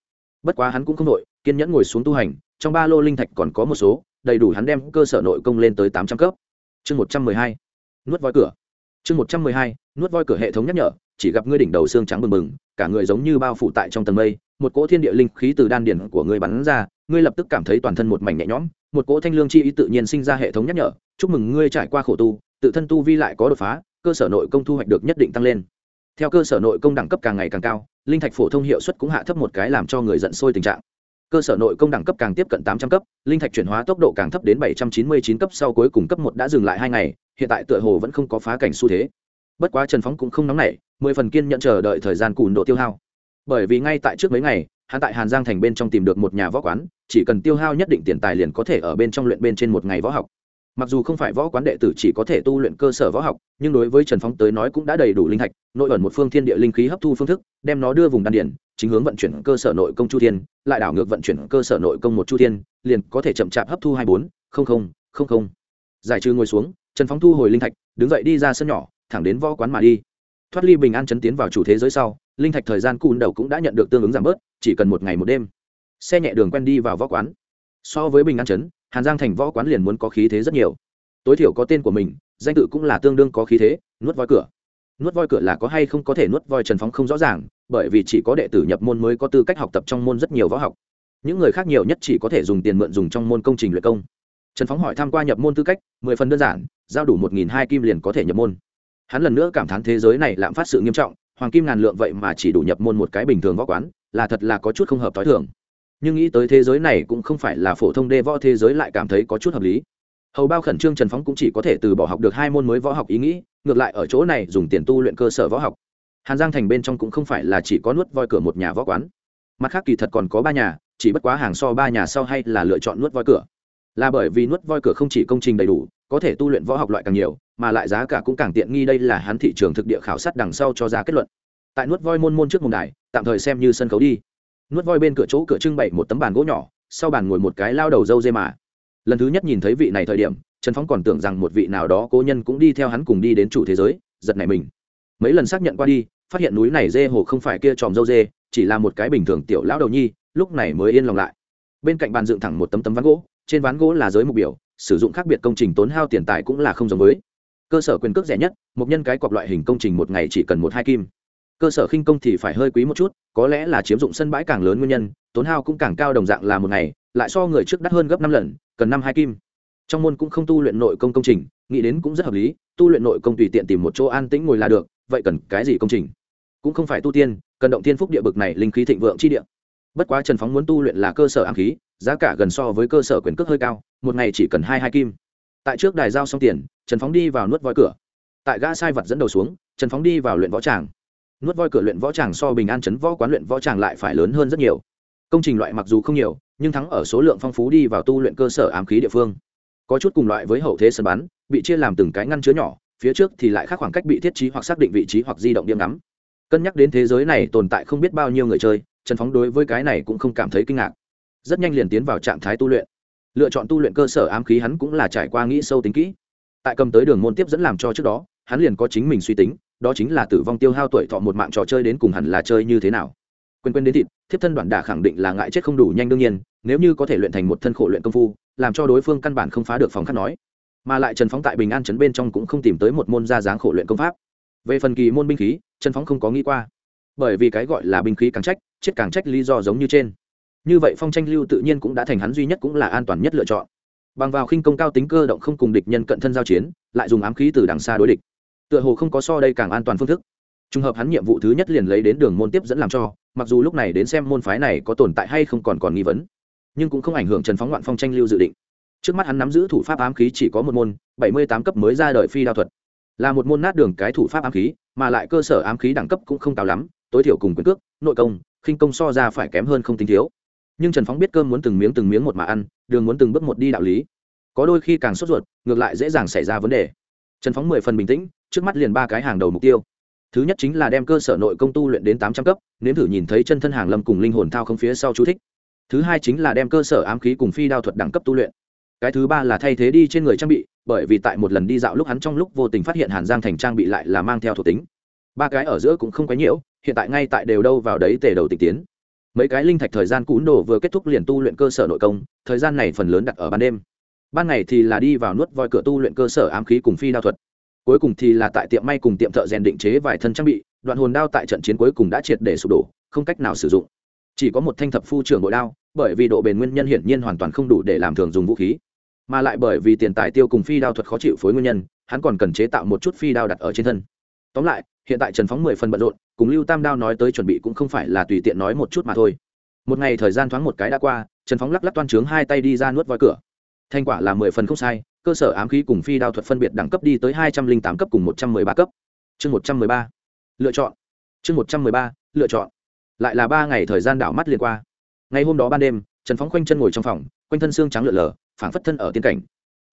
Bất quá hắn cũng không nội kiên nhẫn ngồi xuống tu hành, trong ba lô linh thạch còn có một số, đầy đủ hắn đem cơ sở nội công lên tới tám trăm cấp. Chương một trăm mười hai. Nuốt voi cửa chương một trăm mười hai, nuốt voi cửa hệ thống nhắc nhở, chỉ gặp ngươi đỉnh đầu xương trắng bừng bừng, cả người giống như bao phủ tại trong tầng mây, một cỗ thiên địa linh khí từ đan điển của ngươi bắn ra, ngươi lập tức cảm thấy toàn thân một mảnh nhẹ nhõm, một cỗ thanh lương chi ý tự nhiên sinh ra hệ thống nhắc nhở, chúc mừng ngươi trải qua khổ tu, tự thân tu vi lại có đột phá, cơ sở nội công thu hoạch được nhất định tăng lên. Theo cơ sở nội công đẳng cấp càng ngày càng cao, linh thạch phổ thông hiệu suất cũng hạ thấp một cái làm cho người giận sôi tình trạng. Cơ sở nội công đẳng cấp càng tiếp cận tám trăm cấp, linh thạch chuyển hóa tốc độ càng thấp đến bảy trăm chín mươi chín cấp sau cuối cùng cấp một đã dừng lại hai ngày hiện tại tựa hồ vẫn không có phá cảnh xu thế. Bất quá trần phóng cũng không nóng nảy, mười phần kiên nhận chờ đợi thời gian cùn độ tiêu hao. Bởi vì ngay tại trước mấy ngày, hắn tại hàn giang thành bên trong tìm được một nhà võ quán, chỉ cần tiêu hao nhất định tiền tài liền có thể ở bên trong luyện bên trên một ngày võ học. Mặc dù không phải võ quán đệ tử chỉ có thể tu luyện cơ sở võ học, nhưng đối với trần phóng tới nói cũng đã đầy đủ linh thạch, nội ẩn một phương thiên địa linh khí hấp thu phương thức, đem nó đưa vùng đan điển chính hướng vận chuyển cơ sở nội công chu thiên, lại đảo ngược vận chuyển cơ sở nội công một chu thiên, liền có thể chậm chạp hấp thu hai bốn, không không không không. Giải trừ ngồi xuống trần phóng thu hồi linh thạch, đứng dậy đi ra sân nhỏ, thẳng đến võ quán mà đi. Thoát ly bình an chấn tiến vào chủ thế giới sau, linh thạch thời gian cùn đầu cũng đã nhận được tương ứng giảm bớt, chỉ cần một ngày một đêm. Xe nhẹ đường quen đi vào võ quán. So với bình an chấn, hàn giang thành võ quán liền muốn có khí thế rất nhiều. Tối thiểu có tên của mình, danh tự cũng là tương đương có khí thế, nuốt voi cửa. Nuốt voi cửa là có hay không có thể nuốt voi trần phóng không rõ ràng, bởi vì chỉ có đệ tử nhập môn mới có tư cách học tập trong môn rất nhiều võ học. Những người khác nhiều nhất chỉ có thể dùng tiền mượn dùng trong môn công trình luyện công. Trần phóng hỏi tham q u a nhập môn tư cách, mười phần đơn giản giao đủ một nghìn hai kim liền có thể nhập môn. Hắn lần nữa cảm thán thế giới này lạm phát sự nghiêm trọng, hoàng kim ngàn lượng vậy mà chỉ đủ nhập môn một cái bình thường võ quán, là thật là có chút không hợp t h o i thường. Nhưng nghĩ tới thế giới này cũng không phải là phổ thông đê võ thế giới lại cảm thấy có chút hợp lý. Hầu bao khẩn trương trần phóng cũng chỉ có thể từ bỏ học được hai môn mới võ học ý nghĩ, ngược lại ở chỗ này dùng tiền tu luyện cơ sở võ học. Hàn giang thành bên trong cũng không phải là chỉ có nuốt voi cửa một nhà võ quán. Mặt khác kỳ thật còn có ba nhà, chỉ bất quá hàng so ba nhà sau hay là lựa chọn nuốt voi cửa. Là bởi vì nuốt voi cửa không chỉ công trình đầy đủ có thể tu luyện võ học loại càng nhiều, mà lại giá cả cũng càng tiện nghi, đây là hắn thị trường thực địa khảo sát đằng sau cho ra kết luận. Tại nuốt voi môn môn trước mùng đài, tạm thời xem như sân khấu đi. Nuốt voi bên cửa chỗ cửa trưng bày một tấm bàn gỗ nhỏ, sau bàn ngồi một cái lao đầu dâu dê mà. Lần thứ nhất nhìn thấy vị này thời điểm, trần phóng còn tưởng rằng một vị nào đó cố nhân cũng đi theo hắn cùng đi đến chủ thế giới, giật này mình. Mấy lần xác nhận qua đi, phát hiện núi này dê hồ không phải kia tròm dâu dê, chỉ là một cái bình thường tiểu lão đầu nhi, lúc này mới yên lòng lại. Bên cạnh bàn dựng thẳng một tấm tấm ván gỗ, trên ván gỗ là giới mục biểu sử dụng khác biệt công trình tốn hao tiền tài cũng là không giống với. Cơ sở quyền cước rẻ nhất, một nhân cái cọc loại hình công trình một ngày chỉ cần một hai kim. Cơ sở khinh công thì phải hơi quý một chút, có lẽ là chiếm dụng sân bãi càng lớn nguyên nhân, tốn hao cũng càng cao đồng dạng là một ngày, lại so người trước đắt hơn gấp năm lần, cần năm hai kim. Trong môn cũng không tu luyện nội công công trình, nghĩ đến cũng rất hợp lý, tu luyện nội công tùy tiện tìm một chỗ an tĩnh ngồi là được, vậy cần cái gì công trình? Cũng không phải tu tiên, cần động tiên phúc địa bực này linh khí thịnh vượng chi địa bất quá trần phóng muốn tu luyện là cơ sở ám khí, giá cả gần so với cơ sở quyền cước hơi cao, một ngày chỉ cần hai hai kim. Tại trước đài giao xong tiền, trần phóng đi vào nuốt voi cửa. Tại gã sai vật dẫn đầu xuống, trần phóng đi vào luyện võ tràng. Nuốt voi cửa luyện võ tràng so bình an chấn võ quán luyện võ tràng lại phải lớn hơn rất nhiều. Công trình loại mặc dù không nhiều, nhưng thắng ở số lượng phong phú đi vào tu luyện cơ sở ám khí địa phương. Có chút cùng loại với hậu thế sân bắn, bị chia làm từng cái ngăn chứa nhỏ, phía trước thì lại khác khoảng cách bị thiết trí hoặc xác định vị trí hoặc di động điểm ngắm. Cân nhắc đến thế giới này tồn tại không biết bao nhiêu người chơi trần phóng đối với cái này cũng không cảm thấy kinh ngạc. Rất nhanh liền tiến vào trạng thái tu luyện. Lựa chọn tu luyện cơ sở ám khí hắn cũng là trải qua nghĩ sâu tính kỹ. Tại cầm tới đường môn tiếp dẫn làm cho trước đó, hắn liền có chính mình suy tính, đó chính là tử vong tiêu hao tuổi thọ một mạng trò chơi đến cùng hẳn là chơi như thế nào. Quên quên đến thịt, thiếp thân đoạn đả khẳng định là ngại chết không đủ nhanh đương nhiên, nếu như có thể luyện thành một thân khổ luyện công phu, làm cho đối phương căn bản không phá được phòng khắc nói. Mà lại trần phóng tại bình an trấn bên trong cũng không tìm tới một môn ra dáng khổ luyện công pháp. Về phần kỳ môn binh khí, trần phóng không có nghĩ qua bởi vì cái gọi là binh khí càng trách, chết càng trách lý do giống như trên. Như vậy phong tranh lưu tự nhiên cũng đã thành hắn duy nhất cũng là an toàn nhất lựa chọn. Bằng vào khinh công cao tính cơ động không cùng địch nhân cận thân giao chiến, lại dùng ám khí từ đằng xa đối địch. Tựa hồ không có so đây càng an toàn phương thức. Trùng hợp hắn nhiệm vụ thứ nhất liền lấy đến đường môn tiếp dẫn làm cho, mặc dù lúc này đến xem môn phái này có tồn tại hay không còn còn nghi vấn, nhưng cũng không ảnh hưởng trần phóng ngoạn phong tranh lưu dự định. Trước mắt hắn nắm giữ thủ pháp ám khí chỉ có một môn, bảy mươi tám cấp mới ra đời phi đao thuật. Là một môn nát đường cái thủ pháp ám khí, mà lại cơ sở ám khí đẳng cấp cũng không cao lắm tối thiểu cùng quyền cước, nội công, khinh công so ra phải kém hơn không tính thiếu. Nhưng trần phóng biết cơm muốn từng miếng từng miếng một mà ăn, đường muốn từng bước một đi đạo lý. Có đôi khi càng sốt ruột, ngược lại dễ dàng xảy ra vấn đề. Trần phóng mười phần bình tĩnh, trước mắt liền ba cái hàng đầu mục tiêu. Thứ nhất chính là đem cơ sở nội công tu luyện đến tám trăm cấp, nếm thử nhìn thấy chân thân hàng lâm cùng linh hồn thao không phía sau chú thích. Thứ hai chính là đem cơ sở ám khí cùng phi đao thuật đẳng cấp tu luyện. Cái thứ ba là thay thế đi trên người trang bị, bởi vì tại một lần đi dạo lúc hắn trong lúc vô tình phát hiện hàn giang thành trang bị lại là mang theo thuộc tính. Ba cái ở giữa cũng không quấy nhiễu hiện tại ngay tại đều đâu vào đấy tề đầu tịch tiến. Mấy cái linh thạch thời gian cún đồ vừa kết thúc liền tu luyện cơ sở nội công, thời gian này phần lớn đặt ở ban đêm. Ban ngày thì là đi vào nuốt voi cửa tu luyện cơ sở ám khí cùng phi đao thuật. Cuối cùng thì là tại tiệm may cùng tiệm thợ rèn định chế vài thân trang bị, đoạn hồn đao tại trận chiến cuối cùng đã triệt để sụp đổ, không cách nào sử dụng. Chỉ có một thanh thập phu trưởng bội đao, bởi vì độ bền nguyên nhân hiển nhiên hoàn toàn không đủ để làm thường dùng vũ khí. Mà lại bởi vì tiền tài tiêu cùng phi đao thuật khó chịu phối nguyên nhân, hắn còn cần chế tạo một chút phi đao đặt ở trên thân tóm lại, hiện tại trần phóng mười phần bận rộn, cùng lưu tam đao nói tới chuẩn bị cũng không phải là tùy tiện nói một chút mà thôi. Một ngày thời gian thoáng một cái đã qua, trần phóng lắc lắc toan trướng hai tay đi ra nuốt voi cửa. Thành quả là mười phần không sai, cơ sở ám khí cùng phi đao thuật phân biệt đẳng cấp đi tới hai trăm linh tám cấp cùng một trăm mười ba cấp. Chương một trăm mười ba. Lựa chọn. Chương một trăm mười ba, lựa chọn. Lại là ba ngày thời gian đảo mắt liên qua. Ngày hôm đó ban đêm, trần phóng khoanh chân ngồi trong phòng, quanh thân xương trắng lượn lờ phảng phất thân ở tiên cảnh.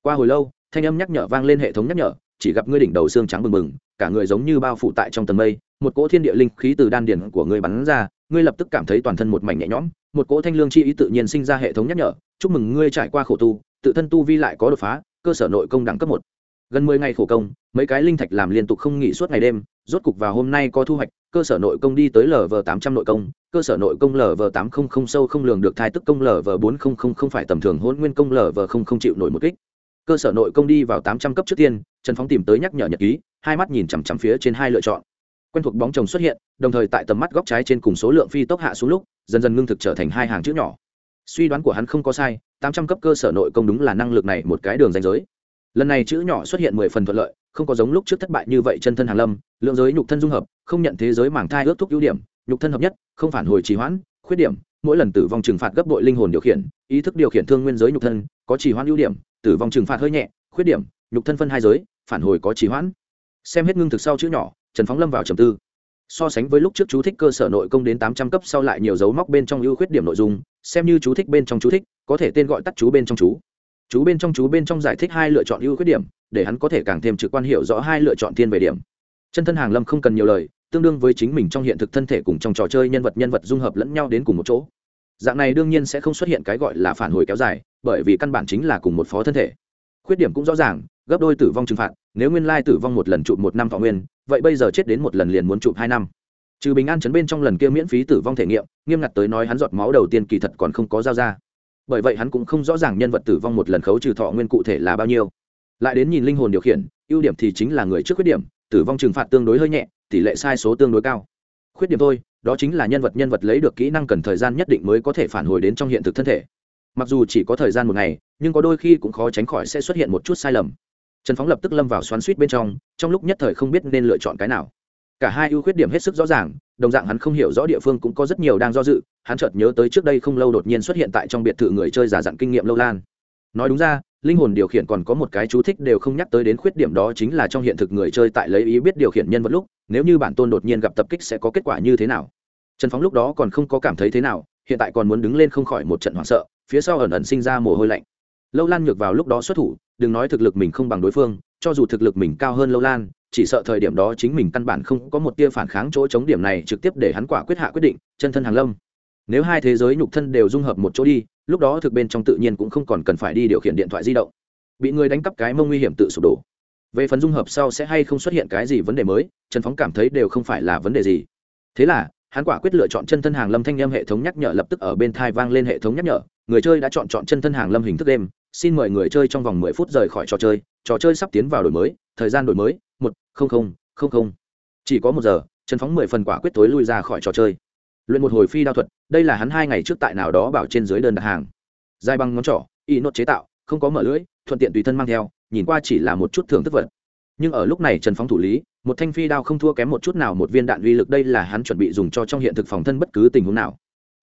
Qua hồi lâu, thanh âm nhắc nhở vang lên hệ thống nhắc nhở chỉ gặp ngươi đỉnh đầu xương trắng bừng bừng, cả người giống như bao phủ tại trong tầng mây, một cỗ thiên địa linh khí từ đan điển của ngươi bắn ra, ngươi lập tức cảm thấy toàn thân một mảnh nhẹ nhõm, một cỗ thanh lương chi ý tự nhiên sinh ra hệ thống nhắc nhở, chúc mừng ngươi trải qua khổ tu, tự thân tu vi lại có đột phá, cơ sở nội công đẳng cấp một. Gần mười ngày khổ công, mấy cái linh thạch làm liên tục không nghỉ suốt ngày đêm, rốt cục vào hôm nay có thu hoạch, cơ sở nội công đi tới lv tám trăm nội công, cơ sở nội công lv tám không không sâu không lường được thai tức công lv bốn không không không phải tầm thường hôn nguyên công lv không không chịu nổi một kích cơ sở nội công đi vào tám trăm cấp trước tiên, trần phóng tìm tới nhắc nhở nhật ký, hai mắt nhìn chằm chằm phía trên hai lựa chọn. Quen thuộc bóng chồng xuất hiện, đồng thời tại tầm mắt góc trái trên cùng số lượng phi tốc hạ xuống lúc, dần dần ngưng thực trở thành hai hàng chữ nhỏ. Suy đoán của hắn không có sai, tám trăm cấp cơ sở nội công đúng là năng lực này một cái đường danh giới. Lần này chữ nhỏ xuất hiện mười phần thuận lợi, không có giống lúc trước thất bại như vậy chân thân hàn lâm, lượng giới nhục thân dung hợp, không nhận thế giới mảng thai ước thúc ưu điểm, nhục thân hợp nhất, không phản hồi trì hoãn, khuyết điểm, mỗi lần tử vong trừng phạt gấp bội linh hồn điều khiển, ý thức điều khiển thương nguyên giới nhục thân có chỉ hoãn ưu điểm, tử vong trừng phạt hơi nhẹ, khuyết điểm, nhục thân phân hai giới, phản hồi có chỉ hoãn. Xem hết ngưng thực sau chữ nhỏ, trần phóng lâm vào trầm tư. So sánh với lúc trước chú thích cơ sở nội công đến tám trăm cấp sau lại nhiều dấu móc bên trong ưu khuyết điểm nội dung, xem như chú thích bên trong chú thích, có thể tên gọi tắt chú bên trong chú. Chú bên trong chú bên trong giải thích hai lựa chọn ưu khuyết điểm, để hắn có thể càng thêm trực quan hiểu rõ hai lựa chọn thiên về điểm. Chân thân hàng lâm không cần nhiều lời, tương đương với chính mình trong hiện thực thân thể cùng trong trò chơi nhân vật nhân vật dung hợp lẫn nhau đến cùng một chỗ. Dạng này đương nhiên sẽ không xuất hiện cái gọi là phản hồi kéo dài bởi vì căn bản chính là cùng một phó thân thể. Khuyết điểm cũng rõ ràng, gấp đôi tử vong trừng phạt, nếu nguyên lai tử vong một lần chụp một năm thọ nguyên, vậy bây giờ chết đến một lần liền muốn chụp hai năm. Trừ bình an chấn bên trong lần kia miễn phí tử vong thể nghiệm, nghiêm ngặt tới nói hắn giọt máu đầu tiên kỳ thật còn không có giao ra. Bởi vậy hắn cũng không rõ ràng nhân vật tử vong một lần khấu trừ thọ nguyên cụ thể là bao nhiêu. Lại đến nhìn linh hồn điều khiển, ưu điểm thì chính là người trước khuyết điểm, tử vong trừng phạt tương đối hơi nhẹ, tỷ lệ sai số tương đối cao. Khuyết điểm thôi, đó chính là nhân vật nhân vật lấy được kỹ năng cần thời gian nhất định mới có thể phản hồi đến trong hiện thực thân thể mặc dù chỉ có thời gian một ngày, nhưng có đôi khi cũng khó tránh khỏi sẽ xuất hiện một chút sai lầm. Trần phóng lập tức lâm vào xoắn suýt bên trong trong lúc nhất thời không biết nên lựa chọn cái nào. Cả hai ưu khuyết điểm hết sức rõ ràng, đồng dạng hắn không hiểu rõ địa phương cũng có rất nhiều đang do dự, hắn chợt nhớ tới trước đây không lâu đột nhiên xuất hiện tại trong biệt thự người chơi giả dặn kinh nghiệm lâu lan. Nói đúng ra, linh hồn điều khiển còn có một cái chú thích đều không nhắc tới đến khuyết điểm đó chính là trong hiện thực người chơi tại lấy ý biết điều khiển nhân vật lúc, nếu như bản tôn đột nhiên gặp tập kích sẽ có kết quả như thế nào. Trần phóng lúc đó còn không có cảm thấy thế nào, hiện tại còn muốn đứng lên không khỏi một trận hoảng sợ phía sau ẩn ẩn sinh ra mồ hôi lạnh. Lâu lan nhược vào lúc đó xuất thủ, đừng nói thực lực mình không bằng đối phương, cho dù thực lực mình cao hơn lâu lan, chỉ sợ thời điểm đó chính mình căn bản không có một tia phản kháng chỗ chống điểm này trực tiếp để hắn quả quyết hạ quyết định, chân thân hàng lâm. Nếu hai thế giới nhục thân đều dung hợp một chỗ đi, lúc đó thực bên trong tự nhiên cũng không còn cần phải đi điều khiển điện thoại di động. Bị người đánh cắp cái mông nguy hiểm tự sụp đổ. Về phần dung hợp sau sẽ hay không xuất hiện cái gì vấn đề mới, trần phóng cảm thấy đều không phải là vấn đề gì. Thế là hắn quả quyết lựa chọn chân thân hàng lâm thanh em hệ thống nhắc nhở lập tức ở bên thai vang lên hệ thống nhắc nhở. Người chơi đã chọn chọn chân thân hàng lâm hình thức đêm. Xin mời người chơi trong vòng mười phút rời khỏi trò chơi. Trò chơi sắp tiến vào đổi mới. Thời gian đổi mới, một, không không không không. Chỉ có một giờ, trần phóng mười phần quả quyết tối lui ra khỏi trò chơi. Luyện một hồi phi đao thuật, đây là hắn hai ngày trước tại nào đó bảo trên dưới đơn đặt hàng. Dài bằng ngón trỏ, y nốt chế tạo, không có mở lưỡi, thuận tiện tùy thân mang theo, nhìn qua chỉ là một chút thưởng thức vật nhưng ở lúc này trần phóng thủ lý, một thanh phi đao không thua kém một chút nào, một viên đạn uy lực đây là hắn chuẩn bị dùng cho trong hiện thực phòng thân bất cứ tình huống nào.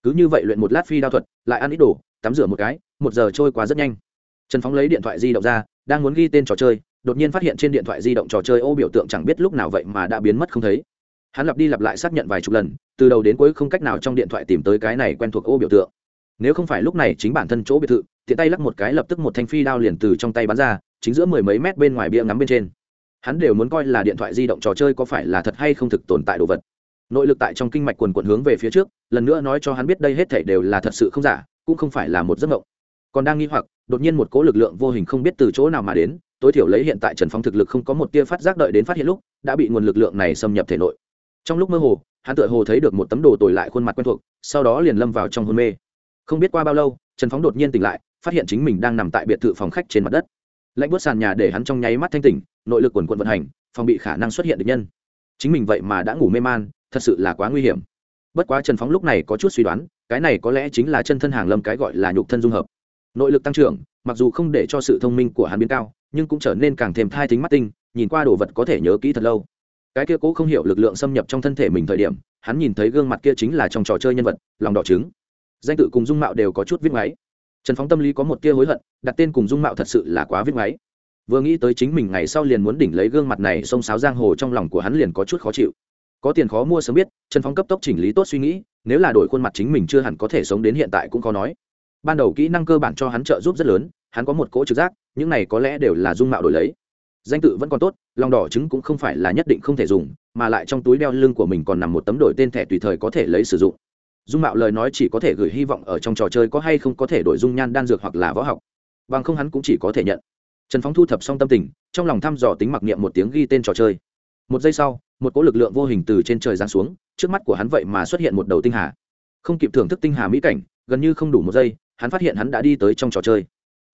Cứ như vậy luyện một lát phi đao thuật, lại ăn ít đồ, tắm rửa một cái, một giờ trôi qua rất nhanh. Trần phóng lấy điện thoại di động ra, đang muốn ghi tên trò chơi, đột nhiên phát hiện trên điện thoại di động trò chơi ô biểu tượng chẳng biết lúc nào vậy mà đã biến mất không thấy. Hắn lặp đi lặp lại xác nhận vài chục lần, từ đầu đến cuối không cách nào trong điện thoại tìm tới cái này quen thuộc ô biểu tượng. Nếu không phải lúc này chính bản thân chỗ biệt thự, tiện tay lắc một cái lập tức một thanh phi đao liền từ trong tay bắn ra, chính giữa mười mấy mét bên ngoài bia ngắm bên trên hắn đều muốn coi là điện thoại di động trò chơi có phải là thật hay không thực tồn tại đồ vật. Nội lực tại trong kinh mạch quần quận hướng về phía trước, lần nữa nói cho hắn biết đây hết thể đều là thật sự không giả, cũng không phải là một giấc mộng. Còn đang nghi hoặc, đột nhiên một cỗ lực lượng vô hình không biết từ chỗ nào mà đến, tối thiểu lấy hiện tại trần phong thực lực không có một tia phát giác đợi đến phát hiện lúc, đã bị nguồn lực lượng này xâm nhập thể nội. Trong lúc mơ hồ, hắn tựa hồ thấy được một tấm đồ tồi lại khuôn mặt quen thuộc, sau đó liền lâm vào trong hôn mê. Không biết qua bao lâu, trần phóng đột nhiên tỉnh lại, phát hiện chính mình đang nằm tại biệt thự phòng khách trên mặt đất lạnh bớt sàn nhà để hắn trong nháy mắt thanh tỉnh, nội lực quần quận vận hành, phòng bị khả năng xuất hiện được nhân. Chính mình vậy mà đã ngủ mê man, thật sự là quá nguy hiểm. Bất quá trần phóng lúc này có chút suy đoán, cái này có lẽ chính là chân thân hàng lâm cái gọi là nhục thân dung hợp. Nội lực tăng trưởng, mặc dù không để cho sự thông minh của hắn biến cao, nhưng cũng trở nên càng thêm thai tính mắt tinh, nhìn qua đồ vật có thể nhớ kỹ thật lâu. Cái kia cố không hiểu lực lượng xâm nhập trong thân thể mình thời điểm, hắn nhìn thấy gương mặt kia chính là trong trò chơi nhân vật, lòng đỏ trứng. Danh tự cùng dung mạo đều có chút viết máy trần phóng tâm lý có một tia hối hận, đặt tên cùng dung mạo thật sự là quá viết máy vừa nghĩ tới chính mình ngày sau liền muốn đỉnh lấy gương mặt này xông sáo giang hồ trong lòng của hắn liền có chút khó chịu. Có tiền khó mua sớm biết, trần phóng cấp tốc chỉnh lý tốt suy nghĩ, nếu là đổi khuôn mặt chính mình chưa hẳn có thể sống đến hiện tại cũng khó nói. Ban đầu kỹ năng cơ bản cho hắn trợ giúp rất lớn, hắn có một cỗ trực giác, những này có lẽ đều là dung mạo đổi lấy. Danh tự vẫn còn tốt, lòng đỏ trứng cũng không phải là nhất định không thể dùng, mà lại trong túi đeo lưng của mình còn nằm một tấm đổi tên thẻ tùy thời có thể lấy sử dụng dung mạo lời nói chỉ có thể gửi hy vọng ở trong trò chơi có hay không có thể đổi dung nhan đan dược hoặc là võ học. Bằng không hắn cũng chỉ có thể nhận. Trần phóng thu thập xong tâm tình, trong lòng thăm dò tính mặc niệm một tiếng ghi tên trò chơi. Một giây sau, một cỗ lực lượng vô hình từ trên trời giáng xuống, trước mắt của hắn vậy mà xuất hiện một đầu tinh hà. Không kịp thưởng thức tinh hà mỹ cảnh, gần như không đủ một giây, hắn phát hiện hắn đã đi tới trong trò chơi.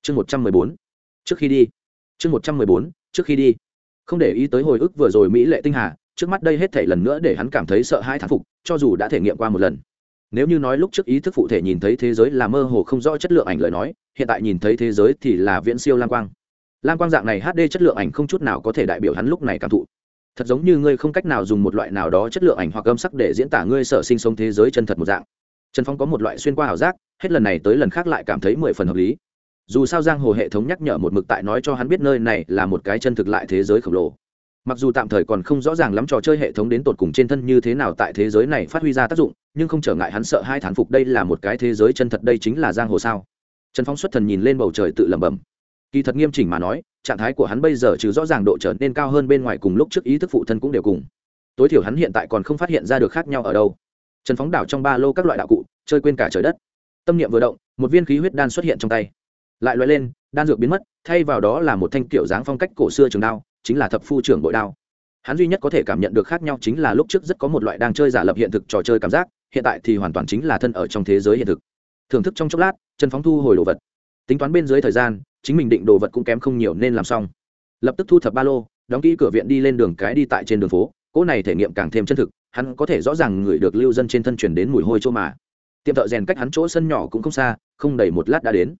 Chương một trăm mười bốn. Trước khi đi. Chương một trăm mười bốn, trước khi đi. Không để ý tới hồi ức vừa rồi mỹ lệ tinh hà, trước mắt đây hết thể lần nữa để hắn cảm thấy sợ hãi thán phục, cho dù đã thể nghiệm qua một lần nếu như nói lúc trước ý thức phụ thể nhìn thấy thế giới là mơ hồ không rõ chất lượng ảnh lời nói, hiện tại nhìn thấy thế giới thì là viễn siêu lam quang. Lam quang dạng này hd chất lượng ảnh không chút nào có thể đại biểu hắn lúc này cảm thụ. Thật giống như ngươi không cách nào dùng một loại nào đó chất lượng ảnh hoặc âm sắc để diễn tả ngươi sở sinh sống thế giới chân thật một dạng. Trần phong có một loại xuyên qua ảo giác, hết lần này tới lần khác lại cảm thấy mười phần hợp lý. Dù sao giang hồ hệ thống nhắc nhở một mực tại nói cho hắn biết nơi này là một cái chân thực lại thế giới khổng lồ mặc dù tạm thời còn không rõ ràng lắm trò chơi hệ thống đến tột cùng trên thân như thế nào tại thế giới này phát huy ra tác dụng, nhưng không trở ngại hắn sợ hai thán phục đây là một cái thế giới chân thật đây chính là giang hồ sao. Trần phong xuất thần nhìn lên bầu trời tự lẩm bẩm. Kỳ thật nghiêm chỉnh mà nói, trạng thái của hắn bây giờ trừ rõ ràng độ trở nên cao hơn bên ngoài cùng lúc trước ý thức phụ thân cũng đều cùng. Tối thiểu hắn hiện tại còn không phát hiện ra được khác nhau ở đâu. Trần phóng đảo trong ba lô các loại đạo cụ, chơi quên cả trời đất. Tâm niệm vừa động, một viên khí huyết đan xuất hiện trong tay. Lại loại lên, đan dược biến mất, thay vào đó là một thanh kiểu dáng phong cách cổ xưa trường đao chính là thập phu trưởng bội đao. Hắn duy nhất có thể cảm nhận được khác nhau chính là lúc trước rất có một loại đang chơi giả lập hiện thực trò chơi cảm giác, hiện tại thì hoàn toàn chính là thân ở trong thế giới hiện thực. Thưởng thức trong chốc lát trần phóng thu hồi đồ vật. Tính toán bên dưới thời gian, chính mình định đồ vật cũng kém không nhiều nên làm xong. Lập tức thu thập ba lô, đóng kỹ cửa viện đi lên đường cái đi tại trên đường phố, cỗ này thể nghiệm càng thêm chân thực, hắn có thể rõ ràng ngửi được lưu dân trên thân chuyển đến mùi hôi chỗ mà. Tiệm thợ rèn cách hắn chỗ sân nhỏ cũng không xa, không đầy một lát đã đến.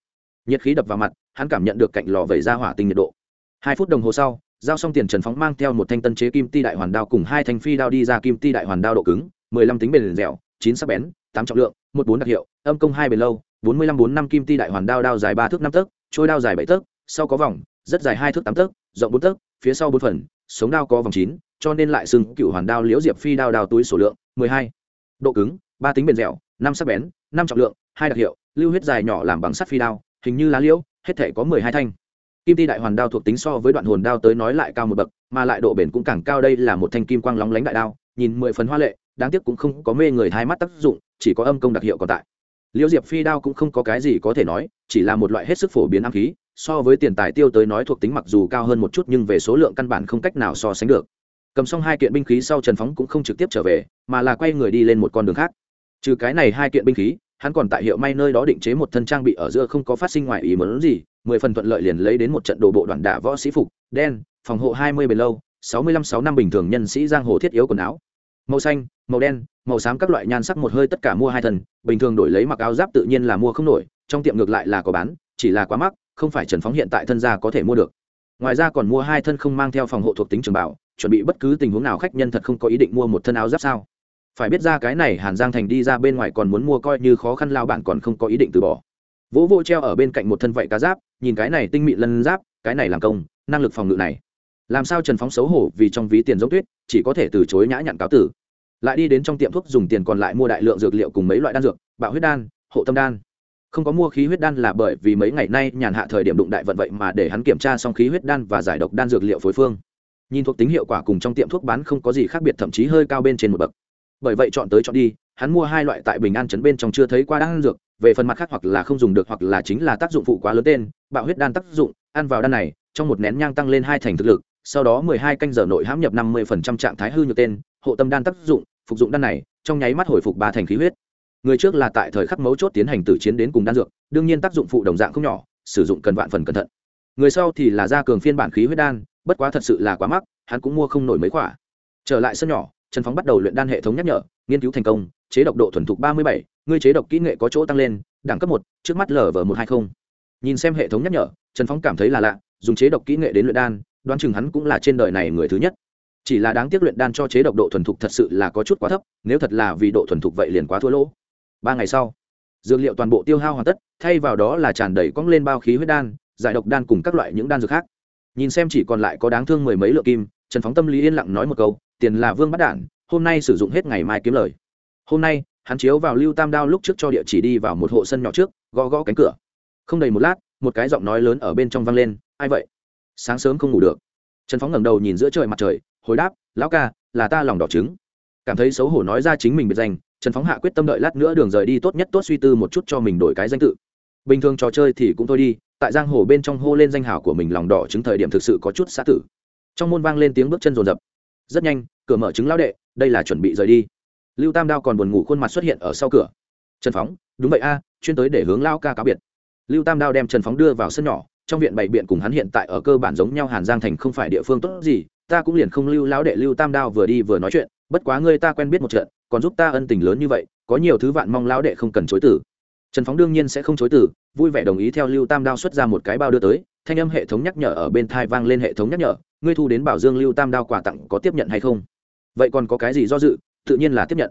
Nhiệt khí đập vào mặt, hắn cảm nhận được cạnh lò vẩy ra hỏa tinh nhiệt độ. Hai phút đồng hồ sau giao xong tiền trần phóng mang theo một thanh tân chế kim ti đại hoàn đao cùng hai thanh phi đao đi ra kim ti đại hoàn đao độ cứng, mười lăm tính bền dẻo, chín sắc bén, tám trọng lượng, một bốn đặc hiệu, âm công hai bền lâu, bốn mươi lăm bốn năm kim ti đại hoàn đao đao dài ba thước năm tấc, trôi đao dài bảy tấc, sau có vòng, rất dài hai thước tám tấc, rộng bốn tấc, phía sau bốn phần, sống đao có vòng chín, cho nên lại xưng cựu hoàn đao liễu diệp phi đao đao túi số lượng mười hai. Độ cứng, ba tính bền dẻo, năm sắc bén, năm trọng lượng, hai đặc hiệu, lưu huyết dài nhỏ làm bằng sắt phi đao, hình như lá liễu, hết thể có mười hai thanh kim ti đại hoàn đao thuộc tính so với đoạn hồn đao tới nói lại cao một bậc, mà lại độ bền cũng càng cao đây là một thanh kim quang lóng lánh đại đao, nhìn mười phần hoa lệ, đáng tiếc cũng không có mê người hai mắt tác dụng, chỉ có âm công đặc hiệu còn tại. Liễu diệp phi đao cũng không có cái gì có thể nói, chỉ là một loại hết sức phổ biến ám khí, so với tiền tài tiêu tới nói thuộc tính mặc dù cao hơn một chút nhưng về số lượng căn bản không cách nào so sánh được. Cầm xong hai kiện binh khí sau trần phóng cũng không trực tiếp trở về, mà là quay người đi lên một con đường khác. Trừ cái này hai kiện binh khí hắn còn tại hiệu may nơi đó định chế một thân trang bị ở giữa không có phát sinh ngoài ý muốn gì, mười phần thuận lợi liền lấy đến một trận đồ bộ đoàn đả võ sĩ phục, đen, phòng hộ hai mươi bền lâu, sáu mươi lăm sáu năm bình thường nhân sĩ giang hồ thiết yếu quần áo. Màu xanh, màu đen, màu xám các loại nhan sắc một hơi tất cả mua hai thần, bình thường đổi lấy mặc áo giáp tự nhiên là mua không nổi, trong tiệm ngược lại là có bán, chỉ là quá mắc, không phải trần phóng hiện tại thân gia có thể mua được. Ngoài ra còn mua hai thân không mang theo phòng hộ thuộc tính trường bảo, chuẩn bị bất cứ tình huống nào khách nhân thật không có ý định mua một thân áo giáp sao? Phải biết ra cái này hàn giang thành đi ra bên ngoài còn muốn mua coi như khó khăn, lao bạn còn không có ý định từ bỏ. Vỗ vô treo ở bên cạnh một thân vậy cá giáp, nhìn cái này tinh mị lân giáp, cái này làm công, năng lực phòng ngự này. Làm sao trần phóng xấu hổ vì trong ví tiền giống tuyết, chỉ có thể từ chối nhã nhặn cáo tử. Lại đi đến trong tiệm thuốc dùng tiền còn lại mua đại lượng dược liệu cùng mấy loại đan dược, bạo huyết đan, hộ tâm đan. Không có mua khí huyết đan là bởi vì mấy ngày nay nhàn hạ thời điểm đụng đại vận vậy mà để hắn kiểm tra xong khí huyết đan và giải độc đan dược liệu phối phương. Nhìn thuộc tính hiệu quả cùng trong tiệm thuốc bán không có gì khác biệt, thậm chí hơi cao bên trên một bậc bởi vậy chọn tới chọn đi, hắn mua hai loại tại bình an chấn bên trong chưa thấy qua đan dược, về phần mặt khác hoặc là không dùng được hoặc là chính là tác dụng phụ quá lớn tên, bạo huyết đan tác dụng, ăn vào đan này, trong một nén nhang tăng lên hai thành thực lực, sau đó mười hai canh giờ nội hãm nhập năm mươi phần trăm trạng thái hư nhược tên, hộ tâm đan tác dụng, phục dụng đan này, trong nháy mắt hồi phục ba thành khí huyết. Người trước là tại thời khắc mấu chốt tiến hành tử chiến đến cùng đan dược, đương nhiên tác dụng phụ đồng dạng không nhỏ, sử dụng cần vạn phần cẩn thận. Người sau thì là gia cường phiên bản khí huyết đan, bất quá thật sự là quá mắc, hắn cũng mua không nổi mấy quả. Trở lại sân nhỏ trần phóng bắt đầu luyện đan hệ thống nhắc nhở, nghiên cứu thành công, chế độc độ thuần thục ba mươi bảy, ngươi chế độc kỹ nghệ có chỗ tăng lên, đẳng cấp một, trước mắt lv một hai mươi nhìn xem hệ thống nhắc nhở, trần phóng cảm thấy là lạ, dùng chế độc kỹ nghệ đến luyện đan, đoán chừng hắn cũng là trên đời này người thứ nhất. Chỉ là đáng tiếc luyện đan cho chế độc độ thuần thục thật sự là có chút quá thấp, nếu thật là vì độ thuần thục vậy liền quá thua lỗ. Ba ngày sau, dược liệu toàn bộ tiêu hao hoàn tất, thay vào đó là tràn đầy cong lên bao khí huyết đan, giải độc đan cùng các loại những đan dược khác. Nhìn xem chỉ còn lại có đáng thương mười mấy lượng kim, trần phóng tâm lý yên lặng nói một câu tiền là vương bắt đản, hôm nay sử dụng hết ngày mai kiếm lời. Hôm nay, hắn chiếu vào lưu tam đao lúc trước cho địa chỉ đi vào một hộ sân nhỏ trước, gõ gõ cánh cửa. Không đầy một lát, một cái giọng nói lớn ở bên trong vang lên, ai vậy? Sáng sớm không ngủ được. Trần phóng ngẩng đầu nhìn giữa trời mặt trời, hồi đáp, lão ca, là ta lòng đỏ trứng. Cảm thấy xấu hổ nói ra chính mình biệt danh, trần phóng hạ quyết tâm đợi lát nữa đường rời đi tốt nhất tốt suy tư một chút cho mình đổi cái danh tự. Bình thường trò chơi thì cũng thôi đi, tại giang hồ bên trong hô lên danh hào của mình lòng đỏ chứng thời điểm thực sự có chút xã tử. Trong môn vang lên tiếng bước chân rồn rập rất nhanh, cửa mở chứng lão đệ, đây là chuẩn bị rời đi. Lưu tam đao còn buồn ngủ khuôn mặt xuất hiện ở sau cửa. Trần phóng, đúng vậy a, chuyên tới để hướng lao ca cáo biệt. Lưu tam đao đem trần phóng đưa vào sân nhỏ, trong viện bày biện cùng hắn hiện tại ở cơ bản giống nhau hàn giang thành không phải địa phương tốt gì, ta cũng liền không lưu lão đệ lưu tam đao vừa đi vừa nói chuyện, bất quá ngươi ta quen biết một trận, còn giúp ta ân tình lớn như vậy, có nhiều thứ vạn mong lão đệ không cần chối tử trần phóng đương nhiên sẽ không chối tử vui vẻ đồng ý theo lưu tam đao xuất ra một cái bao đưa tới, thanh âm hệ thống nhắc nhở ở bên thai vang lên hệ thống nhắc nhở, ngươi thu đến bảo dương lưu tam đao quà tặng có tiếp nhận hay không? Vậy còn có cái gì do dự, tự nhiên là tiếp nhận.